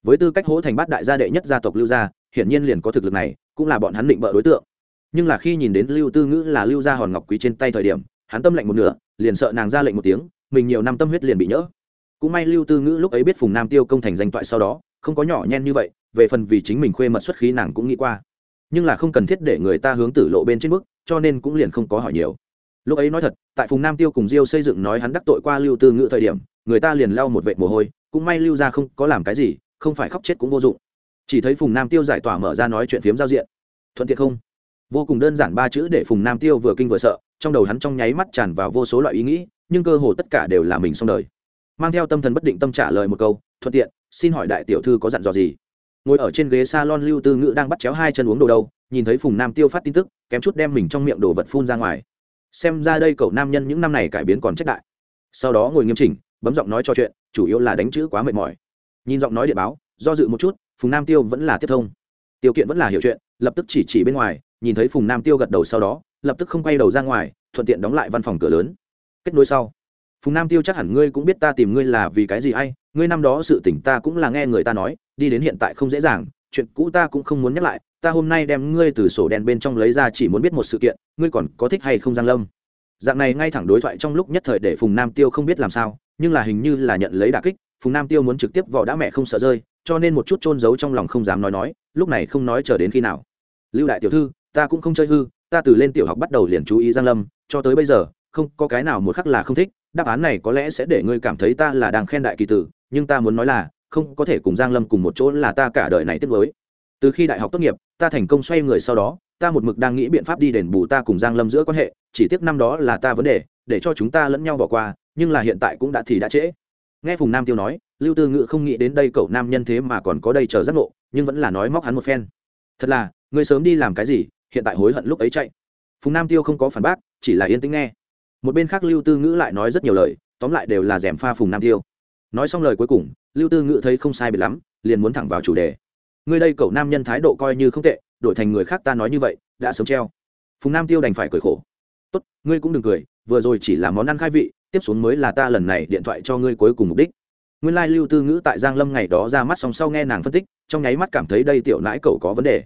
Với tư cách hỗ thành bát đại gia đệ nhất gia tộc lưu gia, hiển nhiên liền có thực lực này, cũng là bọn hắn định bợ đối tượng. Nhưng là khi nhìn đến lưu tư ngữ là lưu gia hòn ngọc quý trên tay thời điểm, hắn tâm lệnh một nửa, liền sợ nàng ra lệnh một tiếng, mình nhiều năm tâm huyết liền bị nhỡ. Cũng may lưu tư ngữ lúc ấy biết phùng nam tiêu công thành danh toại sau đó, không có nhỏ nhen như vậy, về phần vì chính mình khuê mật xuất khí nàng cũng nghĩ qua. Nhưng là không cần thiết để người ta hướng tử lộ bên trên mức cho nên cũng liền không có hỏi nhiều lúc ấy nói thật, tại phùng nam tiêu cùng diêu xây dựng nói hắn đắc tội qua lưu tư Ngự thời điểm, người ta liền lau một vệ mồ hôi, cũng may lưu ra không có làm cái gì, không phải khóc chết cũng vô dụng. Chỉ thấy phùng nam tiêu giải tỏa mở ra nói chuyện phiếm giao diện. Thuận tiện không? Vô cùng đơn giản ba chữ để phùng nam tiêu vừa kinh vừa sợ, trong đầu hắn trong nháy mắt tràn vào vô số loại ý nghĩ, nhưng cơ hồ tất cả đều là mình xong đời. Mang theo tâm thần bất định tâm trả lời một câu, thuận tiện, xin hỏi đại tiểu thư có dặn dò gì? Ngồi ở trên ghế s a lon lưu tư ngữ đang bắt chéo hai chân uống đồ đâu, nhìn thấy phùng nam tiêu phát tin tức, kém chút đem mình trong miệng đồ vật phun ra ngoài xem ra đây cậu nam nhân những năm này cải biến còn trách đại. Sau đó ngồi nghiêm chỉnh, bấm giọng nói cho chuyện, chủ yếu là đánh chữ quá mệt mỏi. Nhìn giọng nói địa báo, do dự một chút, phùng nam tiêu vẫn là tiếp thông. Tiêu kiện vẫn là hiểu chuyện, lập tức chỉ chỉ bên ngoài, nhìn thấy phùng nam tiêu gật đầu sau đó, lập tức không quay đầu ra ngoài, thuận tiện đóng lại văn phòng cửa lớn. Kết nối sau. Phùng nam tiêu chắc hẳn ngươi cũng biết ta tìm ngươi là vì cái gì hay ngươi năm đó sự tỉnh ta cũng là nghe người ta nói, đi đến hiện tại không dễ dàng, chuyện cũ ta cũng không muốn nhắc lại ta hôm nay đem ngươi từ sổ đen bên trong lấy ra chỉ muốn biết một sự kiện, ngươi còn có thích hay không giang lâm? Dạng này ngay thẳng đối thoại trong lúc nhất thời để phùng nam tiêu không biết làm sao, nhưng là hình như là nhận lấy đà kích, phùng nam tiêu muốn trực tiếp vỏ đã mẹ không sợ rơi, cho nên một chút trôn giấu trong lòng không dám nói nói, lúc này không nói chờ đến khi nào. Lưu đại tiểu thư, ta cũng không chơi hư, ta từ lên tiểu học bắt đầu liền chú ý giang lâm, cho tới bây giờ, không có cái nào một khắc là không thích, đáp án này có lẽ sẽ để ngươi cảm thấy ta là đang khen đại kỳ tử, nhưng ta muốn nói là, không có thể cùng giang lâm cùng một chỗ là ta cả đời này tiếc với từ khi đại học tốt nghiệp, ta thành công xoay người sau đó, ta một mực đang nghĩ biện pháp đi đền bù ta cùng giang lâm giữa quan hệ, chỉ tiếc năm đó là ta vấn đề, để cho chúng ta lẫn nhau bỏ qua, nhưng là hiện tại cũng đã thì đã trễ. Nghe phùng nam tiêu nói, lưu tư ngự không nghĩ đến đây cậu nam nhân thế mà còn có đây chờ giác ngộ, nhưng vẫn là nói móc hắn một phen. Thật là người sớm đi làm cái gì, hiện tại hối hận lúc ấy chạy. Phùng nam tiêu không có phản bác, chỉ là yên tĩnh nghe. Một bên khác lưu tư ngữ lại nói rất nhiều lời, tóm lại đều là d pha phùng nam tiêu. Nói xong lời cuối cùng, lưu tư ngữ thấy không sai biệt lắm, liền muốn thẳng vào chủ đề ngươi đây cậu nam nhân thái độ coi như không tệ, đổi thành người khác ta nói như vậy, đã sống treo. Phùng nam tiêu đành phải cười khổ. Tốt, ngươi cũng đừng cười, vừa rồi chỉ là món ăn khai vị, tiếp xuống mới là ta lần này điện thoại cho ngươi cuối cùng mục đích. Nguyên lai lưu tư ngữ tại giang lâm ngày đó ra mắt song sau nghe nàng phân tích, trong nháy mắt cảm thấy đây tiểu nãi cậu có vấn đề.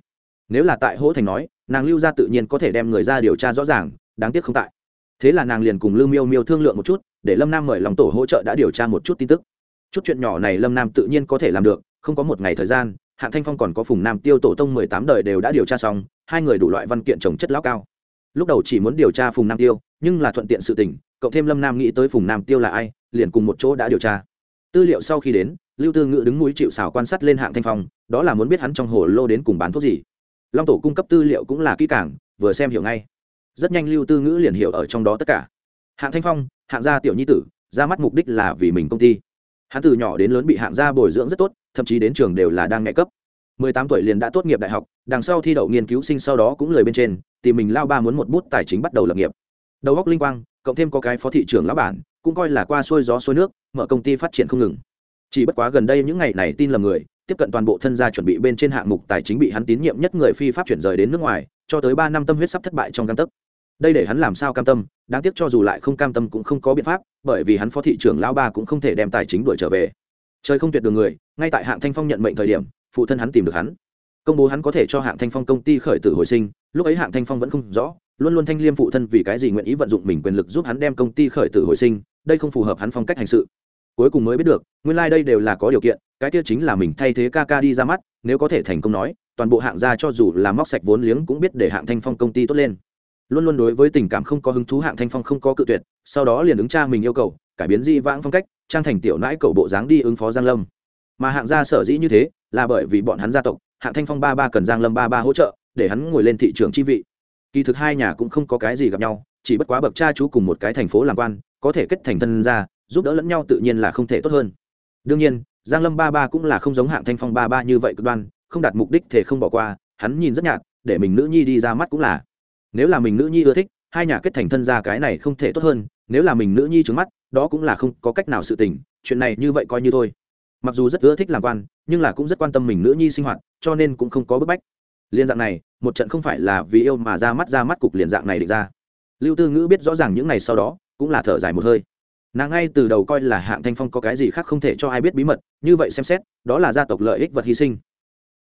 Nếu là tại hỗ thành nói, nàng lưu ra tự nhiên có thể đem người ra điều tra rõ ràng, đáng tiếc không tại. Thế là nàng liền cùng lưu miêu miêu thương lượng một chút, để lâm nam mời lòng tổ hỗ trợ đã điều tra một chút tin tức. Chút chuyện nhỏ này lâm nam tự nhiên có thể làm được, không có một ngày thời gian hạng thanh phong còn có phùng nam tiêu tổ tông mười tám đời đều đã điều tra xong, hai người đủ loại văn kiện trồng chất lão cao. Lúc đầu chỉ muốn điều tra phùng nam tiêu, nhưng là thuận tiện sự tình cậu thêm lâm nam nghĩ tới phùng nam tiêu là ai, liền cùng một chỗ đã điều tra. Tư liệu sau khi đến, lưu tư ngự đứng núi chịu xào quan sát lên hạng thanh phong, đó là muốn biết hắn trong hồ lô đến cùng bán thuốc gì. Long tổ cung cấp tư liệu cũng là kỹ càng, vừa xem hiểu ngay. Rất nhanh lưu tư ngữ liền hiểu ở trong đó tất cả. Hạng thanh phong, hạng gia tiểu nhi tử, ra mắt mục đích là vì mình công ty. Hắn từ nhỏ đến lớn bị hạng gia bồi dưỡng rất tốt thậm chí đến trường đều là đang nghệ cấp. Mười tám tuổi liền đã tốt nghiệp đại học, đằng sau thi đậu nghiên cứu sinh sau đó cũng lời bên trên, thì mình lao ba muốn một bút tài chính bắt đầu lập nghiệp. Đầu góc linh quang, cộng thêm có cái phó thị trưởng lão bản, cũng coi là qua xuôi gió xuôi nước, mở công ty phát triển không ngừng. Chỉ bất quá gần đây những ngày này tin lầm người, tiếp cận toàn bộ thân gia chuẩn bị bên trên hạng mục tài chính bị hắn tín nhiệm nhất người phi pháp chuyển rời đến nước ngoài, cho tới ba năm tâm huyết sắp thất bại trong cam tấc. Đây để hắn làm sao cam tâm, đáng tiếc cho dù lại không cam tâm cũng không có biện pháp, bởi vì hắn phó thị trưởng lão ba cũng không thể đem tài chính đuổi trở về trời không tuyệt đường người, ngay tại hạng thanh phong nhận mệnh thời điểm, phụ thân hắn tìm được hắn. Công bố hắn có thể cho hạng thanh phong công ty khởi tử hồi sinh, lúc ấy hạng thanh phong vẫn không rõ, luôn luôn thanh liêm phụ thân vì cái gì nguyện ý vận dụng mình quyền lực giúp hắn đem công ty khởi tử hồi sinh, đây không phù hợp hắn phong cách hành sự. Cuối cùng mới biết được, nguyên lai、like、đây đều là có điều kiện, cái tiêu chính là mình thay thế ca ca đi ra mắt, nếu có thể thành công nói, toàn bộ hạng gia cho dù là móc sạch vốn liếng cũng biết để hạng thanh phong công ty tốt lên. Luôn luôn đối với tình cảm không có hứng thú hạng thanh phong không có cự tuyệt, sau đó liền ứng cha mình yêu cầu cải biến di vãng phong cách, trang thành tiểu nãi cầu bộ dáng đi ứng phó giang lâm. Mà hạng gia sở dĩ như thế, là bởi vì bọn hắn gia tộc, hạng thanh phong ba ba cần giang lâm ba ba hỗ trợ, để hắn ngồi lên thị trường chi vị. Kỳ thực hai nhà cũng không có cái gì gặp nhau, chỉ bất quá bậc cha chú cùng một cái thành phố làm quan, có thể kết thành thân ra giúp đỡ lẫn nhau tự nhiên là không thể tốt hơn. Đương nhiên, giang lâm ba ba cũng là không giống hạng thanh phong ba ba như vậy cực đoan, không đạt mục đích thể không bỏ qua, hắn nhìn rất nhạt, để mình nữ nhi đi ra mắt cũng là. Nếu là mình nữ nhi ưa thích, hai nhà kết thành thân ra cái này không thể tốt hơn, nếu là mình nữ nhi trứng mắt đó cũng là không có cách nào sự tình, chuyện này như vậy coi như thôi. Mặc dù rất ưa thích làm quan, nhưng là cũng rất quan tâm mình nữ nhi sinh hoạt, cho nên cũng không có bức bách. Liên dạng này, một trận không phải là vì yêu mà ra mắt ra mắt cục liền dạng này định ra. Lưu tư ngữ biết rõ ràng những ngày sau đó, cũng là thở dài một hơi. Nàng ngay từ đầu coi là hạng thanh phong có cái gì khác không thể cho ai biết bí mật, như vậy xem xét, đó là gia tộc lợi ích vật hy sinh.